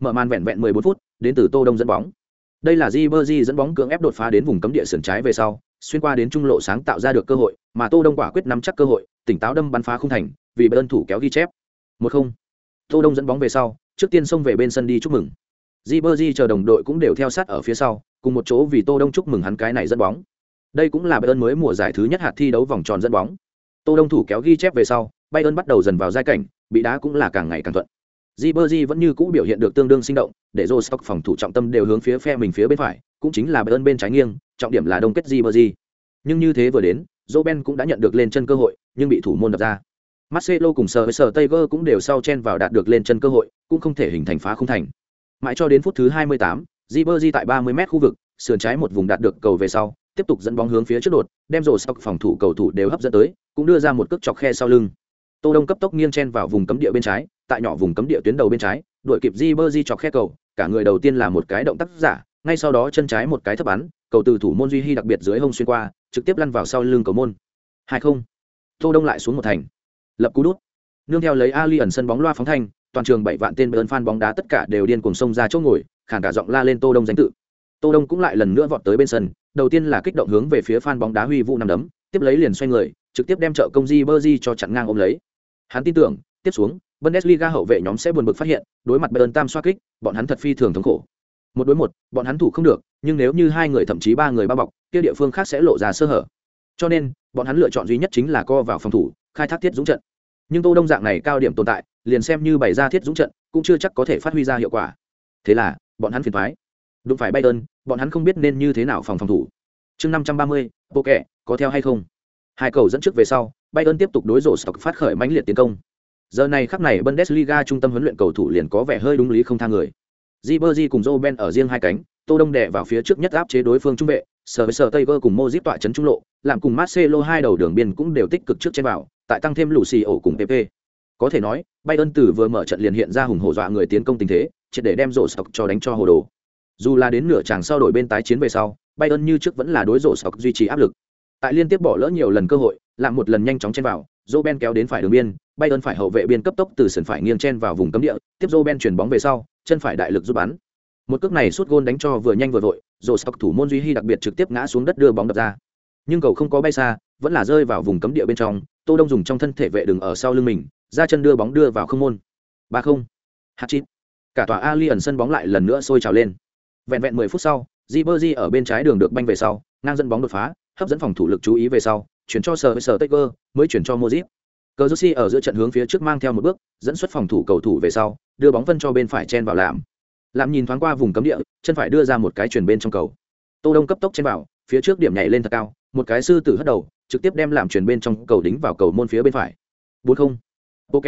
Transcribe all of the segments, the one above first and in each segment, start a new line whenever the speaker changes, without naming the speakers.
Mở màn vẹn vẹn 14 phút, đến từ Tô Đông dẫn bóng. Đây là Ribery dẫn bóng cưỡng ép đột phá đến vùng cấm địa sườn trái về sau, xuyên qua đến trung lộ sáng tạo ra được cơ hội, mà Tô Đông quả quyết nắm chắc cơ hội, tỉnh táo đâm bắn phá không thành, vì bên thủ kéo ghi chép. 1-0. Tô Đông dẫn bóng về sau, trước tiên xông về bên sân đi chúc mừng. Ribery chờ đồng đội cũng đều theo sát ở phía sau, cùng một chỗ vì Tô Đông chúc mừng hắn cái này dẫn bóng. Đây cũng là Bayern mới mùa giải thứ nhất hạt thi đấu vòng tròn dẫn bóng. Tô Đông thủ kéo ghi chép về sau, Bayern bắt đầu dần vào giai cảnh, bị đá cũng là càng ngày càng thuận. Ribery vẫn như cũ biểu hiện được tương đương sinh động, để Rostock phòng thủ trọng tâm đều hướng phía phe mình phía bên phải, cũng chính là Bayern bên trái nghiêng, trọng điểm là đông kết Ribery. Nhưng như thế vừa đến, Roben cũng đã nhận được lên chân cơ hội, nhưng bị thủ môn đập ra. Marcelo cùng Sở Sở Tiger cũng đều sau chen vào đạt được lên chân cơ hội, cũng không thể hình thành phá không thành. Mãi cho đến phút thứ 28, Ribery tại 30m khu vực, sườn trái một vùng đạt được cầu về sau, tiếp tục dẫn bóng hướng phía trước đột, đem rổ sọc phòng thủ cầu thủ đều hấp dẫn tới, cũng đưa ra một cước chọc khe sau lưng. Tô Đông cấp tốc nghiêng chen vào vùng cấm địa bên trái, tại nhỏ vùng cấm địa tuyến đầu bên trái, đuổi kịp Di Berji chọc khe cầu, cả người đầu tiên là một cái động tác giả, ngay sau đó chân trái một cái thấp bắn, cầu từ thủ môn duy hy đặc biệt dưới hông xuyên qua, trực tiếp lăn vào sau lưng cầu môn. 2-0. Tô Đông lại xuống một thành. Lập cú đút. Nương theo lấy Ali ẩn sân bóng loa phóng thanh, toàn trường bảy vạn tên bơn fan bóng đá tất cả đều điên cuồng xông ra chỗ ngồi, khàn cả giọng la lên Tô Đông danh tự. Tô Đông cũng lại lần nữa vọt tới bên sân, đầu tiên là kích động hướng về phía fan bóng đá huy vũ nằm đấm, tiếp lấy liền xoay người, trực tiếp đem trợ công Di Berzi cho chặn ngang ôm lấy. Hắn tin tưởng, tiếp xuống, Bundesliga hậu vệ nhóm sẽ buồn bực phát hiện, đối mặt Bayern tam xoá kích, bọn hắn thật phi thường thống khổ. Một đối một, bọn hắn thủ không được, nhưng nếu như hai người thậm chí ba người bao bọc, kia địa phương khác sẽ lộ ra sơ hở. Cho nên, bọn hắn lựa chọn duy nhất chính là co vào phòng thủ, khai thác thiết dũng trận. Nhưng Tô Đông dạng này cao điểm tồn tại, liền xem như bày ra thiết dũng trận, cũng chưa chắc có thể phát huy ra hiệu quả. Thế là, bọn hắn phiền toái. Đúng phải Bayern, bọn hắn không biết nên như thế nào phòng phòng thủ. Chương 530, bộ kệ, có theo hay không? Hai cầu dẫn trước về sau, Bayern tiếp tục đối rổ Stock phát khởi mãnh liệt tiến công. Giờ này khắc này Bundesliga trung tâm huấn luyện cầu thủ liền có vẻ hơi đúng lý không tha người. Ribery cùng Robben ở riêng hai cánh, Tô Đông đè vào phía trước nhất áp chế đối phương trung vệ, Sở với Sở Taylor cùng Modric tọa chấn trung lộ, làm cùng Marcelo hai đầu đường biên cũng đều tích cực trước trên vào, tại tăng thêm Lucio cùng PP. Có thể nói, Bayern từ vừa mở trận liền hiện ra hùng hổ dọa người tiến công tình thế, triệt để đem rổ sọc cho đánh cho hồ đồ. Dù là đến nửa chàng sau đổi bên tái chiến về sau, Bayern như trước vẫn là đối rổ sọc duy trì áp lực. Tại liên tiếp bỏ lỡ nhiều lần cơ hội, làm một lần nhanh chóng chen vào, Roben kéo đến phải đường biên, Bayern phải hậu vệ biên cấp tốc từ sườn phải nghiêng chen vào vùng cấm địa, tiếp Roben chuyển bóng về sau, chân phải đại lực giúp bắn. Một cước này sút gôn đánh cho vừa nhanh vừa vội, rồi Stock thủ môn Duy Hy đặc biệt trực tiếp ngã xuống đất đưa bóng đập ra. Nhưng cầu không có bay xa, vẫn là rơi vào vùng cấm địa bên trong, Tô Đông dùng trong thân thể vệ đường ở sau lưng mình, ra chân đưa bóng đưa vào không môn. 3-0. Hat-trick. Cả tòa Allianz sân bóng lại lần nữa sôi trào lên. Vẹn vẹn 10 phút sau, Ribery ở bên trái đường được banh về sau, ngang dẫn bóng đột phá, hấp dẫn phòng thủ lực chú ý về sau, chuyển cho Sở Sở Taker, mới chuyển cho Modric. Cờ Jersey ở giữa trận hướng phía trước mang theo một bước, dẫn xuất phòng thủ cầu thủ về sau, đưa bóng phân cho bên phải chen vào làm. Làm nhìn thoáng qua vùng cấm địa, chân phải đưa ra một cái chuyển bên trong cầu. Tô Đông cấp tốc chen vào, phía trước điểm nhảy lên thật cao, một cái sư tử hất đầu, trực tiếp đem làm chuyển bên trong cầu đính vào cầu môn phía bên phải. 4-0. Ok.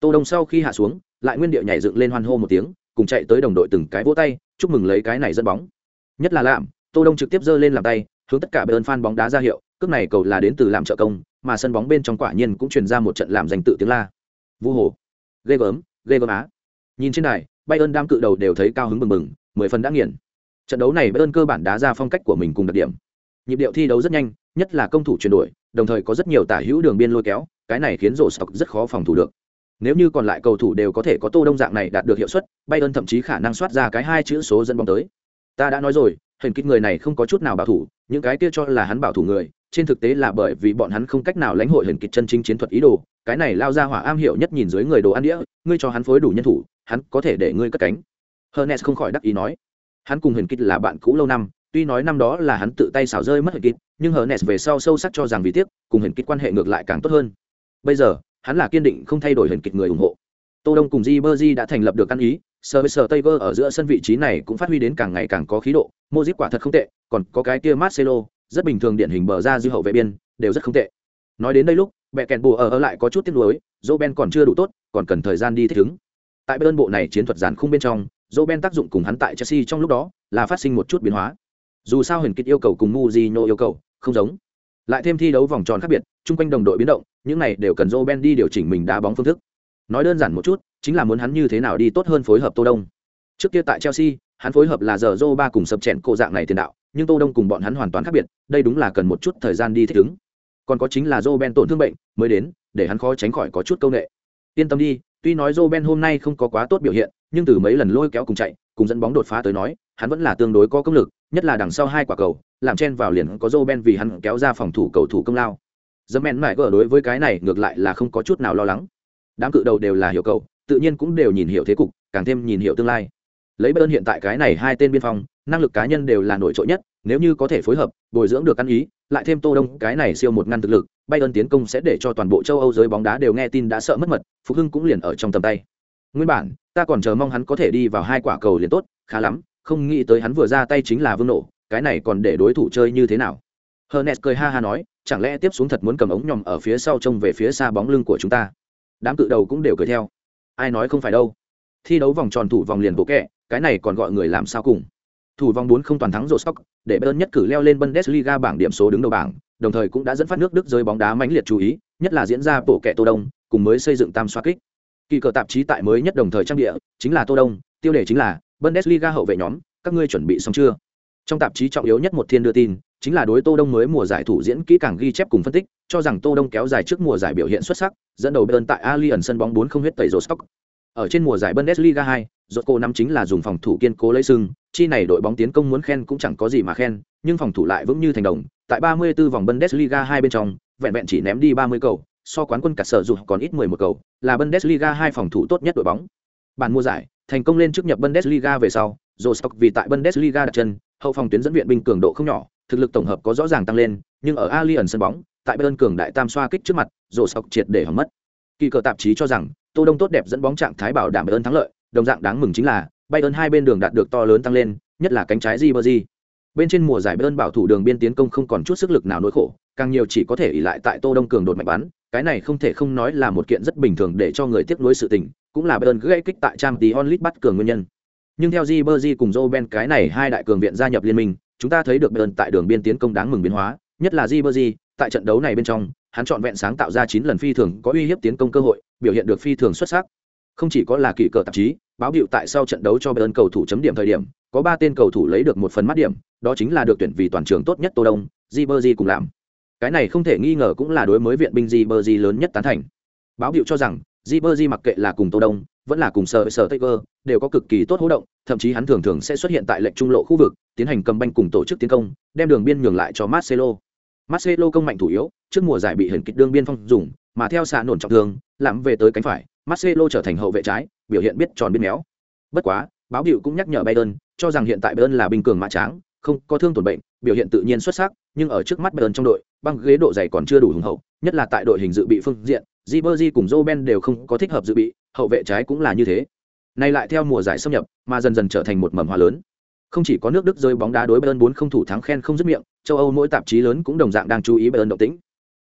Tô Đông sau khi hạ xuống, lại nguyên địa nhảy dựng lên hoan hô một tiếng, cùng chạy tới đồng đội từng cái vỗ tay, chúc mừng lấy cái này dẫn bóng. Nhất là làm, Tô Đông trực tiếp giơ lên làm tay, hướng tất cả bên fan bóng đá ra hiệu, cước này cầu là đến từ làm trợ công, mà sân bóng bên trong quả nhiên cũng truyền ra một trận làm danh tự tiếng la. Vu hồ, ghê gớm, ghê gớm á. Nhìn trên đài, Bayern đam cự đầu đều thấy cao hứng mừng mừng, mười phần đã nghiền. Trận đấu này Bayern cơ bản đá ra phong cách của mình cùng đặc điểm. Nhịp điệu thi đấu rất nhanh, nhất là công thủ chuyển đổi, đồng thời có rất nhiều tả hữu đường biên lôi kéo, cái này khiến rổ sọc rất khó phòng thủ được. Nếu như còn lại cầu thủ đều có thể có Tô Đông dạng này đạt được hiệu suất, Bayern thậm chí khả năng soát ra cái hai chữ số dẫn bóng tới. Ta đã nói rồi, hình kích người này không có chút nào bảo thủ, những cái kia cho là hắn bảo thủ người, trên thực tế là bởi vì bọn hắn không cách nào lãnh hội hình kịch chân chính chiến thuật ý đồ, cái này lao ra hỏa am hiểu nhất nhìn dưới người đồ ăn đĩa, ngươi cho hắn phối đủ nhân thủ, hắn có thể để ngươi cất cánh. Hernes không khỏi đắc ý nói, hắn cùng hình kịch là bạn cũ lâu năm, tuy nói năm đó là hắn tự tay xảo rơi mất hình kịch, nhưng hernes về sau sâu sắc cho rằng vì tiếc, cùng hình kịch quan hệ ngược lại càng tốt hơn. Bây giờ, hắn là kiên định không thay đổi hình kịch người ủng hộ. Tô đông cùng di bơ đã thành lập được ăn ý sờ với sờ tây vơ ở giữa sân vị trí này cũng phát huy đến càng ngày càng có khí độ, mô quả thật không tệ, còn có cái kia marcelo rất bình thường điển hình bờ ra dư hậu vệ biên đều rất không tệ. Nói đến đây lúc bẹ kèn bù ở, ở lại có chút tiếc nuối dô ben còn chưa đủ tốt còn cần thời gian đi thích ứng. Tại bên bộ này chiến thuật giàn khung bên trong dô ben tác dụng cùng hắn tại chelsea trong lúc đó là phát sinh một chút biến hóa. Dù sao hình kích yêu cầu cùng muzino yêu cầu không giống. Lại thêm thi đấu vòng tròn khác biệt chung quanh đồng đội biến động những này đều cần dô ben đi điều chỉnh mình đá bóng phương thức. Nói đơn giản một chút chính là muốn hắn như thế nào đi tốt hơn phối hợp tô đông. Trước kia tại chelsea hắn phối hợp là giờ dô ba cùng sập chèn cổ dạng này tiền đạo nhưng tô đông cùng bọn hắn hoàn toàn khác biệt đây đúng là cần một chút thời gian đi thích ứng còn có chính là joe ben tổn thương bệnh mới đến để hắn khó tránh khỏi có chút công nghệ yên tâm đi tuy nói Roben hôm nay không có quá tốt biểu hiện, nhưng từ mấy lần lôi kéo cùng chạy, cùng dẫn bóng đột phá tới nói, hắn vẫn là tương đối có công lực, nhất là đằng sau hai quả cầu, làm chen vào liền có Roben vì hắn kéo ra phòng thủ cầu thủ công lao. dấm men mãi gỡ đối với cái này ngược lại là không có chút nào lo lắng. Đám cự đầu đều là hiểu cầu, tự nhiên cũng đều nhìn hiểu thế cục, càng thêm nhìn hiểu tương lai. Lấy Bayern hiện tại cái này hai tên biên phòng, năng lực cá nhân đều là nổi trội nhất, nếu như có thể phối hợp, bồi dưỡng được ăn ý, lại thêm Tô Đông cái này siêu một ngăn thực lực, Bayern tiến công sẽ để cho toàn bộ châu Âu giới bóng đá đều nghe tin đã sợ mất mật, phục hưng cũng liền ở trong tầm tay. Nguyên bản, ta còn chờ mong hắn có thể đi vào hai quả cầu liền tốt, khá lắm, không nghĩ tới hắn vừa ra tay chính là vương nổ, cái này còn để đối thủ chơi như thế nào? Hernes cười ha ha nói, chẳng lẽ tiếp xuống thật muốn cầm ống nhòm ở phía sau trông về phía xa bóng lưng của chúng ta? Đám cự đầu cũng đều cười theo. Ai nói không phải đâu? Thi đấu vòng tròn thủ vòng liền bộ kẹ, cái này còn gọi người làm sao cùng? Thủ vòng 4 không toàn thắng Rostock, để Bayern nhất cử leo lên Bundesliga bảng điểm số đứng đầu bảng, đồng thời cũng đã dẫn phát nước Đức giới bóng đá mãnh liệt chú ý, nhất là diễn ra bộ kệ Tô Đông, cùng mới xây dựng tam xoá kích. Kỳ cờ tạp chí tại mới nhất đồng thời trang địa, chính là Tô Đông, tiêu đề chính là Bundesliga hậu vệ nhóm, các ngươi chuẩn bị xong chưa? Trong tạp chí trọng yếu nhất một thiên đưa tin, chính là đối Tô Đông mới mùa giải thủ diễn kỹ càng ghi chép cùng phân tích, cho rằng Tô Đông kéo dài trước mùa giải biểu hiện xuất sắc, dẫn đầu Bayern tại Allianz sân bóng 4 không huyết tẩy Rostock. Ở trên mùa giải Bundesliga 2, cô năm chính là dùng phòng thủ kiên cố lấy sưng, chi này đội bóng tiến công muốn khen cũng chẳng có gì mà khen, nhưng phòng thủ lại vững như thành đồng, tại 34 vòng Bundesliga 2 bên trong, vẹn vẹn chỉ ném đi 30 cầu, so quán quân cả sở dù còn ít 11 cầu, là Bundesliga 2 phòng thủ tốt nhất đội bóng. Bản mùa giải, thành công lên trước nhập Bundesliga về sau, Rostock vì tại Bundesliga đặt chân, hậu phòng tuyến dẫn viện binh cường độ không nhỏ, thực lực tổng hợp có rõ ràng tăng lên, nhưng ở Allianz sân bóng, tại Bayern cường đại tam xoa kích trước mặt, Rostock triệt để hỏng mất. Kỳ cờ tạp chí cho rằng, Tô Đông tốt đẹp dẫn bóng trạng thái bảo đảm Bayern thắng lợi, đồng dạng đáng mừng chính là Bayern hai bên đường đạt được to lớn tăng lên, nhất là cánh trái Ribery. Bên trên mùa giải Bayern bảo thủ đường biên tiến công không còn chút sức lực nào nỗi khổ, càng nhiều chỉ có thể ỷ lại tại Tô Đông cường đột mạnh bắn, cái này không thể không nói là một kiện rất bình thường để cho người tiếc nuối sự tình, cũng là Bayern gây kích tại Champions League bắt cường nguyên nhân. Nhưng theo Ribery cùng Robben cái này hai đại cường viện gia nhập liên minh, chúng ta thấy được Bayern tại đường biên tiến công đáng mừng biến hóa, nhất là Ribery, tại trận đấu này bên trong, hắn chọn vẹn sáng tạo ra 9 lần phi thường có uy hiếp tiến công cơ hội, biểu hiện được phi thường xuất sắc. Không chỉ có là kỳ cờ tạp chí, báo hiệu tại sau trận đấu cho Bayern cầu thủ chấm điểm thời điểm, có ba tên cầu thủ lấy được một phần mắt điểm, đó chính là được tuyển vì toàn trường tốt nhất Tô Đông, Ribery cùng làm. Cái này không thể nghi ngờ cũng là đối mới viện binh Ribery lớn nhất tán thành. Báo hiệu cho rằng, Ribery mặc kệ là cùng Tô Đông, vẫn là cùng sở sở Taker, đều có cực kỳ tốt hỗ động, thậm chí hắn thường thường sẽ xuất hiện tại lệnh trung lộ khu vực, tiến hành cầm banh cùng tổ chức tiến công, đem đường biên nhường lại cho Marcelo. Marcelo công mạnh thủ yếu, trước mùa giải bị hình kịch đương biên phong dùng, mà theo xạ nổn trọng thương, làm về tới cánh phải, Marcelo trở thành hậu vệ trái, biểu hiện biết tròn biết méo. Bất quá, báo hiệu cũng nhắc nhở Bayern, cho rằng hiện tại Bayern là bình cường mã tráng, không có thương tổn bệnh, biểu hiện tự nhiên xuất sắc, nhưng ở trước mắt Bayern trong đội, băng ghế độ dày còn chưa đủ hùng hậu, nhất là tại đội hình dự bị phương diện, Ribery cùng Robben đều không có thích hợp dự bị, hậu vệ trái cũng là như thế. Nay lại theo mùa giải xâm nhập, mà dần dần trở thành một mầm hoa lớn. Không chỉ có nước Đức rơi bóng đá đối Bayern 4 không thủ thắng khen không dứt miệng, châu Âu mỗi tạp chí lớn cũng đồng dạng đang chú ý Bayern động tĩnh.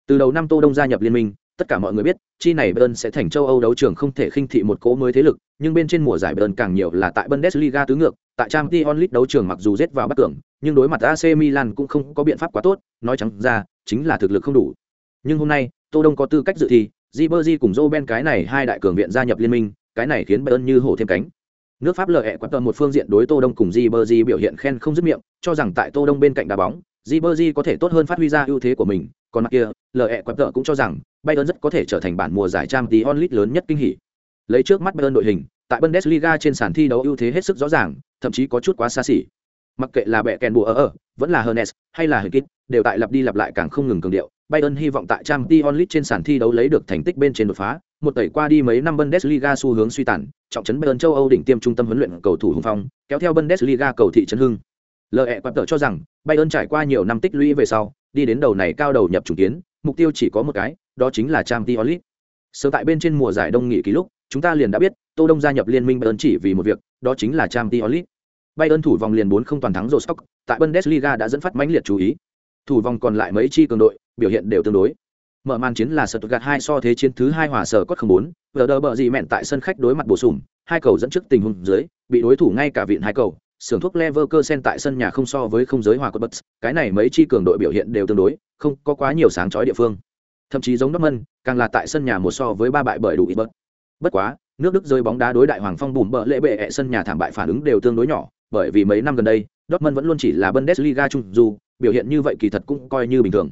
Từ đầu năm Tô Đông gia nhập liên minh, tất cả mọi người biết, chi này Bayern sẽ thành châu Âu đấu trường không thể khinh thị một cỗ mới thế lực, nhưng bên trên mùa giải Bayern càng nhiều là tại Bundesliga tứ ngược, tại Champions League đấu trường mặc dù giết vào bắt tưởng, nhưng đối mặt AC Milan cũng không có biện pháp quá tốt, nói trắng ra, chính là thực lực không đủ. Nhưng hôm nay, Tô Đông có tư cách dự thi, Ribery cùng Robben cái này hai đại cường viện gia nhập liên minh, cái này khiến Bayern như hổ thêm cánh. Nước Pháp lợi quan tâm một phương diện đối Tô Đông cùng Ribery biểu hiện khen không dứt miệng, cho rằng tại Tô Đông bên cạnh đá bóng, Ribery có thể tốt hơn phát huy ra ưu thế của mình, còn mặt kia, lợi quan tâm cũng cho rằng Bayern rất có thể trở thành bản mùa giải Champions League lớn nhất kinh hỉ. Lấy trước mắt Bayern đội hình, tại Bundesliga trên sàn thi đấu ưu thế hết sức rõ ràng, thậm chí có chút quá xa xỉ. Mặc kệ là bẻ kèn bùa ở ở, vẫn là Hernes, hay là Hinkit, đều tại lặp đi lặp lại càng không ngừng cường điệu. Bayern hy vọng tại Champions League trên sàn thi đấu lấy được thành tích bên trên đột phá, một tẩy qua đi mấy năm Bundesliga xu hướng suy tàn, trọng trấn Bayern châu Âu đỉnh tiêm trung tâm huấn luyện cầu thủ hùng phong, kéo theo Bundesliga cầu thị trấn hưng. Lợi quạt tờ cho rằng, Bayern trải qua nhiều năm tích lũy về sau, đi đến đầu này cao đầu nhập chủ kiến, mục tiêu chỉ có một cái, đó chính là Trang League. Sớm tại bên trên mùa giải đông nghị ký lúc, chúng ta liền đã biết, Tô Đông gia nhập liên minh Bayern chỉ vì một việc, đó chính là Trang League. Bayern thủ vòng liền 4 không toàn thắng Rostock, tại Bundesliga đã dẫn phát mãnh liệt chú ý. Thủ vòng còn lại mấy chi cường đội, biểu hiện đều tương đối. Mở màn chiến là Stuttgart 2 so thế chiến thứ 2 hòa sở cốt 04, vừa đỡ bờ gì mẹn tại sân khách đối mặt bổ sung, hai cầu dẫn trước tình huống dưới, bị đối thủ ngay cả viện hai cầu, sưởng thuốc Leverkusen tại sân nhà không so với không giới hòa cột bật, cái này mấy chi cường đội biểu hiện đều tương đối, không có quá nhiều sáng chói địa phương. Thậm chí giống Dortmund, càng là tại sân nhà một so với ba bại bởi đủ ít bớt. Bất quá, nước Đức rơi bóng đá đối đại hoàng phong bùm bợ lệ bệ sân nhà thảm bại phản ứng đều tương đối nhỏ, bởi vì mấy năm gần đây, Dortmund vẫn luôn chỉ là Bundesliga trung dù, biểu hiện như vậy kỳ thật cũng coi như bình thường.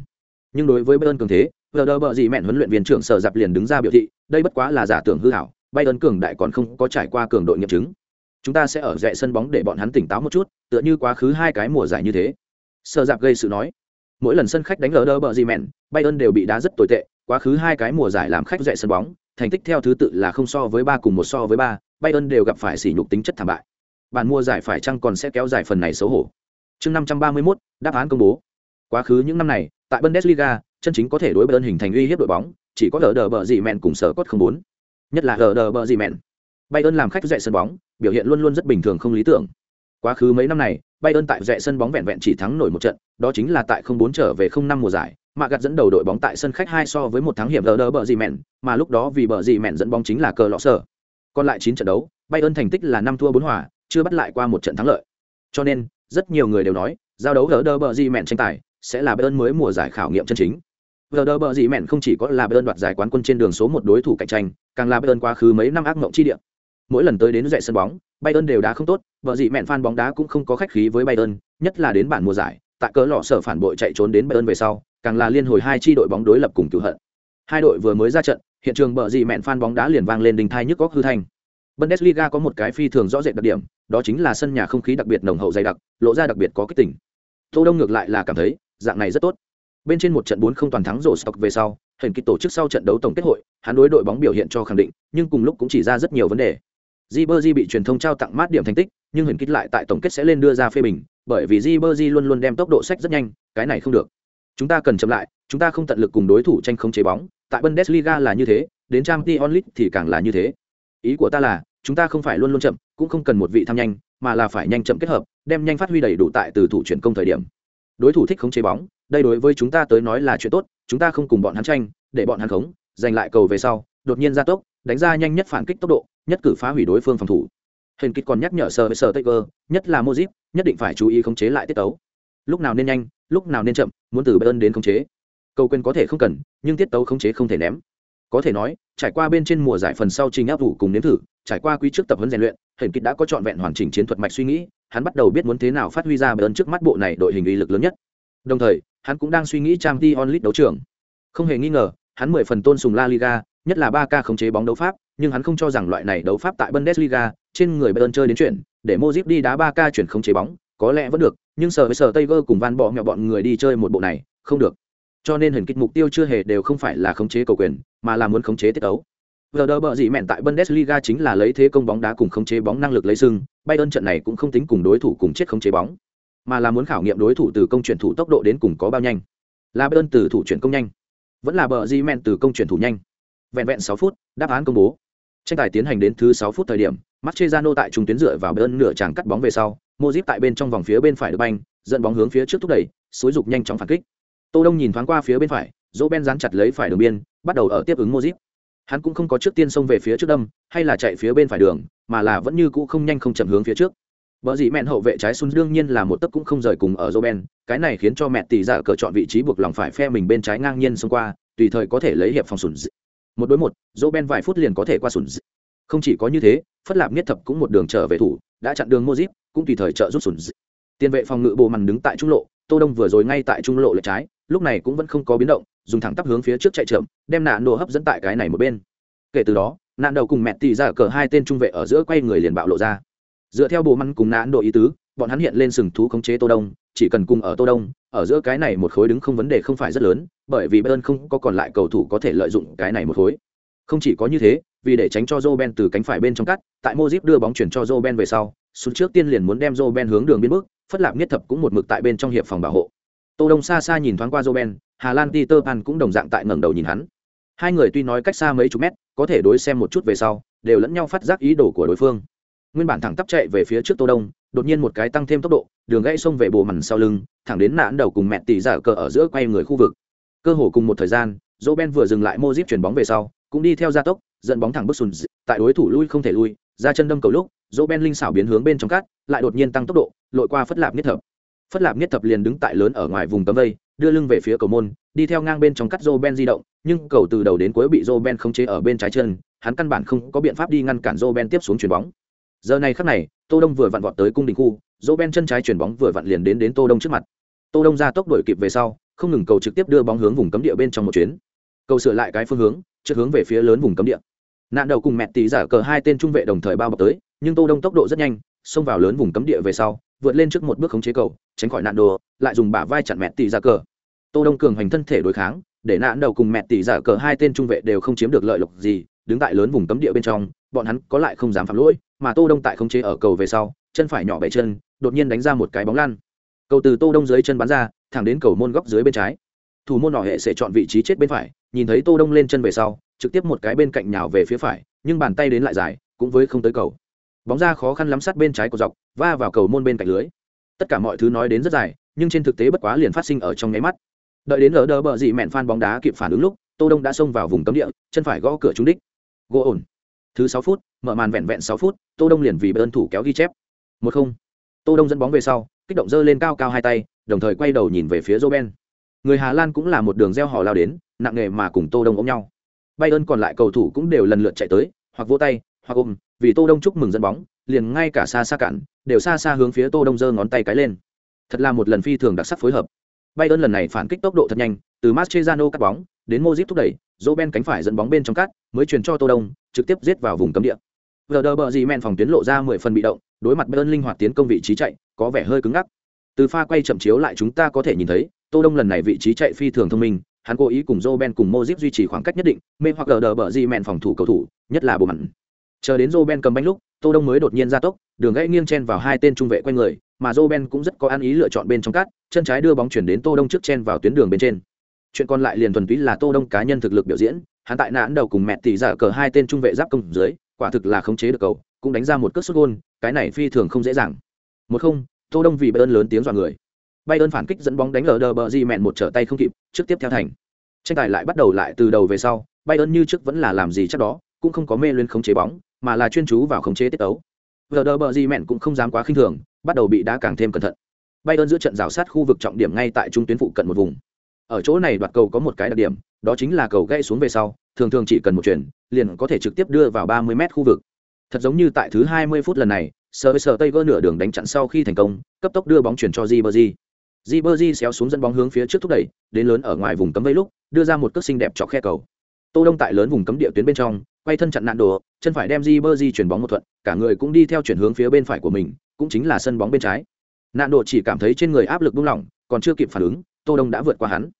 Nhưng đối với Bayern cường thế, Werder bợ gì mẹn huấn luyện viên trưởng sở dạp liền đứng ra biểu thị, đây bất quá là giả tưởng hư ảo, Bayern cường đại còn không có trải qua cường độ nghiệm chứng. Chúng ta sẽ ở rẽ sân bóng để bọn hắn tỉnh táo một chút, tựa như quá khứ hai cái mùa giải như thế. Sở Dạp gây sự nói, mỗi lần sân khách đánh lỡ đỡ bờ gì mèn, Bayern đều bị đá rất tồi tệ, quá khứ hai cái mùa giải làm khách dạy sân bóng, thành tích theo thứ tự là không so với ba cùng một so với ba, Bayern đều gặp phải sỉ nhục tính chất thảm bại. Bản mua giải phải chăng còn sẽ kéo dài phần này xấu hổ. Chương 531, đáp án công bố. Quá khứ những năm này, tại Bundesliga, chân chính có thể đối Bayern hình thành uy hiếp đội bóng, chỉ có lỡ đỡ bờ gì mèn cùng sở cốt không muốn. nhất là lờ đờ bờ gì mẹn bayern làm khách dạy sân bóng biểu hiện luôn luôn rất bình thường không lý tưởng quá khứ mấy năm này bayern tại rẽ sân bóng vẹn vẹn chỉ thắng nổi một trận đó chính là tại không bốn trở về không năm mùa giải mà gặt dẫn đầu đội bóng tại sân khách hai so với một thắng hiểm đỡ đỡ bờ gì mẹn mà lúc đó vì bờ gì mẹn dẫn bóng chính là cờ lọ sở còn lại chín trận đấu bayern thành tích là năm thua bốn hòa chưa bắt lại qua một trận thắng lợi. Cho nên rất nhiều người đều nói giao đấu đỡ đỡ bờ gì mẹn tranh tài sẽ là bayern mới mùa giải khảo nghiệm chân chính. Vờ đỡ bờ dị mẹn không chỉ có là Bayern đoạt giải quán quân trên đường số một đối thủ cạnh tranh, càng là Bayern quá khứ mấy năm ác mộng chi địa. Mỗi lần tới đến dạy sân bóng, Bayern đều đá không tốt, vợ dị mẹn fan bóng đá cũng không có khách khí với Bayern, nhất là đến bản mùa giải, tại cỡ lọ sở phản bội chạy trốn đến Bayern về sau, càng là liên hồi hai chi đội bóng đối lập cùng cửu hận. Hai đội vừa mới ra trận, hiện trường bờ dị mẹn fan bóng đá liền vang lên đình thai nhức góc hư thanh. Bundesliga có một cái phi thường rõ rệt đặc điểm, đó chính là sân nhà không khí đặc biệt nồng hậu dày đặc, lộ ra đặc biệt có kích tỉnh. Tô Đông ngược lại là cảm thấy, dạng này rất tốt bên trên một trận bốn không toàn thắng rổ stock về sau hình kịch tổ chức sau trận đấu tổng kết hội hắn đối đội bóng biểu hiện cho khẳng định nhưng cùng lúc cũng chỉ ra rất nhiều vấn đề Jibberjee bị truyền thông trao tặng mát điểm thành tích, nhưng hình Kích lại tại tổng kết sẽ lên đưa ra phê bình, bởi vì Jibberjee luôn luôn đem tốc độ sách rất nhanh, cái này không được. Chúng ta cần chậm lại, chúng ta không tận lực cùng đối thủ tranh không chế bóng, tại Bundesliga là như thế, đến Champions League thì càng là như thế. Ý của ta là, chúng ta không phải luôn luôn chậm, cũng không cần một vị tham nhanh, mà là phải nhanh chậm kết hợp, đem nhanh phát huy đầy đủ tại từ thủ chuyển công thời điểm. Đối thủ thích khống chế bóng, đây đối với chúng ta tới nói là chuyện tốt, chúng ta không cùng bọn hắn tranh, để bọn hắn khống, giành lại cầu về sau, đột nhiên gia tốc đánh ra nhanh nhất phản kích tốc độ, nhất cử phá hủy đối phương phòng thủ. Hình kích còn nhắc nhở sờ với sờ tay cơ nhất là mozip nhất định phải chú ý khống chế lại tiết tấu. Lúc nào nên nhanh, lúc nào nên chậm, muốn từ bên đến khống chế. Cầu quyền có thể không cần, nhưng tiết tấu khống chế không thể ném. Có thể nói, trải qua bên trên mùa giải phần sau trình áp vụ cùng nếm thử, trải qua quý trước tập huấn rèn luyện hình kích đã có trọn vẹn hoàn chỉnh chiến thuật mạch suy nghĩ, hắn bắt đầu biết muốn thế nào phát huy ra bên trước mắt bộ này đội hình uy lực lớn nhất. Đồng thời, hắn cũng đang suy nghĩ trang t onlit đấu trường. Không hề nghi ngờ, hắn mười phần tôn sùng la liga nhất là ba k khống chế bóng đấu pháp nhưng hắn không cho rằng loại này đấu pháp tại bundesliga trên người bayern chơi đến chuyển để Modric đi đá ba k chuyển khống chế bóng có lẽ vẫn được nhưng sở với sở Tiger cùng van bỏ mẹo bọn người đi chơi một bộ này không được. Cho nên hình kịch mục tiêu chưa hề đều không phải là khống chế cầu quyền mà là muốn khống chế tiết đấu Giờ đỡ bờ gì mẹn tại Bundesliga chính là lấy thế công bóng đá cùng khống chế bóng năng lực lấy sưng, Bayern trận này cũng không tính cùng đối thủ cùng chết khống chế bóng mà là muốn khảo nghiệm đối thủ từ công chuyển thủ tốc độ đến cùng có bao nhanh. Là bayern từ thủ chuyển công nhanh vẫn là bợ gì mẹn từ công chuyển thủ nhanh vẹn vẹn sáu phút đáp án công bố. Tranh tài tiến hành đến thứ sáu phút thời điểm Mascherano tại trung tuyến dựa vào bên nửa chàng cắt bóng về sau Modric tại bên trong vòng phía bên phải được banh dẫn bóng hướng phía trước thúc đẩy xối dục nhanh chóng phản kích. Tô đông nhìn thoáng qua phía bên phải Roben ben dán chặt lấy phải đường biên bắt đầu ở tiếp ứng Modric. Hắn cũng không có trước tiên xông về phía trước đâm hay là chạy phía bên phải đường mà là vẫn như cũ không nhanh không chậm hướng phía trước. Bờ dĩ mẹn hậu vệ trái Sun đương nhiên là một tấc cũng không rời cùng ở Roben, cái này khiến cho mẹ tỷ giả cờ chọn vị trí buộc lòng phải phe mình bên trái ngang nhiên xông qua, tùy thời có thể lấy hiệp phòng sủn một đối một, Roben vài phút liền có thể qua sùn. Không chỉ có như thế, Phất Lạp Niết Thập cũng một đường trở về thủ, đã chặn đường Mojip, cũng tùy thời trợ giúp sùn. Tiền vệ phòng ngự bộ mằn đứng tại trung lộ, Tô Đông vừa rồi ngay tại trung lộ lệch trái, lúc này cũng vẫn không có biến động, dùng thẳng tắp hướng phía trước chạy chậm, đem nạn nổ hấp dẫn tại cái này một bên. Kể từ đó, nạn đầu cùng mẹ tỷ giả dạ cờ hai tên trung vệ ở giữa quay người liền bạo lộ ra dựa theo bộ măn cùng nạn độ ý tứ bọn hắn hiện lên sừng thú khống chế tô đông chỉ cần cùng ở tô đông ở giữa cái này một khối đứng không vấn đề không phải rất lớn bởi vì bayern không có còn lại cầu thủ có thể lợi dụng cái này một khối. Không chỉ có như thế vì để tránh cho Roben từ cánh phải bên trong cắt tại Modric đưa bóng chuyển cho Roben về sau xuống trước tiên liền muốn đem Roben hướng đường biên bước phất lạp nhất thập cũng một mực tại bên trong hiệp phòng bảo hộ. Tô đông xa xa nhìn thoáng qua Roben, Hà Lan Peter Pan cũng đồng dạng tại ngẩng đầu nhìn hắn. Hai người tuy nói cách xa mấy chục mét có thể đối xem một chút về sau đều lẫn nhau phát giác ý đồ của đối phương. Nguyên bản thẳng tắp chạy về phía trước tô đông đột nhiên một cái tăng thêm tốc độ đường gãy xông về bồ mằn sau lưng thẳng đến nạn đầu cùng mẹ tỷ giả cờ ở giữa quay người khu vực cơ hồ cùng một thời gian dỗ ben vừa dừng lại mô díp chuyển bóng về sau, cũng đi theo gia tốc, dẫn bóng thẳng bước sùn tại đối thủ lui không thể lui, ra chân đâm cầu lúc dỗ ben linh xảo biến hướng bên trong cát, lại đột nhiên tăng tốc độ, lội qua phất lạp nhất thập. Phất lạp nhất thập liền đứng tại lớn ở ngoài vùng tấm vây, đưa lưng về phía cầu môn, đi theo ngang bên trong cắt dô ben di động, nhưng cầu từ đầu đến cuối bị dô ben khống chế ở bên trái chân, hắn căn bản không có biện pháp đi ngăn cản dô ben tiếp xuống chuyền bóng. Giờ này khắc này, tô đông vừa vặn vọt tới cung đình khu dỗ ben chân trái chuyển bóng vừa vặn liền đến đến tô đông trước mặt. Tô đông ra tốc đổi kịp về sau không ngừng cầu trực tiếp đưa bóng hướng vùng cấm địa bên trong một chuyến. Cầu sửa lại cái phương hướng trước hướng về phía lớn vùng cấm địa. Nạn đầu cùng mẹ tỷ giả cờ hai tên trung vệ đồng thời bao bọc tới, nhưng tô đông tốc độ rất nhanh, xông vào lớn vùng cấm địa về sau, vượt lên trước một bước khống chế cầu, tránh khỏi nạn đồ, lại dùng bả vai chặn mẹ tỷ giả cờ. Tô đông cường hành thân thể đối kháng, để nạn đầu cùng mẹ tỷ giả cờ hai tên trung vệ đều không chiếm được lợi lộc gì, đứng tại lớn vùng cấm địa bên trong, bọn hắn có lại không dám phạm lỗi, mà tô đông tại khống chế ở cầu về sau, chân phải nhỏ bảy chân, đột nhiên đánh ra một cái bóng lăn cầu từ tô đông dưới chân bắn ra, thẳng đến cầu môn góc dưới bên trái. Thủ môn nọ hệ sẽ chọn vị trí chết bên phải, nhìn thấy tô đông lên chân về sau, trực tiếp một cái bên cạnh nhào về phía phải, nhưng bàn tay đến lại dài, cũng với không tới cầu. Bóng ra khó khăn lắm sát bên trái của dọc, va vào cầu môn bên cạnh lưới. Tất cả mọi thứ nói đến rất dài, nhưng trên thực tế bất quá liền phát sinh ở trong nháy mắt. Đợi đến lỡ đỡ bờ dị mẹn phan bóng đá kịp phản ứng lúc, tô đông đã xông vào vùng cấm địa, chân phải gõ cửa trúng đích. Gỗ ổn. Thứ sáu phút, mở màn vẹn vẹn sáu phút, tô đông liền vì bên thủ kéo ghi chép. Một không. Tô đông dẫn bóng về sau kích động dơ lên cao cao hai tay đồng thời quay đầu nhìn về phía Roben. Người Hà Lan cũng là một đường gieo hò lao đến, nặng nghề mà cùng Tô Đông ôm nhau. Bayern còn lại cầu thủ cũng đều lần lượt chạy tới, hoặc vỗ tay, hoặc ôm, vì Tô Đông chúc mừng dẫn bóng, liền ngay cả xa xa cản, đều xa xa hướng phía Tô Đông giơ ngón tay cái lên. Thật là một lần phi thường đặc sắc phối hợp. Bayern lần này phản kích tốc độ thật nhanh, từ Mascherano cắt bóng, đến Modric thúc đẩy, Roben cánh phải dẫn bóng bên trong cắt, mới truyền cho Tô Đông, trực tiếp giết vào vùng cấm địa. Werder bờ gì men phòng tuyến lộ ra 10 phần bị động, đối mặt Bayern linh hoạt tiến công vị trí chạy, có vẻ hơi cứng ngắc. Từ pha quay chậm chiếu lại chúng ta có thể nhìn thấy, tô đông lần này vị trí chạy phi thường thông minh, hắn cố ý cùng joe ben cùng mozip duy trì khoảng cách nhất định, mê hoặc gờ đờ bờ di mẹn phòng thủ cầu thủ, nhất là bộ mặn chờ đến joe ben cầm bánh lúc, tô đông mới đột nhiên ra tốc, đường gãy nghiêng chen vào hai tên trung vệ quanh người, mà joe ben cũng rất có ăn ý lựa chọn bên trong cát, chân trái đưa bóng chuyển đến tô đông trước chen vào tuyến đường bên trên. Chuyện còn lại liền thuần túy là tô đông cá nhân thực lực biểu diễn, hắn tại nãn đầu cùng mẹ tỷ giả cờ hai tên trung vệ giáp công dưới, quả thực là khống chế được cầu, cũng đánh ra một cước sút gôn, cái này phi thường không dễ dàng một không, tô đông vì bayern lớn tiếng dọa người. Bayern phản kích dẫn bóng đánh lờ đờ bờ di mẹn một trở tay không kịp, trước tiếp theo thành. Tranh tài lại bắt đầu lại từ đầu về sau, bayern như trước vẫn là làm gì chắc đó, cũng không có mê luyến khống chế bóng, mà là chuyên chú vào khống chế tiết tấu. Lờ đờ bờ di mẹn cũng không dám quá khinh thường, bắt đầu bị đá càng thêm cẩn thận. Bayern giữa trận rào sát khu vực trọng điểm ngay tại trung tuyến phụ cận một vùng. Ở chỗ này đoạt cầu có một cái đặc điểm, đó chính là cầu gây xuống về sau, thường thường chỉ cần một chuyển liền có thể trực tiếp đưa vào 30 mét khu vực. Thật giống như tại thứ 20 phút lần này sờ với sờ tay vỡ nửa đường đánh chặn sau khi thành công, cấp tốc đưa bóng chuyển cho jibberji jibberji xéo xuống dẫn bóng hướng phía trước thúc đẩy, đến lớn ở ngoài vùng cấm vây lúc, đưa ra một cước xinh đẹp chọc khe cầu. Tô đông tại lớn vùng cấm địa tuyến bên trong, quay thân chặn nạn đồ, chân phải đem jibberji chuyển bóng một thuận, cả người cũng đi theo chuyển hướng phía bên phải của mình, cũng chính là sân bóng bên trái. Nạn đồ chỉ cảm thấy trên người áp lực buông lỏng, còn chưa kịp phản ứng, tô đông đã vượt qua hắn.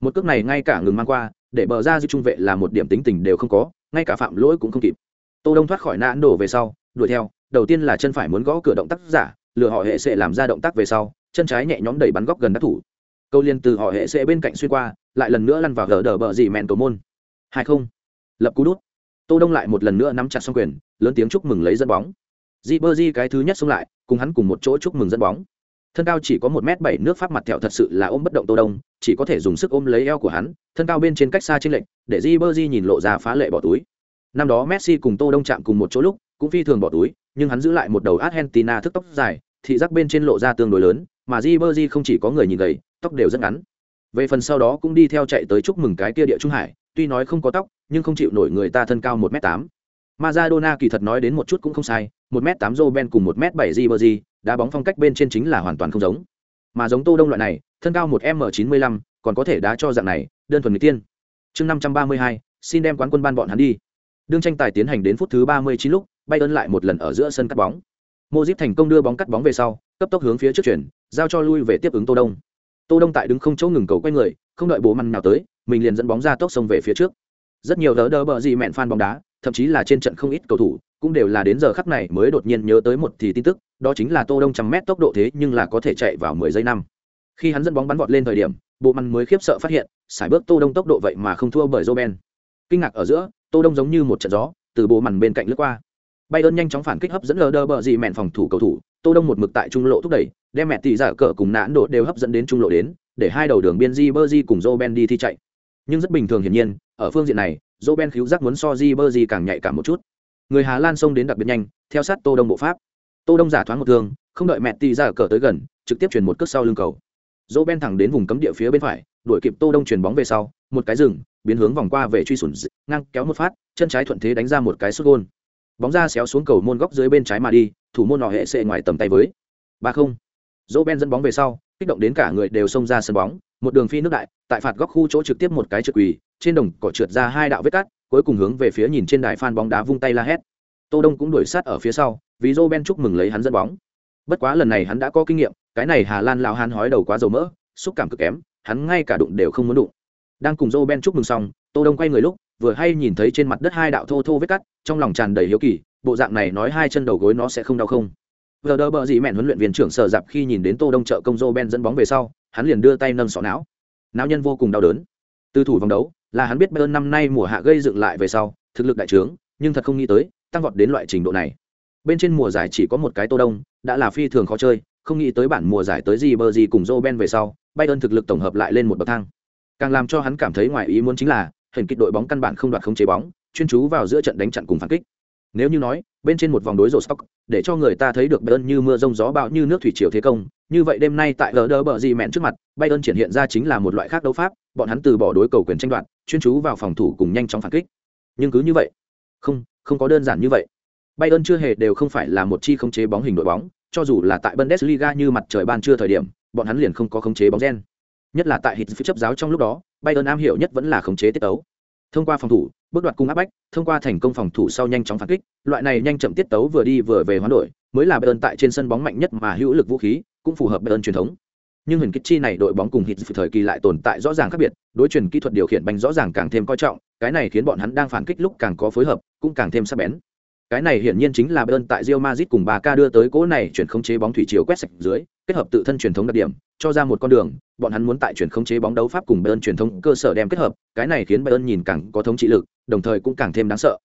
Một cước này ngay cả ngừng mang qua, để bờ ra dư trung vệ là một điểm tính tình đều không có, ngay cả phạm lỗi cũng không kịp. Tô đông thoát khỏi nạn đổ về sau, đuổi theo đầu tiên là chân phải muốn gõ cửa động tác giả, lừa họ hệ sẽ làm ra động tác về sau, chân trái nhẹ nhõm đẩy bắn góc gần đắc thủ. Câu liên từ họ hệ sẽ bên cạnh xuyên qua, lại lần nữa lăn vào gờ đờ bờ dì mẹn cầu môn. Hai không. Lập cú đút. Tô đông lại một lần nữa nắm chặt xong quyền, lớn tiếng chúc mừng lấy dẫn bóng. Di bơ di cái thứ nhất xông lại, cùng hắn cùng một chỗ chúc mừng dẫn bóng. Thân cao chỉ có một m bảy nước pháp mặt thẹo thật sự là ôm bất động tô đông, chỉ có thể dùng sức ôm lấy eo của hắn, thân cao bên trên cách xa trên lệnh để di bơ di nhìn lộ ra phá lệ bỏ túi năm đó messi cùng tô đông chạm cùng một chỗ lúc cũng phi thường bỏ túi nhưng hắn giữ lại một đầu argentina thức tóc dài thị giác bên trên lộ ra tương đối lớn mà di bơ di không chỉ có người nhìn gầy tóc đều rất ngắn về phần sau đó cũng đi theo chạy tới chúc mừng cái kia địa trung hải tuy nói không có tóc nhưng không chịu nổi người ta thân cao một m tám Maradona kỳ thật nói đến một chút cũng không sai, một m tám Ben cùng một m bảy Ribery, đá bóng phong cách bên trên chính là hoàn toàn không giống. Mà giống Tô Đông loại này, thân cao một m chín mươi lăm, còn có thể đá cho dạng này, đơn thuần người tiên. Chương năm trăm ba mươi hai, xin đem quán quân ban bọn hắn đi. Đương tranh tài tiến hành đến phút thứ ba mươi chín lúc, Bayern lại một lần ở giữa sân cắt bóng. Modric thành công đưa bóng cắt bóng về sau, cấp tốc hướng phía trước chuyển, giao cho lui về tiếp ứng Tô Đông. Tô Đông tại đứng không chỗ ngừng cầu quay người, không đợi bố măn nào tới, mình liền dẫn bóng ra tốc xông về phía trước. Rất nhiều đỡ đỡ bờ gì mẹn fan bóng đá, thậm chí là trên trận không ít cầu thủ, cũng đều là đến giờ khắc này mới đột nhiên nhớ tới một thì tin tức, đó chính là Tô Đông trăm mét tốc độ thế nhưng là có thể chạy vào 10 giây năm. Khi hắn dẫn bóng bắn vọt lên thời điểm, bộ măn mới khiếp sợ phát hiện, sải bước Tô Đông tốc độ vậy mà không thua bởi Roben. Kinh ngạc ở giữa, Tô Đông giống như một trận gió, từ bộ màn bên cạnh lướt qua Bayern nhanh chóng phản kích hấp dẫn lờ đơ bờ gì mẹn phòng thủ cầu thủ, Tô Đông một mực tại trung lộ thúc đẩy, đem mẹ tỷ giả cờ cùng nãn độ đều hấp dẫn đến trung lộ đến, để hai đầu đường biên Ribery cùng Roben đi thi chạy. Nhưng rất bình thường hiển nhiên, ở phương diện này, Roben khiếu giác muốn so Ribery càng nhạy cảm một chút. Người Hà Lan xông đến đặc biệt nhanh, theo sát Tô Đông bộ pháp. Tô Đông giả thoáng một thương, không đợi mẹ tỷ giả cờ tới gần, trực tiếp chuyển một cước sau lưng cầu. Roben thẳng đến vùng cấm địa phía bên phải, đuổi kịp Tô Đông chuyển bóng về sau, một cái dừng, biến hướng vòng qua về truy sủn, ngang kéo một phát, chân trái thuận thế đánh ra một cái sút gôn. Bóng ra xéo xuống cầu môn góc dưới bên trái mà đi thủ môn nọ hệ sệ ngoài tầm tay với. Ba không. Dỗ ben dẫn bóng về sau kích động đến cả người đều xông ra sân bóng một đường phi nước đại tại phạt góc khu chỗ trực tiếp một cái trượt quỳ trên đồng cỏ trượt ra hai đạo vết cắt cuối cùng hướng về phía nhìn trên đài phan bóng đá vung tay la hét. Tô đông cũng đuổi sát ở phía sau vì Dỗ ben chúc mừng lấy hắn dẫn bóng. Bất quá lần này hắn đã có kinh nghiệm cái này hà lan lão hắn hói đầu quá dầu mỡ xúc cảm cực kém hắn ngay cả đụng đều không muốn đụng đang cùng joe ben chúc mừng xong tô đông quay người lúc vừa hay nhìn thấy trên mặt đất hai đạo thô thô vết cắt trong lòng tràn đầy hiếu kỳ bộ dạng này nói hai chân đầu gối nó sẽ không đau không Vừa đỡ bờ gì mẹn huấn luyện viên trưởng sở dạp khi nhìn đến Tô Đông trợ công Joe Ben dẫn bóng về sau, hắn liền đưa tay nâng sọ não. Não nhân vô cùng đau đớn. Từ thủ vòng đấu, là hắn biết Bayern năm nay mùa hạ gây dựng lại về sau, thực lực đại trướng, nhưng thật không nghĩ tới, tăng vọt đến loại trình độ này. Bên trên mùa giải chỉ có một cái Tô Đông, đã là phi thường khó chơi, không nghĩ tới bản mùa giải tới gì bờ gì cùng Joe Ben về sau, Bayern thực lực tổng hợp lại lên một bậc thang. Càng làm cho hắn cảm thấy ngoài ý muốn chính là, hình kích đội bóng căn bản không đoạt không chế bóng, chuyên chú vào giữa trận đánh chặn cùng phản kích. Nếu như nói, bên trên một vòng đối rổ stock, để cho người ta thấy được Bayern như mưa rông gió bão như nước thủy triều thế công, như vậy đêm nay tại Werder bờ gì mẹn trước mặt, Bayern triển hiện ra chính là một loại khác đấu pháp, bọn hắn từ bỏ đối cầu quyền tranh đoạt, chuyên chú vào phòng thủ cùng nhanh chóng phản kích. Nhưng cứ như vậy, không, không có đơn giản như vậy. Bayern chưa hề đều không phải là một chi khống chế bóng hình đội bóng, cho dù là tại Bundesliga như mặt trời ban trưa thời điểm, bọn hắn liền không có khống chế bóng gen. Nhất là tại hít phía chấp giáo trong lúc đó, Bayern am hiểu nhất vẫn là khống chế tiết tấu. Thông qua phòng thủ bước đoạt cung áp bách thông qua thành công phòng thủ sau nhanh chóng phản kích loại này nhanh chậm tiết tấu vừa đi vừa về hoán đổi mới là bayern tại trên sân bóng mạnh nhất mà hữu lực vũ khí cũng phù hợp bayern truyền thống. Nhưng hình kích chi này đội bóng cùng hít thời kỳ lại tồn tại rõ ràng khác biệt đối truyền kỹ thuật điều khiển banh rõ ràng càng thêm coi trọng cái này khiến bọn hắn đang phản kích lúc càng có phối hợp cũng càng thêm sắc bén cái này hiển nhiên chính là bayern tại Real Madrid cùng Barca đưa tới cỗ này chuyển khống chế bóng thủy chiều quét sạch dưới kết hợp tự thân truyền thống đặc điểm cho ra một con đường bọn hắn muốn tại chuyển khống chế bóng đấu pháp cùng Bayern truyền thống cơ sở đem kết hợp, cái này khiến Bayern nhìn càng có thống trị lực, đồng thời cũng càng thêm đáng sợ.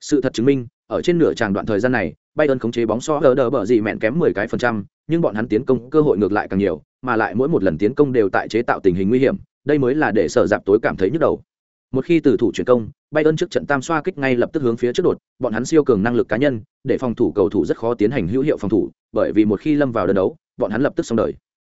Sự thật chứng minh, ở trên nửa tràng đoạn thời gian này, Bayern khống chế bóng so đỡ đỡ bở gì mẹn kém 10 cái phần trăm, nhưng bọn hắn tiến công cơ hội ngược lại càng nhiều, mà lại mỗi một lần tiến công đều tại chế tạo tình hình nguy hiểm, đây mới là để sở dạp tối cảm thấy nhức đầu. Một khi từ thủ chuyển công, Bayern trước trận tam xoa kích ngay lập tức hướng phía trước đột, bọn hắn siêu cường năng lực cá nhân, để phòng thủ cầu thủ rất khó tiến hành hữu hiệu phòng thủ, bởi vì một khi lâm vào đơn đấu, bọn hắn lập tức xong đời.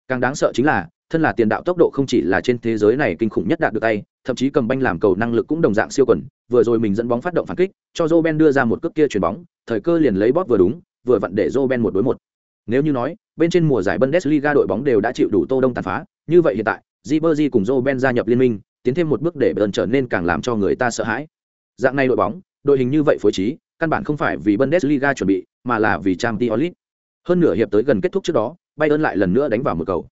Càng đáng sợ chính là, thân là tiền đạo tốc độ không chỉ là trên thế giới này kinh khủng nhất đạt được tay, thậm chí cầm banh làm cầu năng lực cũng đồng dạng siêu quần, vừa rồi mình dẫn bóng phát động phản kích, cho Roben đưa ra một cước kia chuyền bóng, thời cơ liền lấy bóp vừa đúng, vừa vặn để Roben một đối một. Nếu như nói, bên trên mùa giải Bundesliga đội bóng đều đã chịu đủ Tô Đông tàn phá, như vậy hiện tại, Ribery cùng Roben gia nhập liên minh, tiến thêm một bước để Bayern trở nên càng làm cho người ta sợ hãi. Dạng này đội bóng, đội hình như vậy phối trí, căn bản không phải vì Bundesliga chuẩn bị, mà là vì Champions League. Hơn nửa hiệp tới gần kết thúc trước đó, Bayern lại lần nữa đánh vào một cầu.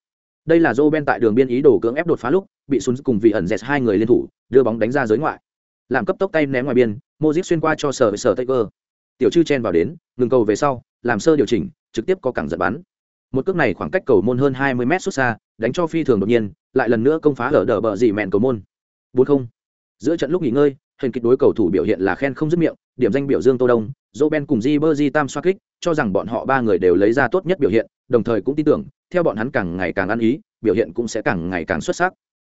Đây là Roben tại đường biên ý đồ cưỡng ép đột phá lúc, bị Sun cùng vị ẩn dẹt hai người liên thủ, đưa bóng đánh ra giới ngoại. Làm cấp tốc tay ném ngoài biên, Modric xuyên qua cho sở sở Taker. Tiểu chư chen vào đến, ngừng cầu về sau, làm sơ điều chỉnh, trực tiếp có cẳng giật bắn. Một cước này khoảng cách cầu môn hơn 20 mét xuất xa, đánh cho phi thường đột nhiên, lại lần nữa công phá ở đờ bờ dị mẹn cầu môn. 4-0. Giữa trận lúc nghỉ ngơi, hình kịch đối cầu thủ biểu hiện là khen không dứt miệng, điểm danh biểu dương Tô Đông, Roben cùng di ber di tam xoa kích, cho rằng bọn họ ba người đều lấy ra tốt nhất biểu hiện, đồng thời cũng tin tưởng, theo bọn hắn càng ngày càng ăn ý, biểu hiện cũng sẽ càng ngày càng xuất sắc.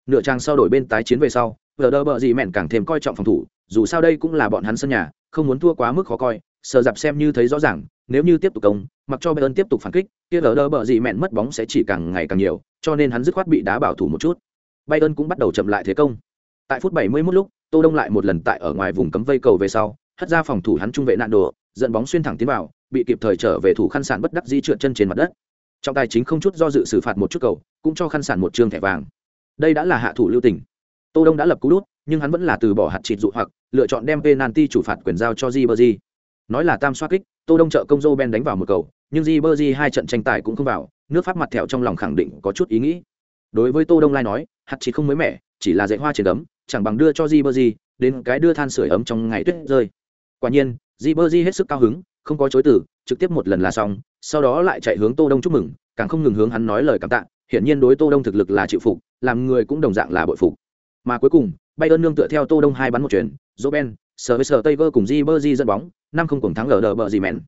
Nửa trang sau đổi bên tái chiến về sau, vừa đờ bờ gì mẹn càng thêm coi trọng phòng thủ, dù sao đây cũng là bọn hắn sân nhà, không muốn thua quá mức khó coi, sờ dạp xem như thấy rõ ràng, nếu như tiếp tục công, mặc cho Bayern tiếp tục phản kích, kia lỡ đỡ bờ gì mẹn mất bóng sẽ chỉ càng ngày càng nhiều, cho nên hắn dứt khoát bị đá bảo thủ một chút. Bayern cũng bắt đầu chậm lại thế công. Tại phút 71 lúc, Tô Đông lại một lần tại ở ngoài vùng cấm vây cầu về sau, hất ra phòng thủ hắn trung vệ nạn đồ, dẫn bóng xuyên thẳng tiến vào, bị kịp thời trở về thủ khăn sạn bất đắc dĩ trượt chân trên mặt đất. Trọng tài chính không chút do dự xử phạt một chút cầu, cũng cho khăn sạn một trương thẻ vàng. Đây đã là hạ thủ lưu tình. Tô Đông đã lập cú đút, nhưng hắn vẫn là từ bỏ hạt chịt dụ hoặc lựa chọn đem penalty chủ phạt quyền giao cho Ribery. Nói là tam xoa kích, Tô Đông trợ công Ben đánh vào một cầu, nhưng Ribery hai trận tranh tài cũng không vào, nước pháp mặt thẹo trong lòng khẳng định có chút ý nghĩ. Đối với Tô Đông lai nói, hạt chỉ không mới mẻ, chỉ là dạy hoa trên đấm, chẳng bằng đưa cho Ribery, đến cái đưa than sưởi ấm trong ngày tuyết rơi. Quả nhiên, Ribery hết sức cao hứng, không có chối từ, trực tiếp một lần là xong, sau đó lại chạy hướng Tô Đông chúc mừng, càng không ngừng hướng hắn nói lời cảm tạ, hiển nhiên đối Tô Đông thực lực là chịu phục, làm người cũng đồng dạng là bội phục. Mà cuối cùng, bay ơn nương tựa theo Tô Đông hai bắn một chuyển, sở với sở tây Taylor cùng Di Berdi dẫn bóng, năm không cùng thắng ở đờ bờ gì mẹn.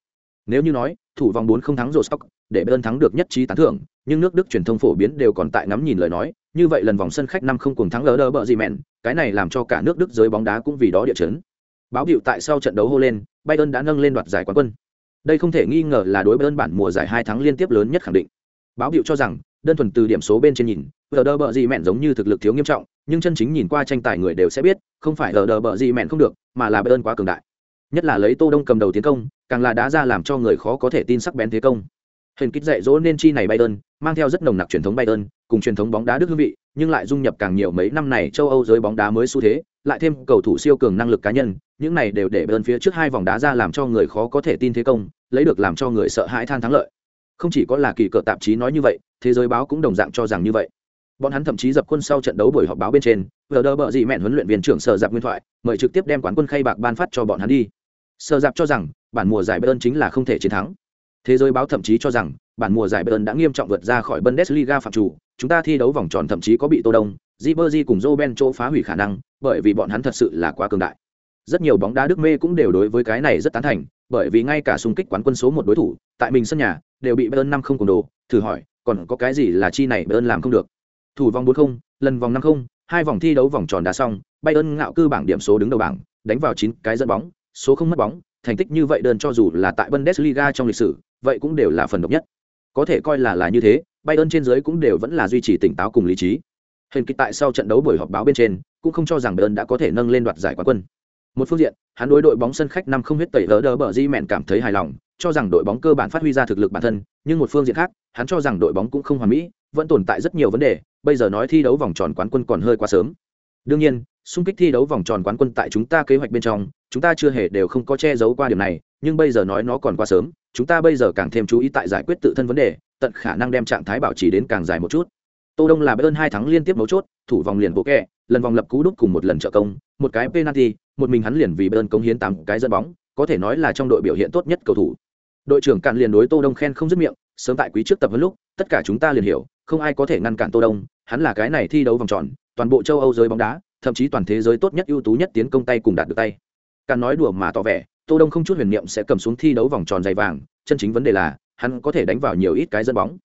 Nếu như nói, thủ vòng bốn không thắng rồi sóc để Bayern thắng được nhất trí tán thưởng, nhưng nước Đức truyền thông phổ biến đều còn tại ngắm nhìn lời nói, như vậy lần vòng sân khách năm không cùng thắng ở đờ bờ gì mẹn, cái này làm cho cả nước Đức giới bóng đá cũng vì đó địa chấn. Báo hiệu tại sau trận đấu hô lên, Bayern đã nâng lên đoạt giải quán quân. Đây không thể nghi ngờ là đối Bayern bản mùa giải hai tháng liên tiếp lớn nhất khẳng định. Báo hiệu cho rằng, đơn thuần từ điểm số bên trên nhìn, lờ đờ bờ gì mẹn giống như thực lực thiếu nghiêm trọng, nhưng chân chính nhìn qua tranh tài người đều sẽ biết, không phải lờ đờ bờ gì mẹn không được, mà là Bayern quá cường đại. Nhất là lấy Tô Đông cầm đầu tiến công, càng là đá ra làm cho người khó có thể tin sắc bén thế công. Hình kích dạy dỗ nên chi này Bayern, mang theo rất nồng nặc truyền thống Bayern, cùng truyền thống bóng đá Đức hương vị, nhưng lại dung nhập càng nhiều mấy năm này châu Âu giới bóng đá mới xu thế, lại thêm cầu thủ siêu cường năng lực cá nhân, những này đều để Bayern phía trước hai vòng đá ra làm cho người khó có thể tin thế công, lấy được làm cho người sợ hãi than thắng lợi. Không chỉ có là kỳ cờ tạp chí nói như vậy, thế giới báo cũng đồng dạng cho rằng như vậy. Bọn hắn thậm chí dập quân sau trận đấu buổi họp báo bên trên, vừa đỡ bợ gì mẹn huấn luyện viên trưởng sở dạp nguyên thoại, mời trực tiếp đem quán quân khay bạc ban phát cho bọn hắn đi. Sở dạp cho rằng, bản mùa giải Bayern chính là không thể chiến thắng. Thế giới báo thậm chí cho rằng, bản mùa giải Bayern đã nghiêm trọng vượt ra khỏi Bundesliga phạm chủ, chúng ta thi đấu vòng tròn thậm chí có bị Tô Đông, Ribery cùng Robben chỗ phá hủy khả năng, bởi vì bọn hắn thật sự là quá cường đại. Rất nhiều bóng đá Đức mê cũng đều đối với cái này rất tán thành, bởi vì ngay cả xung kích quán quân số một đối thủ, tại mình sân nhà, đều bị Bayern năm không cùng đồ, thử hỏi, còn có cái gì là chi này Bayern làm không được. Thủ vòng 40, lần vòng 50, hai vòng thi đấu vòng tròn đã xong, Bayern ngạo cư bảng điểm số đứng đầu bảng, đánh vào 9 cái dẫn bóng, số không mất bóng, thành tích như vậy đơn cho dù là tại Bundesliga trong lịch sử, vậy cũng đều là phần độc nhất. Có thể coi là là như thế, Bayern trên dưới cũng đều vẫn là duy trì tỉnh táo cùng lý trí. Hình kịch tại sau trận đấu buổi họp báo bên trên, cũng không cho rằng Bayern đã có thể nâng lên đoạt giải quán quân. Một phương diện, hắn đối đội bóng sân khách năm không huyết tẩy lỡ đỡ bờ di mẹn cảm thấy hài lòng, cho rằng đội bóng cơ bản phát huy ra thực lực bản thân, nhưng một phương diện khác, hắn cho rằng đội bóng cũng không hoàn mỹ, vẫn tồn tại rất nhiều vấn đề, bây giờ nói thi đấu vòng tròn quán quân còn hơi quá sớm. Đương nhiên, xung kích thi đấu vòng tròn quán quân tại chúng ta kế hoạch bên trong, chúng ta chưa hề đều không có che giấu qua điểm này, nhưng bây giờ nói nó còn quá sớm, chúng ta bây giờ càng thêm chú ý tại giải quyết tự thân vấn đề, tận khả năng đem trạng thái bảo trì đến càng dài một chút. Tô Đông là ơn hai thắng liên tiếp mấu chốt, thủ vòng liền bộ kẹ, lần vòng lập cú đúc cùng một lần trợ công, một cái penalty, một mình hắn liền vì ơn công hiến tám cái dẫn bóng, có thể nói là trong đội biểu hiện tốt nhất cầu thủ. Đội trưởng cạn liền đối Tô Đông khen không dứt miệng, sớm tại quý trước tập huấn lúc, tất cả chúng ta liền hiểu, không ai có thể ngăn cản Tô Đông, hắn là cái này thi đấu vòng tròn, toàn bộ châu Âu giới bóng đá, thậm chí toàn thế giới tốt nhất ưu tú nhất tiến công tay cùng đạt được tay. Càn nói đùa mà tỏ vẻ, Tô Đông không chút huyền niệm sẽ cầm xuống thi đấu vòng tròn dày vàng, chân chính vấn đề là, hắn có thể đánh vào nhiều ít cái dẫn bóng.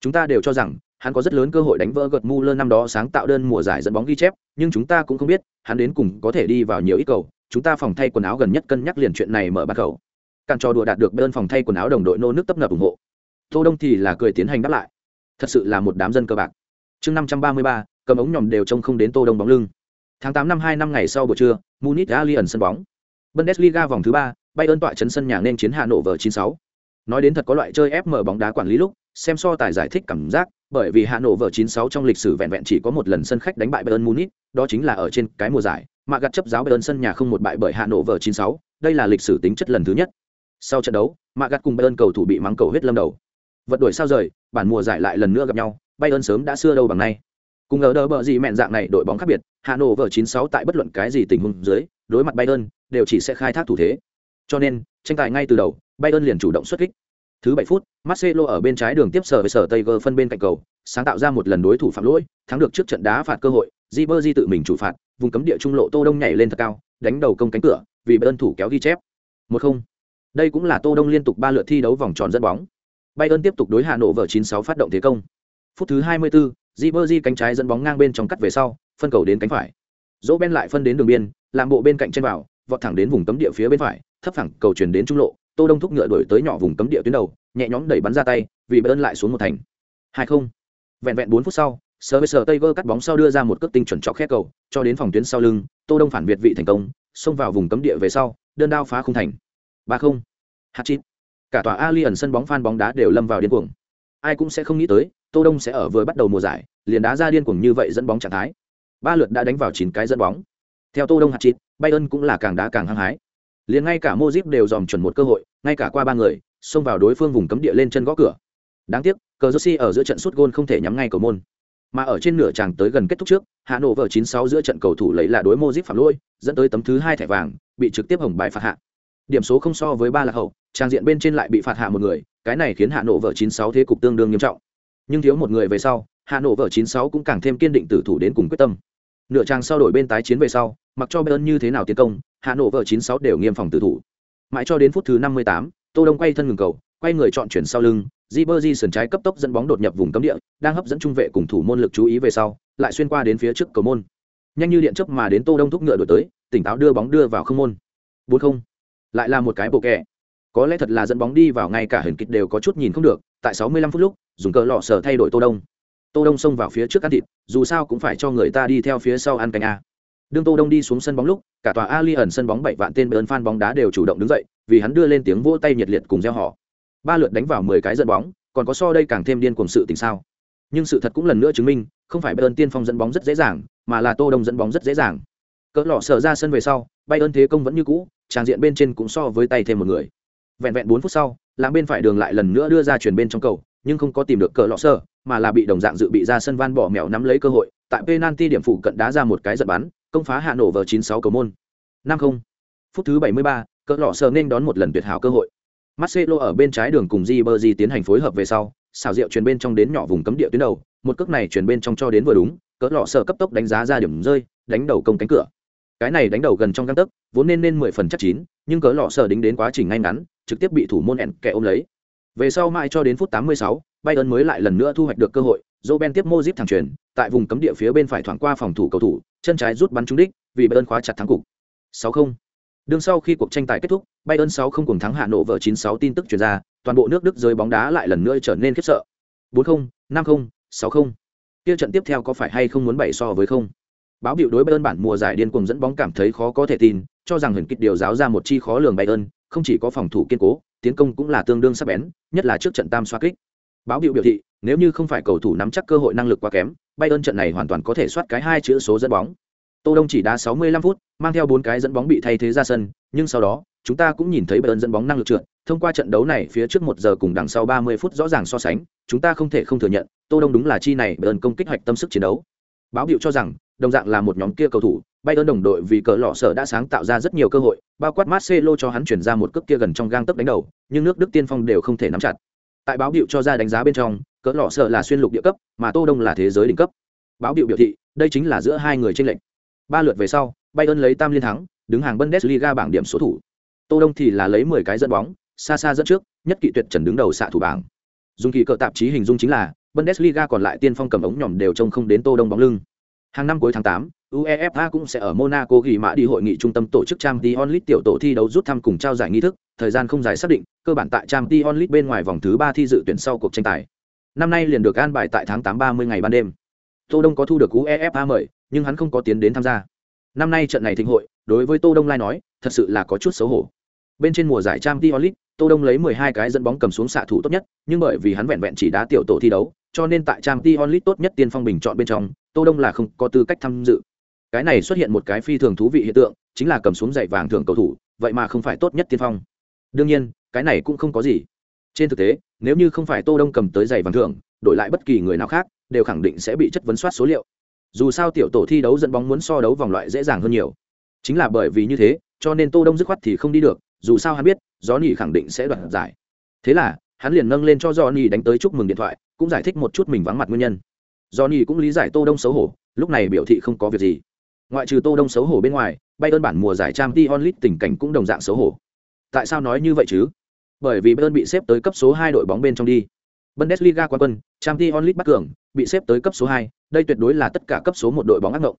Chúng ta đều cho rằng, hắn có rất lớn cơ hội đánh vỡ gật mu lơ năm đó sáng tạo đơn mùa giải dẫn bóng ghi chép, nhưng chúng ta cũng không biết, hắn đến cùng có thể đi vào nhiều ít cầu. Chúng ta phòng thay quần áo gần nhất cân nhắc liền chuyện này mở bắt cầu. Càn trò đùa đạt được bên phòng thay quần áo đồng đội nô nước tấp nập ủng hộ. Tô Đông thì là cười tiến hành đáp lại. Thật sự là một đám dân cơ bạc. Chương 533, cầm ống nhòm đều trông không đến Tô Đông bóng lưng. Tháng tám năm hai năm ngày sau buổi trưa, Munich Allianz sân bóng. Bundesliga vòng thứ ba, Bayern tọa chấn sân nhà nên chiến Hà Nội vở 96. Nói đến thật có loại chơi FM bóng đá quản lý lúc, xem so tài giải thích cảm giác, bởi vì Hà Nội vở 96 trong lịch sử vẹn vẹn chỉ có một lần sân khách đánh bại Bayern Munich, đó chính là ở trên cái mùa giải, mà gặt chấp giáo Bayern sân nhà không một bại bởi Hà Nội vở 96, đây là lịch sử tính chất lần thứ nhất. Sau trận đấu, mà gặt cùng Bayern cầu thủ bị mắng cầu huyết lâm đầu. Vật đổi sao rời, bản mùa giải lại lần nữa gặp nhau, Bayern sớm đã xưa đâu bằng nay. Cùng ở đỡ bờ gì mẹn dạng này đội bóng khác biệt, Hà Nội vở 96 tại bất luận cái gì tình huống dưới, đối mặt Bayern đều chỉ sẽ khai thác thủ thế. Cho nên, tranh tài ngay từ đầu, Bayern liền chủ động xuất kích. Thứ bảy phút, Marcelo ở bên trái đường tiếp sở với sở Tiger phân bên cạnh cầu, sáng tạo ra một lần đối thủ phạm lỗi, thắng được trước trận đá phạt cơ hội, di bơ di tự mình chủ phạt, vùng cấm địa trung lộ Tô Đông nhảy lên thật cao, đánh đầu công cánh cửa, vì Bayern thủ kéo ghi chép. 1-0. Đây cũng là Tô Đông liên tục ba lượt thi đấu vòng tròn dẫn bóng. Bayern tiếp tục đối Hà Nội vở 96 phát động thế công. Phút thứ 24, Ribery cánh trái dẫn bóng ngang bên trong cắt về sau, phân cầu đến cánh phải. Dỗ Ben lại phân đến đường biên, làm bộ bên cạnh chân vào, vọt thẳng đến vùng cấm địa phía bên phải, thấp phẳng cầu chuyển đến trung lộ, Tô Đông thúc ngựa đuổi tới nhỏ vùng cấm địa tuyến đầu, nhẹ nhõm đẩy bắn ra tay, vì Bayern lại xuống một thành. 2-0. Vẹn vẹn 4 phút sau, Service Tiger cắt bóng sau đưa ra một cước tinh chuẩn chọc khe cầu, cho đến phòng tuyến sau lưng, Tô Đông phản việt vị thành công, xông vào vùng cấm địa về sau, đơn đao phá khung thành. 3-0. Hat-trick. Cả tòa Allianz sân bóng fan bóng đá đều lâm vào điên cuồng. Ai cũng sẽ không nghĩ tới, Tô Đông sẽ ở vừa bắt đầu mùa giải, liền đá ra điên cuồng như vậy dẫn bóng trạng thái. Ba lượt đã đánh vào 9 cái dẫn bóng. Theo Tô Đông hạt chít, Bayern cũng là càng đá càng hăng hái. Liền ngay cả Modric đều dòm chuẩn một cơ hội, ngay cả qua ba người, xông vào đối phương vùng cấm địa lên chân gõ cửa. Đáng tiếc, Cờ ở giữa trận sút gôn không thể nhắm ngay cầu môn. Mà ở trên nửa chàng tới gần kết thúc trước, Hà Nội vở 96 giữa trận cầu thủ lấy là đối Modric phạm lỗi, dẫn tới tấm thứ hai thẻ vàng, bị trực tiếp hồng bài phạt hạ. Điểm số không so với ba là hậu, trang diện bên trên lại bị phạt hạ một người, cái này khiến hạ nổ vợ chín 96 thế cục tương đương nghiêm trọng. Nhưng thiếu một người về sau, hạ nổ vợ chín 96 cũng càng thêm kiên định tử thủ đến cùng quyết tâm. Nửa trang sau đổi bên tái chiến về sau, mặc cho Bayern như thế nào tiến công, hạ nổ vợ chín 96 đều nghiêm phòng tử thủ. Mãi cho đến phút thứ 58, Tô Đông quay thân ngừng cầu, quay người chọn chuyển sau lưng, Ribery sườn trái cấp tốc dẫn bóng đột nhập vùng cấm địa, đang hấp dẫn trung vệ cùng thủ môn lực chú ý về sau, lại xuyên qua đến phía trước cầu môn. Nhanh như điện chớp mà đến Tô Đông thúc ngựa đổi tới, tỉnh táo đưa bóng đưa vào không môn. 4-0. Lại là một cái bộ kẹ. Có lẽ thật là dẫn bóng đi vào ngay cả hình kịch đều có chút nhìn không được, tại 65 phút lúc, dùng cờ lọ sở thay đổi Tô Đông. Tô Đông xông vào phía trước ăn thịt, dù sao cũng phải cho người ta đi theo phía sau ăn canh a. Đương Tô Đông đi xuống sân bóng lúc, cả tòa Allianz sân bóng bảy vạn tên bơn fan bóng đá đều chủ động đứng dậy, vì hắn đưa lên tiếng vỗ tay nhiệt liệt cùng reo hò. Ba lượt đánh vào 10 cái dẫn bóng, còn có so đây càng thêm điên cuồng sự tình sao nhưng sự thật cũng lần nữa chứng minh không phải bayern tiên phong dẫn bóng rất dễ dàng mà là tô đông dẫn bóng rất dễ dàng cỡ lọ sở ra sân về sau bayern thế công vẫn như cũ tràng diện bên trên cũng so với tay thêm một người vẹn vẹn bốn phút sau làm bên phải đường lại lần nữa đưa ra chuyển bên trong cầu nhưng không có tìm được cờ lọ sở mà là bị đồng dạng dự bị ra sân van bỏ mèo nắm lấy cơ hội tại penalty điểm phụ cận đá ra một cái giật bắn công phá hạ nổ vờ 96 cầu môn. Năm không. Phút thứ 73, cỡ lọ sở nên đón một lần tuyệt hảo cơ hội. Marcelo ở bên trái đường cùng Ribery tiến hành phối hợp về sau, xào rượu truyền bên trong đến nhỏ vùng cấm địa tuyến đầu, một cước này truyền bên trong cho đến vừa đúng, cỡ lọ sở cấp tốc đánh giá ra điểm rơi, đánh đầu công cánh cửa. Cái này đánh đầu gần trong căng tấc, vốn nên nên 10 phần chắc chín, nhưng cỡ lọ sở đính đến quá trình ngay ngắn, trực tiếp bị thủ môn ẹn kẻ ôm lấy. Về sau mãi cho đến phút 86, Bayern mới lại lần nữa thu hoạch được cơ hội, Roben tiếp Modric thẳng truyền, tại vùng cấm địa phía bên phải thoảng qua phòng thủ cầu thủ, chân trái rút bắn trúng đích, vì Bayern khóa chặt thắng cục. 6-0. Đương sau khi cuộc tranh tài kết thúc, Bayern 6-0 cùng thắng Hà Nội vợ 96 tin tức truyền ra, toàn bộ nước Đức giới bóng đá lại lần nữa trở nên khiếp sợ. 4-0, 5-0, 6-0. Kia trận tiếp theo có phải hay không muốn bảy so với không? Báo biểu đối Bayern bản mùa giải điên cuồng dẫn bóng cảm thấy khó có thể tin, cho rằng Huyền kịch điều giáo ra một chi khó lường Bayern, không chỉ có phòng thủ kiên cố, tiến công cũng là tương đương sắc bén, nhất là trước trận tam xoa kích. Báo biểu biểu thị, nếu như không phải cầu thủ nắm chắc cơ hội năng lực quá kém, Bayern trận này hoàn toàn có thể soát cái hai chữ số dẫn bóng. Tô Đông chỉ đá 65 phút, mang theo bốn cái dẫn bóng bị thay thế ra sân, nhưng sau đó, chúng ta cũng nhìn thấy Bayern dẫn bóng năng lực trượt, thông qua trận đấu này phía trước một giờ cùng đằng sau 30 phút rõ ràng so sánh, chúng ta không thể không thừa nhận, Tô Đông đúng là chi này Bayern công kích hoạch tâm sức chiến đấu. Báo Biểu cho rằng, đồng dạng là một nhóm kia cầu thủ, Bayern đồng đội vì cờ lọ sở đã sáng tạo ra rất nhiều cơ hội, bao quát Marcelo cho hắn chuyển ra một cước kia gần trong gang tấc đánh đầu, nhưng nước Đức tiên phong đều không thể nắm chặt. Tại báo Biểu cho ra đánh giá bên trong, cỡ lọ sở là xuyên lục địa cấp, mà Tô Đông là thế giới đỉnh cấp. Báo Biểu biểu thị, đây chính là giữa hai người trên lệnh. Ba lượt về sau, Bayern lấy tam liên thắng, đứng hàng Bundesliga bảng điểm số thủ. Tô Đông thì là lấy 10 cái dẫn bóng, xa xa dẫn trước, nhất kỵ tuyệt trần đứng đầu xạ thủ bảng. Dung kỳ cờ tạp chí hình dung chính là Bundesliga còn lại tiên phong cầm ống nhỏm đều trông không đến Tô Đông bóng lưng. Hàng năm cuối tháng 8, UEFA cũng sẽ ở Monaco ghi mã đi hội nghị trung tâm tổ chức Champions League tiểu tổ thi đấu rút thăm cùng trao giải nghi thức, thời gian không dài xác định, cơ bản tại Champions League bên ngoài vòng thứ 3 thi dự tuyển sau cuộc tranh tài. Năm nay liền được an bài tại tháng 8 30 ngày ban đêm. Tô Đông có thu được UEFA mời, nhưng hắn không có tiến đến tham gia. Năm nay trận này thịnh hội, đối với Tô Đông lai nói, thật sự là có chút xấu hổ. Bên trên mùa giải Champions League, Tô Đông lấy 12 cái dẫn bóng cầm xuống xạ thủ tốt nhất, nhưng bởi vì hắn vẹn vẹn chỉ đá tiểu tổ thi đấu, cho nên tại Champions League tốt nhất tiên phong bình chọn bên trong, Tô Đông là không có tư cách tham dự. Cái này xuất hiện một cái phi thường thú vị hiện tượng, chính là cầm xuống giày vàng thưởng cầu thủ, vậy mà không phải tốt nhất tiên phong. Đương nhiên, cái này cũng không có gì. Trên thực tế, nếu như không phải Tô Đông cầm tới giày vàng thưởng, đổi lại bất kỳ người nào khác, đều khẳng định sẽ bị chất vấn soát số liệu. Dù sao tiểu tổ thi đấu dẫn bóng muốn so đấu vòng loại dễ dàng hơn nhiều. Chính là bởi vì như thế, cho nên Tô Đông dứt khoát thì không đi được, dù sao hắn biết, gió nhỉ khẳng định sẽ đoạt giải. Thế là, hắn liền nâng lên cho Johnny đánh tới chúc mừng điện thoại, cũng giải thích một chút mình vắng mặt nguyên nhân. Johnny cũng lý giải Tô Đông xấu hổ, lúc này biểu thị không có việc gì. Ngoại trừ Tô Đông xấu hổ bên ngoài, Bayern bản mùa giải Champions League tình cảnh cũng đồng dạng xấu hổ. Tại sao nói như vậy chứ? Bởi vì Bayern bị xếp tới cấp số 2 đội bóng bên trong đi. Bundesliga quán quân, Champions League bắt cường, bị xếp tới cấp số 2, đây tuyệt đối là tất cả cấp số một đội bóng ác ngộng.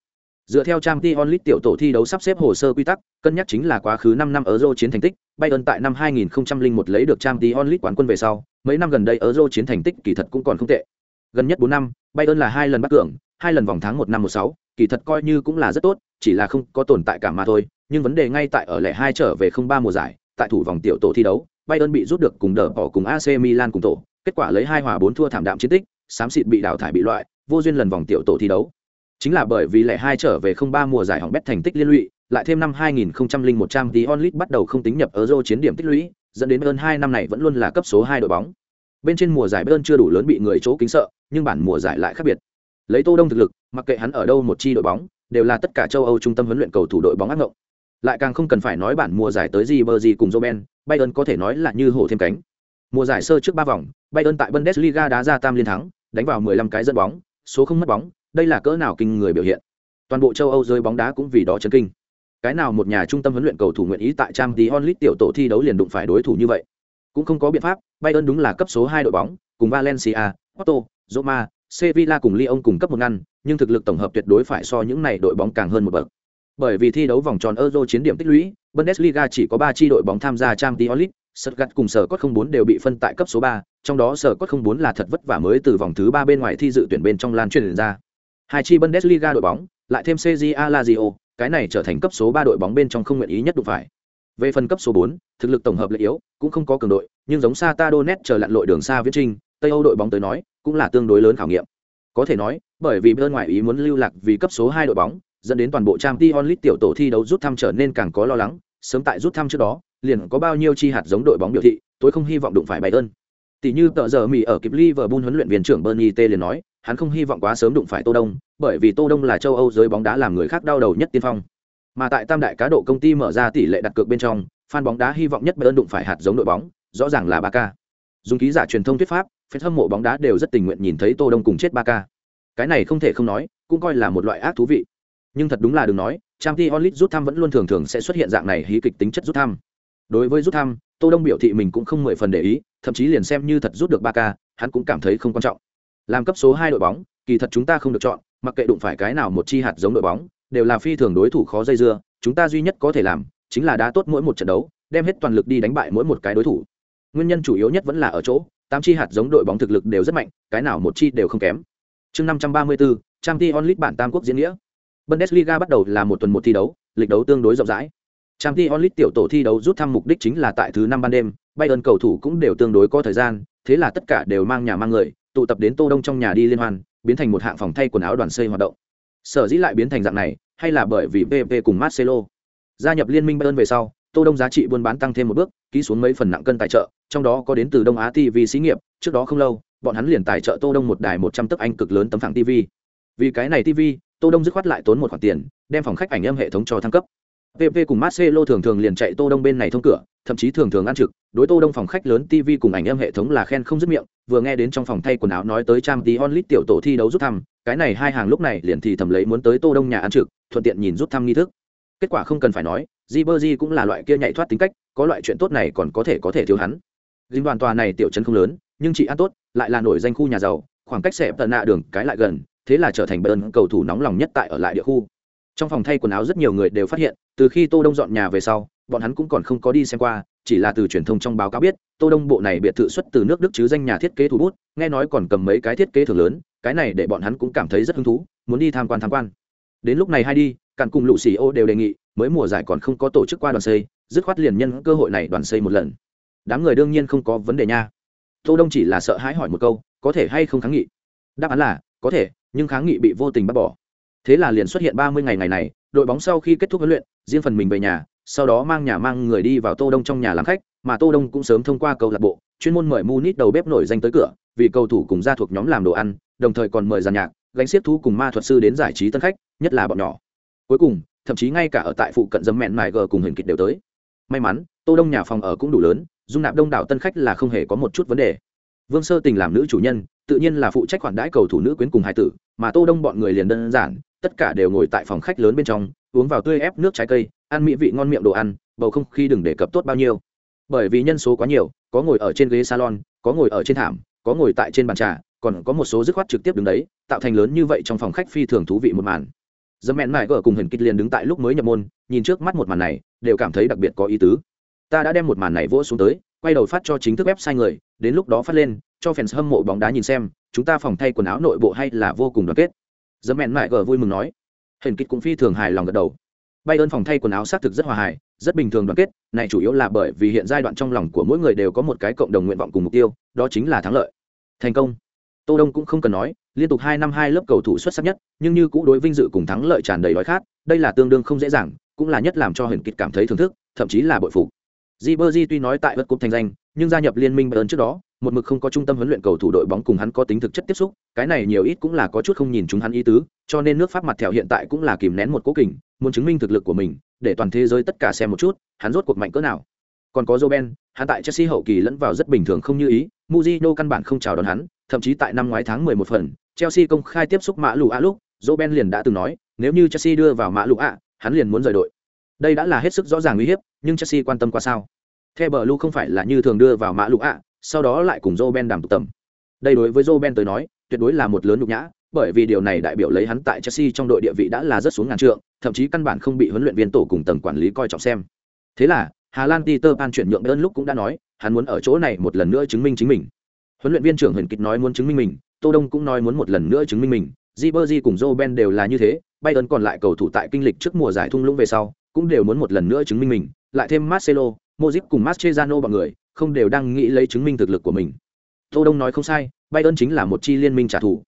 Dựa theo Champions League tiểu tổ thi đấu sắp xếp hồ sơ quy tắc, cân nhắc chính là quá khứ 5 năm Euro chiến thành tích, Bayern tại năm 2001 lấy được Champions League quán quân về sau, mấy năm gần đây Euro chiến thành tích kỳ thật cũng còn không tệ. Gần nhất 4 năm, Bayern là hai lần bắt cường, hai lần vòng tháng 1 năm 16, kỳ thật coi như cũng là rất tốt, chỉ là không có tồn tại cả mà thôi, nhưng vấn đề ngay tại ở lẻ hai trở về 03 mùa giải, tại thủ vòng tiểu tổ thi đấu, Bayern bị rút được cùng đỡ bỏ cùng AC Milan cùng tổ, kết quả lấy hai hòa bốn thua thảm đạm chiến tích, xám xịt bị đào thải bị loại, vô duyên lần vòng tiểu tổ thi đấu. Chính là bởi vì lẻ hai trở về 03 mùa giải hỏng bét thành tích liên lụy, lại thêm năm 2001 trang tí onlit bắt đầu không tính nhập Euro chiến điểm tích lũy, dẫn đến Bayern hai năm này vẫn luôn là cấp số 2 đội bóng. Bên trên mùa giải Bayern chưa đủ lớn bị người chỗ kính sợ, nhưng bản mùa giải lại khác biệt. Lấy Tô Đông thực lực, mặc kệ hắn ở đâu một chi đội bóng, đều là tất cả châu Âu trung tâm huấn luyện cầu thủ đội bóng ác ngộng. Lại càng không cần phải nói bản mùa giải tới Ribery cùng Robben, Bayern có thể nói là như hổ thêm cánh. Mùa giải sơ trước 3 vòng, Bayern tại Bundesliga đá ra tam liên thắng, đánh vào 15 cái dẫn bóng, số không mất bóng, đây là cỡ nào kinh người biểu hiện. Toàn bộ châu Âu rơi bóng đá cũng vì đó chấn kinh. Cái nào một nhà trung tâm huấn luyện cầu thủ nguyện ý tại Champions onlit tiểu tổ thi đấu liền đụng phải đối thủ như vậy. Cũng không có biện pháp, Bayern đúng là cấp số hai đội bóng, cùng Valencia, Porto, Roma, Sevilla cùng Lyon cùng cấp một ngăn, nhưng thực lực tổng hợp tuyệt đối phải so những này đội bóng càng hơn một bậc. Bởi vì thi đấu vòng tròn Euro chiến điểm tích lũy, Bundesliga chỉ có ba chi đội bóng tham gia Champions League, Stuttgart cùng Sở Cốt 04 đều bị phân tại cấp số 3, trong đó Sở Cốt 04 là thật vất vả mới từ vòng thứ 3 bên ngoài thi dự tuyển bên trong lan truyền ra. Hai chi Bundesliga đội bóng, lại thêm CJA Lazio, cái này trở thành cấp số 3 đội bóng bên trong không nguyện ý nhất đụng phải. Về phần cấp số 4, thực lực tổng hợp lại yếu, cũng không có cường đội, nhưng giống Sata chờ lặn lội đường xa viễn trinh, Tây Âu đội bóng tới nói, cũng là tương đối lớn khảo nghiệm. Có thể nói, bởi vì bên ngoài ý muốn lưu lạc vì cấp số 2 đội bóng, dẫn đến toàn bộ Champions League tiểu tổ thi đấu rút thăm trở nên càng có lo lắng, sớm tại rút thăm trước đó, liền có bao nhiêu chi hạt giống đội bóng biểu thị, tôi không hy vọng đụng phải Bayern. Tỷ như tờ giờ Mỹ ở kịp Liverpool huấn luyện viên trưởng Bernie T liền nói, hắn không hy vọng quá sớm đụng phải Tô Đông, bởi vì Tô Đông là châu Âu giới bóng đá làm người khác đau đầu nhất tiên phong. Mà tại Tam đại cá độ công ty mở ra tỷ lệ đặt cược bên trong, fan bóng đá hy vọng nhất Bayern đụng phải hạt giống đội bóng, rõ ràng là Barca. Dùng ký giả truyền thông thuyết pháp, fan hâm mộ bóng đá đều rất tình nguyện nhìn thấy Tô Đông cùng chết Barca. Cái này không thể không nói, cũng coi là một loại ác thú vị. Nhưng thật đúng là đừng nói, Champions League rút thăm vẫn luôn thường thường sẽ xuất hiện dạng này hí kịch tính chất rút thăm. Đối với rút thăm, Tô Đông biểu thị mình cũng không mười phần để ý, thậm chí liền xem như thật rút được Barca, hắn cũng cảm thấy không quan trọng. Làm cấp số hai đội bóng, kỳ thật chúng ta không được chọn, mặc kệ đụng phải cái nào một chi hạt giống đội bóng, đều là phi thường đối thủ khó dây dưa, chúng ta duy nhất có thể làm chính là đá tốt mỗi một trận đấu đem hết toàn lực đi đánh bại mỗi một cái đối thủ. Nguyên nhân chủ yếu nhất vẫn là ở chỗ tám chi hạt giống đội bóng thực lực đều rất mạnh cái nào một chi đều không kém. Chương năm trăm ba mươi trang bản tam quốc diễn nghĩa. Bundesliga bắt đầu là một tuần một thi đấu lịch đấu tương đối rộng rãi. Trang League tiểu tổ thi đấu rút thăm mục đích chính là tại thứ năm ban đêm bayern cầu thủ cũng đều tương đối có thời gian thế là tất cả đều mang nhà mang người tụ tập đến tô đông trong nhà đi liên hoan biến thành một hạng phòng thay quần áo đoàn xây hoạt động sở dĩ lại biến thành dạng này hay là bởi vì PP cùng Marcelo gia nhập liên minh Bayern về sau, Tô Đông giá trị buôn bán tăng thêm một bước, ký xuống mấy phần nặng cân tài trợ, trong đó có đến từ Đông Á TV xí nghiệp, trước đó không lâu, bọn hắn liền tài trợ Tô Đông một đài 100 tấc anh cực lớn tấm phẳng TV. Vì cái này TV, Tô Đông dứt khoát lại tốn một khoản tiền, đem phòng khách ảnh âm hệ thống cho thăng cấp. PP cùng Marcelo thường thường liền chạy Tô Đông bên này thông cửa, thậm chí thường thường ăn trực, đối Tô Đông phòng khách lớn TV cùng ảnh âm hệ thống là khen không dứt miệng, vừa nghe đến trong phòng thay quần áo nói tới trang tí onlit tiểu tổ thi đấu rút thăm, cái này hai hàng lúc này liền thì thầm lấy muốn tới Tô Đông nhà ăn trực, thuận tiện nhìn rút thăm nghi thức. Kết quả không cần phải nói, Ribery cũng là loại kia nhạy thoát tính cách, có loại chuyện tốt này còn có thể có thể thiếu hắn. Dinh đoàn tòa này tiểu trấn không lớn, nhưng chị ăn tốt, lại là nổi danh khu nhà giàu, khoảng cách xẹp tận nạ đường cái lại gần, thế là trở thành bơn cầu thủ nóng lòng nhất tại ở lại địa khu. Trong phòng thay quần áo rất nhiều người đều phát hiện, từ khi Tô Đông dọn nhà về sau, bọn hắn cũng còn không có đi xem qua, chỉ là từ truyền thông trong báo cáo biết, Tô Đông bộ này biệt thự xuất từ nước Đức chứ danh nhà thiết kế thủ bút, nghe nói còn cầm mấy cái thiết kế thường lớn, cái này để bọn hắn cũng cảm thấy rất hứng thú, muốn đi tham quan tham quan. Đến lúc này hay đi, cản cùng lũ xì ô đều đề nghị mới mùa giải còn không có tổ chức qua đoàn xây dứt khoát liền nhân cơ hội này đoàn xây một lần. Đám người đương nhiên không có vấn đề nha. Tô đông chỉ là sợ hãi hỏi một câu có thể hay không kháng nghị? Đáp án là có thể nhưng kháng nghị bị vô tình bác bỏ. Thế là liền xuất hiện ba mươi ngày ngày này đội bóng sau khi kết thúc huấn luyện riêng phần mình về nhà sau đó mang nhà mang người đi vào tô đông trong nhà làm khách, mà tô đông cũng sớm thông qua câu lạc bộ, chuyên môn mời munich đầu bếp nổi danh tới cửa, vì cầu thủ cùng gia thuộc nhóm làm đồ ăn, đồng thời còn mời giàn nhạc, gánh xiếc thu cùng ma thuật sư đến giải trí tân khách, nhất là bọn nhỏ. Cuối cùng, thậm chí ngay cả ở tại phụ cận dấm mẹn mài gờ cùng hình kịch đều tới. May mắn, tô đông nhà phòng ở cũng đủ lớn, dung nạp đông đảo tân khách là không hề có một chút vấn đề. Vương sơ tình làm nữ chủ nhân, tự nhiên là phụ trách khoản đãi cầu thủ nữ quyến cùng hai tử, mà tô đông bọn người liền đơn giản, tất cả đều ngồi tại phòng khách lớn bên trong, uống vào tươi ép nước trái cây ăn mỹ vị ngon miệng đồ ăn, bầu không khí đừng đề cập tốt bao nhiêu. Bởi vì nhân số quá nhiều, có ngồi ở trên ghế salon, có ngồi ở trên thảm, có ngồi tại trên bàn trà, còn có một số dứt khoát trực tiếp đứng đấy, tạo thành lớn như vậy trong phòng khách phi thường thú vị một màn. Dâm mẹn mải gờ cùng hình kích liền đứng tại lúc mới nhập môn, nhìn trước mắt một màn này, đều cảm thấy đặc biệt có ý tứ. Ta đã đem một màn này vỗ xuống tới, quay đầu phát cho chính thức website người, đến lúc đó phát lên, cho fans hâm mộ bóng đá nhìn xem, chúng ta phòng thay quần áo nội bộ hay là vô cùng đoàn kết. Dâm mẹn mải gờ vui mừng nói. Hình kích cũng phi thường hài lòng gật đầu bay ơn phòng thay quần áo xác thực rất hòa hài, rất bình thường đoàn kết, này chủ yếu là bởi vì hiện giai đoạn trong lòng của mỗi người đều có một cái cộng đồng nguyện vọng cùng mục tiêu, đó chính là thắng lợi. Thành công. Tô đông cũng không cần nói, liên tục hai năm hai lớp cầu thủ xuất sắc nhất, nhưng như cũ đối vinh dự cùng thắng lợi tràn đầy đói khát, đây là tương đương không dễ dàng, cũng là nhất làm cho Huyền kịch cảm thấy thưởng thức, thậm chí là bội phục. Ribery tuy nói tại vật cúp thành danh, nhưng gia nhập liên minh Bayern trước đó, một mực không có trung tâm huấn luyện cầu thủ đội bóng cùng hắn có tính thực chất tiếp xúc, cái này nhiều ít cũng là có chút không nhìn chúng hắn ý tứ, cho nên nước pháp mặt thẹo hiện tại cũng là kìm nén một cố kình muốn chứng minh thực lực của mình để toàn thế giới tất cả xem một chút hắn rốt cuộc mạnh cỡ nào còn có Roben hắn tại Chelsea hậu kỳ lẫn vào rất bình thường không như ý Mourinho căn bản không chào đón hắn thậm chí tại năm ngoái tháng 11 phần, Chelsea công khai tiếp xúc Mã Lũ A lúc, Roben liền đã từng nói, nếu như Chelsea đưa vào Mã Lũ A, hắn liền muốn rời đội. Đây đã là hết sức rõ ràng nguy hiểm, nhưng Chelsea quan tâm qua sao? Theo bờ không phải là như thường đưa vào Mã Lũ A, sau đó lại cùng Roben đàm tụ tầm. Đây đối với Roben tới nói, tuyệt đối là một lớn nhục nhã, bởi vì điều này đại biểu lấy hắn tại Chelsea trong đội địa vị đã là rất xuống ngàn trượng, thậm chí căn bản không bị huấn luyện viên tổ cùng tầng quản lý coi trọng xem. Thế là, Hà Lan Peter Pan chuyển nhượng Bayern lúc cũng đã nói, hắn muốn ở chỗ này một lần nữa chứng minh chính mình. Huấn luyện viên trưởng huyền kịch nói muốn chứng minh mình tô đông cũng nói muốn một lần nữa chứng minh mình Ribery cùng Joe Ben đều là như thế Bayern còn lại cầu thủ tại kinh lịch trước mùa giải thung lũng về sau cũng đều muốn một lần nữa chứng minh mình lại thêm Marcelo Modric cùng Mascherano bọn người không đều đang nghĩ lấy chứng minh thực lực của mình. Tô đông nói không sai bayern chính là một chi liên minh trả thù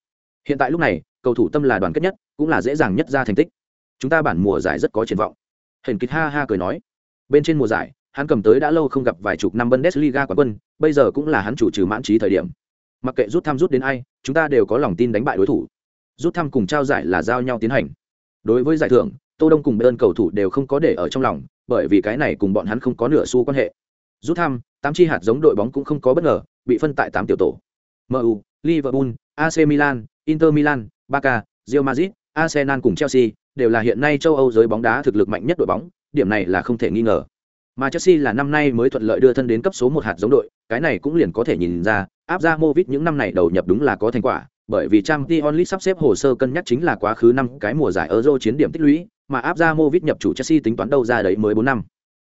hiện tại lúc này, cầu thủ tâm là đoàn kết nhất, cũng là dễ dàng nhất ra thành tích. Chúng ta bản mùa giải rất có triển vọng. Hình kịch ha ha cười nói. Bên trên mùa giải, hắn cầm tới đã lâu không gặp vài chục năm bundesliga quán quân, bây giờ cũng là hắn chủ trừ mãn trí thời điểm. Mặc kệ rút thăm rút đến ai, chúng ta đều có lòng tin đánh bại đối thủ. Rút thăm cùng trao giải là giao nhau tiến hành. Đối với giải thưởng, tô đông cùng bên cầu thủ đều không có để ở trong lòng, bởi vì cái này cùng bọn hắn không có nửa xu quan hệ. Rút thăm, tám chi hạt giống đội bóng cũng không có bất ngờ, bị phân tại tám tiểu tổ. Mu liverpool ac milan inter milan barca real madrid arsenal cùng chelsea đều là hiện nay châu âu giới bóng đá thực lực mạnh nhất đội bóng điểm này là không thể nghi ngờ mà chelsea là năm nay mới thuận lợi đưa thân đến cấp số một hạt giống đội cái này cũng liền có thể nhìn ra áp ra Movit những năm này đầu nhập đúng là có thành quả, bởi vì Champions League sắp xếp hồ sơ cân nhắc chính là quá khứ năm cái mùa giải Euro chiến điểm tích lũy, mà áp ra Movit nhập chủ Chelsea tính toán đâu ra đấy mới 4 năm.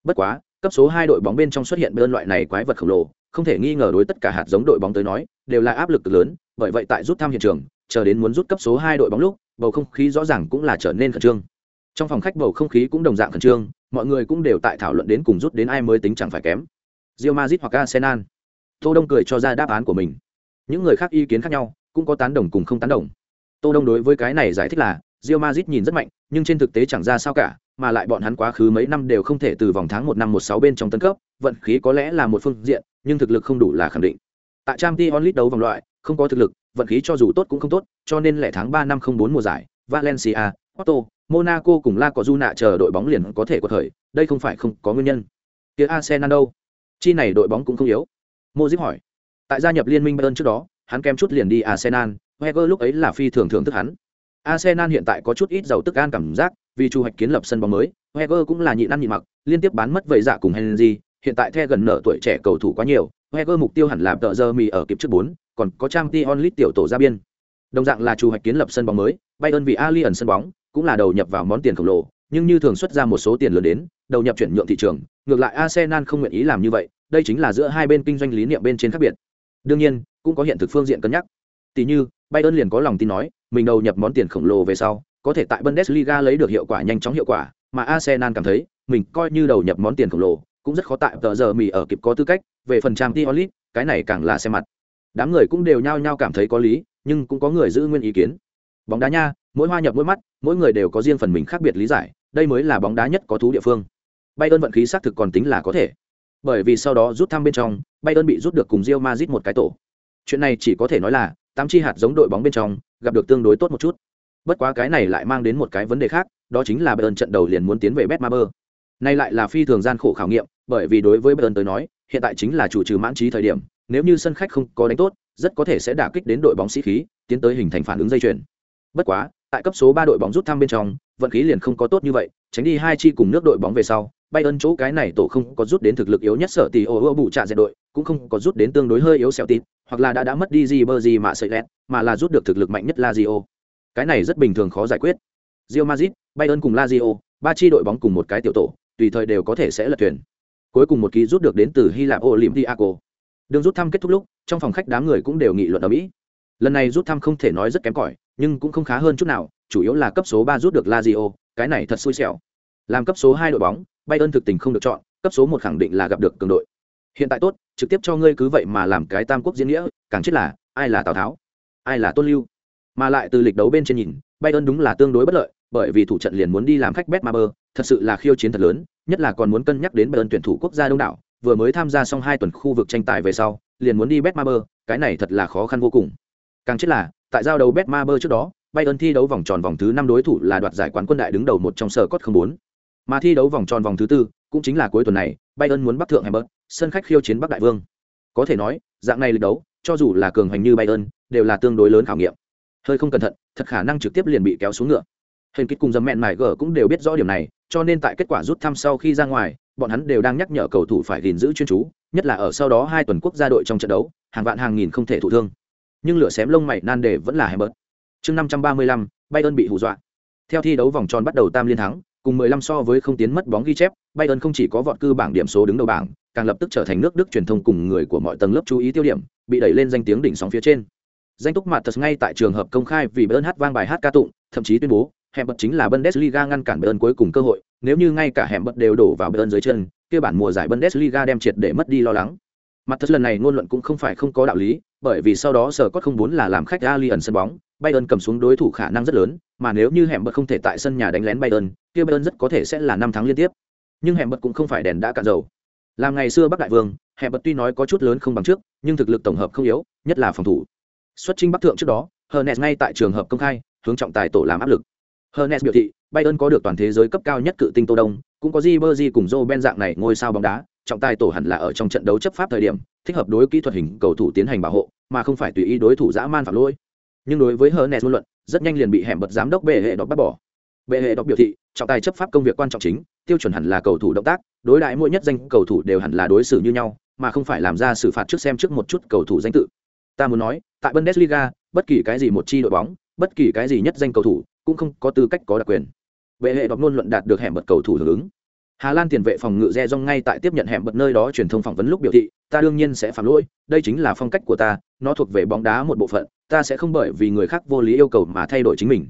Bất quá, cấp số 2 đội bóng bên trong xuất hiện bên loại này quái vật khổng lồ, không thể nghi ngờ đối tất cả hạt giống đội bóng tới nói, đều là áp lực lớn, bởi vậy tại rút thăm hiện trường, chờ đến muốn rút cấp số 2 đội bóng lúc, bầu không khí rõ ràng cũng là trở nên khẩn trương. Trong phòng khách bầu không khí cũng đồng dạng khẩn trương, mọi người cũng đều tại thảo luận đến cùng rút đến ai mới tính chẳng phải kém. Real Madrid hoặc Arsenal tô đông cười cho ra đáp án của mình những người khác ý kiến khác nhau cũng có tán đồng cùng không tán đồng tô đông đối với cái này giải thích là Real Madrid nhìn rất mạnh nhưng trên thực tế chẳng ra sao cả mà lại bọn hắn quá khứ mấy năm đều không thể từ vòng tháng một năm một sáu bên trong tân cấp vận khí có lẽ là một phương diện nhưng thực lực không đủ là khẳng định tại Champions League đấu vòng loại không có thực lực vận khí cho dù tốt cũng không tốt cho nên lẻ tháng ba năm không bốn mùa giải valencia porto monaco cùng la có chờ đội bóng liền có thể có thời đây không phải không có nguyên nhân kia arsenal đâu chi này đội bóng cũng không yếu Mô hỏi. Tại gia nhập liên minh Bayern trước đó, hắn kem chút liền đi Arsenal, Wenger lúc ấy là phi thường thưởng thức hắn. Arsenal hiện tại có chút ít giàu tức an cảm giác, vì chu hoạch kiến lập sân bóng mới, Wenger cũng là nhịn ăn nhịn mặc, liên tiếp bán mất vậy dạ cùng Henry, hiện tại the gần nở tuổi trẻ cầu thủ quá nhiều, Heger mục tiêu hẳn là tợ giờ mì ở kịp trước 4, còn có trang Tion Lit tiểu tổ ra biên. Đồng dạng là chu hoạch kiến lập sân bóng mới, Bayern vì Alien sân bóng, cũng là đầu nhập vào món tiền khổng lồ, nhưng như thường xuất ra một số tiền lớn đến, đầu nhập chuyển nhượng thị trường, ngược lại Arsenal không nguyện ý làm như vậy, đây chính là giữa hai bên kinh doanh lý niệm bên trên khác biệt đương nhiên cũng có hiện thực phương diện cân nhắc tỷ như bayern liền có lòng tin nói mình đầu nhập món tiền khổng lồ về sau có thể tại bundesliga lấy được hiệu quả nhanh chóng hiệu quả mà arsenal cảm thấy mình coi như đầu nhập món tiền khổng lồ cũng rất khó tại tờ giờ mì ở kịp có tư cách về phần trang t cái này càng là xem mặt đám người cũng đều nhao nhao cảm thấy có lý nhưng cũng có người giữ nguyên ý kiến bóng đá nha mỗi hoa nhập mỗi mắt mỗi người đều có riêng phần mình khác biệt lý giải đây mới là bóng đá nhất có thú địa phương bayern vận khí xác thực còn tính là có thể bởi vì sau đó rút thăm bên trong Bayern bị rút được cùng Real Madrid một cái tổ. Chuyện này chỉ có thể nói là tám chi hạt giống đội bóng bên trong gặp được tương đối tốt một chút. Bất quá cái này lại mang đến một cái vấn đề khác, đó chính là Bayern trận đầu liền muốn tiến về Betmaber. Nay lại là phi thường gian khổ khảo nghiệm, bởi vì đối với Bayern tới nói, hiện tại chính là chủ trừ mãn trí thời điểm, nếu như sân khách không có đánh tốt, rất có thể sẽ đả kích đến đội bóng sĩ khí, tiến tới hình thành phản ứng dây chuyền. Bất quá, tại cấp số ba đội bóng rút thăm bên trong, vận khí liền không có tốt như vậy, tránh đi hai chi cùng nước đội bóng về sau, Bayern chỗ cái này tổ không có rút đến thực lực yếu nhất sở tỷ ô bù trạ dẹp đội, cũng không có rút đến tương đối hơi yếu xẻo tít, hoặc là đã đã mất đi gì bơ gì mà sợi lẹt, mà là rút được thực lực mạnh nhất La Zio. Cái này rất bình thường khó giải quyết. Real Madrid, Bayern cùng Lazio, ba chi đội bóng cùng một cái tiểu tổ, tùy thời đều có thể sẽ lật thuyền. Cuối cùng một ký rút được đến từ Hy Lạp Olympiacos. Đường rút thăm kết thúc lúc, trong phòng khách đám người cũng đều nghị luận ở Mỹ. Lần này rút thăm không thể nói rất kém cỏi, nhưng cũng không khá hơn chút nào, chủ yếu là cấp số ba rút được Lazio, cái này thật xui xẻo. Làm cấp số hai đội bóng, Bayern thực tình không được chọn, cấp số một khẳng định là gặp được cường đội. Hiện tại tốt, trực tiếp cho ngươi cứ vậy mà làm cái tam quốc diễn nghĩa, càng chết là, ai là Tào Tháo, ai là Tôn Lưu. Mà lại từ lịch đấu bên trên nhìn, Bayern đúng là tương đối bất lợi, bởi vì thủ trận liền muốn đi làm khách Betmaber, thật sự là khiêu chiến thật lớn, nhất là còn muốn cân nhắc đến Bayern tuyển thủ quốc gia đông đảo, vừa mới tham gia xong hai tuần khu vực tranh tài về sau, liền muốn đi Betmaber, cái này thật là khó khăn vô cùng. Càng chết là, tại giao đấu Betmaber trước đó, Bayern thi đấu vòng tròn vòng thứ năm đối thủ là đoạt giải quán quân đại đứng đầu một trong sở cốt không bốn. Mà thi đấu vòng tròn vòng thứ tư, cũng chính là cuối tuần này, Bayern muốn bắt thượng Hamburg, sân khách khiêu chiến Bắc Đại Vương. Có thể nói, dạng này lịch đấu, cho dù là cường hành như Bayern, đều là tương đối lớn khảo nghiệm. Hơi không cẩn thận, thật khả năng trực tiếp liền bị kéo xuống ngựa. Hình kích cùng dầm mẹn mải gở cũng đều biết rõ điểm này, cho nên tại kết quả rút thăm sau khi ra ngoài, bọn hắn đều đang nhắc nhở cầu thủ phải gìn giữ chuyên chú, nhất là ở sau đó hai tuần quốc gia đội trong trận đấu, hàng vạn hàng nghìn không thể thụ thương. Nhưng lửa xém lông mày nan đề vẫn là Hamburg. Chương 535, Bayern bị hù dọa. Theo thi đấu vòng tròn bắt đầu tam liên thắng, cùng 15 so với không tiến mất bóng ghi chép, Bayern không chỉ có vọt cư bảng điểm số đứng đầu bảng, càng lập tức trở thành nước Đức truyền thông cùng người của mọi tầng lớp chú ý tiêu điểm, bị đẩy lên danh tiếng đỉnh sóng phía trên. Danh túc mặt thật ngay tại trường hợp công khai vì Bayern hát vang bài hát ca tụng, thậm chí tuyên bố, hẻm bật chính là Bundesliga ngăn cản Bayern cuối cùng cơ hội, nếu như ngay cả hẻm bật đều đổ vào Bayern dưới chân, kia bản mùa giải Bundesliga đem triệt để mất đi lo lắng. Mặt thật lần này ngôn luận cũng không phải không có đạo lý, bởi vì sau đó sở cốt không muốn là làm khách Alien sân bóng, Bayern cầm xuống đối thủ khả năng rất lớn, mà nếu như hẻm bật không thể tại sân nhà đánh lén Bayern, kia Bayern rất có thể sẽ là năm tháng liên tiếp. Nhưng hẻm bật cũng không phải đèn đã cạn dầu. Làm ngày xưa Bắc Đại Vương, hẻm bật tuy nói có chút lớn không bằng trước, nhưng thực lực tổng hợp không yếu, nhất là phòng thủ. Xuất chinh Bắc thượng trước đó, Hernes ngay tại trường hợp công khai, hướng trọng tài tổ làm áp lực. Hernes biểu thị, Bayern có được toàn thế giới cấp cao nhất cự tinh Tô Đông, cũng có Ribery cùng Joe Ben dạng này ngôi sao bóng đá, trọng tài tổ hẳn là ở trong trận đấu chấp pháp thời điểm, thích hợp đối kỹ thuật hình cầu thủ tiến hành bảo hộ, mà không phải tùy ý đối thủ dã man phạm lỗi. Nhưng đối với Hernes luận, rất nhanh liền bị hẻm bật giám đốc bệ hệ đọc bắt bỏ. Bệ hệ đọc biểu thị, trọng tài chấp pháp công việc quan trọng chính, tiêu chuẩn hẳn là cầu thủ động tác, đối đãi mỗi nhất danh cầu thủ đều hẳn là đối xử như nhau, mà không phải làm ra xử phạt trước xem trước một chút cầu thủ danh tự. Ta muốn nói, tại Bundesliga, bất kỳ cái gì một chi đội bóng, bất kỳ cái gì nhất danh cầu thủ, cũng không có tư cách có đặc quyền. Vệ hệ đọc luôn luận đạt được hẻm bật cầu thủ hưởng ứng. Hà lan tiền vệ phòng ngự re rong ngay tại tiếp nhận hẻm bật nơi đó truyền thông phỏng vấn lúc biểu thị ta đương nhiên sẽ phạm lỗi đây chính là phong cách của ta nó thuộc về bóng đá một bộ phận ta sẽ không bởi vì người khác vô lý yêu cầu mà thay đổi chính mình.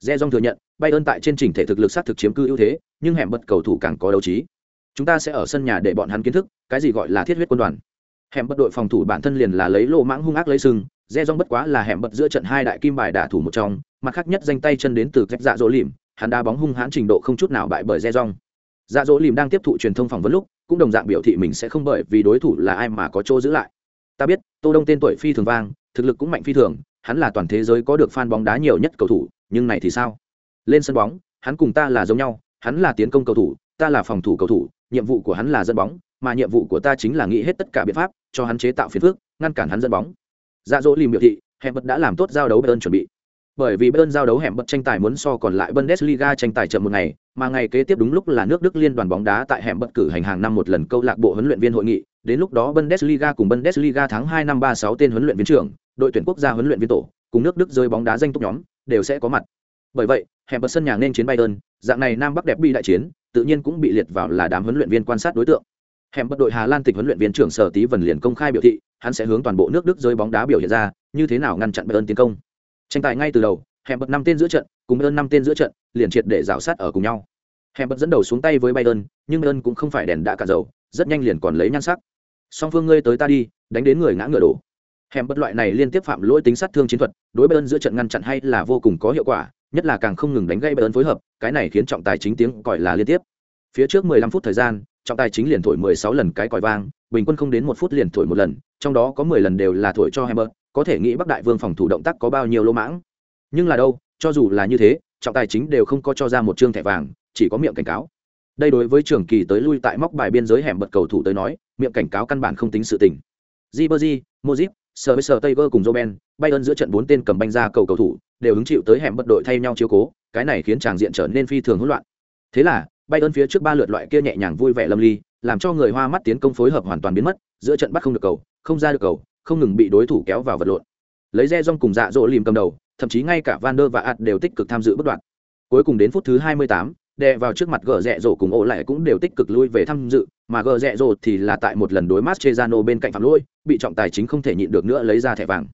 Re rong thừa nhận bay ơn tại trên trình thể thực lực sát thực chiếm cư ưu thế nhưng hẻm bật cầu thủ càng có đấu trí. Chúng ta sẽ ở sân nhà để bọn hắn kiến thức cái gì gọi là thiết huyết quân đoàn. Hẻm bật đội phòng thủ bản thân liền là lấy lô mãng hung ác lấy sừng re rong bất quá là hẻm bật giữa trận hai đại kim bài đả thủ một trong, mặt khác nhất danh tay chân đến từ cách dạ dỗ lìm, hắn đá bóng hung hãn trình độ không chút nào bại bởi re rong dạ dỗ lìm đang tiếp thụ truyền thông phỏng vấn lúc, cũng đồng dạng biểu thị mình sẽ không bởi vì đối thủ là ai mà có chỗ giữ lại. Ta biết, tô đông tên tuổi phi thường vang, thực lực cũng mạnh phi thường, hắn là toàn thế giới có được fan bóng đá nhiều nhất cầu thủ, nhưng này thì sao? Lên sân bóng, hắn cùng ta là giống nhau, hắn là tiến công cầu thủ, ta là phòng thủ cầu thủ, nhiệm vụ của hắn là dẫn bóng, mà nhiệm vụ của ta chính là nghĩ hết tất cả biện pháp, cho hắn chế tạo phiền phức, ngăn cản hắn dẫn bóng dạ dỗ lìm biểu thị hẹn bật đã làm tốt giao đấu bayern chuẩn bị bởi vì Bayern giao đấu hẻm bật tranh tài muốn so còn lại Bundesliga tranh tài chậm một ngày, mà ngày kế tiếp đúng lúc là nước Đức liên đoàn bóng đá tại hẻm bật cử hành hàng năm một lần câu lạc bộ huấn luyện viên hội nghị, đến lúc đó Bundesliga cùng Bundesliga tháng 2 năm 36 tên huấn luyện viên trưởng, đội tuyển quốc gia huấn luyện viên tổ, cùng nước Đức rơi bóng đá danh túc nhóm đều sẽ có mặt. Bởi vậy, hẻm bật sân nhà nên chiến Bayern, dạng này Nam Bắc đẹp bị đại chiến, tự nhiên cũng bị liệt vào là đám huấn luyện viên quan sát đối tượng. Hẻm bật đội Hà Lan tịch huấn luyện viên trưởng Sở Tí vần liền công khai biểu thị, hắn sẽ hướng toàn bộ nước Đức rơi bóng đá biểu hiện ra, như thế nào ngăn chặn Bayern tiến công. Tranh tài ngay từ đầu, hẻm bật năm tên giữa trận cùng bayern năm tên giữa trận liền triệt để rào sát ở cùng nhau. Hẻm bật dẫn đầu xuống tay với bayern nhưng bayern cũng không phải đèn đã cả dầu rất nhanh liền còn lấy nhan sắc. Song phương ngươi tới ta đi đánh đến người ngã ngựa đổ. Hẻm bật loại này liên tiếp phạm lỗi tính sát thương chiến thuật đối bayern giữa trận ngăn chặn hay là vô cùng có hiệu quả nhất là càng không ngừng đánh gây bayern phối hợp cái này khiến trọng tài chính tiếng gọi là liên tiếp. Phía trước 15 phút thời gian trọng tài chính liền thổi 16 lần cái còi vang bình quân không đến một phút liền thổi một lần trong đó có 10 lần đều là thổi cho Hammer, có thể nghĩ Bắc Đại Vương phòng thủ động tác có bao nhiêu lỗ mãng. Nhưng là đâu cho dù là như thế trọng tài chính đều không có cho ra một chương thẻ vàng chỉ có miệng cảnh cáo. Đây đối với trưởng kỳ tới lui tại móc bài biên giới hẻm bật cầu thủ tới nói miệng cảnh cáo căn bản không tính sự tình. Ribery, Modric, Sir Taylor cùng Robben, Bayern giữa trận bốn tên cầm banh ra cầu cầu thủ đều hứng chịu tới hẻm bật đội thay nhau chiếu cố, cái này khiến tràng diện trở nên phi thường hỗn loạn. Thế là, bay ơn phía trước ba lượt loại kia nhẹ nhàng vui vẻ lâm ly, làm cho người hoa mắt tiến công phối hợp hoàn toàn biến mất, giữa trận bắt không được cầu, không ra được cầu, không ngừng bị đối thủ kéo vào vật lộn. Lấy Re rong cùng dạ dỗ lìm cầm đầu, thậm chí ngay cả Van der và Ad đều tích cực tham dự bất đoạn. Cuối cùng đến phút thứ 28, đè vào trước mặt gờ rẽ rổ cùng ổ lại cũng đều tích cực lui về tham dự, mà gờ rẽ rổ thì là tại một lần đối Mascherano bên cạnh phạm lỗi, bị trọng tài chính không thể nhịn được nữa lấy ra thẻ vàng.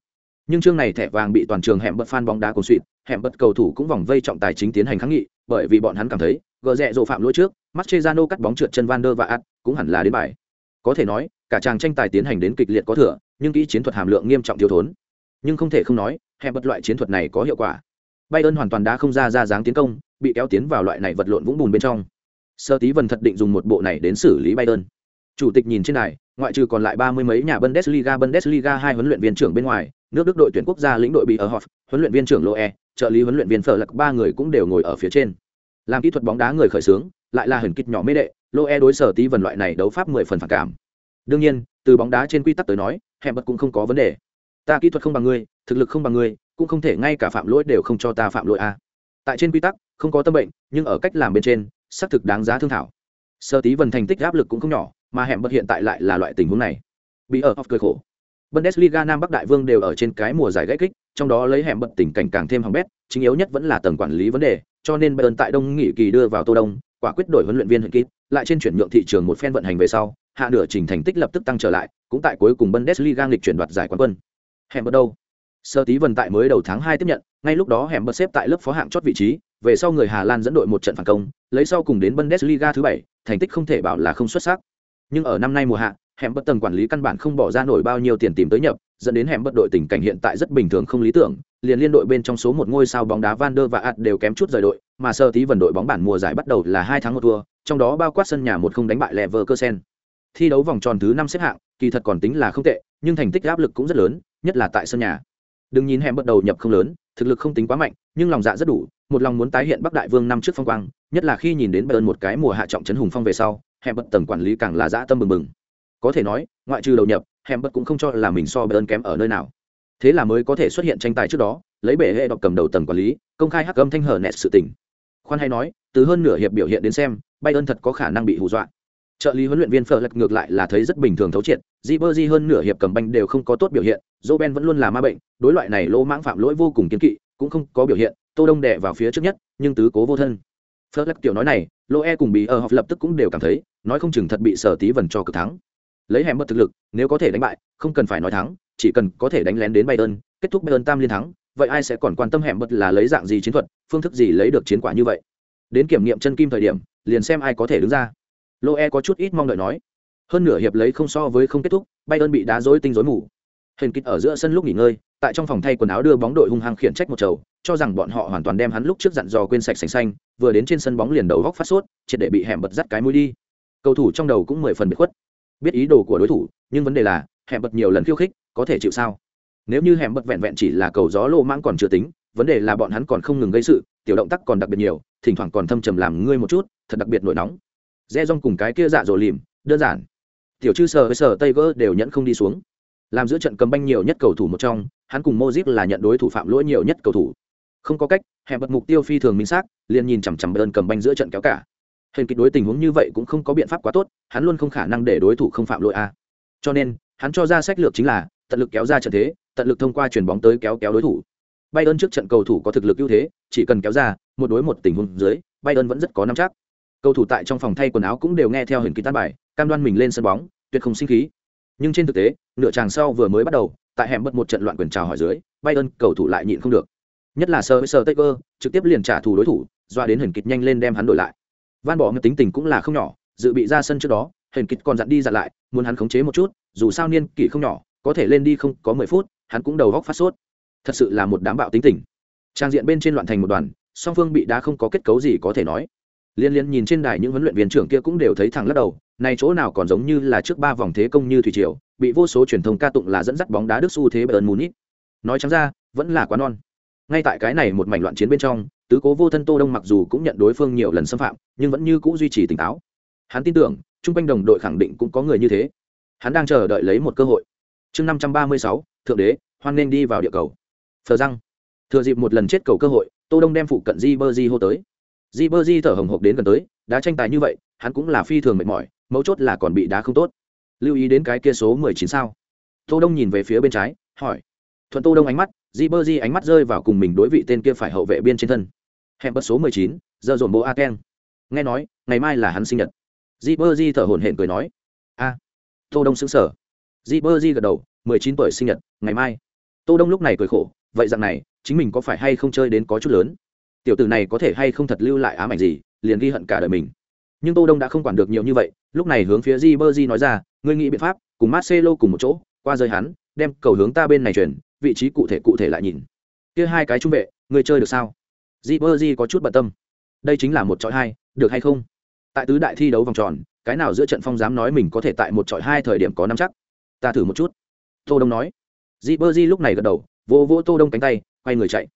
Nhưng chương này thẻ vàng bị toàn trường hẻm bật fan bóng đá cùng suỵt hẻm bật cầu thủ cũng vòng vây trọng tài chính tiến hành kháng nghị, bởi vì bọn hắn cảm thấy, gờ rẽ rộ phạm lỗi trước, Mascherano cắt bóng trượt chân Van der và Ad, cũng hẳn là đến bài. Có thể nói, cả chàng tranh tài tiến hành đến kịch liệt có thừa, nhưng kỹ chiến thuật hàm lượng nghiêm trọng thiếu thốn. Nhưng không thể không nói, hẹp bật loại chiến thuật này có hiệu quả bayern hoàn toàn đã không ra ra dáng tiến công bị kéo tiến vào loại này vật lộn vũng bùn bên trong sơ tí vần thật định dùng một bộ này đến xử lý bayern chủ tịch nhìn trên này ngoại trừ còn lại ba mươi mấy nhà bundesliga bundesliga hai huấn luyện viên trưởng bên ngoài nước đức đội tuyển quốc gia lĩnh đội bị ở hoff huấn luyện viên trưởng loe trợ lý huấn luyện viên phở lạc ba người cũng đều ngồi ở phía trên làm kỹ thuật bóng đá người khởi xướng, lại là hẩn kịch nhỏ mê đệ loe đối sở tí vần loại này đấu pháp mười phần phản cảm. Đương nhiên, từ bóng đá trên quy tắc tới nói hẹp bật cũng không có vấn đề. Ta kỹ thuật không bằng ngươi, thực lực không bằng ngươi, cũng không thể ngay cả phạm lỗi đều không cho ta phạm lỗi a. À. tại trên quy tắc, không có tâm bệnh, nhưng ở cách làm bên trên, xác thực đáng giá thương thảo. Sơ tí vần thành tích áp lực cũng không nhỏ, mà hẻm bật hiện tại lại là loại tình huống này. Bị ở off cười khổ. Bundesliga nam bắc đại vương đều ở trên cái mùa giải gãy kích, trong đó lấy hẻm bật tình cảnh càng thêm hỏng bét, chính yếu nhất vẫn là tầng quản lý vấn đề cho nên bayern tại đông nghị kỳ đưa vào tô đông, quả quyết đổi huấn luyện viên hận kít lại trên chuyển nhượng thị trường một phen vận hành về sau, hạ nửa trình thành tích lập tức tăng trở lại, cũng tại cuối cùng bundesliga nghịch chuyển đoạt giải quán quân. Hẻm bắt đâu? Sơ tí vần tại mới đầu tháng hai tiếp nhận, ngay lúc đó hẻm bật xếp tại lớp phó hạng chót vị trí, về sau người hà lan dẫn đội một trận phản công, lấy sau cùng đến bundesliga thứ bảy, thành tích không thể bảo là không xuất sắc. Nhưng ở năm nay mùa hạ hẻm bất tầng quản lý căn bản không bỏ ra nổi bao nhiêu tiền tìm tới nhập, dẫn đến hẻm bất đội tình cảnh hiện tại rất bình thường không lý tưởng liền liên đội bên trong số một ngôi sao bóng đá van der và ạt đều kém chút rời đội, mà sơ tí vần đội bóng bản mùa giải bắt đầu là hai tháng một thua, trong đó bao quát sân nhà một không đánh bại leverkusen. Thi đấu vòng tròn thứ năm xếp hạng, kỳ thật còn tính là không tệ, nhưng thành tích áp lực cũng rất lớn, nhất là tại sân nhà. Đừng nhìn hẻm bắt đầu nhập không lớn, thực lực không tính quá mạnh, nhưng lòng dạ rất đủ, một lòng muốn tái hiện bắc đại vương năm trước phong quang, nhất là khi nhìn đến bayern một cái mùa hạ trọng trấn hùng phong về sau hẻm bật tầng quản lý càng là dã tâm bừng bừng. Có thể nói, ngoại trừ đầu nhập hẻm bật cũng không cho là mình so bayern kém ở nơi nào thế là mới có thể xuất hiện tranh tài trước đó, lấy bể hệ đọc cầm đầu tầng quản lý, công khai hắc âm thanh hở nẹt sự tình. Khoan hay nói, từ hơn nửa hiệp biểu hiện đến xem, bayern thật có khả năng bị hù dọa. Trợ lý huấn luyện viên phở lật ngược lại là thấy rất bình thường thấu triệt di bơ di hơn nửa hiệp cầm banh đều không có tốt biểu hiện dô ben vẫn luôn là ma bệnh, đối loại này lỗ mãng phạm lỗi vô cùng kiến kỵ, cũng không có biểu hiện, tô đông đè vào phía trước nhất, nhưng tứ cố vô thân. Phớt lắc tiểu nói này lô e cùng bị ở học lập tức cũng đều cảm thấy, nói không chừng thật bị sở tí vần cho cực thắng. Lấy hẻm mất thực lực, nếu có thể đánh bại, không cần phải nói thắng chỉ cần có thể đánh lén đến bayern, kết thúc bayern tam liên thắng, vậy ai sẽ còn quan tâm hẻm bật là lấy dạng gì chiến thuật, phương thức gì lấy được chiến quả như vậy? Đến kiểm nghiệm chân kim thời điểm, liền xem ai có thể đứng ra. Loe có chút ít mong đợi nói. Hơn nửa hiệp lấy không so với không kết thúc, bayern bị đá rối tinh rối mù. Hình kịch ở giữa sân lúc nghỉ ngơi, tại trong phòng thay quần áo đưa bóng đội hung hăng khiển trách một chầu, cho rằng bọn họ hoàn toàn đem hắn lúc trước dặn dò quên sạch sành xanh, vừa đến trên sân bóng liền đầu góc phát sốt, triệt để bị hẻm bật dắt cái mũi đi. Cầu thủ trong đầu cũng mười phần bị khuất. Biết ý đồ của đối thủ, nhưng vấn đề là hẻm bật nhiều lần khiêu khích có thể chịu sao? Nếu như hẻm bật vẹn vẹn chỉ là cầu gió lô mãng còn chưa tính, vấn đề là bọn hắn còn không ngừng gây sự, tiểu động tác còn đặc biệt nhiều, thỉnh thoảng còn thâm trầm làm ngươi một chút, thật đặc biệt nổi nóng. Re rong cùng cái kia dạ dỗ lìm, đơn giản. Tiểu chư sờ với sờ tây gỡ đều nhẫn không đi xuống. Làm giữa trận cầm banh nhiều nhất cầu thủ một trong, hắn cùng mozip là nhận đối thủ phạm lỗi nhiều nhất cầu thủ. Không có cách hẹn bật mục tiêu phi thường minh xác, liền nhìn chằm chằm bơn cầm banh giữa trận kéo cả. Hình kịch đối tình huống như vậy cũng không có biện pháp quá tốt, hắn luôn không khả năng để đối thủ không phạm lỗi a. Cho nên, hắn cho ra sách lược chính là tận lực kéo ra trận thế tận lực thông qua chuyển bóng tới kéo kéo đối thủ Bayern trước trận cầu thủ có thực lực ưu thế, chỉ cần kéo ra, một đối một tình huống dưới, Bayern vẫn rất có nắm chắc. Cầu thủ tại trong phòng thay quần áo cũng đều nghe theo hình kỳ tán bài, cam đoan mình lên sân bóng, tuyệt không sinh khí. Nhưng trên thực tế, nửa chàng sau vừa mới bắt đầu, tại hẻm bật một trận loạn quyền chào hỏi dưới, Bayern cầu thủ lại nhịn không được. Nhất là sơ với sơ Taker, trực tiếp liền trả thù đối thủ, doa đến hình kịch nhanh lên đem hắn đổi lại. Van bỏ người tính tình cũng là không nhỏ, dự bị ra sân trước đó, hình kịch còn dặn đi dặn lại, muốn hắn khống chế một chút, dù sao niên kỷ không nhỏ, có thể lên đi không có mười phút, hắn cũng đầu góc phát sốt. Thật sự là một đám bạo tính tình. Trang diện bên trên loạn thành một đoàn, song phương bị đá không có kết cấu gì có thể nói. Liên liên nhìn trên đài những huấn luyện viên trưởng kia cũng đều thấy thẳng lắc đầu này chỗ nào còn giống như là trước ba vòng thế công như thủy triều bị vô số truyền thông ca tụng là dẫn dắt bóng đá đức xu thế bayern munich. Nói trắng ra vẫn là quá non. Ngay tại cái này một mảnh loạn chiến bên trong tứ cố vô thân tô đông mặc dù cũng nhận đối phương nhiều lần xâm phạm nhưng vẫn như cũ duy trì tỉnh táo. Hắn tin tưởng trung quanh đồng đội khẳng định cũng có người như thế. Hắn đang chờ đợi lấy một cơ hội chương năm trăm ba mươi sáu, thượng đế, hoan nên đi vào địa cầu. Thờ răng. Thừa dịp một lần chết cầu cơ hội, tô đông đem phụ cận di bơ di hô tới. Di bơ di thở hồng hộc đến gần tới, đá tranh tài như vậy, hắn cũng là phi thường mệt mỏi, mấu chốt là còn bị đá không tốt. Lưu ý đến cái kia số mười chín sao? Tô đông nhìn về phía bên trái, hỏi. Thuận tô đông ánh mắt di bơ di ánh mắt rơi vào cùng mình đối vị tên kia phải hậu vệ biên trên thân. Hẹn bật số mười chín, giờ dồn bộ a keng nghe nói, ngày mai là hắn sinh nhật. Di bơ di thở hổn hển cười nói. A. Tô đông xứng sở di bơ di gật đầu, mười chín tuổi sinh nhật, ngày mai. Tô đông lúc này cười khổ, vậy rằng này, chính mình có phải hay không chơi đến có chút lớn? Tiểu tử này có thể hay không thật lưu lại ám ảnh gì, liền ghi hận cả đời mình. Nhưng tô đông đã không quản được nhiều như vậy, lúc này hướng phía di bơ di nói ra, ngươi nghĩ biện pháp, cùng marcelo cùng một chỗ, qua rơi hắn, đem cầu hướng ta bên này chuyển, vị trí cụ thể cụ thể lại nhìn. Kia hai cái trung vệ, ngươi chơi được sao? Di bơ di có chút bận tâm. Đây chính là một trọi hai, được hay không? Tại tứ đại thi đấu vòng tròn, cái nào giữa trận phong dám nói mình có thể tại một trọi hai thời điểm có năm chắc? Ta thử một chút. Tô đông nói. Di bơ di lúc này gật đầu vô vô tô đông cánh tay, quay người chạy.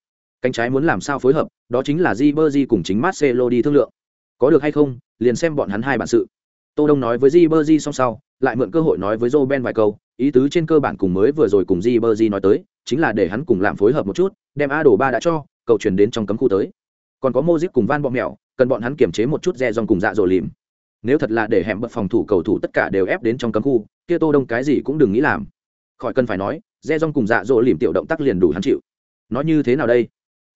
Cánh trái muốn làm sao phối hợp, đó chính là di bơ di cùng chính marcelo đi thương lượng. Có được hay không, liền xem bọn hắn hai bản sự. Tô đông nói với di bơ di song sau, lại mượn cơ hội nói với joe ben vài câu, ý tứ trên cơ bản cùng mới vừa rồi cùng di bơ di nói tới, chính là để hắn cùng làm phối hợp một chút, đem a đồ ba đã cho, cầu truyền đến trong cấm khu tới. Còn có mô cùng van bọ mèo cần bọn hắn kiểm chế một chút re dòng cùng dạ dỗ lìm nếu thật là để hẻm bật phòng thủ cầu thủ tất cả đều ép đến trong cấm khu kia tô đông cái gì cũng đừng nghĩ làm. Khỏi cần phải nói re rong cùng dạ dỗ lìm tiểu động tác liền đủ hắn chịu. Nói như thế nào đây?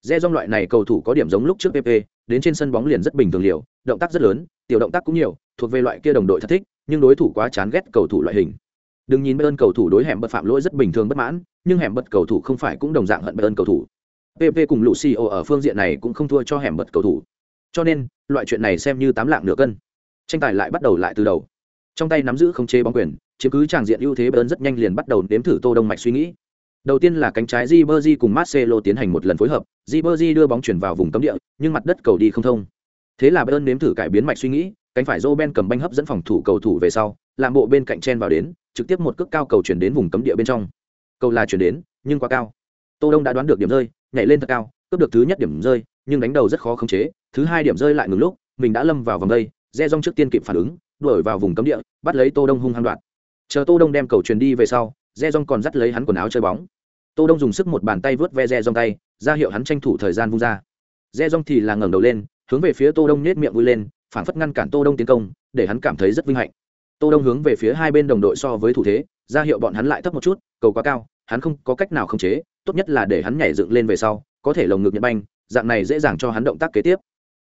Re rong loại này cầu thủ có điểm giống lúc trước pp đến trên sân bóng liền rất bình thường liều, động tác rất lớn, tiểu động tác cũng nhiều, thuộc về loại kia đồng đội thật thích, nhưng đối thủ quá chán ghét cầu thủ loại hình. Đừng nhìn bayern cầu thủ đối hẻm bật phạm lỗi rất bình thường bất mãn, nhưng hẻm bật cầu thủ không phải cũng đồng dạng hận bayern cầu thủ. Pp cùng lucio ở phương diện này cũng không thua cho hẻm bật cầu thủ. Cho nên, loại chuyện này xem như tám lạng nửa cân. Tranh tài lại bắt đầu lại từ đầu trong tay nắm giữ không chế bóng quyền, chiếm cứ tràng diện ưu thế bern rất nhanh liền bắt đầu nếm thử tô đông mạch suy nghĩ. Đầu tiên là cánh trái Ribery cùng Marcelo tiến hành một lần phối hợp, Ribery đưa bóng chuyển vào vùng cấm địa, nhưng mặt đất cầu đi không thông. Thế là Bern nếm thử cải biến mạch suy nghĩ, cánh phải Roben cầm banh hấp dẫn phòng thủ cầu thủ về sau làm bộ bên cạnh chen vào đến, trực tiếp một cước cao cầu chuyển đến vùng cấm địa bên trong. Cầu là chuyển đến, nhưng quá cao. Tô đông đã đoán được điểm rơi, nhảy lên thật cao, cướp được thứ nhất điểm rơi, nhưng đánh đầu rất khó khống chế, thứ hai điểm rơi lại ngừng lúc, mình đã lâm vào vòng đây re rong trước tiên kịp phản ứng đuổi vào vùng cấm địa, bắt lấy tô đông hung hăng đoạt. Chờ tô đông đem cầu truyền đi về sau, re rong còn dắt lấy hắn quần áo chơi bóng. Tô đông dùng sức một bàn tay vớt ve re rong tay, ra hiệu hắn tranh thủ thời gian vung ra. Re rong thì là ngẩng đầu lên, hướng về phía tô đông nhếch miệng vui lên phản phất ngăn cản tô đông tiến công, để hắn cảm thấy rất vinh hạnh. Tô đông hướng về phía hai bên đồng đội so với thủ thế, ra hiệu bọn hắn lại thấp một chút, cầu quá cao, hắn không có cách nào khống chế, tốt nhất là để hắn nhảy dựng lên về sau, có thể lồng ngực nhận banh, dạng này dễ dàng cho hắn động tác kế tiếp.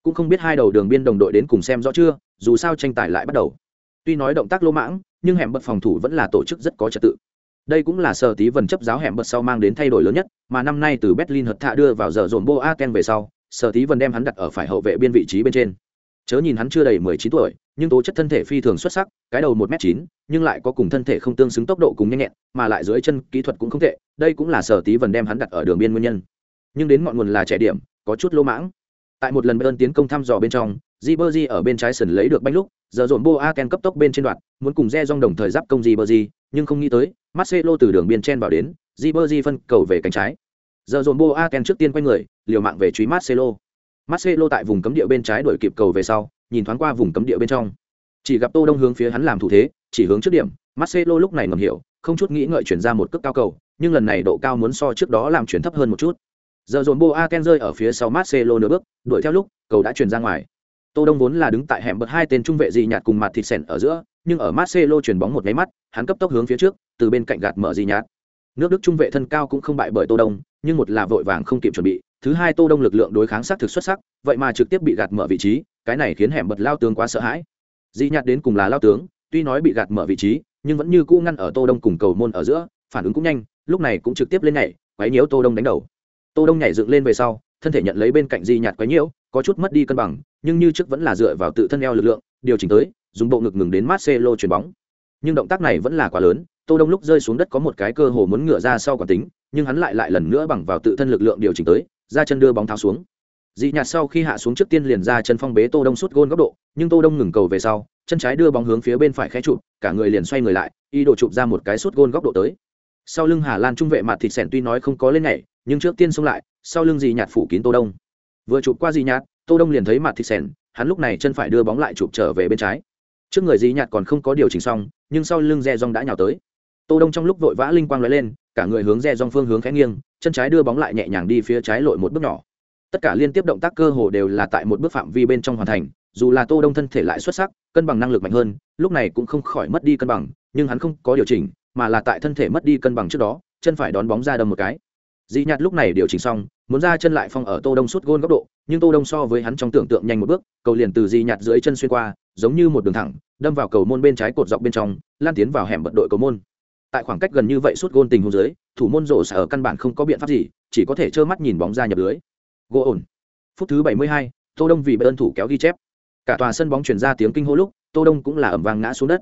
Cũng không biết hai đầu đường biên đồng đội đến cùng xem rõ chưa dù sao tranh tài lại bắt đầu. Tuy nói động tác lỗ mãng, nhưng hẻm bật phòng thủ vẫn là tổ chức rất có trật tự. Đây cũng là sở tí vần chấp giáo hẻm bật sau mang đến thay đổi lớn nhất, mà năm nay từ berlin hợt thạ đưa vào giờ dồn boaken về sau, sở tí vần đem hắn đặt ở phải hậu vệ biên vị trí bên trên. Chớ nhìn hắn chưa đầy mười chín tuổi, nhưng tố chất thân thể phi thường xuất sắc, cái đầu một m chín, nhưng lại có cùng thân thể không tương xứng tốc độ cùng nhanh nhẹn, mà lại dưới chân kỹ thuật cũng không tệ, đây cũng là sở tí vần đem hắn đặt ở đường biên nguyên nhân. Nhưng đến ngọn nguồn là trẻ điểm, có chút lỗ mãng. Tại một lần bayern tiến công thăm dò bên trong Ribery ở bên trái sân lấy được banh lúc, giờ dồn Boaken cấp tốc bên trên đoạn, muốn cùng re đồng thời giáp công Ribery nhưng không nghĩ tới, Marcelo từ đường biên chen vào đến Ribery phân cầu về cánh trái. Giờ dồn Boaken trước tiên quay người, liều mạng về truy Marcelo. Marcelo tại vùng cấm địa bên trái đuổi kịp cầu về sau, nhìn thoáng qua vùng cấm địa bên trong. Chỉ gặp tô đông hướng phía hắn làm thủ thế, chỉ hướng trước điểm, Marcelo lúc này ngầm hiểu, không chút nghĩ ngợi chuyển ra một cước cao cầu, nhưng lần này độ cao muốn so trước đó làm chuyển thấp hơn một chút. Giờ dồn Boaken rơi ở phía sau Marcelo nửa bước, đuổi theo lúc, cầu đã chuyển ra ngoài tô đông vốn là đứng tại hẻm bật hai tên trung vệ gì nhạt cùng mặt thịt sèn ở giữa, nhưng ở Marcelo chuyển bóng một máy mắt, hắn cấp tốc hướng phía trước, từ bên cạnh gạt mở gì nhạt. Nước đức trung vệ thân cao cũng không bại bởi tô đông, nhưng một là vội vàng không kịp chuẩn bị, thứ hai tô đông lực lượng đối kháng sát thực xuất sắc, vậy mà trực tiếp bị gạt mở vị trí, cái này khiến hẻm bật lao tướng quá sợ hãi. Dị nhạt đến cùng là lao tướng, tuy nói bị gạt mở vị trí, nhưng vẫn như cũ ngăn ở tô đông cùng cầu môn ở giữa, phản ứng cũng nhanh, lúc này cũng trực tiếp lên nhảy, quấy nhiễu tô đông đánh đầu. Tô đông nhảy dựng lên về sau, thân thể nhận lấy bên cạnh di nhạt quấy nhiễu có chút mất đi cân bằng, nhưng như trước vẫn là dựa vào tự thân eo lực lượng, điều chỉnh tới, dùng bộ ngực ngừng đến marcelo chuyền bóng. Nhưng động tác này vẫn là quá lớn, tô đông lúc rơi xuống đất có một cái cơ hồ muốn ngửa ra sau quả tính, nhưng hắn lại lại lần nữa bằng vào tự thân lực lượng điều chỉnh tới, ra chân đưa bóng tháo xuống. Dị nhạt sau khi hạ xuống trước tiên liền ra chân phong bế tô đông sút gôn góc độ, nhưng tô đông ngừng cầu về sau, chân trái đưa bóng hướng phía bên phải khẽ chụp, cả người liền xoay người lại, ý đồ chụp ra một cái sút gôn góc độ tới. Sau lưng hà lan trung vệ mặt thịt sẻn tuy nói không có lên nhảy, nhưng trước tiên xông lại, sau lưng dị nhạt phủ kín tô đông vừa chụp qua dị nhạt tô đông liền thấy mặt thịt sèn, hắn lúc này chân phải đưa bóng lại chụp trở về bên trái. Trước người dị nhạt còn không có điều chỉnh xong nhưng sau lưng re rong đã nhào tới. Tô đông trong lúc vội vã linh quang lóe lên cả người hướng re rong phương hướng khẽ nghiêng chân trái đưa bóng lại nhẹ nhàng đi phía trái lội một bước nhỏ. Tất cả liên tiếp động tác cơ hồ đều là tại một bước phạm vi bên trong hoàn thành dù là tô đông thân thể lại xuất sắc cân bằng năng lực mạnh hơn lúc này cũng không khỏi mất đi cân bằng nhưng hắn không có điều chỉnh mà là tại thân thể mất đi cân bằng trước đó chân phải đón bóng ra đâm một cái dĩ nhạt lúc này điều chỉnh xong muốn ra chân lại phong ở tô đông suốt gôn góc độ nhưng tô đông so với hắn trong tưởng tượng nhanh một bước cầu liền từ dĩ nhạt dưới chân xuyên qua giống như một đường thẳng đâm vào cầu môn bên trái cột dọc bên trong lan tiến vào hẻm bật đội cầu môn. Tại khoảng cách gần như vậy suốt gôn tình huống dưới thủ môn rổ sở căn bản không có biện pháp gì chỉ có thể trơ mắt nhìn bóng ra nhập lưới. Gỗ ổn. Phút thứ 72, tô đông vì ơn thủ kéo ghi chép. Cả tòa sân bóng truyền ra tiếng kinh hô lúc tô đông cũng là ầm vang ngã xuống đất.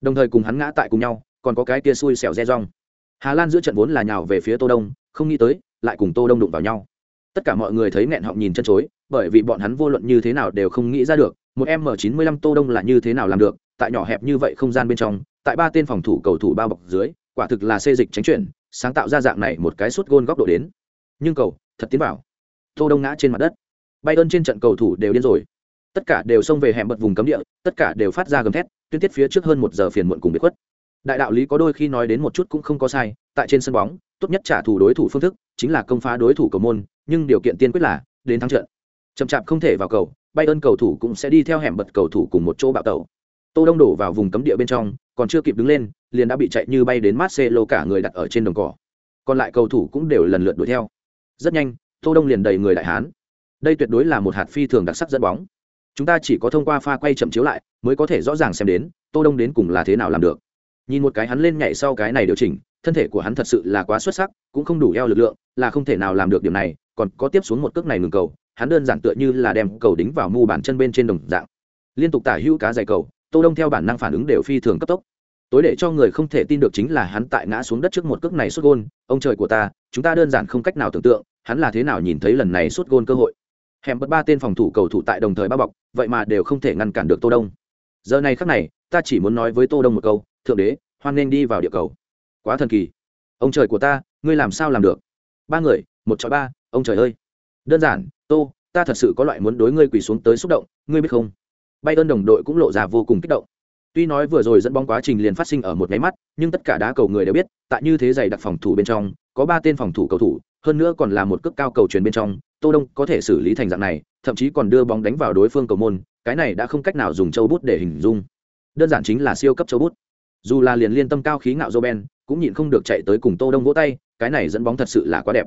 Đồng thời cùng hắn ngã tại cùng nhau còn có cái kia xui xẻo re rong hà lan giữa trận vốn là nhào về phía tô đông, không nghĩ tới, lại cùng tô đông đụng vào nhau. Tất cả mọi người thấy nghẹn họng nhìn chân chối, bởi vì bọn hắn vô luận như thế nào đều không nghĩ ra được, một m 95 tô đông là như thế nào làm được, tại nhỏ hẹp như vậy không gian bên trong, tại ba tên phòng thủ cầu thủ bao bọc dưới, quả thực là xê dịch tránh chuyển, sáng tạo ra dạng này một cái suốt gôn góc độ đến. Nhưng cầu, thật tiến vào. Tô đông ngã trên mặt đất. Bay ơn trên trận cầu thủ đều điên rồi. Tất cả đều xông về hẻm bật vùng cấm địa, tất cả đều phát ra gầm thét, tuyên tiết phía trước hơn một giờ phiền muộn cùng biệt khuất đại đạo lý có đôi khi nói đến một chút cũng không có sai, tại trên sân bóng, tốt nhất trả thù đối thủ phương thức chính là công phá đối thủ cầu môn, nhưng điều kiện tiên quyết là, đến thắng trận. Chậm chạp không thể vào cầu bay ơn cầu thủ cũng sẽ đi theo hẻm bật cầu thủ cùng một chỗ bạo tẩu. Tô đông đổ vào vùng cấm địa bên trong, còn chưa kịp đứng lên, liền đã bị chạy như bay đến marcelo cả người đặt ở trên đồng cỏ. Còn lại cầu thủ cũng đều lần lượt đuổi theo. Rất nhanh, tô đông liền đầy người đại hán. Đây tuyệt đối là một hạt phi thường đặc sắc dẫn bóng. Chúng ta chỉ có thông qua pha quay chậm chiếu lại, mới có thể rõ ràng xem đến tô đông đến cùng là thế nào làm được nhìn một cái hắn lên nhảy sau cái này điều chỉnh, thân thể của hắn thật sự là quá xuất sắc, cũng không đủ eo lực lượng, là không thể nào làm được điểm này, còn có tiếp xuống một cước này ngừng cầu, hắn đơn giản tựa như là đem cầu đính vào mu bàn chân bên trên đồng dạng. Liên tục tả hữu cá dày cầu, tô đông theo bản năng phản ứng đều phi thường cấp tốc. Tối để cho người không thể tin được chính là hắn tại ngã xuống đất trước một cước này xuất gôn, ông trời của ta, chúng ta đơn giản không cách nào tưởng tượng, hắn là thế nào nhìn thấy lần này xuất gôn cơ hội. Hẻm bật ba tên phòng thủ cầu thủ tại đồng thời bao bọc, vậy mà đều không thể ngăn cản được tô đông. Giờ này khắc này, ta chỉ muốn nói với tô đông một câu thượng đế, hoan nên đi vào địa cầu. Quá thần kỳ. Ông trời của ta, ngươi làm sao làm được? Ba người, một chọi ba, ông trời ơi. Đơn giản, tô, ta thật sự có loại muốn đối ngươi quỳ xuống tới xúc động, ngươi biết không? Bay ơn đồng đội cũng lộ ra vô cùng kích động. Tuy nói vừa rồi dẫn bóng quá trình liền phát sinh ở một nháy mắt, nhưng tất cả đá cầu người đều biết, tại như thế giày đặc phòng thủ bên trong, có ba tên phòng thủ cầu thủ, hơn nữa còn là một cước cao cầu truyền bên trong, tô đông có thể xử lý thành dạng này, thậm chí còn đưa bóng đánh vào đối phương cầu môn, cái này đã không cách nào dùng châu bút để hình dung. Đơn giản chính là siêu cấp châu bút dù là liền liên tâm cao khí ngạo joben cũng nhịn không được chạy tới cùng tô đông vỗ tay, cái này dẫn bóng thật sự là quá đẹp.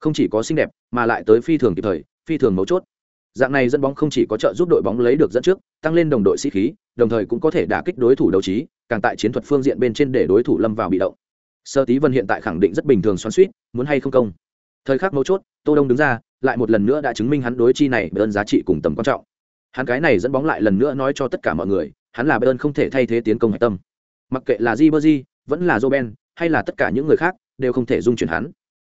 Không chỉ có xinh đẹp, mà lại tới phi thường kịp thời, phi thường mấu chốt. Dạng này dẫn bóng không chỉ có trợ giúp đội bóng lấy được dẫn trước, tăng lên đồng đội sĩ khí, đồng thời cũng có thể đả kích đối thủ đấu trí, càng tại chiến thuật phương diện bên trên để đối thủ lâm vào bị động. Sơ tí vân hiện tại khẳng định rất bình thường xoắn suýt, muốn hay không công. Thời khắc mấu chốt, tô đông đứng ra, lại một lần nữa đã chứng minh hắn đối chi này ơn giá trị cùng tầm quan trọng. Hắn cái này dẫn bóng lại lần nữa nói cho tất cả mọi người, hắn là ơn không thể thay thế tiến công hạch tâm mặc kệ là di bơ di, vẫn là joben hay là tất cả những người khác, đều không thể dung chuyển hắn.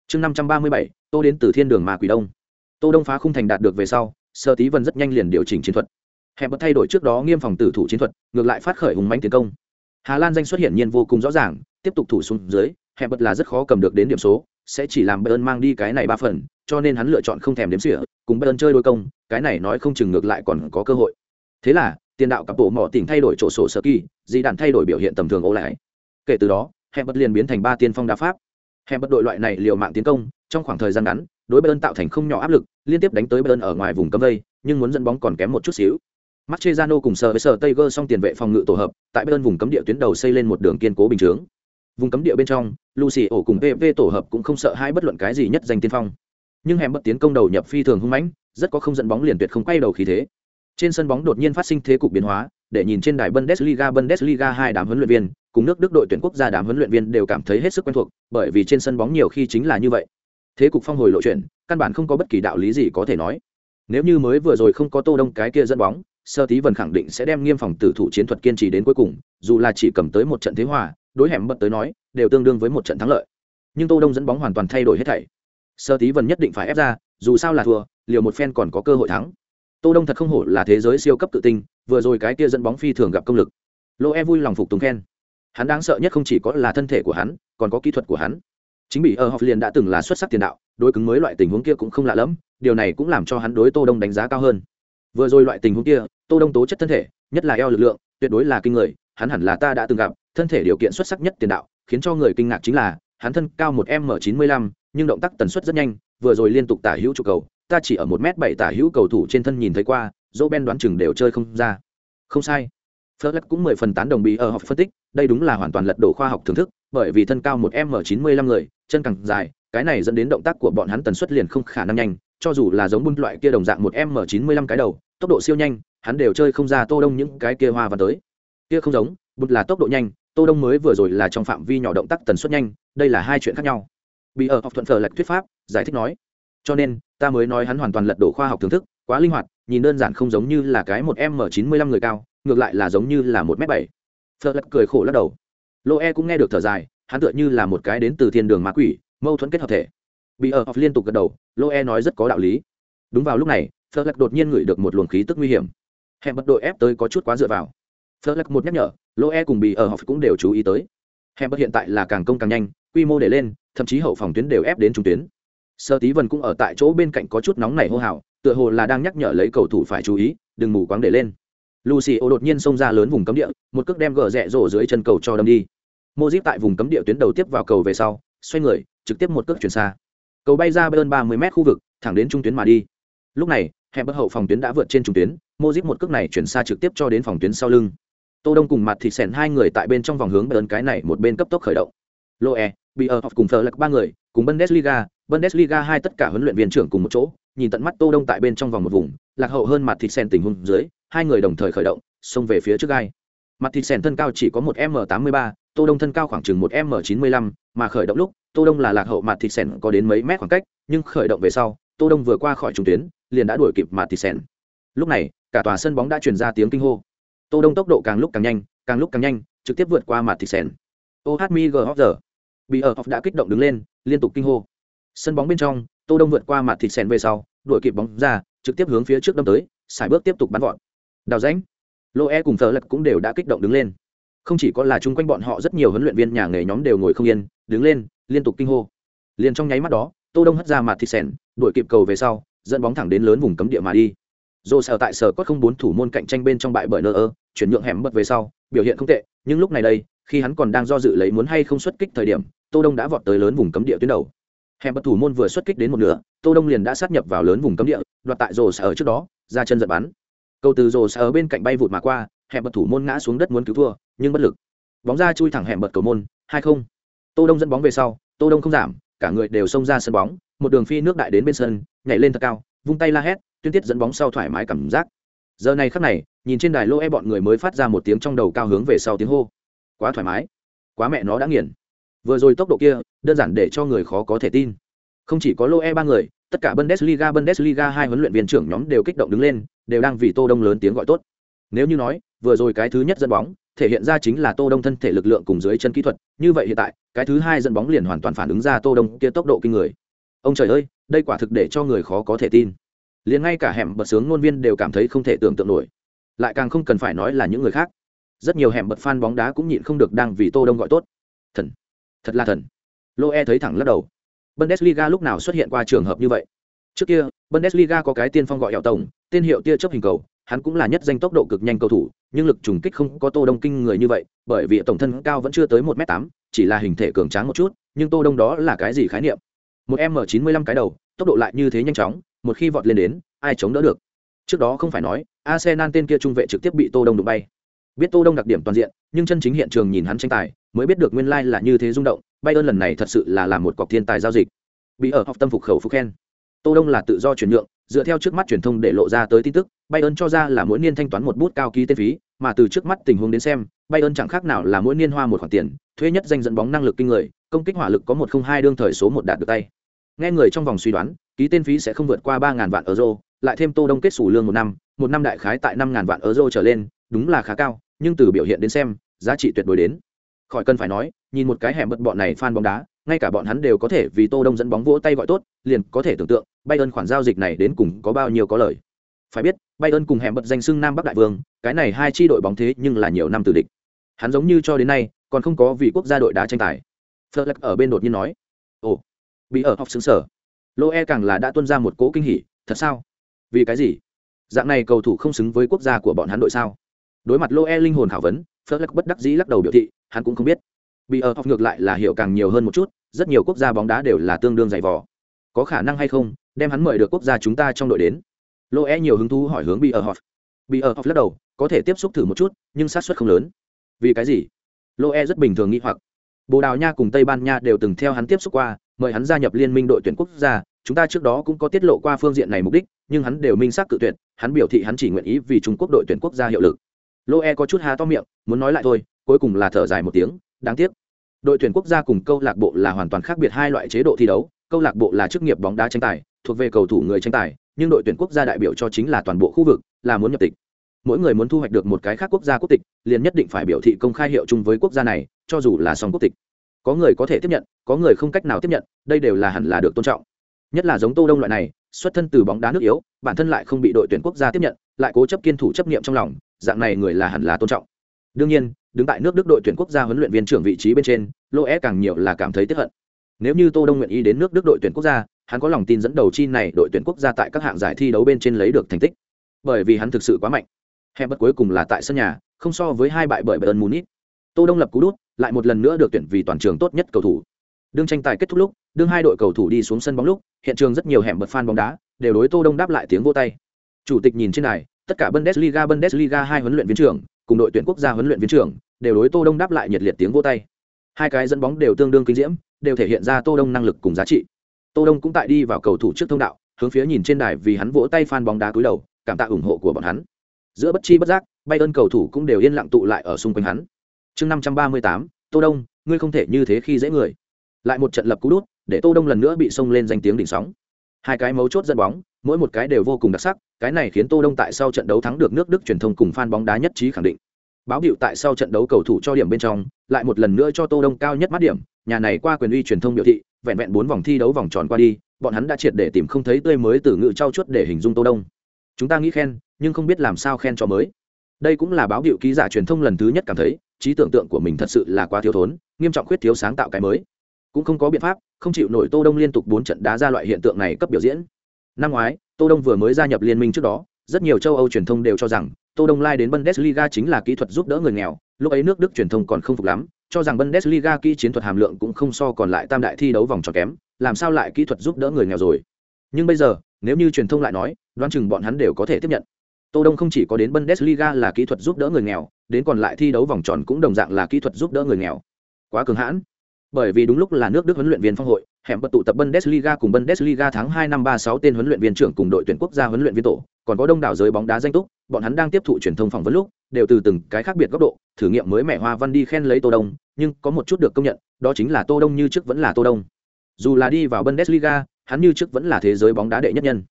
Chương năm trăm ba mươi bảy, tô đến từ thiên đường mà quỷ đông. Tô đông phá khung thành đạt được về sau sơ tí vân rất nhanh liền điều chỉnh chiến thuật. Hẹp bất thay đổi trước đó nghiêm phòng tử thủ chiến thuật, ngược lại phát khởi hùng mãnh tiến công. Hà lan danh xuất hiện nhiên vô cùng rõ ràng, tiếp tục thủ xuống dưới, hẹp bất là rất khó cầm được đến điểm số, sẽ chỉ làm bayern mang đi cái này ba phần, cho nên hắn lựa chọn không thèm đếm xỉa, cùng bayern chơi đôi công, cái này nói không chừng ngược lại còn có cơ hội. Thế là, tiền đạo cặp bộ mỏ tỉnh thay đổi chỗ sổ sơ kỳ Dị đạn thay đổi biểu hiện tầm thường ô lại kể từ đó hẹn bật liền biến thành ba tiên phong đá pháp hẹn bật đội loại này liều mạng tiến công trong khoảng thời gian ngắn đối bayern tạo thành không nhỏ áp lực liên tiếp đánh tới bayern ở ngoài vùng cấm vây nhưng muốn dẫn bóng còn kém một chút xíu Mascherano cùng sở với sở Tiger song tiền vệ phòng ngự tổ hợp, tại bên vùng cấm địa tuyến đầu xây lên một đường kiên cố bình chướng. Vùng cấm địa bên trong, Lucio cùng PV tổ hợp cũng không sợ hai bất luận cái gì nhất danh tiên phong. Nhưng hẻm bất tiến công đầu nhập phi thường hung mãnh, rất có không dẫn bóng liền tuyệt không quay đầu khí thế. Trên sân bóng đột nhiên phát sinh thế cục biến hóa, để nhìn trên đài Bundesliga Bundesliga hai đám huấn luyện viên, cùng nước Đức đội tuyển quốc gia đám huấn luyện viên đều cảm thấy hết sức quen thuộc, bởi vì trên sân bóng nhiều khi chính là như vậy. Thế cục phong hồi lộ chuyển, căn bản không có bất kỳ đạo lý gì có thể nói. Nếu như mới vừa rồi không có Tô Đông cái kia dẫn bóng, sơ tí Vân khẳng định sẽ đem nghiêm phòng tử thủ chiến thuật kiên trì đến cuối cùng dù là chỉ cầm tới một trận thế hòa đối hẻm bật tới nói đều tương đương với một trận thắng lợi nhưng tô đông dẫn bóng hoàn toàn thay đổi hết thảy sơ tí Vân nhất định phải ép ra dù sao là thua liều một phen còn có cơ hội thắng tô đông thật không hổ là thế giới siêu cấp tự tinh vừa rồi cái kia dẫn bóng phi thường gặp công lực. Lô e vui lòng phục tùng khen. Hắn đáng sợ nhất không chỉ có là thân thể của hắn, còn có kỹ thuật của hắn. Chính bị ờ, ở học liền đã từng là xuất sắc tiền đạo, đối cứng mới loại tình huống kia cũng không lạ lẫm, điều này cũng làm cho hắn đối tô đông đánh giá cao hơn. Vừa rồi loại tình huống kia, tô đông tố chất thân thể, nhất là eo lực lượng, tuyệt đối là kinh người, hắn hẳn là ta đã từng gặp, thân thể điều kiện xuất sắc nhất tiền đạo, khiến cho người kinh ngạc chính là, hắn thân cao một m chín mươi lăm, nhưng động tác tần suất rất nhanh, vừa rồi liên tục tả hữu trụ cầu ta chỉ ở một m bảy tả hữu cầu thủ trên thân nhìn thấy qua dỗ ben đoán chừng đều chơi không ra. Không sai. Fleck cũng mười phần tán đồng bí ở học phân tích, đây đúng là hoàn toàn lật đổ khoa học thưởng thức, bởi vì thân cao một m chín mươi lăm người, chân càng dài, cái này dẫn đến động tác của bọn hắn tần suất liền không khả năng nhanh, cho dù là giống bun loại kia đồng dạng một m chín mươi lăm cái đầu tốc độ siêu nhanh hắn đều chơi không ra tô đông những cái kia hoa văn tới. Kia không giống bun là tốc độ nhanh tô đông mới vừa rồi là trong phạm vi nhỏ động tác tần suất nhanh đây là hai chuyện khác nhau. Bí ở học thuận phở lệch thuyết pháp giải thích nói cho nên, ta mới nói hắn hoàn toàn lật đổ khoa học thưởng thức, quá linh hoạt, nhìn đơn giản không giống như là cái một m chín mươi lăm người cao, ngược lại là giống như là một m bảy. Phở lật cười khổ lắc đầu. Lô e cũng nghe được thở dài, hắn tựa như là một cái đến từ thiên đường ma quỷ, mâu thuẫn kết hợp thể. Bị ở học liên tục gật đầu, lô e nói rất có đạo lý. Đúng vào lúc này phơ lật đột nhiên ngửi được một luồng khí tức nguy hiểm. Hẹn bật đội ép tới có chút quá dựa vào. Phơ lật một nhắc nhở, lô e cùng bị ở học cũng đều chú ý tới. Hẹn bật hiện tại là càng công càng nhanh, quy mô để lên, thậm chí hậu phòng tuyến đều ép đến trung tuyến sơ tí vần cũng ở tại chỗ bên cạnh có chút nóng nảy hô hào, tựa hồ là đang nhắc nhở lấy cầu thủ phải chú ý, đừng mù quáng để lên. Lucy ô đột nhiên xông ra lớn vùng cấm địa, một cước đem gờ rẽ rổ dưới chân cầu cho đâm đi. Mô díp tại vùng cấm địa tuyến đầu tiếp vào cầu về sau, xoay người, trực tiếp một cước chuyển xa. Cầu bay ra bên ba mươi m khu vực, thẳng đến trung tuyến mà đi. Lúc này, hẹp bất hậu phòng tuyến đã vượt trên trung tuyến mô díp một cước này chuyển xa trực tiếp cho đến phòng tuyến sau lưng. Tô đông cùng mặt thịt sèn hai người tại bên trong vòng hướng bên cái này một bên cấp tốc khởi động. Loe bị ở cùng thờ lạc ba người, cùng bundesliga bundesliga hai tất cả huấn luyện viên trưởng cùng một chỗ nhìn tận mắt tô đông tại bên trong vòng một vùng lạc hậu hơn mặt thịt sen tình huống dưới hai người đồng thời khởi động xông về phía trước gai mặt thịt sen thân cao chỉ có một m tám mươi ba tô đông thân cao khoảng chừng một m chín mươi lăm mà khởi động lúc tô đông là lạc hậu mặt thịt sen có đến mấy mét khoảng cách nhưng khởi động về sau tô đông vừa qua khỏi trung tuyến liền đã đuổi kịp mặt thịt sen. lúc này cả tòa sân bóng đã truyền ra tiếng kinh hô tô đông tốc độ càng lúc càng nhanh càng lúc càng nhanh trực tiếp vượt qua mặt thịt sen. Oh my god, bị ở đã kích động đứng lên liên tục kinh hô sân bóng bên trong, tô đông vượt qua mặt thịt sèn về sau, đuổi kịp bóng ra, trực tiếp hướng phía trước đâm tới xài bước tiếp tục bắn vọt. Đào rãnh. Lô e cùng thờ lật cũng đều đã kích động đứng lên. Không chỉ có là chung quanh bọn họ, rất nhiều huấn luyện viên nhà nghề nhóm đều ngồi không yên, đứng lên, liên tục kinh hô. Liền trong nháy mắt đó, tô đông hất ra mặt thịt sèn đuổi kịp cầu về sau, dẫn bóng thẳng đến lớn vùng cấm địa mà đi. Dồ sở tại sở có không bốn thủ môn cạnh tranh bên trong bại bởi nơ ơ chuyển nhượng hẻm bật về sau, biểu hiện không tệ, nhưng lúc này đây, khi hắn còn đang do dự lấy muốn hay không xuất kích thời điểm, tô đông đã vọt tới lớn vùng cấm địa tuyến đầu hẻm bất thủ môn vừa xuất kích đến một nửa, tô đông liền đã sát nhập vào lớn vùng cấm địa, đoạt tại rồ sở trước đó, ra chân giật bắn. Cầu từ rồ sở bên cạnh bay vụt mà qua hẻm bất thủ môn ngã xuống đất muốn cứu thua, nhưng bất lực. Bóng ra chui thẳng hẻm bật cầu môn, hai không. Tô đông dẫn bóng về sau, tô đông không giảm, cả người đều xông ra sân bóng, một đường phi nước đại đến bên sân, nhảy lên thật cao, vung tay la hét, tuyên tiết dẫn bóng sau thoải mái cảm giác. Giờ này khắc này, nhìn trên đài lô e bọn người mới phát ra một tiếng trong đầu cao hướng về sau tiếng hô. Quá thoải mái, quá mẹ nó đã nghiền vừa rồi tốc độ kia, đơn giản để cho người khó có thể tin. Không chỉ có lô e ba người, tất cả bundesliga bundesliga hai huấn luyện viên trưởng nhóm đều kích động đứng lên, đều đang vì tô đông lớn tiếng gọi tốt. Nếu như nói, vừa rồi cái thứ nhất dẫn bóng, thể hiện ra chính là tô đông thân thể lực lượng cùng dưới chân kỹ thuật, như vậy hiện tại, cái thứ hai dẫn bóng liền hoàn toàn phản ứng ra tô đông kia tốc độ kinh người. Ông trời ơi, đây quả thực để cho người khó có thể tin. Liền ngay cả hẻm bật sướng ngôn viên đều cảm thấy không thể tưởng tượng nổi. Lại càng không cần phải nói là những người khác. Rất nhiều hẻm bật fan bóng đá cũng nhịn không được đang vì tô đông gọi tốt. Thần thật là thần. Lô e thấy thẳng lắc đầu. Bundesliga lúc nào xuất hiện qua trường hợp như vậy? Trước kia, bundesliga có cái tiên phong gọi hẹo tổng, tên hiệu tia chấp hình cầu, hắn cũng là nhất danh tốc độ cực nhanh cầu thủ, nhưng lực trùng kích không có tô đông kinh người như vậy, bởi vì tổng thân cao vẫn chưa tới một m tám, chỉ là hình thể cường tráng một chút, nhưng tô đông đó là cái gì khái niệm? Một m chín mươi lăm cái đầu, tốc độ lại như thế nhanh chóng, một khi vọt lên đến, ai chống đỡ được? Trước đó không phải nói, arsenal tên kia trung vệ trực tiếp bị tô đông đụng bay biết tô đông đặc điểm toàn diện, nhưng chân chính hiện trường nhìn hắn tranh tài, mới biết được nguyên lai like là như thế rung động bay ơn lần này thật sự là làm một cọc thiên tài giao dịch. Bị ở học tâm phục khẩu phục khen. Tô đông là tự do chuyển nhượng, dựa theo trước mắt truyền thông để lộ ra tới tin tức bay ơn cho ra là mỗi niên thanh toán một bút cao ký tên phí, mà từ trước mắt tình huống đến xem bay ơn chẳng khác nào là mỗi niên hoa một khoản tiền, thuê nhất danh dẫn bóng năng lực kinh người, công kích hỏa lực có một không hai đương thời số một đạt được tay. Nghe người trong vòng suy đoán, ký tên phí sẽ không vượt qua ba ngàn vạn euro, lại thêm tô đông kết sủ lương một năm một năm đại khái tại năm ngàn vạn euro trở lên, đúng là khá cao nhưng từ biểu hiện đến xem, giá trị tuyệt đối đến. Khỏi cần phải nói, nhìn một cái hẻm bật bọn này fan bóng đá, ngay cả bọn hắn đều có thể vì tô đông dẫn bóng vỗ tay gọi tốt, liền có thể tưởng tượng bay ơn khoản giao dịch này đến cùng có bao nhiêu có lời. Phải biết bay ơn cùng hẻm bật danh xưng nam bắc đại vương, cái này hai chi đội bóng thế nhưng là nhiều năm từ địch. Hắn giống như cho đến nay, còn không có vị quốc gia đội đá tranh tài. Phật lắc ở bên đột nhiên nói, ồ, bị ở học xứng sở. Lô e càng là đã tuân ra một cố kinh hỉ, thật sao? Vì cái gì? Dạng này cầu thủ không xứng với quốc gia của bọn hắn đội sao? Đối mặt lô e linh hồn khảo vấn, Fleck bất đắc dĩ lắc đầu biểu thị, hắn cũng không biết. Bị ở học ngược lại là hiểu càng nhiều hơn một chút, rất nhiều quốc gia bóng đá đều là tương đương dày vò. Có khả năng hay không, đem hắn mời được quốc gia chúng ta trong đội đến. Lô e nhiều hứng thú hỏi hướng bị ở học. Bị ở học lắc đầu, có thể tiếp xúc thử một chút, nhưng sát suất không lớn. Vì cái gì? Lô e rất bình thường nghĩ hoặc. Bồ đào nha cùng tây ban nha đều từng theo hắn tiếp xúc qua, mời hắn gia nhập liên minh đội tuyển quốc gia, chúng ta trước đó cũng có tiết lộ qua phương diện này mục đích, nhưng hắn đều minh xác cự tuyệt, hắn biểu thị hắn chỉ nguyện ý vì trung quốc đội tuyển quốc gia hiệu lực lô e có chút há to miệng, muốn nói lại thôi, cuối cùng là thở dài một tiếng, đáng tiếc. Đội tuyển quốc gia cùng câu lạc bộ là hoàn toàn khác biệt hai loại chế độ thi đấu, câu lạc bộ là chức nghiệp bóng đá tranh tài, thuộc về cầu thủ người tranh tài, nhưng đội tuyển quốc gia đại biểu cho chính là toàn bộ khu vực, là muốn nhập tịch. Mỗi người muốn thu hoạch được một cái khác quốc gia quốc tịch, liền nhất định phải biểu thị công khai hiệu chung với quốc gia này, cho dù là song quốc tịch. Có người có thể tiếp nhận, có người không cách nào tiếp nhận, đây đều là hẳn là được tôn trọng. Nhất là giống tô đông loại này, xuất thân từ bóng đá nước yếu, bản thân lại không bị đội tuyển quốc gia tiếp nhận, lại cố chấp kiên thủ chấp niệm trong lòng dạng này người là hẳn là tôn trọng. Đương nhiên, đứng tại nước đức đội tuyển quốc gia huấn luyện viên trưởng vị trí bên trên, lô é càng nhiều là cảm thấy tiếp hận. Nếu như tô đông nguyện ý đến nước đức đội tuyển quốc gia, hắn có lòng tin dẫn đầu chi này đội tuyển quốc gia tại các hạng giải thi đấu bên trên lấy được thành tích. Bởi vì hắn thực sự quá mạnh. Hẹn bất cuối cùng là tại sân nhà, không so với hai bại bởi bayern munich. Tô đông lập cú đút, lại một lần nữa được tuyển vì toàn trường tốt nhất cầu thủ. Đương tranh tài kết thúc lúc, đương hai đội cầu thủ đi xuống sân bóng lúc, hiện trường rất nhiều hẻm bật fan bóng đá, đều đối tô đông đáp lại tiếng vô tay. Chủ tịch nhìn trên này tất cả bundesliga bundesliga hai huấn luyện viên trưởng, cùng đội tuyển quốc gia huấn luyện viên trưởng, đều đối tô đông đáp lại nhiệt liệt tiếng vô tay. Hai cái dẫn bóng đều tương đương kinh diễm, đều thể hiện ra tô đông năng lực cùng giá trị. Tô đông cũng tại đi vào cầu thủ trước thông đạo, hướng phía nhìn trên đài vì hắn vỗ tay fan bóng đá cúi đầu, cảm tạ ủng hộ của bọn hắn. Giữa bất chi bất giác bay ơn cầu thủ cũng đều yên lặng tụ lại ở xung quanh hắn. Chương năm trăm ba mươi tám, tô đông, ngươi không thể như thế khi dễ người. Lại một trận lập cú đút, để tô đông lần nữa bị xông lên danh tiếng đỉnh sóng. Hai cái mấu chốt dẫn bóng mỗi một cái đều vô cùng đặc sắc, cái này khiến tô đông tại sau trận đấu thắng được nước đức truyền thông cùng fan bóng đá nhất trí khẳng định. Báo hiệu tại sau trận đấu cầu thủ cho điểm bên trong, lại một lần nữa cho tô đông cao nhất mắt điểm, nhà này qua quyền uy truyền thông biểu thị, vẹn vẹn bốn vòng thi đấu vòng tròn qua đi, bọn hắn đã triệt để tìm không thấy tươi mới từ ngữ trao chuốt để hình dung tô đông. Chúng ta nghĩ khen, nhưng không biết làm sao khen cho mới. Đây cũng là báo hiệu ký giả truyền thông lần thứ nhất cảm thấy, trí tưởng tượng của mình thật sự là quá thiếu thốn, nghiêm trọng khuyết thiếu sáng tạo cái mới. Cũng không có biện pháp, không chịu nổi tô đông liên tục bốn trận đá ra loại hiện tượng này cấp biểu diễn năm ngoái tô đông vừa mới gia nhập liên minh trước đó rất nhiều châu âu truyền thông đều cho rằng tô đông lai đến bundesliga chính là kỹ thuật giúp đỡ người nghèo lúc ấy nước đức truyền thông còn không phục lắm cho rằng bundesliga kỹ chiến thuật hàm lượng cũng không so còn lại tam đại thi đấu vòng tròn kém làm sao lại kỹ thuật giúp đỡ người nghèo rồi? Nhưng bây giờ nếu như truyền thông lại nói đoán chừng bọn hắn đều có thể tiếp nhận. Tô đông không chỉ có đến bundesliga là kỹ thuật giúp đỡ người nghèo đến còn lại thi đấu vòng tròn cũng đồng dạng là kỹ thuật giúp đỡ người nghèo. Quá cường hãn. Bởi vì đúng lúc là nước Đức huấn luyện viên phong hội, hẻm bật tụ tập Bundesliga cùng Bundesliga tháng 2 năm 36 tên huấn luyện viên trưởng cùng đội tuyển quốc gia huấn luyện viên tổ, còn có đông đảo giới bóng đá danh túc, bọn hắn đang tiếp thụ truyền thông phỏng vấn lúc, đều từ từng cái khác biệt góc độ, thử nghiệm mới mẻ hoa văn đi khen lấy Tô Đông, nhưng có một chút được công nhận, đó chính là Tô Đông như trước vẫn là Tô Đông. Dù là đi vào Bundesliga, hắn như trước vẫn là thế giới bóng đá đệ nhất nhân.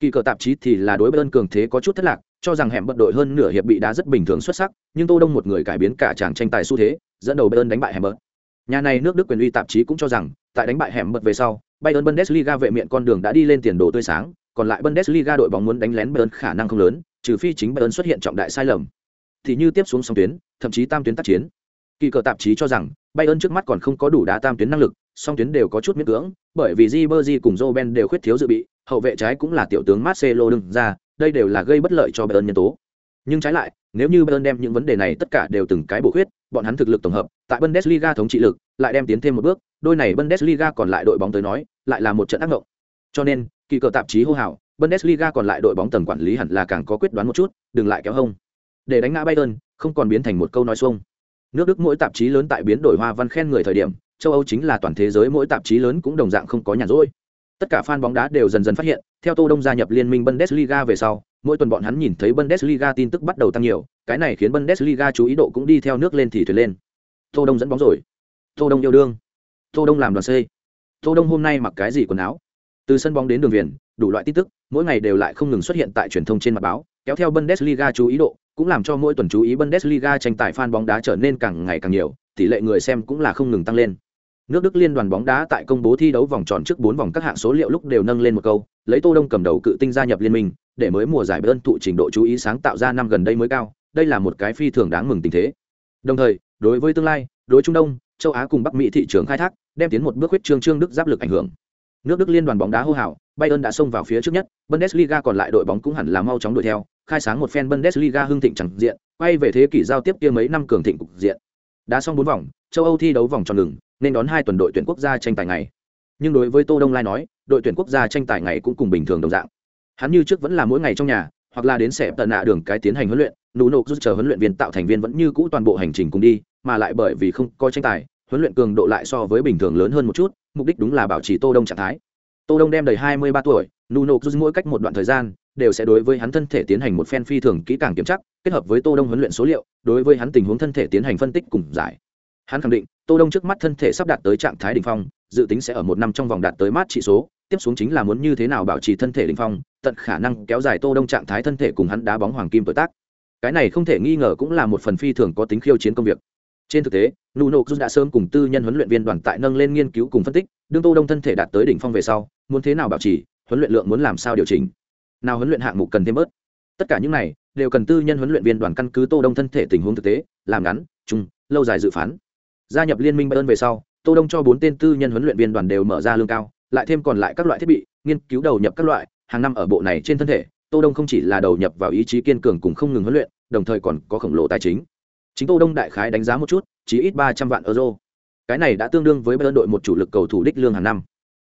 Kỳ cờ tạp chí thì là đối Bayern cường thế có chút thất lạc, cho rằng hẻm bật đội hơn nửa hiệp bị đá rất bình thường xuất sắc, nhưng Tô Đông một người cải biến cả tràng tranh tài xu thế, dẫn đầu Bayern đánh bại hẻm bật. Nhà này nước Đức quyền uy tạp chí cũng cho rằng, tại đánh bại hẻm bật về sau, Bayern Bundesliga vệ miện con đường đã đi lên tiền đồ tươi sáng, còn lại Bundesliga đội bóng muốn đánh lén Bayern khả năng không lớn, trừ phi chính Bayern xuất hiện trọng đại sai lầm. Thì như tiếp xuống song tuyến, thậm chí tam tuyến tác chiến. Kỳ cờ tạp chí cho rằng, Bayern trước mắt còn không có đủ đá tam tuyến năng lực, song tuyến đều có chút miễn cưỡng, bởi vì Ribery cùng Robben đều khuyết thiếu dự bị, hậu vệ trái cũng là tiểu tướng Marcelo đứng ra, đây đều là gây bất lợi cho Bayern nhân tố. Nhưng trái lại, nếu như Bayern đem những vấn đề này tất cả đều từng cái bổ khuyết, bọn hắn thực lực tổng hợp, tại Bundesliga thống trị lực, lại đem tiến thêm một bước, đôi này Bundesliga còn lại đội bóng tới nói, lại là một trận ác mộng. Cho nên, kỳ cờ tạp chí hô hào, Bundesliga còn lại đội bóng tầng quản lý hẳn là càng có quyết đoán một chút, đừng lại kéo hông. Để đánh ngã Bayern, không còn biến thành một câu nói xuông. Nước Đức mỗi tạp chí lớn tại biến đổi hoa văn khen người thời điểm, châu Âu chính là toàn thế giới mỗi tạp chí lớn cũng đồng dạng không có nhàn rỗi. Tất cả fan bóng đá đều dần dần phát hiện, theo Tô Đông gia nhập liên minh Bundesliga về sau, mỗi tuần bọn hắn nhìn thấy Bundesliga tin tức bắt đầu tăng nhiều, cái này khiến Bundesliga chú ý độ cũng đi theo nước lên thì thuyền lên. Tô Đông dẫn bóng rồi. Tô Đông yêu đương. Tô Đông làm đoàn C. Tô Đông hôm nay mặc cái gì quần áo? Từ sân bóng đến đường viền, đủ loại tin tức, mỗi ngày đều lại không ngừng xuất hiện tại truyền thông trên mặt báo, kéo theo Bundesliga chú ý độ, cũng làm cho mỗi tuần chú ý Bundesliga tranh tài fan bóng đá trở nên càng ngày càng nhiều, tỷ lệ người xem cũng là không ngừng tăng lên. Nước Đức liên đoàn bóng đá tại công bố thi đấu vòng tròn trước 4 vòng các hạng số liệu lúc đều nâng lên một câu, lấy Tô Đông cầm đầu cự tinh gia nhập liên minh, để mới mùa giải bơn thụ trình độ chú ý sáng tạo ra năm gần đây mới cao, đây là một cái phi thường đáng mừng tình thế. Đồng thời, đối với tương lai, đối Trung Đông, châu Á cùng Bắc Mỹ thị trường khai thác, đem tiến một bước huyết trương trương Đức giáp lực ảnh hưởng. Nước Đức liên đoàn bóng đá hô hào, Bayern đã xông vào phía trước nhất, Bundesliga còn lại đội bóng cũng hẳn là mau chóng đuổi theo, khai sáng một phen Bundesliga hưng thịnh chẳng diện, quay về thế kỷ giao tiếp kia mấy năm cường thịnh cục diện. Đã xong bốn vòng, châu Âu thi đấu vòng tròn ngừng, nên đón hai tuần đội tuyển quốc gia tranh tài ngày. Nhưng đối với Tô Đông Lai nói, đội tuyển quốc gia tranh tài ngày cũng cùng bình thường đồng dạng. Hắn như trước vẫn là mỗi ngày trong nhà, hoặc là đến sẽ tận nạ đường cái tiến hành huấn luyện, nụ nộp giúp chờ huấn luyện viên tạo thành viên vẫn như cũ toàn bộ hành trình cùng đi, mà lại bởi vì không có tranh tài, huấn luyện cường độ lại so với bình thường lớn hơn một chút, mục đích đúng là bảo trì Tô Đông trạng thái. Tô Đông đem đầy 23 tuổi, Nuno Cruz mỗi cách một đoạn thời gian đều sẽ đối với hắn thân thể tiến hành một phen phi thường kỹ càng kiểm tra, kết hợp với Tô Đông huấn luyện số liệu, đối với hắn tình huống thân thể tiến hành phân tích cùng giải. Hắn khẳng định, Tô Đông trước mắt thân thể sắp đạt tới trạng thái đỉnh phong, dự tính sẽ ở một năm trong vòng đạt tới mát trị số, tiếp xuống chính là muốn như thế nào bảo trì thân thể đỉnh phong, tận khả năng kéo dài Tô Đông trạng thái thân thể cùng hắn đá bóng hoàng kim tuổi tác. Cái này không thể nghi ngờ cũng là một phần phi thường có tính khiêu chiến công việc. Trên thực tế, Nuno Cruz đã sớm cùng tư nhân huấn luyện viên đoàn tại nâng lên nghiên cứu cùng phân tích, đương Tô Đông thân thể đạt tới đỉnh phong về sau, muốn thế nào bảo trì, huấn luyện lượng muốn làm sao điều chỉnh, nào huấn luyện hạng mục cần thêm bớt. Tất cả những này đều cần tư nhân huấn luyện viên đoàn căn cứ Tô Đông thân thể tình huống thực tế, làm ngắn, trung, lâu dài dự phán. Gia nhập liên minh Bayern về sau, Tô Đông cho bốn tên tư nhân huấn luyện viên đoàn đều mở ra lương cao, lại thêm còn lại các loại thiết bị, nghiên cứu đầu nhập các loại, hàng năm ở bộ này trên thân thể, Tô Đông không chỉ là đầu nhập vào ý chí kiên cường cùng không ngừng huấn luyện, đồng thời còn có khổng lồ tài chính. Chính Tô Đông đại khái đánh giá một chút, chỉ ít 300 vạn euro. Cái này đã tương đương với Bayern đội một chủ lực cầu thủ đích lương hàng năm.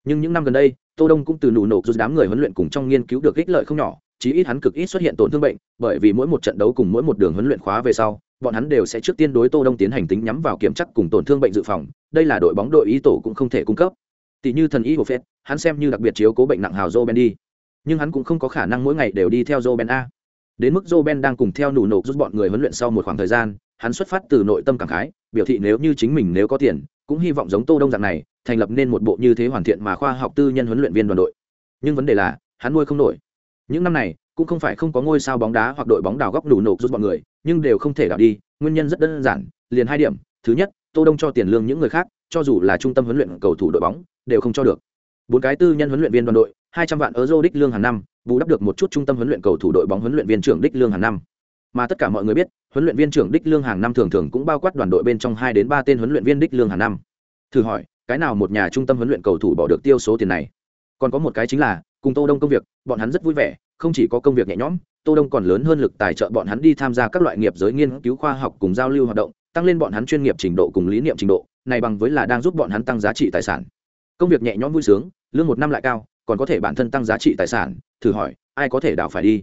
Nhưng những năm gần đây, Tô Đông cũng từ nụ nổ rút đám người huấn luyện cùng trong nghiên cứu được ích lợi không nhỏ, chí ít hắn cực ít xuất hiện tổn thương bệnh, bởi vì mỗi một trận đấu cùng mỗi một đường huấn luyện khóa về sau, bọn hắn đều sẽ trước tiên đối Tô Đông tiến hành tính nhắm vào kiểm chắc cùng tổn thương bệnh dự phòng, đây là đội bóng đội ý tổ cũng không thể cung cấp. Tỷ như thần y của Phết, hắn xem như đặc biệt chiếu cố bệnh nặng hào Joe đi, nhưng hắn cũng không có khả năng mỗi ngày đều đi theo Joe a. Đến mức Joe đang cùng theo nụ nổ giúp bọn người huấn luyện sau một khoảng thời gian, hắn xuất phát từ nội tâm cảm khái, biểu thị nếu như chính mình nếu có tiền, cũng hy vọng giống Tô Đông dạng này, thành lập nên một bộ như thế hoàn thiện mà khoa học tư nhân huấn luyện viên đoàn đội. Nhưng vấn đề là, hắn nuôi không nổi. Những năm này cũng không phải không có ngôi sao bóng đá hoặc đội bóng đào góc đủ nộp rút bọn người nhưng đều không thể đào đi nguyên nhân rất đơn giản liền hai điểm. Thứ nhất tô đông cho tiền lương những người khác cho dù là trung tâm huấn luyện cầu thủ đội bóng đều không cho được. Bốn cái tư nhân huấn luyện viên đoàn đội hai trăm vạn euro đích lương hàng năm bù đắp được một chút trung tâm huấn luyện cầu thủ đội bóng huấn luyện viên trưởng đích lương hàng năm. Mà tất cả mọi người biết, huấn luyện viên trưởng đích lương hàng năm thường thường cũng bao quát đoàn đội bên trong hai đến ba tên huấn luyện viên đích lương hàng năm. Thử hỏi, cái nào một nhà trung tâm huấn luyện cầu thủ bỏ được tiêu số tiền này? Còn có một cái chính là, cùng tô đông công việc, bọn hắn rất vui vẻ, không chỉ có công việc nhẹ nhõm, tô đông còn lớn hơn lực tài trợ bọn hắn đi tham gia các loại nghiệp giới nghiên cứu khoa học cùng giao lưu hoạt động, tăng lên bọn hắn chuyên nghiệp trình độ cùng lý niệm trình độ, này bằng với là đang giúp bọn hắn tăng giá trị tài sản. Công việc nhẹ nhõm vui sướng, lương một năm lại cao còn có thể bản thân tăng giá trị tài sản, thử hỏi, ai có thể đảo phải đi?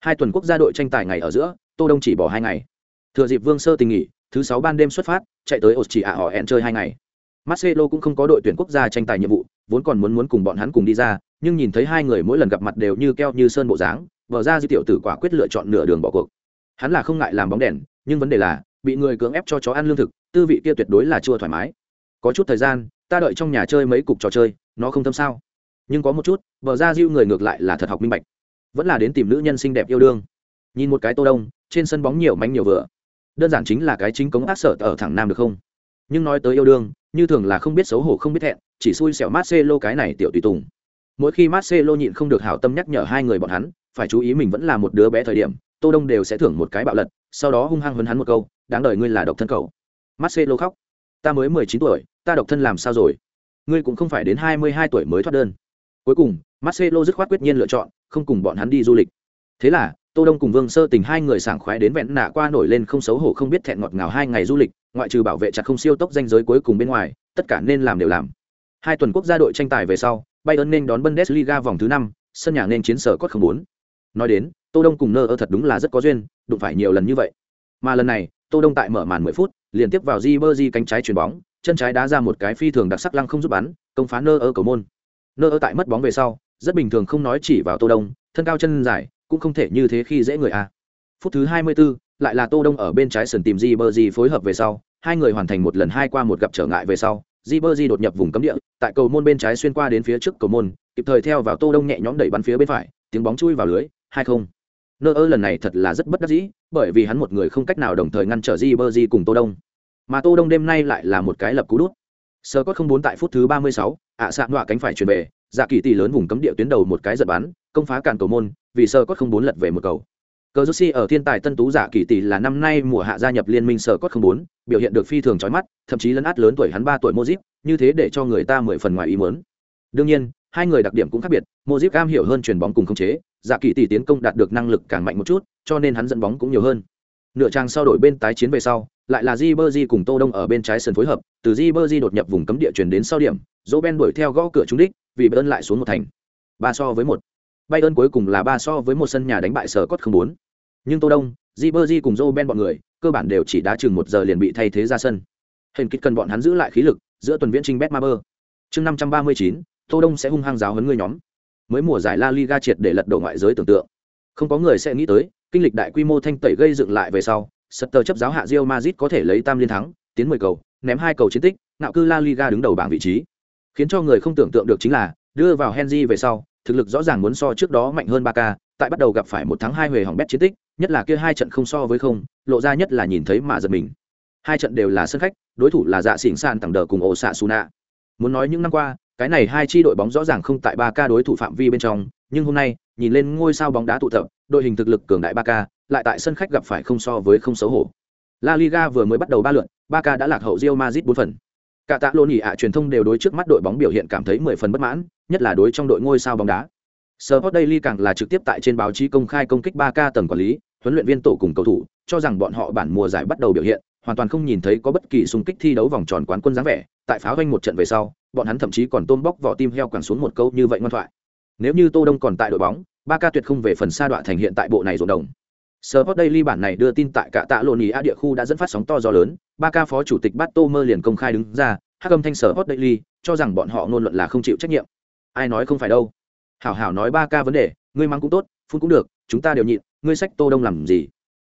Hai tuần quốc gia đội tranh tài ngày ở giữa, tô đông chỉ bỏ hai ngày. Thừa dịp vương sơ tình nghỉ, thứ sáu ban đêm xuất phát, chạy tới ổ chỉ ạ họ hẹn chơi hai ngày. Marcelo cũng không có đội tuyển quốc gia tranh tài nhiệm vụ, vốn còn muốn muốn cùng bọn hắn cùng đi ra, nhưng nhìn thấy hai người mỗi lần gặp mặt đều như keo như sơn bộ dáng vở ra di tiểu tử quả quyết lựa chọn nửa đường bỏ cuộc. Hắn là không ngại làm bóng đèn, nhưng vấn đề là, bị người cưỡng ép cho chó ăn lương thực, tư vị kia tuyệt đối là chưa thoải mái. Có chút thời gian, ta đợi trong nhà chơi mấy cục trò chơi, nó không thâm sao? Nhưng có một chút, vợ ra diêu người ngược lại là thật học minh bạch. Vẫn là đến tìm nữ nhân xinh đẹp yêu đương. Nhìn một cái tô đông, trên sân bóng nhiều mánh nhiều vừa. Đơn giản chính là cái chính cống ác sở ở thẳng nam được không? Nhưng nói tới yêu đương, như thường là không biết xấu hổ không biết thẹn, chỉ xui xẻo Marcelo cái này tiểu tùy tùng. Mỗi khi Marcelo nhịn không được hảo tâm nhắc nhở hai người bọn hắn, phải chú ý mình vẫn là một đứa bé thời điểm, tô đông đều sẽ thưởng một cái bạo lật, sau đó hung hăng hấn hắn một câu, đáng đời ngươi là độc thân cầu Marcelo khóc. Ta mới mười chín tuổi, ta độc thân làm sao rồi? Ngươi cũng không phải đến hai mươi hai tuổi mới thoát đơn cuối cùng, Marcelo dứt khoát quyết nhiên lựa chọn, không cùng bọn hắn đi du lịch. Thế là, tô đông cùng vương sơ tình hai người sảng khoái đến vẹn nạ qua nổi lên không xấu hổ không biết thẹn ngọt ngào hai ngày du lịch, ngoại trừ bảo vệ chặt không siêu tốc danh giới cuối cùng bên ngoài, tất cả nên làm đều làm. Hai tuần quốc gia đội tranh tài về sau, bayern nên đón bundesliga vòng thứ năm, sân nhà nên chiến sở cốt không muốn. nói đến, tô đông cùng nơ ơ thật đúng là rất có duyên, đụng phải nhiều lần như vậy. Mà lần này, tô đông tại mở màn 10 phút, liền tiếp vào di cánh trái chuyền bóng, chân trái đá ra một cái phi thường đặc sắc lăng không giúp bắn, công phá nơ ơ cầu môn nơ ơ tại mất bóng về sau rất bình thường không nói chỉ vào tô đông thân cao chân dài cũng không thể như thế khi dễ người a. Phút thứ 24, lại là tô đông ở bên trái sườn tìm di bơ di phối hợp về sau hai người hoàn thành một lần hai qua một gặp trở ngại về sau di bơ di đột nhập vùng cấm địa tại cầu môn bên trái xuyên qua đến phía trước cầu môn kịp thời theo vào tô đông nhẹ nhõm đẩy bắn phía bên phải tiếng bóng chui vào lưới hai không. Nơ ơ lần này thật là rất bất đắc dĩ bởi vì hắn một người không cách nào đồng thời ngăn trở di bơ di cùng tô đông. Mà tô đông đêm nay lại là một cái lập cú đút sơ cốt không bốn tại phút thứ 36, ạ sạ nọa cánh phải chuyển về dạ kỳ tỷ lớn vùng cấm địa tuyến đầu một cái giật bắn công phá cản cầu môn vì sơ cốt không bốn lật về một cầu. Cờ Si ở thiên tài tân tú giả kỳ tỷ là năm nay mùa hạ gia nhập liên minh sơ cốt không bốn biểu hiện được phi thường chói mắt thậm chí lấn át lớn tuổi hắn ba tuổi mozip như thế để cho người ta mười phần ngoài ý muốn. Đương nhiên hai người đặc điểm cũng khác biệt mozip cam hiểu hơn chuyền bóng cùng khống chế giả kỳ tỷ tiến công đạt được năng lực càng mạnh một chút cho nên hắn dẫn bóng cũng nhiều hơn nửa trang sau đổi bên tái chiến về sau, lại là di cùng tô đông ở bên trái sân phối hợp, từ di đột nhập vùng cấm địa chuyển đến sau điểm, dỗ ben đuổi theo gõ cửa trúng đích, vì bayern lại xuống một thành. Ba so với một. Bayern cuối cùng là ba so với một sân nhà đánh bại sở cốt không muốn. nhưng tô đông di cùng dỗ ben bọn người, cơ bản đều chỉ đá chừng một giờ liền bị thay thế ra sân. Hình kích cần bọn hắn giữ lại khí lực, giữa tuần viễn trinh bet ma chương năm trăm ba mươi chín, tô đông sẽ hung hăng giáo huấn người nhóm. Mới mùa giải la liga triệt để lật đổ ngoại giới tưởng tượng. Không có người sẽ nghĩ tới kinh lịch đại quy mô thanh tẩy gây dựng lại về sau Sutter chấp giáo hạ Real Madrid có thể lấy tam liên thắng, tiến 10 cầu, ném hai cầu chiến tích, nạo cư La Liga đứng đầu bảng vị trí. Khiến cho người không tưởng tượng được chính là, đưa vào Henry về sau, thực lực rõ ràng muốn so trước đó mạnh hơn Barca, tại bắt đầu gặp phải một thắng hai huề hỏng bét chiến tích, nhất là kia hai trận không so với không, lộ ra nhất là nhìn thấy mà giật mình. Hai trận đều là sân khách, đối thủ là Dạ Xỉn San tầng đờ cùng Osasuna. Muốn nói những năm qua, cái này hai chi đội bóng rõ ràng không tại Barca đối thủ phạm vi bên trong, nhưng hôm nay, nhìn lên ngôi sao bóng đá tụ tập, đội hình thực lực cường đại Barca, lại tại sân khách gặp phải không so với không xấu hổ. La Liga vừa mới bắt đầu ba lượt, Barca đã lạc hậu Real Madrid 4 phần. Cả tạ lô nhỉ ạ truyền thông đều đối trước mắt đội bóng biểu hiện cảm thấy 10 phần bất mãn, nhất là đối trong đội ngôi sao bóng đá. Sport Daily càng là trực tiếp tại trên báo chí công khai công kích Barca tầng quản lý, huấn luyện viên tổ cùng cầu thủ, cho rằng bọn họ bản mùa giải bắt đầu biểu hiện, hoàn toàn không nhìn thấy có bất kỳ xung kích thi đấu vòng tròn quán quân dáng vẻ, tại pháo vanh một trận về sau, bọn hắn thậm chí còn tôm bóc vỏ tim heo quẳng xuống một câu như vậy ngoan thoại. Nếu như Tô Đông còn tại đội bóng, Barca tuyệt không về phần xa đoạn thành hiện tại bộ này rộn đồng. Sport Daily bản này đưa tin tại cả tạ lộn ý A địa khu đã dẫn phát sóng to gió lớn, Barca phó chủ tịch Bato Mơ liền công khai đứng ra, hắc âm thanh Sport Daily, cho rằng bọn họ ngôn luận là không chịu trách nhiệm. Ai nói không phải đâu? Hảo hảo nói Barca vấn đề, ngươi mang cũng tốt, phun cũng được, chúng ta đều nhịn, ngươi sách Tô Đông làm gì?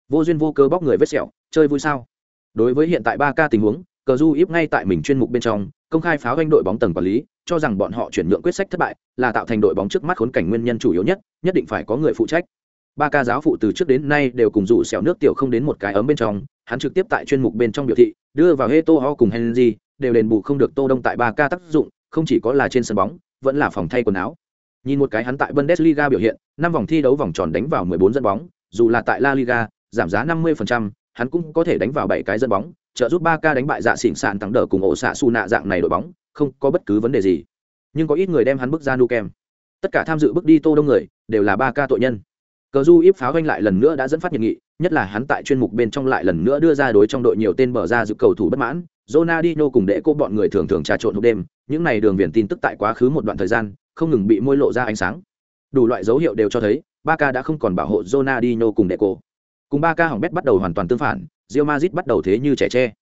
Vô duyên vô cớ bóc người vết sẹo, chơi vui sao? Đối với hiện tại Barca tình huống, cờ du íp ngay tại mình chuyên mục bên trong công khai pháo doanh đội bóng tầng quản lý cho rằng bọn họ chuyển nhượng quyết sách thất bại là tạo thành đội bóng trước mắt khốn cảnh nguyên nhân chủ yếu nhất nhất định phải có người phụ trách ba ca giáo phụ từ trước đến nay đều cùng rủ xẻo nước tiểu không đến một cái ấm bên trong hắn trực tiếp tại chuyên mục bên trong biểu thị đưa vào Heto Ho cùng Henry đều đền bù không được Tô Đông tại ba ca tác dụng, không chỉ có là trên sân bóng, vẫn là phòng thay quần áo. Nhìn một cái hắn tại Bundesliga biểu hiện, năm vòng thi đấu vòng tròn đánh vào 14 dẫn bóng, dù là tại La Liga, giảm giá 50%, hắn cũng có thể đánh vào 7 cái dẫn bóng, trợ giúp ba ca đánh bại dạ xỉn sạn tăng đỡ cùng ổ xạ su nạ dạng này đội bóng, không có bất cứ vấn đề gì. Nhưng có ít người đem hắn bước ra nu kem. Tất cả tham dự bước đi Tô Đông người, đều là ba ca tội nhân cờ du íp pháo vanh lại lần nữa đã dẫn phát nhiệt nghị nhất là hắn tại chuyên mục bên trong lại lần nữa đưa ra đối trong đội nhiều tên mở ra dự cầu thủ bất mãn Ronaldinho cùng đệ cô bọn người thường thường trà trộn hộp đêm những này đường viền tin tức tại quá khứ một đoạn thời gian không ngừng bị môi lộ ra ánh sáng đủ loại dấu hiệu đều cho thấy Barca đã không còn bảo hộ Ronaldinho cùng đệ cô cùng Barca hỏng bét bắt đầu hoàn toàn tương phản Real Madrid bắt đầu thế như trẻ tre.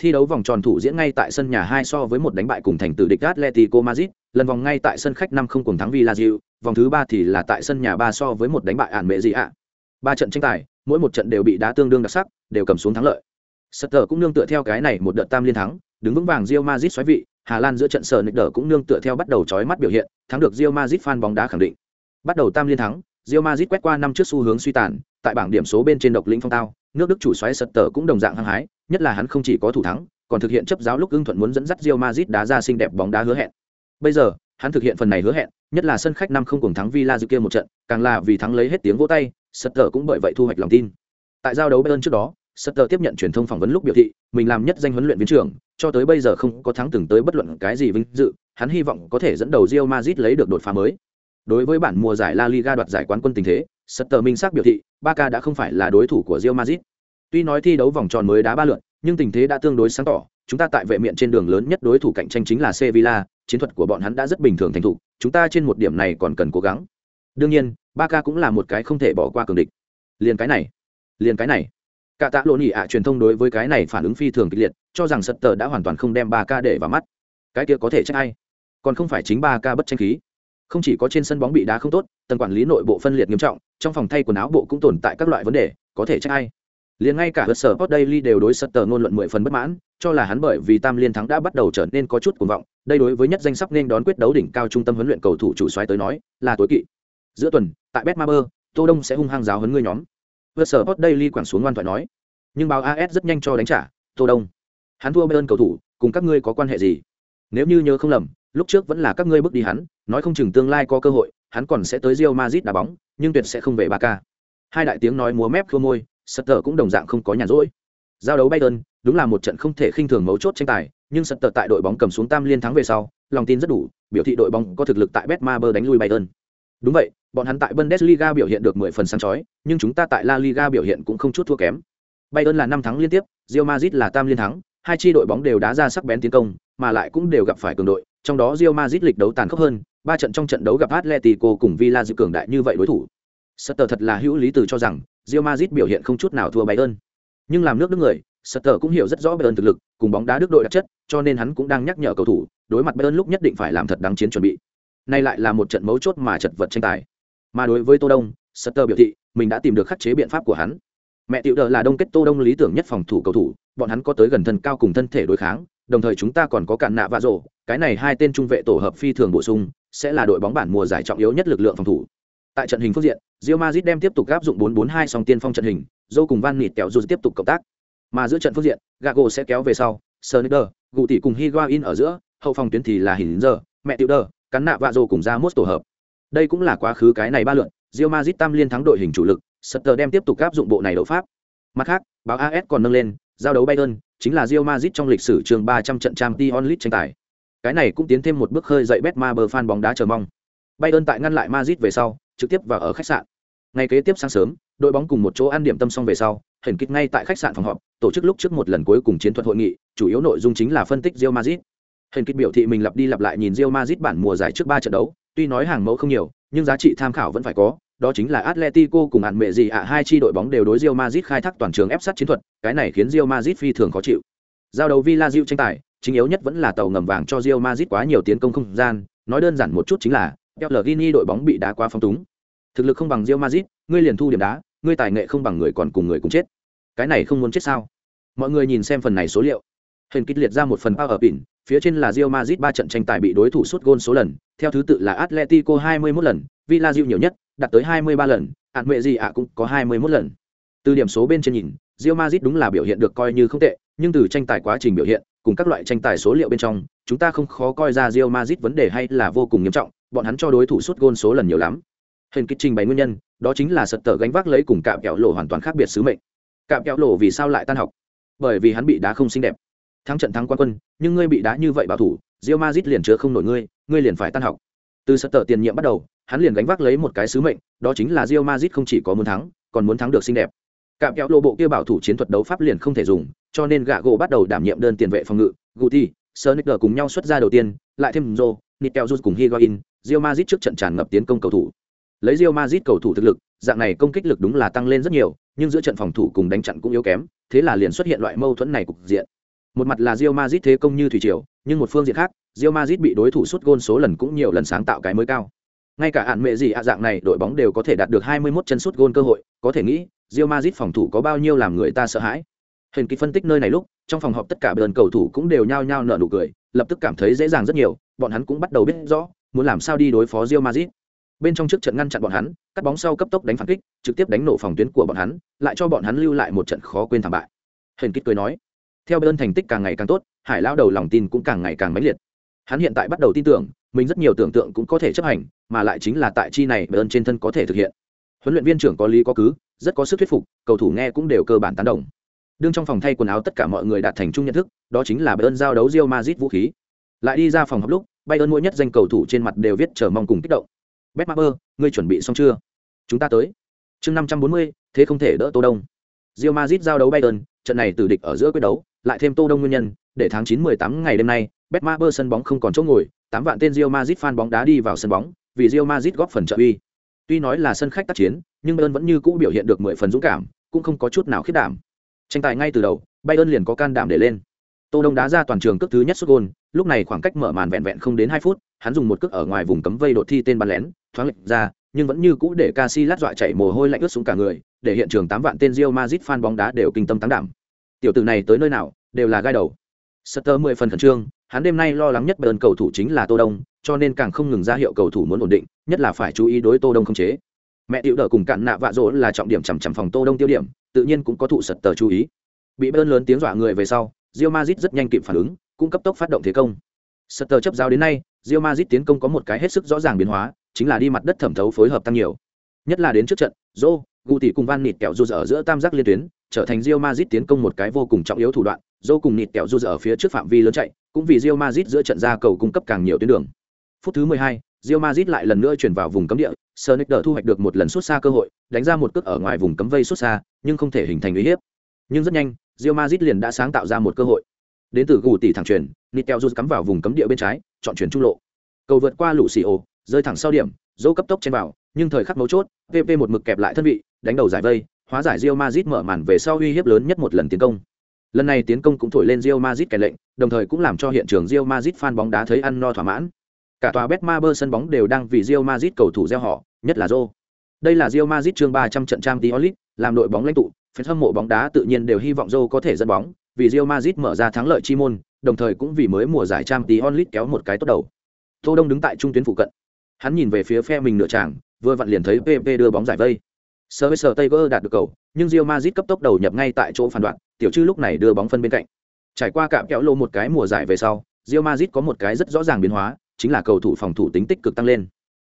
Thi đấu vòng tròn thủ diễn ngay tại sân nhà hai so với một đánh bại cùng thành tử địch Atletico Madrid, lần vòng ngay tại sân khách năm không cùng thắng Villarreal, vòng thứ ba thì là tại sân nhà ba so với một đánh bại ản mẹ gì ạ ba trận tranh tài, mỗi một trận đều bị đá tương đương đặc sắc, đều cầm xuống thắng lợi. Sutter cũng nương tựa theo cái này một đợt tam liên thắng, đứng vững vàng Real Madrid xoáy vị, Hà Lan giữa trận sở nịch đỡ cũng nương tựa theo bắt đầu chói mắt biểu hiện, thắng được Real Madrid fan bóng đá khẳng định. Bắt đầu tam liên thắng, Real Madrid quét qua năm trước xu hướng suy tàn, tại bảng điểm số bên trên độc lĩnh phong tao nước Đức chủ xoáy Sutter cũng đồng dạng hăng hái nhất là hắn không chỉ có thủ thắng còn thực hiện chấp giáo lúc ưng thuận muốn dẫn dắt Real Madrid đá ra xinh đẹp bóng đá hứa hẹn bây giờ hắn thực hiện phần này hứa hẹn nhất là sân khách năm không cùng thắng Villa dự kia một trận, càng là vì thắng lấy hết tiếng vỗ tay, Sutter cũng bởi vậy thu hoạch lòng tin. Tại giao đấu Bayern trước đó, Sutter tiếp nhận truyền thông phỏng vấn lúc biểu thị, mình làm nhất danh huấn luyện viên trưởng, cho tới bây giờ không có thắng từng tới bất luận cái gì vinh dự, hắn hy vọng có thể dẫn đầu Real Madrid lấy được đột phá mới. Đối với bản mùa giải La Liga đoạt giải quán quân tình thế, Sutter minh xác biểu thị, Barca đã không phải là đối thủ của Real Madrid. Tuy nói thi đấu vòng tròn mới đá ba lượt, nhưng tình thế đã tương đối sáng tỏ, chúng ta tại vệ miện trên đường lớn nhất đối thủ cạnh tranh chính là Sevilla, chiến thuật của bọn hắn đã rất bình thường thành thục, chúng ta trên một điểm này còn cần cố gắng. Đương nhiên, Barca cũng là một cái không thể bỏ qua cường địch. Liên cái này, liên cái này. Cả tạ lộ nhị ạ truyền thông đối với cái này phản ứng phi thường kịch liệt, cho rằng Sutter đã hoàn toàn không đem Barca để vào mắt. Cái kia có thể trách ai? Còn không phải chính Barca bất tranh khí. Không chỉ có trên sân bóng bị đá không tốt, tầng quản lý nội bộ phân liệt nghiêm trọng, trong phòng thay quần áo bộ cũng tồn tại các loại vấn đề, có thể trách ai? liền ngay cả hớt sở post Daily đều đối Sutter ngôn luận mười phần bất mãn, cho là hắn bởi vì tam liên thắng đã bắt đầu trở nên có chút cuồng vọng, đây đối với nhất danh sắp nên đón quyết đấu đỉnh cao trung tâm huấn luyện cầu thủ chủ soái tới nói, là tối kỵ. Giữa tuần, tại Betmaber, Tô Đông sẽ hung hăng giáo huấn ngươi nhóm. Hớt sở post Daily quẳng xuống ngoan thoại nói, nhưng báo AS rất nhanh cho đánh trả, Tô Đông. Hắn thua Bayern cầu thủ, cùng các ngươi có quan hệ gì? Nếu như nhớ không lầm, lúc trước vẫn là các ngươi bước đi hắn, nói không chừng tương lai có cơ hội, hắn còn sẽ tới Real Madrid đá bóng, nhưng tuyệt sẽ không về Barca. Hai đại tiếng nói múa mép khua môi, Sutter cũng đồng dạng không có nhàn rỗi. Giao đấu Bayern, đúng là một trận không thể khinh thường mấu chốt tranh tài, nhưng Sutter tại đội bóng cầm xuống tam liên thắng về sau, lòng tin rất đủ, biểu thị đội bóng có thực lực tại Betmaber đánh lui Bayern. Đúng vậy, bọn hắn tại Bundesliga biểu hiện được 10 phần sáng chói, nhưng chúng ta tại La Liga biểu hiện cũng không chút thua kém. Bayern là năm thắng liên tiếp, Real Madrid là tam liên thắng, hai chi đội bóng đều đá ra sắc bén tiến công, mà lại cũng đều gặp phải cường đội, trong đó Real Madrid lịch đấu tàn khốc hơn, ba trận trong trận đấu gặp Atletico cùng Villa dự cường đại như vậy đối thủ. Sutter thật là hữu lý từ cho rằng Real Madrid biểu hiện không chút nào thua Bayern. Nhưng làm nước Đức người, Sutter cũng hiểu rất rõ Bayern thực lực, cùng bóng đá Đức đội đặc chất, cho nên hắn cũng đang nhắc nhở cầu thủ, đối mặt Bayern lúc nhất định phải làm thật đáng chiến chuẩn bị. Nay lại là một trận mấu chốt mà chật vật tranh tài. Mà đối với Tô Đông, Sutter biểu thị, mình đã tìm được khắc chế biện pháp của hắn. Mẹ tiểu đờ là đông kết Tô Đông lý tưởng nhất phòng thủ cầu thủ, bọn hắn có tới gần thân cao cùng thân thể đối kháng, đồng thời chúng ta còn có cản nạ và rổ, cái này hai tên trung vệ tổ hợp phi thường bổ sung, sẽ là đội bóng bản mùa giải trọng yếu nhất lực lượng phòng thủ. Tại trận hình phương diện, Real Madrid đem tiếp tục áp dụng 4-4-2 song tiên phong trận hình, Zhou cùng Van Nịt kéo dù tiếp tục cộng tác. Mà giữa trận phương diện, Gago sẽ kéo về sau, Sneijder, Gù tỷ cùng Higuain ở giữa, hậu phòng tuyến thì là Hinzer, mẹ tiểu đờ, cắn nạ và Zhou cùng ra mốt tổ hợp. Đây cũng là quá khứ cái này ba lượt, Real Madrid tam liên thắng đội hình chủ lực, Sutter đem tiếp tục áp dụng bộ này đấu pháp. Mặt khác, báo AS còn nâng lên, giao đấu Bayern chính là Real Madrid trong lịch sử trường 300 trận Champions League tranh tài. Cái này cũng tiến thêm một bước khơi dậy Betmaber fan bóng đá chờ mong. Bayern tại ngăn lại Madrid về sau, trực tiếp vào ở khách sạn. Ngày kế tiếp sáng sớm đội bóng cùng một chỗ ăn điểm tâm xong về sau Hển kích ngay tại khách sạn phòng họp tổ chức lúc trước một lần cuối cùng chiến thuật hội nghị chủ yếu nội dung chính là phân tích Real Madrid. Hển kích biểu thị mình lặp đi lặp lại nhìn Real Madrid bản mùa giải trước ba trận đấu tuy nói hàng mẫu không nhiều nhưng giá trị tham khảo vẫn phải có đó chính là Atletico cùng hạn mẹ gì ạ hai chi đội bóng đều đối Real Madrid khai thác toàn trường ép sát chiến thuật cái này khiến Real Madrid phi thường khó chịu. Giao đấu Villa Rio tranh tài chính yếu nhất vẫn là tàu ngầm vàng cho Real Madrid quá nhiều tiến công không gian nói đơn giản một chút chính là Pellegrini đội bóng bị đá quá phong túng thực lực không bằng Real Madrid, ngươi liền thu điểm đá, ngươi tài nghệ không bằng người còn cùng người cùng chết. Cái này không muốn chết sao? Mọi người nhìn xem phần này số liệu. Hình kích liệt ra một phần power ở pin, phía trên là Real Madrid ba trận tranh tài bị đối thủ sút gôn số lần, theo thứ tự là Atletico 21 lần, Villarreal nhiều nhất, đạt tới 23 lần, ạn mẹ gì ạ cũng có 21 lần. Từ điểm số bên trên nhìn, Real Madrid đúng là biểu hiện được coi như không tệ, nhưng từ tranh tài quá trình biểu hiện, cùng các loại tranh tài số liệu bên trong, chúng ta không khó coi ra Real Madrid vấn đề hay là vô cùng nghiêm trọng, bọn hắn cho đối thủ sút gôn số lần nhiều lắm. Hình kích trình bày nguyên nhân, đó chính là sật tờ gánh vác lấy cùng cạm kẹo lộ hoàn toàn khác biệt sứ mệnh. Cạm kẹo lộ vì sao lại tan học? Bởi vì hắn bị đá không xinh đẹp. Thắng trận thắng quan quân, nhưng ngươi bị đá như vậy bảo thủ, Real Madrid liền chứa không nổi ngươi, ngươi liền phải tan học. Từ sật tờ tiền nhiệm bắt đầu, hắn liền gánh vác lấy một cái sứ mệnh, đó chính là Real Madrid không chỉ có muốn thắng, còn muốn thắng được xinh đẹp. Cạm kéo lộ bộ kia bảo thủ chiến thuật đấu pháp liền không thể dùng, cho nên gạ gỗ bắt đầu đảm nhiệm đơn tiền vệ phòng ngự, Guti, Sonicer cùng nhau xuất ra đầu tiên, lại thêm Zô, Niteljus cùng Higuain, Real Madrid trước trận tràn ngập tiến công cầu thủ. Lấy Real Madrid cầu thủ thực lực, dạng này công kích lực đúng là tăng lên rất nhiều, nhưng giữa trận phòng thủ cùng đánh chặn cũng yếu kém, thế là liền xuất hiện loại mâu thuẫn này cục diện. Một mặt là Real Madrid thế công như thủy triều, nhưng một phương diện khác, Real Madrid bị đối thủ sút gôn số lần cũng nhiều lần sáng tạo cái mới cao. Ngay cả hạn mẹ gì ạ dạng này đội bóng đều có thể đạt được 21 chân sút gôn cơ hội, có thể nghĩ, Real Madrid phòng thủ có bao nhiêu làm người ta sợ hãi. Hình kỳ phân tích nơi này lúc, trong phòng họp tất cả bờn cầu thủ cũng đều nhao nhao nở nụ cười, lập tức cảm thấy dễ dàng rất nhiều, bọn hắn cũng bắt đầu biết rõ, muốn làm sao đi đối phó Real Madrid. Bên trong trước trận ngăn chặn bọn hắn, cắt bóng sau cấp tốc đánh phản kích, trực tiếp đánh nổ phòng tuyến của bọn hắn, lại cho bọn hắn lưu lại một trận khó quên thảm bại. Hình kích cười nói, theo bên thành tích càng ngày càng tốt, Hải lão đầu lòng tin cũng càng ngày càng mãnh liệt. Hắn hiện tại bắt đầu tin tưởng, mình rất nhiều tưởng tượng cũng có thể chấp hành, mà lại chính là tại chi này bên trên thân có thể thực hiện. Huấn luyện viên trưởng có lý có cứ, rất có sức thuyết phục, cầu thủ nghe cũng đều cơ bản tán đồng. Đương trong phòng thay quần áo tất cả mọi người đạt thành chung nhận thức, đó chính là Bayern giao đấu Real Madrid vũ khí. Lại đi ra phòng học lúc, Bayern mỗi nhất danh cầu thủ trên mặt đều viết chờ mong cùng kích động. Betmaber, ngươi chuẩn bị xong chưa? Chúng ta tới. Chương 540, thế không thể đỡ Tô Đông. Real Madrid giao đấu Bayern, trận này tử địch ở giữa quyết đấu, lại thêm Tô Đông nguyên nhân, để tháng 9 18 ngày đêm nay, Betmaber sân bóng không còn chỗ ngồi, 8 vạn tên Real Madrid fan bóng đá đi vào sân bóng, vì Real Madrid góp phần trợ uy. Tuy nói là sân khách tác chiến, nhưng Bayern vẫn như cũ biểu hiện được 10 phần dũng cảm, cũng không có chút nào khiếp đảm. Tranh tài ngay từ đầu, Bayern liền có can đảm để lên. Tô Đông đá ra toàn trường cước thứ nhất sút gol, lúc này khoảng cách mở màn vẹn vẹn không đến 2 phút, hắn dùng một cước ở ngoài vùng cấm vây đột thi tên bắn lén, thoáng lệch ra, nhưng vẫn như cũ để Casillas dọa chảy mồ hôi lạnh ướt xuống cả người, để hiện trường 8 vạn tên Real Madrid fan bóng đá đều kinh tâm tăng đảm. Tiểu tử này tới nơi nào, đều là gai đầu. Sutter 10 phần khẩn trương, hắn đêm nay lo lắng nhất Bayern cầu thủ chính là Tô Đông, cho nên càng không ngừng ra hiệu cầu thủ muốn ổn định, nhất là phải chú ý đối Tô Đông không chế. Mẹ tiểu đỡ cùng cạn nạ vạ rỗ là trọng điểm chằm chằm phòng Tô Đông tiêu điểm, tự nhiên cũng có thụ sật tờ chú ý. Bị bơn lớn tiếng dọa người về sau, rio mazit rất nhanh kịp phản ứng, cũng cấp tốc phát động thế công. Sutter chấp giao đến nay, rio mazit tiến công có một cái hết sức rõ ràng biến hóa, chính là đi mặt đất thẩm thấu phối hợp tăng nhiều. Nhất là đến trước trận, Jo, Gu tỷ cùng Van Nịt kẹo dù ở giữa tam giác liên tuyến, trở thành Real Madrid tiến công một cái vô cùng trọng yếu thủ đoạn, Zô cùng Nịt kẹo dù ở phía trước phạm vi lớn chạy, cũng vì Real Madrid giữa trận ra cầu cung cấp càng nhiều tuyến đường. Phút thứ 12, Real Madrid lại lần nữa chuyển vào vùng cấm địa, Sonicer thu hoạch được một lần sút xa cơ hội, đánh ra một cước ở ngoài vùng cấm vây sút xa, nhưng không thể hình thành uy hiếp. Nhưng rất nhanh, Real Madrid liền đã sáng tạo ra một cơ hội. Đến từ gù tỷ thẳng chuyển, Nitelju cắm vào vùng cấm địa bên trái, chọn chuyển trung lộ. Cầu vượt qua Lucio, rơi thẳng sau điểm, dỗ cấp tốc trên vào, nhưng thời khắc mấu chốt, PP một mực kẹp lại thân vị, đánh đầu giải vây, hóa giải Real Madrid mở màn về sau uy hiếp lớn nhất một lần tiến công. Lần này tiến công cũng thổi lên Real Madrid cái lệnh, đồng thời cũng làm cho hiện trường Real Madrid fan bóng đá thấy ăn no thỏa mãn. Cả tòa Betmaber sân bóng đều đang vì Real Madrid cầu thủ gieo họ, nhất là Zô. Đây là Real Madrid chương 300 trận trang League, làm đội bóng lãnh tụ, fan hâm mộ bóng đá tự nhiên đều hy vọng Zô có thể dẫn bóng, vì Real Madrid mở ra thắng lợi chi môn, đồng thời cũng vì mới mùa giải trang League kéo một cái tốt đầu. Tô Đông đứng tại trung tuyến phụ cận. Hắn nhìn về phía phe mình nửa tràng, vừa vặn liền thấy PP đưa bóng giải vây. Service Tiger đạt được cầu, nhưng Real Madrid cấp tốc đầu nhập ngay tại chỗ phản đoạn, tiểu trư lúc này đưa bóng phân bên cạnh. Trải qua cạm kéo lô một cái mùa giải về sau, Real Madrid có một cái rất rõ ràng biến hóa, chính là cầu thủ phòng thủ tính tích cực tăng lên.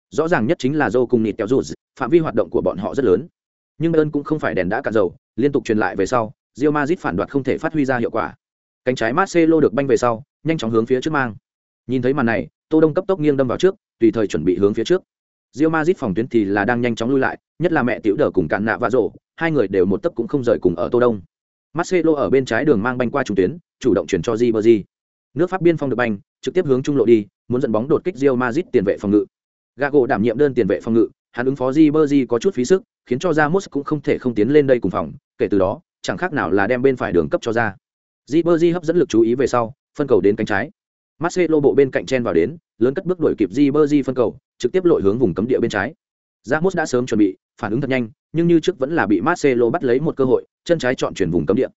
Rõ ràng nhất chính là Joe cùng Nịt kéo rụt, phạm vi hoạt động của bọn họ rất lớn. Nhưng Bayern cũng không phải đèn đã cạn dầu, liên tục truyền lại về sau, Real Madrid phản đoạt không thể phát huy ra hiệu quả. Cánh trái Marcelo được banh về sau, nhanh chóng hướng phía trước mang. Nhìn thấy màn này, Tô Đông cấp tốc nghiêng đâm vào trước, tùy thời chuẩn bị hướng phía trước. Real Madrid phòng tuyến thì là đang nhanh chóng lui lại, nhất là mẹ tiểu đỡ cùng cạn nạ và rổ, hai người đều một tấc cũng không rời cùng ở Tô Đông. Marcelo ở bên trái đường mang banh qua trung tuyến, chủ động chuyển cho Ribery. Nước Pháp biên phong được banh, trực tiếp hướng trung lộ đi, muốn dẫn bóng đột kích Real Madrid tiền vệ phòng ngự. Gago đảm nhiệm đơn tiền vệ phòng ngự, hắn ứng phó Ribery có chút phí sức, khiến cho Ramos cũng không thể không tiến lên đây cùng phòng, kể từ đó, chẳng khác nào là đem bên phải đường cấp cho ra. Ribery hấp dẫn lực chú ý về sau, phân cầu đến cánh trái. Marcelo bộ bên cạnh chen vào đến, lớn cất bước đuổi kịp Ribery phân cầu, trực tiếp lội hướng vùng cấm địa bên trái. Ramos đã sớm chuẩn bị, phản ứng thật nhanh, nhưng như trước vẫn là bị Marcelo bắt lấy một cơ hội, chân trái chọn chuyển vùng cấm địa.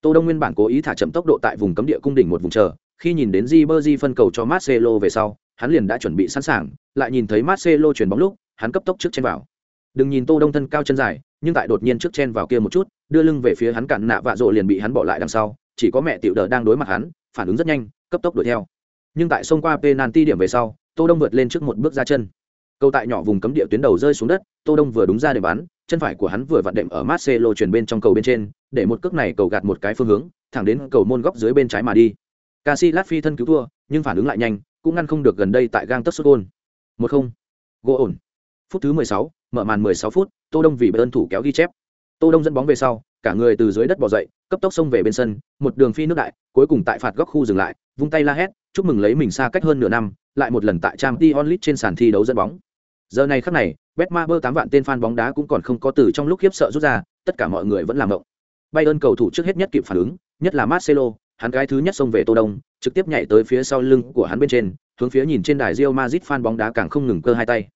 Tô Đông nguyên bản cố ý thả chậm tốc độ tại vùng cấm địa cung đỉnh một vùng chờ, khi nhìn đến Ribery phân cầu cho Marcelo về sau, hắn liền đã chuẩn bị sẵn sàng, lại nhìn thấy Marcelo chuyển bóng lúc, hắn cấp tốc trước trên vào. Đừng nhìn Tô Đông thân cao chân dài, nhưng tại đột nhiên trước chen vào kia một chút, đưa lưng về phía hắn cản nạ vạ rộ liền bị hắn bỏ lại đằng sau, chỉ có mẹ tiểu đờ đang đối mặt hắn, phản ứng rất nhanh, cấp tốc đuổi theo. Nhưng tại xông qua penalty điểm về sau, Tô Đông vượt lên trước một bước ra chân. Cầu tại nhỏ vùng cấm địa tuyến đầu rơi xuống đất, Tô Đông vừa đúng ra để bắn, chân phải của hắn vừa vặn đệm ở Marcelo chuyển bên trong cầu bên trên, để một cước này cầu gạt một cái phương hướng, thẳng đến cầu môn góc dưới bên trái mà đi. Casillas phi thân cứu thua, nhưng phản ứng lại nhanh, cũng ngăn không được gần đây tại gang tấc sút gol. 1-0. Gỗ ổn. Phút thứ 16, mở màn 16 phút, Tô Đông vì ơn thủ kéo ghi chép. Tô Đông dẫn bóng về sau, cả người từ dưới đất bò dậy, cấp tốc xông về bên sân, một đường phi nước đại, cuối cùng tại phạt góc khu dừng lại, vung tay la hét, chúc mừng lấy mình xa cách hơn nửa năm, lại một lần tại Champions League trên sàn thi đấu dẫn bóng. Giờ này khắc này, Betmaber 8 vạn tên fan bóng đá cũng còn không có từ trong lúc khiếp sợ rút ra, tất cả mọi người vẫn làm động. Bayern cầu thủ trước hết nhất kịp phản ứng, nhất là Marcelo, hắn cái thứ nhất xông về Tô Đông, trực tiếp nhảy tới phía sau lưng của hắn bên trên, hướng phía nhìn trên đài Real Madrid fan bóng đá càng không ngừng cơ hai tay.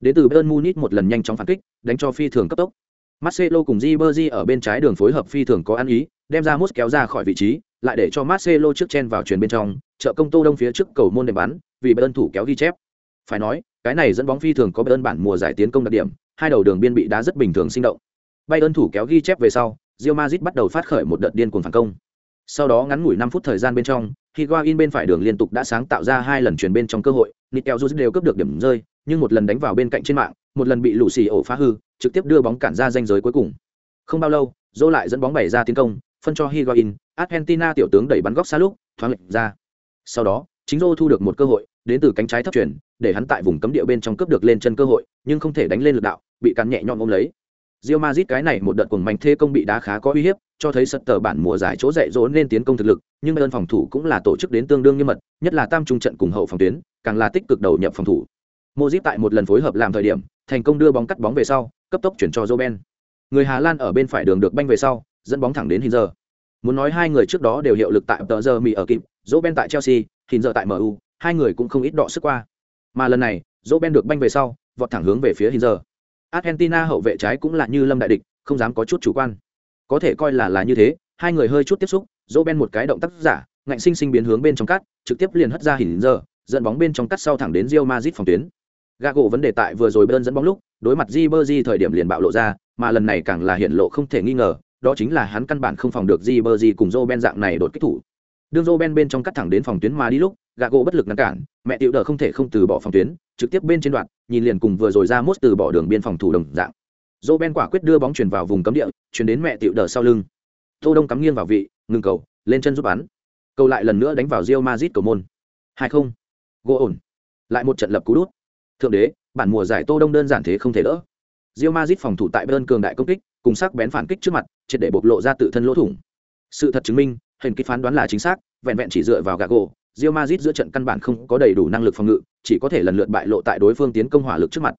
Đến từ Bayern Munich một lần nhanh chóng phản kích, đánh cho phi thường cấp tốc. Marcelo cùng Ribery ở bên trái đường phối hợp phi thường có ăn ý, đem ra Mos kéo ra khỏi vị trí, lại để cho Marcelo trước chen vào chuyền bên trong, trợ công Tô Đông phía trước cầu môn để bắn, vì Bayern thủ kéo ghi chép. Phải nói, cái này dẫn bóng phi thường có Bayern bản mùa giải tiến công đặc điểm, hai đầu đường biên bị đá rất bình thường sinh động. Bayern thủ kéo ghi chép về sau, Real Madrid bắt đầu phát khởi một đợt điên cuồng phản công. Sau đó ngắn ngủi 5 phút thời gian bên trong, Higuain bên phải đường liên tục đã sáng tạo ra hai lần chuyển bên trong cơ hội, Nikel Jus đều cướp được điểm rơi, nhưng một lần đánh vào bên cạnh trên mạng, một lần bị lũ xì ổ phá hư, trực tiếp đưa bóng cản ra danh giới cuối cùng. Không bao lâu, Zô lại dẫn bóng bày ra tiến công, phân cho Higuain, Argentina tiểu tướng đẩy bắn góc xa lúc, thoáng lệch ra. Sau đó, chính Zô thu được một cơ hội, đến từ cánh trái thấp chuyển, để hắn tại vùng cấm địa bên trong cướp được lên chân cơ hội, nhưng không thể đánh lên lực đạo, bị cắn nhẹ nhõm ôm lấy. Real Madrid cái này một đợt cuồng mạnh thế công bị đá khá có uy hiếp, cho thấy sật tờ bản mùa giải chỗ dạy dỗ nên tiến công thực lực, nhưng bên phòng thủ cũng là tổ chức đến tương đương nghiêm mật, nhất là tam trung trận cùng hậu phòng tuyến, càng là tích cực đầu nhập phòng thủ. Modric tại một lần phối hợp làm thời điểm, thành công đưa bóng cắt bóng về sau, cấp tốc chuyển cho Robben. Người Hà Lan ở bên phải đường được banh về sau, dẫn bóng thẳng đến Hinzer. Muốn nói hai người trước đó đều hiệu lực tại tờ giờ Mỹ ở kịp, Robben tại Chelsea, Hinzer tại MU, hai người cũng không ít đọ sức qua. Mà lần này, Robben được banh về sau, vọt thẳng hướng về phía Hinzer. Argentina hậu vệ trái cũng là như lâm đại địch, không dám có chút chủ quan. Có thể coi là là như thế, hai người hơi chút tiếp xúc, Robben một cái động tác giả, ngạnh sinh sinh biến hướng bên trong cắt, trực tiếp liền hất ra Hinzer, dẫn bóng bên trong cắt sau thẳng đến Real Madrid phòng tuyến. Gago vấn đề tại vừa rồi bơn dẫn bóng lúc, đối mặt Ribery thời điểm liền bạo lộ ra, mà lần này càng là hiện lộ không thể nghi ngờ, đó chính là hắn căn bản không phòng được Ribery cùng Roben dạng này đột kích thủ. Đường Roben bên trong cắt thẳng đến phòng tuyến mà đi lúc, Gago bất lực ngăn cản, mẹ tiểu đờ không thể không từ bỏ phòng tuyến, trực tiếp bên trên đoạn, nhìn liền cùng vừa rồi ra mốt từ bỏ đường biên phòng thủ đồng dạng. Roben quả quyết đưa bóng chuyển vào vùng cấm địa, chuyển đến mẹ tiểu đờ sau lưng. Tô Đông cắm nghiêng vào vị, ngừng cầu, lên chân giúp bắn. Cầu lại lần nữa đánh vào Real Madrid cầu môn. 2-0. Gỗ ổn. Lại một trận lập cú đút thượng đế, bản mùa giải tô đông đơn giản thế không thể đỡ. Real Madrid phòng thủ tại Bern cường đại công kích, cùng sắc bén phản kích trước mặt, triệt để bộc lộ ra tự thân lỗ thủng. Sự thật chứng minh, hình kích phán đoán là chính xác, vẹn vẹn chỉ dựa vào gà gỗ, Real Madrid giữa trận căn bản không có đầy đủ năng lực phòng ngự, chỉ có thể lần lượt bại lộ tại đối phương tiến công hỏa lực trước mặt.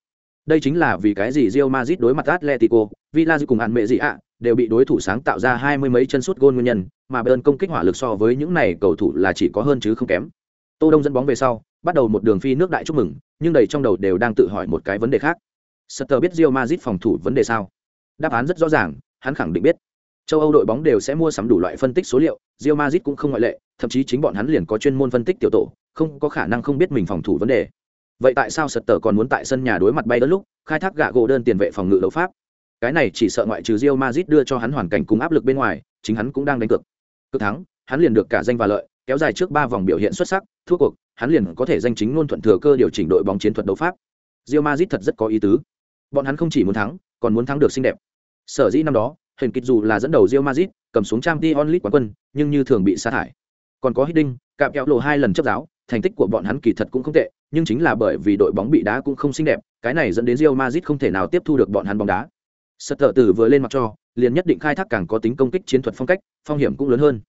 Đây chính là vì cái gì Real Madrid đối mặt Atletico Villa cùng ăn mẹ gì ạ đều bị đối thủ sáng tạo ra hai mươi mấy chân sút gôn nguyên nhân, mà Bern công kích hỏa lực so với những này cầu thủ là chỉ có hơn chứ không kém. Tô đông dẫn bóng về sau bắt đầu một đường phi nước đại chúc mừng, nhưng đầy trong đầu đều đang tự hỏi một cái vấn đề khác. Sutter biết rio mazit phòng thủ vấn đề sao? Đáp án rất rõ ràng, hắn khẳng định biết. Châu âu đội bóng đều sẽ mua sắm đủ loại phân tích số liệu rio mazit cũng không ngoại lệ, thậm chí chính bọn hắn liền có chuyên môn phân tích tiểu tổ, không có khả năng không biết mình phòng thủ vấn đề. Vậy tại sao sutter còn muốn tại sân nhà đối mặt bay đến lúc, khai thác gạ gỗ đơn tiền vệ phòng ngự đấu pháp? Cái này chỉ sợ ngoại trừ rio mazit đưa cho hắn hoàn cảnh cùng áp lực bên ngoài, chính hắn cũng đang đánh cược. Cực thắng, hắn liền được cả danh và lợi, kéo dài trước ba vòng biểu hiện xuất sắc thua cuộc hắn liền có thể danh chính luôn thuận thừa cơ điều chỉnh đội bóng chiến thuật đấu pháp. Real Madrid thật rất có ý tứ. Bọn hắn không chỉ muốn thắng còn muốn thắng được xinh đẹp. Sở dĩ năm đó hình kịch dù là dẫn đầu Real Madrid cầm xuống trang t onlit quán quân nhưng như thường bị sa thải. Còn có Hiddink cạm kéo lộ hai lần chấp giáo thành tích của bọn hắn kỳ thật cũng không tệ nhưng chính là bởi vì đội bóng bị đá cũng không xinh đẹp cái này dẫn đến Real Madrid không thể nào tiếp thu được bọn hắn bóng đá. Sutter tử vừa lên mặt cho liền nhất định khai thác càng có tính công kích chiến thuật phong cách phong hiểm cũng lớn hơn.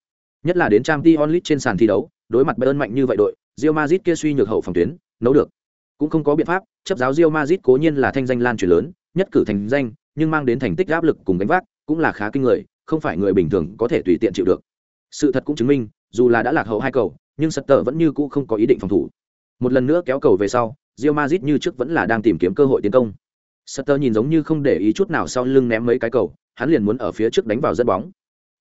Nhất là đến Trang League trên sàn thi đấu, đối mặt Bayern mạnh như vậy đội, Real Madrid kia suy nhược hậu phòng tuyến, nấu được. Cũng không có biện pháp, chấp giáo Real Madrid cố nhiên là thanh danh lan truyền lớn, nhất cử thành danh, nhưng mang đến thành tích áp lực cùng gánh vác, cũng là khá kinh người, không phải người bình thường có thể tùy tiện chịu được. Sự thật cũng chứng minh, dù là đã lạc hậu hai cầu, nhưng Sutter vẫn như cũ không có ý định phòng thủ. Một lần nữa kéo cầu về sau, Real Madrid như trước vẫn là đang tìm kiếm cơ hội tiến công. Sutter nhìn giống như không để ý chút nào sau lưng ném mấy cái cầu, hắn liền muốn ở phía trước đánh vào dẫn bóng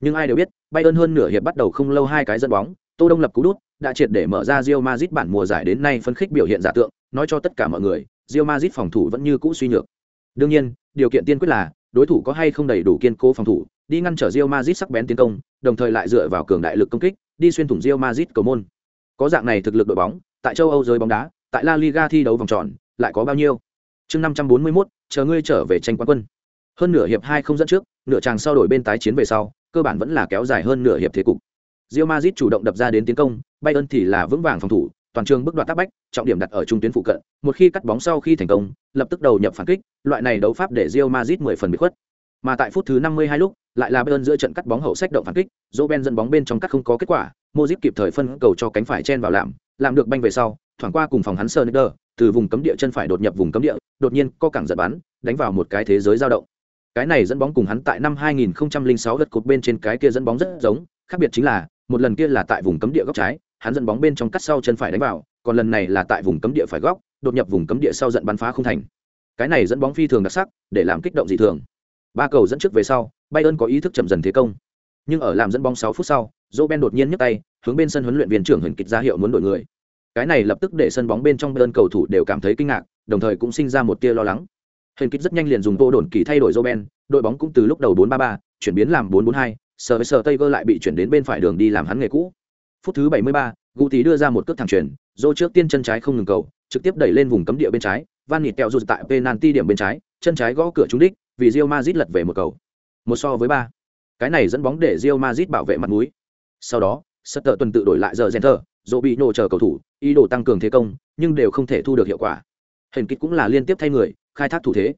nhưng ai đều biết bayern hơn nửa hiệp bắt đầu không lâu hai cái dẫn bóng Tô Đông lập cú đút, đã triệt để mở ra Real Madrid bản mùa giải đến nay phân khích biểu hiện giả tượng, nói cho tất cả mọi người, Real Madrid phòng thủ vẫn như cũ suy nhược. Đương nhiên, điều kiện tiên quyết là đối thủ có hay không đầy đủ kiên cố phòng thủ, đi ngăn trở Real Madrid sắc bén tiến công, đồng thời lại dựa vào cường đại lực công kích, đi xuyên thủng Real Madrid cầu môn. Có dạng này thực lực đội bóng, tại châu Âu giới bóng đá, tại La Liga thi đấu vòng tròn, lại có bao nhiêu? Chương 541, chờ ngươi trở về tranh quán quân. Hơn nửa hiệp hai không dẫn trước, nửa chàng sau đổi bên tái chiến về sau, cơ bản vẫn là kéo dài hơn nửa hiệp thế cục. Real Madrid chủ động đập ra đến tiến công, Bayern thì là vững vàng phòng thủ, toàn trường bước đoạt tác bách, trọng điểm đặt ở trung tuyến phụ cận, một khi cắt bóng sau khi thành công, lập tức đầu nhập phản kích, loại này đấu pháp để Real Madrid 10 phần bị khuất. Mà tại phút thứ 52 lúc, lại là Bayern giữa trận cắt bóng hậu sách động phản kích, Robben dẫn bóng bên trong cắt không có kết quả, Modric kịp thời phân cầu cho cánh phải chen vào làm, làm được banh về sau, thoảng qua cùng phòng hắn Sneijder, từ vùng cấm địa chân phải đột nhập vùng cấm địa, đột nhiên có cẳng giật bắn, đánh vào một cái thế giới dao động. Cái này dẫn bóng cùng hắn tại năm 2006 lượt cột bên trên cái kia dẫn bóng rất giống, khác biệt chính là, một lần kia là tại vùng cấm địa góc trái, hắn dẫn bóng bên trong cắt sau chân phải đánh vào, còn lần này là tại vùng cấm địa phải góc, đột nhập vùng cấm địa sau dẫn bắn phá không thành. Cái này dẫn bóng phi thường đặc sắc, để làm kích động dị thường. Ba cầu dẫn trước về sau, Bayern có ý thức chậm dần thế công. Nhưng ở làm dẫn bóng sáu phút sau, Roben đột nhiên nhấc tay, hướng bên sân huấn luyện viên trưởng hình kịch ra hiệu muốn đổi người. Cái này lập tức để sân bóng bên trong Bayern cầu thủ đều cảm thấy kinh ngạc, đồng thời cũng sinh ra một tia lo lắng. Hình kịch rất nhanh liền dùng vô đồn kỳ thay đổi Roben, đội bóng cũng từ lúc đầu 4-3-3 chuyển biến làm 4-4-2, sờ với sờ Taylor lại bị chuyển đến bên phải đường đi làm hắn nghề cũ. Phút thứ 73, tí đưa ra một cước thẳng chuyển, dô trước tiên chân trái không ngừng cầu, trực tiếp đẩy lên vùng cấm địa bên trái, Van Nịt kẹo rụt tại penalty điểm bên trái, chân trái gõ cửa trúng đích, vì Real Madrid lật về một cầu. Một so với ba. Cái này dẫn bóng để Real Madrid bảo vệ mặt mũi. Sau đó, Sutter tuần tự đổi lại giờ gen thờ dỗ bị nổ chờ cầu thủ, ý đồ tăng cường thế công, nhưng đều không thể thu được hiệu quả. Hình kích cũng là liên tiếp thay người, khai thác thủ thế.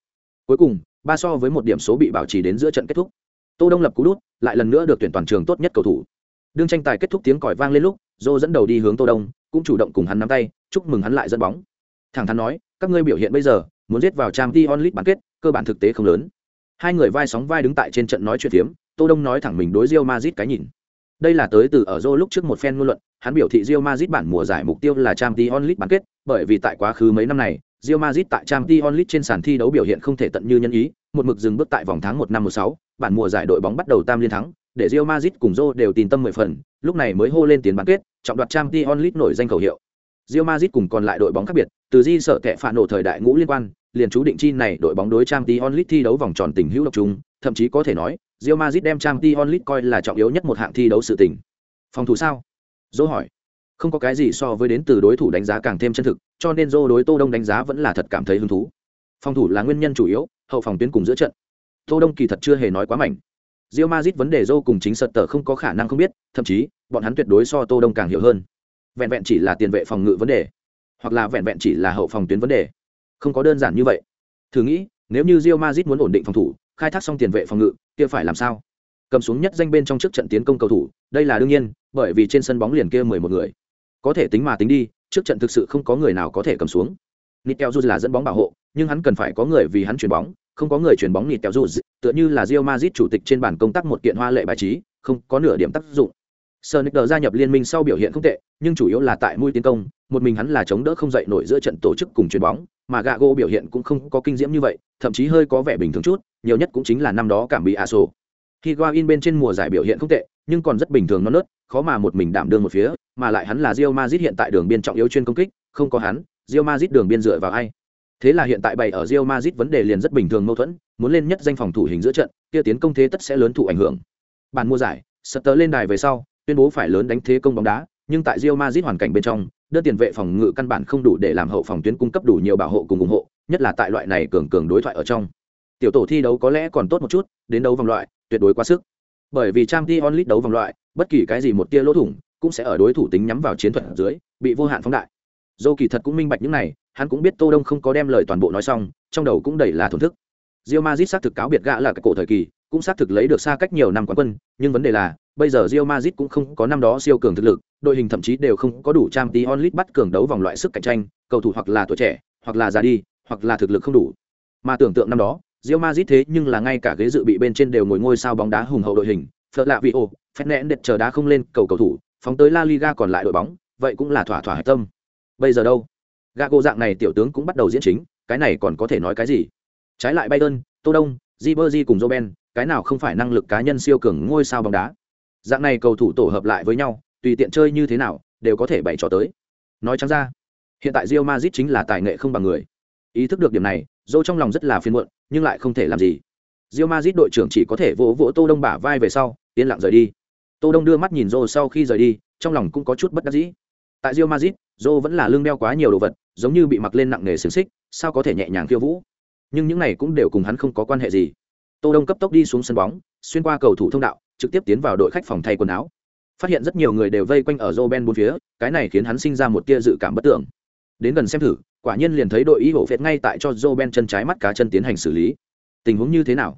Cuối cùng, ba so với một điểm số bị bảo trì đến giữa trận kết thúc. Tô Đông lập cú đút, lại lần nữa được tuyển toàn trường tốt nhất cầu thủ. Đương tranh tài kết thúc tiếng còi vang lên lúc, dô dẫn đầu đi hướng Tô Đông, cũng chủ động cùng hắn nắm tay, chúc mừng hắn lại dẫn bóng. Thẳng thắn nói, các ngươi biểu hiện bây giờ, muốn giết vào Champions League bán kết, cơ bản thực tế không lớn. Hai người vai sóng vai đứng tại trên trận nói chuyện phiếm Tô Đông nói thẳng mình đối Real Madrid cái nhìn. Đây là tới từ ở Zô lúc trước một fan ngôn luận, hắn biểu thị Real Madrid bản mùa giải mục tiêu là Champions League bán kết, bởi vì tại quá khứ mấy năm này, Real Madrid tại Champions League trên sàn thi đấu biểu hiện không thể tận như nhân ý, một mực dừng bước tại vòng tháng 1 năm 16, bản mùa giải đội bóng bắt đầu tam liên thắng, để Real Madrid cùng Zô đều tin tâm 10 phần, lúc này mới hô lên tiến bán kết, trọng đoạt Champions League nổi danh khẩu hiệu. Real Madrid cùng còn lại đội bóng khác biệt, từ di sợ kẻ phản nổ thời đại ngũ liên quan, liền chú định chi này đội bóng đối Champions League thi đấu vòng tròn tình hữu độc chung, thậm chí có thể nói, Real Madrid đem Champions League coi là trọng yếu nhất một hạng thi đấu sự tình. Phòng thủ sao? Dỗ hỏi. Không có cái gì so với đến từ đối thủ đánh giá càng thêm chân thực, cho nên Zô đối Tô Đông đánh giá vẫn là thật cảm thấy hứng thú. Phòng thủ là nguyên nhân chủ yếu, hậu phòng tuyến cùng giữa trận. Tô Đông kỳ thật chưa hề nói quá mạnh. Real Madrid vấn đề Dô cùng chính sật tờ không có khả năng không biết, thậm chí, bọn hắn tuyệt đối so Tô Đông càng hiểu hơn. Vẹn vẹn chỉ là tiền vệ phòng ngự vấn đề, hoặc là vẹn vẹn chỉ là hậu phòng tuyến vấn đề. Không có đơn giản như vậy. Thử nghĩ, nếu như Real Madrid muốn ổn định phòng thủ, khai thác xong tiền vệ phòng ngự, kia phải làm sao? Cầm xuống nhất danh bên trong trước trận tiến công cầu thủ, đây là đương nhiên, bởi vì trên sân bóng liền kia mười một người. Có thể tính mà tính đi, trước trận thực sự không có người nào có thể cầm xuống. Nitel Juz là dẫn bóng bảo hộ, nhưng hắn cần phải có người vì hắn chuyển bóng, không có người chuyển bóng thì kéo dù, tựa như là Real Madrid chủ tịch trên bàn công tác một kiện hoa lệ bài trí, không có nửa điểm tác dụng. Sonic gia nhập liên minh sau biểu hiện không tệ, nhưng chủ yếu là tại mũi tiến công, một mình hắn là chống đỡ không dậy nổi giữa trận tổ chức cùng chuyền bóng, mà Gago biểu hiện cũng không có kinh diễm như vậy, thậm chí hơi có vẻ bình thường chút, nhiều nhất cũng chính là năm đó cảm bị Aso. Higuain bên trên mùa giải biểu hiện không tệ, nhưng còn rất bình thường non nớt, khó mà một mình đảm đương một phía, mà lại hắn là Real Madrid hiện tại đường biên trọng yếu chuyên công kích, không có hắn, Real Madrid đường biên dựa vào ai? Thế là hiện tại bày ở Real Madrid vấn đề liền rất bình thường mâu thuẫn, muốn lên nhất danh phòng thủ hình giữa trận, kia tiến công thế tất sẽ lớn thụ ảnh hưởng. Bản mua giải, Sutter lên đài về sau, tuyên bố phải lớn đánh thế công bóng đá, nhưng tại Real Madrid hoàn cảnh bên trong, đơn tiền vệ phòng ngự căn bản không đủ để làm hậu phòng tuyến cung cấp đủ nhiều bảo hộ cùng ủng hộ, nhất là tại loại này cường cường đối thoại ở trong. Tiểu tổ thi đấu có lẽ còn tốt một chút, đến đấu vòng loại, tuyệt đối quá sức. Bởi vì Champions League đấu vòng loại, bất kỳ cái gì một tia lỗ thủng, cũng sẽ ở đối thủ tính nhắm vào chiến thuật ở dưới, bị vô hạn phóng đại. Dô kỳ thật cũng minh bạch những này, hắn cũng biết Tô Đông không có đem lời toàn bộ nói xong, trong đầu cũng đầy là thổn thức. Real Madrid xác thực cáo biệt gã là cái cổ thời kỳ, cũng xác thực lấy được xa cách nhiều năm quán quân, nhưng vấn đề là, bây giờ Real Madrid cũng không có năm đó siêu cường thực lực, đội hình thậm chí đều không có đủ trang tí onlit bắt cường đấu vòng loại sức cạnh tranh, cầu thủ hoặc là tuổi trẻ, hoặc là già đi, hoặc là thực lực không đủ. Mà tưởng tượng năm đó, Real Madrid thế nhưng là ngay cả ghế dự bị bên trên đều ngồi ngôi sao bóng đá hùng hậu đội hình, Phật lạ vị ồ, phép nén đệt chờ đá không lên cầu cầu thủ, phóng tới La Liga còn lại đội bóng, vậy cũng là thỏa thỏa hải tâm. Bây giờ đâu? Gago dạng này tiểu tướng cũng bắt đầu diễn chính, cái này còn có thể nói cái gì? Trái lại Bayern, Tô Đông, jibberji cùng Robben, cái nào không phải năng lực cá nhân siêu cường ngôi sao bóng đá. Dạng này cầu thủ tổ hợp lại với nhau, tùy tiện chơi như thế nào đều có thể bày trò tới. Nói chẳng ra hiện tại rio mazit chính là tài nghệ không bằng người. Ý thức được điểm này dô trong lòng rất là phiền muộn nhưng lại không thể làm gì. Rio mazit đội trưởng chỉ có thể vỗ vỗ tô đông bả vai về sau yên lặng rời đi. Tô đông đưa mắt nhìn dô sau khi rời đi trong lòng cũng có chút bất đắc dĩ. Tại rio mazit dô vẫn là lương đeo quá nhiều đồ vật giống như bị mặc lên nặng nề xiềng xích, sao có thể nhẹ nhàng khiêu vũ? Nhưng những này cũng đều cùng hắn không có quan hệ gì. Tô đông cấp tốc đi xuống sân bóng, xuyên qua cầu thủ thông đạo, trực tiếp tiến vào đội khách phòng thay quần áo. Phát hiện rất nhiều người đều vây quanh ở Roben bốn phía, cái này khiến hắn sinh ra một tia dự cảm bất tưởng. Đến gần xem thử, quả nhiên liền thấy đội ý hổ phệt ngay tại cho Roben chân trái mắt cá chân tiến hành xử lý. Tình huống như thế nào?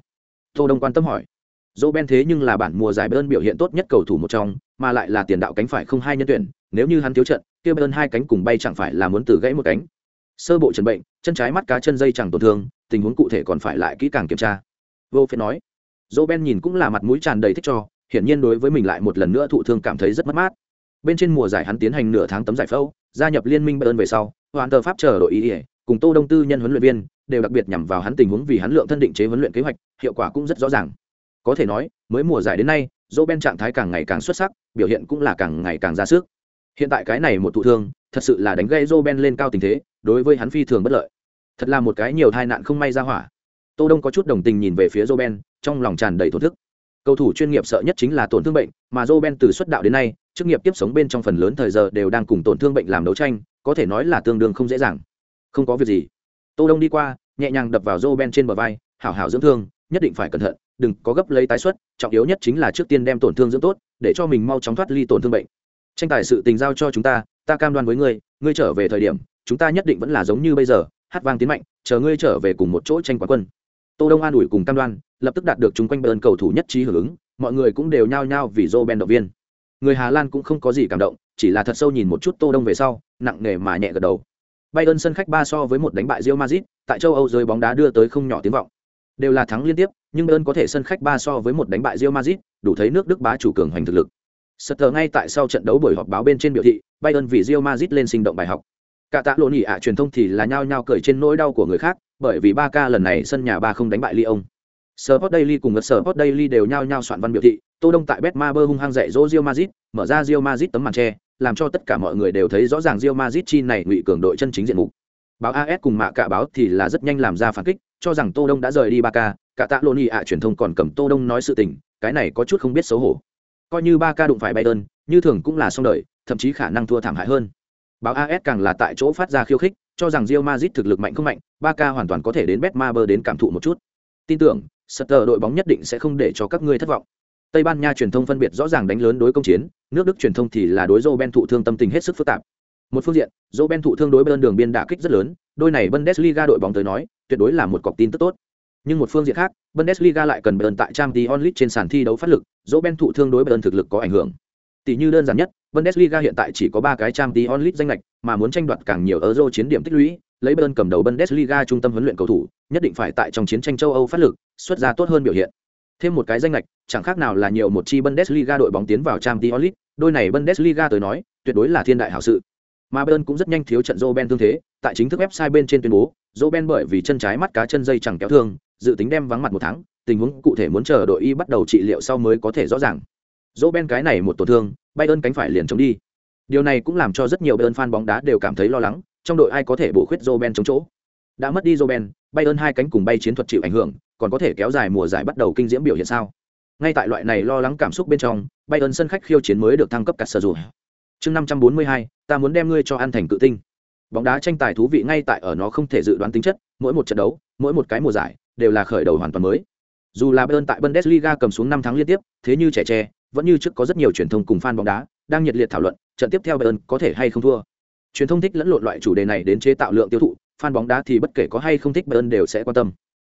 Tô đông quan tâm hỏi. Roben thế nhưng là bản mùa giải Bayern biểu hiện tốt nhất cầu thủ một trong mà lại là tiền đạo cánh phải không hai nhân tuyển, nếu như hắn thiếu trận, kia Bayern hai cánh cùng bay chẳng phải là muốn từ gãy một cánh. Sơ bộ trần bệnh, chân trái mắt cá chân dây chẳng tổn thương, tình huống cụ thể còn phải lại kỹ càng kiểm tra. Vô phết nói. Dỗ ben nhìn cũng là mặt mũi tràn đầy thích cho, hiển nhiên đối với mình lại một lần nữa thụ thương cảm thấy rất mất mát. Bên trên mùa giải hắn tiến hành nửa tháng tấm giải phẫu, gia nhập liên minh bayern về sau hoàn tờ pháp chờ đội ý ỉa cùng tô đông tư nhân huấn luyện viên, đều đặc biệt nhằm vào hắn tình huống vì hắn lượng thân định chế huấn luyện kế hoạch, hiệu quả cũng rất rõ ràng. Có thể nói, mới mùa giải đến nay, dỗ ben trạng thái càng ngày càng xuất sắc biểu hiện cũng là càng ngày càng ra sức. Hiện tại cái này một thụ thương, thật sự là đánh gây dỗ ben lên cao tình thế, đối với hắn phi thường bất lợi. Thật là một cái nhiều tai nạn không may ra hỏa. Tô đông có chút đồng tình nhìn về phía joe trong lòng tràn đầy thổn thức. Cầu thủ chuyên nghiệp sợ nhất chính là tổn thương bệnh, mà joe từ xuất đạo đến nay, chức nghiệp tiếp sống bên trong phần lớn thời giờ đều đang cùng tổn thương bệnh làm đấu tranh, có thể nói là tương đương không dễ dàng. Không có việc gì. Tô đông đi qua, nhẹ nhàng đập vào joe trên bờ vai, hảo hảo dưỡng thương, nhất định phải cẩn thận, đừng có gấp lấy tái xuất, trọng yếu nhất chính là trước tiên đem tổn thương dưỡng tốt để cho mình mau chóng thoát ly tổn thương bệnh. Tranh tài sự tình giao cho chúng ta ta cam đoan với ngươi ngươi trở về thời điểm, chúng ta nhất định vẫn là giống như bây giờ, hát vang tiến mạnh, chờ ngươi trở về cùng một chỗ tranh quán quân. Tô đông an ủi cùng cam đoan, lập tức đạt được chúng quanh bên cầu thủ nhất trí hưởng ứng, mọi người cũng đều nhao nhao vì joe ben động viên. Người hà lan cũng không có gì cảm động, chỉ là thật sâu nhìn một chút tô đông về sau, nặng nề mà nhẹ gật đầu. Bayern sân khách ba so với một đánh bại real madrid, tại châu âu rơi bóng đá đưa tới không nhỏ tiếng vọng. Đều là thắng liên tiếp nhưng bayern có thể sân khách ba so với một đánh bại real madrid đủ thấy nước đức bá chủ cường hoành thực lực Sutter ngay tại sau trận đấu buổi họp báo bên trên biểu thị, Bayern vì Real Madrid lên sinh động bài học. Cả tạ lộn nhỉ ạ truyền thông thì là nhao nhao cười trên nỗi đau của người khác, bởi vì ba lần này sân nhà ba không đánh bại Lyon. Sport Daily cùng ngật Sport Daily đều nhao nhao soạn văn biểu thị, Tô Đông tại Betmaber hung hăng dạy dỗ Real Madrid, mở ra Real Madrid tấm màn che, làm cho tất cả mọi người đều thấy rõ ràng Real Madrid chi này ngụy cường đội chân chính diện mục. Báo AS cùng mạ cả báo thì là rất nhanh làm ra phản kích, cho rằng Tô Đông đã rời đi Barca, cả tạ Loni ạ truyền thông còn cầm Tô Đông nói sự tình, cái này có chút không biết xấu hổ. Coi như Ba Ca đụng phải Bayern, như thường cũng là xong đời, thậm chí khả năng thua thảm hại hơn. Báo AS càng là tại chỗ phát ra khiêu khích, cho rằng Real Madrid thực lực mạnh không mạnh, Barca hoàn toàn có thể đến Betmaber đến cảm thụ một chút. Tin tưởng, Sutter đội bóng nhất định sẽ không để cho các ngươi thất vọng. Tây Ban Nha truyền thông phân biệt rõ ràng đánh lớn đối công chiến, nước Đức truyền thông thì là đối Roben thụ thương tâm tình hết sức phức tạp. Một phương diện, Roben thụ thương đối bên đường biên đả kích rất lớn, đôi này Bundesliga đội bóng tới nói, tuyệt đối là một cọc tin tức tốt. Nhưng một phương diện khác, Bundesliga lại cần Bayern tại Champions League trên sàn thi đấu phát lực, Dỗ Ben thụ thương đối Bayern thực lực có ảnh hưởng. Tỷ như đơn giản nhất, Bundesliga hiện tại chỉ có 3 cái Champions League danh ngạch, mà muốn tranh đoạt càng nhiều Euro chiến điểm tích lũy, lấy Bayern cầm đầu Bundesliga trung tâm huấn luyện cầu thủ, nhất định phải tại trong chiến tranh châu Âu phát lực, xuất ra tốt hơn biểu hiện. Thêm một cái danh ngạch, chẳng khác nào là nhiều một chi Bundesliga đội bóng tiến vào Champions League, đôi này Bundesliga tới nói, tuyệt đối là thiên đại hảo sự. Mà Bayern cũng rất nhanh thiếu trận Roben tương thế, tại chính thức website bên trên tuyên bố, Roben bởi vì chân trái mắt cá chân dây chẳng kéo thương, dự tính đem vắng mặt một tháng, tình huống cụ thể muốn chờ đội y bắt đầu trị liệu sau mới có thể rõ ràng. Roben cái này một tổn thương, Bayern cánh phải liền chống đi. Điều này cũng làm cho rất nhiều Bayern fan bóng đá đều cảm thấy lo lắng, trong đội ai có thể bổ khuyết Roben chống chỗ. Đã mất đi Roben, Bayern hai cánh cùng bay chiến thuật chịu ảnh hưởng, còn có thể kéo dài mùa giải bắt đầu kinh diễm biểu hiện sao? Ngay tại loại này lo lắng cảm xúc bên trong, Bayern sân khách khiêu chiến mới được thăng cấp cả sở rồi. Chương 542, ta muốn đem ngươi cho an thành cự tinh. Bóng đá tranh tài thú vị ngay tại ở nó không thể dự đoán tính chất, mỗi một trận đấu, mỗi một cái mùa giải đều là khởi đầu hoàn toàn mới. Dù là Bayern tại Bundesliga cầm xuống 5 tháng liên tiếp, thế như trẻ tre, vẫn như trước có rất nhiều truyền thông cùng fan bóng đá đang nhiệt liệt thảo luận, trận tiếp theo Bayern có thể hay không thua. Truyền thông thích lẫn lộn loại chủ đề này đến chế tạo lượng tiêu thụ, fan bóng đá thì bất kể có hay không thích Bayern đều sẽ quan tâm.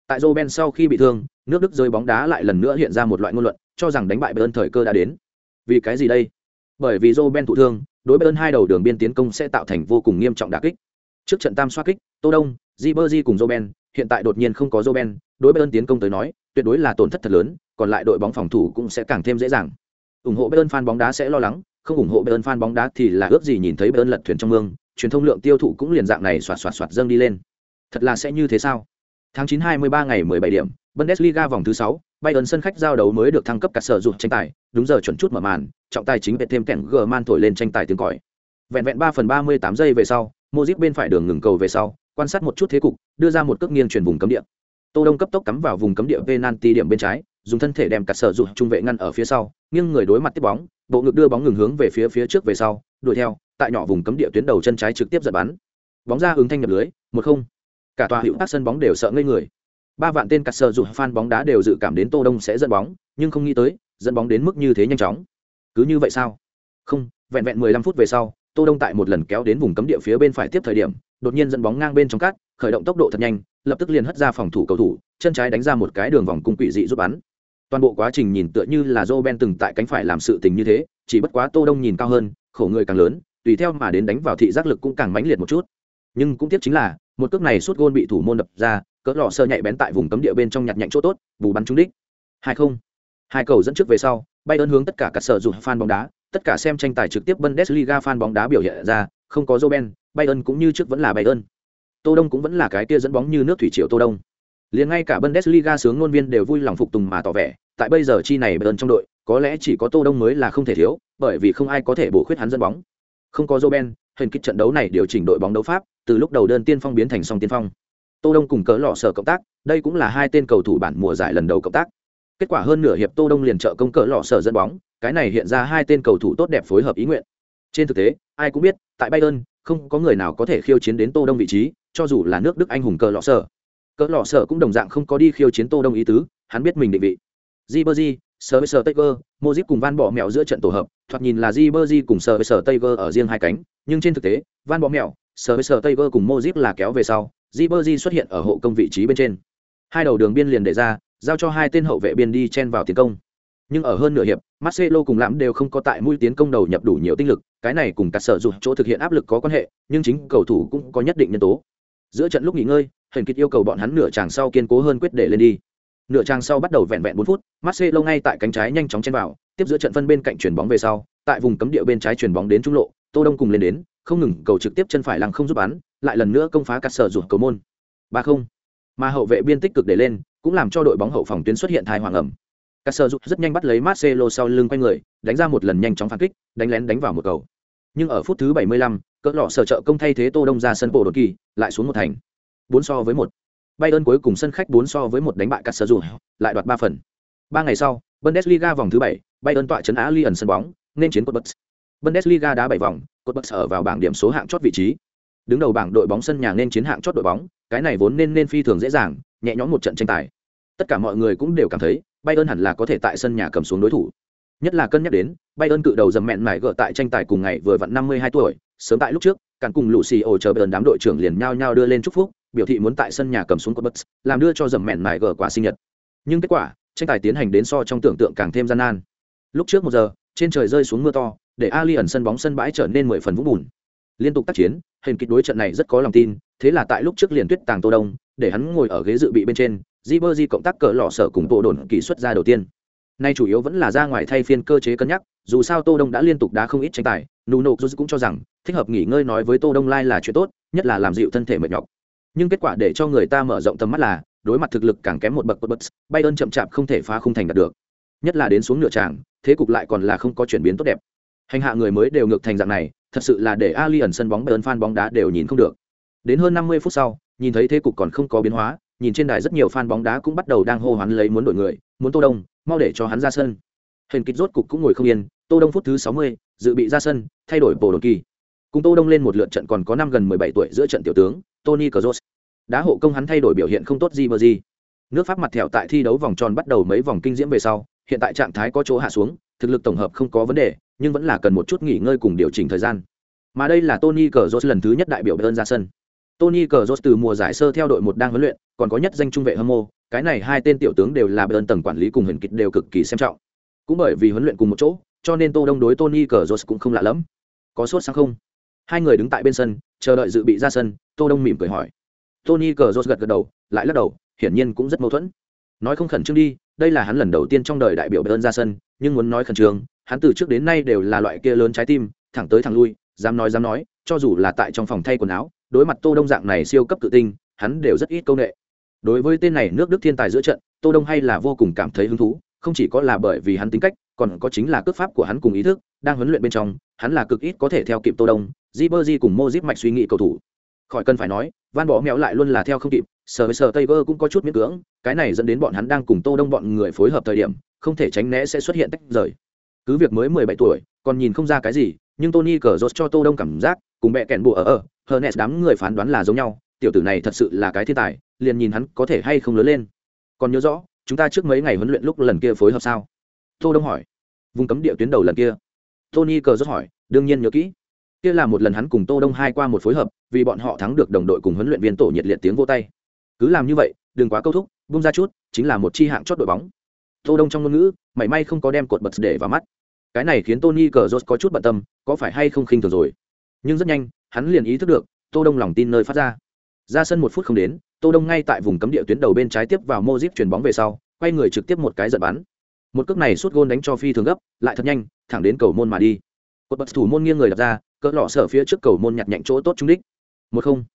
Tại Roben sau khi bị thương, nước Đức rơi bóng đá lại lần nữa hiện ra một loại ngôn luận, cho rằng đánh bại Bayern thời cơ đã đến. Vì cái gì đây? Bởi vì Roben thụ thương, đối Bayern hai đầu đường biên tiến công sẽ tạo thành vô cùng nghiêm trọng đả kích. Trước trận tam xoá kích, Tô Đông, Ribery cùng Roben, hiện tại đột nhiên không có Roben, đối Bayern tiến công tới nói, tuyệt đối là tổn thất thật lớn, còn lại đội bóng phòng thủ cũng sẽ càng thêm dễ dàng. ủng hộ Bayern fan bóng đá sẽ lo lắng, không ủng hộ Bayern fan bóng đá thì là ước gì nhìn thấy Bayern lật thuyền trong mương, truyền thông lượng tiêu thụ cũng liền dạng này xoạt xoạt xoạt dâng đi lên. Thật là sẽ như thế sao? Tháng 9 23 ngày 17 điểm, Bundesliga vòng thứ 6, Bayern sân khách giao đấu mới được thăng cấp cả sở dụng tranh tài, đúng giờ chuẩn chút mở màn, trọng tài chính biệt thêm kèn gờ man thổi lên tranh tài tiếng còi. Vẹn vẹn 3 phần 38 giây về sau, Modric bên phải đường ngừng cầu về sau, quan sát một chút thế cục, đưa ra một cước nghiêng chuyển vùng cấm địa. Tô Đông cấp tốc cắm vào vùng cấm địa penalty điểm bên trái, dùng thân thể đem cả sở dụ trung vệ ngăn ở phía sau, nghiêng người đối mặt tiếp bóng, bộ ngực đưa bóng ngừng hướng về phía phía trước về sau, đuổi theo, tại nhỏ vùng cấm địa tuyến đầu chân trái trực tiếp giật bắn. Bóng ra hướng thanh nhập lưới, 1-0. Cả tòa hữu tác sân bóng đều sợ ngây người ba vạn tên cắt sở dù fan bóng đá đều dự cảm đến tô đông sẽ dẫn bóng nhưng không nghĩ tới dẫn bóng đến mức như thế nhanh chóng cứ như vậy sao không vẹn vẹn 15 phút về sau tô đông tại một lần kéo đến vùng cấm địa phía bên phải tiếp thời điểm đột nhiên dẫn bóng ngang bên trong cát, khởi động tốc độ thật nhanh, lập tức liền hất ra phòng thủ cầu thủ, chân trái đánh ra một cái đường vòng cung quỷ dị giúp bắn. Toàn bộ quá trình nhìn tựa như là joe ben từng tại cánh phải làm sự tình như thế, chỉ bất quá tô đông nhìn cao hơn, khổ người càng lớn, tùy theo mà đến đánh vào thị giác lực cũng càng mãnh liệt một chút. Nhưng cũng tiếc chính là, một cước này suốt gôn bị thủ môn đập ra, cỡ lọ sơ nhạy bén tại vùng cấm địa bên trong nhặt nhạnh chỗ tốt, bù bắn trúng đích. hai không. Hai cầu dẫn trước về sau bay ơn hướng tất cả các sở dụng fan bóng đá, tất cả xem tranh tài trực tiếp bundesliga fan bóng đá biểu hiện ra, không có Roben Bayern cũng như trước vẫn là Bayern Tô Đông cũng vẫn là cái kia dẫn bóng như nước thủy triều Tô Đông. Liền ngay cả Bundesliga sướng ngôn viên đều vui lòng phục tùng mà tỏ vẻ, tại bây giờ chi này Bayern trong đội, có lẽ chỉ có Tô Đông mới là không thể thiếu, bởi vì không ai có thể bổ khuyết hắn dẫn bóng. Không có Roben hình kích trận đấu này điều chỉnh đội bóng đấu pháp, từ lúc đầu đơn tiên phong biến thành song tiên phong. Tô đông cùng cỡ lọ sở cộng tác, đây cũng là hai tên cầu thủ bản mùa giải lần đầu cộng tác. Kết quả hơn nửa hiệp tô đông liền trợ công cỡ lọ sở dẫn bóng, cái này hiện ra hai tên cầu thủ tốt đẹp phối hợp ý nguyện. Trên thực tế, ai cũng biết, tại bayern không có người nào có thể khiêu chiến đến tô đông vị trí cho dù là nước đức anh hùng cỡ lọ sở cỡ lọ sở cũng đồng dạng không có đi khiêu chiến tô đông ý tứ hắn biết mình định vị Ribery, Sir Sir Taker, mozip cùng Van Bỏ Mèo giữa trận tổ hợp, thoạt nhìn là Ribery cùng Sir Sir Taker ở riêng hai cánh, nhưng trên thực tế, Van Bỏ Mèo, Sir Sir Taker cùng mozip là kéo về sau, Ribery xuất hiện ở hộ công vị trí bên trên. Hai đầu đường biên liền để ra, giao cho hai tên hậu vệ biên đi chen vào tiến công. Nhưng ở hơn nửa hiệp, Marcelo cùng Lãm đều không có tại mũi tiến công đầu nhập đủ nhiều tinh lực, cái này cùng cả sở dụng chỗ thực hiện áp lực có quan hệ, nhưng chính cầu thủ cũng có nhất định nhân tố. Giữa trận lúc nghỉ ngơi, Hình Kịch yêu cầu bọn hắn nửa tràng sau kiên cố hơn quyết để lên đi. Nửa tràng sau bắt đầu vẹn vẹn bốn phút, Marcelo ngay tại cánh trái nhanh chóng chen vào, tiếp giữa trận phân bên cạnh chuyển bóng về sau, tại vùng cấm địa bên trái chuyển bóng đến trung lộ, Tô Đông cùng lên đến, không ngừng cầu trực tiếp chân phải lăng không giúp bắn, lại lần nữa công phá cắt sở rụt cầu môn ba không mà hậu vệ biên tích cực để lên cũng làm cho đội bóng hậu phòng tuyến xuất hiện thai hoàng ẩm cắt sở rụt rất nhanh bắt lấy marcelo sau lưng quanh người đánh ra một lần nhanh chóng phản kích đánh lén đánh vào một cầu. Nhưng ở phút thứ 75, cỡ lọ sở trợ công thay thế tô đông ra sân bộ đột kỳ lại xuống một thành. bốn so với một. Bayern cuối cùng sân khách bốn so với một đánh bại cắt sở rụt lại đoạt ba phần. Ba ngày sau bundesliga vòng thứ bảy Bayern tọa trấn á sân bóng nên chiến cột bất. bundesliga đá bảy vòng cột bất ở vào bảng điểm số hạng chót vị trí. Đứng đầu bảng đội bóng sân nhà nên chiến hạng chót đội bóng, cái này vốn nên nên phi thường dễ dàng, nhẹ nhõm một trận tranh tài. Tất cả mọi người cũng đều cảm thấy, Bayern hẳn là có thể tại sân nhà cầm xuống đối thủ. Nhất là cân nhắc đến, Bayern cự đầu dầm mẹn mải gỡ tại tranh tài cùng ngày vừa vặn 52 tuổi, sớm tại lúc trước, càng cùng Lucio chờ Bayern đám đội trưởng liền nhau nhau đưa lên chúc phúc, biểu thị muốn tại sân nhà cầm xuống Cobus, làm đưa cho dầm mẹn mải gỡ quả sinh nhật. Nhưng kết quả, tranh tài tiến hành đến so trong tưởng tượng càng thêm gian nan. Lúc trước một giờ, trên trời rơi xuống mưa to, để Ali ẩn sân bóng sân bãi trở nên mười phần vũng bùn. Liên tục tác chiến, hình kịch đối trận này rất có lòng tin thế là tại lúc trước liền tuyết tàng tô đông để hắn ngồi ở ghế dự bị bên trên di cộng tác cỡ lọ sở cùng bộ đồn kỹ xuất ra đầu tiên. Nay chủ yếu vẫn là ra ngoài thay phiên cơ chế cân nhắc, dù sao tô đông đã liên tục đá không ít tranh tài nuno cũng cho rằng, thích hợp nghỉ ngơi nói với tô đông lai là chuyện tốt, nhất là làm dịu thân thể mệt nhọc. Nhưng kết quả để cho người ta mở rộng tầm mắt là, đối mặt thực lực càng kém một bậc bậc bayern chậm chạp không thể phá khung thành đạt được. Nhất là đến xuống nửa tràng, thế cục lại còn là không có chuyển biến tốt đẹp. Hành hạ người mới đều ngược thành dạng này, thật sự là để ali ẩn sân bóng bayern fan bóng đá đều nhìn không được. Đến hơn 50 phút sau, nhìn thấy thế cục còn không có biến hóa nhìn trên đài rất nhiều fan bóng đá cũng bắt đầu đang hô hoán lấy muốn đổi người muốn tô đông mau để cho hắn ra sân. Hình kịch rốt cục cũng ngồi không yên tô đông phút thứ 60, dự bị ra sân thay đổi bổ đồn kỳ. Cùng tô đông lên một lượt trận còn có năm gần 17 tuổi giữa trận tiểu tướng tony Kroos. đá hộ công hắn thay đổi biểu hiện không tốt gì mà gì. Nước pháp mặt thẹo tại thi đấu vòng tròn bắt đầu mấy vòng kinh diễm về sau hiện tại trạng thái có chỗ hạ xuống thực lực tổng hợp không có vấn đề nhưng vẫn là cần một chút nghỉ ngơi cùng điều chỉnh thời gian. Mà đây là tony cờ lần thứ nhất đại biểu bayern ra sân. Tony cờ từ mùa giải sơ theo đội một đang huấn luyện còn có nhất danh trung vệ hâm mộ, cái này hai tên tiểu tướng đều là bên tầng quản lý cùng hình kịch đều cực kỳ xem trọng. Cũng bởi vì huấn luyện cùng một chỗ, cho nên tô đông đối tony cờ cũng không lạ lắm có sốt sáng không? Hai người đứng tại bên sân, chờ đợi dự bị ra sân, tô đông mỉm cười hỏi. Tony cờ gật gật đầu, lại lắc đầu, hiển nhiên cũng rất mâu thuẫn. Nói không khẩn trương đi, đây là hắn lần đầu tiên trong đời đại biểu bên ra sân, nhưng muốn nói khẩn trương, hắn từ trước đến nay đều là loại kia lớn trái tim, thẳng tới thẳng lui, dám nói dám nói, cho dù là tại trong phòng thay quần áo, đối mặt tô đông dạng này siêu cấp tự tin hắn đều rất ít câu nệ đối với tên này nước đức thiên tài giữa trận, tô đông hay là vô cùng cảm thấy hứng thú, không chỉ có là bởi vì hắn tính cách, còn có chính là cước pháp của hắn cùng ý thức, đang huấn luyện bên trong, hắn là cực ít có thể theo kịp tô đông Jibberjee cùng Mojip mạch suy nghĩ cầu thủ. Khỏi cần phải nói, van bỏ mèo lại luôn là theo không kịp sờ với sờ tây vơ cũng có chút miễn cưỡng, cái này dẫn đến bọn hắn đang cùng tô đông bọn người phối hợp thời điểm, không thể tránh né sẽ xuất hiện tách rời. Cứ việc mới mười bảy tuổi, còn nhìn không ra cái gì, nhưng tony cờ rốt cho tô đông cảm giác, cùng mẹ kẹn bùa ở ở, hernes đám người phán đoán là giống nhau, tiểu tử này thật sự là cái thiên tài liền nhìn hắn có thể hay không lớn lên. Còn nhớ rõ, chúng ta trước mấy ngày huấn luyện lúc lần kia phối hợp sao? Tô đông hỏi. Vùng cấm địa tuyến đầu lần kia. Tony cờ rất hỏi, đương nhiên nhớ kỹ. Kia là một lần hắn cùng tô đông hai qua một phối hợp, vì bọn họ thắng được đồng đội cùng huấn luyện viên tổ nhiệt liệt tiếng vô tay. Cứ làm như vậy, đừng quá câu thúc bung ra chút, chính là một chi hạng chót đội bóng. Tô đông trong ngôn ngữ, mảy may không có đem cột bật để vào mắt. Cái này khiến tony cờ có chút bận tâm, có phải hay không khinh thường rồi? Nhưng rất nhanh, hắn liền ý thức được, tô đông lòng tin nơi phát ra ra sân một phút không đến tô đông ngay tại vùng cấm địa tuyến đầu bên trái tiếp vào mozip chuyền bóng về sau quay người trực tiếp một cái giật bắn. Một cước này suốt gôn đánh cho phi thường gấp lại thật nhanh thẳng đến cầu môn mà đi. Cột bật thủ môn nghiêng người đặt ra cỡ lọ sở phía trước cầu môn nhặt nhạnh chỗ tốt trúng đích. Một không.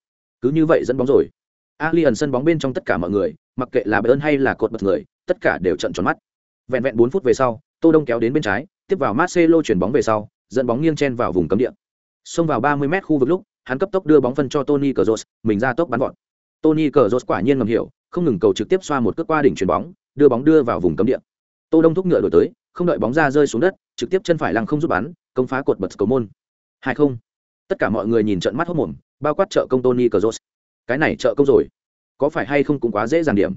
Cứ như vậy dẫn bóng rồi. Alien sân bóng bên trong tất cả mọi người, mặc kệ là Bayern hay là cột bật người, tất cả đều trận tròn mắt. Vẹn vẹn bốn phút về sau, Tô Đông kéo đến bên trái, tiếp vào Marcelo chuyển bóng về sau, dẫn bóng nghiêng chen vào vùng cấm địa. Xông vào 30m khu vực lúc, hắn cấp tốc đưa bóng phân cho Tony Cazorla, mình ra tốc bắn vọt. Tony Cazorla quả nhiên ngầm hiểu, không ngừng cầu trực tiếp xoa một cước qua đỉnh chuyển bóng, đưa bóng đưa vào vùng cấm địa. Tô Đông thúc ngựa đổi tới, không đợi bóng ra rơi xuống đất, trực tiếp chân phải lăng không giúp bắn, công phá cột bật cầu môn. 2-0. Tất cả mọi người nhìn trợn mắt hốt mồm, bao quát trợ công Tony Cazorla. Cái này trợ công rồi có phải hay không cũng quá dễ dàng điểm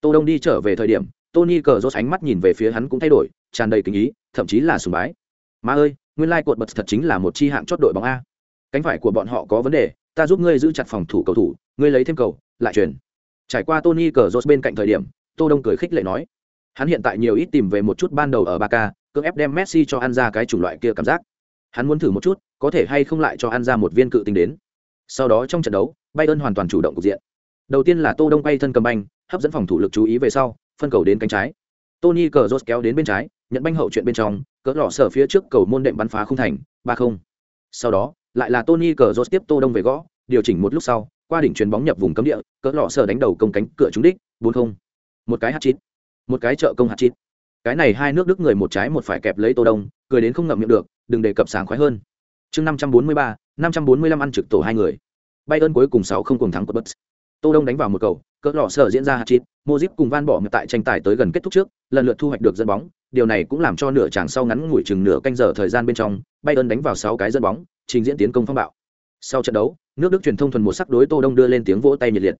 tô đông đi trở về thời điểm tony cờ ánh mắt nhìn về phía hắn cũng thay đổi tràn đầy kính ý thậm chí là sùng bái má ơi nguyên lai cột bật thật chính là một chi hạng chót đội bóng a cánh phải của bọn họ có vấn đề ta giúp ngươi giữ chặt phòng thủ cầu thủ ngươi lấy thêm cầu lại truyền trải qua tony cờ rốt bên cạnh thời điểm tô đông cười khích lệ nói hắn hiện tại nhiều ít tìm về một chút ban đầu ở Barca, cưỡng ép đem Messi cho ăn ra cái chủng loại kia cảm giác. Hắn muốn thử một chút, có thể hay không lại cho ăn ra một viên cự tinh đến. Sau đó trong trận đấu, Bayern hoàn toàn chủ động cục diện. Đầu tiên là Tô Đông bay thân cầm banh, hấp dẫn phòng thủ lực chú ý về sau, phân cầu đến cánh trái. Tony Cazorla kéo đến bên trái, nhận banh hậu chuyện bên trong, cỡ lọ sở phía trước cầu môn đệm bắn phá không thành, 3-0. Sau đó, lại là Tony Cazorla tiếp Tô Đông về gõ, điều chỉnh một lúc sau, qua đỉnh chuyền bóng nhập vùng cấm địa, cỡ lọ sở đánh đầu công cánh cửa trúng đích, 4-0. Một cái hat-trick, một cái trợ công hat-trick. Cái này hai nước Đức người một trái một phải kẹp lấy Tô Đông, cười đến không ngậm miệng được, đừng đề cập sảng khoái hơn. Chương 543, 545 ăn trực tổ hai người. Bayern cuối cùng 6 không cùng thắng của Bucks tô đông đánh vào một cầu cỡ lọ sở diễn ra hạt chín, Modric cùng van bỏ ngược tại tranh tài tới gần kết thúc trước lần lượt thu hoạch được dẫn bóng điều này cũng làm cho nửa chàng sau ngắn ngủi chừng nửa canh giờ thời gian bên trong bayern đánh vào sáu cái dẫn bóng trình diễn tiến công phong bạo sau trận đấu nước đức truyền thông thuần một sắc đối tô đông đưa lên tiếng vỗ tay nhiệt liệt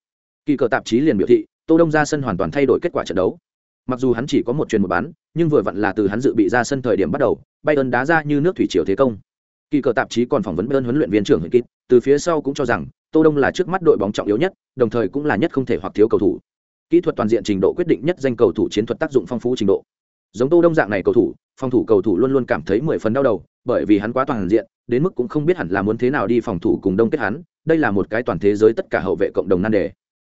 kỳ cờ tạp chí liền biểu thị tô đông ra sân hoàn toàn thay đổi kết quả trận đấu mặc dù hắn chỉ có một truyền một bán nhưng vừa vặn là từ hắn dự bị ra sân thời điểm bắt đầu bayern đá ra như nước thủy triều thế công kỳ cờ tạp chí còn phỏng vấn bayern huấn luyện viên trưởng hữu kít từ phía sau cũng cho rằng Tô Đông là trước mắt đội bóng trọng yếu nhất, đồng thời cũng là nhất không thể hoặc thiếu cầu thủ. Kỹ thuật toàn diện trình độ quyết định nhất danh cầu thủ chiến thuật tác dụng phong phú trình độ. Giống Tô Đông dạng này cầu thủ, phòng thủ cầu thủ luôn luôn cảm thấy mười phần đau đầu, bởi vì hắn quá toàn diện, đến mức cũng không biết hẳn là muốn thế nào đi phòng thủ cùng đông kết hắn, đây là một cái toàn thế giới tất cả hậu vệ cộng đồng nan đề.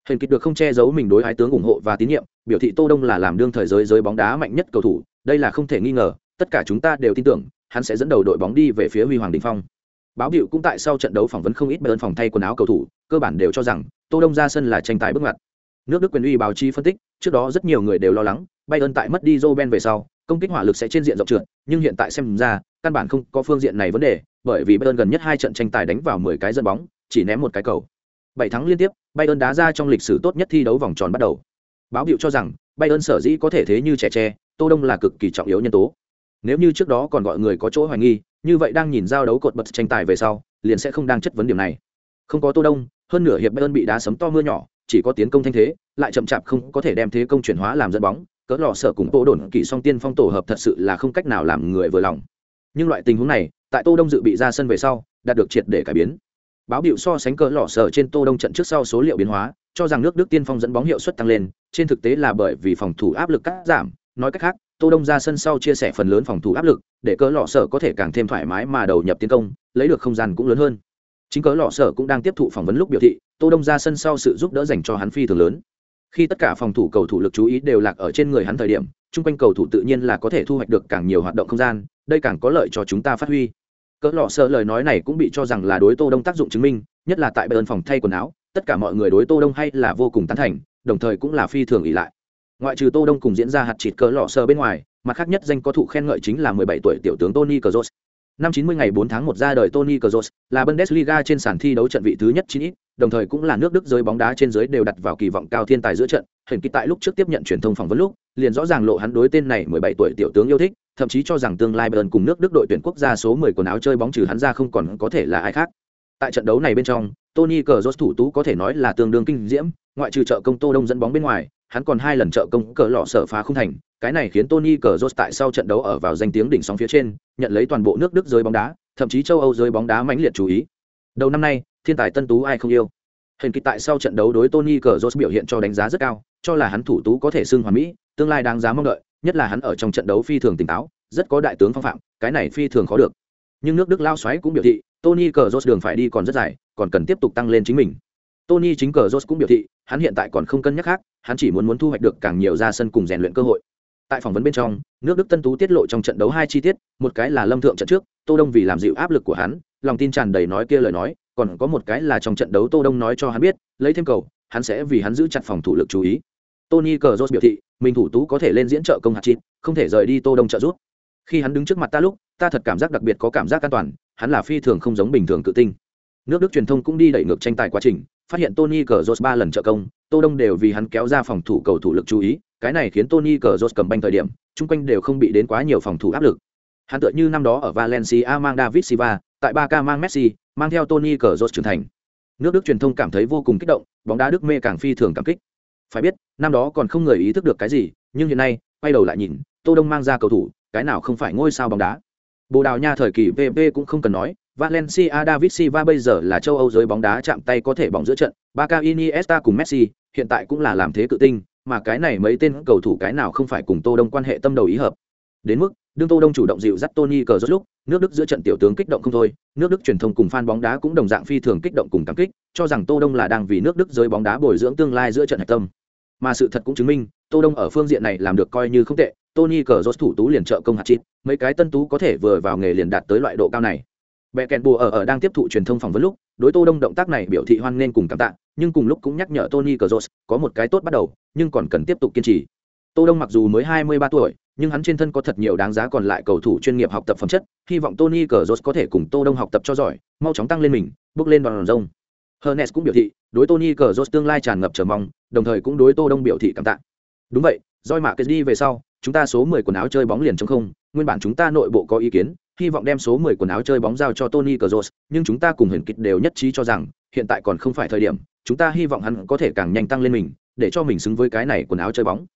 Hình kịch được không che giấu mình đối ái tướng ủng hộ và tín nhiệm, biểu thị Tô Đông là làm đương thời giới giới bóng đá mạnh nhất cầu thủ, đây là không thể nghi ngờ, tất cả chúng ta đều tin tưởng, hắn sẽ dẫn đầu đội bóng đi về phía huy hoàng đỉnh phong báo hiệu cũng tại sau trận đấu phỏng vấn không ít bên phòng thay quần áo cầu thủ cơ bản đều cho rằng tô đông ra sân là tranh tài bước ngoặt nước đức quyền uy báo chí phân tích trước đó rất nhiều người đều lo lắng bayern tại mất đi joe về sau, công kích hỏa lực sẽ trên diện rộng trượt, nhưng hiện tại xem ra, căn bản không có phương diện này vấn đề, bởi vì bayern gần nhất hai trận tranh tài đánh vào 10 cái dẫn bóng, chỉ ném một cái cầu. Bảy thắng liên tiếp bayern đá ra trong lịch sử tốt nhất thi đấu vòng tròn bắt đầu. Báo hiệu cho rằng bayern sở dĩ có thể thế như trẻ tre, tô đông là cực kỳ trọng yếu nhân tố. Nếu như trước đó còn gọi người có chỗ hoài nghi, như vậy đang nhìn giao đấu cột bật tranh tài về sau, liền sẽ không đang chất vấn điểm này. Không có tô đông, hơn nửa hiệp bayern bị đá sấm to mưa nhỏ, chỉ có tiến công thanh thế, lại chậm chạp không có thể đem thế công chuyển hóa làm dẫn bóng cỡ lò sở cùng tô đồn kỳ song tiên phong tổ hợp thật sự là không cách nào làm người vừa lòng. Nhưng loại tình huống này, tại tô đông dự bị ra sân về sau, đạt được triệt để cải biến. Báo biểu so sánh cỡ lò sở trên tô đông trận trước sau số liệu biến hóa, cho rằng nước đức tiên phong dẫn bóng hiệu suất tăng lên, trên thực tế là bởi vì phòng thủ áp lực cắt giảm. Nói cách khác, tô đông ra sân sau chia sẻ phần lớn phòng thủ áp lực, để cỡ lò sở có thể càng thêm thoải mái mà đầu nhập tiến công, lấy được không gian cũng lớn hơn. Chính cỡ lọ sở cũng đang tiếp thụ phỏng vấn lúc biểu thị, tô đông ra sân sau sự giúp đỡ dành cho hắn phi thường lớn khi tất cả phòng thủ cầu thủ lực chú ý đều lạc ở trên người hắn thời điểm chung quanh cầu thủ tự nhiên là có thể thu hoạch được càng nhiều hoạt động không gian đây càng có lợi cho chúng ta phát huy cỡ lọ sợ lời nói này cũng bị cho rằng là đối tô đông tác dụng chứng minh nhất là tại bên phòng thay quần áo tất cả mọi người đối tô đông hay là vô cùng tán thành đồng thời cũng là phi thường ỷ lại ngoại trừ tô đông cùng diễn ra hạt chịt cỡ lọ sợ bên ngoài mặt khác nhất danh có thụ khen ngợi chính là 17 tuổi tiểu tướng Tony Kroos. Năm 90 ngày 4 tháng 1 ra đời Tony Kroos, là Bundesliga trên sàn thi đấu trận vị thứ nhất chín ít, đồng thời cũng là nước Đức giới bóng đá trên giới đều đặt vào kỳ vọng cao thiên tài giữa trận. Hình kỳ tại lúc trước tiếp nhận truyền thông phỏng vấn lúc, liền rõ ràng lộ hắn đối tên này 17 tuổi tiểu tướng yêu thích, thậm chí cho rằng tương lai Bayern cùng nước Đức đội tuyển quốc gia số 10 quần áo chơi bóng trừ hắn ra không còn có thể là ai khác. Tại trận đấu này bên trong, Tony Cazorla thủ tú có thể nói là tương đương kinh diễm, ngoại trừ trợ công Tô Đông dẫn bóng bên ngoài, hắn còn hai lần trợ công cờ lọ sở phá không thành, cái này khiến Tony Cazorla tại sau trận đấu ở vào danh tiếng đỉnh sóng phía trên, nhận lấy toàn bộ nước Đức giới bóng đá, thậm chí châu Âu giới bóng đá mãnh liệt chú ý. Đầu năm nay, thiên tài tân tú ai không yêu. Hình kịch tại sau trận đấu đối Tony Kroos biểu hiện cho đánh giá rất cao, cho là hắn thủ tú có thể xưng hoàn mỹ, tương lai đáng giá mong đợi, nhất là hắn ở trong trận đấu phi thường tỉnh táo, rất có đại tướng phong phạm, cái này phi thường khó được. Nhưng nước Đức lao xoáy cũng biểu thị, Tony Kroos đường phải đi còn rất dài, còn cần tiếp tục tăng lên chính mình. Tony chính Kroos cũng biểu thị, hắn hiện tại còn không cân nhắc khác, hắn chỉ muốn muốn thu hoạch được càng nhiều ra sân cùng rèn luyện cơ hội tại phỏng vấn bên trong nước đức tân tú tiết lộ trong trận đấu hai chi tiết một cái là lâm thượng trận trước tô đông vì làm dịu áp lực của hắn lòng tin tràn đầy nói kia lời nói còn có một cái là trong trận đấu tô đông nói cho hắn biết lấy thêm cầu hắn sẽ vì hắn giữ chặt phòng thủ lực chú ý. Tony cờ biểu thị mình thủ tú có thể lên diễn trợ công hạt chín, không thể rời đi tô đông trợ giúp. Khi hắn đứng trước mặt ta lúc ta thật cảm giác đặc biệt có cảm giác an toàn hắn là phi thường không giống bình thường tự tinh. Nước đức truyền thông cũng đi đẩy ngược tranh tài quá trình phát hiện tony cờ ba lần trợ công tô đông đều vì hắn kéo ra phòng thủ cầu thủ lực chú ý cái này khiến Tony Cazorla cầm banh thời điểm, chung quanh đều không bị đến quá nhiều phòng thủ áp lực. Hắn tựa như năm đó ở Valencia mang David Silva, tại Barca mang Messi, mang theo Tony Cazorla trưởng thành. Nước Đức truyền thông cảm thấy vô cùng kích động, bóng đá Đức mê càng phi thường cảm kích. Phải biết, năm đó còn không người ý thức được cái gì, nhưng hiện nay, quay đầu lại nhìn, Tô Đông mang ra cầu thủ, cái nào không phải ngôi sao bóng đá. Bồ Đào Nha thời kỳ VV cũng không cần nói, Valencia David Silva bây giờ là châu Âu giới bóng đá chạm tay có thể bóng giữa trận, Barca Iniesta cùng Messi, hiện tại cũng là làm thế cự tinh, mà cái này mấy tên cầu thủ cái nào không phải cùng Tô Đông quan hệ tâm đầu ý hợp. Đến mức, đương Tô Đông chủ động dịu dắt Tony cờ rốt lúc, nước Đức giữa trận tiểu tướng kích động không thôi, nước Đức truyền thông cùng fan bóng đá cũng đồng dạng phi thường kích động cùng cảm kích, cho rằng Tô Đông là đang vì nước Đức giới bóng đá bồi dưỡng tương lai giữa trận hạch tâm. Mà sự thật cũng chứng minh, Tô Đông ở phương diện này làm được coi như không tệ, Tony cờ rốt thủ tú liền trợ công hạt chít, mấy cái tân tú có thể vừa vào nghề liền đạt tới loại độ cao này. bẹ kẹn bùa ở ở đang tiếp thụ truyền thông phỏng vấn lúc, đối Tô Đông động tác này biểu thị hoan nghênh cùng cảm tạ, nhưng cùng lúc cũng nhắc nhở Tony Kroos có một cái tốt bắt đầu, nhưng còn cần tiếp tục kiên trì. Tô Đông mặc dù mới 23 tuổi, nhưng hắn trên thân có thật nhiều đáng giá còn lại cầu thủ chuyên nghiệp học tập phẩm chất, hy vọng Tony Kroos có thể cùng Tô Đông học tập cho giỏi, mau chóng tăng lên mình, bước lên đoàn rông. Hernes cũng biểu thị, đối Tony Kroos tương lai tràn ngập chờ mong, đồng thời cũng đối Tô Đông biểu thị cảm tạ. Đúng vậy, roi mạ kết đi về sau, chúng ta số 10 quần áo chơi bóng liền trong không, nguyên bản chúng ta nội bộ có ý kiến, hy vọng đem số 10 quần áo chơi bóng giao cho Tony Kroos, nhưng chúng ta cùng Huyền Kịch đều nhất trí cho rằng, hiện tại còn không phải thời điểm, chúng ta hy vọng hắn có thể càng nhanh tăng lên mình, để cho mình xứng với cái này quần áo chơi bóng.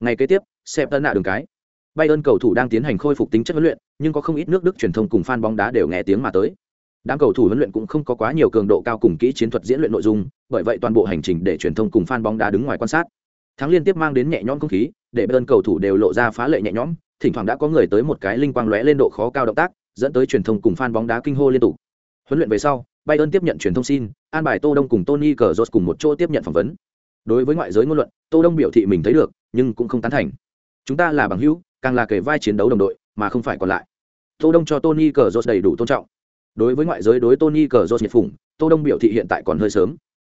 Ngày kế tiếp, xem tân nạ đường cái. Bayern cầu thủ đang tiến hành khôi phục tính chất huấn luyện, nhưng có không ít nước Đức truyền thông cùng fan bóng đá đều nghe tiếng mà tới. Đám cầu thủ huấn luyện cũng không có quá nhiều cường độ cao cùng kỹ chiến thuật diễn luyện nội dung, bởi vậy toàn bộ hành trình để truyền thông cùng fan bóng đá đứng ngoài quan sát. Thắng liên tiếp mang đến nhẹ nhõm không khí, để Bayern cầu thủ đều lộ ra phá lệ nhẹ nhõm, thỉnh thoảng đã có người tới một cái linh quang lóe lên độ khó cao động tác, dẫn tới truyền thông cùng fan bóng đá kinh hô liên tục. Huấn luyện về sau, Bayern tiếp nhận truyền thông xin, an bài Tô Đông cùng Tony Cazorla cùng một chỗ tiếp nhận phỏng vấn. Đối với ngoại giới ngôn luận, Tô Đông biểu thị mình thấy được, nhưng cũng không tán thành. Chúng ta là bằng hữu, càng là kể vai chiến đấu đồng đội, mà không phải còn lại. Tô Đông cho Tony Cazorla đầy đủ tôn trọng. Đối với ngoại giới đối Tony Cazorla nhiệt phủng Tô Đông biểu thị hiện tại còn hơi sớm.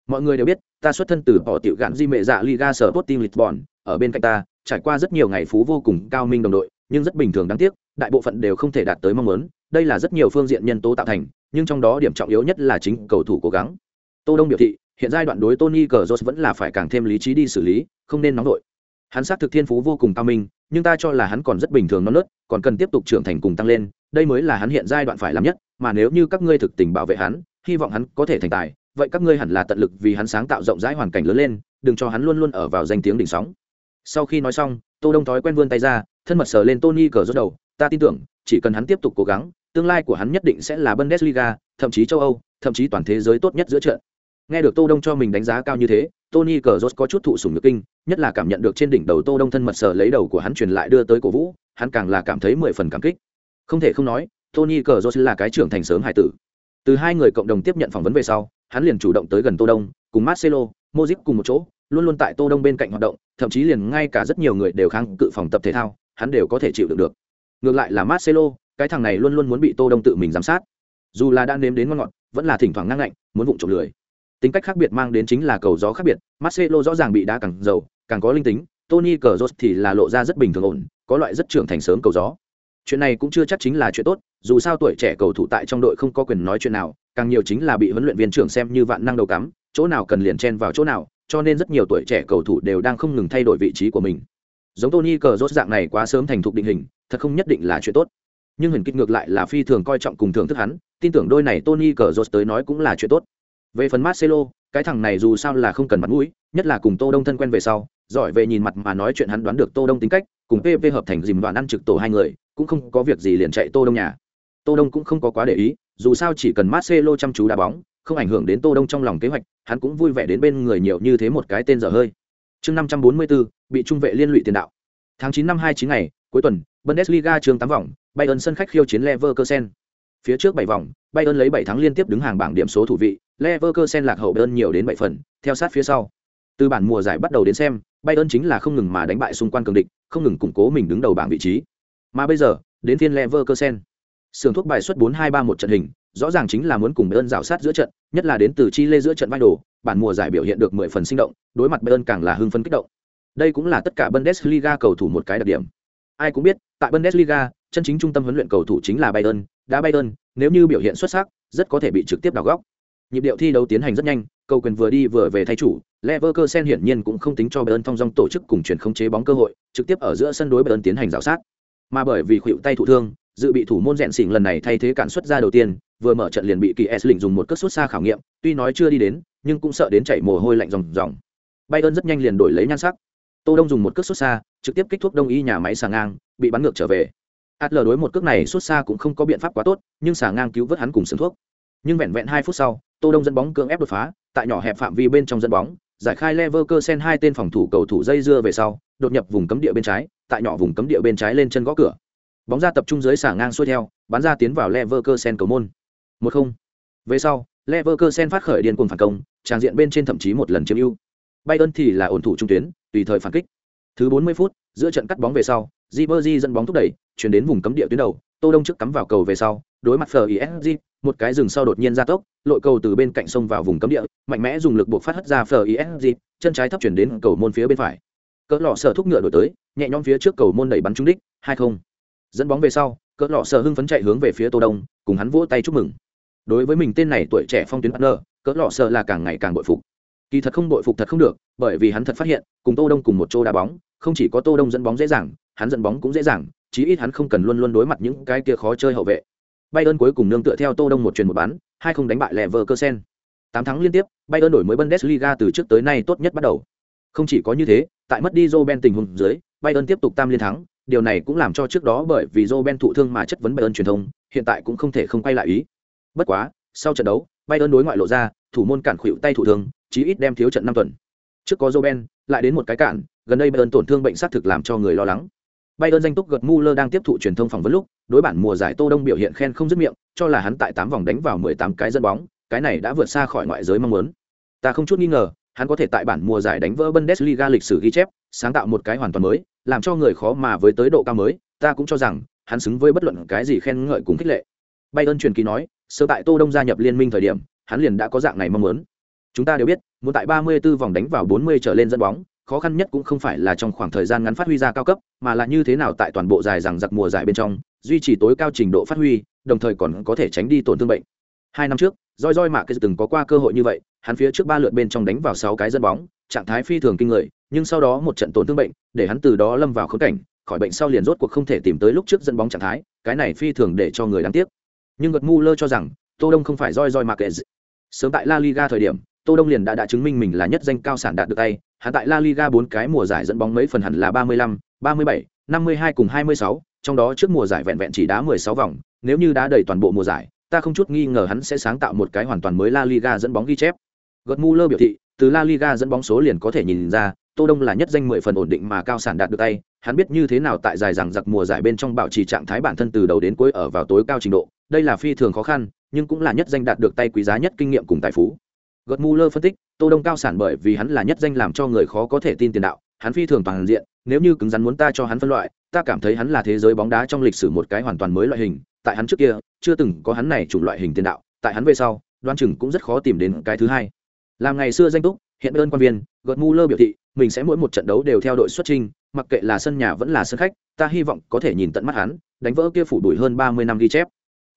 Mọi người đều biết, ta xuất thân từ bỏ tiểu gạn di Mệ dạ Liga sở tốt team Lisbon, ở bên cạnh ta, trải qua rất nhiều ngày phú vô cùng cao minh đồng đội, nhưng rất bình thường đáng tiếc, đại bộ phận đều không thể đạt tới mong muốn, đây là rất nhiều phương diện nhân tố tạo thành, nhưng trong đó điểm trọng yếu nhất là chính cầu thủ cố gắng. Tô Đông biểu thị, hiện giai đoạn đối Tony Cazorla vẫn là phải càng thêm lý trí đi xử lý, không nên nóng đội. Hắn xác thực thiên phú vô cùng cao minh, nhưng ta cho là hắn còn rất bình thường non nớt, còn cần tiếp tục trưởng thành cùng tăng lên, đây mới là hắn hiện giai đoạn phải làm nhất, mà nếu như các ngươi thực tình bảo vệ hắn, hy vọng hắn có thể thành tài, vậy các ngươi hẳn là tận lực vì hắn sáng tạo rộng rãi hoàn cảnh lớn lên, đừng cho hắn luôn luôn ở vào danh tiếng đỉnh sóng. Sau khi nói xong, Tô Đông thói quen vươn tay ra, thân mật sờ lên Tony cờ rốt đầu, ta tin tưởng, chỉ cần hắn tiếp tục cố gắng, tương lai của hắn nhất định sẽ là Bundesliga, thậm chí châu Âu, thậm chí toàn thế giới tốt nhất giữa trận. Nghe được Tô Đông cho mình đánh giá cao như thế, Tony Cazorla có chút thụ sủng nhược kinh, nhất là cảm nhận được trên đỉnh đầu Tô Đông thân mật sờ lấy đầu của hắn truyền lại đưa tới cổ vũ, hắn càng là cảm thấy mười phần cảm kích. Không thể không nói, Tony Cazorla là cái trưởng thành sớm hải tử. Từ hai người cộng đồng tiếp nhận phỏng vấn về sau, hắn liền chủ động tới gần Tô Đông, cùng Marcelo, Modric cùng một chỗ, luôn luôn tại Tô Đông bên cạnh hoạt động, thậm chí liền ngay cả rất nhiều người đều kháng cự phòng tập thể thao, hắn đều có thể chịu đựng được. Ngược lại là Marcelo, cái thằng này luôn luôn muốn bị Tô Đông tự mình giám sát. Dù là đã nếm đến ngon ngọt, vẫn là thỉnh thoảng ngang ngạnh, muốn vụng trộm lười. Tính cách khác biệt mang đến chính là cầu gió khác biệt, Marcelo rõ ràng bị đá càng giàu, càng có linh tính, Tony Cazorla thì là lộ ra rất bình thường ổn, có loại rất trưởng thành sớm cầu gió. Chuyện này cũng chưa chắc chính là chuyện tốt, dù sao tuổi trẻ cầu thủ tại trong đội không có quyền nói chuyện nào, càng nhiều chính là bị huấn luyện viên trưởng xem như vạn năng đầu cắm, chỗ nào cần liền chen vào chỗ nào, cho nên rất nhiều tuổi trẻ cầu thủ đều đang không ngừng thay đổi vị trí của mình. Giống Tony Cazorla dạng này quá sớm thành thục định hình, thật không nhất định là chuyện tốt. Nhưng hình kích ngược lại là phi thường coi trọng cùng thưởng thức hắn, tin tưởng đôi này Tony Cazorla tới nói cũng là chuyện tốt. Về phần Marcelo, cái thằng này dù sao là không cần mặt mũi, nhất là cùng Tô Đông thân quen về sau, giỏi về nhìn mặt mà nói chuyện hắn đoán được Tô Đông tính cách, cùng PV hợp thành dìm đoạn ăn trực tổ hai người, cũng không có việc gì liền chạy Tô Đông nhà. Tô Đông cũng không có quá để ý, dù sao chỉ cần Marcelo chăm chú đá bóng, không ảnh hưởng đến Tô Đông trong lòng kế hoạch, hắn cũng vui vẻ đến bên người nhiều như thế một cái tên dở hơi. Chương 544, bị trung vệ liên lụy tiền đạo. Tháng 9 năm 29 ngày, cuối tuần, Bundesliga trường 8 vòng, Bayern sân khách khiêu chiến Leverkusen. Phía trước 7 vòng, Bayern lấy 7 thắng liên tiếp đứng hàng bảng điểm số thủ vị, Leverkusen lạc hậu Bayern nhiều đến 7 phần, theo sát phía sau. Từ bản mùa giải bắt đầu đến xem, Bayern chính là không ngừng mà đánh bại xung quanh cường địch, không ngừng củng cố mình đứng đầu bảng vị trí. Mà bây giờ, đến phiên Leverkusen. Sườn thuốc bài xuất 4-2-3 một trận hình, rõ ràng chính là muốn cùng Bayern rào sát giữa trận, nhất là đến từ chi Lê giữa trận vai đồ, bản mùa giải biểu hiện được 10 phần sinh động, đối mặt Bayern càng là hưng phấn kích động. Đây cũng là tất cả Bundesliga cầu thủ một cái đặc điểm. Ai cũng biết, tại Bundesliga, chân chính trung tâm huấn luyện cầu thủ chính là Bayern, đã Bayern, nếu như biểu hiện xuất sắc, rất có thể bị trực tiếp đào góc. Nhịp điệu thi đấu tiến hành rất nhanh, cầu quyền vừa đi vừa về thay chủ, Leverkusen hiển nhiên cũng không tính cho Bayern thong dong tổ chức cùng chuyển khống chế bóng cơ hội, trực tiếp ở giữa sân đối Bayern tiến hành rào sát. Mà bởi vì khuỷu tay thụ thương, dự bị thủ môn rèn xỉn lần này thay thế cản xuất ra đầu tiên, vừa mở trận liền bị kỳ S dùng một cước sút xa khảo nghiệm, tuy nói chưa đi đến, nhưng cũng sợ đến chảy mồ hôi lạnh ròng ròng. Bayern rất nhanh liền đổi lấy nhan sắc. Tô Đông dùng một cước sút xa, trực tiếp kích thuốc đông y nhà máy xà ngang, bị bắn ngược trở về. Adler đối một cước này sút xa cũng không có biện pháp quá tốt, nhưng xà ngang cứu vớt hắn cùng sướng thuốc. Nhưng vẹn vẹn hai phút sau, Tô Đông dẫn bóng cưỡng ép đột phá, tại nhỏ hẹp phạm vi bên trong dẫn bóng, giải khai Leverkusen hai tên phòng thủ cầu thủ dây dưa về sau, đột nhập vùng cấm địa bên trái, tại nhỏ vùng cấm địa bên trái lên chân gõ cửa. Bóng ra tập trung dưới xả ngang xuôi theo, bắn ra tiến vào Leverkusen cầu môn. 1-0. Về sau, Leverkusen phát khởi điên cuồng phản công, tràng diện bên trên thậm chí một lần chiếm ưu. Bayern thì là ổn thủ trung tuyến, tùy thời phản kích. Thứ 40 phút, giữa trận cắt bóng về sau, Ribery dẫn bóng thúc đẩy, chuyển đến vùng cấm địa tuyến đầu, Tô Đông trước cắm vào cầu về sau, đối mặt FISG, một cái rừng sau đột nhiên ra tốc, lội cầu từ bên cạnh sông vào vùng cấm địa, mạnh mẽ dùng lực buộc phát hất ra FISG, chân trái thấp chuyển đến cầu môn phía bên phải. Cỡ lọ sở thúc ngựa đổi tới, nhẹ nhõm phía trước cầu môn đẩy bắn trúng đích, 2-0. Dẫn bóng về sau, cỡ lọ sở hưng phấn chạy hướng về phía Tô Đông, cùng hắn vỗ tay chúc mừng. Đối với mình tên này tuổi trẻ phong tuyến partner, cỡ lọ sở là càng ngày càng bội phục. Kỳ thật không bội phục thật không được, bởi vì hắn thật phát hiện, cùng Tô Đông cùng một chỗ đá bóng, không chỉ có Tô Đông dẫn bóng dễ dàng, hắn dẫn bóng cũng dễ dàng, chí ít hắn không cần luôn luôn đối mặt những cái kia khó chơi hậu vệ. Bayern cuối cùng nương tựa theo Tô Đông một truyền một bán, hai không đánh bại Leverkusen. Tám thắng liên tiếp, Bayern đổi mới Bundesliga từ trước tới nay tốt nhất bắt đầu. Không chỉ có như thế, tại mất đi Roben tình huống dưới, Bayern tiếp tục tam liên thắng, điều này cũng làm cho trước đó bởi vì Roben thụ thương mà chất vấn Bayern truyền thông, hiện tại cũng không thể không quay lại ý. Bất quá, sau trận đấu, Bayern đối ngoại lộ ra, thủ môn cản khuỷu tay thủ thương, chí ít đem thiếu trận năm tuần. Trước có Roben, lại đến một cái cản, gần đây Bayern tổn thương bệnh sát thực làm cho người lo lắng. Bayern danh túc gật Muller đang tiếp thụ truyền thông phỏng vấn lúc, đối bản mùa giải Tô Đông biểu hiện khen không dứt miệng, cho là hắn tại 8 vòng đánh vào 18 cái dẫn bóng, cái này đã vượt xa khỏi ngoại giới mong muốn. Ta không chút nghi ngờ, hắn có thể tại bản mùa giải đánh vỡ Bundesliga lịch sử ghi chép, sáng tạo một cái hoàn toàn mới, làm cho người khó mà với tới độ cao mới, ta cũng cho rằng, hắn xứng với bất luận cái gì khen ngợi cùng khích lệ. Bayern truyền kỳ nói, sơ tại Tô Đông gia nhập liên minh thời điểm, hắn liền đã có dạng này mong muốn. Chúng ta đều biết, muốn tại 34 vòng đánh vào 40 trở lên dẫn bóng, khó khăn nhất cũng không phải là trong khoảng thời gian ngắn phát huy ra cao cấp, mà là như thế nào tại toàn bộ dài rằng giặc mùa giải bên trong, duy trì tối cao trình độ phát huy, đồng thời còn có thể tránh đi tổn thương bệnh. Hai năm trước, Roi Roi Mạc từng có qua cơ hội như vậy, hắn phía trước ba lượt bên trong đánh vào 6 cái dân bóng, trạng thái phi thường kinh người, nhưng sau đó một trận tổn thương bệnh, để hắn từ đó lâm vào khốn cảnh, khỏi bệnh sau liền rốt cuộc không thể tìm tới lúc trước dẫn bóng trạng thái, cái này phi thường để cho người đáng tiếc. Nhưng Gật Muller cho rằng, Tô Đông không phải Roi Roi Mạc Sớm tại La Liga thời điểm, Tô Đông liền đã đã chứng minh mình là nhất danh cao sản đạt được tay, hắn tại La Liga bốn cái mùa giải dẫn bóng mấy phần hẳn là 35, 37, 52 cùng 26, trong đó trước mùa giải vẹn vẹn chỉ đá 16 vòng, nếu như đá đầy toàn bộ mùa giải, ta không chút nghi ngờ hắn sẽ sáng tạo một cái hoàn toàn mới La Liga dẫn bóng ghi chép. Götze biểu thị, từ La Liga dẫn bóng số liền có thể nhìn ra, Tô Đông là nhất danh 10 phần ổn định mà cao sản đạt được tay, hắn biết như thế nào tại dài rằng giặc mùa giải bên trong bảo trì trạng thái bản thân từ đầu đến cuối ở vào tối cao trình độ, đây là phi thường khó khăn, nhưng cũng là nhất danh đạt được tay quý giá nhất kinh nghiệm cùng tài phú. Götze phân tích, Tô Đông cao sản bởi vì hắn là nhất danh làm cho người khó có thể tin tiền đạo, hắn phi thường toàn diện, nếu như cứng rắn muốn ta cho hắn phân loại, ta cảm thấy hắn là thế giới bóng đá trong lịch sử một cái hoàn toàn mới loại hình, tại hắn trước kia, chưa từng có hắn này chủng loại hình tiền đạo, tại hắn về sau, đoan chừng cũng rất khó tìm đến cái thứ hai. Làm ngày xưa danh túc, hiện ơn quan viên Gật Muller biểu thị mình sẽ mỗi một trận đấu đều theo đội xuất trình mặc kệ là sân nhà vẫn là sân khách ta hy vọng có thể nhìn tận mắt hắn đánh vỡ kia phủ đuổi hơn ba mươi năm ghi chép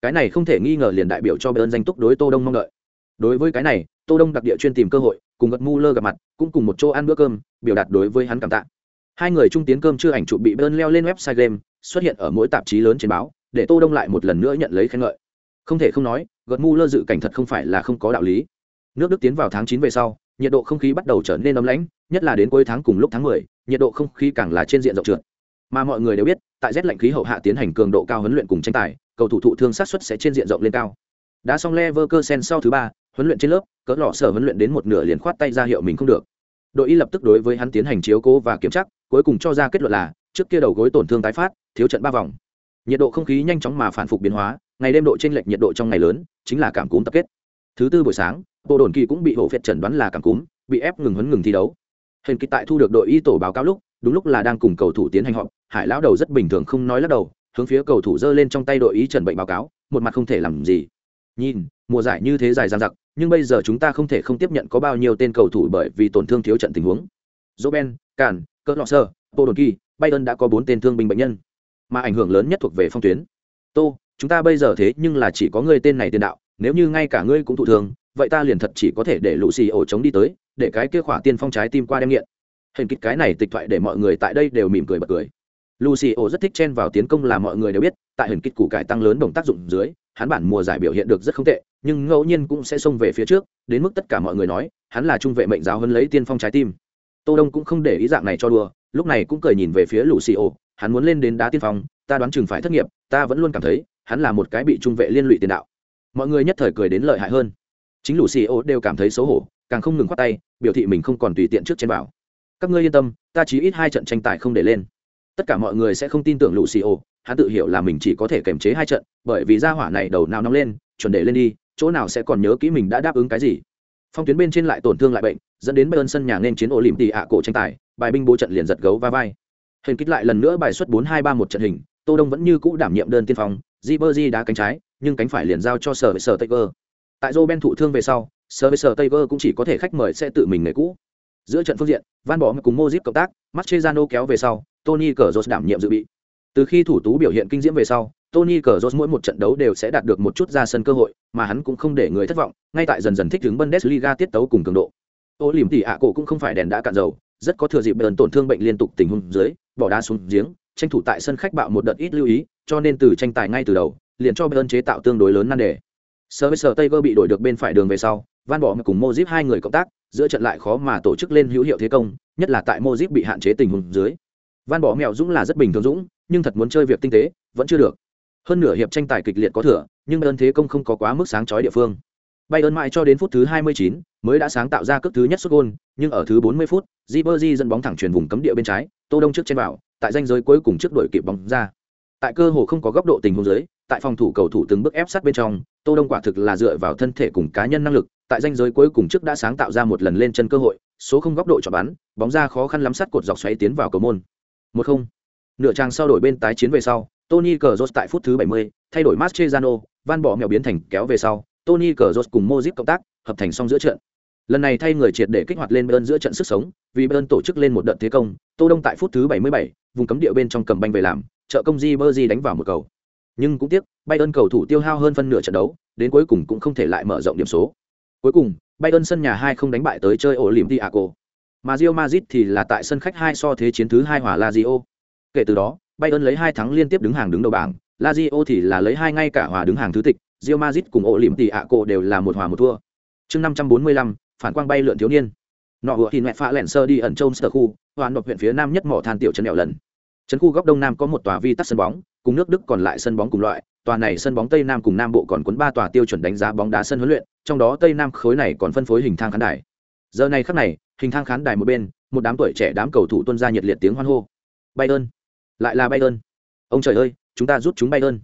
cái này không thể nghi ngờ liền đại biểu cho Bayern danh túc đối tô đông mong đợi đối với cái này tô đông đặc địa chuyên tìm cơ hội cùng gật mu lơ gặp mặt cũng cùng một chỗ ăn bữa cơm biểu đạt đối với hắn cảm tạ. Hai người trung tiến cơm chưa ảnh chụp bị bơn leo lên website game xuất hiện ở mỗi tạp chí lớn trên báo để tô đông lại một lần nữa nhận lấy khen ngợi. Không thể không nói gật mu lơ dự cảnh thật không phải là không có đạo lý. Nước đức tiến vào tháng chín về sau nhiệt độ không khí bắt đầu trở nên ấm lãnh nhất là đến cuối tháng cùng lúc tháng mười, nhiệt độ không khí càng là trên diện rộng trượt. Mà mọi người đều biết tại rét lạnh khí hậu hạ tiến hành cường độ cao huấn luyện cùng tranh tài cầu thủ thụ thương sát xuất sẽ trên diện rộng lên cao. Đã xong Leverkusen sau thứ ba huấn luyện trên lớp, cỡ lọ sở huấn luyện đến một nửa liền khoát tay ra hiệu mình không được. Đội y lập tức đối với hắn tiến hành chiếu cố và kiểm tra, cuối cùng cho ra kết luận là, trước kia đầu gối tổn thương tái phát, thiếu trận ba vòng. Nhiệt độ không khí nhanh chóng mà phản phục biến hóa, ngày đêm độ t r ê n lệch nhiệt độ trong ngày lớn, chính là cảm cúm tập kết. Thứ tư buổi sáng, bộ đồn kỳ cũng bị hổ phệt chẩn đoán là cảm cúm, bị ép ngừng huấn ngừng thi đấu. Hình kịch tại thu được đội y tổ báo cáo lúc, đúng lúc là đang cùng cầu thủ tiến hành họp, hải lão đầu rất bình thường không nói lắc đầu, hướng phía cầu thủ giơ lên trong tay đội y trần bệnh báo cáo, một mặt không thể làm gì. Nhìn, mùa giải như thế dài dằng dặc nhưng bây giờ chúng ta không thể không tiếp nhận có bao nhiêu tên cầu thủ bởi vì tổn thương thiếu trận tình huống. Roben, cản cỡ lọ sơ bộ đồn bayern đã có bốn tên thương binh bệnh nhân mà ảnh hưởng lớn nhất thuộc về phong tuyến. Tô chúng ta bây giờ thế nhưng là chỉ có ngươi tên này tiền đạo nếu như ngay cả ngươi cũng thụ thương vậy ta liền thật chỉ có thể để lũ xì ổ chống đi tới để cái kia khỏa tiên phong trái tim qua đem nghiện. Hình kịch cái này tịch thoại để mọi người tại đây đều mỉm cười bật cười. Lucio rất thích chen vào tiến công là mọi người đều biết, tại hình kịch củ cải tăng lớn đồng tác dụng dưới, hắn bản mùa giải biểu hiện được rất không tệ, nhưng ngẫu nhiên cũng sẽ xông về phía trước, đến mức tất cả mọi người nói, hắn là trung vệ mệnh giáo hơn lấy tiên phong trái tim. Tô Đông cũng không để ý dạng này cho đùa, lúc này cũng cười nhìn về phía Lũ Cio, hắn muốn lên đến đá tiên phong, ta đoán chừng phải thất nghiệp, ta vẫn luôn cảm thấy, hắn là một cái bị trung vệ liên lụy tiền đạo. Mọi người nhất thời cười đến lợi hại hơn. Chính Lũ Cio đều cảm thấy xấu hổ, càng không ngừng khoát tay, biểu thị mình không còn tùy tiện trước trên bảo. Các ngươi yên tâm, ta chỉ ít hai trận tranh tài không để lên tất cả mọi người sẽ không tin tưởng lũ xì ô hắn tự hiểu là mình chỉ có thể kiềm chế hai trận bởi vì gia hỏa này đầu nào nóng lên chuẩn để lên đi chỗ nào sẽ còn nhớ kỹ mình đã đáp ứng cái gì? Phong tuyến bên trên lại tổn thương lại bệnh dẫn đến bayern sân nhà nên chiến ổ lìm tì ạ cổ tranh tài bài binh bố trận liền giật gấu va vai. Hình kích lại lần nữa bài xuất bốn hai ba một trận hình tô đông vẫn như cũ đảm nhiệm đơn tiên phong di bơ di đá cánh trái nhưng cánh phải liền giao cho sở với sở tây cơ tại joe ben thụ thương về sau sở với sở tây cơ cũng chỉ có thể khách mời sẽ tự mình người cũ. Giữa trận phương diện van bỏ cùng mozip cộng tác Mascherano kéo về sau Tony cờ đảm nhiệm dự bị. Từ khi thủ tú biểu hiện kinh diễm về sau, Tony Cazorla mỗi một trận đấu đều sẽ đạt được một chút ra sân cơ hội, mà hắn cũng không để người thất vọng, ngay tại dần dần thích ứng Bundesliga tiết tấu cùng cường độ. Ô liềm tỷ ạ cổ cũng không phải đèn đã cạn dầu, rất có thừa dịp bờn tổn thương bệnh liên tục tình huống dưới, bỏ đá xuống giếng, tranh thủ tại sân khách bạo một đợt ít lưu ý, cho nên từ tranh tài ngay từ đầu, liền cho Bayern chế tạo tương đối lớn nan đề. Service Tiger bị đổi được bên phải đường về sau, Van Bommel cùng Mojip hai người cộng tác, giữa trận lại khó mà tổ chức lên hữu hiệu thế công, nhất là tại Mojip bị hạn chế tình huống dưới van Bommel dũng là rất bình thường dũng nhưng thật muốn chơi việc tinh tế vẫn chưa được hơn nửa hiệp tranh tài kịch liệt có thừa nhưng bayern thế công không có quá mức sáng chói địa phương. Bayern mãi cho đến phút thứ 29, mới đã sáng tạo ra cước thứ nhất xuất gôn nhưng ở thứ 40 phút Ribery dẫn bóng thẳng truyền vùng cấm địa bên trái tô đông trước trên vào tại danh giới cuối cùng trước đội kịp bóng ra. Tại cơ hồ không có góc độ tình huống dưới tại phòng thủ cầu thủ từng bước ép sát bên trong tô đông quả thực là dựa vào thân thể cùng cá nhân năng lực tại danh giới cuối cùng trước đã sáng tạo ra một lần lên chân cơ hội số không góc độ cho bắn bóng ra khó khăn lắm sát cột dọc xoáy tiến vào cầu môn. Một không. Nửa trang sau đổi bên tái chiến về sau tony cờ tại phút thứ 70, thay đổi Mascherano, van bỏ mèo biến thành kéo về sau. Tony cờ cùng Modric cộng tác hợp thành xong giữa trận. Lần này thay người triệt để kích hoạt lên Bayern giữa trận sức sống vì Bayern tổ chức lên một đợt thế công tô đông tại phút thứ 77, vùng cấm địa bên trong cầm banh về làm trợ công di đánh vào một cầu. Nhưng cũng tiếc bayern cầu thủ tiêu hao hơn phân nửa trận đấu đến cuối cùng cũng không thể lại mở rộng điểm số. Cuối cùng bayern sân nhà hai không đánh bại tới chơi ổ lìm Diaco mà Real Madrid thì là tại sân khách hai so thế chiến thứ hai hòa Lazio. Kể từ đó, Bayern lấy hai thắng liên tiếp đứng hàng đứng đầu bảng, Lazio thì là lấy hai ngay cả hòa đứng hàng thứ tịch, Real Madrid cùng ổ lỉm tỷ ạ cổ đều là một hòa một thua. Chương 545, phản quang bay lượn thiếu niên. Nọ vừa thì mẹ phạ lẻn sơ đi ẩn trong sở khu, hoàn độc huyện phía nam nhất mỏ than tiểu trấn đèo lần. Trấn khu góc đông nam có một tòa vi tắc sân bóng, cùng nước Đức còn lại sân bóng cùng loại, tòa này sân bóng Tây Nam cùng Nam Bộ còn cuốn ba tòa tiêu chuẩn đánh giá bóng đá sân huấn luyện, trong đó Tây Nam khối này còn phân phối hình thang khán đài. Giờ này khắc này, hình thang khán đài một bên một đám tuổi trẻ đám cầu thủ tuân ra nhiệt liệt tiếng hoan hô Bayern, lại là bay ơn. Ông trời ơi, chúng ta rút chúng bay ơn.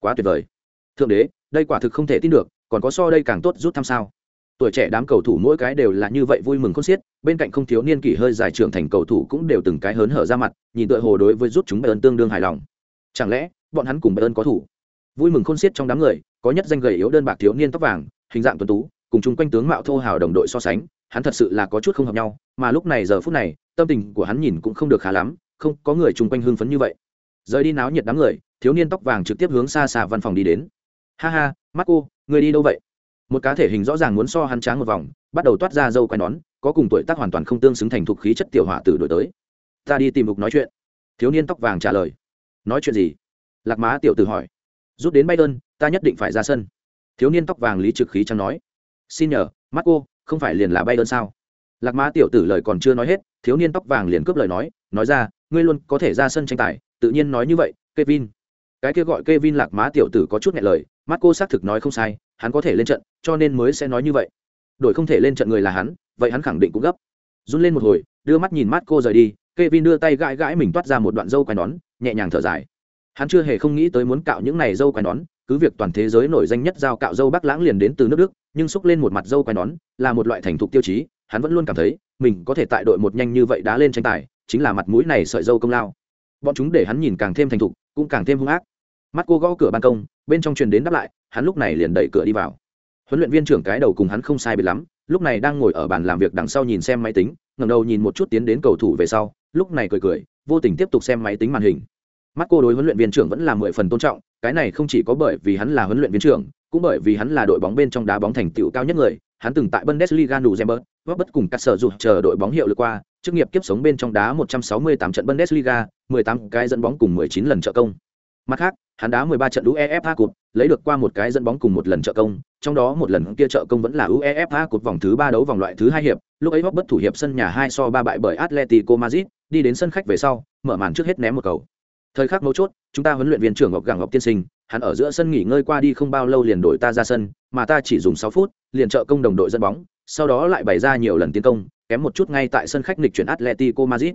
Quá tuyệt vời. Thượng đế, đây quả thực không thể tin được, còn có so đây càng tốt rút thăm sao? Tuổi trẻ đám cầu thủ mỗi cái đều là như vậy vui mừng khôn xiết, bên cạnh không thiếu niên kỷ hơi dài trưởng thành cầu thủ cũng đều từng cái hớn hở ra mặt, nhìn tựa hồ đối với rút chúng bay ơn tương đương hài lòng. Chẳng lẽ, bọn hắn cùng bay ơn có thủ? Vui mừng khôn xiết trong đám người, có nhất danh gầy yếu đơn bạc thiếu niên tóc vàng, hình dạng tuấn tú, cùng chung quanh tướng mạo thô hào đồng đội so sánh, hắn thật sự là có chút không hợp nhau, mà lúc này giờ phút này, tâm tình của hắn nhìn cũng không được khá lắm không có người chung quanh hưng phấn như vậy. Rời đi náo nhiệt đám người, thiếu niên tóc vàng trực tiếp hướng xa xa văn phòng đi đến. Ha ha mắt cô người đi đâu vậy? Một cá thể hình rõ ràng muốn so hắn tráng một vòng, bắt đầu toát ra dâu quai nón, có cùng tuổi tác hoàn toàn không tương xứng thành thục khí chất tiểu hỏa tử đổi tới. Ta đi tìm mục nói chuyện. Thiếu niên tóc vàng trả lời. Nói chuyện gì? Lạc má tiểu tử hỏi. Rút đến bay đơn, ta nhất định phải ra sân. Thiếu niên tóc vàng lý trực khí chẳng nói. Xin nhờ mắt cô không phải liền là bay đơn sao? Lạc má tiểu tử lời còn chưa nói hết, thiếu niên tóc vàng liền cướp lời nói nói ra ngươi luôn có thể ra sân tranh tài tự nhiên nói như vậy kevin. Cái kia gọi kevin lạc má tiểu tử có chút nhẹ lời Marco xác thực nói không sai hắn có thể lên trận cho nên mới sẽ nói như vậy. Đổi không thể lên trận người là hắn vậy hắn khẳng định cũng gấp. Run lên một hồi đưa mắt nhìn Marco rời đi Kevin đưa tay gãi gãi mình toát ra một đoạn dâu quai nón, nhẹ nhàng thở dài. Hắn chưa hề không nghĩ tới muốn cạo những này dâu quai nón, cứ việc toàn thế giới nổi danh nhất giao cạo dâu Bắc Lãng liền đến từ nước Đức, nhưng xúc lên một mặt dâu quai nón, là một loại thành thục tiêu chí, hắn vẫn luôn cảm thấy, mình có thể tại đội một nhanh như vậy đá lên tranh tài, chính là mặt mũi này sợi dâu công lao. Bọn chúng để hắn nhìn càng thêm thành thục, cũng càng thêm hung ác. Mắt cô gõ cửa ban công, bên trong truyền đến đáp lại, hắn lúc này liền đẩy cửa đi vào. Huấn luyện viên trưởng cái đầu cùng hắn không sai biệt lắm, lúc này đang ngồi ở bàn làm việc đằng sau nhìn xem máy tính, ngẩng đầu nhìn một chút tiến đến cầu thủ về sau, lúc này cười cười vô tình tiếp tục xem máy tính màn hình mắt cô đối huấn luyện viên trưởng vẫn là mười phần tôn trọng cái này không chỉ có bởi vì hắn là huấn luyện viên trưởng cũng bởi vì hắn là đội bóng bên trong đá bóng thành tựu cao nhất người hắn từng tại bundesliga đủ zember góp bất cùng các sở dù chờ đội bóng hiệu lực qua chức nghiệp kiếp sống bên trong đá 168 trận bundesliga 18 cái dẫn bóng cùng 19 lần trợ công. Mặt khác, hắn đá 13 trận uefa cup, lấy được qua một cái dẫn bóng cùng một lần trợ công, trong đó một lần kia trợ công vẫn là uefa cup vòng thứ 3 đấu vòng loại thứ 2 hiệp. Lúc ấy góp bất thủ hiệp sân nhà 2 so 3 bại bởi atletico madrid, đi đến sân khách về sau, mở màn trước hết ném một cầu. Thời khắc mấu chốt, chúng ta huấn luyện viên trưởng ngọc gẳng ngọc tiên sinh, hắn ở giữa sân nghỉ ngơi qua đi không bao lâu liền đổi ta ra sân, mà ta chỉ dùng 6 phút, liền trợ công đồng đội dẫn bóng, sau đó lại bày ra nhiều lần tiến công kém một chút ngay tại sân khách nghịch chuyển atletico madrid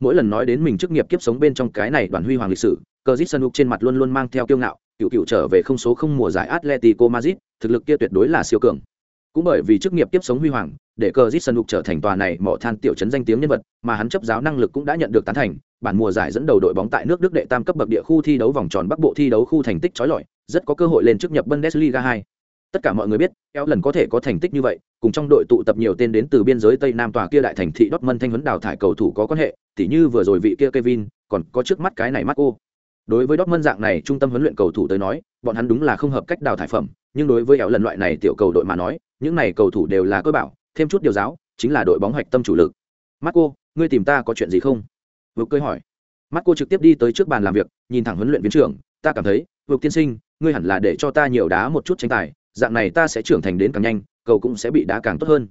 mỗi lần nói đến mình chức nghiệp kiếp sống bên trong cái này đoàn huy hoàng lịch sử cờ trên mặt luôn luôn mang theo kiêu ngạo, cựu cựu trở về không số không mùa giải atletico madrid, thực lực kia tuyệt đối là siêu cường cũng bởi vì chức nghiệp kiếp sống huy hoàng, để cờ lục trở thành tòa này mỏ than tiểu trấn danh tiếng nhân vật, mà hắn chấp giáo năng lực cũng đã nhận được tán thành, bản mùa giải dẫn đầu đội bóng tại nước đức đệ tam cấp bậc địa khu thi đấu vòng tròn bắc bộ thi đấu khu thành tích chói lọi, rất có cơ hội lên chức nhập bundesliga 2. tất cả mọi người biết eo lần có thể có thành tích như vậy cùng trong đội tụ tập nhiều tên đến từ biên giới tây nam tòa kia đại thành thị dortmund thanh huấn đào thải cầu thủ có quan hệ, tỉ như vừa rồi vị kia kevin, còn có trước mắt cái này marco. Đối với Dortmund dạng này, trung tâm huấn luyện cầu thủ tới nói, bọn hắn đúng là không hợp cách đào thải phẩm, nhưng đối với ẻo lần loại này tiểu cầu đội mà nói, những này cầu thủ đều là cơ bảo, thêm chút điều giáo, chính là đội bóng hoạch tâm chủ lực. Marco, ngươi tìm ta có chuyện gì không? Vực cười hỏi. Marco trực tiếp đi tới trước bàn làm việc, nhìn thẳng huấn luyện viên trưởng, ta cảm thấy vực tiên sinh, ngươi hẳn là để cho ta nhiều đá một chút tranh tài, dạng này ta sẽ trưởng thành đến càng nhanh cầu cũng sẽ bị đá càng tốt hơn.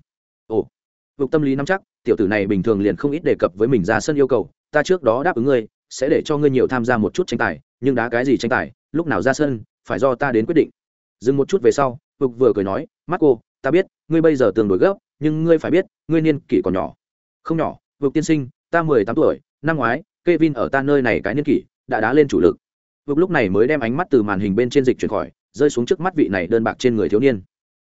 Ồ vực tâm lý nắm chắc, tiểu tử này bình thường liền không ít đề cập với mình ra sân yêu cầu, ta trước đó đáp ứng ngươi, sẽ để cho ngươi nhiều tham gia một chút tranh tài, nhưng đá cái gì tranh tài, lúc nào ra sân, phải do ta đến quyết định. Dừng một chút về sau vực vừa cười nói, marco, ta biết, ngươi bây giờ tương đối gấp, nhưng ngươi phải biết, ngươi niên kỷ còn nhỏ. Không nhỏ vực tiên sinh, ta mười tám tuổi, năm ngoái k e vin ở ta nơi này cái niên kỷ, đã đá lên chủ lực. Vực lúc này mới đem ánh mắt từ màn hình bên trên dịch chuyển khỏi, rơi xuống trước mắt vị này đơn bạc trên người thiếu niên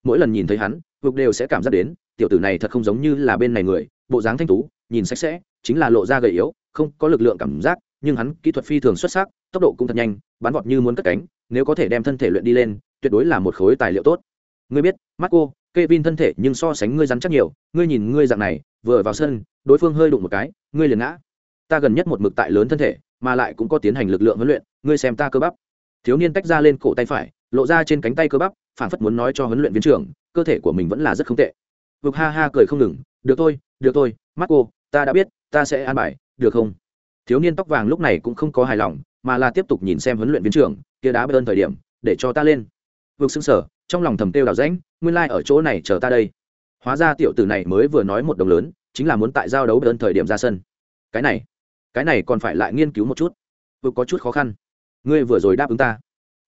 mỗi lần nhìn thấy hắn vực đều sẽ cảm giác đến tiểu tử này thật không giống như là bên này người bộ dáng thanh tú nhìn sạch sẽ chính là lộ ra gầy yếu không có lực lượng cảm giác nhưng hắn kỹ thuật phi thường xuất sắc tốc độ cũng thật nhanh bắn vọt như muốn cất cánh nếu có thể đem thân thể luyện đi lên tuyệt đối là một khối tài liệu tốt ngươi biết marco Kevin thân thể nhưng so sánh ngươi rắn chắc nhiều, ngươi nhìn ngươi dạng này, vừa vào sân, đối phương hơi đụng một cái, ngươi liền ngã. Ta gần nhất một mực tại lớn thân thể, mà lại cũng có tiến hành lực lượng huấn luyện, ngươi xem ta cơ bắp. Thiếu niên tách ra lên cổ tay phải, lộ ra trên cánh tay cơ bắp, phản phất muốn nói cho huấn luyện viên trưởng, cơ thể của mình vẫn là rất không tệ. Vực ha ha cười không ngừng, được thôi, được thôi, cô, ta đã biết, ta sẽ an bài, được không? Thiếu niên tóc vàng lúc này cũng không có hài lòng, mà là tiếp tục nhìn xem huấn luyện viên trưởng, kia đá ơn thời điểm, để cho ta lên. Vực sững sờ, trong lòng thầm tiêu đào rãnh nguyên lai、like、ở chỗ này chờ ta đây hóa ra tiểu tử này mới vừa nói một đồng lớn chính là muốn tại giao đấu đơn thời điểm ra sân cái này cái này còn phải lại nghiên cứu một chút vực có chút khó khăn ngươi vừa rồi đáp ứng ta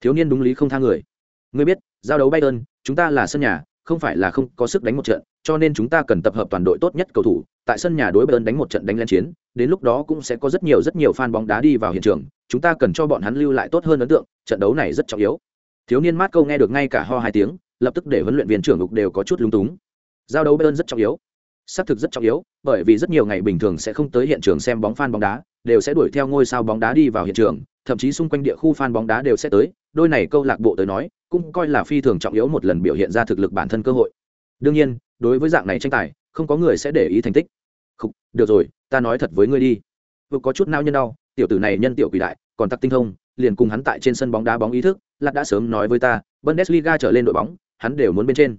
thiếu niên đúng lý không tha người. Ngươi biết, giao đấu bay ơn chúng ta là sân nhà, không phải là không có sức đánh một trận, cho nên chúng ta cần tập hợp toàn đội tốt nhất cầu thủ, tại sân nhà đối bayern đánh một trận đánh lên chiến, đến lúc đó cũng sẽ có rất nhiều rất nhiều fan bóng đá đi vào hiện trường, chúng ta cần cho bọn hắn lưu lại tốt hơn ấn tượng, trận đấu này rất trọng yếu. Thiếu niên mát câu nghe được ngay cả ho hai tiếng, lập tức để huấn luyện viên trưởng ngục đều có chút lúng túng. Giao đấu bayern rất trọng yếu. Xác thực rất trọng yếu, bởi vì rất nhiều ngày bình thường sẽ không tới hiện trường xem bóng fan bóng đá, đều sẽ đuổi theo ngôi sao bóng đá đi vào hiện trường, thậm chí xung quanh địa khu fan bóng đá đều sẽ tới đôi này câu lạc bộ tới nói, cũng coi là phi thường trọng yếu một lần biểu hiện ra thực lực bản thân cơ hội. Đương nhiên, đối với dạng này tranh tài, không có người sẽ để ý thành tích. Không được rồi, ta nói thật với ngươi đi. Vừa có chút nao nhân đau, tiểu tử này nhân tiểu quỷ đại, còn tắc tinh thông, liền cùng hắn tại trên sân bóng đá bóng ý thức, lạt đã sớm nói với ta, bundesliga trở lên đội bóng, hắn đều muốn bên trên.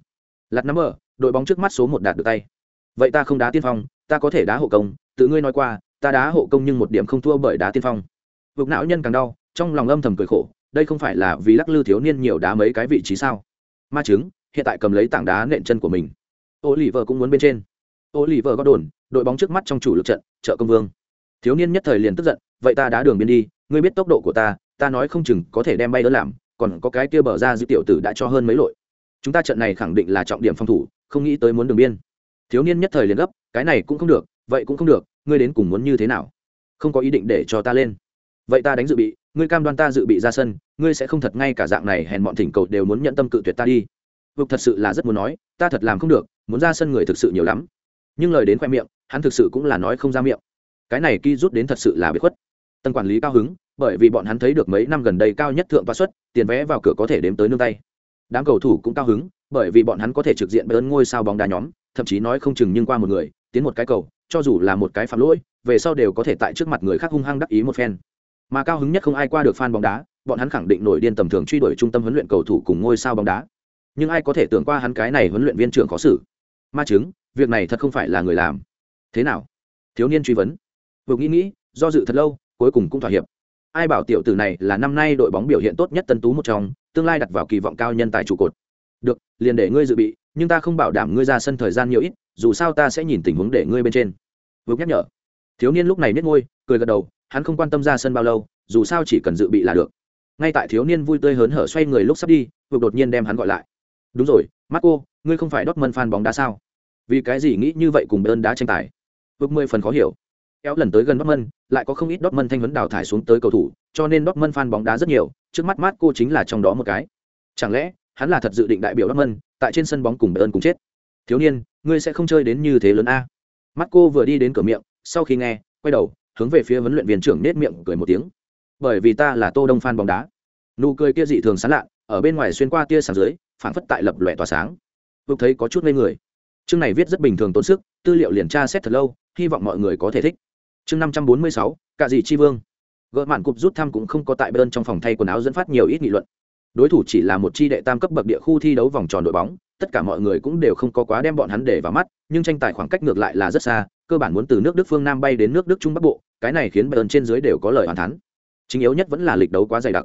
Lạt nắm ở đội bóng trước mắt số một đạt được tay. Vậy ta không đá tiên phong, ta có thể đá hộ công, tự ngươi nói qua, ta đá hộ công nhưng một điểm không thua bởi đá tiên phong. Vực não nhân càng đau, trong lòng âm thầm cười khổ đây không phải là vì lắc lư thiếu niên nhiều đá mấy cái vị trí sao? Ma chứng hiện tại cầm lấy tảng đá nện chân của mình. Ô lì vợ cũng muốn bên trên. Ô lì vợ có đồn, đội bóng trước mắt trong chủ lực trận, trợ công vương. Thiếu niên nhất thời liền tức giận, vậy ta đá đường biên đi, ngươi biết tốc độ của ta ta nói không chừng có thể đem bay đỡ làm, còn có cái kia bờ ra dữ tiểu tử đã cho hơn mấy lội. Chúng ta trận này khẳng định là trọng điểm phòng thủ, không nghĩ tới muốn đường biên. Thiếu niên nhất thời liền gấp, cái này cũng không được, vậy cũng không được, ngươi đến cùng muốn như thế nào? Không có ý định để cho ta lên. Vậy ta đánh dự bị ngươi cam đoan ta dự bị ra sân, ngươi sẽ không thật ngay cả dạng này hèn bọn thỉnh cầu đều muốn nhận tâm cự tuyệt ta đi. Vực thật sự là rất muốn nói, ta thật làm không được, muốn ra sân người thực sự nhiều lắm. Nhưng lời đến khoe miệng, hắn thực sự cũng là nói không ra miệng. Cái này ky rút đến thật sự là bị khuất. Tân quản lý cao hứng, bởi vì bọn hắn thấy được mấy năm gần đây cao nhất thượng và suất, tiền vé vào cửa có thể đếm tới nương tay. Đám cầu thủ cũng cao hứng, bởi vì bọn hắn có thể trực diện bởi ngôi sao bóng đá nhóm, thậm chí nói không chừng nhưng qua một người, tiến một cái cầu, cho dù là một cái phạm lỗi, về sau đều có thể tại trước mặt người khác hung hăng đắc ý một phen mà cao hứng nhất không ai qua được fan bóng đá, bọn hắn khẳng định nổi điên tầm thường truy đuổi trung tâm huấn luyện cầu thủ cùng ngôi sao bóng đá. Nhưng ai có thể tưởng qua hắn cái này huấn luyện viên trưởng khó xử? Ma chứng, việc này thật không phải là người làm. Thế nào? Thiếu niên truy vấn. Vừa nghĩ nghĩ, do dự thật lâu, cuối cùng cũng thỏa hiệp. Ai bảo tiểu tử này là năm nay đội bóng biểu hiện tốt nhất tân tú một trong, tương lai đặt vào kỳ vọng cao nhân tài trụ cột. Được, liền để ngươi dự bị, nhưng ta không bảo đảm ngươi ra sân thời gian nhiều ít, dù sao ta sẽ nhìn tình huống để ngươi bên trên. Vượt nhắc nhở. Thiếu niên lúc này nết ngôi cười gật đầu hắn không quan tâm ra sân bao lâu, dù sao chỉ cần dự bị là được. Ngay tại thiếu niên vui tươi hớn hở xoay người lúc sắp đi vực đột nhiên đem hắn gọi lại. Đúng rồi, marco, ngươi không phải Dortmund fan bóng đá sao? Vì cái gì nghĩ như vậy cùng bơn đá tranh tài? Vượt mười phần khó hiểu. Kéo lần tới gần Dortmund, lại có không ít Dortmund thanh vấn đào thải xuống tới cầu thủ, cho nên Dortmund fan bóng đá rất nhiều, trước mắt Marco chính là trong đó một cái. Chẳng lẽ, hắn là thật dự định đại biểu Dortmund, tại trên sân bóng cùng bơn cùng chết? Thiếu niên, ngươi sẽ không chơi đến như thế lớn a? Marco vừa đi đến cửa miệng, sau khi nghe, quay đầu hướng về phía huấn luyện viên trưởng nết miệng cười một tiếng. Bởi vì ta là tô đông fan bóng đá. Nụ cười kia dị thường sán lạ ở bên ngoài xuyên qua tia sáng dưới, phảng phất tại lập lòe tỏa sáng. Vực thấy có chút ngây người. Chương này viết rất bình thường tốn sức, tư liệu liền tra xét thật lâu, hy vọng mọi người có thể thích. Chương năm trăm bốn mươi sáu cả dị chi vương. Gỡ mạn cục rút thăm cũng không có tại bên trong phòng thay quần áo dẫn phát nhiều ít nghị luận. Đối thủ chỉ là một chi đệ tam cấp bậc địa khu thi đấu vòng tròn đội bóng, tất cả mọi người cũng đều không có quá đem bọn hắn để vào mắt, nhưng tranh tài khoảng cách ngược lại là rất xa, cơ bản muốn từ nước đức phương nam bay đến nước đức trung bắc bộ cái này khiến bayern trên dưới đều có lời hoàn thắng, chính yếu nhất vẫn là lịch đấu quá dày đặc.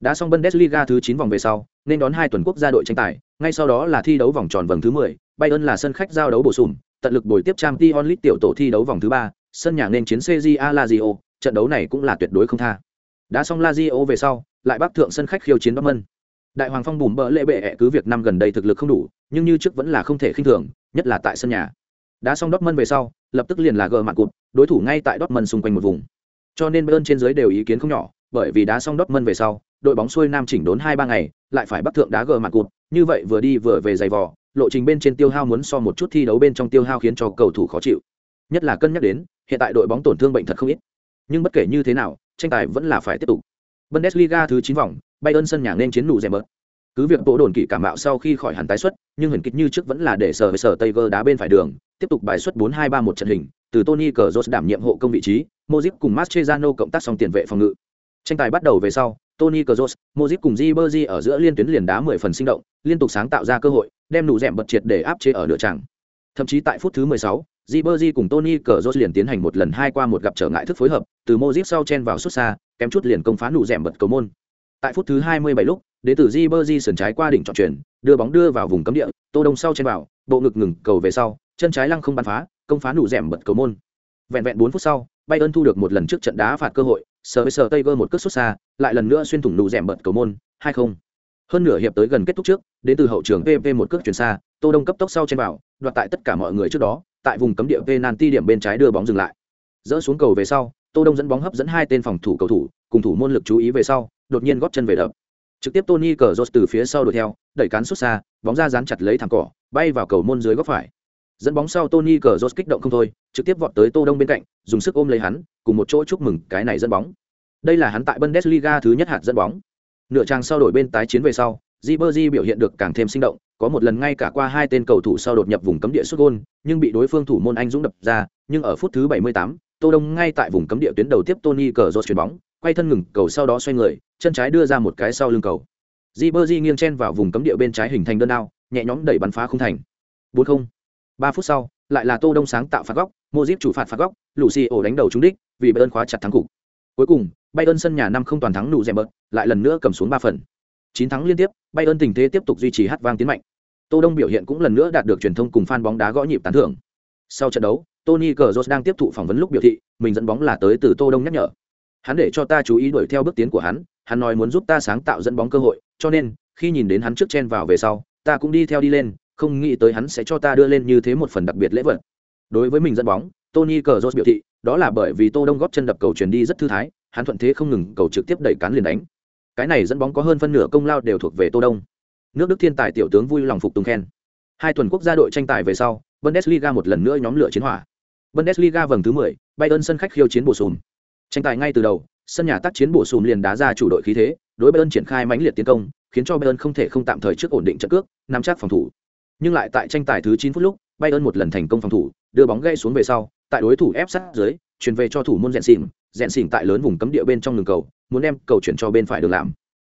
Đã xong bundesliga thứ chín vòng về sau nên đón hai tuần quốc gia đội tranh tài ngay sau đó là thi đấu vòng tròn vòng thứ mười bayern là sân khách giao đấu bổ sung tận lực bồi tiếp trang League tiểu tổ thi đấu vòng thứ ba sân nhà nên chiến cja lazio trận đấu này cũng là tuyệt đối không tha. Đã xong lazio về sau lại bắc thượng sân khách khiêu chiến dortmund. Đại hoàng phong bùm bỡ lệ bệ cứ việc năm gần đây thực lực không đủ nhưng như trước vẫn là không thể khinh thường nhất là tại sân nhà. Đá xong Dortmund về sau, lập tức liền là gờ mạn cụt, đối thủ ngay tại Dortmund xung quanh một vùng. Cho nên bên trên dưới đều ý kiến không nhỏ, bởi vì đá xong Dortmund về sau, đội bóng xuôi nam chỉnh đốn hai ba ngày, lại phải bắt thượng đá gờ mạn cụt. Như vậy vừa đi vừa về giày vò, lộ trình bên trên tiêu hao muốn so một chút thi đấu bên trong tiêu hao khiến cho cầu thủ khó chịu. Nhất là cân nhắc đến, hiện tại đội bóng tổn thương bệnh thật không ít. Nhưng bất kể như thế nào, tranh tài vẫn là phải tiếp tục. Bundesliga thứ chín vòng, Bayern sân nhà nên chiến nụ rèm bớt cứ việc bộ đồn kỵ cảm mạo sau khi khỏi hẳn tái xuất nhưng huyền kịch như trước vẫn là để sở với sở tây gơ đá bên phải đường tiếp tục bài xuất bốn hai ba một trận hình từ tony cờ đảm nhiệm hộ công vị trí mozip cùng mastrezano cộng tác xong tiền vệ phòng ngự tranh tài bắt đầu về sau tony cờ mozip cùng Ribery ở giữa liên tuyến liền đá mười phần sinh động liên tục sáng tạo ra cơ hội đem nụ rẻm bật triệt để áp chế ở nửa tràng thậm chí tại phút thứ mười sáu Ribery cùng Tony cờ liền tiến hành một lần hai qua một gặp trở ngại thức phối hợp, từ mozip sau chen vào xuất xa, kém chút liền công phá nụ rẻm bật cầu môn. Tại phút thứ 27 lúc, đệ tử Ribery sườn trái qua đỉnh chọn chuyển, đưa bóng đưa vào vùng cấm địa, Tô Đông sau chen vào, bộ ngực ngừng cầu về sau, chân trái lăng không bắn phá, công phá nụ rèm bật cầu môn. Vẹn vẹn 4 phút sau, Bayern thu được một lần trước trận đá phạt cơ hội, sờ với sờ Tiger một cước xuất xa, lại lần nữa xuyên thủng nụ rèm bật cầu môn, 2-0. Hơn nửa hiệp tới gần kết thúc trước, đến từ hậu trường PP một cước chuyển xa, Tô Đông cấp tốc sau chen vào, đoạt tại tất cả mọi người trước đó, tại vùng cấm địa penalty điểm bên trái đưa bóng dừng lại. Dỡ xuống cầu về sau, Tô Đông dẫn bóng hấp dẫn hai tên phòng thủ cầu thủ, cùng thủ môn lực chú ý về sau, đột nhiên góp chân về đập. Trực tiếp Tony Cazorla từ phía sau đuổi theo, đẩy cán xuất xa, bóng ra dán chặt lấy thẳng cỏ, bay vào cầu môn dưới góc phải. Dẫn bóng sau Tony Cazorla kích động không thôi, trực tiếp vọt tới Tô Đông bên cạnh, dùng sức ôm lấy hắn, cùng một chỗ chúc mừng cái này dẫn bóng. Đây là hắn tại Bundesliga thứ nhất hạt dẫn bóng. Nửa trang sau đổi bên tái chiến về sau, Ribery biểu hiện được càng thêm sinh động, có một lần ngay cả qua hai tên cầu thủ sau đột nhập vùng cấm địa xuất gôn nhưng bị đối phương thủ môn anh dũng đập ra nhưng ở phút thứ 78, tô đông ngay tại vùng cấm địa tuyến đầu tiếp tony cờ rốt chuyền bóng quay thân ngừng cầu sau đó xoay người, chân trái đưa ra một cái sau lưng cầu. Di Berdi nghiêng chen vào vùng cấm địa bên trái hình thành đơn đao nhẹ nhõm đẩy bắn phá không thành. 4-0. 3 phút sau, lại là tô đông sáng tạo phạt góc, Modric chủ phạt phạt góc Lucio đánh đầu trúng đích, vì bayern khóa chặt thắng cục. Cuối cùng, bayern sân nhà năm không toàn thắng nụ rèm bớt, lại lần nữa cầm xuống ba phần. Chín thắng liên tiếp, bayern tình thế tiếp tục duy trì hát vang tiến mạnh. Tô đông biểu hiện cũng lần nữa đạt được truyền thông cùng fan bóng đá gõ nhịp tán thưởng. Sau trận đấu tony cờ đang tiếp thụ phỏng vấn lúc biểu thị, mình dẫn bóng là tới từ tô đông nhắc nhở hắn để cho ta chú ý đuổi theo bước tiến của hắn hắn nói muốn giúp ta sáng tạo dẫn bóng cơ hội cho nên khi nhìn đến hắn trước chen vào về sau ta cũng đi theo đi lên không nghĩ tới hắn sẽ cho ta đưa lên như thế một phần đặc biệt lễ vật. Đối với mình dẫn bóng tony cờ biểu thị đó là bởi vì tô đông góp chân đập cầu truyền đi rất thư thái hắn thuận thế không ngừng cầu trực tiếp đẩy cán liền đánh. Cái này dẫn bóng có hơn phân nửa công lao đều thuộc về tô đông. Nước đức thiên tài tiểu tướng vui lòng phục tùng khen. Hai tuần quốc gia đội tranh tài về sau bundesliga một lần nữa nhóm lửa chiến hỏa. Bundesliga vòng thứ 10, bayern sân khách khiêu chiến bổ sung tranh tài ngay từ đầu, sân nhà tác chiến bổ sung liền đá ra chủ đội khí thế, đối bayern triển khai mãnh liệt tiến công, khiến cho bayern không thể không tạm thời trước ổn định trận cước, nắm chắc phòng thủ. Nhưng lại tại tranh tài thứ 9 phút lúc, bayern một lần thành công phòng thủ, đưa bóng gây xuống về sau, tại đối thủ ép sát dưới, chuyển về cho thủ môn rèn xỉn. Rèn xỉn tại lớn vùng cấm địa bên trong đường cầu, muốn đem cầu chuyển cho bên phải đường làm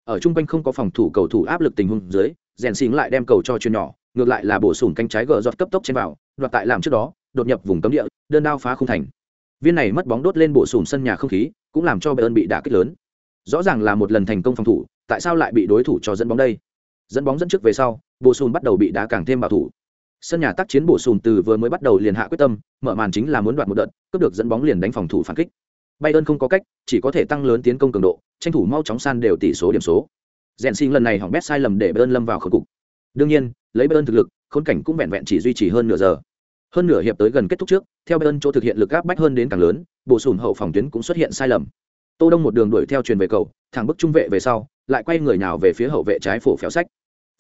ở trung quanh không có phòng thủ cầu thủ áp lực tình huống dưới, rèn xỉn lại đem cầu cho chuyền nhỏ, ngược lại là bổ sung cánh trái gờ giọt cấp tốc trên vào, đoạt tại làm trước đó, đột nhập vùng cấm địa, đơn đao phá không thành viên này mất bóng đốt lên bổ sùm sân nhà không khí, cũng làm cho bayern bị đả kích lớn. Rõ ràng là một lần thành công phòng thủ, tại sao lại bị đối thủ cho dẫn bóng đây? Dẫn bóng dẫn trước về sau, bổ sùm bắt đầu bị đá càng thêm bảo thủ. Sân nhà tác chiến bổ sùm từ vừa mới bắt đầu liền hạ quyết tâm, mở màn chính là muốn đoạt một đợt, cướp được dẫn bóng liền đánh phòng thủ phản kích. Bayern không có cách, chỉ có thể tăng lớn tiến công cường độ, tranh thủ mau chóng san đều tỷ số điểm số. Rèn sinh lần này hỏng bét sai lầm để bayern lâm vào khốn cục. Đương nhiên, lấy bayern thực lực, khốn cảnh cũng vẹn vẹn chỉ duy trì hơn nửa giờ hơn nửa hiệp tới gần kết thúc trước, theo bayern chỗ thực hiện lực áp bách hơn đến càng lớn, bổ sung hậu phòng tuyến cũng xuất hiện sai lầm. Tô đông một đường đuổi theo truyền về cầu, thẳng bức trung vệ về sau, lại quay người nào về phía hậu vệ trái phổ phèo sách.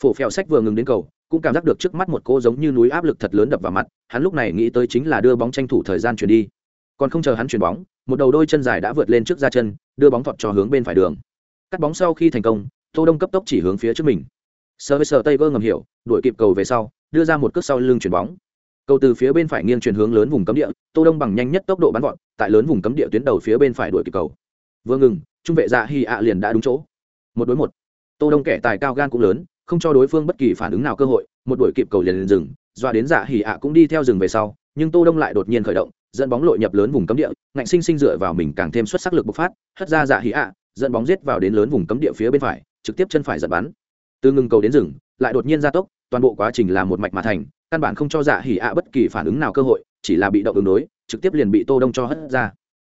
Phổ phèo sách vừa ngừng đến cầu, cũng cảm giác được trước mắt một cô giống như núi áp lực thật lớn đập vào mặt, hắn lúc này nghĩ tới chính là đưa bóng tranh thủ thời gian chuyển đi. Còn không chờ hắn chuyển bóng, một đầu đôi chân dài đã vượt lên trước ra chân, đưa bóng thọt cho hướng bên phải đường. Cắt bóng sau khi thành công, tô đông cấp tốc chỉ hướng phía trước mình. Sơ với sờ tay vơ ngầm hiểu, đuổi kịp cầu về sau, đưa ra một cước sau lưng chuyển bóng cầu từ phía bên phải nghiêng chuyển hướng lớn vùng cấm địa, tô đông bằng nhanh nhất tốc độ bắn vọt, tại lớn vùng cấm địa tuyến đầu phía bên phải đuổi kịp cầu. Vừa ngừng, trung vệ dạ hy ạ liền đã đúng chỗ. Một đối một. Tô đông kẻ tài cao gan cũng lớn, không cho đối phương bất kỳ phản ứng nào cơ hội, một đuổi kịp cầu liền liền dừng, doa đến dạ hy ạ cũng đi theo rừng về sau, nhưng tô đông lại đột nhiên khởi động, dẫn bóng lội nhập lớn vùng cấm địa, ngạnh sinh sinh dựa vào mình càng thêm xuất sắc lực bộc phát, hất ra dạ hy ạ, dẫn bóng giết vào đến lớn vùng cấm địa phía bên phải, trực tiếp chân phải giật bắn. Từ ngừng cầu đến rừng lại đột nhiên gia tốc, toàn bộ quá trình là một mạch mà thành căn bản không cho dạ hỉ ạ bất kỳ phản ứng nào cơ hội, chỉ là bị động ứng đối, trực tiếp liền bị tô đông cho hất ra.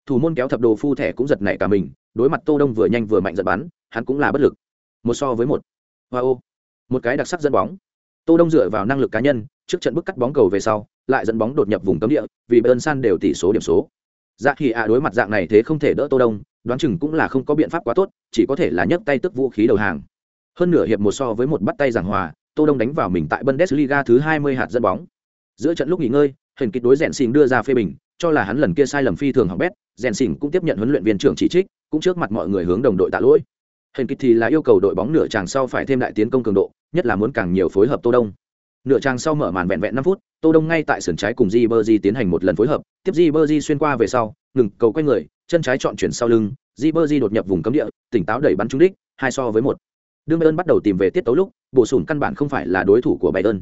Thủ môn kéo thập đồ phu thẻ cũng giật nảy cả mình, đối mặt tô đông vừa nhanh vừa mạnh giật bắn, hắn cũng là bất lực. Một so với một. Wow một cái đặc sắc dẫn bóng. Tô đông dựa vào năng lực cá nhân, trước trận bức cắt bóng cầu về sau, lại dẫn bóng đột nhập vùng cấm địa, vì bơn san đều tỷ số điểm số. Dạ hỉ ạ đối mặt dạng này thế không thể đỡ tô đông, đoán chừng cũng là không có biện pháp quá tốt, chỉ có thể là nhấc tay tức vũ khí đầu hàng. Hơn nửa hiệp một so với một bắt tay giảng hòa tô đông đánh vào mình tại bundesliga thứ 20 hạt dẫn bóng. Giữa trận lúc nghỉ ngơi, Huyền kịch đối rèn xỉn đưa ra phê bình, cho là hắn lần kia sai lầm phi thường hỏng bét, rèn xỉn cũng tiếp nhận huấn luyện viên trưởng chỉ trích, cũng trước mặt mọi người hướng đồng đội tạ lỗi. Huyền kịch thì là yêu cầu đội bóng nửa chàng sau phải thêm đại tiến công cường độ, nhất là muốn càng nhiều phối hợp tô đông. Nửa chàng sau mở màn vẹn vẹn năm phút, tô đông ngay tại sườn trái cùng di tiến hành một lần phối hợp, tiếp di xuyên qua về sau, ngừng cầu quay người, chân trái chọn chuyển sau lưng di đột nhập vùng cấm địa, tỉnh táo đẩy bắn trúng đích, hai so với một. Đương bayern bắt đầu tìm về tiết tấu lúc bổ sung căn bản không phải là đối thủ của bayern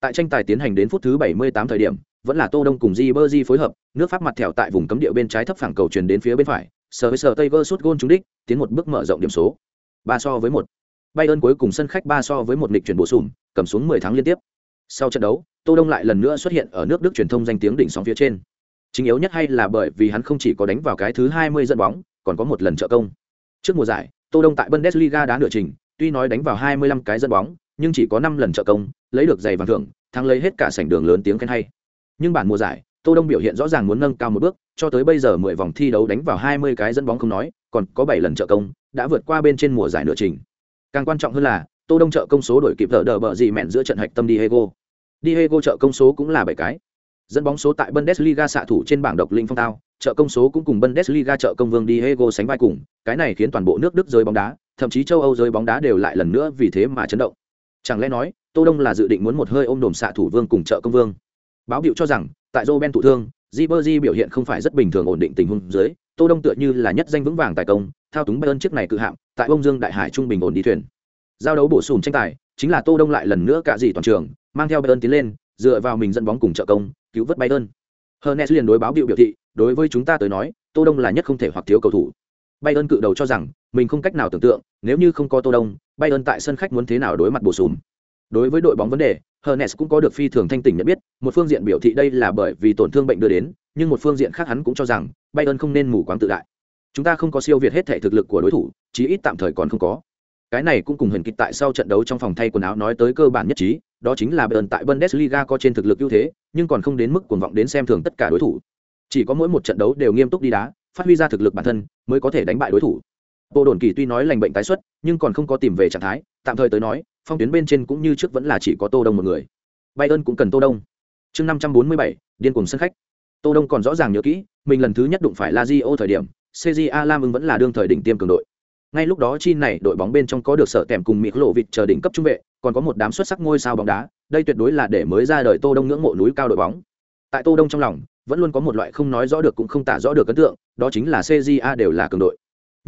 tại tranh tài tiến hành đến phút thứ 78 thời điểm vẫn là tô đông cùng Ribery phối hợp nước pháp mặt thẻo tại vùng cấm địa bên trái thấp phẳng cầu truyền đến phía bên phải Sơ với sờ tây sút gôn trúng đích tiến một bước mở rộng điểm số 3 so với 1. Bayern cuối cùng sân khách 3 so với 1 nghịch chuyển bổ sung, cầm xuống 10 tháng liên tiếp. Sau trận đấu, Tô Đông lại lần nữa xuất hiện ở nước Đức truyền thông danh tiếng đỉnh sóng phía trên. Chính yếu nhất hay là bởi vì hắn không chỉ có đánh vào cái thứ 20 dẫn bóng, còn có một lần trợ công. Trước mùa giải, Tô Đông tại Bundesliga đá nửa trình, tuy nói đánh vào 25 cái dẫn bóng, nhưng chỉ có 5 lần trợ công, lấy được giày vàng thưởng, thắng lấy hết cả sảnh đường lớn tiếng khen hay. Nhưng bản mùa giải, Tô Đông biểu hiện rõ ràng muốn nâng cao một bước, cho tới bây giờ 10 vòng thi đấu đánh vào 20 cái dẫn bóng không nói, còn có 7 lần trợ công, đã vượt qua bên trên mùa giải nửa trình. Càng quan trọng hơn là tô đông trợ công số đổi kịp thợ đỡ bờ gì mẹn giữa trận hạch tâm diego. Diego trợ công số cũng là bảy cái. Dẫn bóng số tại bundesliga xạ thủ trên bảng độc linh phong tao trợ công số cũng cùng bundesliga trợ công vương diego sánh vai cùng cái này khiến toàn bộ nước đức rơi bóng đá thậm chí châu âu giới bóng đá đều lại lần nữa vì thế mà chấn động chẳng lẽ nói Tô Đông là dự định muốn một hơi ôm đồm xạ thủ vương cùng trợ công vương. Báo biểu cho rằng, tại Roben thụ thương, Ribery biểu hiện không phải rất bình thường ổn định tình huống dưới, Tô Đông tựa như là nhất danh vững vàng tài công, thao túng Bayern chiếc này cự hạm, tại ông Dương đại hải trung bình ổn đi thuyền. Giao đấu bổ sung tranh tài, chính là Tô Đông lại lần nữa cả gì toàn trường, mang theo Bayern tiến lên, dựa vào mình dẫn bóng cùng trợ công, cứu vớt Bayern. Hernes liền đối báo biểu biểu thị, đối với chúng ta tới nói, Tô Đông là nhất không thể hoặc thiếu cầu thủ. Bayern cự đầu cho rằng, mình không cách nào tưởng tượng, nếu như không có Tô Đông, Bayern tại sân khách muốn thế nào đối mặt bổ sung. Đối với đội bóng vấn đề, Hernes cũng có được phi thường thanh tỉnh nhận biết, một phương diện biểu thị đây là bởi vì tổn thương bệnh đưa đến, nhưng một phương diện khác hắn cũng cho rằng, Bayern không nên mù quáng tự đại. Chúng ta không có siêu việt hết thể thực lực của đối thủ, chí ít tạm thời còn không có. Cái này cũng cùng hình kịch tại sau trận đấu trong phòng thay quần áo nói tới cơ bản nhất trí, đó chính là Bayern tại Bundesliga có trên thực lực ưu thế, nhưng còn không đến mức cuồng vọng đến xem thường tất cả đối thủ. Chỉ có mỗi một trận đấu đều nghiêm túc đi đá, phát huy ra thực lực bản thân, mới có thể đánh bại đối thủ. Bộ đồn kỳ tuy nói lành bệnh tái xuất, nhưng còn không có tìm về trạng thái, tạm thời tới nói, phong tuyến bên trên cũng như trước vẫn là chỉ có Tô Đông một người. Bayern cũng cần Tô Đông. Chương 547, điên cuồng sân khách. Tô Đông còn rõ ràng nhớ kỹ, mình lần thứ nhất đụng phải Lazio thời điểm, CJA Lam ưng vẫn là đương thời đỉnh tiêm cường đội. Ngay lúc đó chi này đội bóng bên trong có được sở tèm cùng mỹ Lộ Vịt chờ đỉnh cấp trung vệ, còn có một đám xuất sắc ngôi sao bóng đá, đây tuyệt đối là để mới ra đời Tô Đông ngưỡng mộ núi cao đội bóng. Tại Tô Đông trong lòng, vẫn luôn có một loại không nói rõ được cũng không tả rõ được ấn tượng, đó chính là CJA đều là cường đội.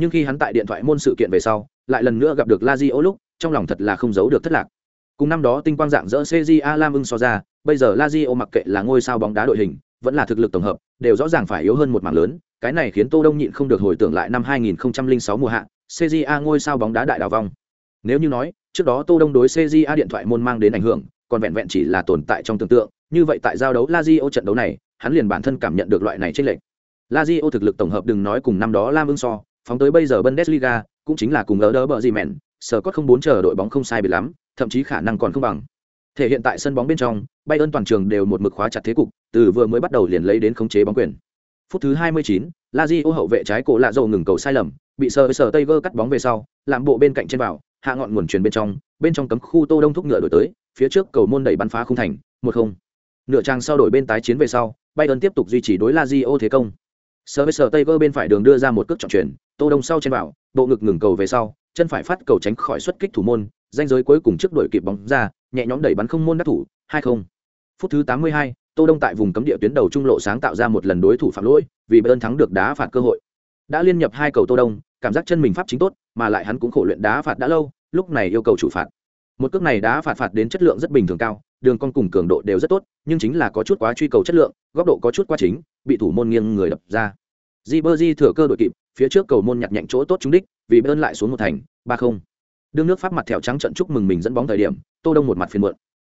Nhưng khi hắn tại điện thoại môn sự kiện về sau, lại lần nữa gặp được La Lazio lúc, trong lòng thật là không giấu được thất lạc. Cùng năm đó tinh quang dạng dỡ CJA Lam ưng so ra, bây giờ La Lazio mặc kệ là ngôi sao bóng đá đội hình, vẫn là thực lực tổng hợp, đều rõ ràng phải yếu hơn một mảng lớn, cái này khiến Tô Đông nhịn không được hồi tưởng lại năm 2006 mùa hạ, CJA ngôi sao bóng đá đại đào vong. Nếu như nói, trước đó Tô Đông đối CJA điện thoại môn mang đến ảnh hưởng, còn vẹn vẹn chỉ là tồn tại trong tưởng tượng, như vậy tại giao đấu La Lazio trận đấu này, hắn liền bản thân cảm nhận được loại này trên lệnh la di Lazio thực lực tổng hợp đừng nói cùng năm đó Lam ưng so, phóng tới bây giờ Bundesliga, cũng chính là cùng ở đỡ bờ gì mẹn, sở không bốn chờ đội bóng không sai biệt lắm, thậm chí khả năng còn không bằng. Thể hiện tại sân bóng bên trong, Bayern toàn trường đều một mực khóa chặt thế cục, từ vừa mới bắt đầu liền lấy đến khống chế bóng quyền. Phút thứ 29, Lazio hậu vệ trái cổ lạ dầu ngừng cầu sai lầm, bị sờ sờ Tiger cắt bóng về sau, làm bộ bên cạnh trên vào, hạ ngọn nguồn truyền bên trong, bên trong cấm khu Tô Đông thúc ngựa đổi tới, phía trước cầu môn đẩy bắn phá không thành, 1-0. Nửa trang sau đổi bên tái chiến về sau, Bayern tiếp tục duy trì đối Lazio thế công. Server Tây bờ bên phải đường đưa ra một cước trọng chuyển, Tô Đông sau trên bảo bộ ngực ngừng cầu về sau, chân phải phát cầu tránh khỏi xuất kích thủ môn, danh giới cuối cùng trước đội kịp bóng ra, nhẹ nhõm đẩy bắn không môn đắc thủ, 2-0. Phút thứ 82, Tô Đông tại vùng cấm địa tuyến đầu trung lộ sáng tạo ra một lần đối thủ phạm lỗi, vì Bayern thắng được đá phạt cơ hội. Đã liên nhập hai cầu Tô Đông, cảm giác chân mình pháp chính tốt, mà lại hắn cũng khổ luyện đá phạt đã lâu, lúc này yêu cầu chủ phạt. Một cước này đá phạt phạt đến chất lượng rất bình thường cao, đường con cùng cường độ đều rất tốt, nhưng chính là có chút quá truy cầu chất lượng, góc độ có chút quá chính, bị thủ môn nghiêng người đập ra. Di Berdi thừa cơ đội kịp, phía trước cầu môn nhặt nhạnh chỗ tốt trúng đích, vì bơn lại xuống một thành, 3-0. Đương nước pháp mặt thẹo trắng trận chúc mừng mình dẫn bóng thời điểm, Tô Đông một mặt phiền muộn.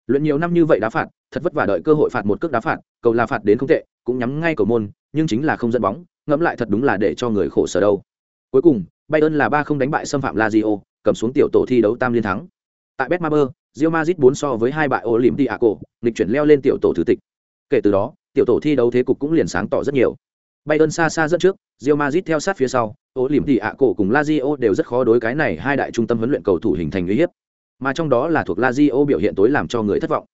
Luyện nhiều năm như vậy đá phạt, thật vất vả đợi cơ hội phạt một cước đá phạt, cầu là phạt đến không tệ, cũng nhắm ngay cầu môn, nhưng chính là không dẫn bóng, ngẫm lại thật đúng là để cho người khổ sở đâu. Cuối cùng, Bayern là 3-0 đánh bại xâm phạm Lazio, cầm xuống tiểu tổ thi đấu tam liên thắng. Tại Betmaber, Real Madrid 4 so với hai bại Olympiaco, nghịch chuyển leo lên tiểu tổ thứ tịch. Kể từ đó, tiểu tổ thi đấu thế cục cũng liền sáng tỏ rất nhiều. Bayern xa xa dẫn trước, Real Madrid theo sát phía sau, Olympiaco cùng Lazio đều rất khó đối cái này hai đại trung tâm huấn luyện cầu thủ hình thành uy hiếp. Mà trong đó là thuộc Lazio biểu hiện tối làm cho người thất vọng.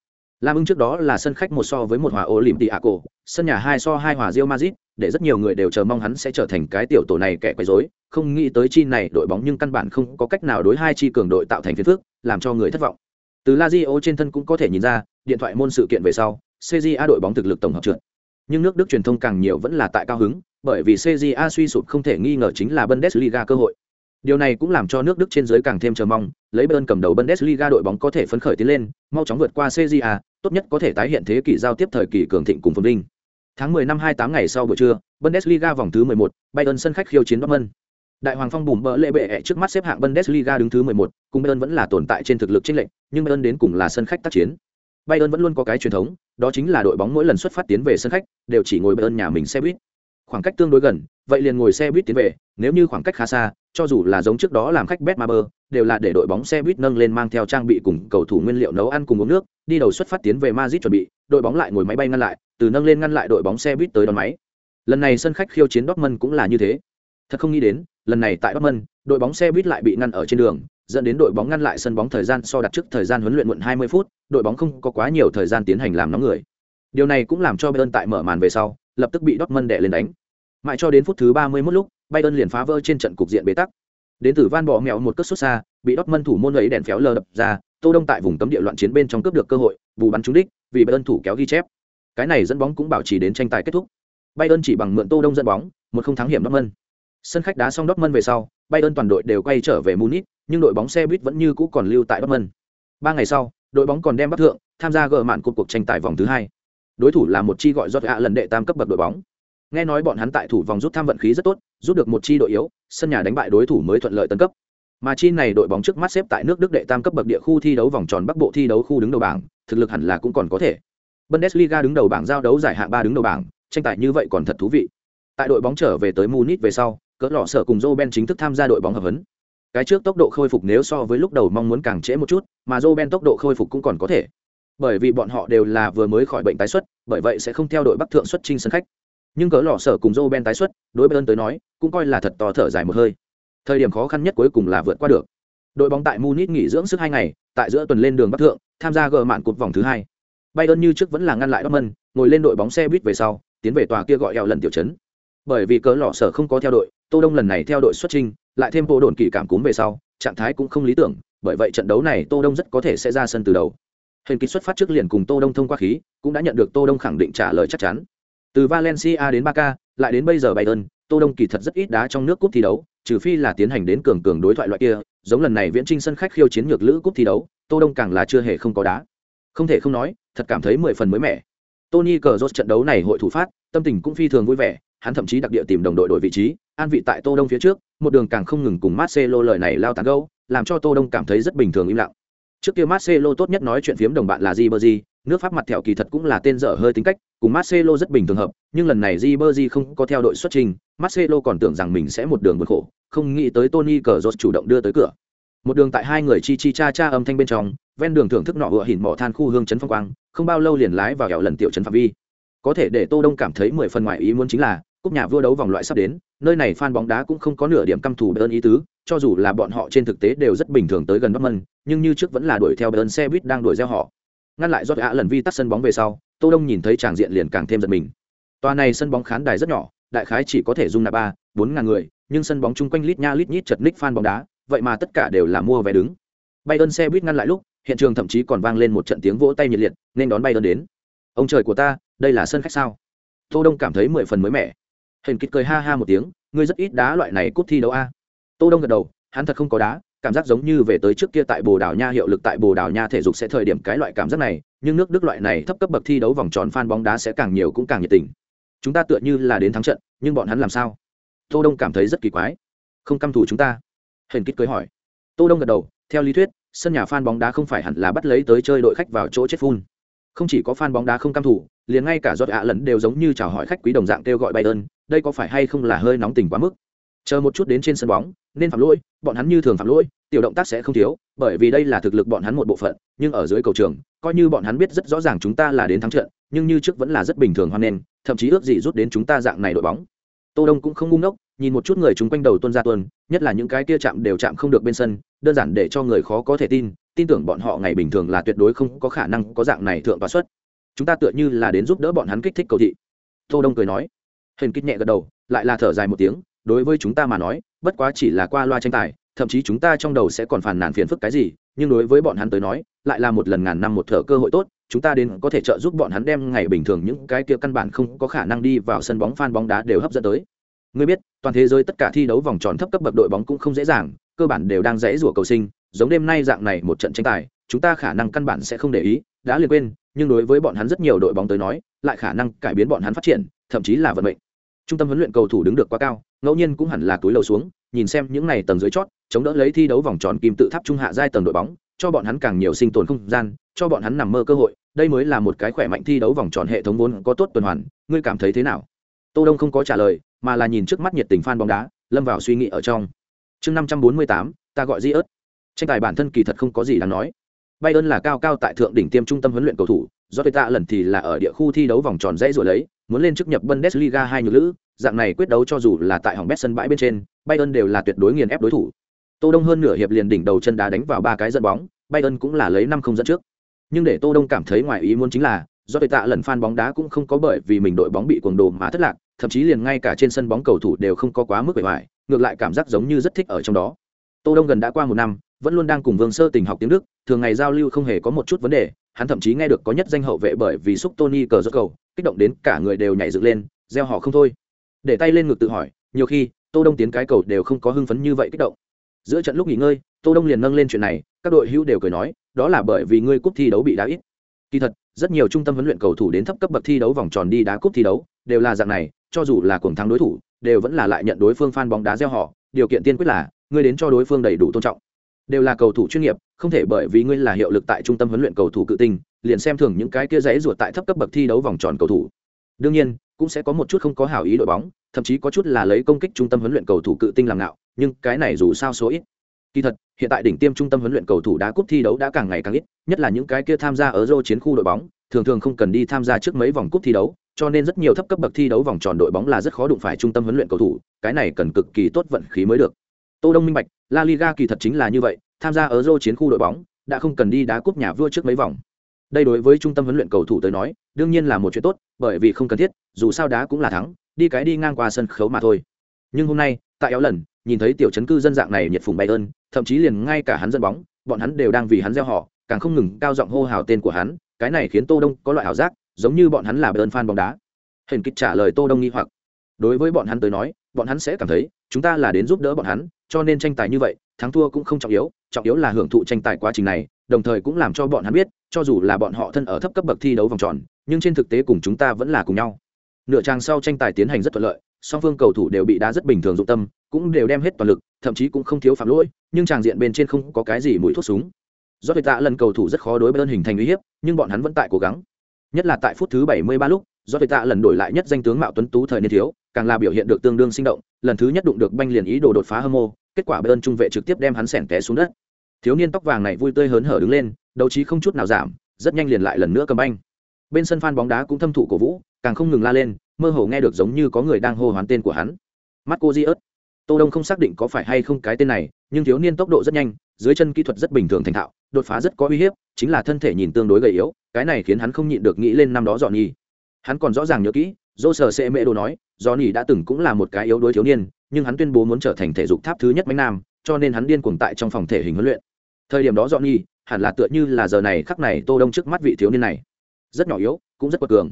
Lam ứng trước đó là sân khách một so với một hòa Olympiaco, sân nhà hai so hai hòa Real Madrid, để rất nhiều người đều chờ mong hắn sẽ trở thành cái tiểu tổ này kẻ quấy rối, không nghĩ tới chi này đội bóng nhưng căn bản không có cách nào đối hai chi cường đội tạo thành phiền phức, làm cho người thất vọng. Từ Lazio trên thân cũng có thể nhìn ra, điện thoại môn sự kiện về sau, CJA đội bóng thực lực tổng hợp trượt. Nhưng nước Đức truyền thông càng nhiều vẫn là tại cao hứng, bởi vì CJA suy sụp không thể nghi ngờ chính là Bundesliga cơ hội. Điều này cũng làm cho nước Đức trên dưới càng thêm chờ mong, lấy Bayern cầm đầu Bundesliga đội bóng có thể phấn khởi tiến lên, mau chóng vượt qua CJA, tốt nhất có thể tái hiện thế kỷ giao tiếp thời kỳ cường thịnh cùng phồn vinh. Tháng 10 năm 28 ngày sau buổi trưa, Bundesliga vòng thứ 11, Bayern sân khách khiêu chiến Dortmund. Đại hoàng phong bùm bỡ lệ bệ trước mắt xếp hạng Bundesliga đứng thứ 11, cùng Bayern vẫn là tồn tại trên thực lực chênh lệch, nhưng Bayern đến cùng là sân khách tác chiến. Bayern vẫn luôn có cái truyền thống, đó chính là đội bóng mỗi lần xuất phát tiến về sân khách, đều chỉ ngồi Bayern nhà mình xe buýt. Khoảng cách tương đối gần, vậy liền ngồi xe buýt tiến về, nếu như khoảng cách khá xa, cho dù là giống trước đó làm khách Betmaber, đều là để đội bóng xe buýt nâng lên mang theo trang bị cùng cầu thủ nguyên liệu nấu ăn cùng uống nước, đi đầu xuất phát tiến về Madrid chuẩn bị, đội bóng lại ngồi máy bay ngăn lại, từ nâng lên ngăn lại đội bóng xe buýt tới đón máy. Lần này sân khách khiêu chiến Dortmund cũng là như thế. Thật không nghĩ đến, lần này tại Dortmund, đội bóng xe buýt lại bị ngăn ở trên đường, dẫn đến đội bóng ngăn lại sân bóng thời gian so đặt trước thời gian huấn luyện muộn 20 phút, đội bóng không có quá nhiều thời gian tiến hành làm nóng người. Điều này cũng làm cho Bayern tại mở màn về sau, lập tức bị Dortmund đè lên đánh. Mãi cho đến phút thứ 31 lúc, Bayern liền phá vỡ trên trận cục diện bế tắc. Đến từ Van bỏ mèo một cước xuất xa, bị Dortmund thủ môn ấy đèn phéo lờ đập ra, Tô Đông tại vùng cấm địa loạn chiến bên trong cướp được cơ hội, bù bắn trúng đích, vì Bayern thủ kéo ghi chép. Cái này dẫn bóng cũng bảo trì đến tranh tài kết thúc. Bayern chỉ bằng mượn Tô Đông dẫn bóng, một không thắng hiểm Dortmund. Sân khách đá xong Dortmund về sau, Bayern toàn đội đều quay trở về Munich, nhưng đội bóng xe buýt vẫn như cũ còn lưu tại Dortmund. Ba ngày sau, đội bóng còn đem bắt thượng, tham gia gỡ mạn cuộc cuộc tranh tài vòng thứ hai. Đối thủ là một chi gọi Rốt lần đệ tam cấp bậc đội bóng. Nghe nói bọn hắn tại thủ vòng rút tham vận khí rất tốt, rút được một chi đội yếu, sân nhà đánh bại đối thủ mới thuận lợi tấn cấp. Mà chi này đội bóng trước mắt xếp tại nước Đức đệ tam cấp bậc địa khu thi đấu vòng tròn Bắc Bộ thi đấu khu đứng đầu bảng, thực lực hẳn là cũng còn có thể. Bundesliga đứng đầu bảng giao đấu giải hạng ba đứng đầu bảng, tranh tài như vậy còn thật thú vị. Tại đội bóng trở về tới Munich về sau, cỡ lọ sở cùng Roben chính thức tham gia đội bóng hợp huấn. Cái trước tốc độ khôi phục nếu so với lúc đầu mong muốn càng trễ một chút, mà Roben tốc độ khôi phục cũng còn có thể. Bởi vì bọn họ đều là vừa mới khỏi bệnh tái xuất, bởi vậy sẽ không theo đội Bắc thượng xuất chinh sân khách. Nhưng cỡ lọ sở cùng Roben tái xuất, đối bên tới nói, cũng coi là thật to thở dài một hơi. Thời điểm khó khăn nhất cuối cùng là vượt qua được. Đội bóng tại Munich nghỉ dưỡng sức hai ngày, tại giữa tuần lên đường Bắc thượng, tham gia gỡ mạn cột vòng thứ hai. Bayern như trước vẫn là ngăn lại Dortmund, ngồi lên đội bóng xe buýt về sau, tiến về tòa kia gọi eo lần tiểu trấn. Bởi vì cỡ lọ sở không có theo đội, Tô Đông lần này theo đội xuất trình, lại thêm bộ đồn kỳ cảm cúm về sau, trạng thái cũng không lý tưởng, bởi vậy trận đấu này Tô Đông rất có thể sẽ ra sân từ đầu. Hình kích xuất phát trước liền cùng Tô Đông thông qua khí, cũng đã nhận được Tô Đông khẳng định trả lời chắc chắn. Từ Valencia đến Barca, lại đến bây giờ Bayern, Tô Đông kỳ thật rất ít đá trong nước cúp thi đấu, trừ phi là tiến hành đến cường cường đối thoại loại kia, giống lần này viễn trinh sân khách khiêu chiến nhược lữ cúp thi đấu, Tô Đông càng là chưa hề không có đá. Không thể không nói, thật cảm thấy mười phần mới mẻ. Tony Cazorla trận đấu này hội thủ phát, tâm tình cũng phi thường vui vẻ, hắn thậm chí đặc địa tìm đồng đội đổi vị trí, an vị tại Tô Đông phía trước, một đường càng không ngừng cùng Marcelo lời này lao tàn gâu làm cho Tô Đông cảm thấy rất bình thường im lặng. Trước kia Marcelo tốt nhất nói chuyện phiếm đồng bạn là Ribery, nước Pháp mặt thẹo kỳ thật cũng là tên dở hơi tính cách, cùng Marcelo rất bình thường hợp, nhưng lần này Ribery không có theo đội xuất trình, Marcelo còn tưởng rằng mình sẽ một đường vượt khổ, không nghĩ tới Tony Cazorla chủ động đưa tới cửa. Một đường tại hai người chi chi cha cha âm thanh bên trong, ven đường thưởng thức nọ vựa hỉn mỏ than khu hương trấn phong quang, không bao lâu liền lái vào hẻo lần tiểu trấn phạm vi. Có thể để Tô Đông cảm thấy mười phần ngoài ý muốn chính là, cúp nhà vua đấu vòng loại sắp đến, nơi này fan bóng đá cũng không có nửa điểm căm thù Bayern ý tứ, cho dù là bọn họ trên thực tế đều rất bình thường tới gần Dortmund, nhưng như trước vẫn là đuổi theo Bayern xe buýt đang đuổi theo họ. Ngăn lại Jota lần vi tắt sân bóng về sau, Tô Đông nhìn thấy tràng diện liền càng thêm giật mình. Toàn này sân bóng khán đài rất nhỏ, đại khái chỉ có thể dung nạp ba, bốn ngàn người, nhưng sân bóng chung quanh lít nha lít nhít chật ních fan bóng đá, vậy mà tất cả đều là mua vé đứng. Bayern xe buýt ngăn lại lúc, hiện trường thậm chí còn vang lên một trận tiếng vỗ tay nhiệt liệt, nên đón Bayern đến. Ông trời của ta, đây là sân khách sao? Tô Đông cảm thấy mười phần mới mẻ. Hình kích cười ha ha một tiếng, ngươi rất ít đá loại này cúp thi đấu a. Tô Đông gật đầu, hắn thật không có đá, cảm giác giống như về tới trước kia tại Bồ Đào Nha hiệu lực tại Bồ Đào Nha thể dục sẽ thời điểm cái loại cảm giác này, nhưng nước Đức loại này thấp cấp bậc thi đấu vòng tròn fan bóng đá sẽ càng nhiều cũng càng nhiệt tình. Chúng ta tựa như là đến thắng trận, nhưng bọn hắn làm sao? Tô Đông cảm thấy rất kỳ quái. Không căm thù chúng ta. Hình kích cười hỏi. Tô Đông gật đầu, theo lý thuyết, sân nhà fan bóng đá không phải hẳn là bắt lấy tới chơi đội khách vào chỗ chết phun. Không chỉ có fan bóng đá không cam thủ, liền ngay cả giọt ạ lẫn đều giống như chào hỏi khách quý đồng dạng kêu gọi bay ơn đây có phải hay không là hơi nóng tình quá mức. Chờ một chút đến trên sân bóng, nên phạm lỗi, bọn hắn như thường phạm lỗi, tiểu động tác sẽ không thiếu, bởi vì đây là thực lực bọn hắn một bộ phận, nhưng ở dưới cầu trường, coi như bọn hắn biết rất rõ ràng chúng ta là đến thắng trận, nhưng như trước vẫn là rất bình thường hoan nghênh, thậm chí ước gì rút đến chúng ta dạng này đội bóng. Tô Đông cũng không ngu ngốc, nhìn một chút người chúng quanh đầu tuân ra tuân, nhất là những cái kia chạm đều chạm không được bên sân, đơn giản để cho người khó có thể tin, tin tưởng bọn họ ngày bình thường là tuyệt đối không có khả năng có dạng này thượng và xuất. Chúng ta tựa như là đến giúp đỡ bọn hắn kích thích cầu thị. Tô Đông cười nói. Hình kích nhẹ gật đầu, lại là thở dài một tiếng, đối với chúng ta mà nói, bất quá chỉ là qua loa tranh tài, thậm chí chúng ta trong đầu sẽ còn phàn nàn phiền phức cái gì, nhưng đối với bọn hắn tới nói, lại là một lần ngàn năm một thở cơ hội tốt, chúng ta đến có thể trợ giúp bọn hắn đem ngày bình thường những cái kia căn bản không có khả năng đi vào sân bóng fan bóng đá đều hấp dẫn tới. Ngươi biết, toàn thế giới tất cả thi đấu vòng tròn thấp cấp bậc đội bóng cũng không dễ dàng, cơ bản đều đang dãy rủa cầu sinh, giống đêm nay dạng này một trận tranh tài, chúng ta khả năng căn bản sẽ không để ý, đã liền quên, nhưng đối với bọn hắn rất nhiều đội bóng tới nói, lại khả năng cải biến bọn hắn phát triển, thậm chí là vận mệnh. Trung tâm huấn luyện cầu thủ đứng được quá cao, ngẫu nhiên cũng hẳn là túi lầu xuống, nhìn xem những này tầng dưới chót, chống đỡ lấy thi đấu vòng tròn kim tự tháp trung hạ giai tầng đội bóng, cho bọn hắn càng nhiều sinh tồn không gian, cho bọn hắn nằm mơ cơ hội, đây mới là một cái khỏe mạnh thi đấu vòng tròn hệ thống vốn có tốt tuần hoàn, ngươi cảm thấy thế nào? Tô Đông không có trả lời, mà là nhìn trước mắt nhiệt tình fan bóng đá, lâm vào suy nghĩ ở trong. Chương 548, ta gọi Di ớt. Tranh tài bản thân kỳ thật không có gì đáng nói. Bayern là cao cao tại thượng đỉnh tiêm trung tâm huấn luyện cầu thủ, do tạ lần thì là ở địa khu thi đấu vòng tròn dãy rồi lấy, muốn lên chức nhập Bundesliga hai nhược lữ, dạng này quyết đấu cho dù là tại hỏng bét sân bãi bên trên, Bayern đều là tuyệt đối nghiền ép đối thủ. Tô Đông hơn nửa hiệp liền đỉnh đầu chân đá đánh vào ba cái dẫn bóng, Bayern cũng là lấy năm không dẫn trước. Nhưng để Tô Đông cảm thấy ngoài ý muốn chính là, do tạ lần fan bóng đá cũng không có bởi vì mình đội bóng bị cuồng đồ mà thất lạc, thậm chí liền ngay cả trên sân bóng cầu thủ đều không có quá mức bề ngoài, ngược lại cảm giác giống như rất thích ở trong đó. Tô Đông gần đã qua một năm, vẫn luôn đang cùng vương sơ tình học tiếng đức thường ngày giao lưu không hề có một chút vấn đề hắn thậm chí nghe được có nhất danh hậu vệ bởi vì xúc tony cờ rốt cầu, kích động đến cả người đều nhảy dựng lên, gieo họ không thôi. Để tay lên ngực tự hỏi, nhiều khi, tô đông tiến cái cầu đều không có hưng phấn như vậy kích động. Giữa trận lúc nghỉ ngơi, tô đông liền nâng lên chuyện này, các đội hữu đều cười nói, đó là bởi vì ngươi cúp thi đấu bị đá ít. Kỳ thật, rất nhiều trung tâm huấn luyện cầu thủ đến thấp cấp bậc thi đấu vòng tròn đi đá cúp thi đấu, đều là dạng này, cho dù là cuồng thắng đối thủ, đều vẫn là lại nhận đối phương fan bóng đá gieo họ. Điều kiện tiên quyết là, ngươi đến cho đối phương đầy đủ tôn trọng. Đều là cầu thủ chuyên nghiệp không thể bởi vì ngươi là hiệu lực tại trung tâm huấn luyện cầu thủ cự tinh, liền xem thường những cái kia giấy ruột tại thấp cấp bậc thi đấu vòng tròn cầu thủ. Đương nhiên, cũng sẽ có một chút không có hảo ý đội bóng, thậm chí có chút là lấy công kích trung tâm huấn luyện cầu thủ cự tinh làm ngạo, nhưng cái này dù sao số ít. Kỳ thật, hiện tại đỉnh tiêm trung tâm huấn luyện cầu thủ đá cúp thi đấu đã càng ngày càng ít, nhất là những cái kia tham gia ở Euro chiến khu đội bóng, thường thường không cần đi tham gia trước mấy vòng cúp thi đấu, cho nên rất nhiều thấp cấp bậc thi đấu vòng tròn đội bóng là rất khó đụng phải trung tâm huấn luyện cầu thủ, cái này cần cực kỳ tốt vận khí mới được tô đông minh bạch, la liga kỳ thật chính là như vậy, tham gia ở Euro chiến khu đội bóng, đã không cần đi đá cúp nhà vua trước mấy vòng. Đây đối với trung tâm huấn luyện cầu thủ tới nói, đương nhiên là một chuyện tốt, bởi vì không cần thiết, dù sao đá cũng là thắng, đi cái đi ngang qua sân khấu mà thôi. Nhưng hôm nay, tại éo lần, nhìn thấy tiểu Trấn cư dân dạng này nhiệt phùng bay ơn, thậm chí liền ngay cả hắn dẫn bóng, bọn hắn đều đang vì hắn gieo họ, càng không ngừng cao giọng hô hào tên của hắn, cái này khiến tô đông có loại ảo giác, giống như bọn hắn là Bayern fan bóng đá. Hình kịch trả lời tô đông nghi hoặc. Đối với bọn hắn tới nói, bọn hắn sẽ cảm thấy, chúng ta là đến giúp đỡ bọn hắn cho nên tranh tài như vậy, thắng thua cũng không trọng yếu trọng yếu là hưởng thụ tranh tài quá trình này, đồng thời cũng làm cho bọn hắn biết, cho dù là bọn họ thân ở thấp cấp bậc thi đấu vòng tròn, nhưng trên thực tế cùng chúng ta vẫn là cùng nhau. Nửa trang sau tranh tài tiến hành rất thuận lợi, song phương cầu thủ đều bị đá rất bình thường dụng tâm, cũng đều đem hết toàn lực, thậm chí cũng không thiếu phạm lỗi, nhưng tràng diện bên trên không có cái gì mũi thuốc súng. Do tuyệt tạ lần cầu thủ rất khó đối với đơn hình thành uy hiếp, nhưng bọn hắn vẫn tại cố gắng nhất là tại phút thứ 73 lúc do tạ lần đổi lại nhất danh tướng mạo tuấn tú thời niên thiếu, càng là biểu hiện được tương đương sinh động, lần thứ nhất đụng được banh liền ý đồ đột phá hâm mô kết quả bơn trung vệ trực tiếp đem hắn sẻn té xuống đất. Thiếu niên tóc vàng này vui tươi hớn hở đứng lên, đấu trí không chút nào giảm, rất nhanh liền lại lần nữa cầm banh. Bên sân phan bóng đá cũng thâm thụ cổ vũ, càng không ngừng la lên, mơ hồ nghe được giống như có người đang hô hoán tên của hắn. Mắt cô di ớt tô đông không xác định có phải hay không cái tên này, nhưng thiếu niên tốc độ rất nhanh, dưới chân kỹ thuật rất bình thường thành thạo, đột phá rất có uy hiếp, chính là thân thể nhìn tương đối gầy yếu, cái này khiến hắn không nhịn được nghĩ lên năm đó dọn nhi hắn còn rõ ràng nhớ kỹ dô sở sẽ mẹ đồ nói dọn nhi đã từng cũng là một cái yếu đuối thiếu niên, nhưng hắn tuyên bố muốn trở thành thể dục tháp thứ nhất mấy nam, cho nên hắn điên cuồng tại trong phòng thể hình huấn luyện. Thời điểm đó dọn nhi hẳn là tựa như là giờ này khắc này tô đông trước mắt vị thiếu niên này. Rất nhỏ yếu, cũng rất quật cường.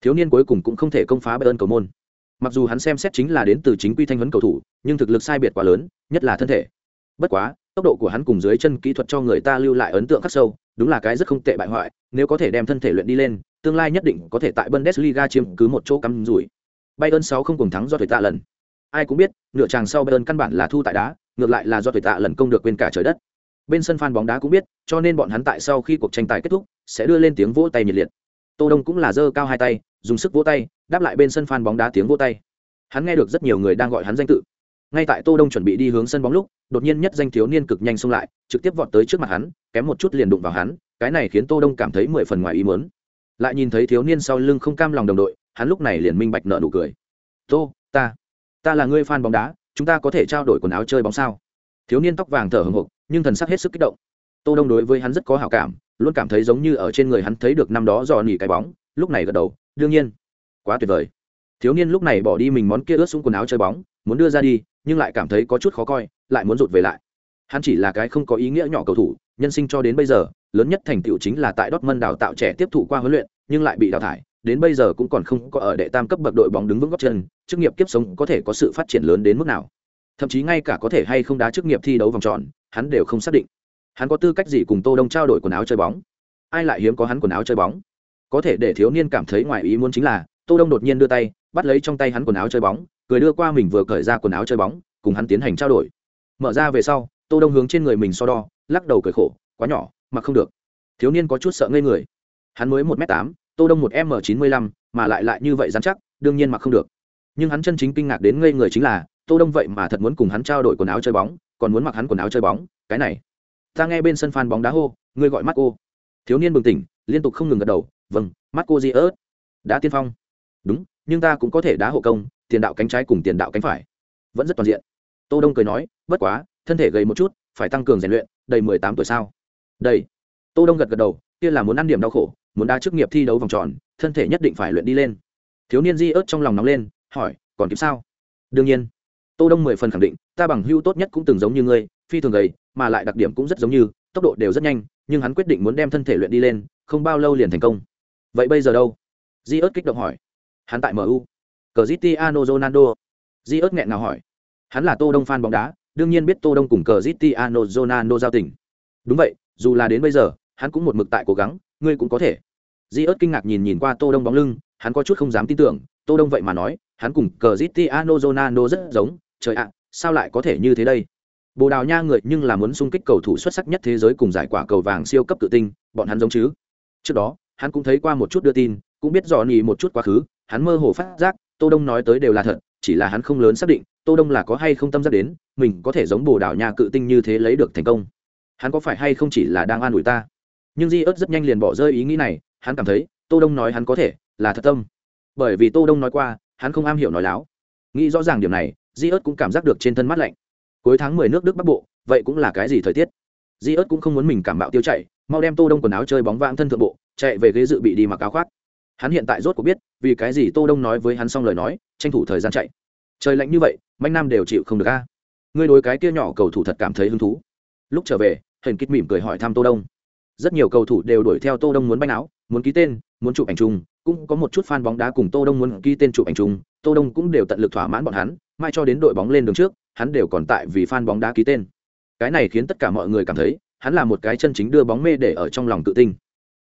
Thiếu niên cuối cùng cũng không thể công phá bayern cầu môn mặc dù hắn xem xét chính là đến từ chính quy thanh huấn cầu thủ, nhưng thực lực sai biệt quá lớn, nhất là thân thể. Bất quá, tốc độ của hắn cùng dưới chân kỹ thuật cho người ta lưu lại ấn tượng khắc sâu, đúng là cái rất không tệ bại hoại, nếu có thể đem thân thể luyện đi lên, tương lai nhất định có thể tại bundesliga chiếm cứ một chỗ cắm rủi. Bayern sáu không cùng thắng do tuổi tạ lần. Ai cũng biết, nửa chàng sau bayern căn bản là thu tại đá, ngược lại là do tuổi tạ lần công được quên cả trời đất. Bên sân fan bóng đá cũng biết, cho nên bọn hắn tại sau khi cuộc tranh tài kết thúc, sẽ đưa lên tiếng vỗ tay nhiệt liệt tô đông cũng là giơ cao hai tay, dùng sức vỗ tay, đáp lại bên sân phan bóng đá tiếng vỗ tay. Hắn nghe được rất nhiều người đang gọi hắn danh tự. Ngay tại tô đông chuẩn bị đi hướng sân bóng lúc, đột nhiên nhất danh thiếu niên cực nhanh xông lại, trực tiếp vọt tới trước mặt hắn, kém một chút liền đụng vào hắn, cái này khiến tô đông cảm thấy mười phần ngoài ý muốn. Lại nhìn thấy thiếu niên sau lưng không cam lòng đồng đội, hắn lúc này liền minh bạch nợ nụ cười. Tô, ta ta là người fan bóng đá, chúng ta có thể trao đổi quần áo chơi bóng sao? Thiếu niên tóc vàng thở hồng hộc, nhưng thần sắc hết sức kích động tô đông đối với hắn rất có hảo cảm, luôn cảm thấy giống như ở trên người hắn thấy được năm đó dò nỉ cái bóng, lúc này gật đầu, đương nhiên. Quá tuyệt vời. Thiếu niên lúc này bỏ đi mình món kia ướt xuống quần áo chơi bóng, muốn đưa ra đi, nhưng lại cảm thấy có chút khó coi, lại muốn rụt về lại. Hắn chỉ là cái không có ý nghĩa nhỏ cầu thủ, nhân sinh cho đến bây giờ, lớn nhất thành tựu chính là tại Dortmund đào tạo trẻ tiếp thụ qua huấn luyện, nhưng lại bị đào thải, đến bây giờ cũng còn không có ở đệ tam cấp bậc đội bóng đứng vững góc chân, chức nghiệp kiếp sống có thể có sự phát triển lớn đến mức nào. Thậm chí ngay cả có thể hay không đá chức nghiệp thi đấu vòng tròn, hắn đều không xác định hắn có tư cách gì cùng tô đông trao đổi quần áo chơi bóng? Ai lại hiếm có hắn quần áo chơi bóng? Có thể để thiếu niên cảm thấy ngoài ý muốn chính là, tô đông đột nhiên đưa tay, bắt lấy trong tay hắn quần áo chơi bóng, cười đưa qua mình vừa cởi ra quần áo chơi bóng, cùng hắn tiến hành trao đổi. Mở ra về sau, tô đông hướng trên người mình so đo, lắc đầu cười khổ, quá nhỏ, mà không được. Thiếu niên có chút sợ ngây người. Hắn mới một m tám, tô đông một m chín mươi lăm, mà lại lại như vậy dám chắc, đương nhiên mặc không được. Nhưng hắn chân chính kinh ngạc đến ngây người chính là, tô đông vậy mà thật muốn cùng hắn trao đổi quần áo chơi bóng, còn muốn mặc hắn quần áo chơi bóng, cái này ta nghe bên sân phan bóng đá hô, ngươi gọi mắt cô thiếu niên bừng tỉnh, liên tục không ngừng gật đầu vâng mắt cô di ớt đã tiên phong. Đúng, nhưng ta cũng có thể đá hộ công, tiền đạo cánh trái cùng tiền đạo cánh phải. Vẫn rất toàn diện. Tô đông cười nói, bất quá, thân thể gầy một chút, phải tăng cường rèn luyện, đầy mười tám tuổi sao? Đầy. Tô đông gật gật đầu, kia là muốn ăn điểm đau khổ, muốn đá chức nghiệp thi đấu vòng tròn, thân thể nhất định phải luyện đi lên. Thiếu niên di ớt trong lòng nóng lên, hỏi, còn kịp sao? Đương nhiên. Tô đông mười phần khẳng định, ta bằng hưu tốt nhất cũng từng giống như ngươi, phi thường gầy mà lại đặc điểm cũng rất giống như, tốc độ đều rất nhanh, nhưng hắn quyết định muốn đem thân thể luyện đi lên, không bao lâu liền thành công. Vậy bây giờ đâu? Di ớt kích động hỏi. Hắn tại mu cristiano ronaldo. Di ớt nghẹn nào hỏi. Hắn là tô đông fan bóng đá, đương nhiên biết tô đông cùng cristiano ronaldo giao tình. Đúng vậy, dù là đến bây giờ, hắn cũng một mực tại cố gắng, ngươi cũng có thể. Di ớt kinh ngạc nhìn nhìn qua tô đông bóng lưng, hắn có chút không dám tin tưởng, tô đông vậy mà nói, hắn cùng cristiano ronaldo rất giống, trời ạ, sao lại có thể như thế đây? Bồ đào nha người nhưng là muốn xung kích cầu thủ xuất sắc nhất thế giới cùng giải quả cầu vàng siêu cấp tự tinh bọn hắn giống chứ? Trước đó, hắn cũng thấy qua một chút đưa tin, cũng biết dò nỉ một chút quá khứ, hắn mơ hồ phát giác, tô đông nói tới đều là thật, chỉ là hắn không lớn xác định, tô đông là có hay không tâm giác đến, mình có thể giống bồ đào nha cự tinh như thế lấy được thành công. Hắn có phải hay không chỉ là đang an ủi ta? Nhưng di ớt rất nhanh liền bỏ rơi ý nghĩ này, hắn cảm thấy, tô đông nói hắn có thể, là thật tâm. Bởi vì tô đông nói qua, hắn không am hiểu nói láo. Nghĩ rõ ràng điểm này, di ớt cũng cảm giác được trên thân mắt lạnh cuối tháng mười nước đức bắc bộ, vậy cũng là cái gì thời tiết? Di ớt cũng không muốn mình cảm bạo tiêu chạy mau đem tô đông quần áo chơi bóng vãng thân thượng bộ, chạy về ghế dự bị đi mặc áo khoác. Hắn hiện tại rốt cuộc biết, vì cái gì tô đông nói với hắn xong lời nói, tranh thủ thời gian chạy. Trời lạnh như vậy, manh nam đều chịu không được a. Ngươi đối cái kia nhỏ cầu thủ thật cảm thấy hứng thú. Lúc trở về hình kích mỉm cười hỏi thăm tô đông. Rất nhiều cầu thủ đều đuổi theo tô đông muốn banh áo, muốn ký tên, muốn chụp ảnh chung, cũng có một chút fan bóng đá cùng tô đông muốn ký tên chụp ảnh chung, tô đông cũng đều tận lực thỏa mãn bọn hắn, mai cho đến đội bóng lên đường trước hắn đều còn tại vì fan bóng đá ký tên. Cái này khiến tất cả mọi người cảm thấy, hắn là một cái chân chính đưa bóng mê để ở trong lòng tự tin.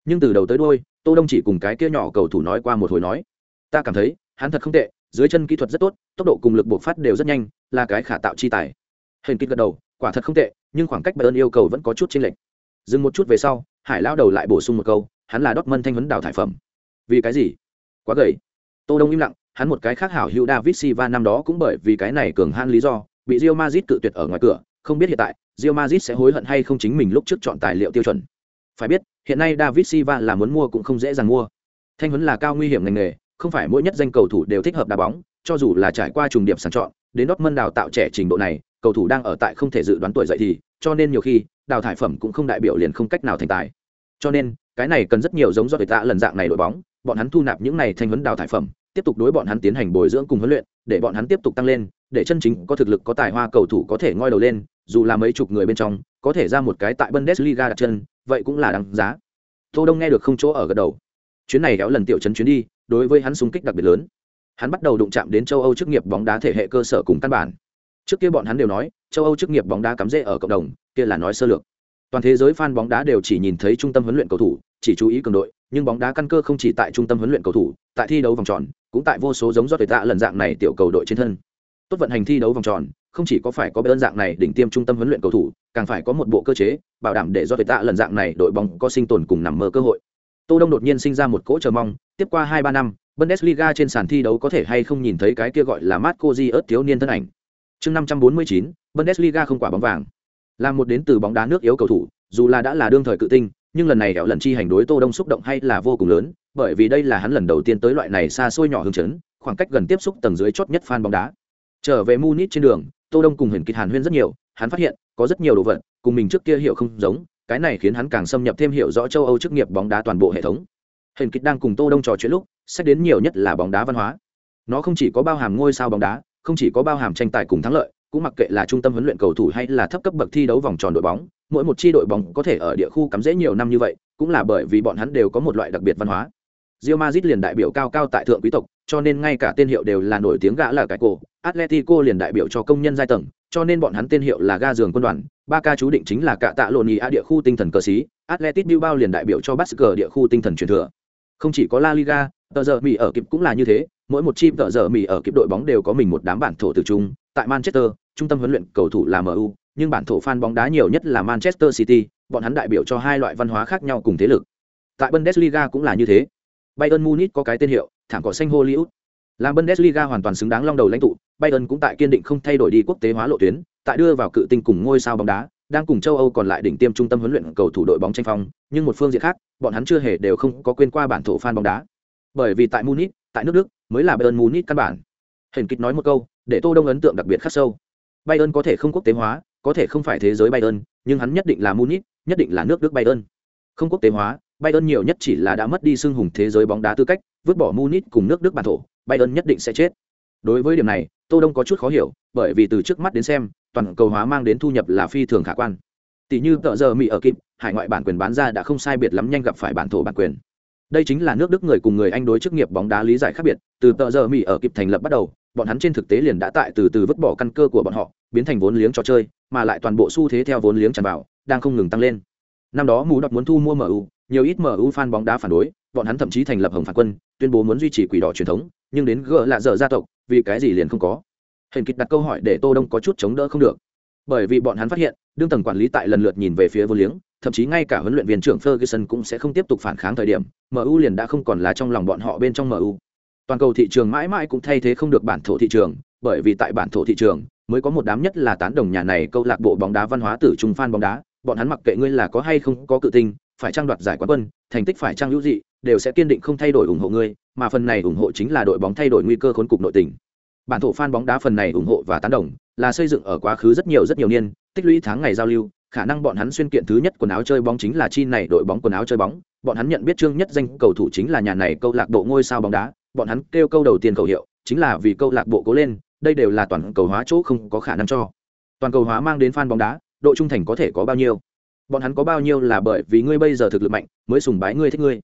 Nhưng từ đầu tới đuôi, tô đông chỉ cùng cái kia nhỏ cầu thủ nói qua một hồi nói, ta cảm thấy, hắn thật không tệ, dưới chân kỹ thuật rất tốt, tốc độ cùng lực bộc phát đều rất nhanh, là cái khả tạo chi tài. Hình kích gật đầu, quả thật không tệ, nhưng khoảng cách bayern yêu cầu vẫn có chút chênh lệch. Dừng một chút về sau, hải lão đầu lại bổ sung một câu, hắn là Dortmund thanh vấn đào thải phẩm. Vì cái gì? Quá gầy. Tô đông im lặng, hắn một cái khác hảo hữu david silva năm đó cũng bởi vì cái này cường han lý do bị Real Madrid cự tuyệt ở ngoài cửa, không biết hiện tại Real Madrid sẽ hối hận hay không chính mình lúc trước chọn tài liệu tiêu chuẩn. Phải biết, hiện nay david silva là muốn mua cũng không dễ dàng mua. Thanh huấn là cao nguy hiểm ngành nghề, không phải mỗi nhất danh cầu thủ đều thích hợp đá bóng, cho dù là trải qua trùng điểm sàng chọn, đến Dortmund đào tạo trẻ trình độ này, cầu thủ đang ở tại không thể dự đoán tuổi dậy thì, cho nên nhiều khi, đào thải phẩm cũng không đại biểu liền không cách nào thành tài. Cho nên, cái này cần rất nhiều giống do người ta lần dạng này đội bóng, bọn hắn thu nạp những này thanh huấn đào thải phẩm, tiếp tục đối bọn hắn tiến hành bồi dưỡng cùng huấn luyện, để bọn hắn tiếp tục tăng lên để chân chính có thực lực, có tài hoa cầu thủ có thể ngoi đầu lên, dù là mấy chục người bên trong, có thể ra một cái tại bundesliga đặt chân, vậy cũng là đáng giá. Tô đông nghe được không chỗ ở gật đầu. Chuyến này kéo lần tiểu Trấn chuyến đi, đối với hắn xung kích đặc biệt lớn. Hắn bắt đầu đụng chạm đến châu âu chức nghiệp bóng đá thể hệ cơ sở cùng căn bản. Trước kia bọn hắn đều nói, châu âu chức nghiệp bóng đá cắm rễ ở cộng đồng, kia là nói sơ lược. Toàn thế giới fan bóng đá đều chỉ nhìn thấy trung tâm huấn luyện cầu thủ, chỉ chú ý cường đội, nhưng bóng đá căn cơ không chỉ tại trung tâm huấn luyện cầu thủ, tại thi đấu vòng tròn, cũng tại vô số giống do tuyệt tạ lần dạng này tiểu cầu đội trên thân tốt vận hành thi đấu vòng tròn, không chỉ có phải có đơn dạng này đỉnh tiêm trung tâm huấn luyện cầu thủ, càng phải có một bộ cơ chế, bảo đảm để do tuyệt tạ lần dạng này đội bóng có sinh tồn cùng nằm mơ cơ hội. Tô đông đột nhiên sinh ra một cỗ chờ mong, tiếp qua hai ba năm, bundesliga trên sàn thi đấu có thể hay không nhìn thấy cái kia gọi là marco di ớt thiếu niên thân ảnh. Chương năm trăm bốn mươi chín, bundesliga không quả bóng vàng. Là một đến từ bóng đá nước yếu cầu thủ, dù là đã là đương thời cự tinh, nhưng lần này kẹo lần chi hành đối tô đông xúc động hay là vô cùng lớn, bởi vì đây là hắn lần đầu tiên tới loại này xa xôi nhỏ hương chấn, khoảng cách gần tiếp xúc tầng dưới chót nhất fan bóng đá trở về munich trên đường, tô đông cùng huyền kịch hàn huyên rất nhiều, hắn phát hiện, có rất nhiều đồ vật, cùng mình trước kia hiểu không giống, cái này khiến hắn càng xâm nhập thêm hiểu rõ châu âu chức nghiệp bóng đá toàn bộ hệ thống. Huyền kịch đang cùng tô đông trò chuyện lúc, xét đến nhiều nhất là bóng đá văn hóa. Nó không chỉ có bao hàm ngôi sao bóng đá, không chỉ có bao hàm tranh tài cùng thắng lợi, cũng mặc kệ là trung tâm huấn luyện cầu thủ hay là thấp cấp bậc thi đấu vòng tròn đội bóng, mỗi một chi đội bóng có thể ở địa khu cắm rễ nhiều năm như vậy, cũng là bởi vì bọn hắn đều có một loại đặc biệt văn hóa. Real Madrid liền đại biểu cao cao tại thượng quý tộc, cho nên ngay cả tên hiệu đều là nổi tiếng gã là cái cổ. Atletico liền đại biểu cho công nhân giai tầng, cho nên bọn hắn tên hiệu là ga giường quân đoàn. Barca chú định chính là cả tạ lộn a địa khu tinh thần cờ sĩ, Atletico Bilbao liền đại biểu cho Basque địa khu tinh thần truyền thừa. Không chỉ có La Liga, tờ giờ Mỹ ở kịp cũng là như thế, mỗi một chi tờ giờ Mỹ ở kịp đội bóng đều có mình một đám bản thổ từ chung. Tại Manchester, trung tâm huấn luyện cầu thủ là MU, nhưng bản thổ fan bóng đá nhiều nhất là Manchester City, bọn hắn đại biểu cho hai loại văn hóa khác nhau cùng thế lực. Tại Bundesliga cũng là như thế. Bayern Munich có cái tên hiệu, thảm cỏ xanh Hollywood. Làm Bundesliga hoàn toàn xứng đáng long đầu lãnh tụ, Bayern cũng tại kiên định không thay đổi đi quốc tế hóa lộ tuyến, tại đưa vào cự tinh cùng ngôi sao bóng đá, đang cùng châu Âu còn lại đỉnh tiêm trung tâm huấn luyện cầu thủ đội bóng tranh phong, nhưng một phương diện khác, bọn hắn chưa hề đều không có quên qua bản thổ fan bóng đá. Bởi vì tại Munich, tại nước Đức, mới là Bayern Munich căn bản. Hển kịch nói một câu, để Tô Đông ấn tượng đặc biệt khắc sâu. Bayern có thể không quốc tế hóa, có thể không phải thế giới Bayern, nhưng hắn nhất định là Munich, nhất định là nước Đức Bayern. Không quốc tế hóa, Bayern nhiều nhất chỉ là đã mất đi xương hùng thế giới bóng đá tư cách, vứt bỏ Munich cùng nước Đức bản thổ, Bayern nhất định sẽ chết. Đối với điểm này, Tô Đông có chút khó hiểu, bởi vì từ trước mắt đến xem, toàn cầu hóa mang đến thu nhập là phi thường khả quan. tỷ như tợ giờ mỹ ở kịp hải ngoại bản quyền bán ra đã không sai biệt lắm nhanh gặp phải bản thổ bản quyền đây chính là nước đức người cùng người anh đối chức nghiệp bóng đá lý giải khác biệt từ tợ giờ mỹ ở kịp thành lập bắt đầu bọn hắn trên thực tế liền đã tại từ từ vứt bỏ căn cơ của bọn họ biến thành vốn liếng trò chơi mà lại toàn bộ xu thế theo vốn liếng tràn vào đang không ngừng tăng lên năm đó mù Đọt muốn thu mua mu nhiều ít mu fan bóng đá phản đối, bọn hắn thậm chí thành lập hồng phản quân, tuyên bố muốn duy trì quỷ đỏ truyền thống, nhưng đến gỡ là giờ gia tộc, vì cái gì liền không có? Hình kịch đặt câu hỏi để tô đông có chút chống đỡ không được. Bởi vì bọn hắn phát hiện, đương tầng quản lý tại lần lượt nhìn về phía vô liếng, thậm chí ngay cả huấn luyện viên trưởng Ferguson cũng sẽ không tiếp tục phản kháng thời điểm MU liền đã không còn là trong lòng bọn họ bên trong MU toàn cầu thị trường mãi mãi cũng thay thế không được bản thổ thị trường, bởi vì tại bản thổ thị trường, mới có một đám nhất là tán đồng nhà này câu lạc bộ bóng đá văn hóa tử trung fan bóng đá, bọn hắn mặc kệ ngươi là có hay không có cự tinh phải trang đoạt giải quán quân, thành tích phải trang hữu dị, đều sẽ kiên định không thay đổi ủng hộ ngươi, mà phần này ủng hộ chính là đội bóng thay đổi nguy cơ khốn cục nội tình. Bản thổ fan bóng đá phần này ủng hộ và tán đồng là xây dựng ở quá khứ rất nhiều rất nhiều niên, tích lũy tháng ngày giao lưu, khả năng bọn hắn xuyên kiện thứ nhất quần áo chơi bóng chính là chi này đội bóng quần áo chơi bóng, bọn hắn nhận biết trương nhất danh cầu thủ chính là nhà này câu lạc bộ ngôi sao bóng đá, bọn hắn kêu câu đầu tiên cầu hiệu chính là vì câu lạc bộ cố lên, đây đều là toàn cầu hóa chỗ không có khả năng cho. Toàn cầu hóa mang đến fan bóng đá, độ trung thành có thể có bao nhiêu? Bọn hắn có bao nhiêu là bởi vì ngươi bây giờ thực lực mạnh, mới sùng bái ngươi thích ngươi?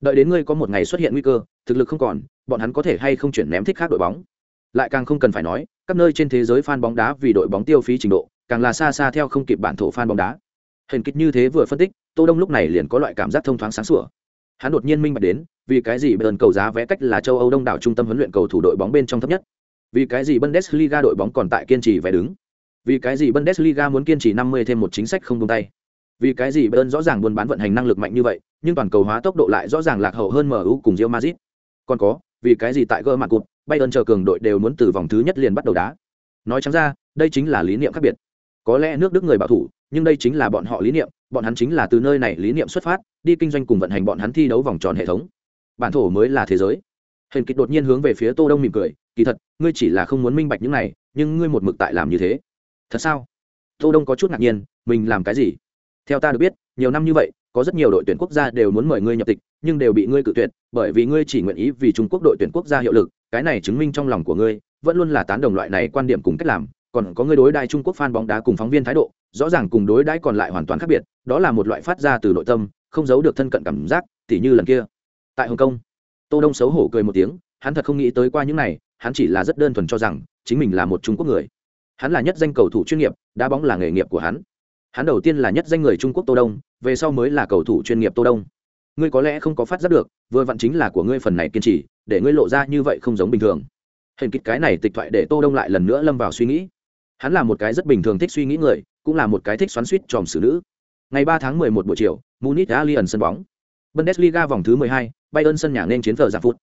Đợi đến ngươi có một ngày xuất hiện nguy cơ, thực lực không còn, bọn hắn có thể hay không chuyển ném thích khác đội bóng? Lại càng không cần phải nói, các nơi trên thế giới fan bóng đá vì đội bóng tiêu phí trình độ, càng là xa xa theo không kịp bản thổ fan bóng đá. Hình kịch như thế vừa phân tích, tô đông lúc này liền có loại cảm giác thông thoáng sáng sủa. Hắn đột nhiên minh bạch đến, vì cái gì bayern cầu giá vé cách là châu âu đông đảo trung tâm huấn luyện cầu thủ đội bóng bên trong thấp nhất? Vì cái gì bundesliga đội bóng còn tại kiên trì vé đứng? Vì cái gì bundesliga muốn kiên trì 50 thêm một chính sách không buông tay? Vì cái gì bayern rõ ràng buôn bán vận hành năng lực mạnh như vậy, nhưng toàn cầu hóa tốc độ lại rõ ràng lạc hậu hơn mu cùng rio madrid. Còn có, vì cái gì tại gỡ mặt cụt, bayern chờ cường đội đều muốn từ vòng thứ nhất liền bắt đầu đá. Nói chẳng ra, đây chính là lý niệm khác biệt. Có lẽ nước đức người bảo thủ, nhưng đây chính là bọn họ lý niệm, bọn hắn chính là từ nơi này lý niệm xuất phát, đi kinh doanh cùng vận hành bọn hắn thi đấu vòng tròn hệ thống. Bản thổ mới là thế giới. Hình kịch đột nhiên hướng về phía tô đông mỉm cười, kỳ thật, ngươi chỉ là không muốn minh bạch những này, nhưng ngươi một mực tại làm như thế. Thật sao? Tô đông có chút ngạc nhiên, mình làm cái gì? Theo ta được biết, nhiều năm như vậy, có rất nhiều đội tuyển quốc gia đều muốn mời ngươi nhập tịch, nhưng đều bị ngươi cự tuyệt, bởi vì ngươi chỉ nguyện ý vì trung quốc đội tuyển quốc gia hiệu lực, cái này chứng minh trong lòng của ngươi, vẫn luôn là tán đồng loại này quan điểm cùng cách làm, còn có ngươi đối đại trung quốc fan bóng đá cùng phóng viên thái độ, rõ ràng cùng đối đãi còn lại hoàn toàn khác biệt, đó là một loại phát ra từ nội tâm, không giấu được thân cận cảm giác, tỉ như lần kia. Tại hồng kông, tô đông xấu hổ cười một tiếng, hắn thật không nghĩ tới qua những này, hắn chỉ là rất đơn thuần cho rằng, chính mình là một trung quốc người. Hắn là nhất danh cầu thủ chuyên nghiệp, đá bóng là nghề nghiệp của hắn hắn đầu tiên là nhất danh người trung quốc tô đông về sau mới là cầu thủ chuyên nghiệp tô đông. Ngươi có lẽ không có phát giác được vừa vặn chính là của ngươi phần này kiên trì để ngươi lộ ra như vậy không giống bình thường. Hình kịch cái này tịch thoại để tô đông lại lần nữa lâm vào suy nghĩ. Hắn là một cái rất bình thường thích suy nghĩ người cũng là một cái thích xoắn suýt tròm xử nữ. Ngày ba tháng mười một buổi chiều munich allianz sân bóng. Bundesliga vòng thứ mười hai bayern sân nhà nên chiến phờ giảng phút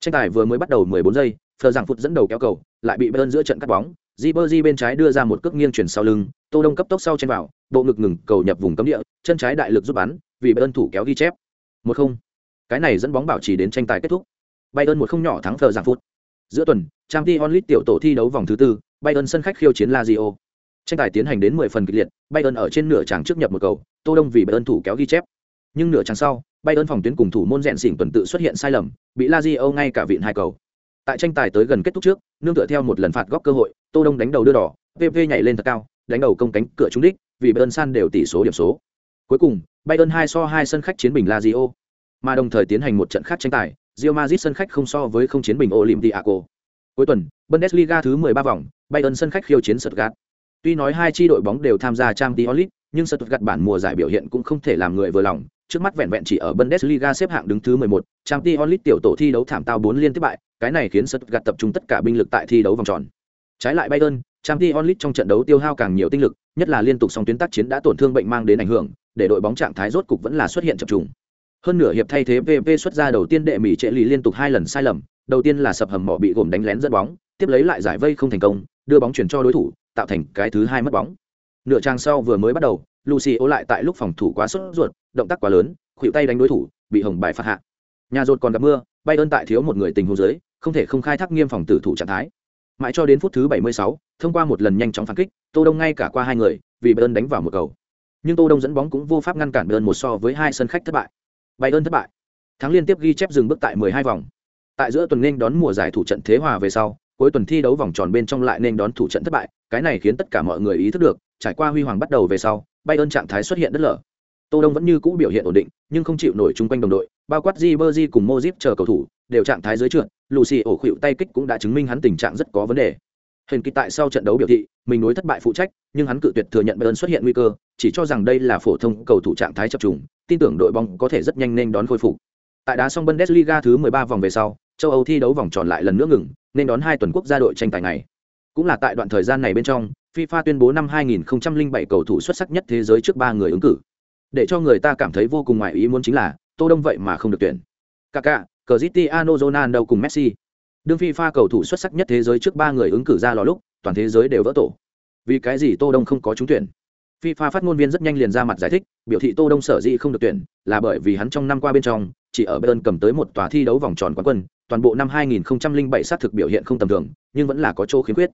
tranh tài vừa mới bắt đầu mười bốn giây phờ giảng phút dẫn đầu kéo cầu lại bị bayern giữa trận cắt bóng. Ribery bên trái đưa ra một cước nghiêng chuyển sau lưng, Tô Đông cấp tốc sau chen vào, bộ ngực ngừng cầu nhập vùng cấm địa, chân trái đại lực giúp bắn, vì bay ơn thủ kéo ghi chép. Một không. Cái này dẫn bóng bảo trì đến tranh tài kết thúc. Bay ơn một không nhỏ thắng thờ giảng phút. Giữa tuần, trang t onlit tiểu tổ thi đấu vòng thứ tư, Bay ơn sân khách khiêu chiến Lazio. Tranh tài tiến hành đến 10 phần kịch liệt, Bay ơn ở trên nửa tràng trước nhập một cầu, Tô Đông vì bay ơn thủ kéo ghi chép. Nhưng nửa tràng sau, Bay ơn phòng tuyến cùng thủ môn rèn xỉn tuần tự xuất hiện sai lầm, bị Lazio ngay cả vịn hai cầu. Tại tranh tài tới gần kết thúc trước, nương tựa theo một lần phạt góc cơ hội, Tô Đông đánh đầu đưa đỏ, PP nhảy lên thật cao, đánh đầu công cánh cửa trúng đích, vì Bayern san đều tỷ số điểm số. Cuối cùng, Bayern 2 so 2 sân khách chiến bình Lazio, mà đồng thời tiến hành một trận khác tranh tài, Real Madrid sân khách không so với không chiến bình Olympiaco. Cuối tuần, Bundesliga thứ 13 vòng, Bayern sân khách khiêu chiến Stuttgart. Tuy nói hai chi đội bóng đều tham gia Champions League, nhưng Stuttgart bản mùa giải biểu hiện cũng không thể làm người vừa lòng, trước mắt vẹn vẹn chỉ ở Bundesliga xếp hạng đứng thứ 11, Champions League tiểu tổ thi đấu thảm tao 4 liên tiếp bại, cái này khiến Stuttgart tập trung tất cả binh lực tại thi đấu vòng tròn. Trái lại Bayern, Trang Ti Onlit trong trận đấu tiêu hao càng nhiều tinh lực, nhất là liên tục song tuyến tác chiến đã tổn thương bệnh mang đến ảnh hưởng, để đội bóng trạng thái rốt cục vẫn là xuất hiện chập trùng. Hơn nửa hiệp thay thế PP xuất ra đầu tiên đệ mỹ trệ lì liên tục hai lần sai lầm, đầu tiên là sập hầm mỏ bị gồm đánh lén dẫn bóng, tiếp lấy lại giải vây không thành công, đưa bóng chuyển cho đối thủ, tạo thành cái thứ hai mất bóng. Nửa trang sau vừa mới bắt đầu, Lucio lại tại lúc phòng thủ quá sốt ruột, động tác quá lớn, khuỷu tay đánh đối thủ, bị hồng bài phạt hạ. Nhà rột còn gặp mưa, bay ơn tại thiếu một người tình huống dưới, không thể không khai thác nghiêm phòng tử thủ trạng thái. Mãi cho đến phút thứ 76, thông qua một lần nhanh chóng phản kích, Tô Đông ngay cả qua hai người, vì Bayern đánh vào một cầu. Nhưng Tô Đông dẫn bóng cũng vô pháp ngăn cản Bayern một so với hai sân khách thất bại. Bayern thất bại. Thắng liên tiếp ghi chép dừng bước tại 12 vòng. Tại giữa tuần nên đón mùa giải thủ trận thế hòa về sau, cuối tuần thi đấu vòng tròn bên trong lại nên đón thủ trận thất bại, cái này khiến tất cả mọi người ý thức được, trải qua huy hoàng bắt đầu về sau, bayern trạng thái xuất hiện đất lở tô đông vẫn như cũ biểu hiện ổn định nhưng không chịu nổi chung quanh đồng đội bao quát Ribery cùng Modric chờ cầu thủ đều trạng thái dưới trượt lucy ổ khuỵu tay kích cũng đã chứng minh hắn tình trạng rất có vấn đề. Hình kỳ tại sau trận đấu biểu thị mình nối thất bại phụ trách nhưng hắn cự tuyệt thừa nhận bayern xuất hiện nguy cơ chỉ cho rằng đây là phổ thông cầu thủ trạng thái chập trùng tin tưởng đội bóng có thể rất nhanh nên đón khôi phục. Tại đá xong bundesliga thứ 13 vòng về sau châu âu thi đấu vòng tròn lại lần nữa ngừng nên đón hai tuần quốc gia đội tranh tài này cũng là tại đoạn thời gian này bên trong FIFA tuyên bố năm 2007 cầu thủ xuất sắc nhất thế giới trước ba người ứng cử. Để cho người ta cảm thấy vô cùng ngoại ý muốn chính là tô đông vậy mà không được tuyển. Kaká, Cristiano Ronaldo cùng Messi. Đương FIFA cầu thủ xuất sắc nhất thế giới trước ba người ứng cử ra lò lúc, toàn thế giới đều vỡ tổ. Vì cái gì tô đông không có trúng tuyển? FIFA phát ngôn viên rất nhanh liền ra mặt giải thích, biểu thị tô đông sở dĩ không được tuyển là bởi vì hắn trong năm qua bên trong, chỉ ở Bayern cầm tới một tòa thi đấu vòng tròn quán quân, toàn bộ năm 2007 sát thực biểu hiện không tầm thường, nhưng vẫn là có chỗ khiếm khuyết.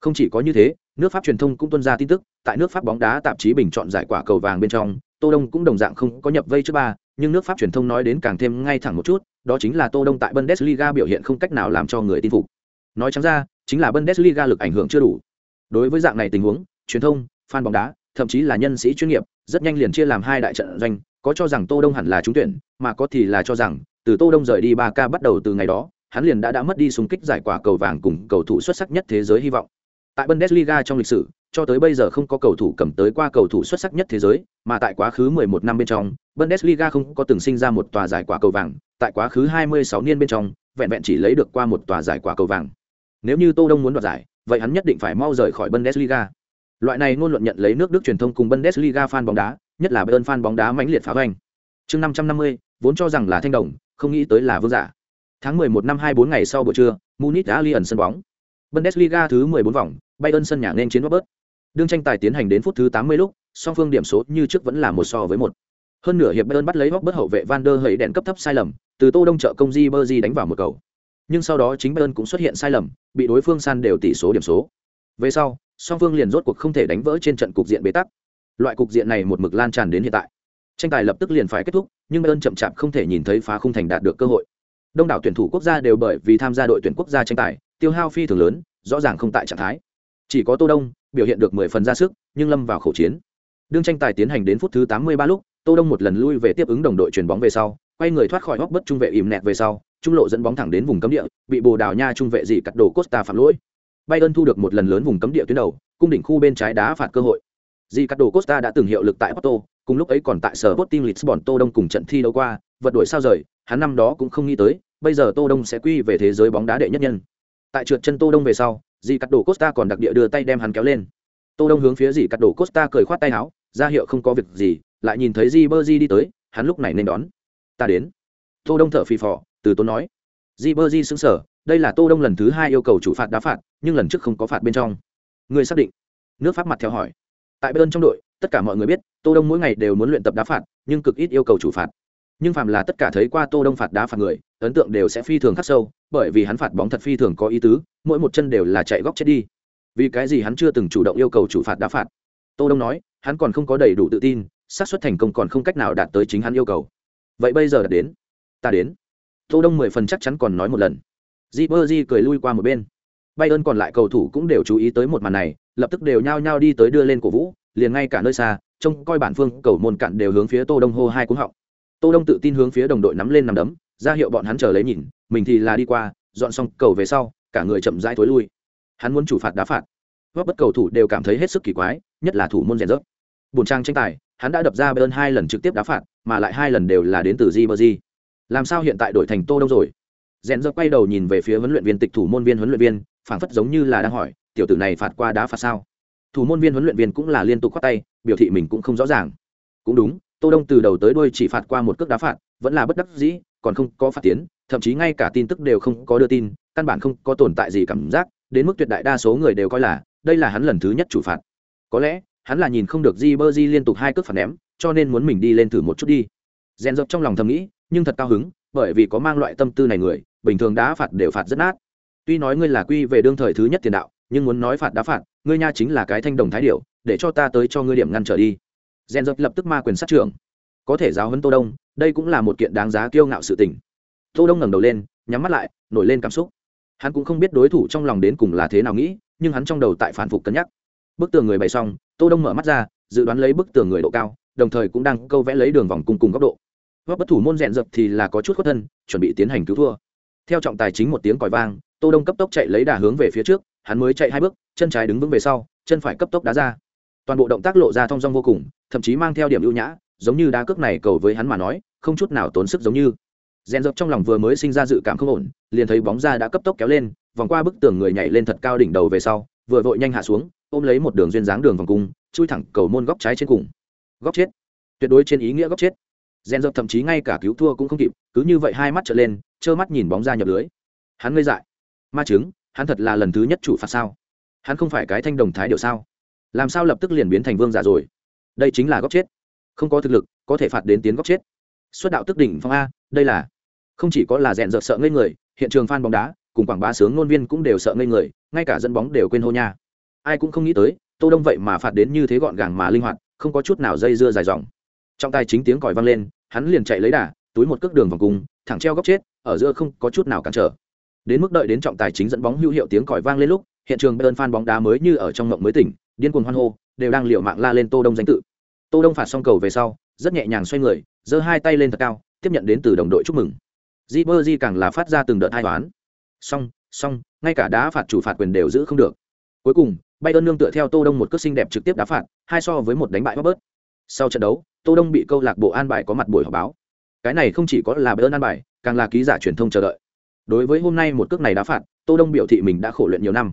Không chỉ có như thế, nước pháp truyền thông cũng tuân ra tin tức, tại nước pháp bóng đá tạp chí bình chọn giải quả cầu vàng bên trong, tô đông cũng đồng dạng không có nhập vây trước ba nhưng nước pháp truyền thông nói đến càng thêm ngay thẳng một chút, đó chính là tô đông tại bundesliga biểu hiện không cách nào làm cho người tin phục. Nói trắng ra, chính là bundesliga lực ảnh hưởng chưa đủ. Đối với dạng này tình huống, truyền thông, fan bóng đá, thậm chí là nhân sĩ chuyên nghiệp, rất nhanh liền chia làm hai đại trận doanh, có cho rằng tô đông hẳn là trúng tuyển, mà có thì là cho rằng, từ tô đông rời đi 3K bắt đầu từ ngày đó, hắn liền đã đã mất đi xung kích giải quả cầu vàng cùng cầu thủ xuất sắc nhất thế giới hy vọng tại bundesliga trong lịch sử cho tới bây giờ không có cầu thủ cầm tới qua cầu thủ xuất sắc nhất thế giới mà tại quá khứ 11 năm bên trong bundesliga không có từng sinh ra một tòa giải quả cầu vàng tại quá khứ 26 niên bên trong vẹn vẹn chỉ lấy được qua một tòa giải quả cầu vàng. Nếu như tô đông muốn đoạt giải vậy hắn nhất định phải mau rời khỏi bundesliga. Loại này ngôn luận nhận lấy nước đức truyền thông cùng bundesliga fan bóng đá nhất là bayern fan bóng đá mãnh liệt phá hoành. Chương 550, vốn cho rằng là thanh đồng không nghĩ tới là vương giả. Tháng 11 năm 24 ngày sau buổi trưa munich đã liền sân bóng. Bundesliga thứ 14 vòng bayern sân nhà nên chiến robert đương tranh tài tiến hành đến phút thứ 80 lúc, song phương điểm số như trước vẫn là một so với một. Hơn nửa hiệp bayern bắt lấy robert hậu vệ van der hầy đèn cấp thấp sai lầm, từ tô đông trợ công di bơ đánh vào một cầu. Nhưng sau đó chính bayern cũng xuất hiện sai lầm, bị đối phương san đều tỷ số điểm số. Về sau, song phương liền rốt cuộc không thể đánh vỡ trên trận cục diện bế tắc. Loại cục diện này một mực lan tràn đến hiện tại. Tranh tài lập tức liền phải kết thúc, nhưng bayern chậm chạp không thể nhìn thấy phá khung thành đạt được cơ hội. Đông đảo tuyển thủ quốc gia đều bởi vì tham gia đội tuyển quốc gia tranh tài, tiêu hao phi thường lớn, rõ ràng không tại trạng thái chỉ có tô đông biểu hiện được mười phần ra sức nhưng lâm vào khẩu chiến. Đương tranh tài tiến hành đến phút thứ tám mươi ba lúc tô đông một lần lui về tiếp ứng đồng đội chuyền bóng về sau quay người thoát khỏi góc bất trung vệ ìm nẹt về sau trung lộ dẫn bóng thẳng đến vùng cấm địa bị bồ đào nha trung vệ dị cắt đổ costa phạm lỗi. Bayern thu được một lần lớn vùng cấm địa tuyến đầu cung đỉnh khu bên trái đá phạt cơ hội. Dị cắt đổ costa đã từng hiệu lực tại porto cùng lúc ấy còn tại sở Sporting Lisbon Tô Đông cùng trận thi đấu qua, vật đuổi sao rời, hắn năm đó cũng không nghĩ tới, bây giờ Tô Đông sẽ quy về thế giới bóng đá đệ nhất nhân. Tại trượt chân Tô Đông về sau, dì cắt đổ Costa còn đặc địa đưa tay đem hắn kéo lên. Tô Đông hướng phía dì cắt đổ Costa cười khoát tay áo, ra hiệu không có việc gì, lại nhìn thấy Ribery đi tới, hắn lúc này nên đón. Ta đến. Tô Đông thở phì phò, từ tốn nói. Ribery sững sờ, đây là Tô Đông lần thứ hai yêu cầu chủ phạt đá phạt, nhưng lần trước không có phạt bên trong. Người xác định. Nước Pháp mặt theo hỏi. Tại bên trong đội, tất cả mọi người biết, Tô Đông mỗi ngày đều muốn luyện tập đá phạt, nhưng cực ít yêu cầu chủ phạt. Nhưng phạm là tất cả thấy qua Tô Đông phạt đá phạt người, ấn tượng đều sẽ phi thường khắc sâu, bởi vì hắn phạt bóng thật phi thường có ý tứ, mỗi một chân đều là chạy góc chết đi. Vì cái gì hắn chưa từng chủ động yêu cầu chủ phạt đá phạt? Tô Đông nói, hắn còn không có đầy đủ tự tin, xác suất thành công còn không cách nào đạt tới chính hắn yêu cầu. Vậy bây giờ đã đến, ta đến. Tô Đông mười phần chắc chắn còn nói một lần. Ribery cười lui qua một bên. Bay ơn còn lại cầu thủ cũng đều chú ý tới một màn này, lập tức đều nhao nhao đi tới đưa lên cổ vũ, liền ngay cả nơi xa, trông coi bản phương cầu môn cạn đều hướng phía Tô Đông hô hai cú họng. Tô Đông tự tin hướng phía đồng đội nắm lên nắm đấm, ra hiệu bọn hắn chờ lấy nhìn, mình thì là đi qua, dọn xong cầu về sau, cả người chậm rãi thối lui. Hắn muốn chủ phạt đá phạt. Góp bất cầu thủ đều cảm thấy hết sức kỳ quái, nhất là thủ môn rèn rớp Buồn trang tranh tài, hắn đã đập ra Bayern hai lần trực tiếp đá phạt, mà lại hai lần đều là đến từ Ribery. Làm sao hiện tại đổi thành Tô Đông rồi? Rèn rớp quay đầu nhìn về phía huấn luyện viên tịch thủ môn viên huấn luyện viên, phảng phất giống như là đang hỏi, tiểu tử này phạt qua đá phạt sao? Thủ môn viên huấn luyện viên cũng là liên tục khoát tay, biểu thị mình cũng không rõ ràng. Cũng đúng, Tô Đông từ đầu tới đuôi chỉ phạt qua một cước đá phạt, vẫn là bất đắc dĩ, còn không có phạt tiến, thậm chí ngay cả tin tức đều không có đưa tin, căn bản không có tồn tại gì cảm giác, đến mức tuyệt đại đa số người đều coi là đây là hắn lần thứ nhất chủ phạt. Có lẽ, hắn là nhìn không được Ribery liên tục hai cước phạt ném, cho nên muốn mình đi lên thử một chút đi. Rèn dập trong lòng thầm nghĩ, nhưng thật cao hứng, bởi vì có mang loại tâm tư này người, bình thường đá phạt đều phạt rất nát. Tuy nói ngươi là quy về đương thời thứ nhất tiền đạo, nhưng muốn nói phạt đá phạt, ngươi nha chính là cái thanh đồng thái điệu, để cho ta tới cho ngươi điểm ngăn trở đi. Rèn dập lập tức ma quyền sát trưởng. Có thể giáo huấn Tô Đông, đây cũng là một kiện đáng giá kiêu ngạo sự tình. Tô đông ngẩng đầu lên nhắm mắt lại nổi lên cảm xúc. Hắn cũng không biết đối thủ trong lòng đến cùng là thế nào nghĩ nhưng hắn trong đầu tại phản phục cân nhắc. Bức tường người bày xong tô đông mở mắt ra dự đoán lấy bức tường người độ cao đồng thời cũng đang câu vẽ lấy đường vòng cung cùng góc độ. Góc bất thủ môn rèn dập thì là có chút khuất thân chuẩn bị tiến hành cứu thua. Theo trọng tài chính một tiếng còi vang tô đông cấp tốc chạy lấy đà hướng về phía trước hắn mới chạy hai bước chân trái đứng vững về sau chân phải cấp tốc đá ra toàn bộ động tác lộ ra thong dong vô cùng, thậm chí mang theo điểm ưu nhã, giống như đá cước này cầu với hắn mà nói, không chút nào tốn sức giống như. Rèn dập trong lòng vừa mới sinh ra dự cảm không ổn, liền thấy bóng ra đã cấp tốc kéo lên, vòng qua bức tường người nhảy lên thật cao đỉnh đầu về sau, vừa vội nhanh hạ xuống, ôm lấy một đường duyên dáng đường vòng cung, chui thẳng cầu môn góc trái trên cùng. Góc chết. Tuyệt đối trên ý nghĩa góc chết. Rèn dập thậm chí ngay cả cứu thua cũng không kịp, cứ như vậy hai mắt trở lên, trơ mắt nhìn bóng ra nhập lưới. Hắn ngây dại. Ma chứng, hắn thật là lần thứ nhất chủ phạt sao? Hắn không phải cái thanh đồng thái điệu sao? Làm sao lập tức liền biến thành vương giả rồi? Đây chính là góc chết. Không có thực lực, có thể phạt đến tiến góc chết. Xuất đạo tức đỉnh phong a, đây là không chỉ có là rèn rợt sợ ngây người, hiện trường phan bóng đá, cùng quảng bá sướng ngôn viên cũng đều sợ ngây người, ngay cả dẫn bóng đều quên hô nha. Ai cũng không nghĩ tới, tô đông vậy mà phạt đến như thế gọn gàng mà linh hoạt, không có chút nào dây dưa dài dòng. Trong tay chính tiếng còi vang lên, hắn liền chạy lấy đà, túi một cước đường vòng cung, thẳng treo góc chết, ở giữa không có chút nào cản trở. Đến mức đợi đến trọng tài chính dẫn bóng hữu hiệu tiếng còi vang lên lúc, hiện trường bayern fan bóng đá mới như ở trong mộng mới tỉnh điên cuồng hoan hô, đều đang liều mạng la lên tô đông danh tự. Tô đông phạt xong cầu về sau, rất nhẹ nhàng xoay người, giơ hai tay lên thật cao, tiếp nhận đến từ đồng đội chúc mừng. Di bơ di càng là phát ra từng đợt hai toán xong xong, ngay cả đá phạt chủ phạt quyền đều giữ không được. Cuối cùng bay ơn nương tựa theo tô đông một cước xinh đẹp trực tiếp đá phạt, hai so với một đánh bại bớt sau trận đấu, tô đông bị câu lạc bộ an bài có mặt buổi họp báo. Cái này không chỉ có là bay ơn an bài, càng là ký giả truyền thông chờ đợi. Đối với hôm nay một cước này đá phạt, tô đông biểu thị mình đã khổ luyện nhiều năm.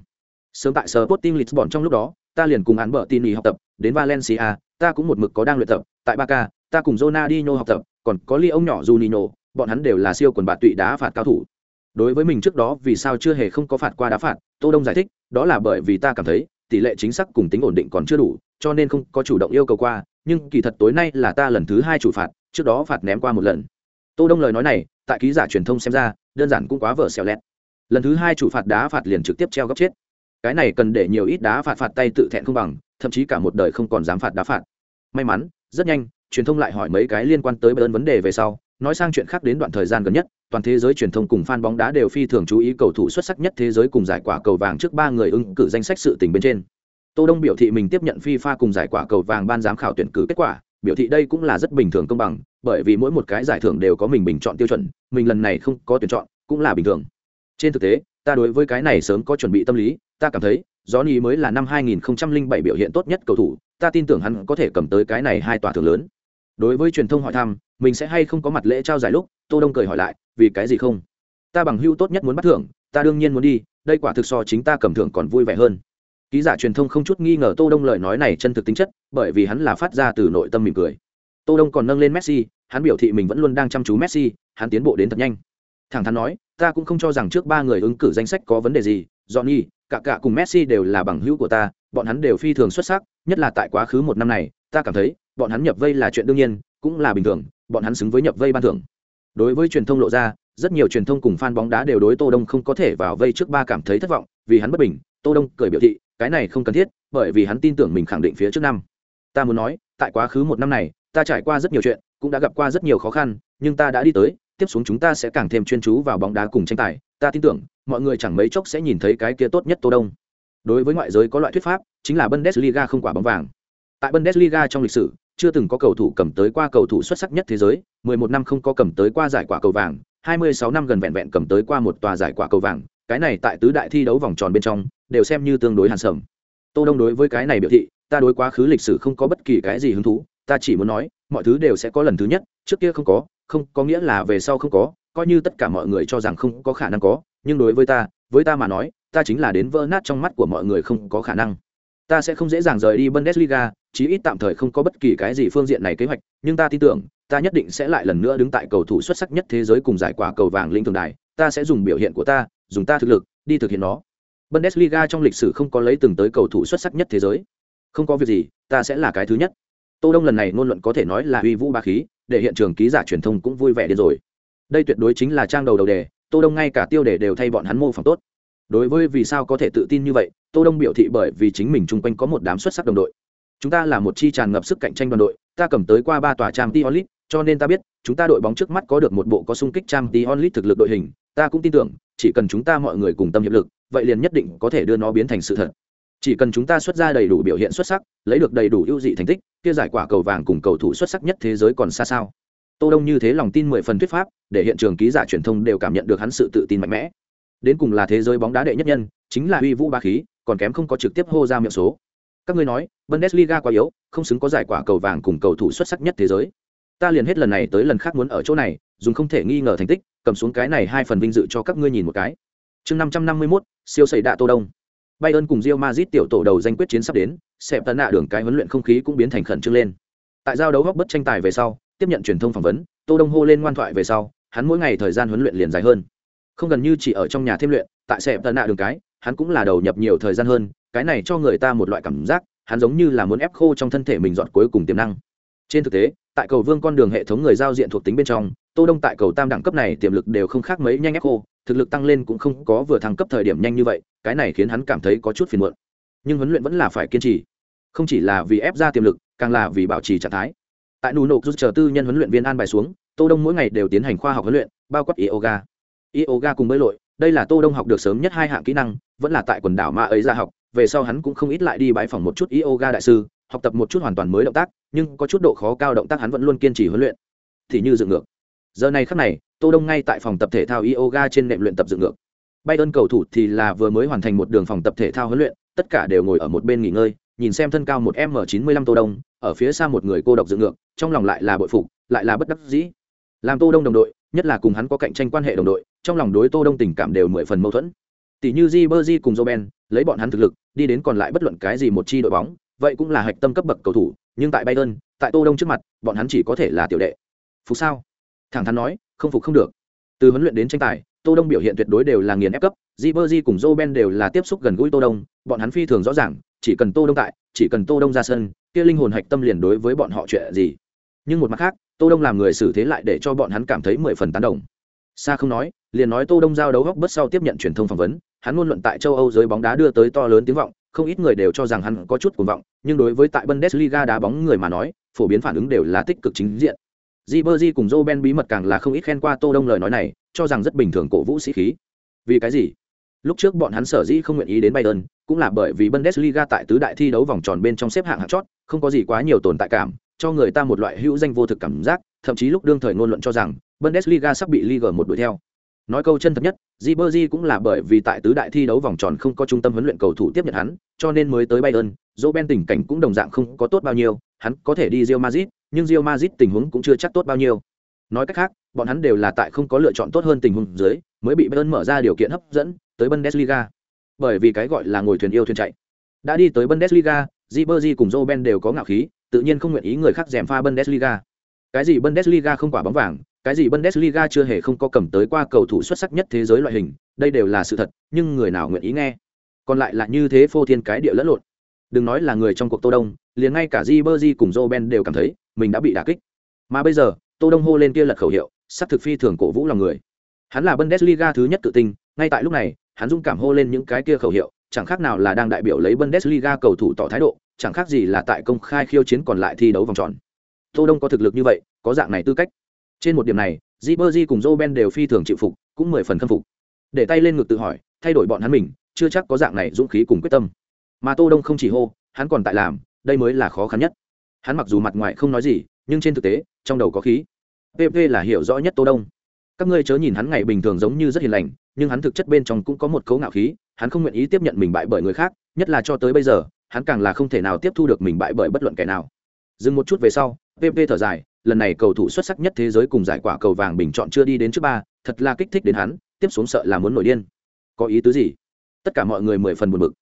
Sớm tại Sporting Lisbon trong lúc đó ta liền cùng án bợ tin học tập, đến Valencia, ta cũng một mực có đang luyện tập, tại Barca, ta cùng Ronaldinho học tập, còn có ly ông nhỏ Juninho, bọn hắn đều là siêu quần bạt tụy đá phạt cao thủ. Đối với mình trước đó vì sao chưa hề không có phạt qua đá phạt, tô đông giải thích, đó là bởi vì ta cảm thấy, tỷ lệ chính xác cùng tính ổn định còn chưa đủ, cho nên không có chủ động yêu cầu qua, nhưng kỳ thật tối nay là ta lần thứ hai chủ phạt, trước đó phạt ném qua một lần. Tô đông lời nói này, tại ký giả truyền thông xem ra, đơn giản cũng quá vở xèo lẹt. Lần thứ hai chủ phạt đá phạt liền trực tiếp treo góc chết cái này cần để nhiều ít đá phạt phạt tay tự thẹn không bằng, thậm chí cả một đời không còn dám phạt đá phạt. May mắn, rất nhanh, truyền thông lại hỏi mấy cái liên quan tới bơn vấn đề về sau, nói sang chuyện khác đến đoạn thời gian gần nhất, toàn thế giới truyền thông cùng fan bóng đá đều phi thường chú ý cầu thủ xuất sắc nhất thế giới cùng giải quả cầu vàng trước ba người ứng cử danh sách sự tình bên trên. Tô đông biểu thị mình tiếp nhận fifa cùng giải quả cầu vàng ban giám khảo tuyển cử kết quả, biểu thị đây cũng là rất bình thường công bằng, bởi vì mỗi một cái giải thưởng đều có mình bình chọn tiêu chuẩn, mình lần này không có tuyển chọn cũng là bình thường. Trên thực tế, ta đối với cái này sớm có chuẩn bị tâm lý ta cảm thấy Johnny mới là năm 2007 biểu hiện tốt nhất cầu thủ, ta tin tưởng hắn có thể cầm tới cái này hai tòa thưởng lớn. Đối với truyền thông hỏi thăm, mình sẽ hay không có mặt lễ trao giải lúc, Tô Đông cười hỏi lại, vì cái gì không? Ta bằng hữu tốt nhất muốn bắt thưởng, ta đương nhiên muốn đi, đây quả thực so chính ta cầm thưởng còn vui vẻ hơn. Ký giả truyền thông không chút nghi ngờ Tô Đông lời nói này chân thực tính chất, bởi vì hắn là phát ra từ nội tâm mỉm cười. Tô Đông còn nâng lên Messi, hắn biểu thị mình vẫn luôn đang chăm chú Messi, hắn tiến bộ đến thật nhanh. Thẳng thắn nói, ta cũng không cho rằng trước ba người ứng cử danh sách có vấn đề gì, Johnny, cả cả cùng Messi đều là bằng hữu của ta, bọn hắn đều phi thường xuất sắc, nhất là tại quá khứ một năm này, ta cảm thấy, bọn hắn nhập vây là chuyện đương nhiên, cũng là bình thường, bọn hắn xứng với nhập vây ban thưởng. Đối với truyền thông lộ ra, rất nhiều truyền thông cùng fan bóng đá đều đối Tô Đông không có thể vào vây trước ba cảm thấy thất vọng, vì hắn bất bình, Tô Đông cười biểu thị, cái này không cần thiết, bởi vì hắn tin tưởng mình khẳng định phía trước năm. Ta muốn nói, tại quá khứ một năm này, ta trải qua rất nhiều chuyện, cũng đã gặp qua rất nhiều khó khăn, nhưng ta đã đi tới, tiếp xuống chúng ta sẽ càng thêm chuyên chú vào bóng đá cùng tranh tài, ta tin tưởng, mọi người chẳng mấy chốc sẽ nhìn thấy cái kia tốt nhất Tô Đông. Đối với ngoại giới có loại thuyết pháp, chính là Bundesliga không quả bóng vàng. Tại Bundesliga trong lịch sử, chưa từng có cầu thủ cầm tới qua cầu thủ xuất sắc nhất thế giới, 11 năm không có cầm tới qua giải quả cầu vàng, 26 năm gần vẹn vẹn cầm tới qua một tòa giải quả cầu vàng, cái này tại tứ đại thi đấu vòng tròn bên trong, đều xem như tương đối hàn sầm. Tô Đông đối với cái này biểu thị, ta đối quá khứ lịch sử không có bất kỳ cái gì hứng thú, ta chỉ muốn nói, mọi thứ đều sẽ có lần thứ nhất, trước kia không có, không có nghĩa là về sau không có, coi như tất cả mọi người cho rằng không có khả năng có, nhưng đối với ta với ta mà nói, ta chính là đến vỡ nát trong mắt của mọi người không có khả năng. Ta sẽ không dễ dàng rời đi bundesliga, chí ít tạm thời không có bất kỳ cái gì phương diện này kế hoạch, nhưng ta tin tưởng, ta nhất định sẽ lại lần nữa đứng tại cầu thủ xuất sắc nhất thế giới cùng giải quả cầu vàng linh thường đài. Ta sẽ dùng biểu hiện của ta, dùng ta thực lực, đi thực hiện nó. Bundesliga trong lịch sử không có lấy từng tới cầu thủ xuất sắc nhất thế giới. Không có việc gì, ta sẽ là cái thứ nhất. Tô đông lần này ngôn luận có thể nói là uy vũ ba khí, để hiện trường ký giả truyền thông cũng vui vẻ đến rồi. Đây tuyệt đối chính là trang đầu đầu đề tô đông ngay cả tiêu đề đều thay bọn hắn mô phỏng tốt. Đối với vì sao có thể tự tin như vậy tô đông biểu thị bởi vì chính mình chung quanh có một đám xuất sắc đồng đội. Chúng ta là một chi tràn ngập sức cạnh tranh đoàn đội ta cầm tới qua ba tòa trang t onlit cho nên ta biết chúng ta đội bóng trước mắt có được một bộ có sung kích trang t onlit thực lực đội hình ta cũng tin tưởng chỉ cần chúng ta mọi người cùng tâm hiệp lực vậy liền nhất định có thể đưa nó biến thành sự thật. Chỉ cần chúng ta xuất ra đầy đủ biểu hiện xuất sắc, lấy được đầy đủ ưu dị thành tích, kia giải quả cầu vàng cùng cầu thủ xuất sắc nhất thế giới còn xa sao? Tô Đông như thế lòng tin mười phần thuyết pháp, để hiện trường ký giả truyền thông đều cảm nhận được hắn sự tự tin mạnh mẽ. Đến cùng là thế giới bóng đá đệ nhất nhân, chính là uy vũ ba khí, còn kém không có trực tiếp hô ra miệng số. Các ngươi nói, Bundesliga quá yếu, không xứng có giải quả cầu vàng cùng cầu thủ xuất sắc nhất thế giới. Ta liền hết lần này tới lần khác muốn ở chỗ này, dùng không thể nghi ngờ thành tích, cầm xuống cái này hai phần vinh dự cho các ngươi nhìn một cái. Chương 551, siêu sẩy đạ Tô Đông. Bayern cùng Real Madrid tiểu tổ đầu danh quyết chiến sắp đến, xẹp tấn nạ đường cái huấn luyện không khí cũng biến thành khẩn trương lên. Tại giao đấu góc bất tranh tài về sau, tiếp nhận truyền thông phỏng vấn, Tô Đông hô lên ngoan thoại về sau, hắn mỗi ngày thời gian huấn luyện liền dài hơn. Không gần như chỉ ở trong nhà thêm luyện, tại xẹp tận nạ đường cái, hắn cũng là đầu nhập nhiều thời gian hơn, cái này cho người ta một loại cảm giác, hắn giống như là muốn ép khô trong thân thể mình dọn cuối cùng tiềm năng. Trên thực tế, tại cầu vương con đường hệ thống người giao diện thuộc tính bên trong, Tô Đông tại cầu tam đẳng cấp này tiềm lực đều không khác mấy nhanh ép khô, thực lực tăng lên cũng không có vừa thăng cấp thời điểm nhanh như vậy, cái này khiến hắn cảm thấy có chút phiền muộn. Nhưng huấn luyện vẫn là phải kiên trì, không chỉ là vì ép ra tiềm lực, càng là vì bảo trì trạng thái. Tại nụ nộp rút chờ tư nhân huấn luyện viên an bài xuống, Tô Đông mỗi ngày đều tiến hành khoa học huấn luyện, bao quát yoga. Yoga cùng bơi lội, đây là Tô Đông học được sớm nhất hai hạng kỹ năng, vẫn là tại quần đảo Ma ấy ra học, về sau hắn cũng không ít lại đi bãi phòng một chút yoga đại sư, học tập một chút hoàn toàn mới động tác, nhưng có chút độ khó cao động tác hắn vẫn luôn kiên trì huấn luyện. Thì như dựng ngược. Giờ này khắc này, Tô Đông ngay tại phòng tập thể thao yoga trên nệm luyện tập dựng ngược. đơn cầu thủ thì là vừa mới hoàn thành một đường phòng tập thể thao huấn luyện, tất cả đều ngồi ở một bên nghỉ ngơi, nhìn xem thân cao một m chín mươi lăm Tô Đông, ở phía xa một người cô độc dựng ngược, trong lòng lại là bội phục, lại là bất đắc dĩ. Làm Tô Đông đồng đội, nhất là cùng hắn có cạnh tranh quan hệ đồng đội, trong lòng đối Tô Đông tình cảm đều mười phần mâu thuẫn. Tỷ như Ribery cùng Roben, lấy bọn hắn thực lực, đi đến còn lại bất luận cái gì một chi đội bóng, vậy cũng là hạch tâm cấp bậc cầu thủ, nhưng tại Bayern, tại Tô Đông trước mặt, bọn hắn chỉ có thể là tiểu đệ. Phục sao? Thẳng thắn nói, không phục không được. Từ huấn luyện đến tranh tài, Tô Đông biểu hiện tuyệt đối đều là nghiền ép cấp, Ribery cùng Roben đều là tiếp xúc gần gũi Tô Đông, bọn hắn phi thường rõ ràng, chỉ cần Tô Đông tại, chỉ cần Tô Đông ra sân, kia linh hồn hạch tâm liền đối với bọn họ chuyện gì. Nhưng một mặt khác, Tô Đông làm người xử thế lại để cho bọn hắn cảm thấy mười phần tán đồng. Xa không nói, liền nói Tô Đông giao đấu góc bất sau tiếp nhận truyền thông phỏng vấn, hắn luôn luận tại châu Âu giới bóng đá đưa tới to lớn tiếng vọng, không ít người đều cho rằng hắn có chút cuồng vọng, nhưng đối với tại Bundesliga đá bóng người mà nói, phổ biến phản ứng đều là tích cực chính diện. Ribery cùng Roben bí mật càng là không ít khen qua Tô Đông lời nói này, cho rằng rất bình thường cổ vũ sĩ khí. Vì cái gì? Lúc trước bọn hắn sở dĩ không nguyện ý đến Bayern, cũng là bởi vì Bundesliga tại tứ đại thi đấu vòng tròn bên trong xếp hạng hạng chót, không có gì quá nhiều tồn tại cảm, cho người ta một loại hữu danh vô thực cảm giác, thậm chí lúc đương thời ngôn luận cho rằng Bundesliga sắp bị Liga một đuổi theo. Nói câu chân thật nhất, Ribery cũng là bởi vì tại tứ đại thi đấu vòng tròn không có trung tâm huấn luyện cầu thủ tiếp nhận hắn, cho nên mới tới Bayern, Ben tình cảnh cũng đồng dạng không có tốt bao nhiêu, hắn có thể đi Real Madrid, nhưng Real Madrid tình huống cũng chưa chắc tốt bao nhiêu. Nói cách khác, bọn hắn đều là tại không có lựa chọn tốt hơn tình huống dưới, mới bị Bayern mở ra điều kiện hấp dẫn tới Bundesliga. Bởi vì cái gọi là ngồi thuyền yêu thuyền chạy. Đã đi tới Bundesliga, Ribery cùng Robben đều có ngạo khí, tự nhiên không nguyện ý người khác dèm pha Bundesliga. Cái gì Bundesliga không quả bóng vàng, cái gì Bundesliga chưa hề không có cầm tới qua cầu thủ xuất sắc nhất thế giới loại hình, đây đều là sự thật, nhưng người nào nguyện ý nghe. Còn lại là như thế phô thiên cái địa lẫn lộn. Đừng nói là người trong cuộc Tô Đông, liền ngay cả Ribery cùng Robben đều cảm thấy mình đã bị đả kích. Mà bây giờ, Tô Đông hô lên kia lật khẩu hiệu, sắp thực phi thường cổ vũ lòng người. Hắn là Bundesliga thứ nhất tự tin, ngay tại lúc này, hắn dung cảm hô lên những cái kia khẩu hiệu, chẳng khác nào là đang đại biểu lấy Bundesliga cầu thủ tỏ thái độ, chẳng khác gì là tại công khai khiêu chiến còn lại thi đấu vòng tròn. Tô Đông có thực lực như vậy, có dạng này tư cách. Trên một điểm này, Ribery cùng Roben đều phi thường chịu phục, cũng mười phần khâm phục. Để tay lên ngực tự hỏi, thay đổi bọn hắn mình, chưa chắc có dạng này dũng khí cùng quyết tâm. Mà Tô Đông không chỉ hô, hắn còn tại làm, đây mới là khó khăn nhất. Hắn mặc dù mặt ngoài không nói gì, nhưng trên thực tế, trong đầu có khí. PP là hiểu rõ nhất Tô Đông. Các ngươi chớ nhìn hắn ngày bình thường giống như rất hiền lành, nhưng hắn thực chất bên trong cũng có một cấu ngạo khí, hắn không nguyện ý tiếp nhận mình bại bởi người khác, nhất là cho tới bây giờ, hắn càng là không thể nào tiếp thu được mình bại bởi bất luận kẻ nào. Dừng một chút về sau, PP thở dài, lần này cầu thủ xuất sắc nhất thế giới cùng giải quả cầu vàng bình chọn chưa đi đến trước ba, thật là kích thích đến hắn, tiếp xuống sợ là muốn nổi điên. Có ý tứ gì? Tất cả mọi người mười phần buồn bực.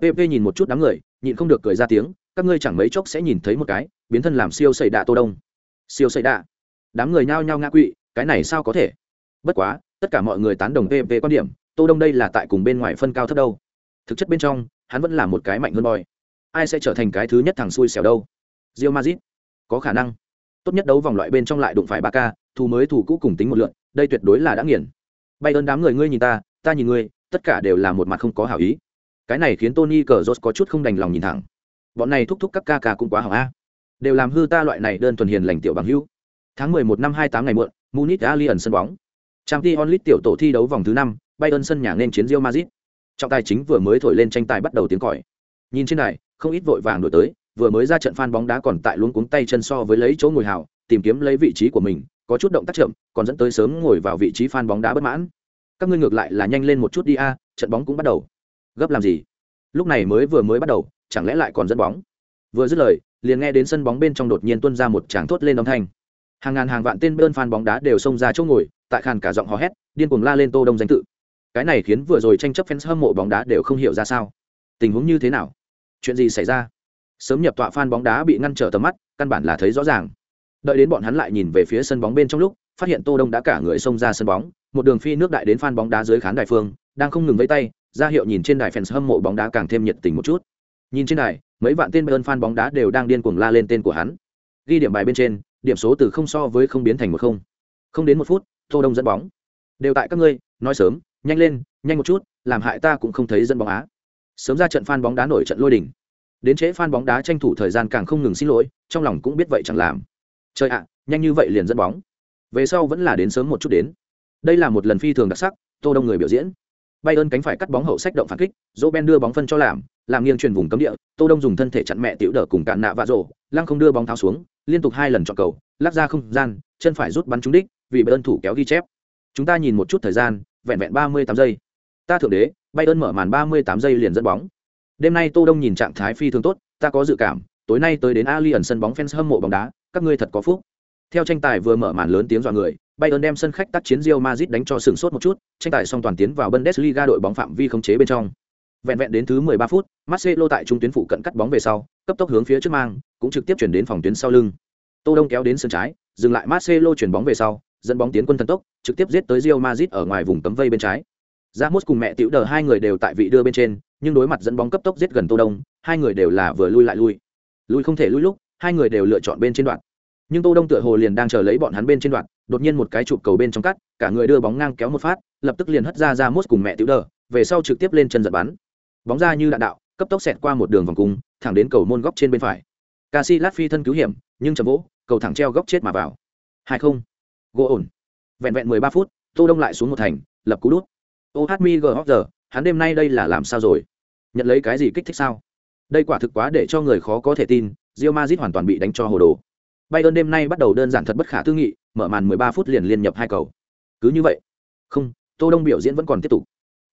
PP nhìn một chút đám người, nhịn không được cười ra tiếng, các ngươi chẳng mấy chốc sẽ nhìn thấy một cái, biến thân làm siêu xây đạ Tô Đông. Siêu xây đạ. Đám người nhao nhao ngã quỵ, cái này sao có thể? Bất quá, tất cả mọi người tán đồng PP quan điểm, Tô Đông đây là tại cùng bên ngoài phân cao thấp đâu. Thực chất bên trong, hắn vẫn là một cái mạnh hơn boy. Ai sẽ trở thành cái thứ nhất thằng xui xẻo đâu? rio Madrid. Có khả năng tốt nhất đấu vòng loại bên trong lại đụng phải ba ca thù mới thù cũ cùng tính một lượn đây tuyệt đối là đã nghiền bay ơn đám người ngươi nhìn ta ta nhìn ngươi tất cả đều là một mặt không có hảo ý cái này khiến tony cờ rốt có chút không đành lòng nhìn thẳng bọn này thúc thúc các ca ca cũng quá hảo a đều làm hư ta loại này đơn thuần hiền lành tiểu bằng hữu tháng mười một năm hai tám ngày muộn munich alien sân bóng trang Ti onlit tiểu tổ thi đấu vòng thứ năm Bayern sân nhà nên chiến Real Madrid. trọng tài chính vừa mới thổi lên tranh tài bắt đầu tiếng còi Nhìn trên này, không ít vội vàng đuổi tới, vừa mới ra trận fan bóng đá còn tại luống cuống tay chân so với lấy chỗ ngồi hào, tìm kiếm lấy vị trí của mình, có chút động tác chậm, còn dẫn tới sớm ngồi vào vị trí fan bóng đá bất mãn. Các ngươi ngược lại là nhanh lên một chút đi a, trận bóng cũng bắt đầu. Gấp làm gì? Lúc này mới vừa mới bắt đầu, chẳng lẽ lại còn dẫn bóng? Vừa dứt lời, liền nghe đến sân bóng bên trong đột nhiên tuôn ra một tràng thốt lên âm thanh. Hàng ngàn hàng vạn tên bơn fan bóng đá đều xông ra chỗ ngồi, tại khàn cả giọng hò hét, điên cuồng la lên Tô Đông danh tự. Cái này khiến vừa rồi tranh chấp fans hâm mộ bóng đá đều không hiểu ra sao. Tình huống như thế nào? Chuyện gì xảy ra? Sớm nhập tọa fan bóng đá bị ngăn trở tầm mắt, căn bản là thấy rõ ràng. Đợi đến bọn hắn lại nhìn về phía sân bóng bên trong lúc, phát hiện Tô Đông đã cả người xông ra sân bóng, một đường phi nước đại đến fan bóng đá dưới khán đài phương, đang không ngừng vẫy tay, ra hiệu nhìn trên đài fans hâm mộ bóng đá càng thêm nhiệt tình một chút. Nhìn trên đài, mấy vạn tên Bayern fan bóng đá đều đang điên cuồng la lên tên của hắn. Ghi điểm bài bên trên, điểm số từ không so với không biến thành một không. Không đến một phút, Tô Đông dẫn bóng. Đều tại các ngươi, nói sớm, nhanh lên, nhanh một chút, làm hại ta cũng không thấy dẫn bóng á. Sớm ra trận phan bóng đá nổi trận lôi đỉnh. Đến trễ phan bóng đá tranh thủ thời gian càng không ngừng xin lỗi, trong lòng cũng biết vậy chẳng làm. Chơi ạ, nhanh như vậy liền dẫn bóng. Về sau vẫn là đến sớm một chút đến. Đây là một lần phi thường đặc sắc, Tô Đông người biểu diễn. bay ơn cánh phải cắt bóng hậu sách động phản kích, Roben đưa bóng phân cho làm, làm nghiêng truyền vùng cấm địa, Tô Đông dùng thân thể chặn mẹ tiểu đỡ cùng cạn nạ vạ rổ, lăng không đưa bóng tháo xuống, liên tục hai lần chọn cầu, lắc ra không gian, chân phải rút bắn trúng đích, vì bay ơn thủ kéo ghi chép. Chúng ta nhìn một chút thời gian, vẹn vẹn 38 giây. Ta thượng đế, bay ơn mở màn 38 giây liền dẫn bóng. Đêm nay Tô Đông nhìn trạng thái phi thường tốt, ta có dự cảm, tối nay tới đến Allianz sân bóng fans hâm mộ bóng đá, các ngươi thật có phúc. Theo tranh tài vừa mở màn lớn tiếng dọa người, Bayern đem sân khách tác chiến Real Madrid đánh cho sừng sốt một chút, tranh tài xong toàn tiến vào Bundesliga đội bóng phạm vi khống chế bên trong. Vẹn vẹn đến thứ 13 phút, Marcelo tại trung tuyến phụ cận cắt bóng về sau, cấp tốc hướng phía trước mang, cũng trực tiếp chuyển đến phòng tuyến sau lưng. Tô Đông kéo đến sân trái, dừng lại Marcelo chuyển bóng về sau, dẫn bóng tiến quân thần tốc, trực tiếp giết tới Real Madrid ở ngoài vùng cấm vây bên trái. Ramos cùng mẹ Tiểu Đờ hai người đều tại vị đưa bên trên, nhưng đối mặt dẫn bóng cấp tốc giết gần Tô Đông, hai người đều là vừa lui lại lui. Lui không thể lui lúc, hai người đều lựa chọn bên trên đoạn nhưng tô đông tựa hồ liền đang chờ lấy bọn hắn bên trên đoạn đột nhiên một cái chụp cầu bên trong cắt cả người đưa bóng ngang kéo một phát lập tức liền hất ra Ramos cùng mẹ tiểu đờ về sau trực tiếp lên chân giật bắn bóng ra như đạn đạo cấp tốc xẹt qua một đường vòng cung thẳng đến cầu môn góc trên bên phải. Casillas phi thân cứu hiểm nhưng chậm vỗ cầu thẳng treo góc chết mà vào. Hai không. Gỗ ổn. Vẹn vẹn mười ba phút tô đông lại xuống một thành lập cú đút. Ô hát mi gờ hắn đêm nay đây là làm sao rồi? Nhận lấy cái gì kích thích sao? Đây quả thực quá để cho người khó có thể tin rio mazit hoàn toàn bị đánh cho hồ đồ. Bayern đêm nay bắt đầu đơn giản thật bất khả tư nghị, mở màn 13 phút liền liên nhập hai cầu. Cứ như vậy. Không, Tô Đông biểu diễn vẫn còn tiếp tục.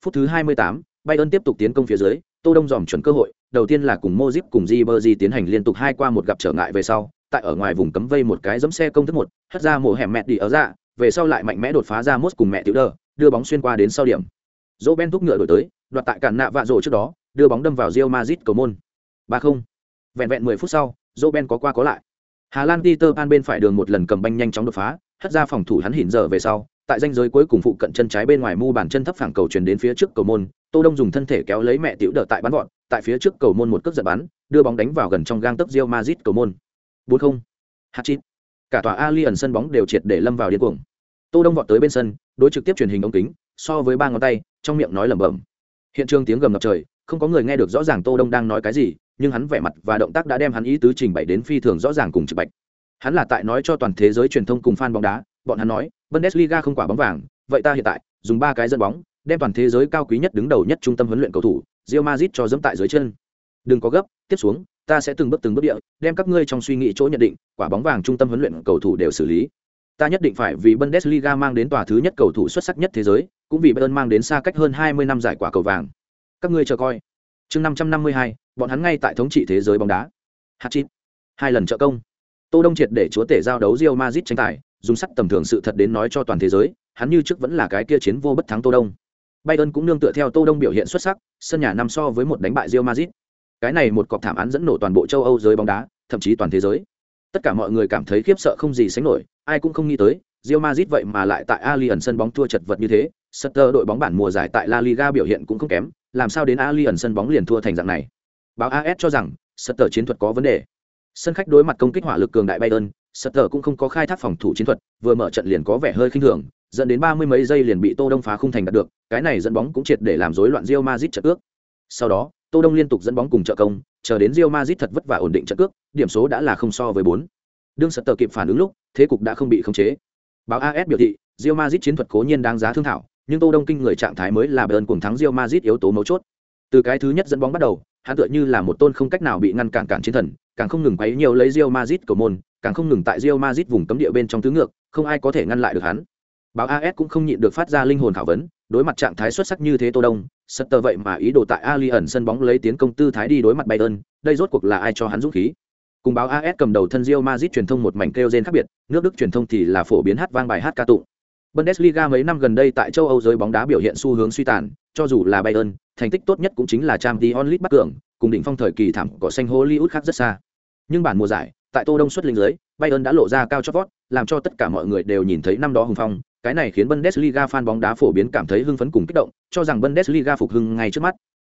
Phút thứ 28, Bayern tiếp tục tiến công phía dưới, Tô Đông dòm chuẩn cơ hội, đầu tiên là cùng Modric cùng Ribery tiến hành liên tục hai qua một gặp trở ngại về sau, tại ở ngoài vùng cấm vây một cái giẫm xe công thức một, hất ra mổ hẻm mẹ đi ở ra, về sau lại mạnh mẽ đột phá ra Mos cùng mẹ tiểu đờ, đưa bóng xuyên qua đến sau điểm. Roben thúc ngựa đổi tới, đoạt tại cản nạ vạ rổ trước đó, đưa bóng đâm vào Real Madrid cầu môn. 3-0. Vẹn vẹn 10 phút sau, Roben có qua có lại. Hà Lan Peter Pan bên phải đường một lần cầm banh nhanh chóng đột phá, hất ra phòng thủ hắn hỉn giờ về sau, tại danh giới cuối cùng phụ cận chân trái bên ngoài mu bàn chân thấp phẳng cầu truyền đến phía trước cầu môn, Tô Đông dùng thân thể kéo lấy mẹ tiểu đỡ tại bắn gọn, tại phía trước cầu môn một cước giật bắn, đưa bóng đánh vào gần trong gang tấc Real Madrid cầu môn. Bốn không. hạt chín Cả tòa Allianz sân bóng đều triệt để lâm vào điên cuồng. Tô Đông vọt tới bên sân, đối trực tiếp truyền hình ống kính, so với ba ngón tay, trong miệng nói lẩm bẩm. Hiện trường tiếng gầm ngập trời, không có người nghe được rõ ràng Tô Đông đang nói cái gì, nhưng hắn vẻ mặt và động tác đã đem hắn ý tứ trình bày đến phi thường rõ ràng cùng trực bạch. Hắn là tại nói cho toàn thế giới truyền thông cùng fan bóng đá, bọn hắn nói, Bundesliga không quả bóng vàng, vậy ta hiện tại dùng ba cái dẫn bóng, đem toàn thế giới cao quý nhất đứng đầu nhất trung tâm huấn luyện cầu thủ, Real Madrid cho dẫm tại dưới chân. Đừng có gấp, tiếp xuống, ta sẽ từng bước từng bước địa, đem các ngươi trong suy nghĩ chỗ nhận định, quả bóng vàng trung tâm huấn luyện cầu thủ đều xử lý. Ta nhất định phải vì Bundesliga mang đến tòa thứ nhất cầu thủ xuất sắc nhất thế giới, cũng vì Bayern mang đến xa cách hơn 20 năm giải quả cầu vàng. Các ngươi chờ coi. Chương 552, bọn hắn ngay tại thống trị thế giới bóng đá. Hạt chín. Hai lần trợ công. Tô Đông triệt để chúa tể giao đấu Real Madrid tranh tài, dùng sắc tầm thường sự thật đến nói cho toàn thế giới, hắn như trước vẫn là cái kia chiến vô bất thắng Tô Đông. Bayern cũng nương tựa theo Tô Đông biểu hiện xuất sắc, sân nhà năm so với một đánh bại Real Madrid. Cái này một cọc thảm án dẫn nổ toàn bộ châu Âu giới bóng đá, thậm chí toàn thế giới. Tất cả mọi người cảm thấy khiếp sợ không gì sánh nổi, ai cũng không nghĩ tới, Real Madrid vậy mà lại tại Allianz sân bóng thua chật vật như thế, Sutter đội bóng bản mùa giải tại La Liga biểu hiện cũng không kém, làm sao đến Allianz sân bóng liền thua thành dạng này. Báo AS cho rằng, Sutter chiến thuật có vấn đề. Sân khách đối mặt công kích hỏa lực cường đại Bayern, Sutter cũng không có khai thác phòng thủ chiến thuật, vừa mở trận liền có vẻ hơi khinh thường, dẫn đến ba mươi mấy giây liền bị Tô Đông phá khung thành đạt được, cái này dẫn bóng cũng triệt để làm rối loạn Real Madrid trận cước. Sau đó, Tô Đông liên tục dẫn bóng cùng trợ công, chờ đến Real Madrid thật vất vả ổn định trận cước, điểm số đã là không so với 4. Đương Sutter kịp phản ứng lúc, thế cục đã không bị khống chế. Báo AS biểu thị, Real Madrid chiến thuật cố nhiên đáng giá thương thảo, nhưng Tô Đông kinh người trạng thái mới là Bayern cuồng thắng Real Madrid yếu tố mấu chốt. Từ cái thứ nhất dẫn bóng bắt đầu, hắn tựa như là một tôn không cách nào bị ngăn cản cản chiến thần càng không ngừng quấy nhiều lấy Real Madrid cầu môn càng không ngừng tại Real Madrid vùng cấm địa bên trong tứ ngược không ai có thể ngăn lại được hắn báo as cũng không nhịn được phát ra linh hồn khảo vấn đối mặt trạng thái xuất sắc như thế tô đông Sutter vậy mà ý đồ tại Ali ẩn sân bóng lấy tiến công tư thái đi đối mặt Bayern, đây rốt cuộc là ai cho hắn dũng khí? Cùng báo AS cầm đầu thân Real Madrid truyền thông một mảnh kêu gen khác biệt, nước Đức truyền thông thì là phổ biến hát vang bài hát ca tụng. Bundesliga mấy năm gần đây tại châu Âu giới bóng đá biểu hiện xu hướng suy tàn, cho dù là Bayern, thành tích tốt nhất cũng chính là Champions League bắt cường, cùng đỉnh phong thời kỳ thảm cỏ xanh Hollywood khác rất xa. Nhưng bản mùa giải, tại Tô Đông xuất linh dưới, Bayern đã lộ ra cao chót vót, làm cho tất cả mọi người đều nhìn thấy năm đó hùng phong, cái này khiến Bundesliga fan bóng đá phổ biến cảm thấy hưng phấn cùng kích động, cho rằng Bundesliga phục hưng ngay trước mắt.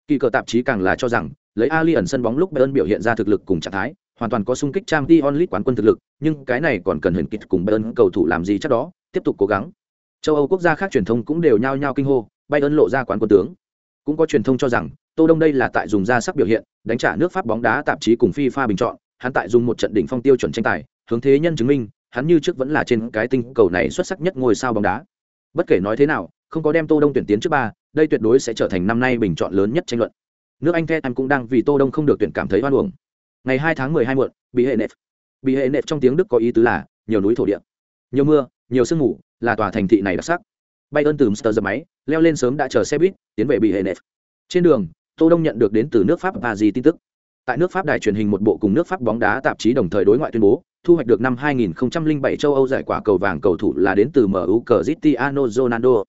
Kỳ cờ tạp chí càng là cho rằng, lấy Alien sân bóng lúc Bayern biểu hiện ra thực lực cùng trạng thái, hoàn toàn có sung kích Champions League quán quân thực lực, nhưng cái này còn cần hình kịch cùng Bayern cầu thủ làm gì chắc đó, tiếp tục cố gắng. Châu Âu quốc gia khác truyền thông cũng đều nhao nhao kinh hô, Bayern lộ ra quán quân tướng. Cũng có truyền thông cho rằng, Tô Đông đây là tại dùng ra sắc biểu hiện, đánh trả nước Pháp bóng đá tạp chí cùng FIFA bình chọn, hắn tại dùng một trận đỉnh phong tiêu chuẩn tranh tài, hướng thế nhân chứng minh, hắn như trước vẫn là trên cái tinh cầu này xuất sắc nhất ngôi sao bóng đá. Bất kể nói thế nào, không có đem Tô Đông tuyển tiến trước ba, đây tuyệt đối sẽ trở thành năm nay bình chọn lớn nhất tranh luận. Nước Anh Tottenham cũng đang vì Tô Đông không được tuyển cảm thấy oan uổng. Ngày 2 tháng 12 muộn, bị hệ nệp. Bị hệ nệp trong tiếng Đức có ý tứ là nhiều núi thổ địa, nhiều mưa, nhiều sương mù, là tòa thành thị này đặc sắc. Bay ơn từ Mr. máy, leo lên sớm đã chờ xe buýt, tiến về bị hệ nệp. Trên đường, Tô Đông nhận được đến từ nước Pháp và gì tin tức. Tại nước Pháp đài truyền hình một bộ cùng nước Pháp bóng đá tạp chí đồng thời đối ngoại tuyên bố, thu hoạch được năm 2007 châu Âu giải quả cầu vàng cầu thủ là đến từ MU Cristiano Ronaldo.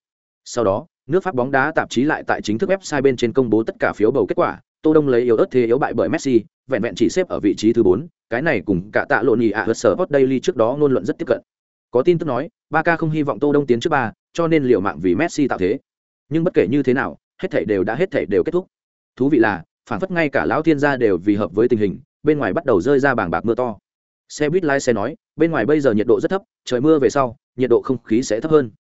Sau đó, nước Pháp bóng đá tạp chí lại tại chính thức website bên trên công bố tất cả phiếu bầu kết quả, Tô Đông lấy yếu ớt thế yếu bại bởi Messi, vẹn vẹn chỉ xếp ở vị trí thứ 4, cái này cùng cả tạ lộn nhì ạ sở hot Daily trước đó ngôn luận rất tiếp cận. Có tin tức nói, Barca không hy vọng Tô Đông tiến trước ba, cho nên liều mạng vì Messi tạo thế. Nhưng bất kể như thế nào, hết thảy đều đã hết thảy đều kết thúc. Thú vị là, phản phất ngay cả lão thiên gia đều vì hợp với tình hình, bên ngoài bắt đầu rơi ra bảng bạc mưa to. Xe buýt lái xe nói, bên ngoài bây giờ nhiệt độ rất thấp, trời mưa về sau, nhiệt độ không khí sẽ thấp hơn.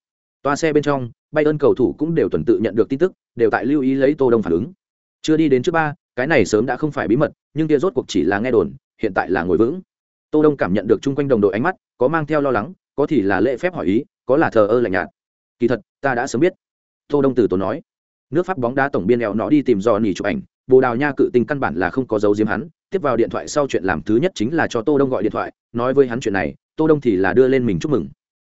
Toa xe bên trong, bay ơn cầu thủ cũng đều tuần tự nhận được tin tức, đều tại lưu ý lấy Tô Đông phản ứng. Chưa đi đến trước ba, cái này sớm đã không phải bí mật, nhưng kia rốt cuộc chỉ là nghe đồn, hiện tại là ngồi vững. Tô Đông cảm nhận được chung quanh đồng đội ánh mắt, có mang theo lo lắng, có thì là lễ phép hỏi ý, có là thờ ơ lạnh nhạt. Kỳ thật, ta đã sớm biết. Tô Đông từ tốn nói. Nước Pháp bóng đá tổng biên eo nó đi tìm do nỉ chụp ảnh, Bồ Đào Nha cự tình căn bản là không có dấu diếm hắn, tiếp vào điện thoại sau chuyện làm thứ nhất chính là cho Tô Đông gọi điện thoại, nói với hắn chuyện này, Tô Đông thì là đưa lên mình chúc mừng.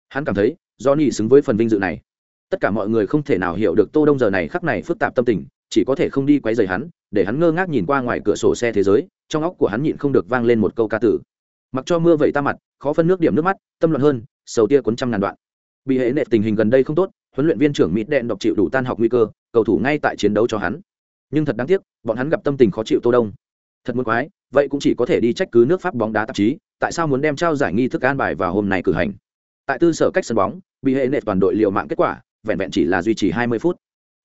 Hắn cảm thấy, Johnny xứng với phần vinh dự này. Tất cả mọi người không thể nào hiểu được Tô Đông giờ này khắc này phức tạp tâm tình, chỉ có thể không đi quấy rầy hắn, để hắn ngơ ngác nhìn qua ngoài cửa sổ xe thế giới, trong óc của hắn nhịn không được vang lên một câu ca tử. Mặc cho mưa vậy ta mặt, khó phân nước điểm nước mắt, tâm loạn hơn, sầu tia cuốn trăm ngàn đoạn. Bị hệ nệ tình hình gần đây không tốt, huấn luyện viên trưởng mỹ Đen đọc chịu đủ tan học nguy cơ, cầu thủ ngay tại chiến đấu cho hắn. Nhưng thật đáng tiếc, bọn hắn gặp tâm tình khó chịu Tô Đông. Thật muốn quái, vậy cũng chỉ có thể đi trách cứ nước Pháp bóng đá tạp chí, tại sao muốn đem trao giải nghi thức an bài vào hôm nay cử hành. Tại tư sở cách sân bóng, bị hệ nệ toàn đội liều mạng kết quả, vẹn vẹn chỉ là duy trì 20 phút.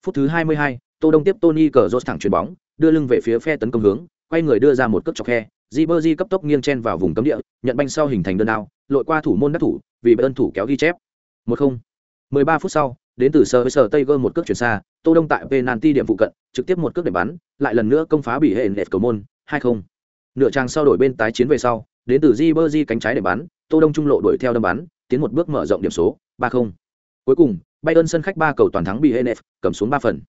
Phút thứ 22, Tô Đông tiếp Tony cờ rốt thẳng chuyền bóng, đưa lưng về phía phe tấn công hướng, quay người đưa ra một cước chọc khe, Ribery cấp tốc nghiêng chen vào vùng cấm địa, nhận banh sau hình thành đơn ao, lội qua thủ môn đắc thủ, vì bên thủ kéo ghi chép. 1-0. 13 phút sau, đến từ sơ với sơ Tây một cước chuyển xa, Tô Đông tại penalty điểm phụ cận, trực tiếp một cước để bắn, lại lần nữa công phá bị hệ nệt cầu môn, 2-0. Nửa trang sau đổi bên tái chiến về sau, đến từ Ribery cánh trái để bắn, Tô Đông trung lộ đuổi theo đâm bắn, tiến một bước mở rộng điểm số, 3-0. Cuối cùng, Bayern sân khách ba cầu toàn thắng bị hệ nệt, cầm xuống ba phần.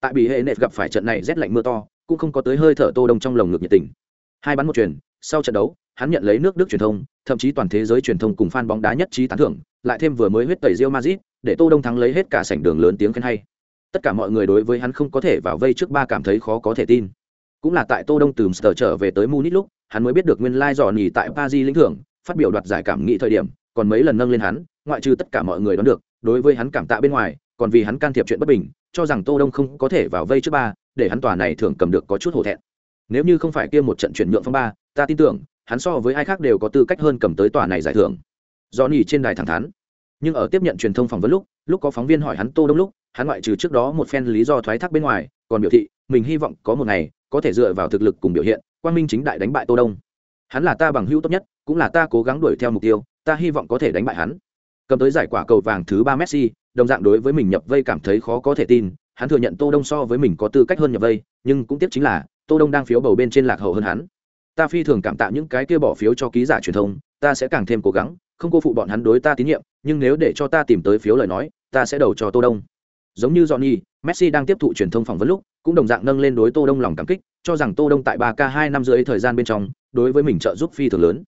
Tại bị hệ nệt gặp phải trận này rét lạnh mưa to, cũng không có tới hơi thở Tô Đông trong lồng ngực nhiệt tình. Hai bắn một truyền, sau trận đấu, hắn nhận lấy nước Đức truyền thông, thậm chí toàn thế giới truyền thông cùng fan bóng đá nhất trí tán thưởng, lại thêm vừa mới huyết tẩy Real Madrid, để Tô Đông thắng lấy hết cả sảnh đường lớn tiếng khen hay. Tất cả mọi người đối với hắn không có thể vào vây trước ba cảm thấy khó có thể tin. Cũng là tại Tô Đông từ Mr trở về tới Munich lúc, hắn mới biết được nguyên lai dò nhỉ tại Paris lĩnh thưởng, phát biểu đoạt giải cảm nghĩ thời điểm, còn mấy lần nâng lên hắn, ngoại trừ tất cả mọi người đoán được, đối với hắn cảm tạ bên ngoài, còn vì hắn can thiệp chuyện bất bình, cho rằng Tô Đông không có thể vào vây trước ba, để hắn tòa này thường cầm được có chút hổ thẹn. Nếu như không phải kia một trận chuyển nhượng phong ba, ta tin tưởng, hắn so với ai khác đều có tư cách hơn cầm tới tòa này giải thưởng. Johnny trên đài thẳng thắn. Nhưng ở tiếp nhận truyền thông phỏng vấn lúc, lúc có phóng viên hỏi hắn Tô Đông lúc, hắn ngoại trừ trước đó một phen lý do thoái thác bên ngoài, còn biểu thị, mình hy vọng có một ngày có thể dựa vào thực lực cùng biểu hiện, quang minh chính đại đánh bại Tô Đông. Hắn là ta bằng hữu tốt nhất, cũng là ta cố gắng đuổi theo mục tiêu, ta hy vọng có thể đánh bại hắn. Cầm tới giải quả cầu vàng thứ ba Messi, đồng dạng đối với mình nhập vây cảm thấy khó có thể tin, hắn thừa nhận Tô Đông so với mình có tư cách hơn nhập vây, nhưng cũng tiếc chính là Tô Đông đang phiếu bầu bên trên lạc hậu hơn hắn. Ta phi thường cảm tạ những cái kia bỏ phiếu cho ký giả truyền thông, ta sẽ càng thêm cố gắng, không cô phụ bọn hắn đối ta tín nhiệm, nhưng nếu để cho ta tìm tới phiếu lời nói, ta sẽ đầu cho Tô Đông. Giống như Johnny, Messi đang tiếp thụ truyền thông phỏng vấn lúc, cũng đồng dạng nâng lên đối Tô Đông lòng cảm kích, cho rằng tô đông tại ba k hai năm rưỡi thời gian bên trong đối với mình trợ giúp phi thường lớn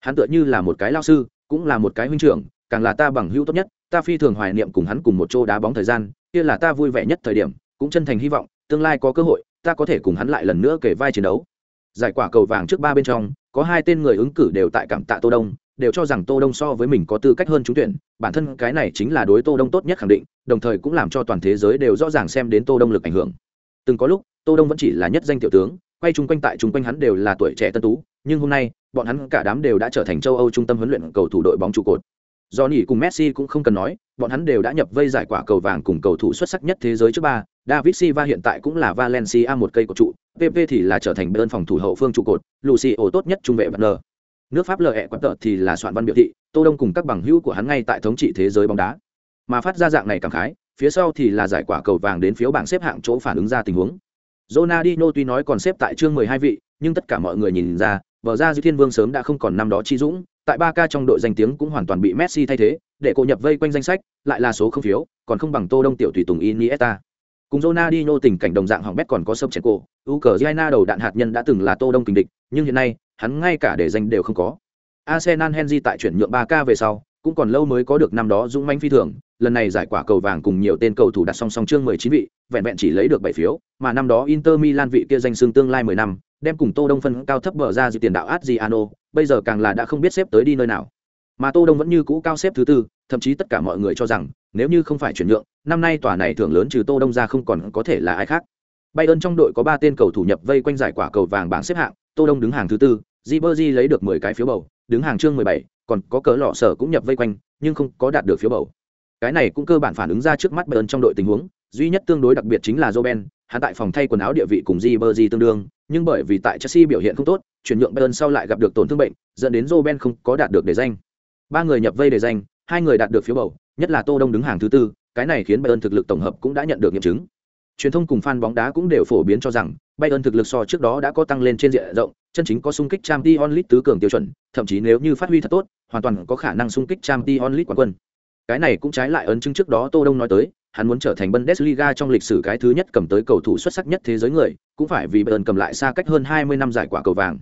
hắn tựa như là một cái lao sư cũng là một cái huynh trưởng càng là ta bằng hữu tốt nhất ta phi thường hoài niệm cùng hắn cùng một chỗ đá bóng thời gian kia là ta vui vẻ nhất thời điểm cũng chân thành hy vọng tương lai có cơ hội ta có thể cùng hắn lại lần nữa kể vai chiến đấu giải quả cầu vàng trước ba bên trong, có hai tên người ứng cử đều tại cảm tạ tô đông, đều cho rằng tô đông so với mình có tư cách hơn trúng tuyển. Bản thân cái này chính là đối tô đông tốt nhất khẳng định, đồng thời cũng làm cho toàn thế giới đều rõ ràng xem đến tô đông lực ảnh hưởng. Từng có lúc, tô đông vẫn chỉ là nhất danh tiểu tướng, quay chung quanh tại chung quanh hắn đều là tuổi trẻ tân tú, nhưng hôm nay, bọn hắn cả đám đều đã trở thành châu âu trung tâm huấn luyện cầu thủ đội bóng trụ cột. Do nỉ cùng messi cũng không cần nói, bọn hắn đều đã nhập vây giải quả cầu vàng cùng cầu thủ xuất sắc nhất thế giới trước ba. David silva hiện tại cũng là valencia một cây của trụ pp thì là trở thành bên phòng thủ hậu phương trụ cột lucio tốt nhất trung vệ bất ngờ. nước pháp lờ ẹ quật tợ thì là soạn văn biểu thị tô đông cùng các bằng hữu của hắn ngay tại thống trị thế giới bóng đá mà phát ra dạng này cảm khái phía sau thì là giải quả cầu vàng đến phiếu bảng xếp hạng chỗ phản ứng ra tình huống Ronaldinho tuy nói còn xếp tại chương 12 vị, nhưng tất cả mọi người nhìn ra, bờ ra Dư Thiên Vương sớm đã không còn năm đó chi dũng, tại 3K trong đội danh tiếng cũng hoàn toàn bị Messi thay thế, để cô nhập vây quanh danh sách, lại là số không phiếu, còn không bằng Tô Đông tiểu tùy tùng Iniesta. Cùng Ronaldinho tình cảnh đồng dạng hỏng bét còn có sông cổ, Ukraine đầu đạn hạt nhân đã từng là Tô Đông kình địch, nhưng hiện nay, hắn ngay cả để danh đều không có. Arsenal Henry tại chuyển nhượng 3K về sau, cũng còn lâu mới có được năm đó dũng mãnh phi thường, lần này giải quả cầu vàng cùng nhiều tên cầu thủ đặt song song chương 19 vị, vẹn vẹn chỉ lấy được 7 phiếu, mà năm đó Inter Milan vị kia danh xưng tương lai 10 năm, đem cùng Tô Đông phân cao thấp bở ra dự tiền đạo Adriano, bây giờ càng là đã không biết xếp tới đi nơi nào. Mà Tô Đông vẫn như cũ cao xếp thứ tư, thậm chí tất cả mọi người cho rằng, nếu như không phải chuyển nhượng, năm nay tòa này thưởng lớn trừ Tô Đông ra không còn có thể là ai khác. Bayern trong đội có 3 tên cầu thủ nhập vây quanh giải quả cầu vàng bảng xếp hạng, Tô Đông đứng hàng thứ tư, Ribery lấy được 10 cái phiếu bầu, đứng hàng chương 17, còn có cỡ lọ sở cũng nhập vây quanh, nhưng không có đạt được phiếu bầu. Cái này cũng cơ bản phản ứng ra trước mắt Bayern trong đội tình huống, duy nhất tương đối đặc biệt chính là Roben, hắn tại phòng thay quần áo địa vị cùng Ribery tương đương, nhưng bởi vì tại Chelsea biểu hiện không tốt, chuyển nhượng Bayern sau lại gặp được tổn thương bệnh, dẫn đến Roben không có đạt được đề danh. Ba người nhập vây đề danh, hai người đạt được phiếu bầu, nhất là Tô Đông đứng hàng thứ tư, cái này khiến Bayern thực lực tổng hợp cũng đã nhận được nghiệm chứng. Truyền thông cùng fan bóng đá cũng đều phổ biến cho rằng Bayern thực lực so trước đó đã có tăng lên trên diện rộng, chân chính có xung kích Champions League tứ cường tiêu chuẩn, thậm chí nếu như phát huy thật tốt, hoàn toàn có khả năng xung kích Champions League quán quân. Cái này cũng trái lại ấn chứng trước đó Tô Đông nói tới, hắn muốn trở thành Bundesliga trong lịch sử cái thứ nhất cầm tới cầu thủ xuất sắc nhất thế giới người, cũng phải vì Bayern cầm lại xa cách hơn 20 năm giải quả cầu vàng.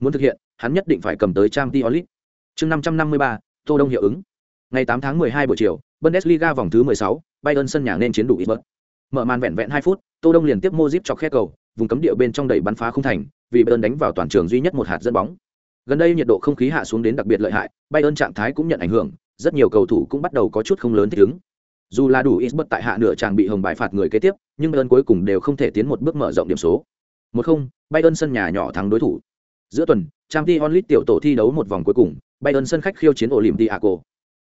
Muốn thực hiện, hắn nhất định phải cầm tới Champions League. Chương 553, Tô Đông hiệu ứng. Ngày 8 tháng 12 buổi chiều, Bundesliga vòng thứ 16, Bayern sân nhà nên chiến đủ Isbert. Mở màn vẹn vẹn 2 phút, Tô Đông liền tiếp Modric chọc khe cầu, vùng cấm địa bên trong đẩy bắn phá không thành, vì Bayern đánh vào toàn trường duy nhất một hạt dẫn bóng. Gần đây nhiệt độ không khí hạ xuống đến đặc biệt lợi hại, Bayern trạng thái cũng nhận ảnh hưởng, rất nhiều cầu thủ cũng bắt đầu có chút không lớn thích ứng. Dù là đủ Isbert tại hạ nửa chàng bị hồng bài phạt người kế tiếp, nhưng Bayern cuối cùng đều không thể tiến một bước mở rộng điểm số. Một không, Bayern sân nhà nhỏ thắng đối thủ. Giữa tuần, Champions League tiểu tổ thi đấu một vòng cuối cùng, Bayern sân khách khiêu chiến Olympiacos.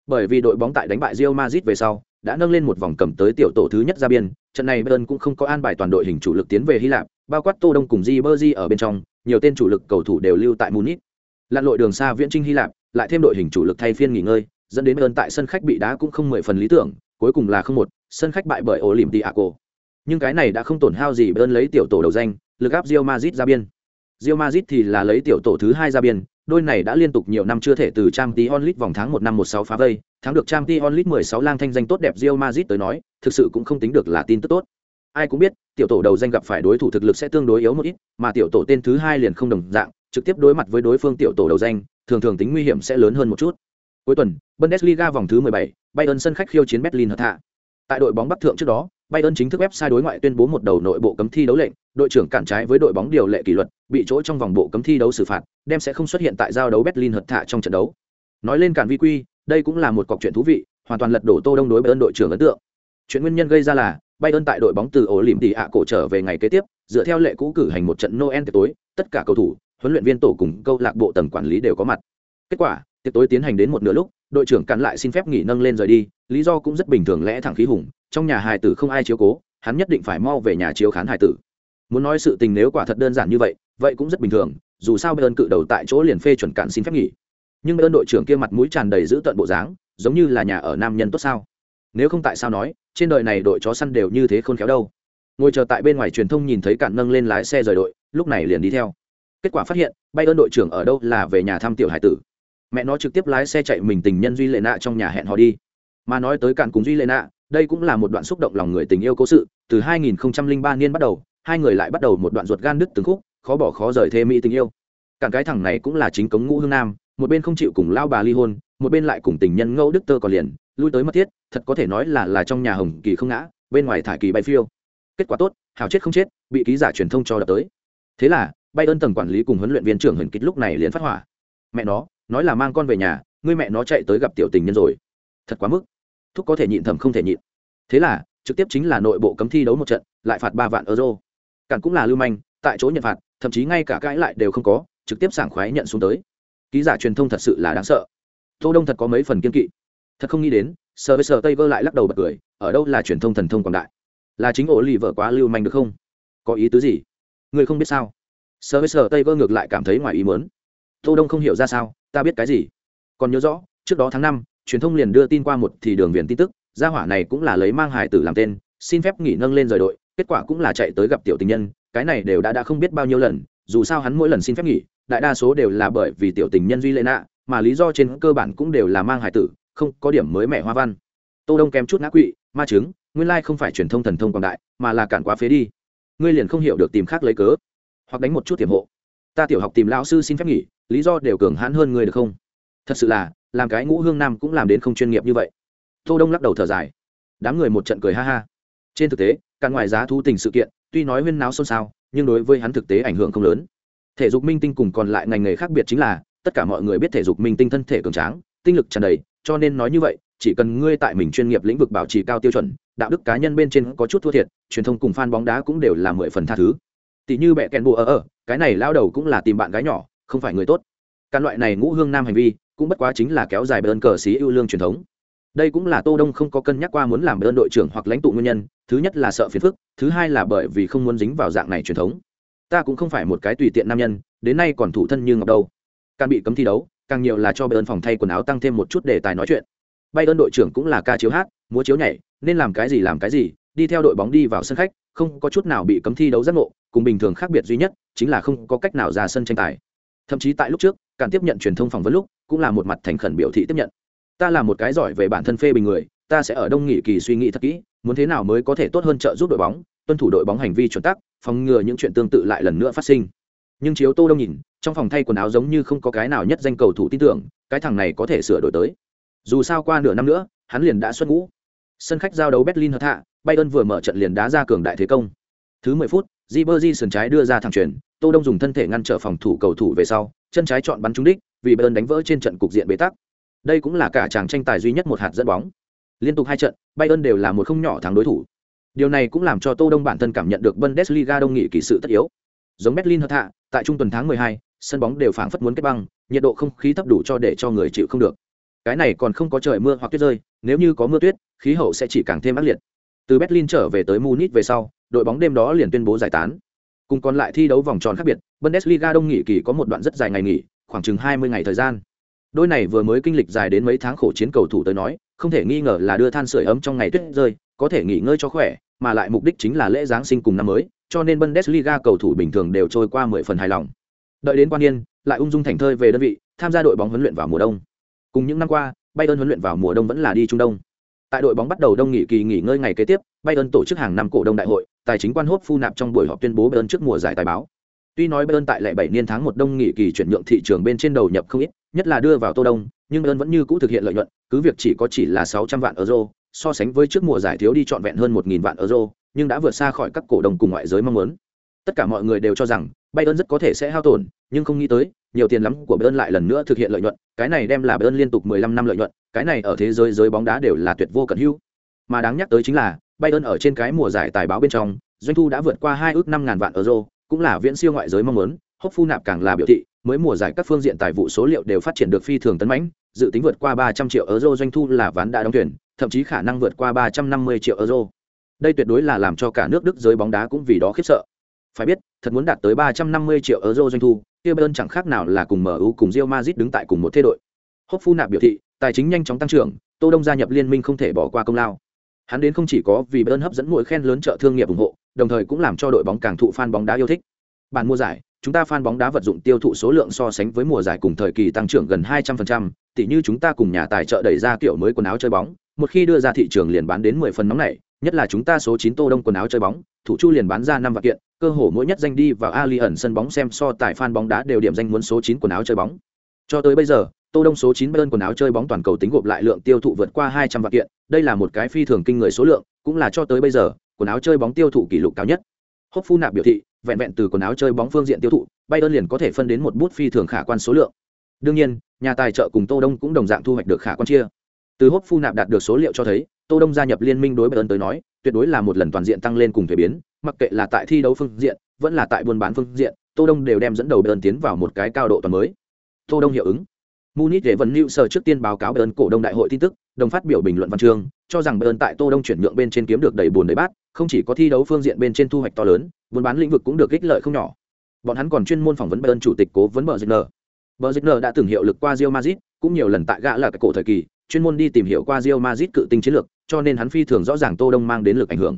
Bởi vì đội bóng tại đánh bại Real Madrid về sau, đã nâng lên một vòng cầm tới tiểu tổ thứ nhất ra biên, trận này Bayern cũng không có an bài toàn đội hình chủ lực tiến về Hy Lạp, bao quát Tô Đông cùng Ribery ở bên trong, nhiều tên chủ lực cầu thủ đều lưu tại Munich. Lặn lội đường xa viễn trinh Hy Lạp, lại thêm đội hình chủ lực thay phiên nghỉ ngơi, dẫn đến Bayern tại sân khách bị đá cũng không mười phần lý tưởng, cuối cùng là không một, sân khách bại bởi Olympiacos. Nhưng cái này đã không tổn hao gì Bayern lấy tiểu tổ đầu danh, lực áp Real Madrid ra biên. Real Madrid thì là lấy tiểu tổ thứ hai ra biên, đôi này đã liên tục nhiều năm chưa thể từ Champions onlit vòng tháng một năm một sáu phá vây, thắng được Champions League 16 lang thanh danh tốt đẹp Real Madrid tới nói, thực sự cũng không tính được là tin tức tốt. Ai cũng biết, tiểu tổ đầu danh gặp phải đối thủ thực lực sẽ tương đối yếu một ít, mà tiểu tổ tên thứ hai liền không đồng dạng, trực tiếp đối mặt với đối phương tiểu tổ đầu danh, thường thường tính nguy hiểm sẽ lớn hơn một chút. Cuối tuần, Bundesliga vòng thứ 17, Bayern sân khách khiêu chiến Berlin Hertha. Tại đội bóng Bắc thượng trước đó, Bayern chính thức website đối ngoại tuyên bố một đầu nội bộ cấm thi đấu lệnh, đội trưởng cản trái với đội bóng điều lệ kỷ luật, bị chỗ trong vòng bộ cấm thi đấu xử phạt, đem sẽ không xuất hiện tại giao đấu Berlin Hertha trong trận đấu. Nói lên cản vi quy, đây cũng là một cọc chuyện thú vị, hoàn toàn lật đổ Tô Đông đối Bayern đội trưởng ấn tượng. Chuyện nguyên nhân gây ra là Bayern tại đội bóng từ ổ lỉm tỉ ạ cổ trở về ngày kế tiếp, dựa theo lệ cũ cử hành một trận Noel tối, tất cả cầu thủ, huấn luyện viên tổ cùng câu lạc bộ tầng quản lý đều có mặt. Kết quả, tiệc tối tiến hành đến một nửa lúc, đội trưởng cản lại xin phép nghỉ nâng lên rời đi, lý do cũng rất bình thường lẽ thẳng khí hùng, trong nhà hài tử không ai chiếu cố, hắn nhất định phải mau về nhà chiếu khán hài tử. Muốn nói sự tình nếu quả thật đơn giản như vậy, vậy cũng rất bình thường, dù sao Bayern cự đầu tại chỗ liền phê chuẩn cản xin phép nghỉ. Nhưng Bayern đội trưởng kia mặt mũi tràn đầy giữ tận bộ dáng, giống như là nhà ở nam nhân tốt sao? Nếu không tại sao nói, trên đời này đội chó săn đều như thế khôn khéo đâu. Ngồi chờ tại bên ngoài truyền thông nhìn thấy cản nâng lên lái xe rời đội, lúc này liền đi theo. Kết quả phát hiện, bay ơn đội trưởng ở đâu là về nhà thăm tiểu hải tử. Mẹ nó trực tiếp lái xe chạy mình tình nhân Duy Lệ Nạ trong nhà hẹn họ đi. Mà nói tới cản cùng Duy Lệ Nạ, đây cũng là một đoạn xúc động lòng người tình yêu cố sự từ 2003 niên bắt đầu hai người lại bắt đầu một đoạn ruột gan đứt từng khúc, khó bỏ khó rời thê mỹ tình yêu. Cả cái thằng này cũng là chính cống ngũ hương nam, một bên không chịu cùng lao bà ly hôn, một bên lại cùng tình nhân ngẫu đức tơ còn liền, lui tới mất thiết, thật có thể nói là là trong nhà hồng kỳ không ngã, bên ngoài thải kỳ bay phiêu. Kết quả tốt, hào chết không chết, bị ký giả truyền thông cho đập tới. Thế là, bay ơn tầng quản lý cùng huấn luyện viên trưởng huyền kích lúc này liền phát hỏa. Mẹ nó, nói là mang con về nhà, ngươi mẹ nó chạy tới gặp tiểu tình nhân rồi. Thật quá mức. Thúc có thể nhịn thầm không thể nhịn. Thế là, trực tiếp chính là nội bộ cấm thi đấu một trận, lại phạt ba vạn euro cản cũng là lưu manh, tại chỗ nhận phạt, thậm chí ngay cả cãi lại đều không có, trực tiếp sảng khoái nhận xuống tới. Ký giả truyền thông thật sự là đáng sợ. Tô đông thật có mấy phần kiên kỵ. Thật không nghĩ đến sờ với sờ tây vơ lại lắc đầu bật cười, ở đâu là truyền thông thần thông quảng đại? Là chính ổ lì vợ quá lưu manh được không? Có ý tứ gì? Người không biết sao? Sờ với sờ tây vơ ngược lại cảm thấy ngoài ý muốn. Tô đông không hiểu ra sao, ta biết cái gì? Còn nhớ rõ, trước đó tháng năm, truyền thông liền đưa tin qua một thì đường viền tin tức, gia hỏa này cũng là lấy mang hải tử làm tên, xin phép nghỉ nâng lên rời đội kết quả cũng là chạy tới gặp tiểu tình nhân, cái này đều đã đã không biết bao nhiêu lần, dù sao hắn mỗi lần xin phép nghỉ, đại đa số đều là bởi vì tiểu tình nhân duy lệ nạ mà lý do trên cơ bản cũng đều là mang hải tử, không có điểm mới mẻ hoa văn. Tô đông kém chút ngã quỵ, ma chứng, nguyên lai không phải truyền thông thần thông quảng đại, mà là cản quá phế đi. Ngươi liền không hiểu được tìm khác lấy cớ. Hoặc đánh một chút tiềm hộ. Ta tiểu học tìm lão sư xin phép nghỉ, lý do đều cường hãn hơn ngươi được không? Thật sự là, làm cái ngũ hương nam cũng làm đến không chuyên nghiệp như vậy. Tô đông lắc đầu thở dài. Đám người một trận cười ha ha. Trên thực tế cả ngoài giá thu tình sự kiện, tuy nói huyên náo xôn xao, nhưng đối với hắn thực tế ảnh hưởng không lớn. Thể dục minh tinh cùng còn lại ngành nghề khác biệt chính là, tất cả mọi người biết thể dục minh tinh thân thể cường tráng, tinh lực tràn đầy, cho nên nói như vậy, chỉ cần ngươi tại mình chuyên nghiệp lĩnh vực bảo trì cao tiêu chuẩn, đạo đức cá nhân bên trên có chút thua thiệt, truyền thông cùng fan bóng đá cũng đều là mười phần tha thứ. Tỷ như bẹ kèn bộ ở ở, cái này lao đầu cũng là tìm bạn gái nhỏ, không phải người tốt. Căn loại này ngũ hương nam hành vi, cũng bất quá chính là kéo dài bơn cờ xí ưu lương truyền thống đây cũng là tô đông không có cân nhắc qua muốn làm ơn đội trưởng hoặc lãnh tụ nguyên nhân, thứ nhất là sợ phiền phức, thứ hai là bởi vì không muốn dính vào dạng này truyền thống. Ta cũng không phải một cái tùy tiện nam nhân, đến nay còn thủ thân như ngọc đâu. Càng bị cấm thi đấu, càng nhiều là cho bayern phòng thay quần áo tăng thêm một chút đề tài nói chuyện. Bayern đội trưởng cũng là ca chiếu hát, múa chiếu nhảy, nên làm cái gì làm cái gì, đi theo đội bóng đi vào sân khách, không có chút nào bị cấm thi đấu giác ngộ, cùng bình thường khác biệt duy nhất, chính là không có cách nào ra sân tranh tài. Thậm chí tại lúc trước, càng tiếp nhận truyền thông phỏng vấn lúc, cũng là một mặt thành khẩn biểu thị tiếp nhận ta là một cái giỏi về bản thân phê bình người ta sẽ ở đông nghị kỳ suy nghĩ thật kỹ muốn thế nào mới có thể tốt hơn trợ giúp đội bóng tuân thủ đội bóng hành vi chuẩn tắc phòng ngừa những chuyện tương tự lại lần nữa phát sinh. Nhưng chiếu tô đông nhìn trong phòng thay quần áo giống như không có cái nào nhất danh cầu thủ tin tưởng cái thằng này có thể sửa đổi tới. Dù sao qua nửa năm nữa hắn liền đã xuất ngũ. Sân khách giao đấu berlin hợt hạ bayern vừa mở trận liền đá ra cường đại thế công. Thứ mười phút Ribery sườn trái đưa ra thẳng chuyền, tô đông dùng thân thể ngăn trở phòng thủ cầu thủ về sau chân trái chọn bắn trúng đích vì bayern đánh vỡ trên trận cục diện bế tắc đây cũng là cả chàng tranh tài duy nhất một hạt dẫn bóng. Liên tục hai trận bayern đều là một không nhỏ thắng đối thủ. Điều này cũng làm cho tô đông bản thân cảm nhận được bundesliga đông nghị kỳ sự tất yếu. Giống berlin hợt hạ tại trung tuần tháng 12, sân bóng đều phảng phất muốn kết băng nhiệt độ không khí thấp đủ cho để cho người chịu không được. Cái này còn không có trời mưa hoặc tuyết rơi nếu như có mưa tuyết khí hậu sẽ chỉ càng thêm ác liệt. Từ berlin trở về tới munich về sau đội bóng đêm đó liền tuyên bố giải tán. Cùng còn lại thi đấu vòng tròn khác biệt bundesliga đông nghị kỳ có một đoạn rất dài ngày nghỉ khoảng chừng 20 ngày thời gian đôi này vừa mới kinh lịch dài đến mấy tháng khổ chiến cầu thủ tới nói, không thể nghi ngờ là đưa than sửa ấm trong ngày tuyết rơi, có thể nghỉ ngơi cho khỏe, mà lại mục đích chính là lễ giáng sinh cùng năm mới, cho nên bundesliga cầu thủ bình thường đều trôi qua mười phần hài lòng. Đợi đến quan niên, lại ung dung thành thơi về đơn vị, tham gia đội bóng huấn luyện vào mùa đông. Cùng những năm qua, bayern huấn luyện vào mùa đông vẫn là đi trung đông. Tại đội bóng bắt đầu đông nghỉ kỳ nghỉ ngơi ngày kế tiếp, bayern tổ chức hàng năm cổ đông đại hội, tài chính quan hốt phu nạp trong buổi họp tuyên bố bayern trước mùa giải tài báo. Tuy nói bayern tại lệ bảy niên tháng một đông nghỉ kỳ chuyển nhượng thị trường bên trên đầu nhập không ít nhất là đưa vào tô đông, nhưng ơn vẫn như cũ thực hiện lợi nhuận, cứ việc chỉ có chỉ là sáu trăm vạn euro, so sánh với trước mùa giải thiếu đi trọn vẹn hơn một nghìn vạn euro, nhưng đã vượt xa khỏi các cổ đông cùng ngoại giới mong muốn. Tất cả mọi người đều cho rằng, bayern rất có thể sẽ hao tổn, nhưng không nghĩ tới, nhiều tiền lắm của bayern lại lần nữa thực hiện lợi nhuận, cái này đem là bayern liên tục 15 năm lợi nhuận, cái này ở thế giới giới bóng đá đều là tuyệt vô cận hữu. Mà đáng nhắc tới chính là, bayern ở trên cái mùa giải tài báo bên trong, doanh thu đã vượt qua hai ước năm ngàn vạn euro, cũng là viễn siêu ngoại giới mong muốn hốc phu nạp càng là biểu thị, mới mùa giải các phương diện tài vụ số liệu đều phát triển được phi thường tấn mãnh, dự tính vượt qua 300 triệu euro doanh thu là ván đã đóng tuyển, thậm chí khả năng vượt qua 350 triệu euro. Đây tuyệt đối là làm cho cả nước đức giới bóng đá cũng vì đó khiếp sợ. Phải biết, thật muốn đạt tới 350 triệu euro doanh thu, kia bayern chẳng khác nào là cùng mu cùng Real Madrid đứng tại cùng một thế đội. Hốc phu nạp biểu thị, tài chính nhanh chóng tăng trưởng, tô đông gia nhập liên minh không thể bỏ qua công lao. Hắn đến không chỉ có vì bayern hấp dẫn mỗi khen lớn trợ thương nghiệp ủng hộ, đồng thời cũng làm cho đội bóng càng thụ fan bóng đá yêu thích. Bản mua giải chúng ta fan bóng đá vật dụng tiêu thụ số lượng so sánh với mùa giải cùng thời kỳ tăng trưởng gần 200%, tỷ như chúng ta cùng nhà tài trợ đẩy ra kiểu mới quần áo chơi bóng, một khi đưa ra thị trường liền bán đến 10 phần nóng này, nhất là chúng ta số chín tô đông quần áo chơi bóng thủ chu liền bán ra năm vạn kiện cơ hồ mỗi nhất danh đi vào ali ẩn sân bóng xem so tại fan bóng đá đều điểm danh muốn số chín quần áo chơi bóng. Cho tới bây giờ tô đông số chín bayern quần áo chơi bóng toàn cầu tính gộp lại lượng tiêu thụ vượt qua hai trăm vạn kiện đây là một cái phi thường kinh người số lượng cũng là cho tới bây giờ quần áo chơi bóng tiêu thụ kỷ lục cao nhất. Hốc phu nạp biểu thị vẹn vẹn từ quần áo chơi bóng phương diện tiêu thụ bayern liền có thể phân đến một bút phi thường khả quan số lượng. Đương nhiên nhà tài trợ cùng tô đông cũng đồng dạng thu hoạch được khả quan chia. Từ hốc phu nạp đạt được số liệu cho thấy tô đông gia nhập liên minh đối bayern tới nói tuyệt đối là một lần toàn diện tăng lên cùng thể biến mặc kệ là tại thi đấu phương diện vẫn là tại buôn bán phương diện tô đông đều đem dẫn đầu bayern tiến vào một cái cao độ toàn mới. Tô đông hiệu ứng. Munich để vận New sở trước tiên báo cáo Bayern cổ đông đại hội tin tức, đồng phát biểu bình luận văn chương, cho rằng Bayern tại Tô Đông chuyển nhượng bên trên kiếm được đầy buồn đầy bát, không chỉ có thi đấu phương diện bên trên thu hoạch to lớn, buôn bán lĩnh vực cũng được ích lợi không nhỏ. Bọn hắn còn chuyên môn phỏng vấn Bayern chủ tịch cố vấn Bernard. Bernard đã từng hiệu lực qua Real Madrid, cũng nhiều lần tại gã là cái cổ thời kỳ, chuyên môn đi tìm hiểu qua Real Madrid cự tinh chiến lược, cho nên hắn phi thường rõ ràng Tô Đông mang đến lực ảnh hưởng.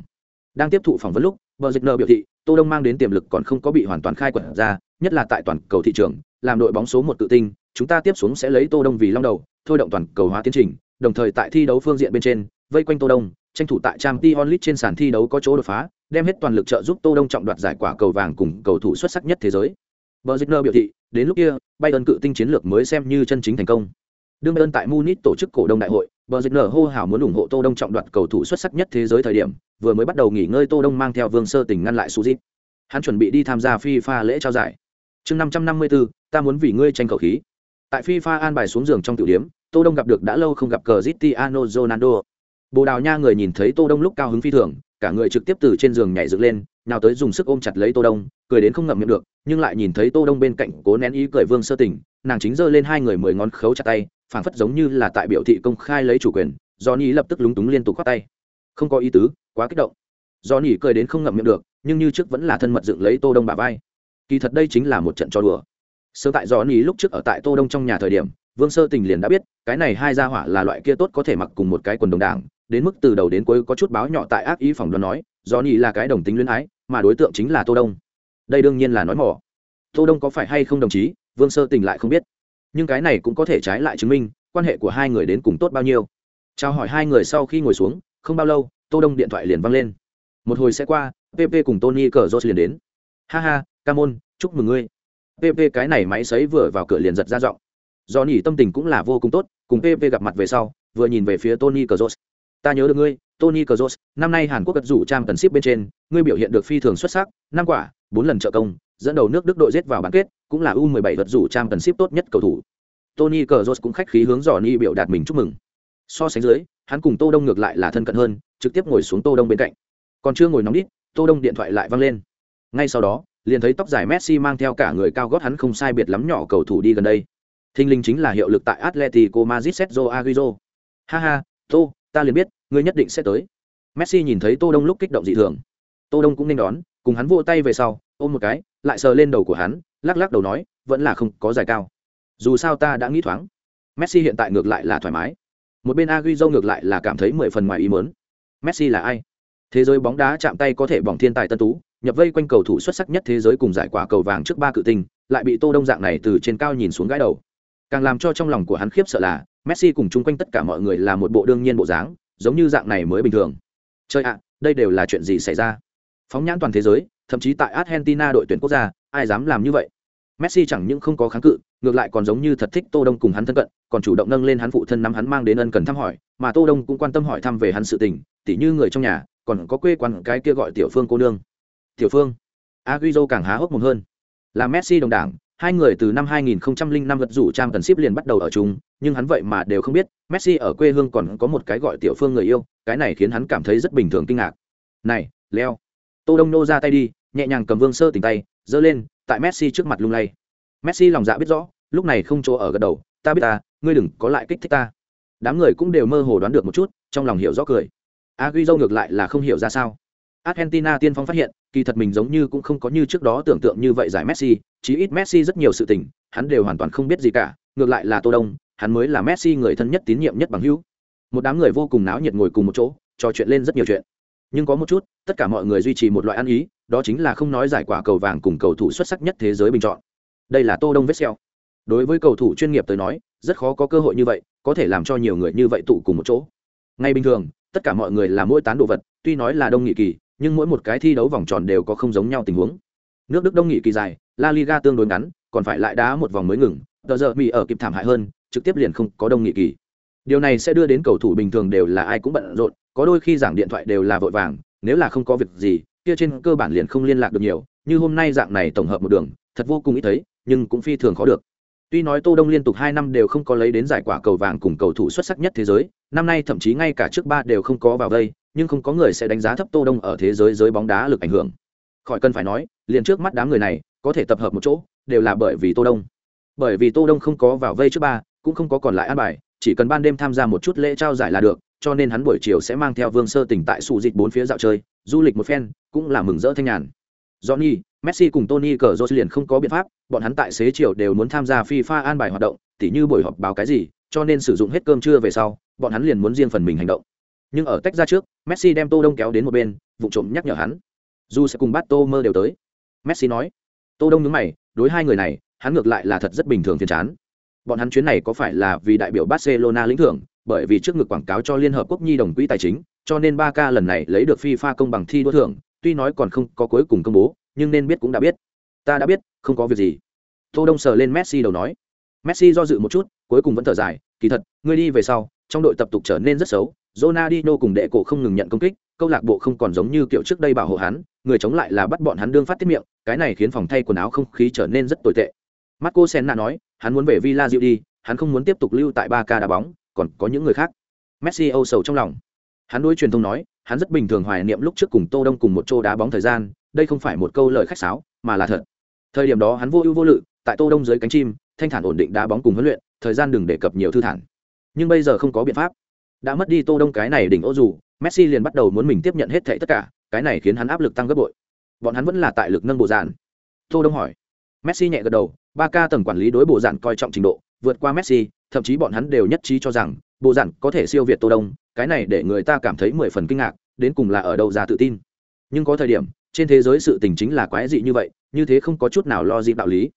Đang tiếp thụ phỏng vấn lúc, Bernard biểu thị, Tô Đông mang đến tiềm lực còn không có bị hoàn toàn khai quật ra, nhất là tại toàn cầu thị trường, làm đội bóng số một tự tinh, chúng ta tiếp xuống sẽ lấy Tô Đông vì long đầu, thôi động toàn cầu hóa tiến trình, đồng thời tại thi đấu phương diện bên trên, vây quanh Tô Đông, tranh thủ tại Champions League trên sàn thi đấu có chỗ đột phá, đem hết toàn lực trợ giúp Tô Đông trọng đoạt giải quả cầu vàng cùng cầu thủ xuất sắc nhất thế giới. Bernard biểu thị, đến lúc kia, Bayern cự tinh chiến lược mới xem như chân chính thành công. Đương Bayern tại Munich tổ chức cổ đông đại hội, Bernard hô hào muốn ủng hộ Tô Đông trọng đoạt cầu thủ xuất sắc nhất thế giới thời điểm, vừa mới bắt đầu nghỉ ngơi Tô Đông mang theo Vương Sơ Tình ngăn lại Suzy. Hắn chuẩn bị đi tham gia FIFA lễ trao giải. Chương 554, ta muốn vì ngươi tranh cầu khí. Tại FIFA an bài xuống giường trong tiểu điểm, Tô Đông gặp được đã lâu không gặp Cristiano Ronaldo. Bồ Đào Nha người nhìn thấy Tô Đông lúc cao hứng phi thường, cả người trực tiếp từ trên giường nhảy dựng lên, nào tới dùng sức ôm chặt lấy Tô Đông, cười đến không ngậm miệng được, nhưng lại nhìn thấy Tô Đông bên cạnh cố nén ý cười Vương Sơ Tình, nàng chính giơ lên hai người mười ngón khấu chặt tay, phảng phất giống như là tại biểu thị công khai lấy chủ quyền, Johnny lập tức lúng túng liên tục khoát tay. Không có ý tứ, quá kích động. Johnny cười đến không ngậm miệng được, nhưng như trước vẫn là thân mật dựng lấy Tô Đông bả vai. Kỳ thật đây chính là một trận trò đùa. Sơ tại Johnny lúc trước ở tại Tô Đông trong nhà thời điểm, Vương Sơ Tình liền đã biết, cái này hai gia hỏa là loại kia tốt có thể mặc cùng một cái quần đồng đảng, đến mức từ đầu đến cuối có chút báo nhỏ tại ác ý phòng đoán nói, do nhi là cái đồng tính luyến ái, mà đối tượng chính là Tô Đông. Đây đương nhiên là nói mỏ. Tô Đông có phải hay không đồng chí, Vương Sơ Tình lại không biết. Nhưng cái này cũng có thể trái lại chứng minh, quan hệ của hai người đến cùng tốt bao nhiêu. Chào hỏi hai người sau khi ngồi xuống, không bao lâu, Tô Đông điện thoại liền vang lên. Một hồi sẽ qua, PP cùng Tony cờ Jones liền đến. Ha ha, Camon, chúc mừng ngươi. PP cái này máy sấy vừa vào cửa liền giật ra giọng. Johnny tâm tình cũng là vô cùng tốt, cùng PP gặp mặt về sau, vừa nhìn về phía Tony cờ Ta nhớ được ngươi, Tony cờ năm nay Hàn Quốc cất rủ trang cần ship bên trên, ngươi biểu hiện được phi thường xuất sắc, năm quả, bốn lần trợ công, dẫn đầu nước Đức đội giết vào bán kết, cũng là U17 vật rủ trang cần ship tốt nhất cầu thủ. Tony cờ cũng khách khí hướng Johnny biểu đạt mình chúc mừng. So sánh dưới, hắn cùng Tô Đông ngược lại là thân cận hơn, trực tiếp ngồi xuống Tô Đông bên cạnh. Còn chưa ngồi nóng đít, Tô Đông điện thoại lại vang lên. Ngay sau đó, liền thấy tóc dài Messi mang theo cả người cao gót hắn không sai biệt lắm nhỏ cầu thủ đi gần đây. Thinh linh chính là hiệu lực tại Atletico Madrid Sergio Aguero. Ha ha, Tô, ta liền biết, ngươi nhất định sẽ tới. Messi nhìn thấy Tô Đông lúc kích động dị thường. Tô Đông cũng nên đón, cùng hắn vỗ tay về sau, ôm một cái, lại sờ lên đầu của hắn, lắc lắc đầu nói, vẫn là không có giải cao. Dù sao ta đã nghĩ thoáng. Messi hiện tại ngược lại là thoải mái. Một bên Aguero ngược lại là cảm thấy mười phần ngoài ý muốn. Messi là ai? Thế giới bóng đá chạm tay có thể bỏng thiên tài tân tú, nhập vây quanh cầu thủ xuất sắc nhất thế giới cùng giải quả cầu vàng trước ba cự tinh, lại bị Tô Đông dạng này từ trên cao nhìn xuống gãi đầu. Càng làm cho trong lòng của hắn khiếp sợ là, Messi cùng chung quanh tất cả mọi người là một bộ đương nhiên bộ dáng, giống như dạng này mới bình thường. Chơi ạ, đây đều là chuyện gì xảy ra? Phóng nhãn toàn thế giới, thậm chí tại Argentina đội tuyển quốc gia, ai dám làm như vậy? Messi chẳng những không có kháng cự, ngược lại còn giống như thật thích Tô Đông cùng hắn thân cận, còn chủ động nâng lên hắn phụ thân nắm hắn mang đến ân cần thăm hỏi, mà Tô Đông cũng quan tâm hỏi thăm về hắn sự tình, tỉ như người trong nhà, còn có quê quán cái kia gọi Tiểu Phương cô nương. Tiểu Phương, aguizo càng há hốc mồm hơn. Là Messi đồng đảng, hai người từ năm 2005 vật rủ trang tần ship liền bắt đầu ở chung, nhưng hắn vậy mà đều không biết, Messi ở quê hương còn có một cái gọi Tiểu Phương người yêu, cái này khiến hắn cảm thấy rất bình thường kinh ngạc. Này, Leo. Tô Đông nô ra tay đi, nhẹ nhàng cầm Vương Sơ tỉnh tay, giơ lên, tại Messi trước mặt lung lay. Messi lòng dạ biết rõ, lúc này không chỗ ở gật đầu, ta biết ta, ngươi đừng có lại kích thích ta. Đám người cũng đều mơ hồ đoán được một chút, trong lòng hiểu rõ cười. Agüero ngược lại là không hiểu ra sao. Argentina tiên phong phát hiện, kỳ thật mình giống như cũng không có như trước đó tưởng tượng như vậy giải Messi, chí ít Messi rất nhiều sự tình, hắn đều hoàn toàn không biết gì cả, ngược lại là Tô Đông, hắn mới là Messi người thân nhất tín nhiệm nhất bằng hữu. Một đám người vô cùng náo nhiệt ngồi cùng một chỗ, trò chuyện lên rất nhiều chuyện. Nhưng có một chút, tất cả mọi người duy trì một loại ăn ý, đó chính là không nói giải quả cầu vàng cùng cầu thủ xuất sắc nhất thế giới bình chọn. Đây là Tô Đông Vessel. Đối với cầu thủ chuyên nghiệp tới nói, rất khó có cơ hội như vậy, có thể làm cho nhiều người như vậy tụ cùng một chỗ. ngay bình thường tất cả mọi người là mỗi tán đồ vật tuy nói là đông nghị kỳ nhưng mỗi một cái thi đấu vòng tròn đều có không giống nhau tình huống. Nước đức đông nghị kỳ dài, la liga tương đối ngắn, còn phải lại đá một vòng mới ngừng. Tờ giờ mỹ ở kịp thảm hại hơn, trực tiếp liền không có đông nghị kỳ. Điều này sẽ đưa đến cầu thủ bình thường đều là ai cũng bận rộn, có đôi khi giảng điện thoại đều là vội vàng, nếu là không có việc gì, kia trên cơ bản liền không liên lạc được nhiều, như hôm nay dạng này tổng hợp một đường, thật vô cùng ít thấy, nhưng cũng phi thường khó được tuy nói tô đông liên tục hai năm đều không có lấy đến giải quả cầu vàng cùng cầu thủ xuất sắc nhất thế giới, năm nay thậm chí ngay cả trước ba đều không có vào đây, nhưng không có người sẽ đánh giá thấp tô đông ở thế giới giới bóng đá lực ảnh hưởng. Khỏi cần phải nói, liền trước mắt đám người này, có thể tập hợp một chỗ, đều là bởi vì tô đông. Bởi vì tô đông không có vào vây trước ba, cũng không có còn lại an bài, chỉ cần ban đêm tham gia một chút lễ trao giải là được, cho nên hắn buổi chiều sẽ mang theo vương sơ tỉnh tại sụ dịch bốn phía dạo chơi, du lịch một phen, cũng là mừng rỡ thanh nhàn johnny, messi cùng tony cờ liền không có biện pháp, bọn hắn tại xế chiều đều muốn tham gia fifa an bài hoạt động, tỉ như buổi họp báo cái gì, cho nên sử dụng hết cơm trưa về sau, bọn hắn liền muốn riêng phần mình hành động. Nhưng ở tách ra trước, messi đem tô đông kéo đến một bên, vụ trộm nhắc nhở hắn. Dù sẽ cùng Bato mơ đều tới. Messi nói, tô đông nhướng mày, đối hai người này, hắn ngược lại là thật rất bình thường phiền chán. Bọn hắn chuyến này có phải là vì đại biểu barcelona lĩnh thưởng, bởi vì trước ngực quảng cáo cho liên hợp quốc nhi đồng quỹ tài chính, cho nên Barca k lần này lấy được fifa công bằng thi đua thưởng tuy nói còn không có cuối cùng công bố, nhưng nên biết cũng đã biết. Ta đã biết, không có việc gì. Tô đông sờ lên messi đầu nói. Messi do dự một chút, cuối cùng vẫn thở dài, kỳ thật, ngươi đi về sau, trong đội tập tục trở nên rất xấu Ronaldinho cùng đệ cổ không ngừng nhận công kích, câu lạc bộ không còn giống như kiểu trước đây bảo hộ hắn, người chống lại là bắt bọn hắn đương phát tiết miệng, cái này khiến phòng thay quần áo không khí trở nên rất tồi tệ. Marco senna nói, hắn muốn về villa diệu đi, hắn không muốn tiếp tục lưu tại ba ca đá bóng, còn có những người khác. Messi âu sầu trong lòng. Hắn đối truyền thông nói hắn rất bình thường hoài niệm lúc trước cùng tô đông cùng một chỗ đá bóng thời gian, đây không phải một câu lời khách sáo, mà là thật. Thời điểm đó hắn vô ưu vô lự, tại tô đông dưới cánh chim, thanh thản ổn định đá bóng cùng huấn luyện, thời gian đừng đề cập nhiều thư thản. Nhưng bây giờ không có biện pháp. Đã mất đi tô đông cái này đỉnh ô dù, messi liền bắt đầu muốn mình tiếp nhận hết thảy tất cả, cái này khiến hắn áp lực tăng gấp bội. Bọn hắn vẫn là tại lực nâng bộ dàn tô đông hỏi. Messi nhẹ gật đầu ba ca tầng quản lý đối bộ dàn coi trọng trình độ, vượt qua messi, thậm chí bọn hắn đều nhất trí cho rằng, bộ dàn có thể siêu việt tô đông cái này để người ta cảm thấy mười phần kinh ngạc, đến cùng là ở đâu ra tự tin. Nhưng có thời điểm, trên thế giới sự tình chính là quái dị như vậy, như thế không có chút nào lo dịp đạo lý.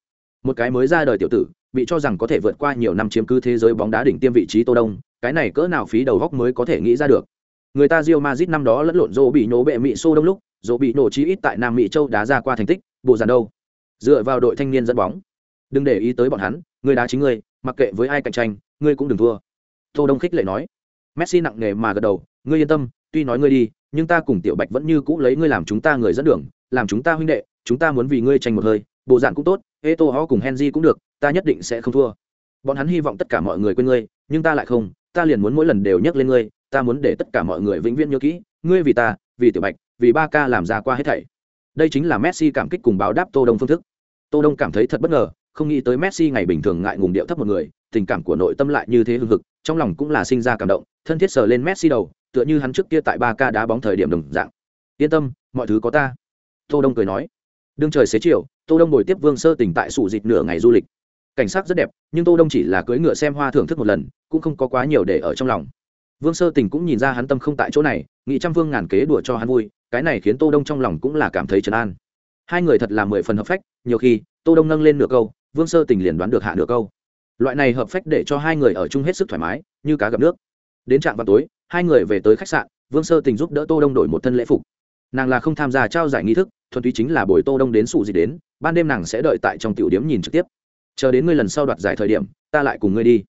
Một cái mới ra đời tiểu tử, bị cho rằng có thể vượt qua nhiều năm chiếm cứ thế giới bóng đá đỉnh tiêm vị trí tô đông, cái này cỡ nào phí đầu góc mới có thể nghĩ ra được. Người ta Real Madrid năm đó lẫn lộn rô bị nổ bệ mỹ xô đông lúc rô bị nổ chí ít tại nam mỹ châu đá ra qua thành tích, bộ dàn đâu. Dựa vào đội thanh niên dẫn bóng. Đừng để ý tới bọn hắn, người đá chính ngươi, mặc kệ với ai cạnh tranh, ngươi cũng đừng thua. Tô đông khích lệ nói messi nặng nề mà gật đầu, ngươi yên tâm, tuy nói ngươi đi, nhưng ta cùng tiểu bạch vẫn như cũ lấy ngươi làm chúng ta người dẫn đường, làm chúng ta huynh đệ, chúng ta muốn vì ngươi tranh một hơi, bộ dạng cũng tốt ê tô ho cùng henry cũng được, ta nhất định sẽ không thua. Bọn hắn hy vọng tất cả mọi người quên ngươi, nhưng ta lại không, ta liền muốn mỗi lần đều nhắc lên ngươi, ta muốn để tất cả mọi người vĩnh viễn nhớ kỹ, ngươi vì ta, vì tiểu bạch, vì ba ca làm ra qua hết thảy. Đây chính là messi cảm kích cùng báo đáp tô đông phương thức. Tô đông cảm thấy thật bất ngờ, không nghĩ tới messi ngày bình thường ngại ngùng điệu thấp một người, tình cảm của nội tâm lại như thế hưng hực, trong lòng cũng là sinh ra cảm động thân thiết sờ lên messi đầu, tựa như hắn trước kia tại ba ca đá bóng thời điểm đồng dạng. Yên tâm, mọi thứ có ta. Tô đông cười nói. Đương trời xế chiều, tô đông ngồi tiếp vương sơ tỉnh tại sủ dịch nửa ngày du lịch. Cảnh sát rất đẹp, nhưng tô đông chỉ là cưỡi ngựa xem hoa thưởng thức một lần, cũng không có quá nhiều để ở trong lòng. Vương sơ tình cũng nhìn ra hắn tâm không tại chỗ này nghị trăm vương ngàn kế đùa cho hắn vui, cái này khiến tô đông trong lòng cũng là cảm thấy trấn an. Hai người thật là mười phần hợp phách, nhiều khi, tô đông nâng lên nửa câu, vương sơ tình liền đoán được hạ nửa câu. Loại này hợp phách để cho hai người ở chung hết sức thoải mái, như cá gặp nước đến trạm vào tối, hai người về tới khách sạn, vương sơ tình giúp đỡ tô đông đổi một thân lễ phục. Nàng là không tham gia trao giải nghi thức, thuần túy chính là buổi tô đông đến sụ gì đến, ban đêm nàng sẽ đợi tại trong tiểu điểm nhìn trực tiếp. Chờ đến ngươi lần sau đoạt giải thời điểm, ta lại cùng ngươi đi.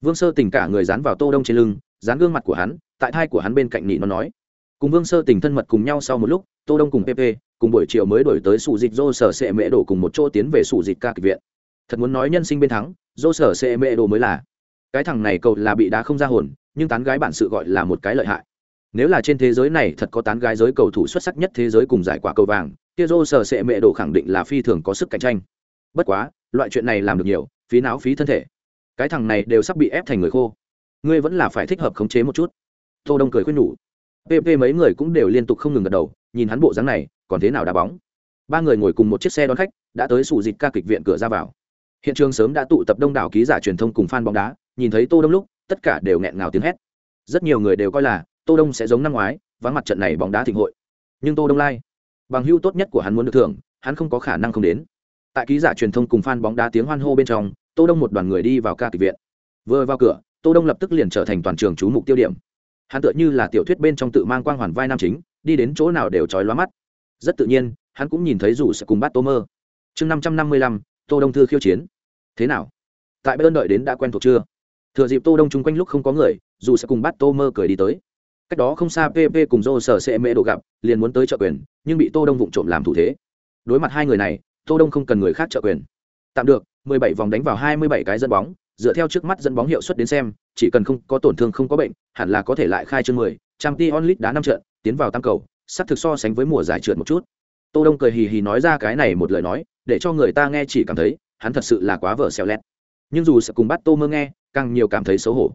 Vương sơ tình cả người dán vào tô đông trên lưng, dán gương mặt của hắn, tại thai của hắn bên cạnh nhị nó nói. Cùng vương sơ tình thân mật cùng nhau sau một lúc, tô đông cùng pp cùng buổi chiều mới đổi tới sụ dịch dô sở sệ mễ đổ cùng một chỗ tiến về sụ dịch ca kịch viện. Thật muốn nói nhân sinh bên thắng dô sở sệ mễ đổ mới là. Cái thằng này cậu là bị đá không ra hồn nhưng tán gái bản sự gọi là một cái lợi hại. Nếu là trên thế giới này thật có tán gái giới cầu thủ xuất sắc nhất thế giới cùng giải quả cầu vàng, kia rô sở sệ mẹ đồ khẳng định là phi thường có sức cạnh tranh. Bất quá, loại chuyện này làm được nhiều, phí não phí thân thể. Cái thằng này đều sắp bị ép thành người khô. Ngươi vẫn là phải thích hợp khống chế một chút. Tô đông cười khuyên nhủ. Pp mấy người cũng đều liên tục không ngừng gật đầu, nhìn hắn bộ dáng này, còn thế nào đá bóng. Ba người ngồi cùng một chiếc xe đón khách, đã tới sủ dịch ca kịch viện cửa ra vào. Hiện trường sớm đã tụ tập đông đảo ký giả truyền thông cùng fan bóng đá, nhìn thấy tô đông lúc tất cả đều nghẹn ngào tiếng hét. Rất nhiều người đều coi là tô đông sẽ giống năm ngoái, vắng mặt trận này bóng đá thịnh hội. Nhưng tô đông lai, bằng hưu tốt nhất của hắn muốn được thưởng, hắn không có khả năng không đến. Tại ký giả truyền thông cùng fan bóng đá tiếng hoan hô bên trong, tô đông một đoàn người đi vào ca kịch viện. Vừa vào cửa, tô đông lập tức liền trở thành toàn trường chú mục tiêu điểm. Hắn tựa như là tiểu thuyết bên trong tự mang quang hoàn vai nam chính, đi đến chỗ nào đều chói lóa mắt. Rất tự nhiên, hắn cũng nhìn thấy rủ sẽ cùng bắt tô mơ. Chương năm trăm năm mươi lăm, tô đông thư khiêu chiến. Thế nào? Tại bên đợi đến đã quen thuộc chưa? Thừa dịp tô đông chung quanh lúc không có người dù sẽ cùng bắt tô mơ cười đi tới. Cách đó không xa pp cùng dô sở sẽ mễ đồ gặp liền muốn tới trợ quyền nhưng bị tô đông vụng trộm làm thủ thế. Đối mặt hai người này tô đông không cần người khác trợ quyền. Tạm được 17 vòng đánh vào 27 cái dẫn bóng dựa theo trước mắt dẫn bóng hiệu suất đến xem chỉ cần không có tổn thương không có bệnh hẳn là có thể lại khai chương 10, trang ti onlit đá năm trận tiến vào tam cầu sắp thực so sánh với mùa giải trượt một chút. Tô đông cười hì hì nói ra cái này một lời nói để cho người ta nghe chỉ cảm thấy hắn thật sự là quá vở xèo lét nhưng dù sẽ cùng bắt tô mơ nghe, càng nhiều cảm thấy xấu hổ.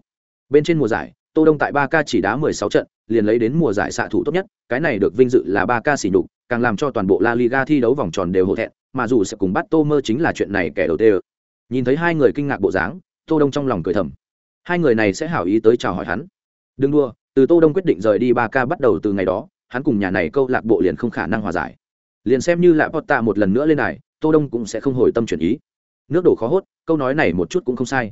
Bên trên mùa giải, tô đông tại ba k chỉ đá 16 trận, liền lấy đến mùa giải xạ thủ tốt nhất, cái này được vinh dự là ba k xỉ nhục, càng làm cho toàn bộ la liga thi đấu vòng tròn đều hổ thẹn, mà dù sẽ cùng bắt tô mơ chính là chuyện này kẻ đầu tiên nhìn thấy hai người kinh ngạc bộ dáng, tô đông trong lòng cười thầm. Hai người này sẽ hảo ý tới chào hỏi hắn. Đừng đua từ tô đông quyết định rời đi ba k bắt đầu từ ngày đó, hắn cùng nhà này câu lạc bộ liền không khả năng hòa giải. Liền xem như lại potta một lần nữa lên này tô đông cũng sẽ không hồi tâm chuyển ý nước đổ khó hốt, câu nói này một chút cũng không sai.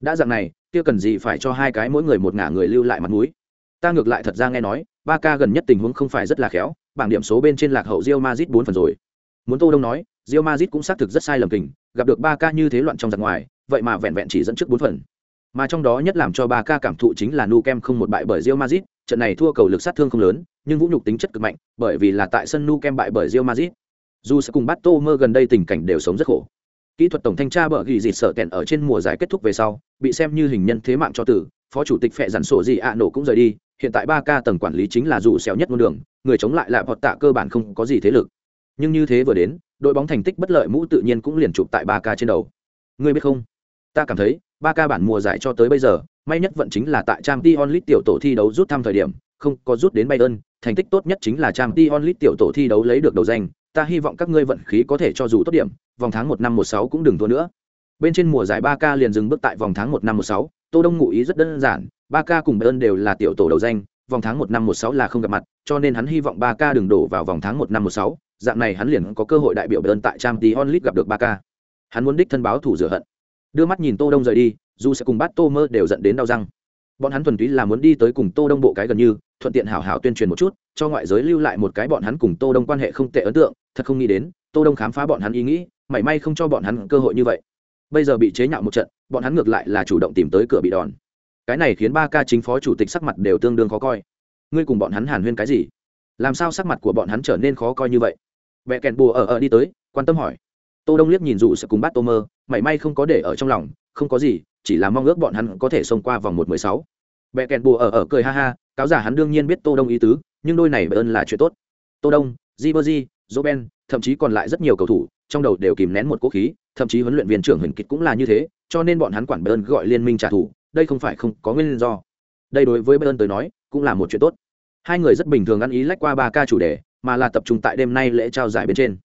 Đã dạng này, kia cần gì phải cho hai cái mỗi người một ngả người lưu lại mặt mũi? Ta ngược lại thật ra nghe nói, ba ca gần nhất tình huống không phải rất là khéo, bảng điểm số bên trên lạc hậu rio mazit bốn phần rồi. Muốn tô đông nói rio mazit cũng xác thực rất sai lầm kình, gặp được ba ca như thế loạn trong giặc ngoài, vậy mà vẹn vẹn chỉ dẫn trước bốn phần. Mà trong đó nhất làm cho ba ca cảm thụ chính là nu kem không một bại bởi rio mazit trận này thua cầu lực sát thương không lớn, nhưng vũ nhục tính chất cực mạnh, bởi vì là tại sân nu kem bại bởi rio mazit dù sẽ cùng bắt tô mơ gần đây tình cảnh đều sống rất khổ kỹ thuật tổng thanh tra bờ ghi dịt sợ tẹn ở trên mùa giải kết thúc về sau, bị xem như hình nhân thế mạng cho tử, phó chủ tịch phệ dặn sổ gì ạ nổ cũng rời đi, hiện tại ba ca tầng quản lý chính là dù xéo nhất ngôn đường, người chống lại lại bọt tạ cơ bản không có gì thế lực. Nhưng như thế vừa đến, đội bóng thành tích bất lợi mũ tự nhiên cũng liền chụp tại ba ca trên đầu. Ngươi biết không? Ta cảm thấy, ba ca bản mùa giải cho tới bây giờ, may nhất vận chính là tại trang t onlit tiểu tổ thi đấu rút thăm thời điểm, không có rút đến bayern, thành tích tốt nhất chính là trang t onlit tiểu tổ thi đấu lấy được đầu danh, ta hy vọng các ngươi vận khí có thể cho dù tốt điểm vòng tháng một năm một sáu cũng đừng thua nữa. Bên trên mùa giải ba k liền dừng bước tại vòng tháng một năm một sáu, tô đông ngụ ý rất đơn giản, ba k cùng bayern đều là tiểu tổ đầu danh, vòng tháng một năm một sáu là không gặp mặt, cho nên hắn hy vọng ba k đừng đổ vào vòng tháng một năm một sáu, dạng này hắn liền có cơ hội đại biểu bayern tại trang tí onlit gặp được ba k hắn muốn đích thân báo thủ rửa hận. Đưa mắt nhìn tô đông rời đi, dù sẽ cùng bắt tô mơ đều dẫn đến đau răng. Bọn hắn thuần túy là muốn đi tới cùng tô đông bộ cái gần như, thuận tiện hảo hảo tuyên truyền một chút, cho ngoại giới lưu lại một cái bọn hắn cùng tô đông quan hệ không tệ ấn tượng, thật không nghĩ đến, tô đông khám phá bọn hắn ý nghĩ mảy may không cho bọn hắn cơ hội như vậy. Bây giờ bị chế nhạo một trận, bọn hắn ngược lại là chủ động tìm tới cửa bị đòn. Cái này khiến ba ca chính phó chủ tịch sắc mặt đều tương đương khó coi. Ngươi cùng bọn hắn hàn huyên cái gì? Làm sao sắc mặt của bọn hắn trở nên khó coi như vậy? Vẽ kèn bùa ở ở đi tới, quan tâm hỏi. Tô đông liếc nhìn dụ sẽ cùng bắt tô mơ, mảy may không có để ở trong lòng, không có gì, chỉ là mong ước bọn hắn có thể xông qua vòng một mười sáu. Vẽ kèn bùa ở ở cười ha ha, cáo giả hắn đương nhiên biết tô đông ý tứ, nhưng đôi này bởi ơn là chuyện tốt. Tô đông di bơ di thậm chí còn lại rất nhiều cầu thủ trong đầu đều kìm nén một cố khí, thậm chí huấn luyện viên trưởng hình kịch cũng là như thế, cho nên bọn hắn quản bayern gọi liên minh trả thù, đây không phải không có nguyên do. Đây đối với bayern tới nói, cũng là một chuyện tốt. Hai người rất bình thường ăn ý lách qua ba ca chủ đề, mà là tập trung tại đêm nay lễ trao giải bên trên.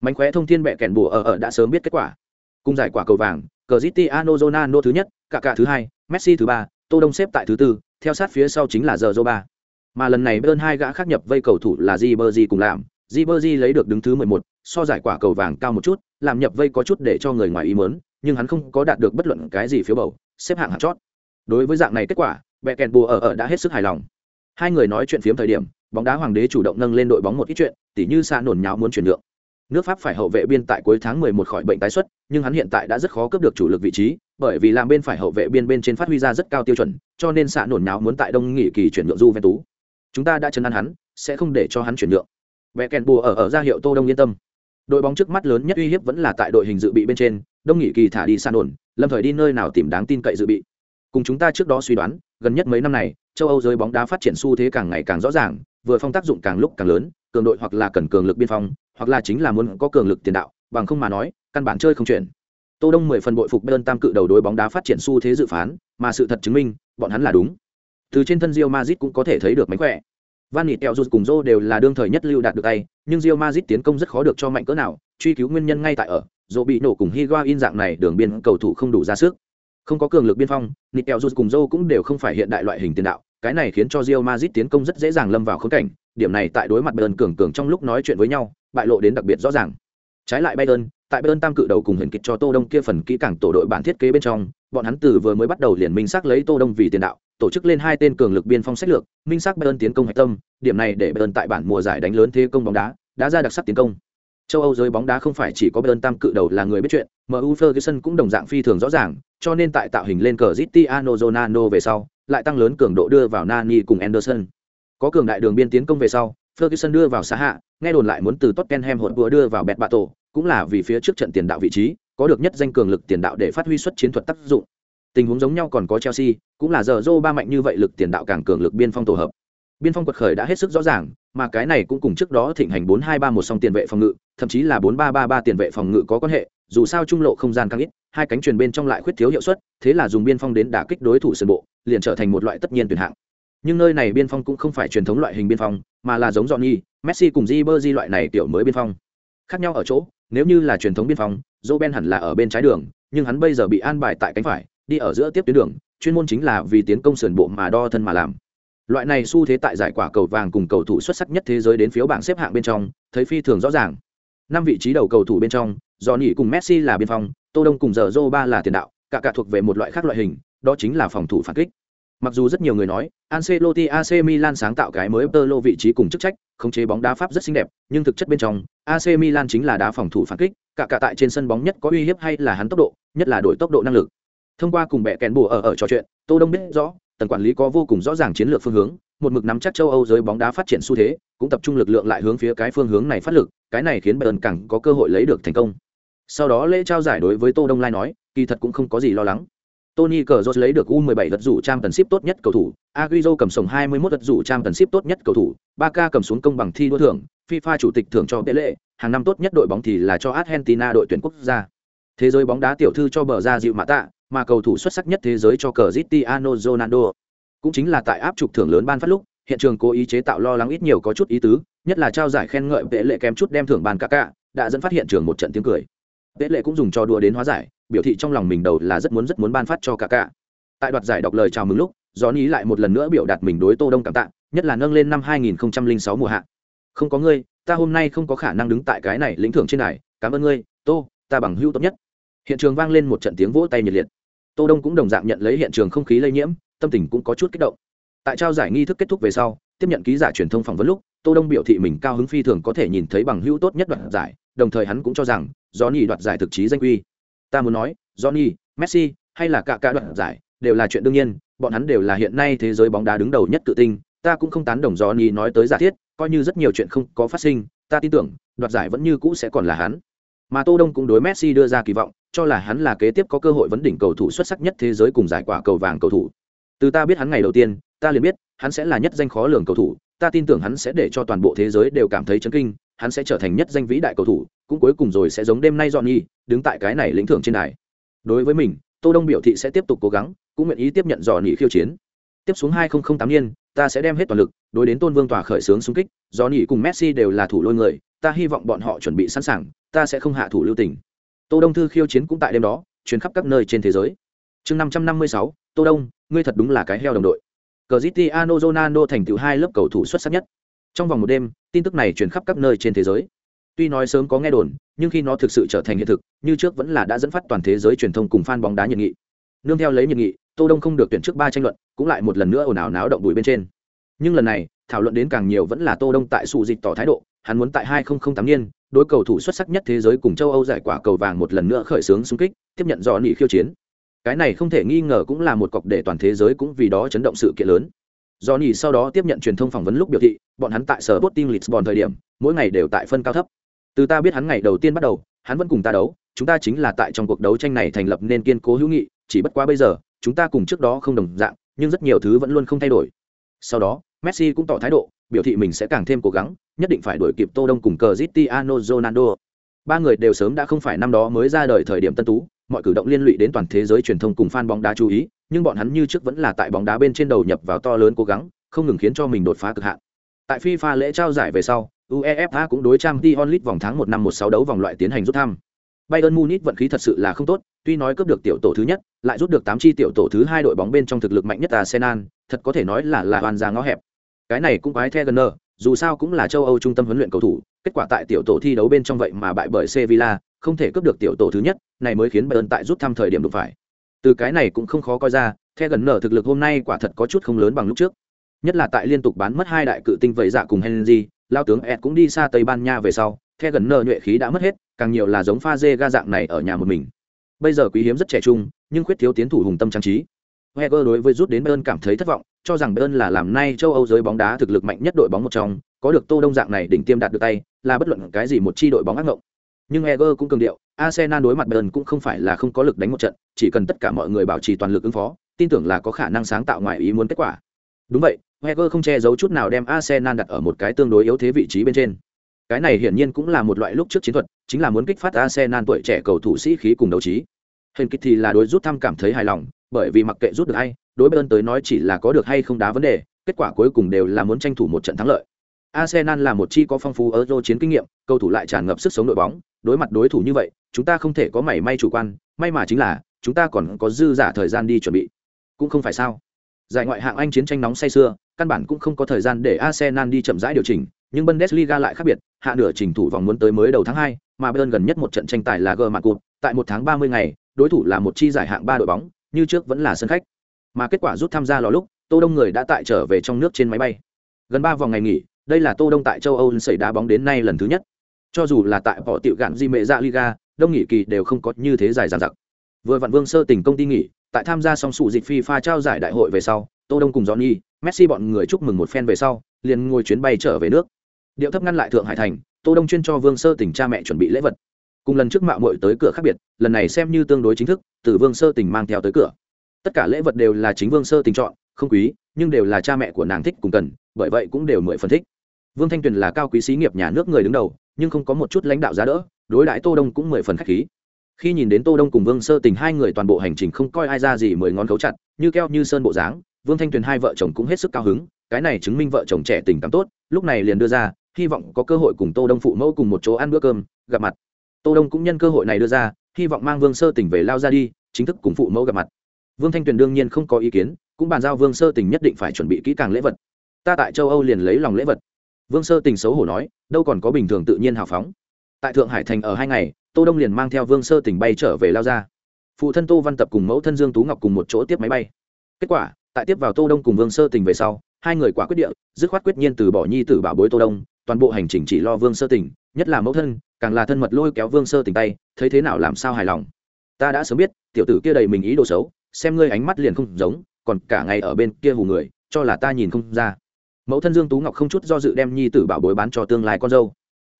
Mánh khóe thông thiên bẹ kèn bùa ở ở đã sớm biết kết quả. Cung giải quả cầu vàng Cristiano zonano thứ nhất cả cả thứ hai, Messi thứ ba, Tô Đông xếp tại thứ tư, theo sát phía sau chính là giờ ba mà lần này Bayern hai gã khác nhập vây cầu thủ là di berdi cùng làm. Ribery lấy được đứng thứ 11, so giải quả cầu vàng cao một chút, làm nhập vây có chút để cho người ngoài ý muốn, nhưng hắn không có đạt được bất luận cái gì phiếu bầu, xếp hạng hạng chót. Đối với dạng này kết quả, Beckenbauer ở ở đã hết sức hài lòng. Hai người nói chuyện phiếm thời điểm, bóng đá hoàng đế chủ động nâng lên đội bóng một ít chuyện, tỉ như xa nổn nháo muốn chuyển nhượng. Nước Pháp phải hậu vệ biên tại cuối tháng 11 khỏi bệnh tái xuất, nhưng hắn hiện tại đã rất khó cướp được chủ lực vị trí, bởi vì làm bên phải hậu vệ biên bên trên phát huy ra rất cao tiêu chuẩn, cho nên xạ nổn nháo muốn tại đông nghỉ kỳ chuyển nhượng Juventus. Chúng ta đã chấn an hắn, sẽ không để cho hắn chuyển nhượng vẽ kèn bùa ở ở ra hiệu tô đông yên tâm. Đội bóng trước mắt lớn nhất uy hiếp vẫn là tại đội hình dự bị bên trên, đông nghị kỳ thả đi san ổn lâm thời đi nơi nào tìm đáng tin cậy dự bị. Cùng chúng ta trước đó suy đoán, gần nhất mấy năm này, châu âu giới bóng đá phát triển xu thế càng ngày càng rõ ràng, vừa phong tác dụng càng lúc càng lớn, cường đội hoặc là cần cường lực biên phong, hoặc là chính là muốn có cường lực tiền đạo, bằng không mà nói, căn bản chơi không chuyển. Tô đông mười phần bội phục bên tam cự đầu đối bóng đá phát triển xu thế dự phán, mà sự thật chứng minh, bọn hắn là đúng. Từ trên thân Real Madrid cũng có thể thấy được mánh khỏe. Van Nịt Kẹo cùng Zô đều là đương thời nhất lưu đạt được tay, nhưng Real Madrid tiến công rất khó được cho mạnh cỡ nào, truy cứu nguyên nhân ngay tại ở, Zô bị nổ cùng Higuain dạng này đường biên cầu thủ không đủ ra sức. Không có cường lực biên phong, Nịt cùng Zô cũng đều không phải hiện đại loại hình tiền đạo, cái này khiến cho Real Madrid tiến công rất dễ dàng lâm vào khốn cảnh, điểm này tại đối mặt Bayern cường cường trong lúc nói chuyện với nhau, bại lộ đến đặc biệt rõ ràng. Trái lại Bayern, tại Bayern tam cự đầu cùng hiển kịch cho Tô Đông kia phần kỹ càng tổ đội bản thiết kế bên trong, bọn hắn từ vừa mới bắt đầu liền minh xác lấy Tô Đông vì tiền đạo, tổ chức lên hai tên cường lực biên phong sách lược, minh xác bayern tiến công hạch tâm, điểm này để bayern tại bản mùa giải đánh lớn thế công bóng đá, đã ra đặc sắc tiến công. Châu âu giới bóng đá không phải chỉ có bayern tam cự đầu là người biết chuyện mu ferguson cũng đồng dạng phi thường rõ ràng, cho nên tại tạo hình lên cờ Cristiano Ronaldo về sau, lại tăng lớn cường độ đưa vào Nani cùng Anderson. Có cường đại đường biên tiến công về sau, Ferguson đưa vào xa hạ nghe đồn lại muốn từ Tottenham hỗn vừa đưa vào bẹt bạ tổ cũng là vì phía trước trận tiền đạo vị trí, có được nhất danh cường lực tiền đạo để phát huy xuất chiến thuật tác dụng tình huống giống nhau còn có chelsea cũng là giờ ba mạnh như vậy lực tiền đạo càng cường lực biên phong tổ hợp. Biên phong quật khởi đã hết sức rõ ràng mà cái này cũng cùng trước đó thịnh hành bốn hai ba một song tiền vệ phòng ngự thậm chí là bốn ba ba ba tiền vệ phòng ngự có quan hệ dù sao trung lộ không gian càng ít hai cánh truyền bên trong lại khuyết thiếu hiệu suất thế là dùng biên phong đến đả kích đối thủ sân bộ liền trở thành một loại tất nhiên tuyển hạng. Nhưng nơi này biên phong cũng không phải truyền thống loại hình biên phong mà là giống Johnny, Messi cùng Ribery loại này tiểu mới biên phong. Khác nhau ở chỗ nếu như là truyền thống biên phong Joe Ben hẳn là ở bên trái đường nhưng hắn bây giờ bị an bài tại cánh phải đi ở giữa tiếp tuyến đường chuyên môn chính là vì tiến công sườn bộ mà đo thân mà làm. Loại này xu thế tại giải quả cầu vàng cùng cầu thủ xuất sắc nhất thế giới đến phiếu bảng xếp hạng bên trong thấy phi thường rõ ràng. Năm vị trí đầu cầu thủ bên trong do nhỉ cùng messi là biên phòng, tô đông cùng giờ ba là tiền đạo cả cả thuộc về một loại khác loại hình đó chính là phòng thủ phản kích. Mặc dù rất nhiều người nói Ancelotti AC Milan sáng tạo cái mới Pirlo vị trí cùng chức trách khống chế bóng đá pháp rất xinh đẹp nhưng thực chất bên trong AC Milan chính là đá phòng thủ phản kích cả cả tại trên sân bóng nhất có uy hiếp hay là hắn tốc độ nhất là đổi tốc độ năng lực thông qua cùng bẹ kèn bùa ở ở trò chuyện tô đông biết rõ tần quản lý có vô cùng rõ ràng chiến lược phương hướng một mực nắm chắc châu âu giới bóng đá phát triển xu thế cũng tập trung lực lượng lại hướng phía cái phương hướng này phát lực cái này khiến bayern càng có cơ hội lấy được thành công sau đó lễ trao giải đối với tô đông lai nói kỳ thật cũng không có gì lo lắng Tony Cazorla lấy được U17 vật rủ trang tần ship tốt nhất cầu thủ, Agüero cầm sổng 21 vật rủ trang tần ship tốt nhất cầu thủ, Barca cầm xuống công bằng thi đua thưởng, FIFA chủ tịch thưởng cho Pele, hàng năm tốt nhất đội bóng thì là cho Argentina đội tuyển quốc gia. Thế giới bóng đá tiểu thư cho bờ ra dịu mã tạ, mà cầu thủ xuất sắc nhất thế giới cho Cristiano Ronaldo. Cũng chính là tại áp trục thưởng lớn ban phát lúc, hiện trường cố ý chế tạo lo lắng ít nhiều có chút ý tứ, nhất là trao giải khen ngợi vệ lệ kém chút đem thưởng bàn cả cả, đã dẫn phát hiện trường một trận tiếng cười. Vệ lệ cũng dùng cho đùa đến hóa giải, biểu thị trong lòng mình đầu là rất muốn rất muốn ban phát cho cả cả. Tại đoạt giải đọc lời chào mừng lúc, Johnny lại một lần nữa biểu đạt mình đối Tô Đông cảm tạ, nhất là nâng lên năm 2006 mùa hạ. Không có ngươi, ta hôm nay không có khả năng đứng tại cái này lĩnh thưởng trên này, cảm ơn ngươi, Tô, ta bằng hữu tốt nhất. Hiện trường vang lên một trận tiếng vỗ tay nhiệt liệt tô đông cũng đồng dạng nhận lấy hiện trường không khí lây nhiễm, tâm tình cũng có chút kích động. Tại trao giải nghi thức kết thúc về sau, tiếp nhận ký giả truyền thông phỏng vấn lúc, tô đông biểu thị mình cao hứng phi thường có thể nhìn thấy bằng hữu tốt nhất đoạt giải, đồng thời hắn cũng cho rằng, johnny đoạt giải thực chí danh quy ta muốn nói, johnny, messi hay là cả cả đoạt giải, đều là chuyện đương nhiên, bọn hắn đều là hiện nay thế giới bóng đá đứng đầu nhất tự tin ta cũng không tán đồng johnny nói tới giả thiết, coi như rất nhiều chuyện không có phát sinh, ta tin tưởng, đoạt giải vẫn như cũ sẽ còn là hắn mà tô đông cũng đối messi đưa ra kỳ vọng cho là hắn là kế tiếp có cơ hội vấn đỉnh cầu thủ xuất sắc nhất thế giới cùng giải quả cầu vàng cầu thủ. Từ ta biết hắn ngày đầu tiên, ta liền biết, hắn sẽ là nhất danh khó lường cầu thủ, ta tin tưởng hắn sẽ để cho toàn bộ thế giới đều cảm thấy chấn kinh, hắn sẽ trở thành nhất danh vĩ đại cầu thủ, cũng cuối cùng rồi sẽ giống đêm nay Johnny, đứng tại cái này lĩnh thưởng trên đài. Đối với mình, Tô Đông biểu thị sẽ tiếp tục cố gắng, cũng nguyện ý tiếp nhận Johnny khiêu chiến. Tiếp xuống 2008 niên, ta sẽ đem hết toàn lực, đối đến Tôn Vương tòa khởi sướng xung kích, Johnny cùng Messi đều là thủ lôi người, ta hy vọng bọn họ chuẩn bị sẵn sàng, ta sẽ không hạ thủ lưu tình. Tô đông thư khiêu chiến cũng tại đêm đó chuyến khắp các nơi trên thế giới. Chương năm trăm năm mươi sáu, tô đông, ngươi thật đúng là cái heo đồng đội. Cristiano Ronaldo thành tựu hai lớp cầu thủ xuất sắc nhất. Trong vòng một đêm, tin tức này truyền khắp các nơi trên thế giới. Tuy nói sớm có nghe đồn, nhưng khi nó thực sự trở thành hiện thực, như trước vẫn là đã dẫn phát toàn thế giới truyền thông cùng fan bóng đá nhiệt nghị. Nương theo lấy nhiệt nghị, tô đông không được tuyển trước ba tranh luận, cũng lại một lần nữa ồn ào náo động đùi bên trên. Nhưng lần này, thảo luận đến càng nhiều vẫn là tô đông tại sự dịch tỏ thái độ, hắn muốn tại 2008 niên đối cầu thủ xuất sắc nhất thế giới cùng châu Âu giải quả cầu vàng một lần nữa khởi xướng xung kích, tiếp nhận dọn nỉ khiêu chiến. Cái này không thể nghi ngờ cũng là một cọc để toàn thế giới cũng vì đó chấn động sự kiện lớn. Johnny sau đó tiếp nhận truyền thông phỏng vấn lúc biểu thị, bọn hắn tại sở Sporting Lisbon thời điểm, mỗi ngày đều tại phân cao thấp. Từ ta biết hắn ngày đầu tiên bắt đầu, hắn vẫn cùng ta đấu, chúng ta chính là tại trong cuộc đấu tranh này thành lập nên kiên cố hữu nghị, chỉ bất quá bây giờ, chúng ta cùng trước đó không đồng dạng, nhưng rất nhiều thứ vẫn luôn không thay đổi. Sau đó, Messi cũng tỏ thái độ, biểu thị mình sẽ càng thêm cố gắng, nhất định phải đuổi kịp Tô Đông cùng Cristiano Ronaldo. Ba người đều sớm đã không phải năm đó mới ra đời thời điểm tân tú, mọi cử động liên lụy đến toàn thế giới truyền thông cùng fan bóng đá chú ý, nhưng bọn hắn như trước vẫn là tại bóng đá bên trên đầu nhập vào to lớn cố gắng, không ngừng khiến cho mình đột phá cực hạn. Tại FIFA lễ trao giải về sau, UEFA cũng đối Champions League vòng tháng 1 năm 16 đấu vòng loại tiến hành rút thăm. Bayern Munich vận khí thật sự là không tốt, tuy nói cướp được tiểu tổ thứ nhất, lại rút được 8 chi tiểu tổ thứ hai đội bóng bên trong thực lực mạnh nhất Arsenal, thật có thể nói là là hoàn ra ngõ hẹp. Cái này cũng quái Thegener, dù sao cũng là châu Âu trung tâm huấn luyện cầu thủ, kết quả tại tiểu tổ thi đấu bên trong vậy mà bại bởi Sevilla, không thể cướp được tiểu tổ thứ nhất, này mới khiến Bayern tại rút thăm thời điểm đụng phải. Từ cái này cũng không khó coi ra, The gần nở thực lực hôm nay quả thật có chút không lớn bằng lúc trước. Nhất là tại liên tục bán mất hai đại cự tinh vậy dạ cùng Henry, lao tướng Ed cũng đi xa Tây Ban Nha về sau, The gần nở nhuệ khí đã mất hết, càng nhiều là giống pha dê ga dạng này ở nhà một mình. Bây giờ quý hiếm rất trẻ trung, nhưng khuyết thiếu tiến thủ hùng tâm trang trí. Wenger đối với rút đến Bayern cảm thấy thất vọng, cho rằng Bayern là làm nay châu Âu giới bóng đá thực lực mạnh nhất đội bóng một trong, có được Tô Đông dạng này đỉnh tiêm đạt được tay, là bất luận cái gì một chi đội bóng ác ngộng. Nhưng Wenger cũng cường điệu, Arsenal đối mặt Bayern cũng không phải là không có lực đánh một trận, chỉ cần tất cả mọi người bảo trì toàn lực ứng phó, tin tưởng là có khả năng sáng tạo ngoài ý muốn kết quả. Đúng vậy, Wenger không che giấu chút nào đem Arsenal đặt ở một cái tương đối yếu thế vị trí bên trên. Cái này hiển nhiên cũng là một loại lúc trước chiến thuật, chính là muốn kích phát Arsenal tuổi trẻ cầu thủ sĩ khí cùng đấu trí. Hình kích thì là đối rút thăm cảm thấy hài lòng, bởi vì mặc kệ rút được hay, đối bên tới nói chỉ là có được hay không đá vấn đề, kết quả cuối cùng đều là muốn tranh thủ một trận thắng lợi. Arsenal là một chi có phong phú Euro chiến kinh nghiệm, cầu thủ lại tràn ngập sức sống đội bóng, đối mặt đối thủ như vậy, chúng ta không thể có mảy may chủ quan, may mà chính là chúng ta còn có dư giả thời gian đi chuẩn bị. Cũng không phải sao? Giải ngoại hạng Anh chiến tranh nóng say xưa, căn bản cũng không có thời gian để Arsenal đi chậm rãi điều chỉnh, nhưng Bundesliga lại khác biệt, hạ nửa trình thủ vòng muốn tới mới đầu tháng 2, mà Bayern gần nhất một trận tranh tài là G Cup, tại một tháng 30 ngày, đối thủ là một chi giải hạng 3 đội bóng, như trước vẫn là sân khách. Mà kết quả rút tham gia lò lúc, Tô Đông người đã tại trở về trong nước trên máy bay. Gần ba vòng ngày nghỉ, đây là Tô Đông tại châu Âu xảy đá bóng đến nay lần thứ nhất. Cho dù là tại bỏ tiểu gạn di mệ Ra Liga, đông nghỉ kỳ đều không có như thế dài dằng dặc. Vừa vặn Vương Sơ tỉnh công ty nghỉ, tại tham gia song sụ dịch pha trao giải đại hội về sau, Tô Đông cùng Johnny, Messi bọn người chúc mừng một phen về sau, liền ngồi chuyến bay trở về nước. Điệu thấp ngăn lại Thượng Hải thành, Tô Đông chuyên cho Vương Sơ tỉnh cha mẹ chuẩn bị lễ vật. Cùng lần trước mạo muội tới cửa khác biệt, lần này xem như tương đối chính thức, từ Vương Sơ tình mang theo tới cửa. Tất cả lễ vật đều là chính Vương Sơ tình chọn, không quý, nhưng đều là cha mẹ của nàng thích cùng cần, bởi vậy cũng đều mười phần thích. Vương thanh tuyền là cao quý sĩ nghiệp nhà nước người đứng đầu nhưng không có một chút lãnh đạo giá đỡ đối đãi tô đông cũng mười phần khách khí. Khi nhìn đến tô đông cùng vương sơ tình hai người toàn bộ hành trình không coi ai ra gì mười ngón cấu chặt như keo như sơn bộ dáng vương thanh tuyền hai vợ chồng cũng hết sức cao hứng cái này chứng minh vợ chồng trẻ tình cảm tốt lúc này liền đưa ra hy vọng có cơ hội cùng tô đông phụ mẫu cùng một chỗ ăn bữa cơm gặp mặt tô đông cũng nhân cơ hội này đưa ra, hy vọng mang vương sơ Tỉnh về lao ra đi, chính thức cùng phụ mẫu gặp mặt. Vương thanh tuyền đương nhiên không có ý kiến, cũng bàn giao vương sơ tình nhất định phải chuẩn bị kỹ càng lễ vật. Ta tại châu âu liền lấy lòng lễ vật. Vương sơ tình xấu hổ nói, đâu còn có bình thường tự nhiên hào phóng. Tại thượng hải thành ở hai ngày, tô đông liền mang theo vương sơ tình bay trở về lao ra phụ thân tô văn tập cùng mẫu thân dương tú ngọc cùng một chỗ tiếp máy bay. Kết quả, tại tiếp vào tô đông cùng vương sơ tình về sau, hai người quả quyết địa, dứt khoát quyết nhiên từ bỏ nhi tử bảo bối tô đông, toàn bộ hành trình chỉ lo vương sơ tình, nhất là mẫu thân càng là thân mật lôi kéo vương sơ tình tay, thấy thế nào làm sao hài lòng. Ta đã sớm biết, tiểu tử kia đầy mình ý đồ xấu, xem ngươi ánh mắt liền không giống, còn cả ngày ở bên kia hù người, cho là ta nhìn không ra. Mẫu thân dương tú ngọc không chút do dự đem nhi tử bảo bối bán cho tương lai con dâu.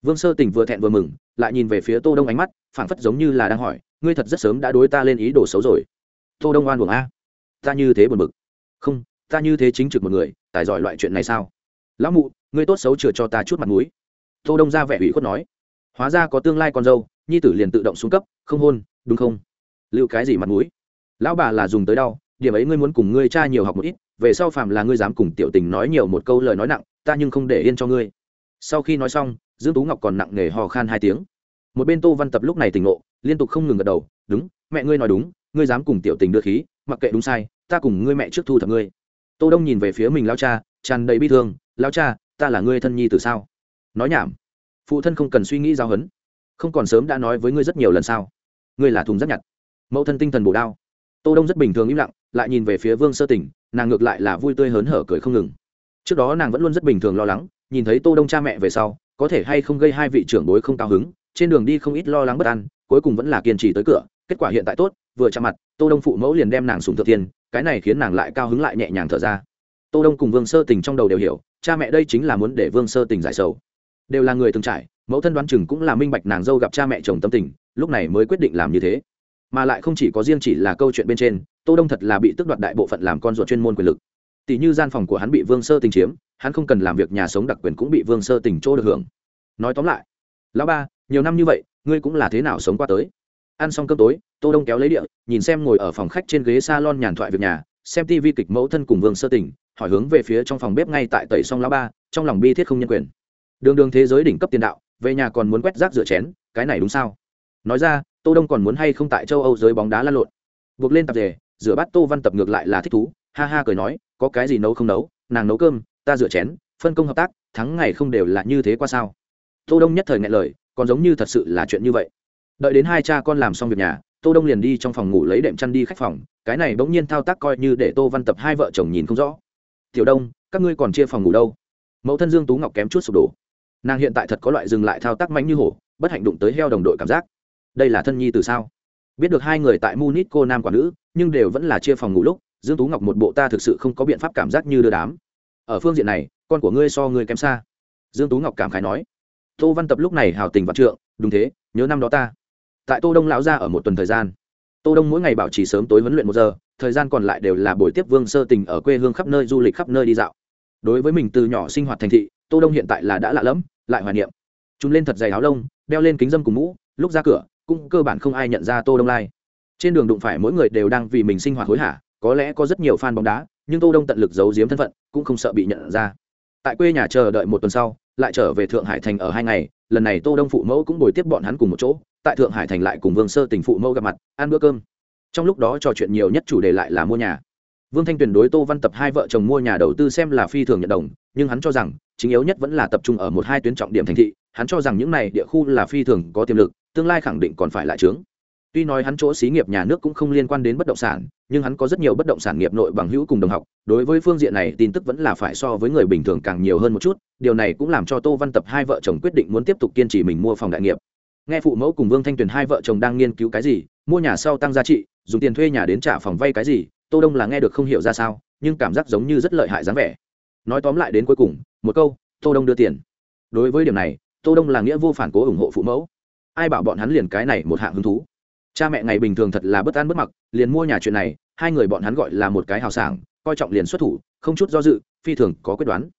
Vương sơ tình vừa thẹn vừa mừng, lại nhìn về phía tô đông ánh mắt, phảng phất giống như là đang hỏi, ngươi thật rất sớm đã đối ta lên ý đồ xấu rồi. Tô đông oan buồng a. Ta như thế buồn bực. Không, ta như thế chính trực một người, tài giỏi loại chuyện này sao? Lão mụ, ngươi tốt xấu chừa cho ta chút mặt mũi. Tô đông ra vẻ ủy khuất nói hóa ra có tương lai con dâu, nhi tử liền tự động xuống cấp, không hôn, đúng không? Lưu cái gì mặt mũi? Lão bà là dùng tới đau, điểm ấy ngươi muốn cùng ngươi cha nhiều học một ít, về sau phàm là ngươi dám cùng tiểu tình nói nhiều một câu lời nói nặng, ta nhưng không để yên cho ngươi. Sau khi nói xong, dương tú ngọc còn nặng nề hò khan hai tiếng. Một bên tô văn tập lúc này tỉnh ngộ, liên tục không ngừng gật đầu, đúng, mẹ ngươi nói đúng, ngươi dám cùng tiểu tình đưa khí, mặc kệ đúng sai, ta cùng ngươi mẹ trước thu thập ngươi. Tô đông nhìn về phía mình lao cha, tràn đầy bi thương lao cha, ta là ngươi thân nhi từ sao? Nói nhảm phụ thân không cần suy nghĩ giao hấn không còn sớm đã nói với ngươi rất nhiều lần sao? Ngươi là thùng rất nhặt. Mẫu thân tinh thần bổ đao. Tô đông rất bình thường im lặng, lại nhìn về phía vương sơ tỉnh nàng ngược lại là vui tươi hớn hở cười không ngừng. Trước đó nàng vẫn luôn rất bình thường lo lắng, nhìn thấy tô đông cha mẹ về sau, có thể hay không gây hai vị trưởng bối không cao hứng, trên đường đi không ít lo lắng bất an, cuối cùng vẫn là kiên trì tới cửa, kết quả hiện tại tốt, vừa chạm mặt, tô đông phụ mẫu liền đem nàng sùng thượng tiền cái này khiến nàng lại cao hứng lại nhẹ nhàng thở ra. Tô đông cùng vương sơ tình trong đầu đều hiểu, cha mẹ đây chính là muốn để vương sơ tình giải sầu đều là người từng trải, mẫu thân đoán chừng cũng là minh bạch nàng dâu gặp cha mẹ chồng tâm tình, lúc này mới quyết định làm như thế. Mà lại không chỉ có riêng chỉ là câu chuyện bên trên, tô đông thật là bị tước đoạt đại bộ phận làm con ruột chuyên môn quyền lực. Tỷ như gian phòng của hắn bị vương sơ tình chiếm, hắn không cần làm việc nhà sống đặc quyền cũng bị vương sơ tình chỗ được hưởng. Nói tóm lại, lão ba, nhiều năm như vậy, ngươi cũng là thế nào sống qua tới? Ăn xong cơm tối, tô đông kéo lấy địa, nhìn xem ngồi ở phòng khách trên ghế salon nhàn thoại việc nhà, xem tivi kịch mẫu thân cùng vương sơ tình, hỏi hướng về phía trong phòng bếp ngay tại tẩy xong lão ba, trong lòng bi thiết không nhân quyền đường đường thế giới đỉnh cấp tiền đạo, về nhà còn muốn quét rác rửa chén, cái này đúng sao? Nói ra, tô đông còn muốn hay không tại châu âu giới bóng đá lăn lộn? Buộc lên tập rể rửa bát tô văn tập ngược lại là thích thú, ha ha cười nói, có cái gì nấu không nấu, nàng nấu cơm, ta rửa chén, phân công hợp tác, thắng ngày không đều là như thế qua sao? Tô đông nhất thời ngại lời, còn giống như thật sự là chuyện như vậy. Đợi đến hai cha con làm xong việc nhà, tô đông liền đi trong phòng ngủ lấy đệm chăn đi khách phòng, cái này bỗng nhiên thao tác coi như để tô văn tập hai vợ chồng nhìn không rõ. Tiểu đông, các ngươi còn chia phòng ngủ đâu? Mẫu thân dương tú ngọc kém chút sụp đổ nàng hiện tại thật có loại dừng lại thao tác mạnh như hổ, bất hạnh đụng tới heo đồng đội cảm giác. Đây là thân nhi từ sao? Biết được hai người tại munich cô nam quả nữ, nhưng đều vẫn là chia phòng ngủ lúc, dương tú ngọc một bộ ta thực sự không có biện pháp cảm giác như đưa đám. Ở phương diện này, con của ngươi so ngươi kém xa. Dương tú ngọc cảm khái nói. Tô văn tập lúc này hào tình vạn trượng, đúng thế, nhớ năm đó ta. Tại tô đông lão ra ở một tuần thời gian. Tô đông mỗi ngày bảo trì sớm tối huấn luyện một giờ, thời gian còn lại đều là buổi tiếp vương sơ tình ở quê hương khắp nơi, du lịch khắp nơi đi dạo. Đối với mình từ nhỏ sinh hoạt thành thị tô đông hiện tại là đã lạ lẫm, lại hoài niệm. Chúng lên thật dày áo lông, đeo lên kính dâm cùng mũ, lúc ra cửa, cũng cơ bản không ai nhận ra tô đông lai. Trên đường đụng phải mỗi người đều đang vì mình sinh hoạt hối hả, có lẽ có rất nhiều fan bóng đá, nhưng tô đông tận lực giấu giếm thân phận, cũng không sợ bị nhận ra. Tại quê nhà chờ đợi một tuần sau, lại trở về thượng hải thành ở hai ngày, lần này tô đông phụ mẫu cũng bồi tiếp bọn hắn cùng một chỗ, tại thượng hải thành lại cùng vương sơ tình phụ mẫu gặp mặt, ăn bữa cơm. Trong lúc đó trò chuyện nhiều nhất chủ đề lại là mua nhà. Vương thanh tuyền đối tô văn tập hai vợ chồng mua nhà đầu tư xem là phi thường nhận đồng, nhưng hắn cho rằng chính yếu nhất vẫn là tập trung ở một hai tuyến trọng điểm thành thị, hắn cho rằng những này địa khu là phi thường có tiềm lực, tương lai khẳng định còn phải lại trướng. Tuy nói hắn chỗ xí nghiệp nhà nước cũng không liên quan đến bất động sản, nhưng hắn có rất nhiều bất động sản nghiệp nội bằng hữu cùng đồng học, đối với phương diện này tin tức vẫn là phải so với người bình thường càng nhiều hơn một chút, điều này cũng làm cho tô văn tập hai vợ chồng quyết định muốn tiếp tục kiên trì mình mua phòng đại nghiệp. Nghe phụ mẫu cùng vương thanh tuyền hai vợ chồng đang nghiên cứu cái gì, mua nhà sau tăng giá trị, dùng tiền thuê nhà đến trả phòng vay cái gì, tô đông là nghe được không hiểu ra sao, nhưng cảm giác giống như rất lợi hại dáng vẻ nói tóm lại đến cuối cùng, một câu, tô đông đưa tiền. Đối với điểm này, tô đông là nghĩa vô phản cố ủng hộ phụ mẫu. Ai bảo bọn hắn liền cái này một hạng hứng thú? Cha mẹ ngày bình thường thật là bất an bất mặc, liền mua nhà chuyện này, hai người bọn hắn gọi là một cái hào sảng, coi trọng liền xuất thủ, không chút do dự, phi thường có quyết đoán.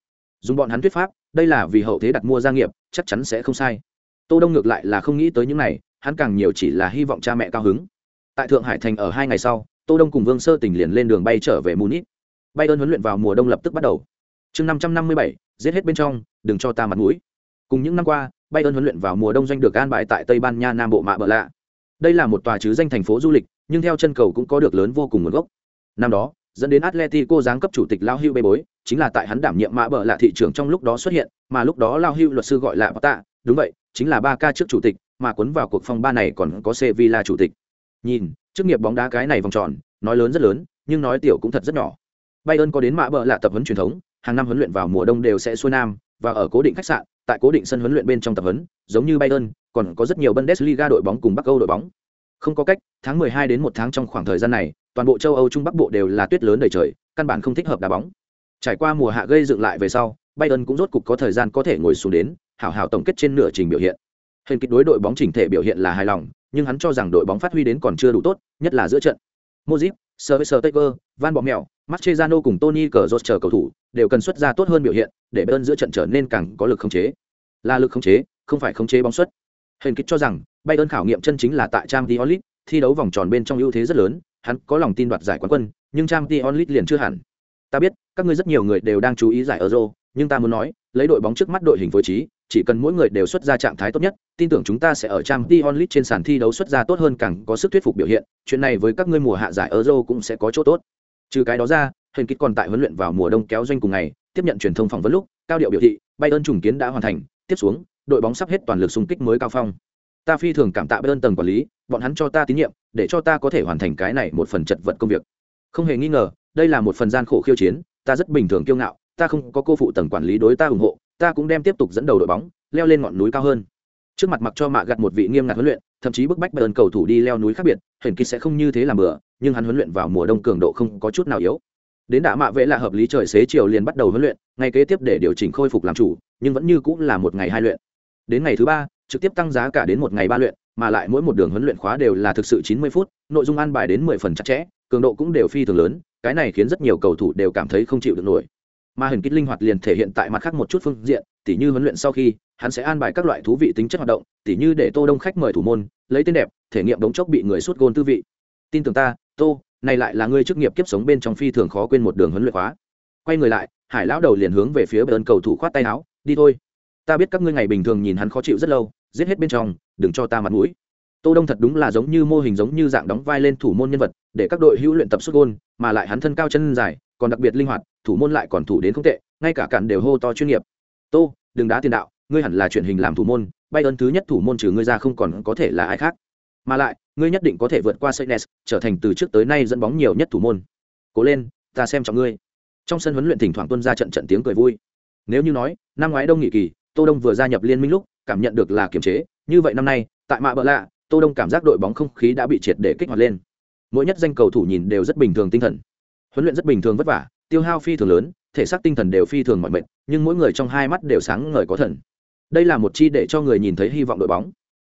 Dùng bọn hắn thuyết pháp, đây là vì hậu thế đặt mua gia nghiệp, chắc chắn sẽ không sai. Tô đông ngược lại là không nghĩ tới những này, hắn càng nhiều chỉ là hy vọng cha mẹ cao hứng. Tại thượng hải thành ở hai ngày sau, tô đông cùng vương sơ tình liền lên đường bay trở về munich. Bay ơn huấn luyện vào mùa đông lập tức bắt đầu chương năm trăm năm mươi bảy, giết hết bên trong, đừng cho ta mặt mũi. Cùng những năm qua, bayern huấn luyện vào mùa đông doanh được an bài tại tây ban nha nam bộ mạ bờ lạ. Đây là một tòa chứ danh thành phố du lịch, nhưng theo chân cầu cũng có được lớn vô cùng nguồn gốc. Năm đó, dẫn đến atletico giáng cấp chủ tịch lao hưu bê bối, chính là tại hắn đảm nhiệm mạ bờ lạ thị trường trong lúc đó xuất hiện, mà lúc đó lao hưu luật sư gọi là tạ đúng vậy, chính là ba ca trước chủ tịch, mà cuốn vào cuộc phong ba này còn có sevilla chủ tịch. Nhìn, chức nghiệp bóng đá cái này vòng tròn, nói lớn rất lớn, nhưng nói tiểu cũng thật rất nhỏ. Bayern có đến mạ bờ lạ tập huấn truyền thống hàng năm huấn luyện vào mùa đông đều sẽ xuôi nam và ở cố định khách sạn tại cố định sân huấn luyện bên trong tập huấn giống như bayern còn có rất nhiều bundesliga đội bóng cùng bắc âu đội bóng. Không có cách tháng 12 đến một tháng trong khoảng thời gian này toàn bộ châu âu trung bắc bộ đều là tuyết lớn đầy trời căn bản không thích hợp đá bóng. Trải qua mùa hạ gây dựng lại về sau bayern cũng rốt cục có thời gian có thể ngồi xuống đến hảo hảo tổng kết trên nửa trình biểu hiện. Hình kịch đối đội bóng chỉnh thể biểu hiện là hài lòng nhưng hắn cho rằng đội bóng phát huy đến còn chưa đủ tốt nhất là giữa trận. Modric, sơ Taker, Van Bommel, Mascherano cùng Tony Cazorla chờ cầu thủ đều cần xuất ra tốt hơn biểu hiện để Bayern giữa trận trở nên càng có lực khống chế. Là lực khống chế, không phải khống chế bóng xuất. Hèn kích cho rằng Bayern khảo nghiệm chân chính là tại Champions League, thi đấu vòng tròn bên trong ưu thế rất lớn, hắn có lòng tin đoạt giải quán quân, nhưng Champions League liền chưa hẳn. Ta biết, các ngươi rất nhiều người đều đang chú ý giải Euro, nhưng ta muốn nói, lấy đội bóng trước mắt đội hình phối trí, chỉ cần mỗi người đều xuất ra trạng thái tốt nhất, tin tưởng chúng ta sẽ ở Champions League trên sàn thi đấu xuất ra tốt hơn càng có sức thuyết phục biểu hiện, chuyện này với các ngươi mùa hạ giải Euro cũng sẽ có chỗ tốt. Trừ cái đó ra, hình kích còn tại huấn luyện vào mùa đông kéo doanh cùng ngày, tiếp nhận truyền thông phỏng vấn lúc, cao điệu biểu thị, bay ơn trùng kiến đã hoàn thành, tiếp xuống, đội bóng sắp hết toàn lực xung kích mới cao phong. Ta phi thường cảm tạ Bayern tầng quản lý, bọn hắn cho ta tín nhiệm, để cho ta có thể hoàn thành cái này một phần chật vật công việc. Không hề nghi ngờ, đây là một phần gian khổ khiêu chiến, ta rất bình thường kiêu ngạo, ta không có cô phụ tầng quản lý đối ta ủng hộ, ta cũng đem tiếp tục dẫn đầu đội bóng, leo lên ngọn núi cao hơn trước mặt mặc cho mạ gặt một vị nghiêm ngặt huấn luyện thậm chí bức bách bayern cầu thủ đi leo núi khác biệt hển kỳ sẽ không như thế làm bừa, nhưng hắn huấn luyện vào mùa đông cường độ không có chút nào yếu. Đến đã mạ vệ là hợp lý trời xế chiều liền bắt đầu huấn luyện ngày kế tiếp để điều chỉnh khôi phục làm chủ, nhưng vẫn như cũng là một ngày hai luyện. Đến ngày thứ ba, trực tiếp tăng giá cả đến một ngày ba luyện, mà lại mỗi một đường huấn luyện khóa đều là thực sự chín mươi phút, nội dung an bài đến mười phần chặt chẽ, cường độ cũng đều phi thường lớn, cái này khiến rất nhiều cầu thủ đều cảm thấy không chịu được nổi. Mà hình kích linh hoạt liền thể hiện tại mặt khác một chút phương diện tỉ như huấn luyện sau khi, hắn sẽ an bài các loại thú vị tính chất hoạt động, tỉ như để tô đông khách mời thủ môn, lấy tên đẹp, thể nghiệm đống chốc bị người suốt gôn tư vị. Tin tưởng ta, tô, này lại là ngươi chức nghiệp kiếp sống bên trong phi thường khó quên một đường huấn luyện khóa. Quay người lại, hải lão đầu liền hướng về phía bên cầu thủ khoát tay áo, đi thôi. Ta biết các ngươi ngày bình thường nhìn hắn khó chịu rất lâu, giết hết bên trong, đừng cho ta mặt mũi. Tô đông thật đúng là giống như mô hình giống như dạng đóng vai lên thủ môn nhân vật, để các đội hữu luyện tập xuất gôn, mà lại hắn thân cao chân dài, còn đặc biệt linh hoạt, thủ môn lại còn thủ đến không tệ, ngay cả cản đều hô to chuyên nghiệp. Tô đừng đá tiền đạo ngươi hẳn là truyền hình làm thủ môn bay ơn thứ nhất thủ môn trừ ngươi ra không còn có thể là ai khác mà lại ngươi nhất định có thể vượt qua Seynes, trở thành từ trước tới nay dẫn bóng nhiều nhất thủ môn. Cố lên, ta xem trọng ngươi. Trong sân huấn luyện thỉnh thoảng tuôn ra trận trận tiếng cười vui. Nếu như nói, năm ngoái đông nghị kỳ, Tô Đông vừa gia nhập liên minh lúc, cảm nhận được là kiềm chế, như vậy năm nay, tại mạ bờ lạ, Tô Đông cảm giác đội bóng không khí đã bị triệt để kích hoạt lên. Mỗi nhất danh cầu thủ nhìn đều rất bình thường tinh thần. Huấn luyện rất bình thường vất vả, tiêu hao phi thường lớn, thể xác tinh thần đều phi thường mọi mệt, nhưng mỗi người trong hai mắt đều sáng ngời có thần. Đây là một chi để cho người nhìn thấy hy vọng đội bóng.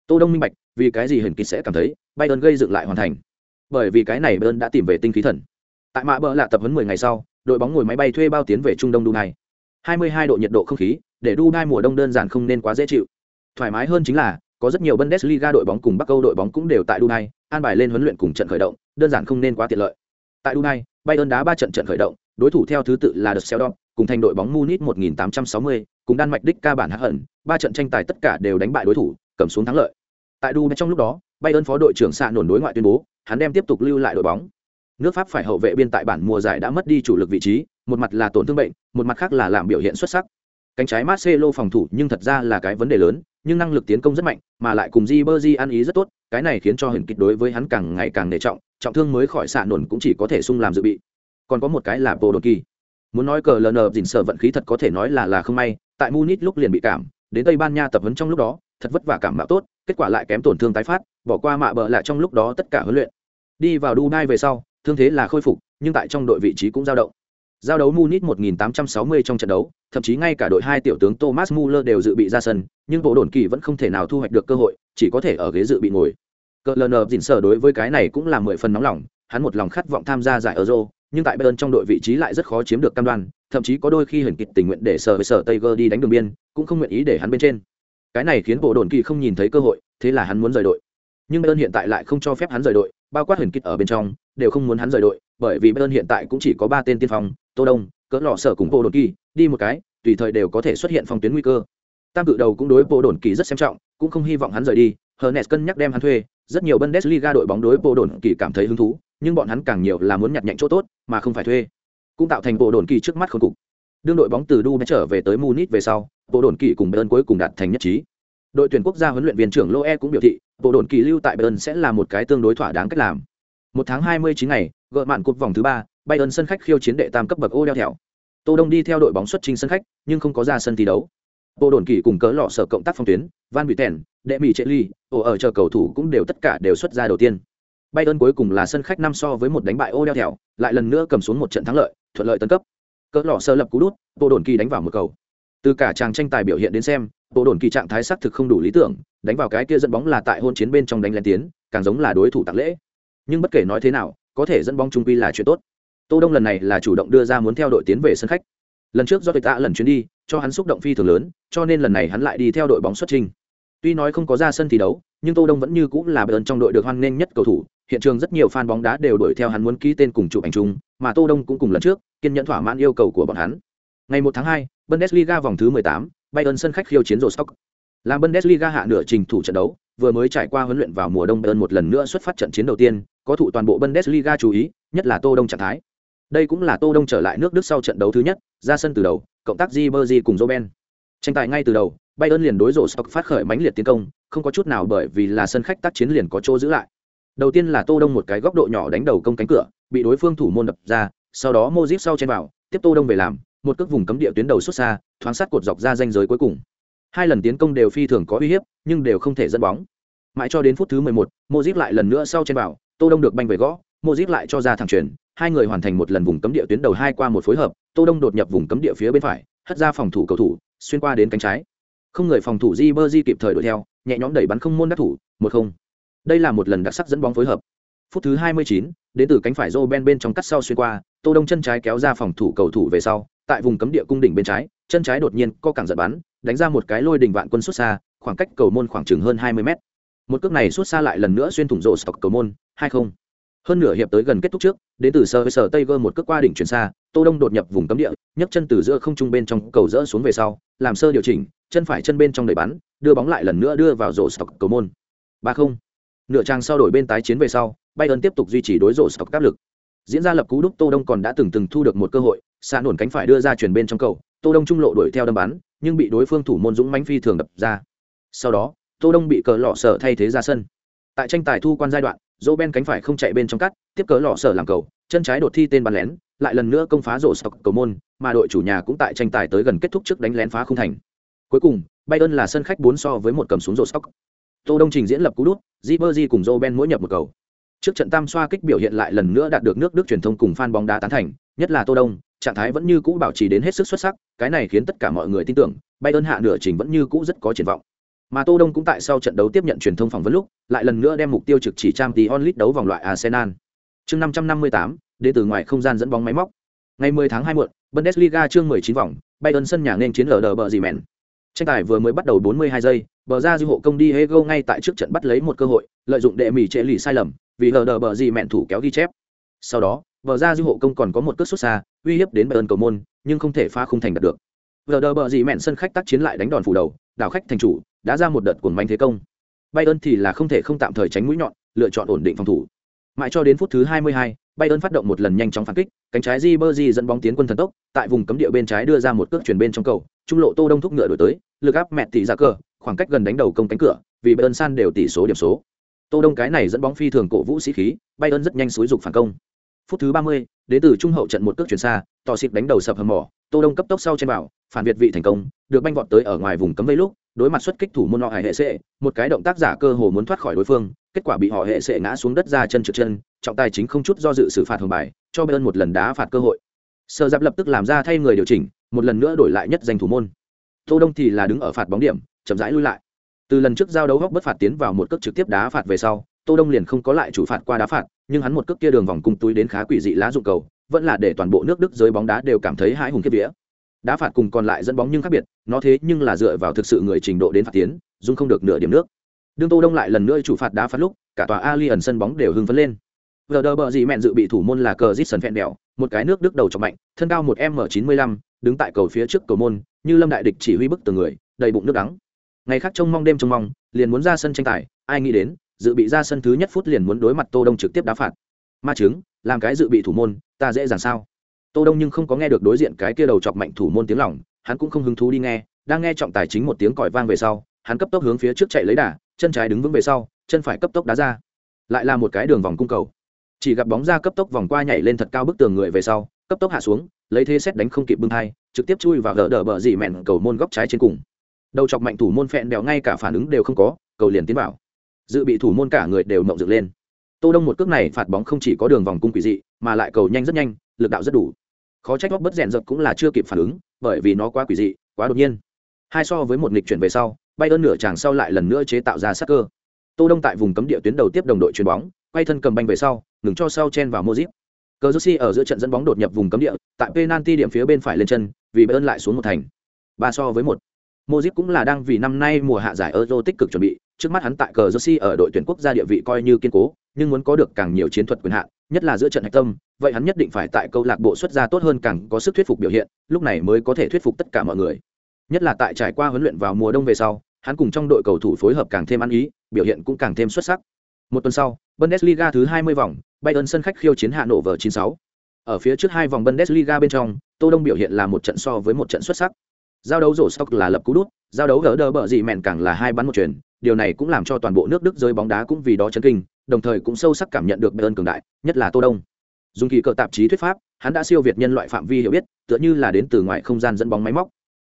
Tô Đông minh bạch, vì cái gì hiển Kịch sẽ cảm thấy Bayern gây dựng lại hoàn thành. Bởi vì cái này Bayern đã tìm về tinh khí thần. Tại mạ bờ lạ tập huấn 10 ngày sau, đội bóng ngồi máy bay thuê bao tiến về Trung Đông Dubai. 22 độ nhiệt độ không khí, để Dubai mùa đông đơn giản không nên quá dễ chịu. Thoải mái hơn chính là, có rất nhiều Bundesliga đội bóng cùng Bắc Âu đội bóng cũng đều tại Dubai, an bài lên huấn luyện cùng trận khởi động, đơn giản không nên quá tiện lợi. Tại Dubai, Bayern đá 3 trận trận khởi động, đối thủ theo thứ tự là Düsseldorf, cùng thành đội bóng Munich 1860, cùng Đan Mạch đích ca bản hạ hận, ba trận tranh tài tất cả đều đánh bại đối thủ, cầm xuống thắng lợi. Tại Dubai trong lúc đó, Bayern phó đội trưởng xạ nổn đối ngoại tuyên bố, hắn đem tiếp tục lưu lại đội bóng. Nước Pháp phải hậu vệ biên tại bản mùa giải đã mất đi chủ lực vị trí, một mặt là tổn thương bệnh, một mặt khác là làm biểu hiện xuất sắc. Cánh trái Marcelo phòng thủ nhưng thật ra là cái vấn đề lớn, nhưng năng lực tiến công rất mạnh, mà lại cùng Ribery ăn ý rất tốt, cái này khiến cho hình kịch đối với hắn càng ngày càng nể trọng, trọng thương mới khỏi xạ nổn cũng chỉ có thể sung làm dự bị. Còn có một cái là Bồ Đột Kỳ. Muốn nói cờ LN dình sở vận khí thật có thể nói là là không may, tại Munich lúc liền bị cảm, đến Tây Ban Nha tập huấn trong lúc đó, thật vất vả cảm mạo tốt, kết quả lại kém tổn thương tái phát, bỏ qua mạ bờ lại trong lúc đó tất cả huấn luyện. Đi vào Dubai về sau, thương thế là khôi phục, nhưng tại trong đội vị trí cũng dao động. Giao đấu Munich 1860 trong trận đấu, thậm chí ngay cả đội hai tiểu tướng Thomas Muller đều dự bị ra sân, nhưng bộ đồn kỳ vẫn không thể nào thu hoạch được cơ hội, chỉ có thể ở ghế dự bị ngồi. Clerner dình sở đối với cái này cũng là mười phần nóng lòng, hắn một lòng khát vọng tham gia giải Euro, nhưng tại Bayern trong đội vị trí lại rất khó chiếm được cam đoan, thậm chí có đôi khi hình kịch tình nguyện để sở với sở Tiger đi đánh đường biên, cũng không nguyện ý để hắn bên trên. Cái này khiến bộ đồn kỳ không nhìn thấy cơ hội, thế là hắn muốn rời đội. Nhưng Bayern hiện tại lại không cho phép hắn rời đội, bao quát hình kịch ở bên trong, đều không muốn hắn rời đội, bởi vì Bayern hiện tại cũng chỉ có ba tên tiên phong, Tô Đông, cỡ lọ sở cùng bộ đồn kỳ, đi một cái, tùy thời đều có thể xuất hiện phong tuyến nguy cơ. Tam cự đầu cũng đối bộ đồn kỳ rất xem trọng, cũng không hy vọng hắn rời đi, Hernes cân nhắc đem hắn thuê, rất nhiều Bundesliga đội bóng đối bộ đồn kỳ cảm thấy hứng thú, nhưng bọn hắn càng nhiều là muốn nhặt nhạnh chỗ tốt, mà không phải thuê. Cũng tạo thành bộ đồn kỳ trước mắt không cục. Đương đội bóng từ du trở về tới Munich về sau, bộ đồn kỳ cùng Bayern cuối cùng đạt thành nhất trí. Đội tuyển quốc gia huấn luyện viên trưởng Loe cũng biểu thị, bộ đồn kỳ lưu tại Bayern sẽ là một cái tương đối thỏa đáng cách làm. Một tháng 29 ngày, gỡ mạn cột vòng thứ ba, Bayern sân khách khiêu chiến đệ tam cấp bậc ô đeo thẹo. Tô Đông đi theo đội bóng xuất trình sân khách, nhưng không có ra sân thi đấu. Bộ đồn kỳ cùng cớ lọ sở cộng tác phong tuyến, Van Buten, Đệ Mỹ Trệ Ly, ở chờ cầu thủ cũng đều tất cả đều xuất ra đầu tiên. Bayern cuối cùng là sân khách năm so với một đánh bại ô đeo thèo, lại lần nữa cầm xuống một trận thắng lợi, thuận lợi tấn cấp. cỡ lọ sơ lập cú đút, tô đồn kỳ đánh vào một cầu. Từ cả chàng tranh tài biểu hiện đến xem, tô đồn kỳ trạng thái sắc thực không đủ lý tưởng, đánh vào cái kia dẫn bóng là tại hôn chiến bên trong đánh lên tiến, càng giống là đối thủ tặng lễ. Nhưng bất kể nói thế nào, có thể dẫn bóng trung quy là chuyện tốt. Tô Đông lần này là chủ động đưa ra muốn theo đội tiến về sân khách. Lần trước do Tuyệt tạ lần chuyến đi, cho hắn xúc động phi thường lớn, cho nên lần này hắn lại đi theo đội bóng xuất trình. Tuy nói không có ra sân thi đấu, nhưng Tô Đông vẫn như cũng là bên trong đội được hoan nghênh nhất cầu thủ, hiện trường rất nhiều fan bóng đá đều đuổi theo hắn muốn ký tên cùng chụp ảnh chung, mà Tô Đông cũng cùng lần trước, kiên nhẫn thỏa mãn yêu cầu của bọn hắn. Ngày 1 tháng 2, Bundesliga vòng thứ 18, Bayern sân khách khiêu chiến Rostock. Làm Bundesliga hạ nửa trình thủ trận đấu, vừa mới trải qua huấn luyện vào mùa đông Bayern một lần nữa xuất phát trận chiến đầu tiên, có thụ toàn bộ Bundesliga chú ý, nhất là Tô Đông trạng thái. Đây cũng là Tô Đông trở lại nước Đức sau trận đấu thứ nhất, ra sân từ đầu, cộng tác Ribery cùng Robben. Tranh tài ngay từ đầu, Bayern liền đối rổ Stock phát khởi mãnh liệt tiến công, không có chút nào bởi vì là sân khách tác chiến liền có chỗ giữ lại. Đầu tiên là Tô Đông một cái góc độ nhỏ đánh đầu công cánh cửa, bị đối phương thủ môn đập ra, sau đó Modric sau trên vào, tiếp Tô Đông về làm, một cước vùng cấm địa tuyến đầu xuất xa, thoáng sát cột dọc ra danh giới cuối cùng. Hai lần tiến công đều phi thường có uy hiếp, nhưng đều không thể dẫn bóng. Mãi cho đến phút thứ 11, Modric lại lần nữa sau trên vào, Tô Đông được banh về gõ, Modric lại cho ra thẳng chuyển, hai người hoàn thành một lần vùng cấm địa tuyến đầu hai qua một phối hợp, Tô Đông đột nhập vùng cấm địa phía bên phải, hất ra phòng thủ cầu thủ, xuyên qua đến cánh trái. Không người phòng thủ Ribery kịp thời đuổi theo, nhẹ nhõm đẩy bắn không môn đắc thủ, một không. Đây là một lần đặc sắc dẫn bóng phối hợp. Phút thứ 29, đến từ cánh phải Roben bên trong cắt sau xuyên qua, Tô Đông chân trái kéo ra phòng thủ cầu thủ về sau, tại vùng cấm địa cung đỉnh bên trái, chân trái đột nhiên co cẳng giật bắn, đánh ra một cái lôi đỉnh vạn quân xuất xa, khoảng cách cầu môn khoảng chừng hơn 20 mét. Một cước này xuất xa lại lần nữa xuyên thủng rổ stock cầu môn, 2-0. Hơn nửa hiệp tới gần kết thúc trước, đến từ sơ sở Tiger một cước qua đỉnh chuyển xa, Tô Đông đột nhập vùng cấm địa, nhấc chân từ giữa không trung bên trong cầu rỡ xuống về sau, làm sơ điều chỉnh, chân phải chân bên trong đẩy bắn, đưa bóng lại lần nữa đưa vào rổ stock cầu môn. 3-0. Nửa trang sau đổi bên tái chiến về sau, Bayern tiếp tục duy trì đối rổ sọc áp lực. Diễn ra lập cú đúc Tô Đông còn đã từng từng thu được một cơ hội, xa nổn cánh phải đưa ra chuyển bên trong cầu, Tô Đông trung lộ đuổi theo đâm bắn, nhưng bị đối phương thủ môn dũng mánh phi thường đập ra. Sau đó, Tô Đông bị cờ lọ sở thay thế ra sân. tại tranh tài thu quan giai đoạn dỗ ben cánh phải không chạy bên trong cắt tiếp cờ lọ sở làm cầu chân trái đột thi tên bắn lén lại lần nữa công phá rổ sọc cầu môn mà đội chủ nhà cũng tại tranh tài tới gần kết thúc trước đánh lén phá không thành cuối cùng bayern là sân khách bốn so với một cầm xuống rổ sọc tô đông trình diễn lập cú đút Ribery cùng joe ben mỗi nhập một cầu. Trước trận tam xoa kích biểu hiện lại lần nữa đạt được nước đức truyền thông cùng fan bóng đá tán thành nhất là tô đông trạng thái vẫn như cũ bảo trì đến hết sức xuất sắc cái này khiến tất cả mọi người tin tưởng bayern hạ nửa trình vẫn như cũ rất có triển vọng. Mà tô đông cũng tại sau trận đấu tiếp nhận truyền thông phỏng vấn lúc lại lần nữa đem mục tiêu trực chỉ trang League đấu vòng loại arsenal. Chương 558, đến từ ngoài không gian dẫn bóng máy móc. Ngày 10 tháng 2 muộn bundesliga chương 19 vòng bayern sân nhà nên chiến lờ đờ bờ gì mèn tranh tài vừa mới bắt đầu 42 giây bờ ra dư hộ công đi hego ngay tại trước trận bắt lấy một cơ hội lợi dụng đệ mỉ trễ lì sai lầm vì hờ đờ bờ gì mẹn thủ kéo ghi chép. Sau đó bờ ra dư hộ công còn có một cước xuất xa uy hiếp đến bayern cầu môn nhưng không thể phá không thành đạt được. Hờ đờ bờ gì mẹn sân khách tác chiến lại đánh đòn phủ đầu đảo khách thành chủ đã ra một đợt cuồng manh thế công. Bayern thì là không thể không tạm thời tránh mũi nhọn lựa chọn ổn định phòng thủ. Mãi cho đến phút thứ 22, Bayern phát động một lần nhanh chóng phản kích, cánh trái Ribery dẫn bóng tiến quân thần tốc, tại vùng cấm địa bên trái đưa ra một cước chuyển bên trong cầu, trung lộ Tô Đông thúc ngựa đổi tới, lực áp mẹ tỷ ra cờ, khoảng cách gần đánh đầu công cánh cửa, vì Bayern san đều tỷ số điểm số. Tô Đông cái này dẫn bóng phi thường cổ vũ sĩ khí, Bayern rất nhanh xúi dục phản công. Phút thứ 30, đến từ trung hậu trận một cước chuyển xa, tỏ xịt đánh đầu sập hầm mỏ, Tô Đông cấp tốc sau trên bảo, phản việt vị thành công, được banh vọt tới ở ngoài vùng cấm vây lúc, đối mặt xuất kích thủ môn họ hệ sệ, một cái động tác giả cơ hồ muốn thoát khỏi đối phương, kết quả bị họ hệ sệ ngã xuống đất ra chân trượt chân, trọng tài chính không chút do dự xử phạt hưởng bài, cho Bayern một lần đá phạt cơ hội. sơ Giáp lập tức làm ra thay người điều chỉnh, một lần nữa đổi lại nhất danh thủ môn. Tô Đông thì là đứng ở phạt bóng điểm, chậm rãi lui lại. Từ lần trước giao đấu góc bất phạt tiến vào một cước trực tiếp đá phạt về sau, Tô Đông liền không có lại chủ phạt qua đá phạt, nhưng hắn một cước kia đường vòng cung túi đến khá quỷ dị lá dụng cầu, vẫn là để toàn bộ nước Đức giới bóng đá đều cảm thấy hãi hùng kiếp vía. Đá phạt cùng còn lại dẫn bóng nhưng khác biệt, nó thế nhưng là dựa vào thực sự người trình độ đến phạt tiến, dung không được nửa điểm nước. Đương Tô Đông lại lần nữa chủ phạt đá phạt lúc, cả tòa Allianz sân bóng đều hưng phấn lên. Vừa đờ bờ gì mẹn dự bị thủ môn là cờ Dixon phèn đèo, một cái nước Đức đầu trọng mạnh, thân cao một m chín mươi lăm, đứng tại cầu phía trước cầu môn, như lâm đại địch chỉ huy bức từ người, đầy bụng nước đắng. Ngày khác trông mong đêm trông mong, liền muốn ra sân tranh tài, ai nghĩ đến, dự bị ra sân thứ nhất phút liền muốn đối mặt Tô Đông trực tiếp đá phạt. Ma chứng, làm cái dự bị thủ môn, ta dễ dàng sao? Tô Đông nhưng không có nghe được đối diện cái kia đầu chọc mạnh thủ môn tiếng lòng, hắn cũng không hứng thú đi nghe, đang nghe trọng tài chính một tiếng còi vang về sau, hắn cấp tốc hướng phía trước chạy lấy đà, chân trái đứng vững về sau, chân phải cấp tốc đá ra. Lại là một cái đường vòng cung cầu. Chỉ gặp bóng ra cấp tốc vòng qua nhảy lên thật cao bức tường người về sau, cấp tốc hạ xuống, lấy thế xét đánh không kịp bưng thai trực tiếp chui vào gỡ đỡ bờ dị mẹn cầu môn góc trái trên cùng. Đầu chọc mạnh thủ môn phẹn đèo ngay cả phản ứng đều không có, cầu liền tiến vào. Dự bị thủ môn cả người đều mộng dựng lên. Tô Đông một cước này phạt bóng không chỉ có đường vòng cung quỷ dị, mà lại cầu nhanh rất nhanh, lực đạo rất đủ. Khó trách góc bất rèn giật cũng là chưa kịp phản ứng, bởi vì nó quá quỷ dị, quá đột nhiên. Hai so với một nghịch chuyển về sau, bay ơn nửa chàng sau lại lần nữa chế tạo ra sát cơ. Tô Đông tại vùng cấm địa tuyến đầu tiếp đồng đội chuyền bóng, quay thân cầm banh về sau, ngừng cho sau chen vào Modric. Cờ Jersey ở giữa trận dẫn bóng đột nhập vùng cấm địa, tại penalty điểm phía bên phải lên chân, vì Bayern lại xuống một thành. Ba so với một. Modric cũng là đang vì năm nay mùa hạ giải Euro tích cực chuẩn bị, trước mắt hắn tại cờ Jersey ở đội tuyển quốc gia địa vị coi như kiên cố, nhưng muốn có được càng nhiều chiến thuật quyền hạn, nhất là giữa trận hạch tâm, vậy hắn nhất định phải tại câu lạc bộ xuất ra tốt hơn càng có sức thuyết phục biểu hiện, lúc này mới có thể thuyết phục tất cả mọi người. Nhất là tại trải qua huấn luyện vào mùa đông về sau, hắn cùng trong đội cầu thủ phối hợp càng thêm ăn ý, biểu hiện cũng càng thêm xuất sắc. Một tuần sau, Bundesliga thứ 20 vòng, Bayern sân khách khiêu chiến Hà Nội vở 96. Ở phía trước hai vòng Bundesliga bên trong, Tô Đông biểu hiện là một trận so với một trận xuất sắc. Giao đấu rổ stock là lập cú đút, giao đấu gỡ đỡ bờ gì mèn càng là hai bắn một chuyển, điều này cũng làm cho toàn bộ nước Đức giới bóng đá cũng vì đó chấn kinh, đồng thời cũng sâu sắc cảm nhận được Bayern cường đại, nhất là Tô Đông. Dùng kỳ cờ tạp chí thuyết pháp, hắn đã siêu việt nhân loại phạm vi hiểu biết, tựa như là đến từ ngoài không gian dẫn bóng máy móc.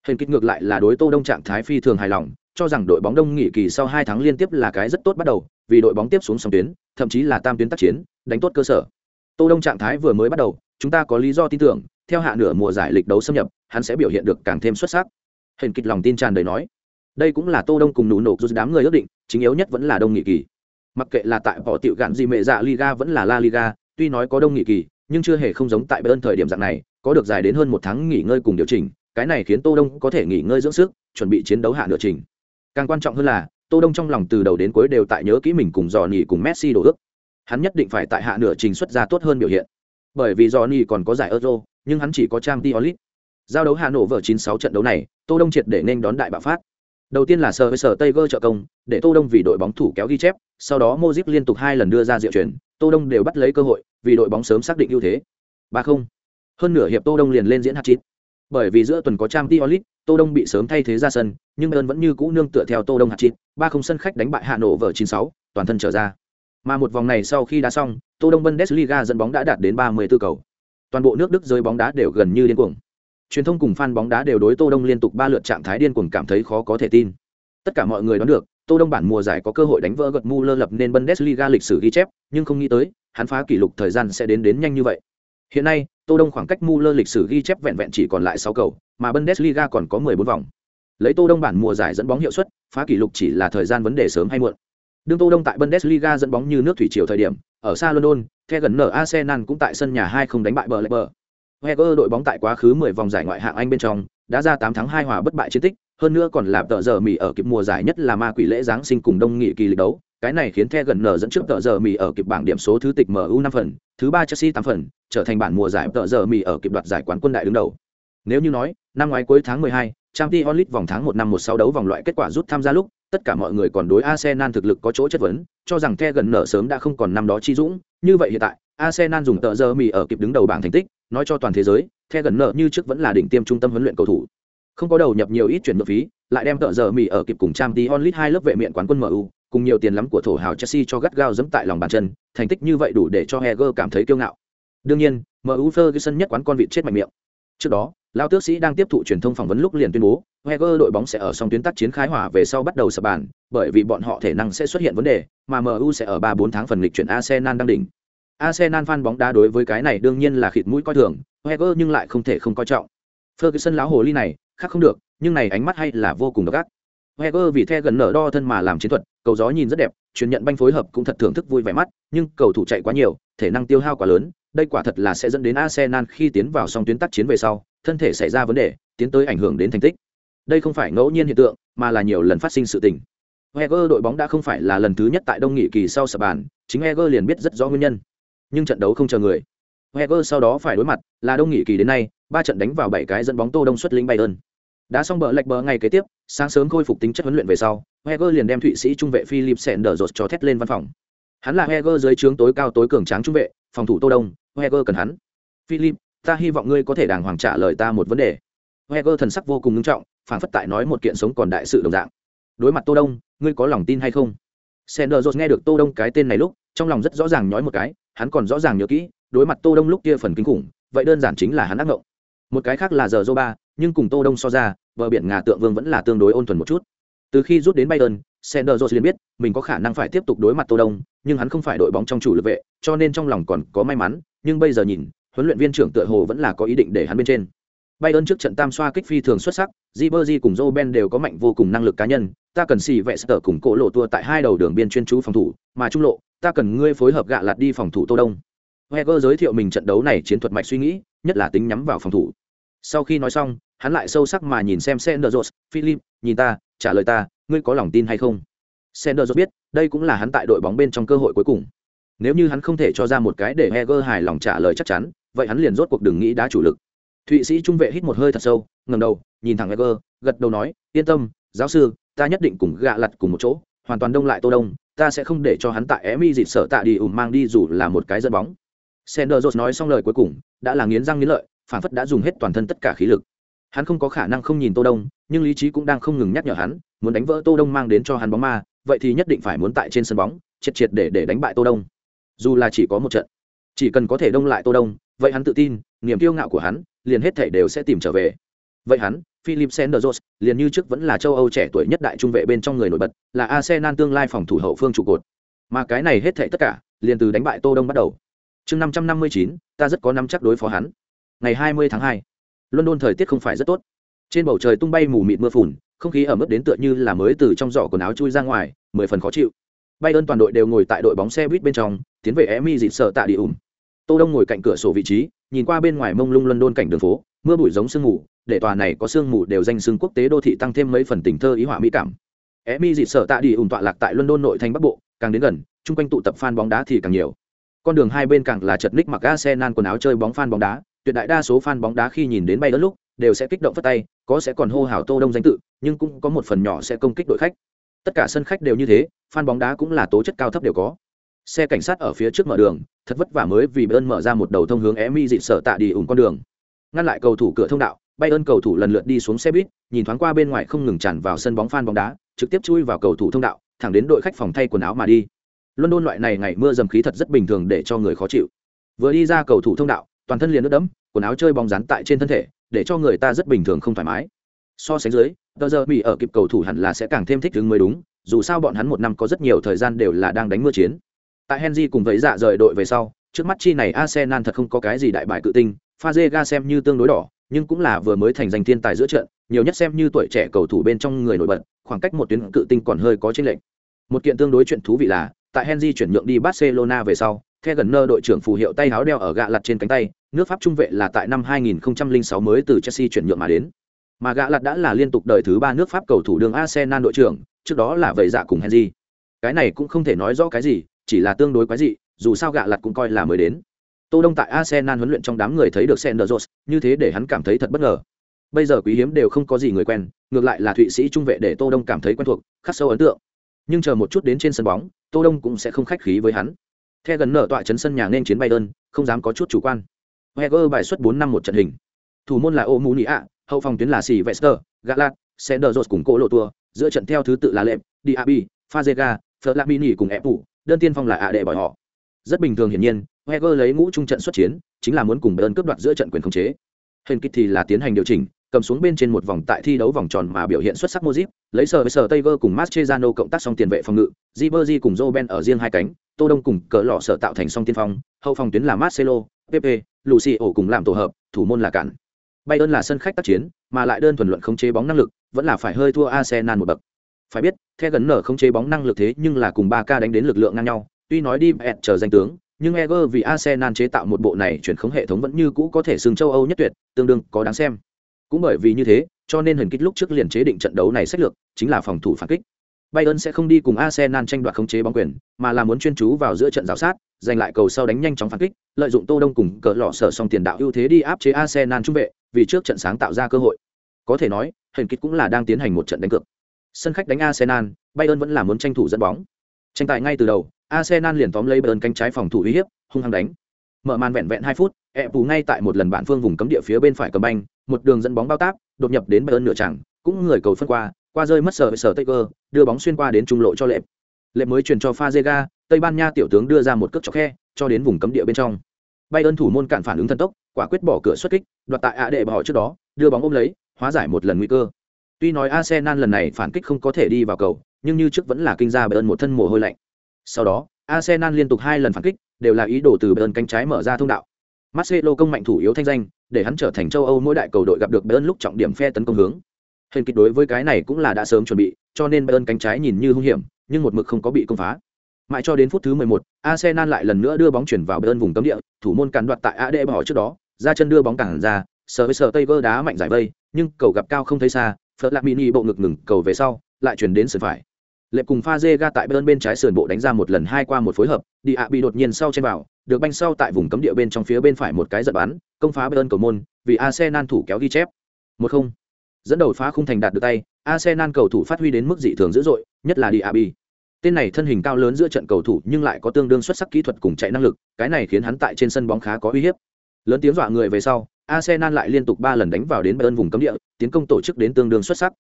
Hình kích ngược lại là đối Tô Đông trạng thái phi thường hài lòng, cho rằng đội bóng Đông nghỉ kỳ sau hai tháng liên tiếp là cái rất tốt bắt đầu, vì đội bóng tiếp xuống sóng tuyến, thậm chí là tam tuyến tác chiến, đánh tốt cơ sở. Tô Đông trạng thái vừa mới bắt đầu, chúng ta có lý do tin tưởng, theo hạ nửa mùa giải lịch đấu xâm nhập, hắn sẽ biểu hiện được càng thêm xuất sắc. Hình kịch lòng tin tràn đầy nói, đây cũng là Tô Đông cùng nụ nổ rút đám người ước định, chính yếu nhất vẫn là Đông nghị kỳ. Mặc kệ là tại bỏ tiểu gạn gì mẹ dạ Liga vẫn là La Liga, tuy nói có Đông nghị kỳ, nhưng chưa hề không giống tại Bayern thời điểm dạng này, có được dài đến hơn một tháng nghỉ ngơi cùng điều chỉnh, cái này khiến Tô Đông có thể nghỉ ngơi dưỡng sức, chuẩn bị chiến đấu hạ nửa trình. Càng quan trọng hơn là, Tô Đông trong lòng từ đầu đến cuối đều tại nhớ kỹ mình cùng Johnny cùng Messi đổ ước. Hắn nhất định phải tại hạ nửa trình xuất ra tốt hơn biểu hiện. Bởi vì Johnny còn có giải Euro, nhưng hắn chỉ có trang League. Giao đấu Hà Nội vở 96 trận đấu này, Tô Đông triệt để nên đón đại bạo phát. Đầu tiên là sờ với sờ Tiger trợ công, để Tô Đông vì đội bóng thủ kéo ghi chép, sau đó Modric liên tục hai lần đưa ra diệu chuyển, Tô Đông đều bắt lấy cơ hội, vì đội bóng sớm xác định ưu thế. 3-0. Hơn nửa hiệp Tô Đông liền lên diễn hạt chít bởi vì giữa tuần có Champions League, Tô Đông bị sớm thay thế ra sân, nhưng Bayern vẫn như cũ nương tựa theo Tô Đông hạt chít, ba không sân khách đánh bại Hà Nội vở 96, toàn thân trở ra. Mà một vòng này sau khi đá xong, Tô Đông Bundesliga dẫn bóng đã đạt đến 34 cầu. Toàn bộ nước Đức giới bóng đá đều gần như điên cuồng. Truyền thông cùng fan bóng đá đều đối Tô Đông liên tục ba lượt trạng thái điên cuồng cảm thấy khó có thể tin. Tất cả mọi người đoán được, Tô Đông bản mùa giải có cơ hội đánh vỡ gật Muller lập nên Bundesliga lịch sử ghi chép, nhưng không nghĩ tới, hắn phá kỷ lục thời gian sẽ đến đến nhanh như vậy. Hiện nay, Tô Đông khoảng cách Muller lịch sử ghi chép vẹn vẹn chỉ còn lại 6 cầu, mà Bundesliga còn có 14 vòng. Lấy Tô Đông bản mùa giải dẫn bóng hiệu suất, phá kỷ lục chỉ là thời gian vấn đề sớm hay muộn. Đương Tô Đông tại Bundesliga dẫn bóng như nước thủy triều thời điểm, ở xa London, The gần nở Arsenal cũng tại sân nhà 2 không đánh bại bờ Wenger đội bóng tại quá khứ 10 vòng giải ngoại hạng Anh bên trong, đã ra 8 thắng 2 hòa bất bại chiến tích, hơn nữa còn làm tợ giờ mì ở kịp mùa giải nhất là ma quỷ lễ giáng sinh cùng đông nghị kỳ lịch đấu cái này khiến The gần nở dẫn trước tợ giờ mì ở kịp bảng điểm số thứ tịch MU 5 phần, thứ ba Chelsea 8 phần, trở thành bản mùa giải tợ giờ mì ở kịp đoạt giải quán quân đại đứng đầu. Nếu như nói, năm ngoái cuối tháng 12, Champions League vòng tháng 1 năm 16 đấu vòng loại kết quả rút tham gia lúc, tất cả mọi người còn đối Arsenal thực lực có chỗ chất vấn, cho rằng The gần nở sớm đã không còn năm đó chi dũng, như vậy hiện tại, Arsenal dùng tợ giờ mì ở kịp đứng đầu bảng thành tích, nói cho toàn thế giới, The gần nở như trước vẫn là đỉnh tiêm trung tâm huấn luyện cầu thủ. Không có đầu nhập nhiều ít chuyển nhượng phí, lại đem tợ giờ mì ở kịp cùng Champions League hai lớp vệ miện quán quân MU, cùng nhiều tiền lắm của thổ hào Chelsea cho gắt gao giẫm tại lòng bàn chân, thành tích như vậy đủ để cho Heger cảm thấy kiêu ngạo. Đương nhiên, MU Ferguson nhất quán con vịt chết mạnh miệng. Trước đó, Lao Tước sĩ đang tiếp thụ truyền thông phỏng vấn lúc liền tuyên bố, Heger đội bóng sẽ ở song tuyến tác chiến khai hỏa về sau bắt đầu sập bàn, bởi vì bọn họ thể năng sẽ xuất hiện vấn đề, mà MU sẽ ở 3-4 tháng phần lịch chuyển Arsenal đang đỉnh. Arsenal fan bóng đá đối với cái này đương nhiên là khịt mũi coi thường, Heger nhưng lại không thể không coi trọng. Ferguson lão hồ ly này, khác không được, nhưng này ánh mắt hay là vô cùng độc ác. Heger vì the gần nở đo thân mà làm chiến thuật, cầu gió nhìn rất đẹp, chuyển nhận banh phối hợp cũng thật thưởng thức vui vẻ mắt, nhưng cầu thủ chạy quá nhiều, thể năng tiêu hao quá lớn, đây quả thật là sẽ dẫn đến Arsenal khi tiến vào song tuyến tác chiến về sau, thân thể xảy ra vấn đề, tiến tới ảnh hưởng đến thành tích. Đây không phải ngẫu nhiên hiện tượng, mà là nhiều lần phát sinh sự tình. Heger đội bóng đã không phải là lần thứ nhất tại Đông Nghị kỳ sau sập bàn, chính Heger liền biết rất rõ nguyên nhân. Nhưng trận đấu không chờ người. Heger sau đó phải đối mặt là Đông Nghị kỳ đến nay, ba trận đánh vào bảy cái dẫn bóng Tô Đông xuất lĩnh Bayern. Đã xong bờ lệch bờ ngày kế tiếp, sáng sớm khôi phục tính chất huấn luyện về sau, Heger liền đem Thụy Sĩ trung vệ Philip Senderos cho thét lên văn phòng. Hắn là Heger dưới trướng tối cao tối cường tráng trung vệ, phòng thủ Tô Đông, Heger cần hắn. Philip, ta hy vọng ngươi có thể đàng hoàng trả lời ta một vấn đề. Heger thần sắc vô cùng nghiêm trọng, phản phất tại nói một kiện sống còn đại sự đồng dạng. Đối mặt Tô Đông, ngươi có lòng tin hay không? Senderos nghe được Tô Đông cái tên này lúc, trong lòng rất rõ ràng nhói một cái, hắn còn rõ ràng nhớ kỹ, đối mặt Tô Đông lúc kia phần kinh khủng, vậy đơn giản chính là hắn ác ngộng. Một cái khác là giờ Zoba, nhưng cùng Tô Đông so ra, bờ biển ngà tượng vương vẫn là tương đối ôn thuần một chút từ khi rút đến bayern sanders liền biết mình có khả năng phải tiếp tục đối mặt tô đông nhưng hắn không phải đội bóng trong chủ lực vệ cho nên trong lòng còn có may mắn nhưng bây giờ nhìn huấn luyện viên trưởng tựa hồ vẫn là có ý định để hắn bên trên Bayern trước trận tam xoa kích phi thường xuất sắc, Ribery cùng Joe Ben đều có mạnh vô cùng năng lực cá nhân, ta cần xì vệ sở cùng cổ lộ tua tại hai đầu đường biên chuyên chú phòng thủ, mà trung lộ, ta cần ngươi phối hợp gạ lạt đi phòng thủ Tô Đông. Wenger giới thiệu mình trận đấu này chiến thuật mạch suy nghĩ, nhất là tính nhắm vào phòng thủ. Sau khi nói xong, hắn lại sâu sắc mà nhìn xem Senderos, Philip, nhìn ta, trả lời ta, ngươi có lòng tin hay không? Senderos biết, đây cũng là hắn tại đội bóng bên trong cơ hội cuối cùng. Nếu như hắn không thể cho ra một cái để Heger hài lòng trả lời chắc chắn, vậy hắn liền rốt cuộc đừng nghĩ đá chủ lực. Thụy Sĩ trung vệ hít một hơi thật sâu, ngẩng đầu, nhìn thẳng Heger, gật đầu nói, yên tâm, giáo sư, ta nhất định cùng gạ lật cùng một chỗ, hoàn toàn đông lại Tô Đông, ta sẽ không để cho hắn tại Emi dịp sở tạ đi ủm mang đi dù là một cái dẫn bóng. Senderos nói xong lời cuối cùng, đã là nghiến răng nghiến lợi, phản phất đã dùng hết toàn thân tất cả khí lực. Hắn không có khả năng không nhìn tô đông, nhưng lý trí cũng đang không ngừng nhắc nhở hắn, muốn đánh vỡ tô đông mang đến cho hắn bóng ma, vậy thì nhất định phải muốn tại trên sân bóng, triệt triệt để để đánh bại tô đông. Dù là chỉ có một trận, chỉ cần có thể đông lại tô đông, vậy hắn tự tin, niềm kiêu ngạo của hắn liền hết thể đều sẽ tìm trở về. Vậy hắn, philip sanders, liền như trước vẫn là châu âu trẻ tuổi nhất đại trung vệ bên trong người nổi bật, là arsenal tương lai phòng thủ hậu phương trụ cột. Mà cái này hết thể tất cả, liền từ đánh bại tô đông bắt đầu. Chương năm trăm năm mươi chín, ta rất có nắm chắc đối phó hắn ngày hai mươi tháng 2, london thời tiết không phải rất tốt. Trên bầu trời tung bay mù mịt mưa phùn không khí ở mức đến tựa như là mới từ trong giỏ quần áo chui ra ngoài mười phần khó chịu. Bay ơn toàn đội đều ngồi tại đội bóng xe buýt bên trong tiến về emi dịt sợ tạ đi ủng. Tô đông ngồi cạnh cửa sổ vị trí nhìn qua bên ngoài mông lung london cảnh đường phố mưa bụi giống sương mù để tòa này có sương mù đều danh sương quốc tế đô thị tăng thêm mấy phần tình thơ ý họa mỹ cảm. Emi dịt sợ tạ đi ủng tọa lạc tại london nội thành bắc bộ càng đến gần chung quanh tụ tập fan bóng đá thì càng nhiều. Con đường hai bên càng là chật ních mặc Arsenal quần áo chơi bóng fan bóng đá tuyệt đại đa số fan bóng đá khi nhìn đến bay lúc đều sẽ kích động phất tay, có sẽ còn hô hào Tô Đông danh tự, nhưng cũng có một phần nhỏ sẽ công kích đội khách. Tất cả sân khách đều như thế, fan bóng đá cũng là tố chất cao thấp đều có. Xe cảnh sát ở phía trước mở đường, thật vất vả mới vì Bayern mở ra một đầu thông hướng Emi dịt sở tạ đi ủng con đường. Ngăn lại cầu thủ cửa thông đạo, Bayern cầu thủ lần lượt đi xuống xe buýt, nhìn thoáng qua bên ngoài không ngừng tràn vào sân bóng fan bóng đá, trực tiếp chui vào cầu thủ thông đạo, thẳng đến đội khách phòng thay quần áo mà đi. london loại này ngày mưa dầm khí thật rất bình thường để cho người khó chịu vừa đi ra cầu thủ thông đạo toàn thân liền nước đẫm, quần áo chơi bóng rán tại trên thân thể, để cho người ta rất bình thường không thoải mái. So sánh dưới, tờ giờ bị ở kịp cầu thủ hẳn là sẽ càng thêm thích ứng mới đúng, dù sao bọn hắn một năm có rất nhiều thời gian đều là đang đánh mưa chiến. Tại henry cùng với dạ rời đội về sau, trước mắt chi này arsenal thật không có cái gì đại bại cự tinh Fazega xem như tương đối đỏ, nhưng cũng là vừa mới thành danh thiên tài giữa trận, nhiều nhất xem như tuổi trẻ cầu thủ bên trong người nổi bật, khoảng cách một tuyến cự tinh còn hơi có chênh lệch. Một kiện tương đối chuyện thú vị là, tại henry chuyển nhượng đi barcelona về sau The gần nơ đội trưởng phù hiệu tay áo đeo ở gạ lặt trên cánh tay, nước Pháp trung vệ là tại năm 2006 mới từ Chelsea chuyển nhượng mà đến. Mà gạ lặt đã là liên tục đời thứ ba nước Pháp cầu thủ đường Arsenal đội trưởng, trước đó là vậy dạ cùng Henry. Cái này cũng không thể nói rõ cái gì, chỉ là tương đối quái dị, dù sao gạ lặt cũng coi là mới đến. Tô Đông tại Arsenal huấn luyện trong đám người thấy được Senderos, như thế để hắn cảm thấy thật bất ngờ. Bây giờ quý hiếm đều không có gì người quen, ngược lại là Thụy Sĩ trung vệ để Tô Đông cảm thấy quen thuộc, khắc sâu ấn tượng. Nhưng chờ một chút đến trên sân bóng, Tô Đông cũng sẽ không khách khí với hắn. The gần nở tọa chấn sân nhà nên chiến Bayern, không dám có chút chủ quan. Wenger bài xuất 4 năm một trận hình. Thủ môn là Omunia, hậu phòng tuyến là Sylvester, Galat, Senderos cùng Cố Lộ Tua, giữa trận theo thứ tự là Lệm, Diaby, Fazega, Flamini cùng Epu, đơn tiên phong là ạ đệ bỏi họ. Rất bình thường hiển nhiên, Wenger lấy ngũ trung trận xuất chiến, chính là muốn cùng Bayern cướp đoạt giữa trận quyền khống chế. Hình kích thì là tiến hành điều chỉnh, cầm xuống bên trên một vòng tại thi đấu vòng tròn mà biểu hiện xuất sắc Modric, lấy sở với sở Taylor cùng Mascherano cộng tác song tiền vệ phòng ngự, Ribery cùng Robben ở riêng hai cánh, Tô Đông cùng cỡ lọ sở tạo thành song tiên phong, hậu phòng tuyến là Marcelo, Pepe, Lucio cùng làm tổ hợp, thủ môn là cản. Bayern là sân khách tác chiến, mà lại đơn thuần luận khống chế bóng năng lực, vẫn là phải hơi thua Arsenal một bậc. Phải biết, theo gần nở khống chế bóng năng lực thế nhưng là cùng 3K đánh đến lực lượng ngang nhau, tuy nói đi bẹt chờ danh tướng, nhưng Eger vì Arsenal chế tạo một bộ này chuyển khống hệ thống vẫn như cũ có thể sừng châu Âu nhất tuyệt, tương đương có đáng xem. Cũng bởi vì như thế, cho nên hình kích lúc trước liền chế định trận đấu này sách lược, chính là phòng thủ phản kích. Bayern sẽ không đi cùng Arsenal tranh đoạt khống chế bóng quyền, mà là muốn chuyên chú vào giữa trận giáo sát, giành lại cầu sau đánh nhanh chóng phản kích, lợi dụng Tô Đông cùng cỡ lọ sở song tiền đạo ưu thế đi áp chế Arsenal trung vệ, vì trước trận sáng tạo ra cơ hội. Có thể nói, hình Kịch cũng là đang tiến hành một trận đánh cược. Sân khách đánh Arsenal, Bayern vẫn là muốn tranh thủ dẫn bóng. Tranh tài ngay từ đầu, Arsenal liền tóm lấy Bayern cánh trái phòng thủ uy hiếp, hung hăng đánh. Mở màn vẹn vẹn 2 phút, Epu ngay tại một lần bạn phương vùng cấm địa phía bên phải cầm banh, một đường dẫn bóng bao táp, đột nhập đến Bayern nửa chẳng, cũng người cầu phân qua, qua rơi mất sở sở Taker, đưa bóng xuyên qua đến trung lộ cho Lệp. Lệp mới truyền cho Fazega, Tây Ban Nha tiểu tướng đưa ra một cước cho khe, cho đến vùng cấm địa bên trong. Bayern thủ môn cản phản ứng thần tốc, quả quyết bỏ cửa xuất kích, đoạt tại ạ đệ bỏ trước đó, đưa bóng ôm lấy, hóa giải một lần nguy cơ. Tuy nói Arsenal lần này phản kích không có thể đi vào cầu, nhưng như trước vẫn là kinh ra Bayern một thân mồ hôi lạnh. Sau đó, Arsenal liên tục hai lần phản kích, đều là ý đồ từ Bayern cánh trái mở ra thông đạo. Marcelo công mạnh thủ yếu thanh danh, để hắn trở thành châu Âu mỗi đại cầu đội gặp được Bayern lúc trọng điểm phe tấn công hướng. Hình kịch đối với cái này cũng là đã sớm chuẩn bị, cho nên Bayern cánh trái nhìn như hung hiểm, nhưng một mực không có bị công phá. Mãi cho đến phút thứ 11, Arsenal lại lần nữa đưa bóng chuyển vào Bayern vùng cấm địa, thủ môn cản đoạt tại AD bỏ trước đó, ra chân đưa bóng cản ra, sờ với sờ Taylor đá mạnh giải vây, nhưng cầu gặp cao không thấy xa, Flamini bộ ngực ngừng cầu về sau, lại chuyển đến sườn phải. Lệp cùng pha ga tại bên bên trái sườn bộ đánh ra một lần hai qua một phối hợp, đi ạ bị đột nhiên sau trên vào, được banh sau tại vùng cấm địa bên trong phía bên phải một cái giật bắn, công phá bên cầu môn, vì Arsenal thủ kéo ghi chép. một không Dẫn đầu phá khung thành đạt được tay, Arsenal cầu thủ phát huy đến mức dị thường dữ dội, nhất là đi abi. Tên này thân hình cao lớn giữa trận cầu thủ nhưng lại có tương đương xuất sắc kỹ thuật cùng chạy năng lực, cái này khiến hắn tại trên sân bóng khá có uy hiếp. Lớn tiếng dọa người về sau, Arsenal lại liên tục ba lần đánh vào đến bên vùng cấm địa, tiến công tổ chức đến tương đương xuất sắc.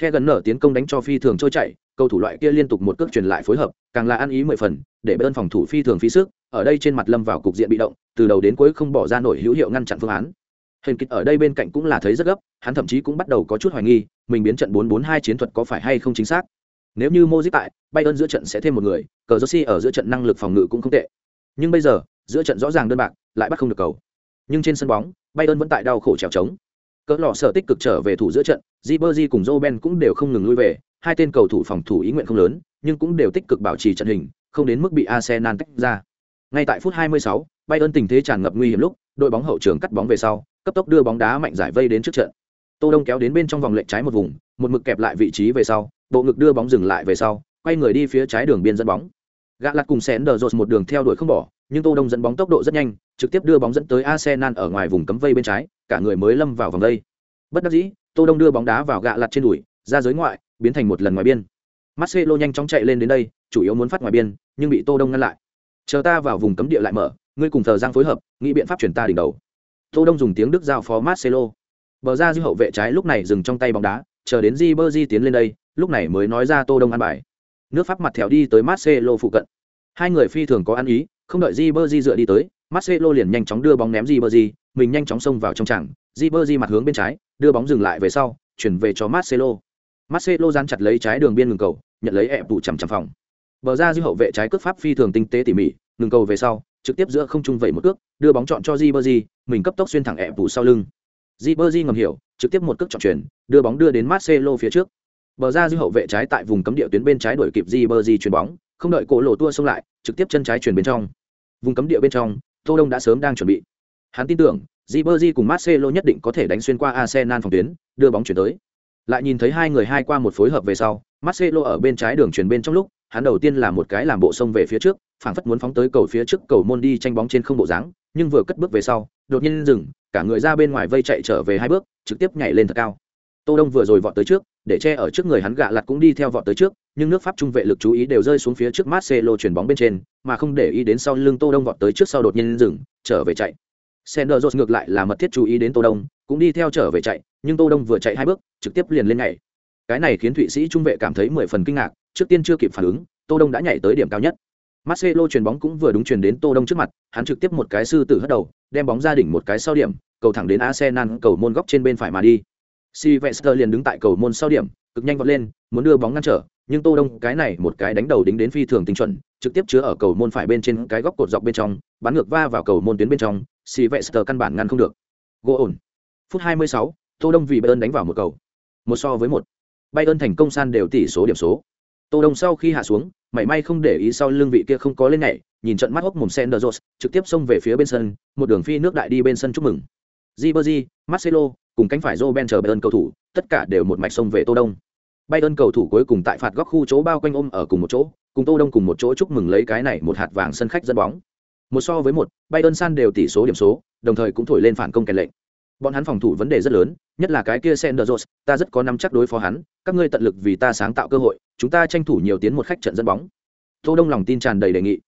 The gần nở tiến công đánh cho phi thường trôi chạy, cầu thủ loại kia liên tục một cước truyền lại phối hợp, càng là ăn ý mười phần, để bên phòng thủ phi thường phí sức, ở đây trên mặt lâm vào cục diện bị động, từ đầu đến cuối không bỏ ra nổi hữu hiệu ngăn chặn phương án. Hình kịch ở đây bên cạnh cũng là thấy rất gấp, hắn thậm chí cũng bắt đầu có chút hoài nghi, mình biến trận 442 chiến thuật có phải hay không chính xác. Nếu như Modric tại, Bayern giữa trận sẽ thêm một người, cờ josi ở giữa trận năng lực phòng ngự cũng không tệ. Nhưng bây giờ, giữa trận rõ ràng đơn bạc, lại bắt không được cầu. Nhưng trên sân bóng, Bayern vẫn tại đau khổ trèo trống. Cỡ lọ sở tích cực trở về thủ giữa trận, Ribery cùng Roben cũng đều không ngừng lui về, hai tên cầu thủ phòng thủ ý nguyện không lớn, nhưng cũng đều tích cực bảo trì trận hình, không đến mức bị Arsenal tách ra. Ngay tại phút 26, Bayern tình thế tràn ngập nguy hiểm lúc, đội bóng hậu trường cắt bóng về sau, cấp tốc đưa bóng đá mạnh giải vây đến trước trận. Tô Đông kéo đến bên trong vòng lệch trái một vùng, một mực kẹp lại vị trí về sau, bộ ngực đưa bóng dừng lại về sau, quay người đi phía trái đường biên dẫn bóng. Gã lật cùng sén đờ rột một đường theo đuổi không bỏ, nhưng Tô Đông dẫn bóng tốc độ rất nhanh, trực tiếp đưa bóng dẫn tới Arsenal ở ngoài vùng cấm vây bên trái, cả người mới lâm vào vòng đây. Bất đắc dĩ, Tô Đông đưa bóng đá vào gạ lật trên đùi, ra giới ngoại, biến thành một lần ngoài biên. Marcelo nhanh chóng chạy lên đến đây, chủ yếu muốn phát ngoài biên, nhưng bị Tô Đông ngăn lại. Chờ ta vào vùng cấm địa lại mở, ngươi cùng thờ giang phối hợp, nghĩ biện pháp chuyển ta đỉnh đầu. Tô Đông dùng tiếng Đức giao phó Marcelo. Bờ ra dư hậu vệ trái lúc này dừng trong tay bóng đá, chờ đến Ribery tiến lên đây, lúc này mới nói ra Tô Đông ăn bài. Nước Pháp mặt theo đi tới Marcelo phụ cận. hai người phi thường có ăn ý không đợi di dựa đi tới marcelo liền nhanh chóng đưa bóng ném di mình nhanh chóng xông vào trong chẳng di mặt hướng bên trái đưa bóng dừng lại về sau chuyển về cho marcelo marcelo dán chặt lấy trái đường biên ngừng cầu nhận lấy ẹp tụ chằm chằm phòng bờ ra dư hậu vệ trái cướp pháp phi thường tinh tế tỉ mỉ ngừng cầu về sau trực tiếp giữa không trung vẩy một cước đưa bóng chọn cho di mình cấp tốc xuyên thẳng ẹp vụ sau lưng. Di bơ di ngầm hiểu, trực tiếp một cước chọn chuyển, đưa bóng đưa đến marcelo phía trước. Bờ ra dư hậu vệ trái tại vùng cấm địa tuyến bên trái đuổi kịp di bơ di chuyền bóng, không đợi cổ lộ tua xông lại, trực tiếp chân trái chuyển bên trong. Vùng cấm địa bên trong, tô đông đã sớm đang chuẩn bị. Hắn tin tưởng, di bơ di cùng marcelo nhất định có thể đánh xuyên qua arsenal phòng tuyến, đưa bóng chuyển tới. Lại nhìn thấy hai người hai qua một phối hợp về sau, marcelo ở bên trái đường chuyển bên trong lúc, hắn đầu tiên là một cái làm bộ sông về phía trước, phảng phất muốn phóng tới cầu phía trước cầu môn đi tranh bóng trên không bộ dáng nhưng vừa cất bước về sau đột nhiên dừng cả người ra bên ngoài vây chạy trở về hai bước trực tiếp nhảy lên thật cao tô đông vừa rồi vọt tới trước để che ở trước người hắn gạ lặt cũng đi theo vọt tới trước nhưng nước pháp trung vệ lực chú ý đều rơi xuống phía trước marcelo chuyển bóng bên trên mà không để ý đến sau lưng tô đông vọt tới trước sau đột nhiên dừng trở về chạy Sender ngược lại là mật thiết chú ý đến Tô Đông, cũng đi theo trở về chạy, nhưng Tô Đông vừa chạy hai bước, trực tiếp liền lên nhảy. Cái này khiến Thụy Sĩ trung vệ cảm thấy mười phần kinh ngạc, trước tiên chưa kịp phản ứng, Tô Đông đã nhảy tới điểm cao nhất. Marcelo chuyền bóng cũng vừa đúng chuyền đến Tô Đông trước mặt, hắn trực tiếp một cái sư tử hất đầu, đem bóng ra đỉnh một cái sau điểm, cầu thẳng đến Arsenal cầu môn góc trên bên phải mà đi. Sylvester liền đứng tại cầu môn sau điểm, cực nhanh vọt lên, muốn đưa bóng ngăn trở, nhưng Tô Đông cái này một cái đánh đầu đính đến phi thường tinh chuẩn, trực tiếp chứa ở cầu môn phải bên trên cái góc cột dọc bên trong, bắn ngược va vào cầu môn tuyến bên trong, Sylvester căn bản ngăn không được. Gỗ ổn. Phút 26, Tô Đông vì Bayern đánh vào một cầu. Một so với một. Bayern thành công san đều tỷ số điểm số. Tô Đông sau khi hạ xuống, mảy may không để ý sau lưng vị kia không có lên nhảy, nhìn trận mắt hốc mồm Senderos, trực tiếp xông về phía bên sân, một đường phi nước đại đi bên sân chúc mừng. Ribery, Marcelo, cùng cánh phải Roben chờ Bayern cầu thủ, tất cả đều một mạch xông về Tô Đông. Bayern cầu thủ cuối cùng tại phạt góc khu chỗ bao quanh ôm ở cùng một chỗ, cùng Tô Đông cùng một chỗ chúc mừng lấy cái này một hạt vàng sân khách dẫn bóng. Một so với một, Bayern san đều tỷ số điểm số, đồng thời cũng thổi lên phản công kèn lệnh. Bọn hắn phòng thủ vấn đề rất lớn, nhất là cái kia Senderos, ta rất có nắm chắc đối phó hắn, các ngươi tận lực vì ta sáng tạo cơ hội, chúng ta tranh thủ nhiều tiến một khách trận dẫn bóng. Tô Đông lòng tin tràn đầy đề nghị.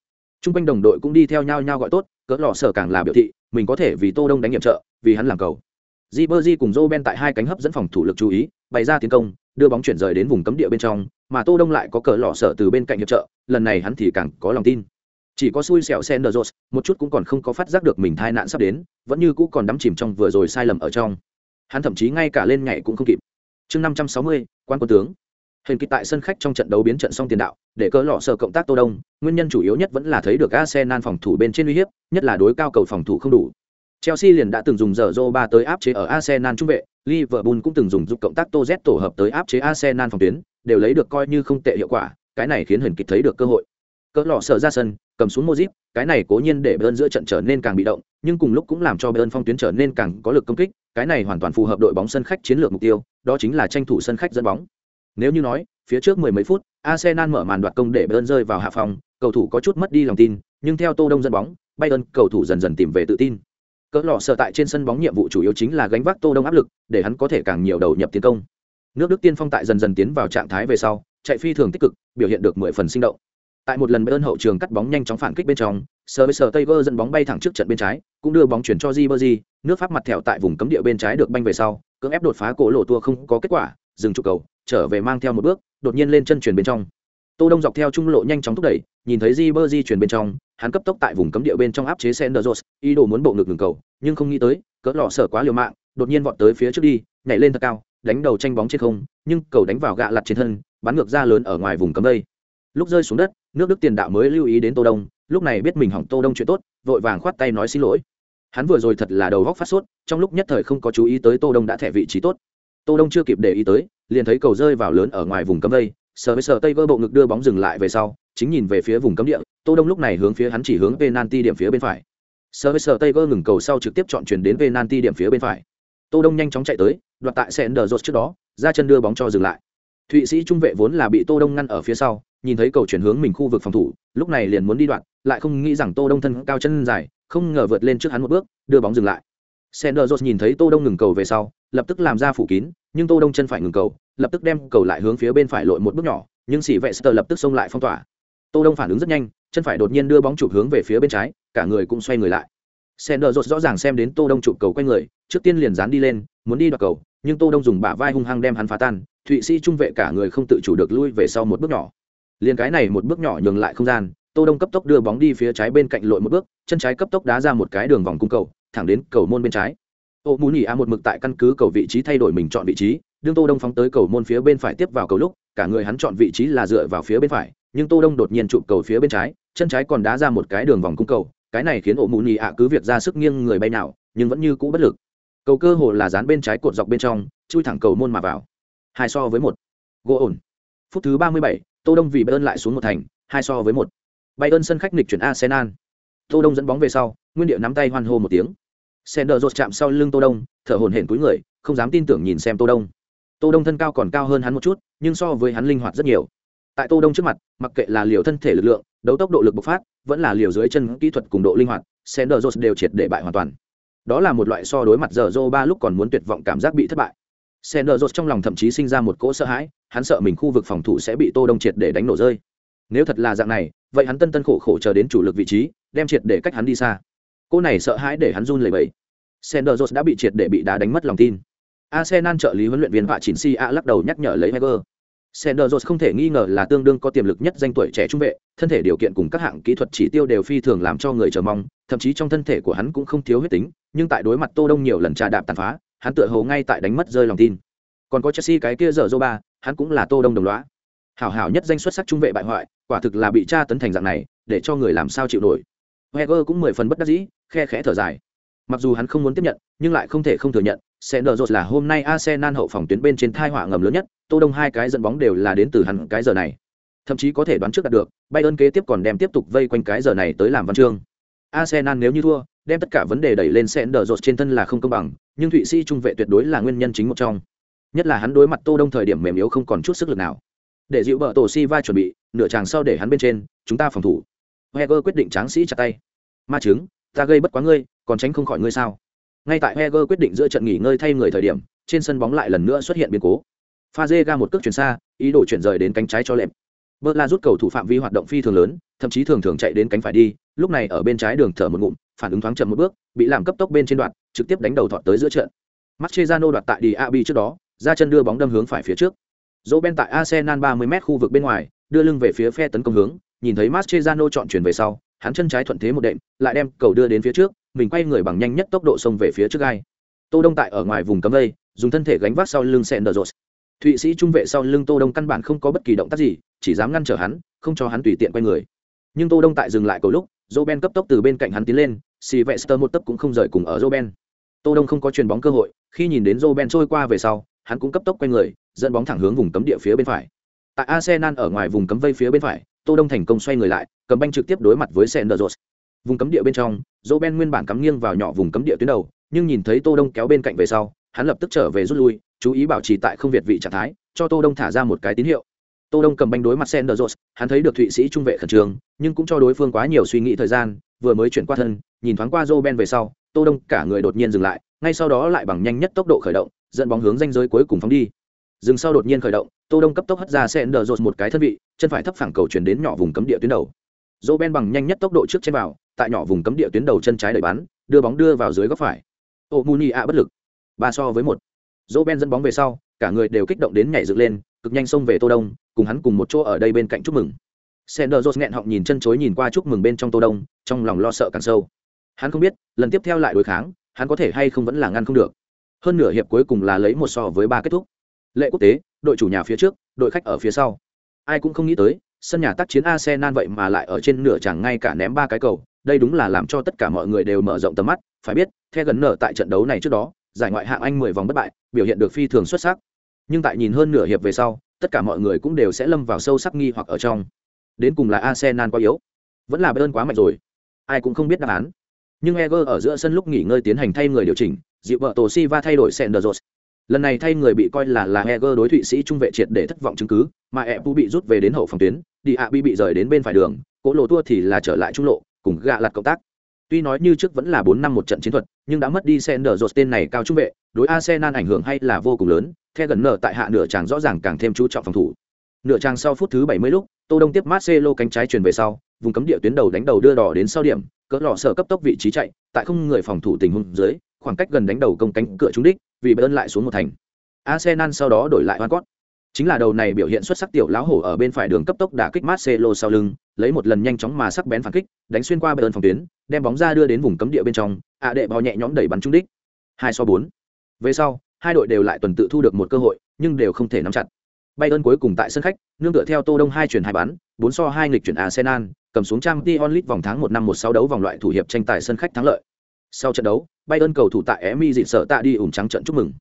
Trung quanh đồng đội cũng đi theo nhau nhau gọi tốt, cỡ lọ sở càng là biểu thị, mình có thể vì Tô Đông đánh nhiệm trợ, vì hắn làm cầu. Ribery cùng Roben tại hai cánh hấp dẫn phòng thủ lực chú ý, bày ra tiến công, đưa bóng chuyển rời đến vùng cấm địa bên trong, mà Tô Đông lại có cỡ lọ sở từ bên cạnh hiệp trợ, lần này hắn thì càng có lòng tin. Chỉ có xui xẻo Senderos, một chút cũng còn không có phát giác được mình tai nạn sắp đến, vẫn như cũ còn đắm chìm trong vừa rồi sai lầm ở trong. Hắn thậm chí ngay cả lên nhảy cũng không kịp. Chương 560, quan quân tướng. Hình kịch tại sân khách trong trận đấu biến trận xong tiền đạo, để cỡ lọ sợ cộng tác Tô Đông, nguyên nhân chủ yếu nhất vẫn là thấy được Arsenal phòng thủ bên trên uy hiếp, nhất là đối cao cầu phòng thủ không đủ. Chelsea liền đã từng dùng giờ ba tới áp chế ở Arsenal trung vệ, Liverpool cũng từng dùng giúp cộng tác Tô Z tổ hợp tới áp chế Arsenal phòng tuyến, đều lấy được coi như không tệ hiệu quả, cái này khiến Huyền Kịch thấy được cơ hội. Cỡ lọ sợ ra sân, cầm xuống mozip, cái này cố nhiên để bern giữa trận trở nên càng bị động, nhưng cùng lúc cũng làm cho bern phong tuyến trở nên càng có lực công kích, cái này hoàn toàn phù hợp đội bóng sân khách chiến lược mục tiêu, đó chính là tranh thủ sân khách dẫn bóng. Nếu như nói, phía trước mười mấy phút, Arsenal mở màn đoạt công để bern rơi vào hạ phòng, cầu thủ có chút mất đi lòng tin, nhưng theo Tô Đông dẫn bóng, Bayern cầu thủ dần dần tìm về tự tin. Cỡ lọ sợ tại trên sân bóng nhiệm vụ chủ yếu chính là gánh vác Tô Đông áp lực, để hắn có thể càng nhiều đầu nhập tiến công. Nước Đức tiên phong tại dần dần tiến vào trạng thái về sau, chạy phi thường tích cực, biểu hiện được mười phần sinh động. Tại một lần Bayern hậu trường cắt bóng nhanh chóng phản kích bên trong, Sir Taylor dẫn bóng bay thẳng trước trận bên trái, cũng đưa bóng chuyển cho Ribery, nước Pháp mặt thẹo tại vùng cấm địa bên trái được banh về sau, cưỡng ép đột phá cổ lộ tua không có kết quả, dừng trụ cầu, trở về mang theo một bước, đột nhiên lên chân chuyển bên trong. Tô Đông dọc theo trung lộ nhanh chóng thúc đẩy, nhìn thấy Ribery chuyển bên trong, hắn cấp tốc tại vùng cấm địa bên trong áp chế Senderos, ý đồ muốn bộ ngực ngừng cầu, nhưng không nghĩ tới, cỡ lọ sở quá liều mạng, đột nhiên vọt tới phía trước đi, nhảy lên thật cao, đánh đầu tranh bóng trên không, nhưng cầu đánh vào gạ lật trên thân, bắn ngược ra lớn ở ngoài vùng cấm đây. Lúc rơi xuống đất, nước Đức tiền đạo mới lưu ý đến Tô Đông, lúc này biết mình hỏng Tô Đông chuyện tốt, vội vàng khoát tay nói xin lỗi. Hắn vừa rồi thật là đầu góc phát sốt, trong lúc nhất thời không có chú ý tới Tô Đông đã thẻ vị trí tốt. Tô Đông chưa kịp để ý tới, liền thấy cầu rơi vào lớn ở ngoài vùng cấm đây, sờ với sờ tây vơ bộ ngực đưa bóng dừng lại về sau, chính nhìn về phía vùng cấm địa, Tô Đông lúc này hướng phía hắn chỉ hướng penalty điểm phía bên phải. Sờ với sờ tây vơ ngừng cầu sau trực tiếp chọn chuyển đến penalty điểm phía bên phải. Tô Đông nhanh chóng chạy tới, đoạt tại sẹn đờ rột trước đó, ra chân đưa bóng cho dừng lại. Thụy Sĩ trung vệ vốn là bị Tô Đông ngăn ở phía sau, nhìn thấy cầu chuyển hướng mình khu vực phòng thủ, lúc này liền muốn đi đoạn, lại không nghĩ rằng Tô Đông thân cao chân dài, không ngờ vượt lên trước hắn một bước, đưa bóng dừng lại. Senderos nhìn thấy Tô Đông ngừng cầu về sau, lập tức làm ra phủ kín, nhưng Tô Đông chân phải ngừng cầu, lập tức đem cầu lại hướng phía bên phải lội một bước nhỏ, nhưng sĩ vệ Sơ lập tức xông lại phong tỏa. Tô Đông phản ứng rất nhanh, chân phải đột nhiên đưa bóng chụp hướng về phía bên trái, cả người cũng xoay người lại. Senderos rõ ràng xem đến Tô Đông chụp cầu quay người, trước tiên liền dán đi lên, muốn đi đoạt cầu, nhưng Tô Đông dùng bả vai hung hăng đem hắn phá tan, Thụy Sĩ trung vệ cả người không tự chủ được lui về sau một bước nhỏ. Liên cái này một bước nhỏ nhường lại không gian, tô đông cấp tốc đưa bóng đi phía trái bên cạnh lội một bước chân trái cấp tốc đá ra một cái đường vòng cung cầu thẳng đến cầu môn bên trái. Ô mù nhỉ a một mực tại căn cứ cầu vị trí thay đổi mình chọn vị trí đương tô đông phóng tới cầu môn phía bên phải tiếp vào cầu lúc cả người hắn chọn vị trí là dựa vào phía bên phải nhưng tô đông đột nhiên chụp cầu phía bên trái chân trái còn đá ra một cái đường vòng cung cầu cái này khiến ổ mù nhì ạ cứ việc ra sức nghiêng người bay nào nhưng vẫn như cũ bất lực. Cầu cơ hồ là dán bên trái cột dọc bên trong chui thẳng cầu môn mà vào. Hai so với một. Gỗ ổn. Phút thứ ba mươi bảy tô đông vì bayern lại xuống một thành, hai so với một. Bayern sân khách nghịch chuyển arsenal. Tô đông dẫn bóng về sau, nguyên điệu nắm tay hoan hô một tiếng. Sender rột chạm sau lưng tô đông, thở hổn hển cúi người, không dám tin tưởng nhìn xem tô đông. Tô đông thân cao còn cao hơn hắn một chút, nhưng so với hắn linh hoạt rất nhiều. Tại tô đông trước mặt, mặc kệ là liều thân thể lực lượng, đấu tốc độ lực bộc phát, vẫn là liều dưới chân kỹ thuật cùng độ linh hoạt sender rột đều triệt để bại hoàn toàn. Đó là một loại so đối mặt giờ Zoro ba lúc còn muốn tuyệt vọng cảm giác bị thất bại. Sender rột trong lòng thậm chí sinh ra một cỗ sợ hãi hắn sợ mình khu vực phòng thủ sẽ bị tô đông triệt để đánh nổ rơi nếu thật là dạng này vậy hắn tân tân khổ khổ chờ đến chủ lực vị trí đem triệt để cách hắn đi xa cô này sợ hãi để hắn run lẩy bẩy Sender đã bị triệt để bị đá đánh mất lòng tin Arsenal trợ lý huấn luyện viên Vạ Chỉnh Si A lắc đầu nhắc nhở lấy Heger. Sender không thể nghi ngờ là tương đương có tiềm lực nhất danh tuổi trẻ trung vệ, thân thể điều kiện cùng các hạng kỹ thuật chỉ tiêu đều phi thường làm cho người chờ mong, thậm chí trong thân thể của hắn cũng không thiếu huyết tính, nhưng tại đối mặt Tô Đông nhiều lần trà đạp tàn phá, hắn tựa hồ ngay tại đánh mất rơi lòng tin. Còn có Chelsea cái kia giờ ba hắn cũng là Tô Đông đồng lõa. Hảo hảo nhất danh xuất sắc trung vệ bại hoại, quả thực là bị tra tấn thành dạng này, để cho người làm sao chịu nổi. Heger cũng mười phần bất đắc dĩ, khe khẽ thở dài. Mặc dù hắn không muốn tiếp nhận, nhưng lại không thể không thừa nhận, Sender là hôm nay Arsenal hậu phòng tuyến bên trên thai họa ngầm lớn nhất, Tô Đông hai cái dẫn bóng đều là đến từ hắn cái giờ này. Thậm chí có thể đoán trước đạt được, Bayern kế tiếp còn đem tiếp tục vây quanh cái giờ này tới làm văn chương. Arsenal nếu như thua, đem tất cả vấn đề đẩy lên Sender trên thân là không công bằng, nhưng Thụy Sĩ trung vệ tuyệt đối là nguyên nhân chính một trong. Nhất là hắn đối mặt Tô Đông thời điểm mềm yếu không còn chút sức lực nào. Để dịu bờ tổ si va chuẩn bị, nửa chàng sau để hắn bên trên, chúng ta phòng thủ. Heger quyết định tráng sĩ chặt tay. Ma chứng, ta gây bất quá ngươi, còn tránh không khỏi ngươi sao? Ngay tại Heger quyết định giữa trận nghỉ ngơi thay người thời điểm, trên sân bóng lại lần nữa xuất hiện biến cố. Pha Dê ga một cước chuyển xa, ý đồ chuyển rời đến cánh trái cho lệm. Bơ La rút cầu thủ phạm vi hoạt động phi thường lớn, thậm chí thường thường chạy đến cánh phải đi, lúc này ở bên trái đường thở một ngụm, phản ứng thoáng chậm một bước, bị làm cấp tốc bên trên đoạn, trực tiếp đánh đầu thọt tới giữa trận. Mascherano đoạt tại Diaby trước đó, ra chân đưa bóng đâm hướng phải phía trước. Ben tại Arsenal 30m khu vực bên ngoài, đưa lưng về phía phe tấn công hướng, nhìn thấy Mascherano chọn chuyển về sau, hắn chân trái thuận thế một đệm, lại đem cầu đưa đến phía trước, mình quay người bằng nhanh nhất tốc độ xông về phía trước gai. Tô Đông tại ở ngoài vùng cấm vây, dùng thân thể gánh vác sau lưng Senderos. Thụy Sĩ trung vệ sau lưng Tô Đông căn bản không có bất kỳ động tác gì, chỉ dám ngăn trở hắn, không cho hắn tùy tiện quay người. Nhưng Tô Đông tại dừng lại cầu lúc, Roben cấp tốc từ bên cạnh hắn tiến lên, Sylvester một tấc cũng không rời cùng ở Roben. Tô Đông không có chuyền bóng cơ hội, khi nhìn đến Roben trôi qua về sau, hắn cũng cấp tốc quay người, dẫn bóng thẳng hướng vùng cấm địa phía bên phải. Tại Arsenal ở ngoài vùng cấm vây phía bên phải, Tô Đông thành công xoay người lại, cầm banh trực tiếp đối mặt với Senderos. Vùng cấm địa bên trong, Roben nguyên bản cắm nghiêng vào nhỏ vùng cấm địa tuyến đầu, nhưng nhìn thấy Tô Đông kéo bên cạnh về sau, hắn lập tức trở về rút lui, chú ý bảo trì tại không việt vị trạng thái, cho Tô Đông thả ra một cái tín hiệu. Tô Đông cầm banh đối mặt Senderos, hắn thấy được Thụy Sĩ trung vệ khẩn trương, nhưng cũng cho đối phương quá nhiều suy nghĩ thời gian, vừa mới chuyển qua thân, nhìn thoáng qua Roben về sau, Tô Đông cả người đột nhiên dừng lại, ngay sau đó lại bằng nhanh nhất tốc độ khởi động, dẫn bóng hướng ranh giới cuối cùng phóng đi. Dừng sau đột nhiên khởi động, Tô Đông cấp tốc hất ra Senderos một cái thân vị, chân phải thấp phẳng cầu chuyển đến nhỏ vùng cấm địa tuyến đầu. Roben bằng nhanh nhất tốc độ trước trên vào, tại nhỏ vùng cấm địa tuyến đầu chân trái đẩy bắn, đưa bóng đưa vào dưới góc phải. Ô Muni a bất lực. Ba so với một. Roben dẫn bóng về sau, cả người đều kích động đến nhảy dựng lên, cực nhanh xông về Tô Đông, cùng hắn cùng một chỗ ở đây bên cạnh chúc mừng. Sender nghẹn họng nhìn chân chối nhìn qua chúc mừng bên trong Tô Đông, trong lòng lo sợ càng sâu. Hắn không biết, lần tiếp theo lại đối kháng, hắn có thể hay không vẫn là ngăn không được. Hơn nửa hiệp cuối cùng là lấy một so với ba kết thúc. Lệ quốc tế, đội chủ nhà phía trước, đội khách ở phía sau. Ai cũng không nghĩ tới, sân nhà tác chiến Arsenal vậy mà lại ở trên nửa chẳng ngay cả ném ba cái cầu, đây đúng là làm cho tất cả mọi người đều mở rộng tầm mắt, phải biết, theo gần nở tại trận đấu này trước đó, giải ngoại hạng Anh 10 vòng bất bại, biểu hiện được phi thường xuất sắc. Nhưng tại nhìn hơn nửa hiệp về sau, tất cả mọi người cũng đều sẽ lâm vào sâu sắc nghi hoặc ở trong. Đến cùng là Arsenal quá yếu, vẫn là Bayern quá mạnh rồi. Ai cũng không biết đáp án. Nhưng Eger ở giữa sân lúc nghỉ ngơi tiến hành thay người điều chỉnh, dịu vợ Tổ Silva thay đổi Senderos. Lần này thay người bị coi là là Eger đối Thụy Sĩ trung vệ triệt để thất vọng chứng cứ, mà Epu bị rút về đến hậu phòng tuyến, Đi Abi bị rời đến bên phải đường, Cố Lộ Tua thì là trở lại trung lộ, cùng gạ lật cộng tác. Tuy nói như trước vẫn là bốn năm một trận chiến thuật, nhưng đã mất đi Senderos tên này cao trung vệ, đối Arsenal ảnh hưởng hay là vô cùng lớn, theo gần nở tại hạ nửa chàng rõ ràng càng thêm chú trọng phòng thủ. Nửa chàng sau phút thứ 70 lúc, Tô Đông tiếp Marcelo cánh trái truyền về sau, vùng cấm địa tuyến đầu đánh đầu đưa đỏ đến sau điểm cỡ lò sở cấp tốc vị trí chạy tại không người phòng thủ tình huống dưới khoảng cách gần đánh đầu công cánh cửa trúng đích vì ơn lại xuống một thành. Arsenal sau đó đổi lại hoàn cót chính là đầu này biểu hiện xuất sắc tiểu lão hổ ở bên phải đường cấp tốc đả kích marcelo sau lưng lấy một lần nhanh chóng mà sắc bén phản kích đánh xuyên qua bơn phòng tuyến đem bóng ra đưa đến vùng cấm địa bên trong ạ à đệ bò nhẹ nhõm đẩy bắn trúng đích. Hai so bốn. Về sau hai đội đều lại tuần tự thu được một cơ hội nhưng đều không thể nắm chặt. Bay ơn cuối cùng tại sân khách, nương tựa theo Tô Đông hai chuyển hai bán, Bốn so hai nghịch chuyển Arsenal, cầm xuống Champions League vòng tháng 1 năm 16 đấu vòng loại thủ hiệp tranh tài sân khách thắng lợi. Sau trận đấu, Bayern cầu thủ tại Emi dị sợ tạ đi ủng trắng trận chúc mừng.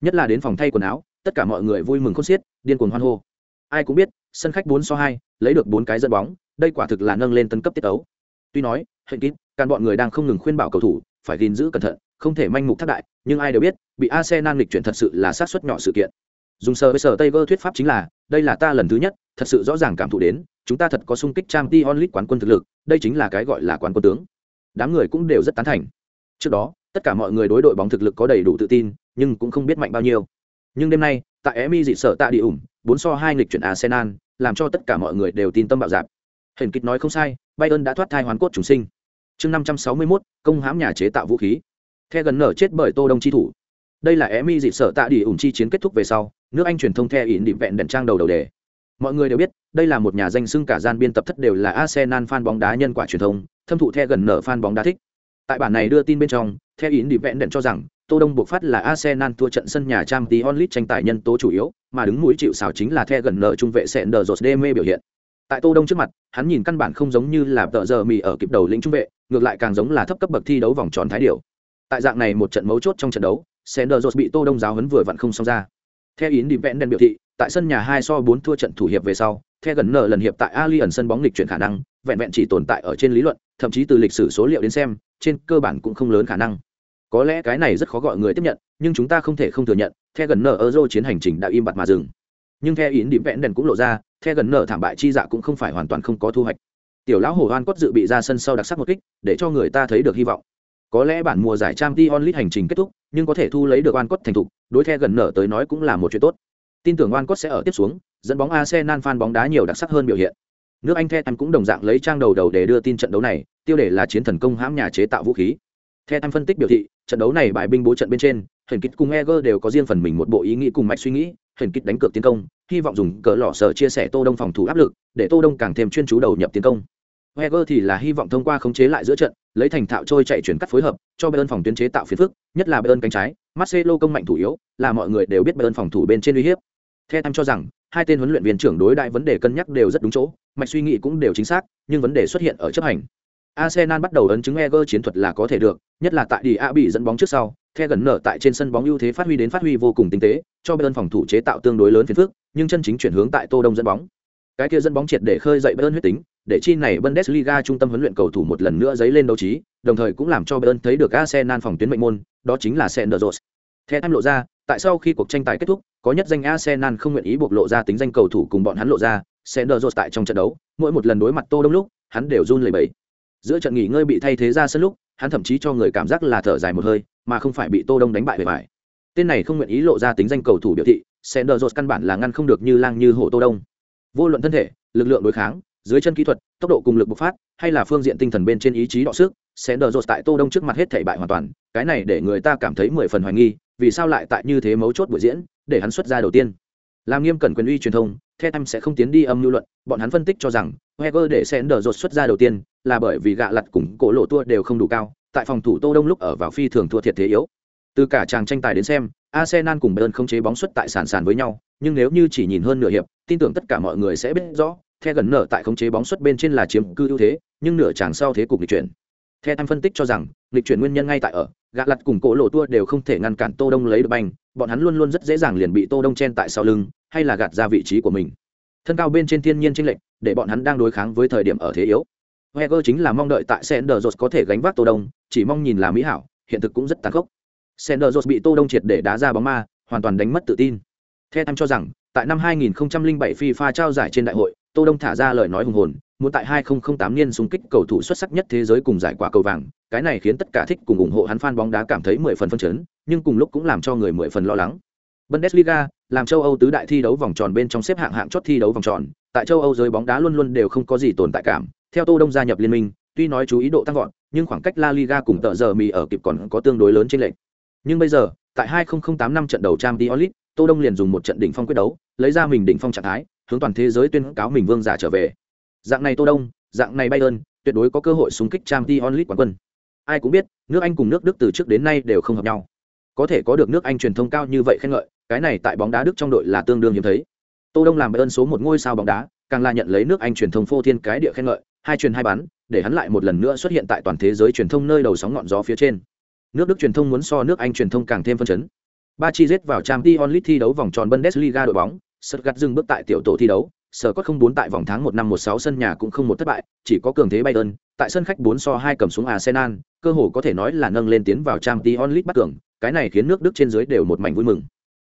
Nhất là đến phòng thay quần áo, tất cả mọi người vui mừng khôn xiết, điên cuồng hoan hô. Ai cũng biết, sân khách 4 so 2, lấy được 4 cái dẫn bóng, đây quả thực là nâng lên tấn cấp tiết đấu. Tuy nói, hiện kín, càn bọn người đang không ngừng khuyên bảo cầu thủ, phải gìn giữ cẩn thận, không thể manh mục thất đại, nhưng ai đều biết, bị Arsenal nghịch chuyển thật sự là sát suất nhỏ sự kiện dùng sờ với sờ tây vơ thuyết pháp chính là đây là ta lần thứ nhất thật sự rõ ràng cảm thụ đến chúng ta thật có sung kích trang t onlit quán quân thực lực đây chính là cái gọi là quán quân tướng. Đám người cũng đều rất tán thành. Trước đó tất cả mọi người đối đội bóng thực lực có đầy đủ tự tin nhưng cũng không biết mạnh bao nhiêu. Nhưng đêm nay tại emi dị sở tạ đi ủng bốn so hai nghịch chuyển arsenal làm cho tất cả mọi người đều tin tâm bạo dạp. Hình kịch nói không sai bayern đã thoát thai hoàn cốt chúng sinh. Chương năm trăm sáu mươi 561, công hãm nhà chế tạo vũ khí. The gần nở chết bởi tô đông chi thủ đây là Emmy dị sở tạ đi ủng chi chiến kết thúc về sau, nước anh truyền thông theo ỉn định vẹn đèn trang đầu đầu đề. Mọi người đều biết, đây là một nhà danh xưng cả gian biên tập thất đều là arsenal fan bóng đá nhân quả truyền thông, thâm thụ the gần nở fan bóng đá thích. Tại bản này đưa tin bên trong theo ỉn định vẹn đèn cho rằng, tô đông buộc phát là arsenal thua trận sân nhà trang tí onlit tranh tài nhân tố chủ yếu, mà đứng mũi chịu xào chính là the gần nở trung vệ sẽ đờ rột đê mê biểu hiện. Tại tô đông trước mặt, hắn nhìn căn bản không giống như là tợ giờ mì ở kịp đầu lĩnh trung vệ, ngược lại càng giống là thấp cấp bậc thi đấu vòng tròn thái điểu. Tại dạng này một trận mấu chốt trong trận đấu Sanders bị Tô Đông giáo huấn vừa vặn không xong ra. Theo ý đèn biểu thị, tại sân nhà 2 so 4 thua trận thủ hiệp về sau, theo gần nở lần hiệp tại Allianz sân bóng lịch chuyển khả năng, vẹn vẹn chỉ tồn tại ở trên lý luận, thậm chí từ lịch sử số liệu đến xem, trên cơ bản cũng không lớn khả năng. Có lẽ cái này rất khó gọi người tiếp nhận, nhưng chúng ta không thể không thừa nhận, theo gần nở Euro chiến hành trình đã im bặt mà dừng. Nhưng theo ý đèn cũng lộ ra, theo gần nở thảm bại chi dạ cũng không phải hoàn toàn không có thu hoạch. Tiểu lão hổ hoan cốt dự bị ra sân sau đặc sắc một kích, để cho người ta thấy được hy vọng. Có lẽ bản mùa giải Champions League hành trình kết thúc, nhưng có thể thu lấy được oan cốt thành thục đối The gần nở tới nói cũng là một chuyện tốt. Tin tưởng oan cốt sẽ ở tiếp xuống dẫn bóng arsenal fan bóng đá nhiều đặc sắc hơn biểu hiện. Nước anh theo cũng đồng dạng lấy trang đầu đầu để đưa tin trận đấu này tiêu đề là chiến thần công hãm nhà chế tạo vũ khí. Theo phân tích biểu thị trận đấu này bại binh bố trận bên trên Hển kích cùng eger đều có riêng phần mình một bộ ý nghĩ cùng mạch suy nghĩ Hển kích đánh cược tiến công hy vọng dùng cỡ lỏ sở chia sẻ tô đông phòng thủ áp lực để tô đông càng thêm chuyên chú đầu nhập tiến công. Heger thì là hy vọng thông qua khống chế lại giữa trận, lấy thành thạo trôi chạy chuyển cắt phối hợp, cho Bayern phòng tuyến chế tạo phiền phức, nhất là Bayern cánh trái, Marcelo công mạnh thủ yếu, là mọi người đều biết Bayern phòng thủ bên trên uy hiếp. Theo tham cho rằng, hai tên huấn luyện viên trưởng đối đại vấn đề cân nhắc đều rất đúng chỗ, mạch suy nghĩ cũng đều chính xác, nhưng vấn đề xuất hiện ở chấp hành. Arsenal bắt đầu ấn chứng Eger chiến thuật là có thể được, nhất là tại đi A bị dẫn bóng trước sau, theo gần nở tại trên sân bóng ưu thế phát huy đến phát huy vô cùng tinh tế, cho Bayern phòng thủ chế tạo tương đối lớn phiền phức, nhưng chân chính chuyển hướng tại Tô Đông dẫn bóng. Cái kia dẫn bóng triệt để khơi dậy Bayern huyết tính, để chi này Bundesliga trung tâm huấn luyện cầu thủ một lần nữa dấy lên đấu trí, đồng thời cũng làm cho Bayern thấy được Arsenal phòng tuyến mệnh môn, đó chính là Senderos. Theo tham lộ ra, tại sau khi cuộc tranh tài kết thúc, có nhất danh Arsenal không nguyện ý buộc lộ ra tính danh cầu thủ cùng bọn hắn lộ ra, Senderos tại trong trận đấu, mỗi một lần đối mặt Tô Đông lúc, hắn đều run lẩy bẩy. Giữa trận nghỉ ngơi bị thay thế ra sân lúc, hắn thậm chí cho người cảm giác là thở dài một hơi, mà không phải bị Tô Đông đánh bại bề bại. Tên này không nguyện ý lộ ra tính danh cầu thủ biểu thị, Senderos căn bản là ngăn không được như lang như hổ Tô Đông. Vô luận thân thể, lực lượng đối kháng, dưới chân kỹ thuật, tốc độ cùng lực bộc phát, hay là phương diện tinh thần bên trên ý chí đọ sức, sẽ đờ rột tại tô đông trước mặt hết thảy bại hoàn toàn, cái này để người ta cảm thấy mười phần hoài nghi, vì sao lại tại như thế mấu chốt buổi diễn, để hắn xuất ra đầu tiên. Làm nghiêm cẩn quyền uy truyền thông, The em sẽ không tiến đi âm lưu luận, bọn hắn phân tích cho rằng heger để sẽ đờ rột xuất ra đầu tiên, là bởi vì gạ lặt cùng cổ lộ tua đều không đủ cao, tại phòng thủ tô đông lúc ở vào phi thường thua thiệt thế yếu. Từ cả chàng tranh tài đến xem, arsenal cùng bayern không chế bóng xuất tại sàn sàn với nhau, nhưng nếu như chỉ nhìn hơn nửa hiệp, tin tưởng tất cả mọi người sẽ biết rõ The gần nở tại khống chế bóng xuất bên trên là chiếm cư ưu thế, nhưng nửa chàng sau thế cục lịch chuyển. The Tam phân tích cho rằng, lịch chuyển nguyên nhân ngay tại ở, gã lật cùng cổ lộ tua đều không thể ngăn cản Tô Đông lấy được banh, bọn hắn luôn luôn rất dễ dàng liền bị Tô Đông chen tại sau lưng, hay là gạt ra vị trí của mình. Thân cao bên trên thiên nhiên chênh lệch, để bọn hắn đang đối kháng với thời điểm ở thế yếu. Wenger chính là mong đợi tại Senderos có thể gánh vác Tô Đông, chỉ mong nhìn là mỹ hảo, hiện thực cũng rất tàn khốc. Senderos bị Tô Đông triệt để đá ra bóng ma, hoàn toàn đánh mất tự tin. The Tam cho rằng, tại năm 2007 FIFA trao giải trên đại hội, Tô Đông thả ra lời nói hùng hồn, muốn tại 2008 niên xung kích cầu thủ xuất sắc nhất thế giới cùng giải quả cầu vàng, cái này khiến tất cả thích cùng ủng hộ hắn fan bóng đá cảm thấy 10 phần phân chấn, nhưng cùng lúc cũng làm cho người 10 phần lo lắng. Bundesliga, làm châu Âu tứ đại thi đấu vòng tròn bên trong xếp hạng hạng chót thi đấu vòng tròn, tại châu Âu giới bóng đá luôn luôn đều không có gì tồn tại cảm. Theo Tô Đông gia nhập liên minh, tuy nói chú ý độ tăng vọt, nhưng khoảng cách La Liga cùng tờ giờ mì ở kịp còn có tương đối lớn trên lệch. Nhưng bây giờ, tại 2008 năm trận đầu Champions League, Tô Đông liền dùng một trận đỉnh phong quyết đấu, lấy ra mình đỉnh phong trạng thái, hướng toàn thế giới tuyên cáo mình vương giả trở về dạng này tô đông dạng này Bayern tuyệt đối có cơ hội xung kích Champions League quán quân. Ai cũng biết, nước Anh cùng nước Đức từ trước đến nay đều không hợp nhau. Có thể có được nước Anh truyền thông cao như vậy khen ngợi, cái này tại bóng đá Đức trong đội là tương đương hiếm thấy. Tô Đông làm Bayern số một ngôi sao bóng đá, càng là nhận lấy nước Anh truyền thông phô thiên cái địa khen ngợi, hai truyền hai bán, để hắn lại một lần nữa xuất hiện tại toàn thế giới truyền thông nơi đầu sóng ngọn gió phía trên. Nước Đức truyền thông muốn so nước Anh truyền thông càng thêm phân chấn. Ba chi giết vào Champions League thi đấu vòng tròn Bundesliga đội bóng, Stuttgart dừng bước tại tiểu tổ thi đấu, sở cốt không bốn tại vòng tháng một năm một sáu sân nhà cũng không một thất bại, chỉ có cường thế Bayern, tại sân khách bốn so hai cầm xuống Arsenal, cơ hồ có thể nói là nâng lên tiến vào trang t onlit bắt cường, cái này khiến nước Đức trên dưới đều một mảnh vui mừng.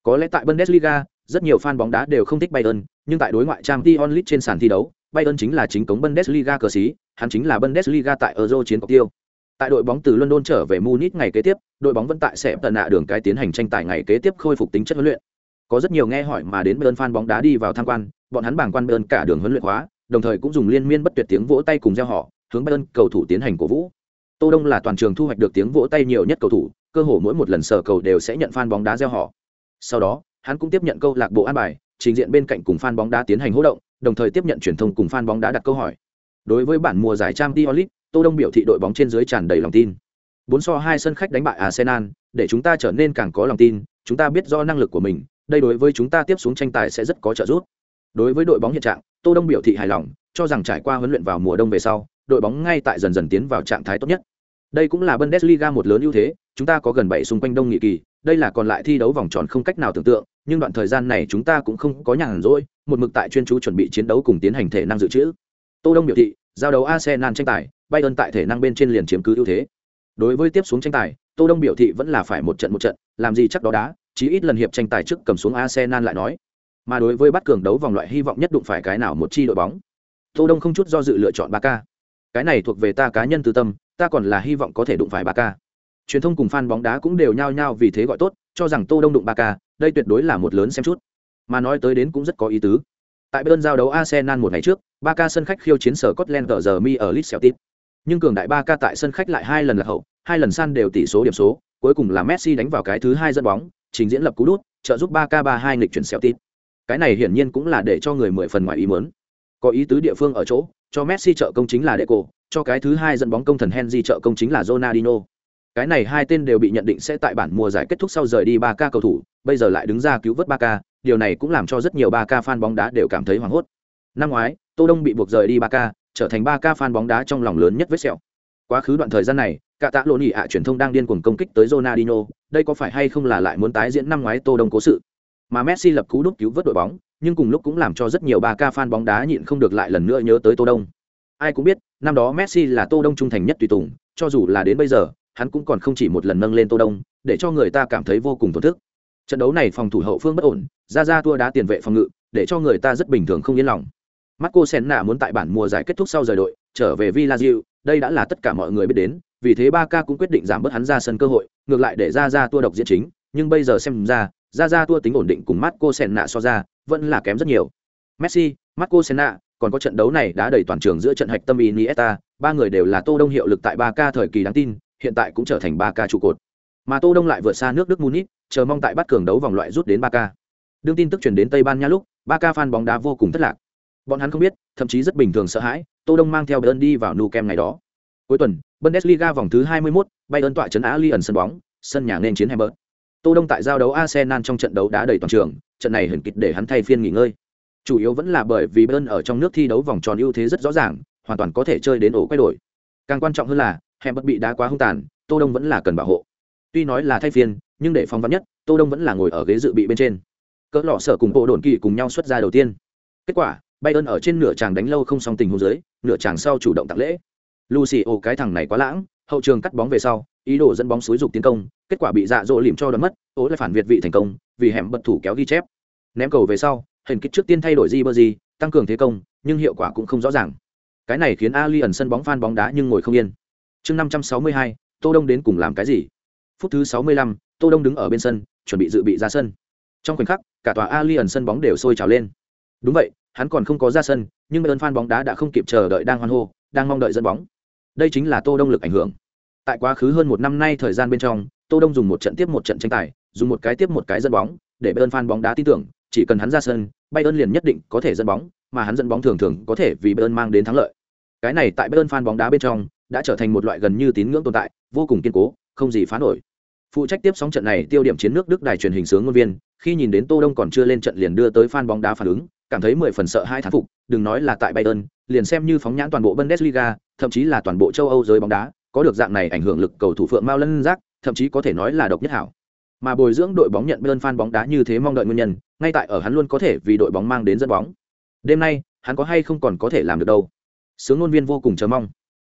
Có lẽ tại Bundesliga, rất nhiều fan bóng đá đều không thích Bayern, nhưng tại đối ngoại trang t onlit trên sàn thi đấu, Bayern chính là chính cống Bundesliga cờ sĩ, hắn chính là Bundesliga tại Euro chiến cọc tiêu. Tại đội bóng từ London trở về Munich ngày kế tiếp, đội bóng vẫn tại sẽ tận nạ đường cái tiến hành tranh tài ngày kế tiếp khôi phục tính chất huấn luyện. Có rất nhiều nghe hỏi mà đến bên fan bóng đá đi vào tham quan, bọn hắn bảng quan bên cả đường huấn luyện hóa, đồng thời cũng dùng liên miên bất tuyệt tiếng vỗ tay cùng reo họ, hướng bên cầu thủ tiến hành cổ vũ. Tô Đông là toàn trường thu hoạch được tiếng vỗ tay nhiều nhất cầu thủ, cơ hồ mỗi một lần sở cầu đều sẽ nhận fan bóng đá reo họ. Sau đó, hắn cũng tiếp nhận câu lạc bộ an bài, trình diện bên cạnh cùng fan bóng đá tiến hành hỗ động, đồng thời tiếp nhận truyền thông cùng fan bóng đá đặt câu hỏi. Đối với bản mùa giải Champions League, Tô Đông biểu thị đội bóng trên dưới tràn đầy lòng tin. Bốn so hai sân khách đánh bại Arsenal, để chúng ta trở nên càng có lòng tin, chúng ta biết do năng lực của mình, đây đối với chúng ta tiếp xuống tranh tài sẽ rất có trợ giúp. Đối với đội bóng hiện trạng, Tô Đông biểu thị hài lòng, cho rằng trải qua huấn luyện vào mùa đông về sau, đội bóng ngay tại dần dần tiến vào trạng thái tốt nhất. Đây cũng là Bundesliga một lớn ưu thế, chúng ta có gần 7 xung quanh đông nghị kỳ, đây là còn lại thi đấu vòng tròn không cách nào tưởng tượng, nhưng đoạn thời gian này chúng ta cũng không có nhàn rỗi, một mực tại chuyên chú chuẩn bị chiến đấu cùng tiến hành thể năng dự trữ. Tô Đông biểu thị, giao đấu Arsenal tranh tài, Bayern tại thể năng bên trên liền chiếm cứ ưu thế. Đối với tiếp xuống tranh tài, Tô Đông biểu thị vẫn là phải một trận một trận, làm gì chắc đó đá, chí ít lần hiệp tranh tài trước cầm xuống Arsenal lại nói. Mà đối với bắt cường đấu vòng loại hy vọng nhất đụng phải cái nào một chi đội bóng. Tô Đông không chút do dự lựa chọn Barca. Cái này thuộc về ta cá nhân tư tâm, ta còn là hy vọng có thể đụng phải Barca. Truyền thông cùng fan bóng đá cũng đều nhao nhao vì thế gọi tốt, cho rằng Tô Đông đụng Barca, đây tuyệt đối là một lớn xem chút. Mà nói tới đến cũng rất có ý tứ. Tại bên giao đấu Arsenal một ngày trước, Barca sân khách khiêu chiến sở Scotland giờ mi ở Leeds Celtic. Nhưng cường đại Barca tại sân khách lại hai lần là hậu, hai lần san đều tỷ số điểm số, cuối cùng là Messi đánh vào cái thứ hai dẫn bóng, trình diễn lập cú đút, trợ giúp Barca 3-2 nghịch chuyển Celtic. Cái này hiển nhiên cũng là để cho người mười phần ngoài ý muốn. Có ý tứ địa phương ở chỗ, cho Messi trợ công chính là Deco, cho cái thứ hai dẫn bóng công thần Henry trợ công chính là Ronaldinho. Cái này hai tên đều bị nhận định sẽ tại bản mùa giải kết thúc sau rời đi ba k cầu thủ, bây giờ lại đứng ra cứu vớt ba k điều này cũng làm cho rất nhiều ba k fan bóng đá đều cảm thấy hoảng hốt. Năm ngoái, Tô Đông bị buộc rời đi ba k trở thành ba k fan bóng đá trong lòng lớn nhất vết sẹo. Quá khứ đoạn thời gian này, cả tạ lộn ỉ ạ truyền thông đang điên cuồng công kích tới Ronaldinho, đây có phải hay không là lại muốn tái diễn năm ngoái Tô Đông cố sự. Mà Messi lập cú đúc cứu vớt đội bóng, nhưng cùng lúc cũng làm cho rất nhiều 3K fan bóng đá nhịn không được lại lần nữa nhớ tới Tô Đông. Ai cũng biết, năm đó Messi là Tô Đông trung thành nhất tùy tùng, cho dù là đến bây giờ, hắn cũng còn không chỉ một lần nâng lên Tô Đông, để cho người ta cảm thấy vô cùng tổn thức. Trận đấu này phòng thủ hậu phương bất ổn, ra ra tua đá tiền vệ phòng ngự, để cho người ta rất bình thường không yên lòng. Marco Senna muốn tại bản mùa giải kết thúc sau rời đội, trở về Villa đây đã là tất cả mọi người biết đến, vì thế Barca cũng quyết định giảm bớt hắn ra sân cơ hội, ngược lại để ra ra tua độc diễn chính, nhưng bây giờ xem ra, ra ra tua tính ổn định cùng Marco Senna so ra, vẫn là kém rất nhiều. Messi, Marco Senna, còn có trận đấu này đã đầy toàn trường giữa trận hạch tâm Iniesta, ba người đều là Tô Đông hiệu lực tại Barca thời kỳ đáng tin, hiện tại cũng trở thành Barca trụ cột. Mà Tô Đông lại vượt xa nước Đức Munich, chờ mong tại bắt cường đấu vòng loại rút đến Barca. Đương tin tức truyền đến Tây Ban Nha lúc, Barca fan bóng đá vô cùng thất lạc. Bọn hắn không biết, thậm chí rất bình thường sợ hãi, Tô Đông mang theo Bern đi vào nu kem ngày đó. Cuối tuần, Bundesliga vòng thứ 21, Bayern tọa trấn Allianz sân bóng, sân nhà nên chiến Hamburg. Tô Đông tại giao đấu Arsenal trong trận đấu đá đầy toàn trường, trận này hẳn kịch để hắn thay phiên nghỉ ngơi. Chủ yếu vẫn là bởi vì Bayern ở trong nước thi đấu vòng tròn ưu thế rất rõ ràng, hoàn toàn có thể chơi đến ổ quay đổi. Càng quan trọng hơn là, Hamburg bị đá quá hung tàn, Tô Đông vẫn là cần bảo hộ. Tuy nói là thay phiên, nhưng để phòng vắn nhất, Tô Đông vẫn là ngồi ở ghế dự bị bên trên. Cỡ lọ sở cùng bộ đồn kỳ cùng nhau xuất ra đầu tiên. Kết quả, Bayern ở trên nửa chàng đánh lâu không xong tình huống dưới, nửa chàng sau chủ động tặng lễ. Lucio cái thằng này quá lãng, hậu trường cắt bóng về sau, ý đồ dẫn bóng suối dục tiến công, kết quả bị dạ dỗ lìm cho đón mất, ố lại phản việt vị thành công, vì hẻm bật thủ kéo ghi chép. Ném cầu về sau, hình kích trước tiên thay đổi Ribery, tăng cường thế công, nhưng hiệu quả cũng không rõ ràng. Cái này khiến Ali ẩn sân bóng phan bóng đá nhưng ngồi không yên. Chương 562, Tô Đông đến cùng làm cái gì? Phút thứ 65, Tô Đông đứng ở bên sân, chuẩn bị dự bị ra sân. Trong khoảnh khắc, cả tòa Ali ẩn sân bóng đều sôi trào lên. Đúng vậy, hắn còn không có ra sân, nhưng ơn fan bóng đá đã không kịp chờ đợi đang hoan hô, đang mong đợi dẫn bóng. Đây chính là Tô Đông lực ảnh hưởng. Tại quá khứ hơn một năm nay thời gian bên trong, Tô Đông dùng một trận tiếp một trận tranh tài, dùng một cái tiếp một cái dẫn bóng, để Bayern fan bóng đá tin tưởng, chỉ cần hắn ra sân, Bayern liền nhất định có thể dẫn bóng, mà hắn dẫn bóng thường thường có thể vì Bayern mang đến thắng lợi. cái này tại Bayern fan bóng đá bên trong đã trở thành một loại gần như tín ngưỡng tồn tại, vô cùng kiên cố, không gì phá nổi. Phụ trách tiếp sóng trận này tiêu điểm chiến nước Đức đài truyền hình sướng ngôn viên, khi nhìn đến Tô Đông còn chưa lên trận liền đưa tới fan bóng đá phản ứng, cảm thấy mười phần sợ hai thán phục, đừng nói là tại Bayern, liền xem như phóng nhãn toàn bộ Bundesliga, thậm chí là toàn bộ châu Âu giới bóng đá, có được dạng này ảnh hưởng lực cầu thủ phượng Mao Lân Giác, thậm chí có thể nói là độc nhất hảo. Mà bồi dưỡng đội bóng nhận Bayern fan bóng đá như thế mong đợi nguyên nhân, ngay tại ở hắn luôn có thể vì đội bóng mang đến dẫn bóng. Đêm nay, hắn có hay không còn có thể làm được đâu. Sướng ngôn viên vô cùng chờ mong.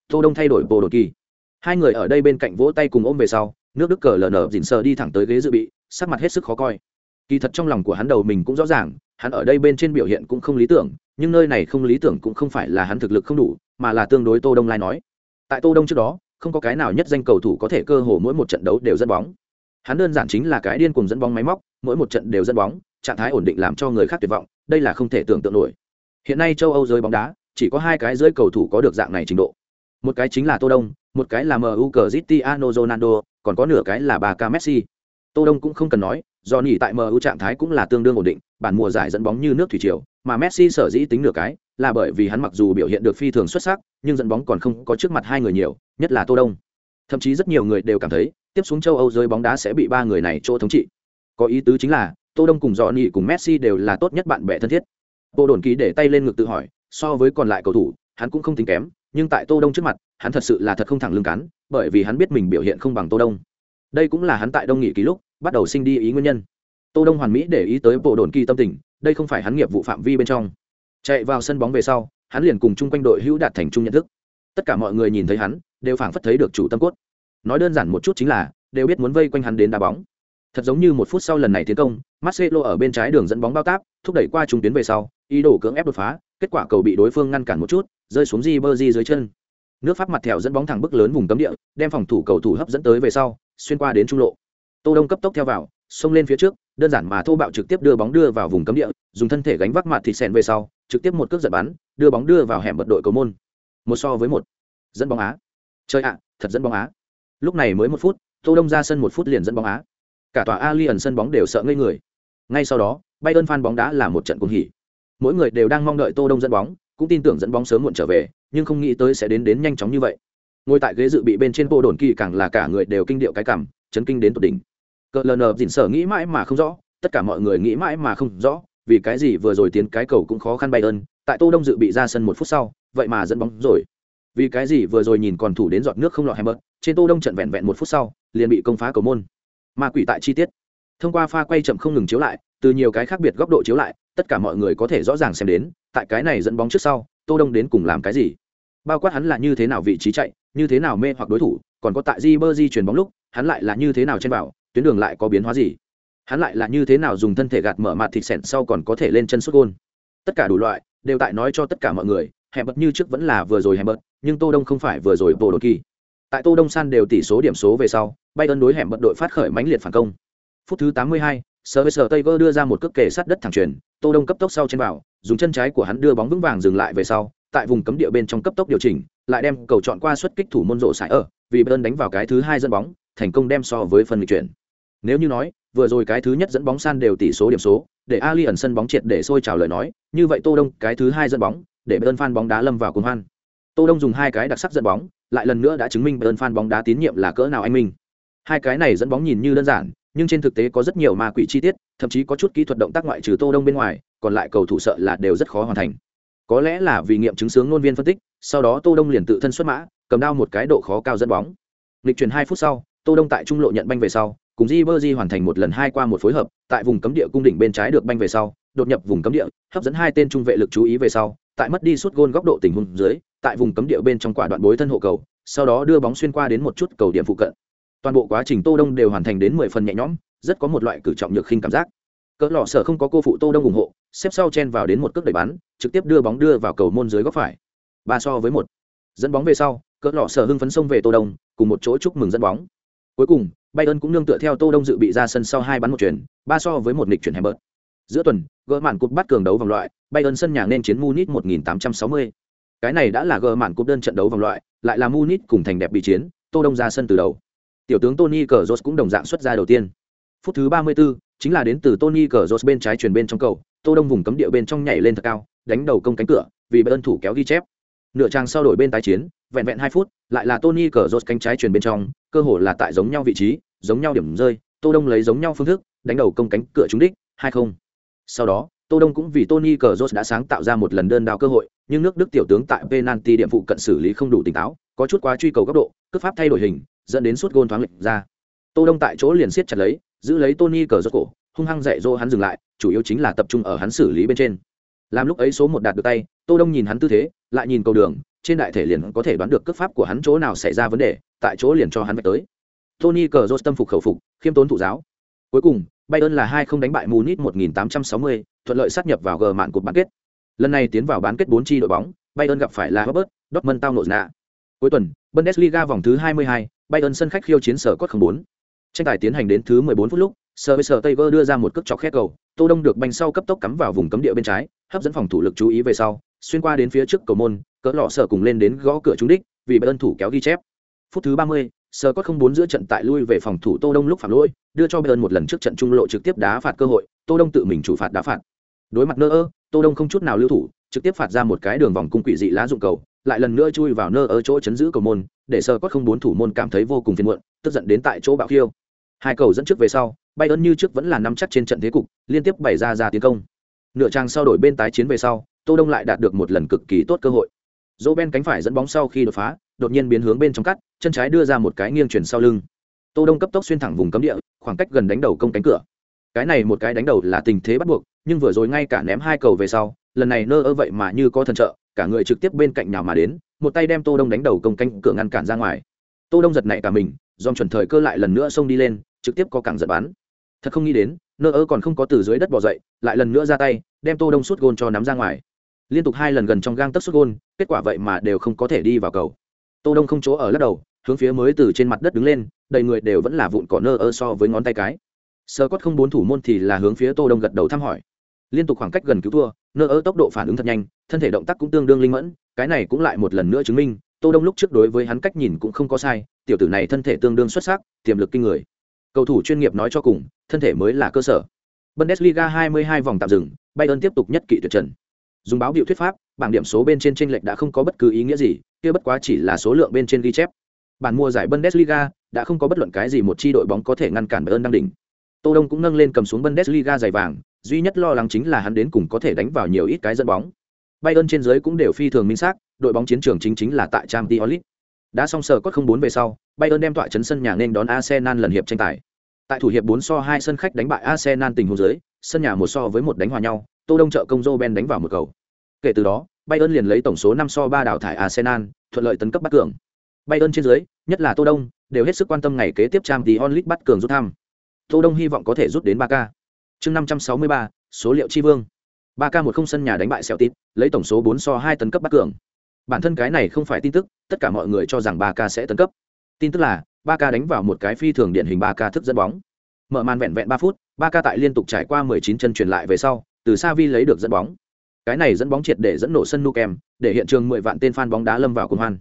Tô Đông thay đổi bộ đột kỳ. Hai người ở đây bên cạnh vỗ tay cùng ôm về sau, nước Đức cờ lờ nở dịn sờ đi thẳng tới ghế dự bị, sắc mặt hết sức khó coi. Kỳ thật trong lòng của hắn đầu mình cũng rõ ràng, hắn ở đây bên trên biểu hiện cũng không lý tưởng, nhưng nơi này không lý tưởng cũng không phải là hắn thực lực không đủ, mà là tương đối Tô Đông lai nói. Tại Tô Đông trước đó, không có cái nào nhất danh cầu thủ có thể cơ hồ mỗi một trận đấu đều dẫn bóng. Hắn đơn giản chính là cái điên cuồng dẫn bóng máy móc, mỗi một trận đều dẫn bóng, trạng thái ổn định làm cho người khác tuyệt vọng, đây là không thể tưởng tượng nổi. Hiện nay châu Âu giới bóng đá, chỉ có hai cái dưới cầu thủ có được dạng này trình độ. Một cái chính là Tô Đông, một cái là MU Cristiano Ronaldo, còn có nửa cái là Barca Messi. Tô Đông cũng không cần nói, do nhỉ tại MU trạng thái cũng là tương đương ổn định, bản mùa giải dẫn bóng như nước thủy triều, mà Messi sở dĩ tính nửa cái, là bởi vì hắn mặc dù biểu hiện được phi thường xuất sắc, nhưng dẫn bóng còn không có trước mặt hai người nhiều, nhất là Tô Đông. Thậm chí rất nhiều người đều cảm thấy, tiếp xuống châu Âu giới bóng đá sẽ bị ba người này chỗ thống trị. Có ý tứ chính là, Tô Đông cùng Johnny cùng Messi đều là tốt nhất bạn bè thân thiết. Bộ đồn ký để tay lên ngực tự hỏi, so với còn lại cầu thủ, hắn cũng không tính kém, nhưng tại Tô Đông trước mặt, hắn thật sự là thật không thẳng lưng cắn, bởi vì hắn biết mình biểu hiện không bằng Tô Đông. Đây cũng là hắn tại Đông Nghị ký lúc, bắt đầu sinh đi ý nguyên nhân. Tô Đông hoàn mỹ để ý tới bộ đồn kỳ tâm tình, đây không phải hắn nghiệp vụ phạm vi bên trong. Chạy vào sân bóng về sau, hắn liền cùng chung quanh đội hữu đạt thành chung nhận thức. Tất cả mọi người nhìn thấy hắn, đều phảng phất thấy được chủ tâm cốt. Nói đơn giản một chút chính là, đều biết muốn vây quanh hắn đến đá bóng. Thật giống như một phút sau lần này tiến công, Marcelo ở bên trái đường dẫn bóng bao táp, thúc đẩy qua trung tuyến về sau, ý đồ cưỡng ép đột phá, kết quả cầu bị đối phương ngăn cản một chút, rơi xuống Ribery dưới chân. Nước Pháp mặt thẻo dẫn bóng thẳng bức lớn vùng cấm địa, đem phòng thủ cầu thủ hấp dẫn tới về sau, xuyên qua đến trung lộ. Tô Đông cấp tốc theo vào, xông lên phía trước, đơn giản mà thô bạo trực tiếp đưa bóng đưa vào vùng cấm địa, dùng thân thể gánh vác mặt thịt sen về sau, trực tiếp một cước giật bắn, đưa bóng đưa vào hẻm bật đội cầu môn. Một so với một. Dẫn bóng á. Chơi ạ, thật dẫn bóng á. Lúc này mới một phút, Tô Đông ra sân một phút liền dẫn bóng á. Cả tòa Allianz sân bóng đều sợ ngây người. Ngay sau đó, bay đơn phan bóng đá là một trận cuồng hỉ. Mỗi người đều đang mong đợi Tô Đông dẫn bóng, cũng tin tưởng dẫn bóng sớm muộn trở về, nhưng không nghĩ tới sẽ đến đến nhanh chóng như vậy. Ngồi tại ghế dự bị bên trên bộ đồn kỳ càng là cả người đều kinh điệu cái cảm, chấn kinh đến tột đỉnh. Cờ LN dỉn sở nghĩ mãi mà không rõ, tất cả mọi người nghĩ mãi mà không rõ, vì cái gì vừa rồi tiến cái cầu cũng khó khăn bay ơn. tại Tô Đông dự bị ra sân một phút sau, vậy mà dẫn bóng rồi. Vì cái gì vừa rồi nhìn còn thủ đến giọt nước không lọt mất. trên Tô Đông trận vẹn vẹn một phút sau, liền bị công phá cầu môn. Ma quỷ tại chi tiết. Thông qua pha quay chậm không ngừng chiếu lại, từ nhiều cái khác biệt góc độ chiếu lại, tất cả mọi người có thể rõ ràng xem đến, tại cái này dẫn bóng trước sau, Tô Đông đến cùng làm cái gì? Bao quát hắn là như thế nào vị trí chạy, như thế nào mê hoặc đối thủ, còn có tại Di Berdi chuyển bóng lúc, hắn lại là như thế nào trên bảo tuyến đường lại có biến hóa gì? Hắn lại là như thế nào dùng thân thể gạt mở mặt thịt sẹn sau còn có thể lên chân xuất gôn. Tất cả đủ loại, đều tại nói cho tất cả mọi người, hẹp bật như trước vẫn là vừa rồi hẹp bật, nhưng Tô Đông không phải vừa rồi bộ đột kỳ. Tại Tô Đông san đều tỷ số điểm số về sau, bay Bayern đối hẻm bật đội phát khởi mãnh liệt phản công. Phút thứ 82, tây cơ đưa ra một cước kề sát đất thẳng truyền, Tô Đông cấp tốc sau trên vào, dùng chân trái của hắn đưa bóng vững vàng dừng lại về sau, tại vùng cấm địa bên trong cấp tốc điều chỉnh, lại đem cầu chọn qua xuất kích thủ môn rộ sải ở, vì Bayern đánh vào cái thứ hai dẫn bóng, thành công đem so với phần nghịch chuyển. Nếu như nói, vừa rồi cái thứ nhất dẫn bóng san đều tỷ số điểm số, để Ali ẩn sân bóng triệt để sôi trào lời nói, như vậy Tô Đông cái thứ hai dẫn bóng, để Bayern fan bóng đá lâm vào cuồng hoan. Tô Đông dùng hai cái đặc sắc dẫn bóng, lại lần nữa đã chứng minh Bayern fan bóng đá tín nhiệm là cỡ nào anh minh. Hai cái này dẫn bóng nhìn như đơn giản, nhưng trên thực tế có rất nhiều ma quỷ chi tiết, thậm chí có chút kỹ thuật động tác ngoại trừ Tô Đông bên ngoài, còn lại cầu thủ sợ là đều rất khó hoàn thành. Có lẽ là vì nghiệm chứng sướng ngôn viên phân tích, sau đó Tô Đông liền tự thân xuất mã, cầm đao một cái độ khó cao dẫn bóng. Lịch chuyển hai phút sau, Tô Đông tại trung lộ nhận banh về sau, cùng Di Berji hoàn thành một lần hai qua một phối hợp, tại vùng cấm địa cung đỉnh bên trái được banh về sau, đột nhập vùng cấm địa, hấp dẫn hai tên trung vệ lực chú ý về sau, tại mất đi suốt gôn góc độ tình huống dưới, tại vùng cấm địa bên trong quả đoạn bối thân hộ cầu, sau đó đưa bóng xuyên qua đến một chút cầu điểm phụ cận. Toàn bộ quá trình Tô Đông đều hoàn thành đến mười phần nhẹ nhõm, rất có một loại cử trọng nhược khinh cảm giác. Cỡ lọ sở không có cô phụ Tô Đông ủng hộ, xếp sau chen vào đến một cước đẩy bắn, trực tiếp đưa bóng đưa vào cầu môn dưới góc phải. Ba so với một. Dẫn bóng về sau, cỡ lọ sở hưng phấn xông về Tô Đông, cùng một chỗ chúc mừng dẫn bóng. Cuối cùng, Bayern cũng nương tựa theo Tô Đông dự bị ra sân sau hai bắn một chuyển, ba so với một nghịch chuyển Hamburg. Giữa tuần, gỡ màn cúp bắt cường đấu vòng loại, Bayern sân nhà nên chiến Munich 1860. Cái này đã là gỡ màn cúp đơn trận đấu vòng loại, lại là Munich cùng thành đẹp bị chiến, Tô Đông ra sân từ đầu. Tiểu tướng Tony Cazorla cũng đồng dạng xuất ra đầu tiên. Phút thứ 34, chính là đến từ Tony Cazorla bên trái truyền bên trong cầu, Tô Đông vùng cấm địa bên trong nhảy lên thật cao, đánh đầu công cánh cửa, vì Bayern thủ kéo ghi chép nửa trang sau đổi bên tái chiến, vẹn vẹn hai phút, lại là tony cờ rốt cánh trái truyền bên trong, cơ hồ là tại giống nhau vị trí, giống nhau điểm rơi, tô đông lấy giống nhau phương thức, đánh đầu công cánh cửa trúng đích, hai không. Sau đó, tô đông cũng vì tony cờ rốt đã sáng tạo ra một lần đơn đao cơ hội, nhưng nước đức tiểu tướng tại penalty điểm phụ cận xử lý không đủ tỉnh táo, có chút quá truy cầu góc độ cướp pháp thay đổi hình, dẫn đến suốt gôn thoáng lệch ra. Tô đông tại chỗ liền siết chặt lấy, giữ lấy tony cờ rốt cổ, hung hăng dạy dỗ hắn dừng lại, chủ yếu chính là tập trung ở hắn xử lý bên trên. Làm lúc ấy số một đạt được tay tô đông nhìn hắn tư thế lại nhìn cầu đường trên đại thể liền có thể đoán được cước pháp của hắn chỗ nào xảy ra vấn đề tại chỗ liền cho hắn vạch tới. Tony cờ jose tâm phục khẩu phục khiêm tốn thụ giáo. Cuối cùng bayern là hai không đánh bại munich 1860, thuận lợi sát nhập vào g mạn cuộc bán kết. Lần này tiến vào bán kết bốn chi đội bóng bayern gặp phải là robert dortmund tao nổ nạ. Cuối tuần bundesliga vòng thứ 22, bayern sân khách khiêu chiến sở cốt 04. tranh tài tiến hành đến thứ 14 phút lúc sờ với Tiger đưa ra một cước chọc khét cầu tô đông được banh sau cấp tốc cắm vào vùng cấm địa bên trái hấp dẫn phòng thủ lực chú ý về sau xuyên qua đến phía trước cầu môn cỡ lọ sở cùng lên đến gõ cửa trúng đích vì bayern thủ kéo ghi chép. Phút thứ 30, sờ có không bốn giữa trận tại lui về phòng thủ tô đông lúc phạm lỗi đưa cho bayern một lần trước trận trung lộ trực tiếp đá phạt cơ hội tô đông tự mình chủ phạt đá phạt. Đối mặt nơ ơ tô đông không chút nào lưu thủ trực tiếp phạt ra một cái đường vòng cung quỷ dị lá dụng cầu lại lần nữa chui vào nơ ở chỗ chấn giữ cầu môn để sờ có không bốn thủ môn cảm thấy vô cùng phiền muộn tức giận đến tại chỗ bạo khiêu. Hai cầu dẫn trước về sau bayern như trước vẫn là nắm chắc trên trận thế cục liên tiếp bày ra ra tiến công. Nửa trang sau đổi bên tái chiến về sau tô đông lại đạt được một lần cực kỳ tốt cơ hội. Dỗ ben cánh phải dẫn bóng sau khi đột phá, đột nhiên biến hướng bên trong cắt, chân trái đưa ra một cái nghiêng chuyển sau lưng. Tô đông cấp tốc xuyên thẳng vùng cấm địa, khoảng cách gần đánh đầu công cánh cửa. Cái này một cái đánh đầu là tình thế bắt buộc, nhưng vừa rồi ngay cả ném hai cầu về sau, lần này nơ ơ vậy mà như có thần trợ, cả người trực tiếp bên cạnh nào mà đến, một tay đem tô đông đánh đầu công cánh cửa ngăn cản ra ngoài. Tô đông giật nảy cả mình dòm chuẩn thời cơ lại lần nữa xông đi lên, trực tiếp có cẳng giật bắn. Thật không nghĩ đến, nơ ơ còn không có từ dưới đất bò dậy, lại lần nữa ra tay, đem tô đông suốt gôn cho nắm ra ngoài liên tục hai lần gần trong gang tấc xuất gôn, kết quả vậy mà đều không có thể đi vào cầu. Tô đông không chỗ ở lắc đầu, hướng phía mới từ trên mặt đất đứng lên, đầy người đều vẫn là vụn cỏ nơ ơ so với ngón tay cái. Sơ cốt không bốn thủ môn thì là hướng phía tô đông gật đầu thăm hỏi. Liên tục khoảng cách gần cứu thua, nơ ơ tốc độ phản ứng thật nhanh, thân thể động tác cũng tương đương linh mẫn, cái này cũng lại một lần nữa chứng minh, tô đông lúc trước đối với hắn cách nhìn cũng không có sai, tiểu tử này thân thể tương đương xuất sắc, tiềm lực kinh người. Cầu thủ chuyên nghiệp nói cho cùng, thân thể mới là cơ sở. Bundesliga 22 vòng tạm dừng, bayern tiếp tục nhất kỵ tuyệt trần dùng báo biểu thuyết pháp, bảng điểm số bên trên tranh lệch đã không có bất cứ ý nghĩa gì, kia bất quá chỉ là số lượng bên trên ghi chép. Bản mua giải bundesliga đã không có bất luận cái gì một chi đội bóng có thể ngăn cản bayern đang đỉnh. Tô đông cũng nâng lên cầm xuống bundesliga giày vàng, duy nhất lo lắng chính là hắn đến cùng có thể đánh vào nhiều ít cái dẫn bóng. Bayern trên dưới cũng đều phi thường minh xác, đội bóng chiến trường chính chính là tại Champions League. Đã xong sở cốt không bốn về sau, bayern đem tọa chấn sân nhà nên đón arsenal lần hiệp tranh tài. Tại thủ hiệp 4 so 2 sân khách đánh bại arsenal tình huống dưới, sân nhà một so với một đánh hòa nhau tô đông trợ công Roben đánh vào một cầu. Kể từ đó bayern liền lấy tổng số 5 so 3 đào thải arsenal thuận lợi tấn cấp bắt cường. Bayern trên dưới nhất là tô đông đều hết sức quan tâm ngày kế tiếp Champions League bắt cường rút thăm. Tô đông hy vọng có thể rút đến 3 k chương 563, số liệu chi vương. 3 k một không sân nhà đánh bại celtic lấy tổng số 4 so 2 tấn cấp bắt cường. Bản thân cái này không phải tin tức tất cả mọi người cho rằng 3 k sẽ tấn cấp. Tin tức là 3 k đánh vào một cái phi thường điển hình 3 k thức dẫn bóng. Mở màn vẹn vẹn 3 phút 3 k tại liên tục trải qua 19 chân truyền lại về sau từ Savi lấy được dẫn bóng cái này dẫn bóng triệt để dẫn nổ sân Nukem, để hiện trường 10 vạn tên fan bóng đá lâm vào cuồng hoan.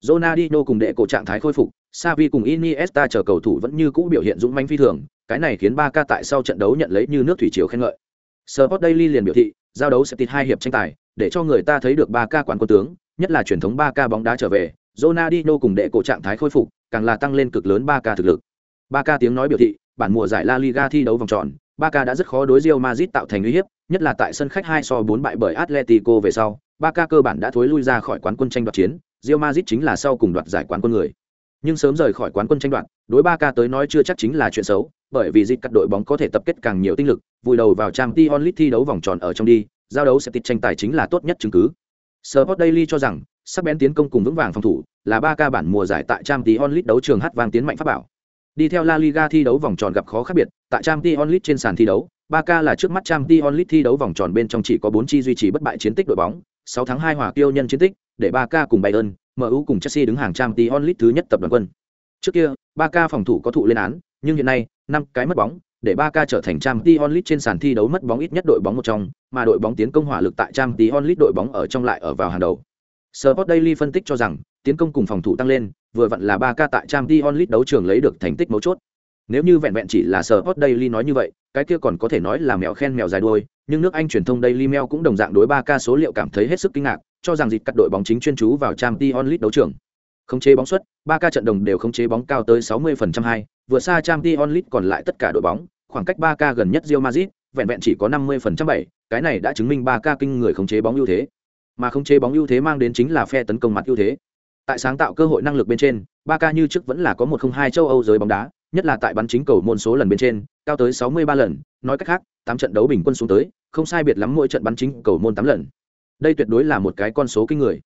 Ronaldinho cùng đệ cổ trạng thái khôi phục, Xavi cùng Iniesta chờ cầu thủ vẫn như cũ biểu hiện dũng mãnh phi thường, cái này khiến Barca tại sau trận đấu nhận lấy như nước thủy triều khen ngợi. Sport Daily liền biểu thị, giao đấu sẽ tịt hai hiệp tranh tài, để cho người ta thấy được Barca quán quân tướng, nhất là truyền thống Barca bóng đá trở về, Ronaldinho cùng đệ cổ trạng thái khôi phục, càng là tăng lên cực lớn Barca thực lực. Barca tiếng nói biểu thị, bản mùa giải La Liga thi đấu vòng tròn, Barca đã rất khó đối Real Madrid tạo thành uy hiếp, nhất là tại sân khách 2 so 4 bại bởi Atletico về sau, Barca cơ bản đã thối lui ra khỏi quán quân tranh đoạt chiến, Real Madrid chính là sau cùng đoạt giải quán quân người. Nhưng sớm rời khỏi quán quân tranh đoạt, đối Barca tới nói chưa chắc chính là chuyện xấu, bởi vì dịch cắt đội bóng có thể tập kết càng nhiều tinh lực, vùi đầu vào Champions League thi đấu vòng tròn ở trong đi, giao đấu sẽ tịch tranh tài chính là tốt nhất chứng cứ. Sport Daily cho rằng, sắc bén tiến công cùng vững vàng phòng thủ, là Barca bản mùa giải tại Champions League đấu trường hát vang tiến mạnh pháp bảo. Đi theo La Liga thi đấu vòng tròn gặp khó khác biệt, tại Champions League trên sàn thi đấu, Barca là trước mắt Champions League thi đấu vòng tròn bên trong chỉ có 4 chi duy trì bất bại chiến tích đội bóng, 6 tháng 2 hòa tiêu nhân chiến tích, để Barca cùng Bayern, MU cùng Chelsea đứng hàng Champions League thứ nhất tập đoàn quân. Trước kia, Barca phòng thủ có thụ lên án, nhưng hiện nay, năm cái mất bóng, để Barca trở thành Champions League trên sàn thi đấu mất bóng ít nhất đội bóng một trong, mà đội bóng tiến công hỏa lực tại Champions League đội bóng ở trong lại ở vào hàng đầu. Sport Daily phân tích cho rằng, tiến công cùng phòng thủ tăng lên, vừa vặn là Barca tại Champions League đấu trường lấy được thành tích mấu chốt. Nếu như vẹn vẹn chỉ là Sport daily nói như vậy cái kia còn có thể nói là mèo khen mèo dài đuôi nhưng nước anh truyền thông daily mail cũng đồng dạng đối ba ca số liệu cảm thấy hết sức kinh ngạc cho rằng dịch cắt đội bóng chính chuyên chú vào Champions League đấu trường. Khống chế bóng suất ba ca trận đồng đều khống chế bóng cao tới 60% hai vừa xa Champions League còn lại tất cả đội bóng khoảng cách ba ca gần nhất Real Madrid vẹn vẹn chỉ có 50% 7, cái này đã chứng minh ba ca kinh người khống chế bóng ưu thế mà không chế bóng ưu thế mang đến chính là phe tấn công mặt ưu thế. Tại sáng tạo cơ hội năng lực bên trên, ba như trước vẫn là có một không hai châu âu giới bóng đá, nhất là tại bắn chính cầu môn số lần bên trên, cao tới 63 lần, nói cách khác, tám trận đấu bình quân xuống tới, không sai biệt lắm mỗi trận bắn chính cầu môn tám lần. Đây tuyệt đối là một cái con số kinh người.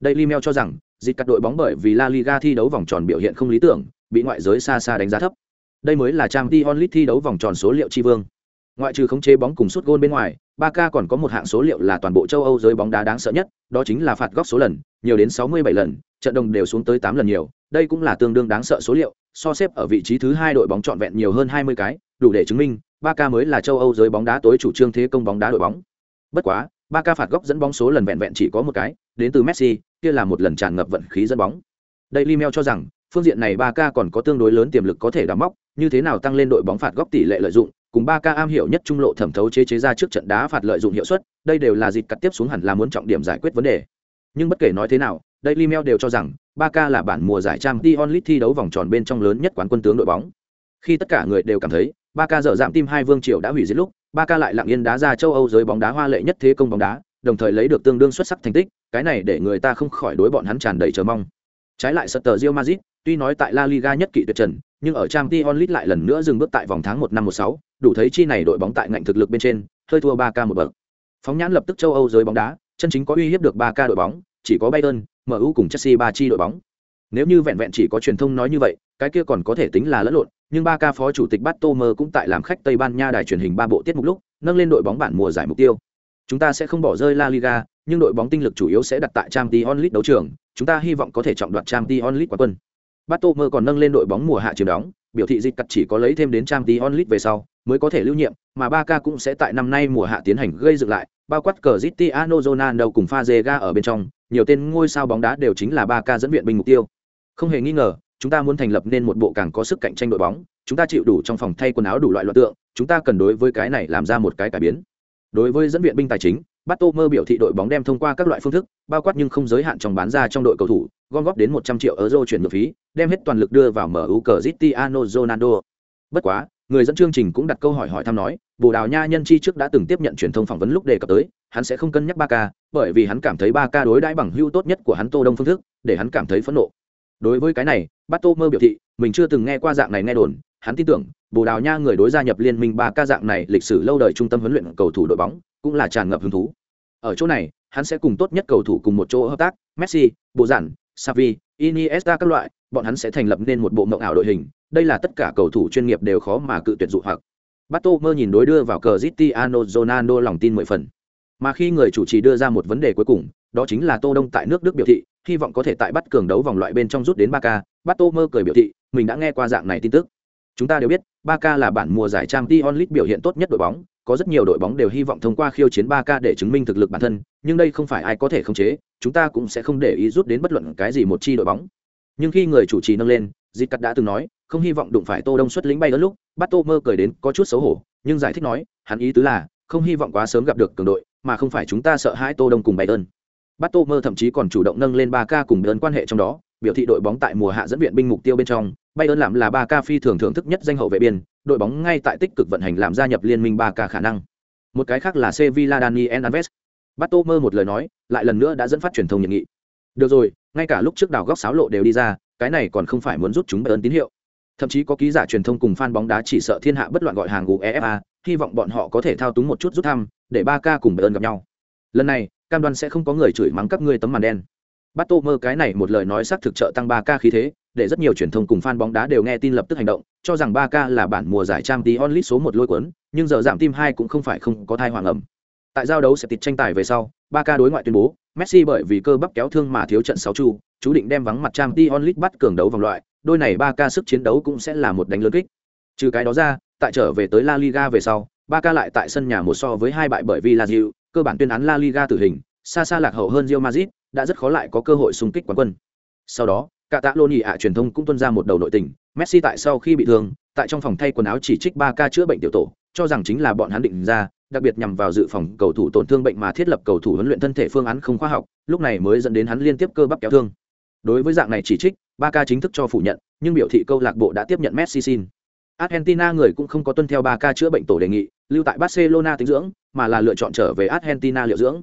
Daily Mail cho rằng, dịch cắt đội bóng bởi vì La Liga thi đấu vòng tròn biểu hiện không lý tưởng, bị ngoại giới xa xa đánh giá thấp. Đây mới là trang League onlit thi đấu vòng tròn số liệu tri vương ngoại trừ khống chế bóng cùng suốt gôn bên ngoài, Barca còn có một hạng số liệu là toàn bộ châu âu giới bóng đá đáng sợ nhất, đó chính là phạt góc số lần, nhiều đến 67 lần, trận đồng đều xuống tới 8 lần nhiều. Đây cũng là tương đương đáng sợ số liệu, so xếp ở vị trí thứ hai đội bóng trọn vẹn nhiều hơn 20 cái, đủ để chứng minh Barca mới là châu âu giới bóng đá tối chủ trương thế công bóng đá đội bóng. Bất quá, Barca phạt góc dẫn bóng số lần vẹn vẹn chỉ có một cái, đến từ messi, kia là một lần tràn ngập vận khí dẫn bóng. Daily Mail cho rằng, phương diện này Barca còn có tương đối lớn tiềm lực có thể đào móc, như thế nào tăng lên đội bóng phạt góc tỷ lệ lợi dụng cùng ba ca am hiểu nhất trung lộ thẩm thấu chế chế ra trước trận đá phạt lợi dụng hiệu suất, đây đều là dịp cắt tiếp xuống hẳn là muốn trọng điểm giải quyết vấn đề. Nhưng bất kể nói thế nào Daily Mail đều cho rằng, ba ca là bản mùa giải trang t onlit thi đấu vòng tròn bên trong lớn nhất quán quân tướng đội bóng. Khi tất cả người đều cảm thấy, ba ca dở dạm tim hai vương triều đã hủy diệt lúc, ba ca lại lặng yên đá ra châu âu giới bóng đá hoa lệ nhất thế công bóng đá, đồng thời lấy được tương đương xuất sắc thành tích, cái này để người ta không khỏi đối bọn hắn tràn đầy chờ mong. Trái lại Sutter Real Madrid, tuy nói tại La Liga nhất kỵ tuyệt trần nhưng ở Trang League lại lần nữa dừng bước tại vòng tháng một năm một sáu, đủ thấy chi này đội bóng tại ngạnh thực lực bên trên, hơi thua ba k một bậc. Phóng nhãn lập tức châu âu giới bóng đá, chân chính có uy hiếp được ba k đội bóng, chỉ có bayern mu cùng chelsea ba chi đội bóng. Nếu như vẹn vẹn chỉ có truyền thông nói như vậy, cái kia còn có thể tính là lẫn lộn, nhưng ba k phó chủ tịch bắt cũng tại làm khách tây ban nha đài truyền hình ba bộ tiết mục lúc, nâng lên đội bóng bản mùa giải mục tiêu. Chúng ta sẽ không bỏ rơi la liga, nhưng đội bóng tinh lực chủ yếu sẽ đặt tại trang League đấu trường, chúng ta hy vọng có thể trọng đoạt trang League quán quân. Bát tô mơ còn nâng lên đội bóng mùa hạ chiếm đóng biểu thị dịch cắt chỉ có lấy thêm đến trang tí onlit về sau mới có thể lưu nhiệm mà ba cũng sẽ tại năm nay mùa hạ tiến hành gây dựng lại bao quát cờ Cristiano Ronaldo cùng Fazega ở bên trong nhiều tên ngôi sao bóng đá đều chính là ba dẫn viện binh mục tiêu. Không hề nghi ngờ chúng ta muốn thành lập nên một bộ càng có sức cạnh tranh đội bóng chúng ta chịu đủ trong phòng thay quần áo đủ loại loạt tượng chúng ta cần đối với cái này làm ra một cái cải biến. Đối với dẫn viện binh tài chính Bato mơ biểu thị đội bóng đem thông qua các loại phương thức, bao quát nhưng không giới hạn trong bán ra trong đội cầu thủ, gom góp đến 100 triệu euro chuyển nhượng phí, đem hết toàn lực đưa vào MU Cristiano Ronaldo. Bất quá, người dẫn chương trình cũng đặt câu hỏi hỏi thăm nói, Bồ Đào Nha nhân chi trước đã từng tiếp nhận truyền thông phỏng vấn lúc đề cập tới, hắn sẽ không cân nhắc Barca, bởi vì hắn cảm thấy Barca đối đãi bằng hữu tốt nhất của hắn Tô Đông phương thức, để hắn cảm thấy phẫn nộ. Đối với cái này, Bato mơ biểu thị, mình chưa từng nghe qua dạng này nghe đồn, hắn tin tưởng, Bồ Đào Nha người đối gia nhập liên minh Barca dạng này lịch sử lâu đời trung tâm huấn luyện cầu thủ đội bóng, cũng là tràn ngập hứng thú. Ở chỗ này, hắn sẽ cùng tốt nhất cầu thủ cùng một chỗ hợp tác, Messi, Bộ Giản, Xavi, Iniesta các loại, bọn hắn sẽ thành lập nên một bộ mộng ảo đội hình, đây là tất cả cầu thủ chuyên nghiệp đều khó mà cự tuyệt dụ hoặc. Bato mơ nhìn đối đưa vào cờ Cristiano Ronaldo lòng tin mười phần. Mà khi người chủ trì đưa ra một vấn đề cuối cùng, đó chính là Tô Đông tại nước Đức biểu thị, hy vọng có thể tại bắt cường đấu vòng loại bên trong rút đến 3K, Bato mơ cười biểu thị, mình đã nghe qua dạng này tin tức. Chúng ta đều biết, 3K là bản mùa giải Champions League biểu hiện tốt nhất đội bóng, có rất nhiều đội bóng đều hy vọng thông qua khiêu chiến 3K để chứng minh thực lực bản thân, nhưng đây không phải ai có thể khống chế, chúng ta cũng sẽ không để ý rút đến bất luận cái gì một chi đội bóng. Nhưng khi người chủ trì nâng lên, Dịch Cắt đã từng nói, không hy vọng đụng phải Tô Đông xuất lính bay ở lúc, bắt Tô Mơ cười đến có chút xấu hổ, nhưng giải thích nói, hắn ý tứ là, không hy vọng quá sớm gặp được cường đội, mà không phải chúng ta sợ hãi Tô Đông cùng Bayern. Bắt Tô Mơ thậm chí còn chủ động nâng lên 3K cùng Bayern quan hệ trong đó, biểu thị đội bóng tại mùa hạ dẫn viện binh mục tiêu bên trong, Bayern làm là 3K phi thường thưởng thức nhất danh hậu vệ biên, đội bóng ngay tại tích cực vận hành làm gia nhập liên minh ba k khả năng. Một cái khác là Sevilla Daniel Alves. Bato mơ một lời nói, lại lần nữa đã dẫn phát truyền thông nhận nghị. Được rồi, ngay cả lúc trước đào góc sáo lộ đều đi ra, cái này còn không phải muốn rút chúng ơn tín hiệu. Thậm chí có ký giả truyền thông cùng fan bóng đá chỉ sợ thiên hạ bất loạn gọi hàng UEFA, hy vọng bọn họ có thể thao túng một chút rút thăm, để ba k cùng ơn gặp nhau. Lần này, cam đoan sẽ không có người chửi mắng các ngươi tấm màn đen. Bato mơ cái này một lời nói xác thực trợ tăng ba k khí thế, để rất nhiều truyền thông cùng fan bóng đá đều nghe tin lập tức hành động, cho rằng 3K là bản mùa giải Champions League số một lôi cuốn, nhưng giờ giảm tim hai cũng không phải không có thai hoàng ẩm. Tại giao đấu sẽ tịt tranh tài về sau, 3K đối ngoại tuyên bố, Messi bởi vì cơ bắp kéo thương mà thiếu trận 6 chu, chú định đem vắng mặt Champions League bắt cường đấu vòng loại, đôi này 3K sức chiến đấu cũng sẽ là một đánh lớn kích. Trừ cái đó ra, tại trở về tới La Liga về sau, 3K lại tại sân nhà một so với hai bại bởi Villarreal, cơ bản tuyên án La Liga tử hình, xa xa lạc hậu hơn Real Madrid, đã rất khó lại có cơ hội xung kích quán quân. Sau đó, cả tạ lô nhị ạ truyền thông cũng tuân ra một đầu nội tình messi tại sau khi bị thương tại trong phòng thay quần áo chỉ trích ba ca chữa bệnh tiểu tổ cho rằng chính là bọn hắn định ra đặc biệt nhằm vào dự phòng cầu thủ tổn thương bệnh mà thiết lập cầu thủ huấn luyện thân thể phương án không khoa học, lúc này mới dẫn đến hắn liên tiếp cơ bắp kéo thương. Đối với dạng này chỉ trích, Barca chính thức cho phủ nhận, nhưng biểu thị câu lạc bộ đã tiếp nhận Messi xin. Argentina người cũng không có tuân theo Barca chữa bệnh tổ đề nghị, lưu tại Barcelona tính dưỡng, mà là lựa chọn trở về Argentina liệu dưỡng.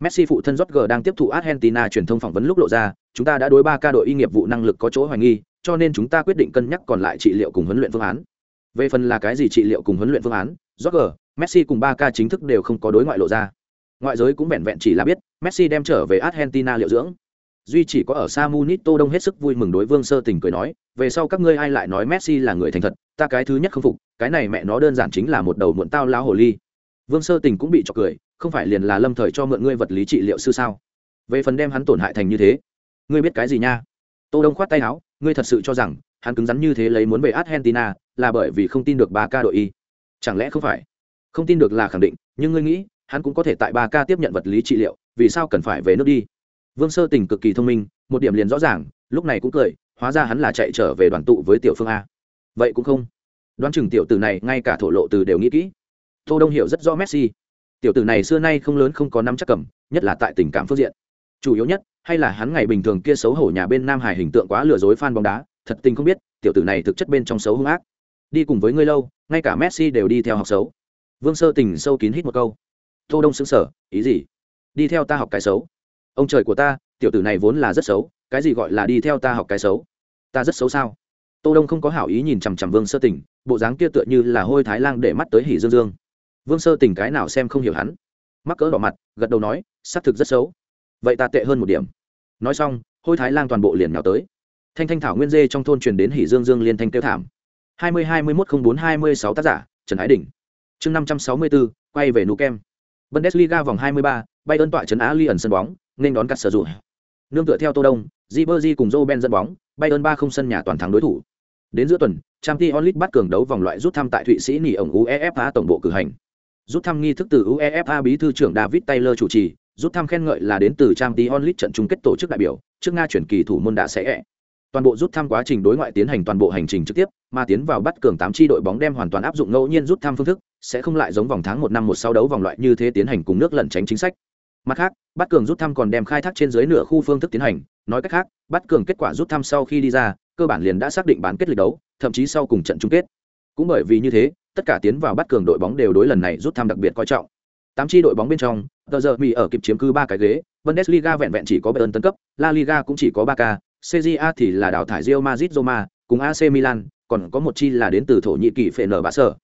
Messi phụ thân Jorge đang tiếp thụ Argentina truyền thông phỏng vấn lúc lộ ra, chúng ta đã đối ba ca đội y nghiệp vụ năng lực có chỗ hoài nghi, cho nên chúng ta quyết định cân nhắc còn lại trị liệu cùng huấn luyện phương án. Về phần là cái gì trị liệu cùng huấn luyện phương án, Jorge, Messi cùng ba ca chính thức đều không có đối ngoại lộ ra. Ngoại giới cũng vẹn vẹn chỉ là biết, Messi đem trở về Argentina liệu dưỡng. Duy chỉ có ở Samunito Đông hết sức vui mừng đối Vương Sơ Tình cười nói, về sau các ngươi ai lại nói Messi là người thành thật, ta cái thứ nhất không phục, cái này mẹ nó đơn giản chính là một đầu muộn tao láo hồ ly. Vương Sơ Tình cũng bị chọc cười, không phải liền là lâm thời cho mượn ngươi vật lý trị liệu sư sao? Về phần đem hắn tổn hại thành như thế, ngươi biết cái gì nha? Tô đông khoát tay áo, ngươi thật sự cho rằng hắn cứng rắn như thế lấy muốn về argentina là bởi vì không tin được ba ca đội y? Chẳng lẽ không phải? Không tin được là khẳng định, nhưng ngươi nghĩ, hắn cũng có thể tại ba ca tiếp nhận vật lý trị liệu, vì sao cần phải về nước đi? Vương sơ tình cực kỳ thông minh, một điểm liền rõ ràng, lúc này cũng cười, hóa ra hắn là chạy trở về đoàn tụ với tiểu phương a. Vậy cũng không. Đoán chừng tiểu tử này ngay cả thổ lộ từ đều nghĩ kỹ. Tô đông hiểu rất rõ messi tiểu tử này xưa nay không lớn không có năm chắc cầm, nhất là tại tình cảm phương diện. Chủ yếu nhất, hay là hắn ngày bình thường kia xấu hổ nhà bên nam hải hình tượng quá lừa dối fan bóng đá, thật tình không biết, tiểu tử này thực chất bên trong xấu hung ác. Đi cùng với ngươi lâu, ngay cả messi đều đi theo học xấu. Vương sơ tình sâu kín hít một câu. Tô đông xứng sở ý gì? Đi theo ta học cái xấu. Ông trời của ta, tiểu tử này vốn là rất xấu, cái gì gọi là đi theo ta học cái xấu? Ta rất xấu sao? Tô đông không có hảo ý nhìn chằm chằm vương sơ tình, bộ dáng kia tựa như là hôi thái lang để mắt tới hỉ dương dương vương sơ tình cái nào xem không hiểu hắn. Mắc cỡ đỏ mặt, gật đầu nói, xác thực rất xấu. Vậy ta tệ hơn một điểm. Nói xong, hôi thái lan toàn bộ liền nhào tới. Thanh thanh thảo nguyên dê trong thôn truyền đến hỉ dương dương liên thanh kêu thảm. Hai mươi hai mươi một không bốn hai mươi sáu tác giả, trần ái đình. Chương năm trăm sáu mươi bốn quay về nú kem. Bundesliga vòng hai mươi ba bay ơn tọa trấn á li ẩn sân bóng, nên đón cắt sở dụ nương tựa theo tô đông di bơ cùng joe ben dẫn bóng bay ơn ba không sân nhà toàn thắng đối thủ. Đến giữa tuần trang t onlit bắt cường đấu vòng loại rút thăm tại thụy sĩ nỉ ổng uefa tổng bộ cử hành rút thăm nghi thức từ uefa bí thư trưởng david taylor chủ trì, rút thăm khen ngợi là đến từ trang tí trận chung kết tổ chức đại biểu, trước nga chuyển kỳ thủ môn đã sẽ toàn bộ rút thăm quá trình đối ngoại tiến hành toàn bộ hành trình trực tiếp, mà tiến vào bắt cường tám chi đội bóng đem hoàn toàn áp dụng ngẫu nhiên rút thăm phương thức, sẽ không lại giống vòng tháng một năm một sau đấu vòng loại như thế tiến hành cùng nước lẩn tránh chính sách. Mặt khác, bắt cường rút thăm còn đem khai thác trên dưới nửa khu phương thức tiến hành, nói cách khác, bắt cường kết quả rút thăm sau khi đi ra, cơ bản liền đã xác định bán kết lịch đấu, thậm chí sau cùng trận chung kết. Cũng bởi vì như thế tất cả tiến vào bắt cường đội bóng đều đối lần này rút thăm đặc biệt coi trọng. Tám chi đội bóng bên trong, tờ giờ mỹ ở kịp chiếm cứ ba cái ghế, bundesliga vẹn vẹn chỉ có bayern tấn cấp, la liga cũng chỉ có ba ca cja thì là đào thải real madrid, roma, cùng ac milan, còn có một chi là đến từ thổ nhĩ kỳ phệ nở bạ sở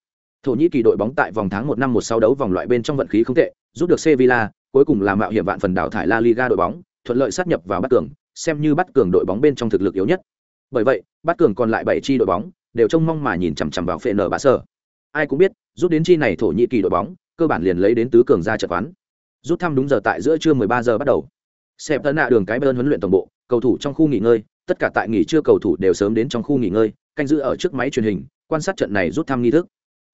thổ nhĩ kỳ đội bóng tại vòng tháng một năm một sau đấu vòng loại bên trong vận khí không tệ giúp được sevilla, cuối cùng là mạo hiểm vạn phần đào thải la liga đội bóng, thuận lợi sát nhập vào bắt cường, xem như bắt cường đội bóng bên trong thực lực yếu nhất. Bởi vậy, bắt cường còn lại bảy chi đội bóng, đều trông mong mà nhìn chằm chằm vào phệ nở bạ sở ai cũng biết, rút đến chi này thổ nhĩ kỳ đội bóng, cơ bản liền lấy đến tứ cường ra trận quán. Rút thăm đúng giờ tại giữa trưa 13 giờ bắt đầu. Xẹp tân nạ đường cái bên huấn luyện tổng bộ, cầu thủ trong khu nghỉ ngơi, tất cả tại nghỉ trưa cầu thủ đều sớm đến trong khu nghỉ ngơi, canh giữ ở trước máy truyền hình, quan sát trận này rút thăm nghi thức.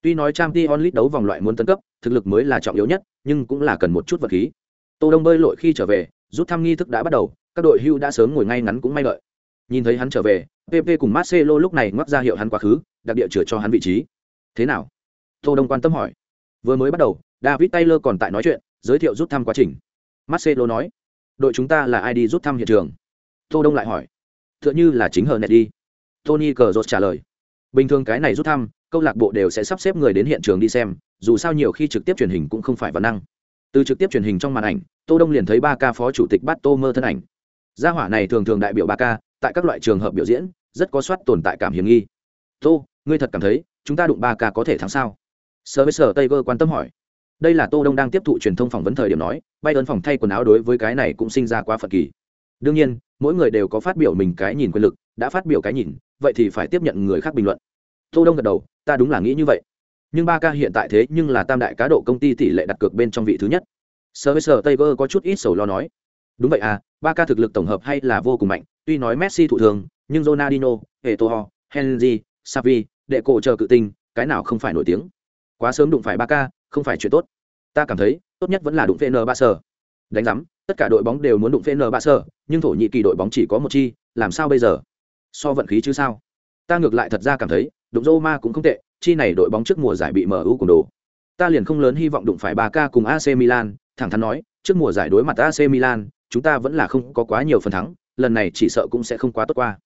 Tuy nói trang t onlit đấu vòng loại muốn tấn cấp, thực lực mới là trọng yếu nhất, nhưng cũng là cần một chút vật khí. Tô đông bơi lội khi trở về, rút thăm nghi thức đã bắt đầu, các đội hưu đã sớm ngồi ngay ngắn cũng may lợi nhìn thấy hắn trở về pp cùng marcelo lúc này ngoắc ra hiệu hắn quá khứ, đặc địa chừa cho hắn vị trí thế nào? Tô đông quan tâm hỏi. Vừa mới bắt đầu, david taylor còn tại nói chuyện, giới thiệu rút thăm quá trình. Marcelo nói, đội chúng ta là ai đi rút thăm hiện trường? Tô đông lại hỏi, tựa như là chính hờ nẹt đi. Tony cờ trả lời, bình thường cái này rút thăm, câu lạc bộ đều sẽ sắp xếp người đến hiện trường đi xem, dù sao nhiều khi trực tiếp truyền hình cũng không phải văn năng. Từ trực tiếp truyền hình trong màn ảnh, tô đông liền thấy ba ca phó chủ tịch bát tô mơ thân ảnh. Gia hỏa này thường thường đại biểu ba ca tại các loại trường hợp biểu diễn, rất có soát tồn tại cảm hiểm nghi. Tô ngươi thật cảm thấy chúng ta đụng ba ca có thể thắng sao? Sơ với sở tây quan tâm hỏi. Đây là tô đông đang tiếp thụ truyền thông phỏng vấn thời điểm nói bay ơn phòng thay quần áo đối với cái này cũng sinh ra quá phật kỳ. Đương nhiên, mỗi người đều có phát biểu mình cái nhìn quyền lực, đã phát biểu cái nhìn, vậy thì phải tiếp nhận người khác bình luận. Tô đông gật đầu, ta đúng là nghĩ như vậy. Nhưng ba ca hiện tại thế nhưng là tam đại cá độ công ty tỷ lệ đặt cược bên trong vị thứ nhất. Sơ với sở tây có chút ít sầu lo nói. Đúng vậy à ba ca thực lực tổng hợp hay là vô cùng mạnh, tuy nói messi thụ thường, nhưng ronaldinho etoho henry savi đệ cổ chờ cự tinh cái nào không phải nổi tiếng. Quá sớm đụng phải ba k không phải chuyện tốt. Ta cảm thấy tốt nhất vẫn là đụng vn ba sơ đánh giám tất cả đội bóng đều muốn đụng vn ba sơ nhưng thổ nhĩ kỳ đội bóng chỉ có một chi làm sao bây giờ? So vận khí chứ sao? Ta ngược lại thật ra cảm thấy đụng Roma cũng không tệ chi này đội bóng trước mùa giải bị mu cùng đồ. Ta liền không lớn hy vọng đụng phải Barca cùng AC Milan, thẳng thắn nói, trước mùa giải đối mặt AC Milan, chúng ta vẫn là không có quá nhiều phần thắng, lần này chỉ sợ cũng sẽ không quá tốt qua.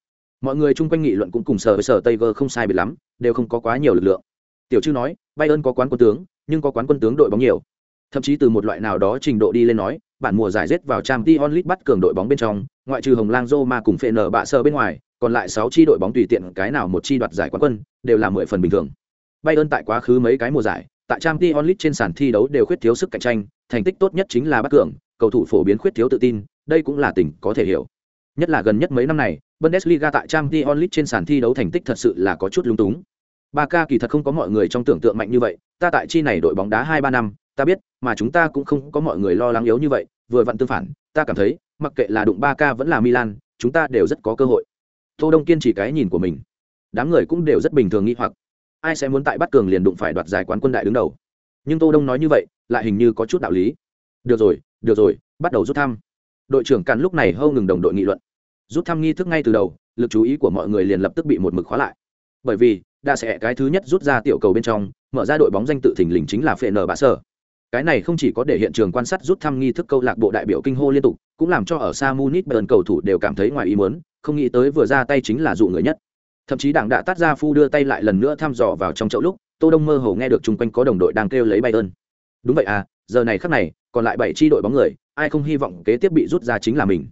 Mọi người chung quanh nghị luận cũng cùng sở với sở Tiger không sai biệt lắm, đều không có quá nhiều lực lượng. Tiểu chư nói, Bayern có quán quân tướng, nhưng có quán quân tướng đội bóng nhiều. Thậm chí từ một loại nào đó trình độ đi lên nói, bản mùa giải rết vào Champions League bắt cường đội bóng bên trong, ngoại trừ Hồng Lang Roma cùng Fener bạ sơ bên ngoài, còn lại sáu chi đội bóng tùy tiện cái nào một chi đoạt giải quán quân, đều là 10 phần bình thường. Bayern tại quá khứ mấy cái mùa giải, tại Champions League trên sàn thi đấu đều khuyết thiếu sức cạnh tranh, thành tích tốt nhất chính là bắt cường, cầu thủ phổ biến khuyết thiếu tự tin, đây cũng là tình có thể hiểu. Nhất là gần nhất mấy năm này, Bundesliga tại Champions League trên sàn thi đấu thành tích thật sự là có chút lung túng. Barca kỳ thật không có mọi người trong tưởng tượng mạnh như vậy, ta tại chi này đội bóng đá 2 3 năm, ta biết, mà chúng ta cũng không có mọi người lo lắng yếu như vậy, vừa vặn tương phản, ta cảm thấy, mặc kệ là đụng Barca vẫn là Milan, chúng ta đều rất có cơ hội. Tô Đông kiên trì cái nhìn của mình. Đám người cũng đều rất bình thường nghĩ hoặc, ai sẽ muốn tại bắt cường liền đụng phải đoạt giải quán quân đại đứng đầu. Nhưng Tô Đông nói như vậy, lại hình như có chút đạo lý. Được rồi, được rồi, bắt đầu rút thăm. Đội trưởng Càn lúc này hâu ngừng đồng đội nghị luận. Rút thăm nghi thức ngay từ đầu, lực chú ý của mọi người liền lập tức bị một mực khóa lại. Bởi vì, đã sẽ cái thứ nhất rút ra tiểu cầu bên trong, mở ra đội bóng danh tự thình lình chính là Fener Bạ Sở. Cái này không chỉ có để hiện trường quan sát rút thăm nghi thức câu lạc bộ đại biểu kinh hô liên tục, cũng làm cho ở xa Munich bern cầu thủ đều cảm thấy ngoài ý muốn, không nghĩ tới vừa ra tay chính là dụ người nhất. Thậm chí đảng đã tát ra phu đưa tay lại lần nữa thăm dò vào trong chậu lúc, Tô Đông mơ hồ nghe được chung quanh có đồng đội đang kêu lấy bay ơn. Đúng vậy à, giờ này khắc này, còn lại bảy chi đội bóng người, ai không hy vọng kế tiếp bị rút ra chính là mình.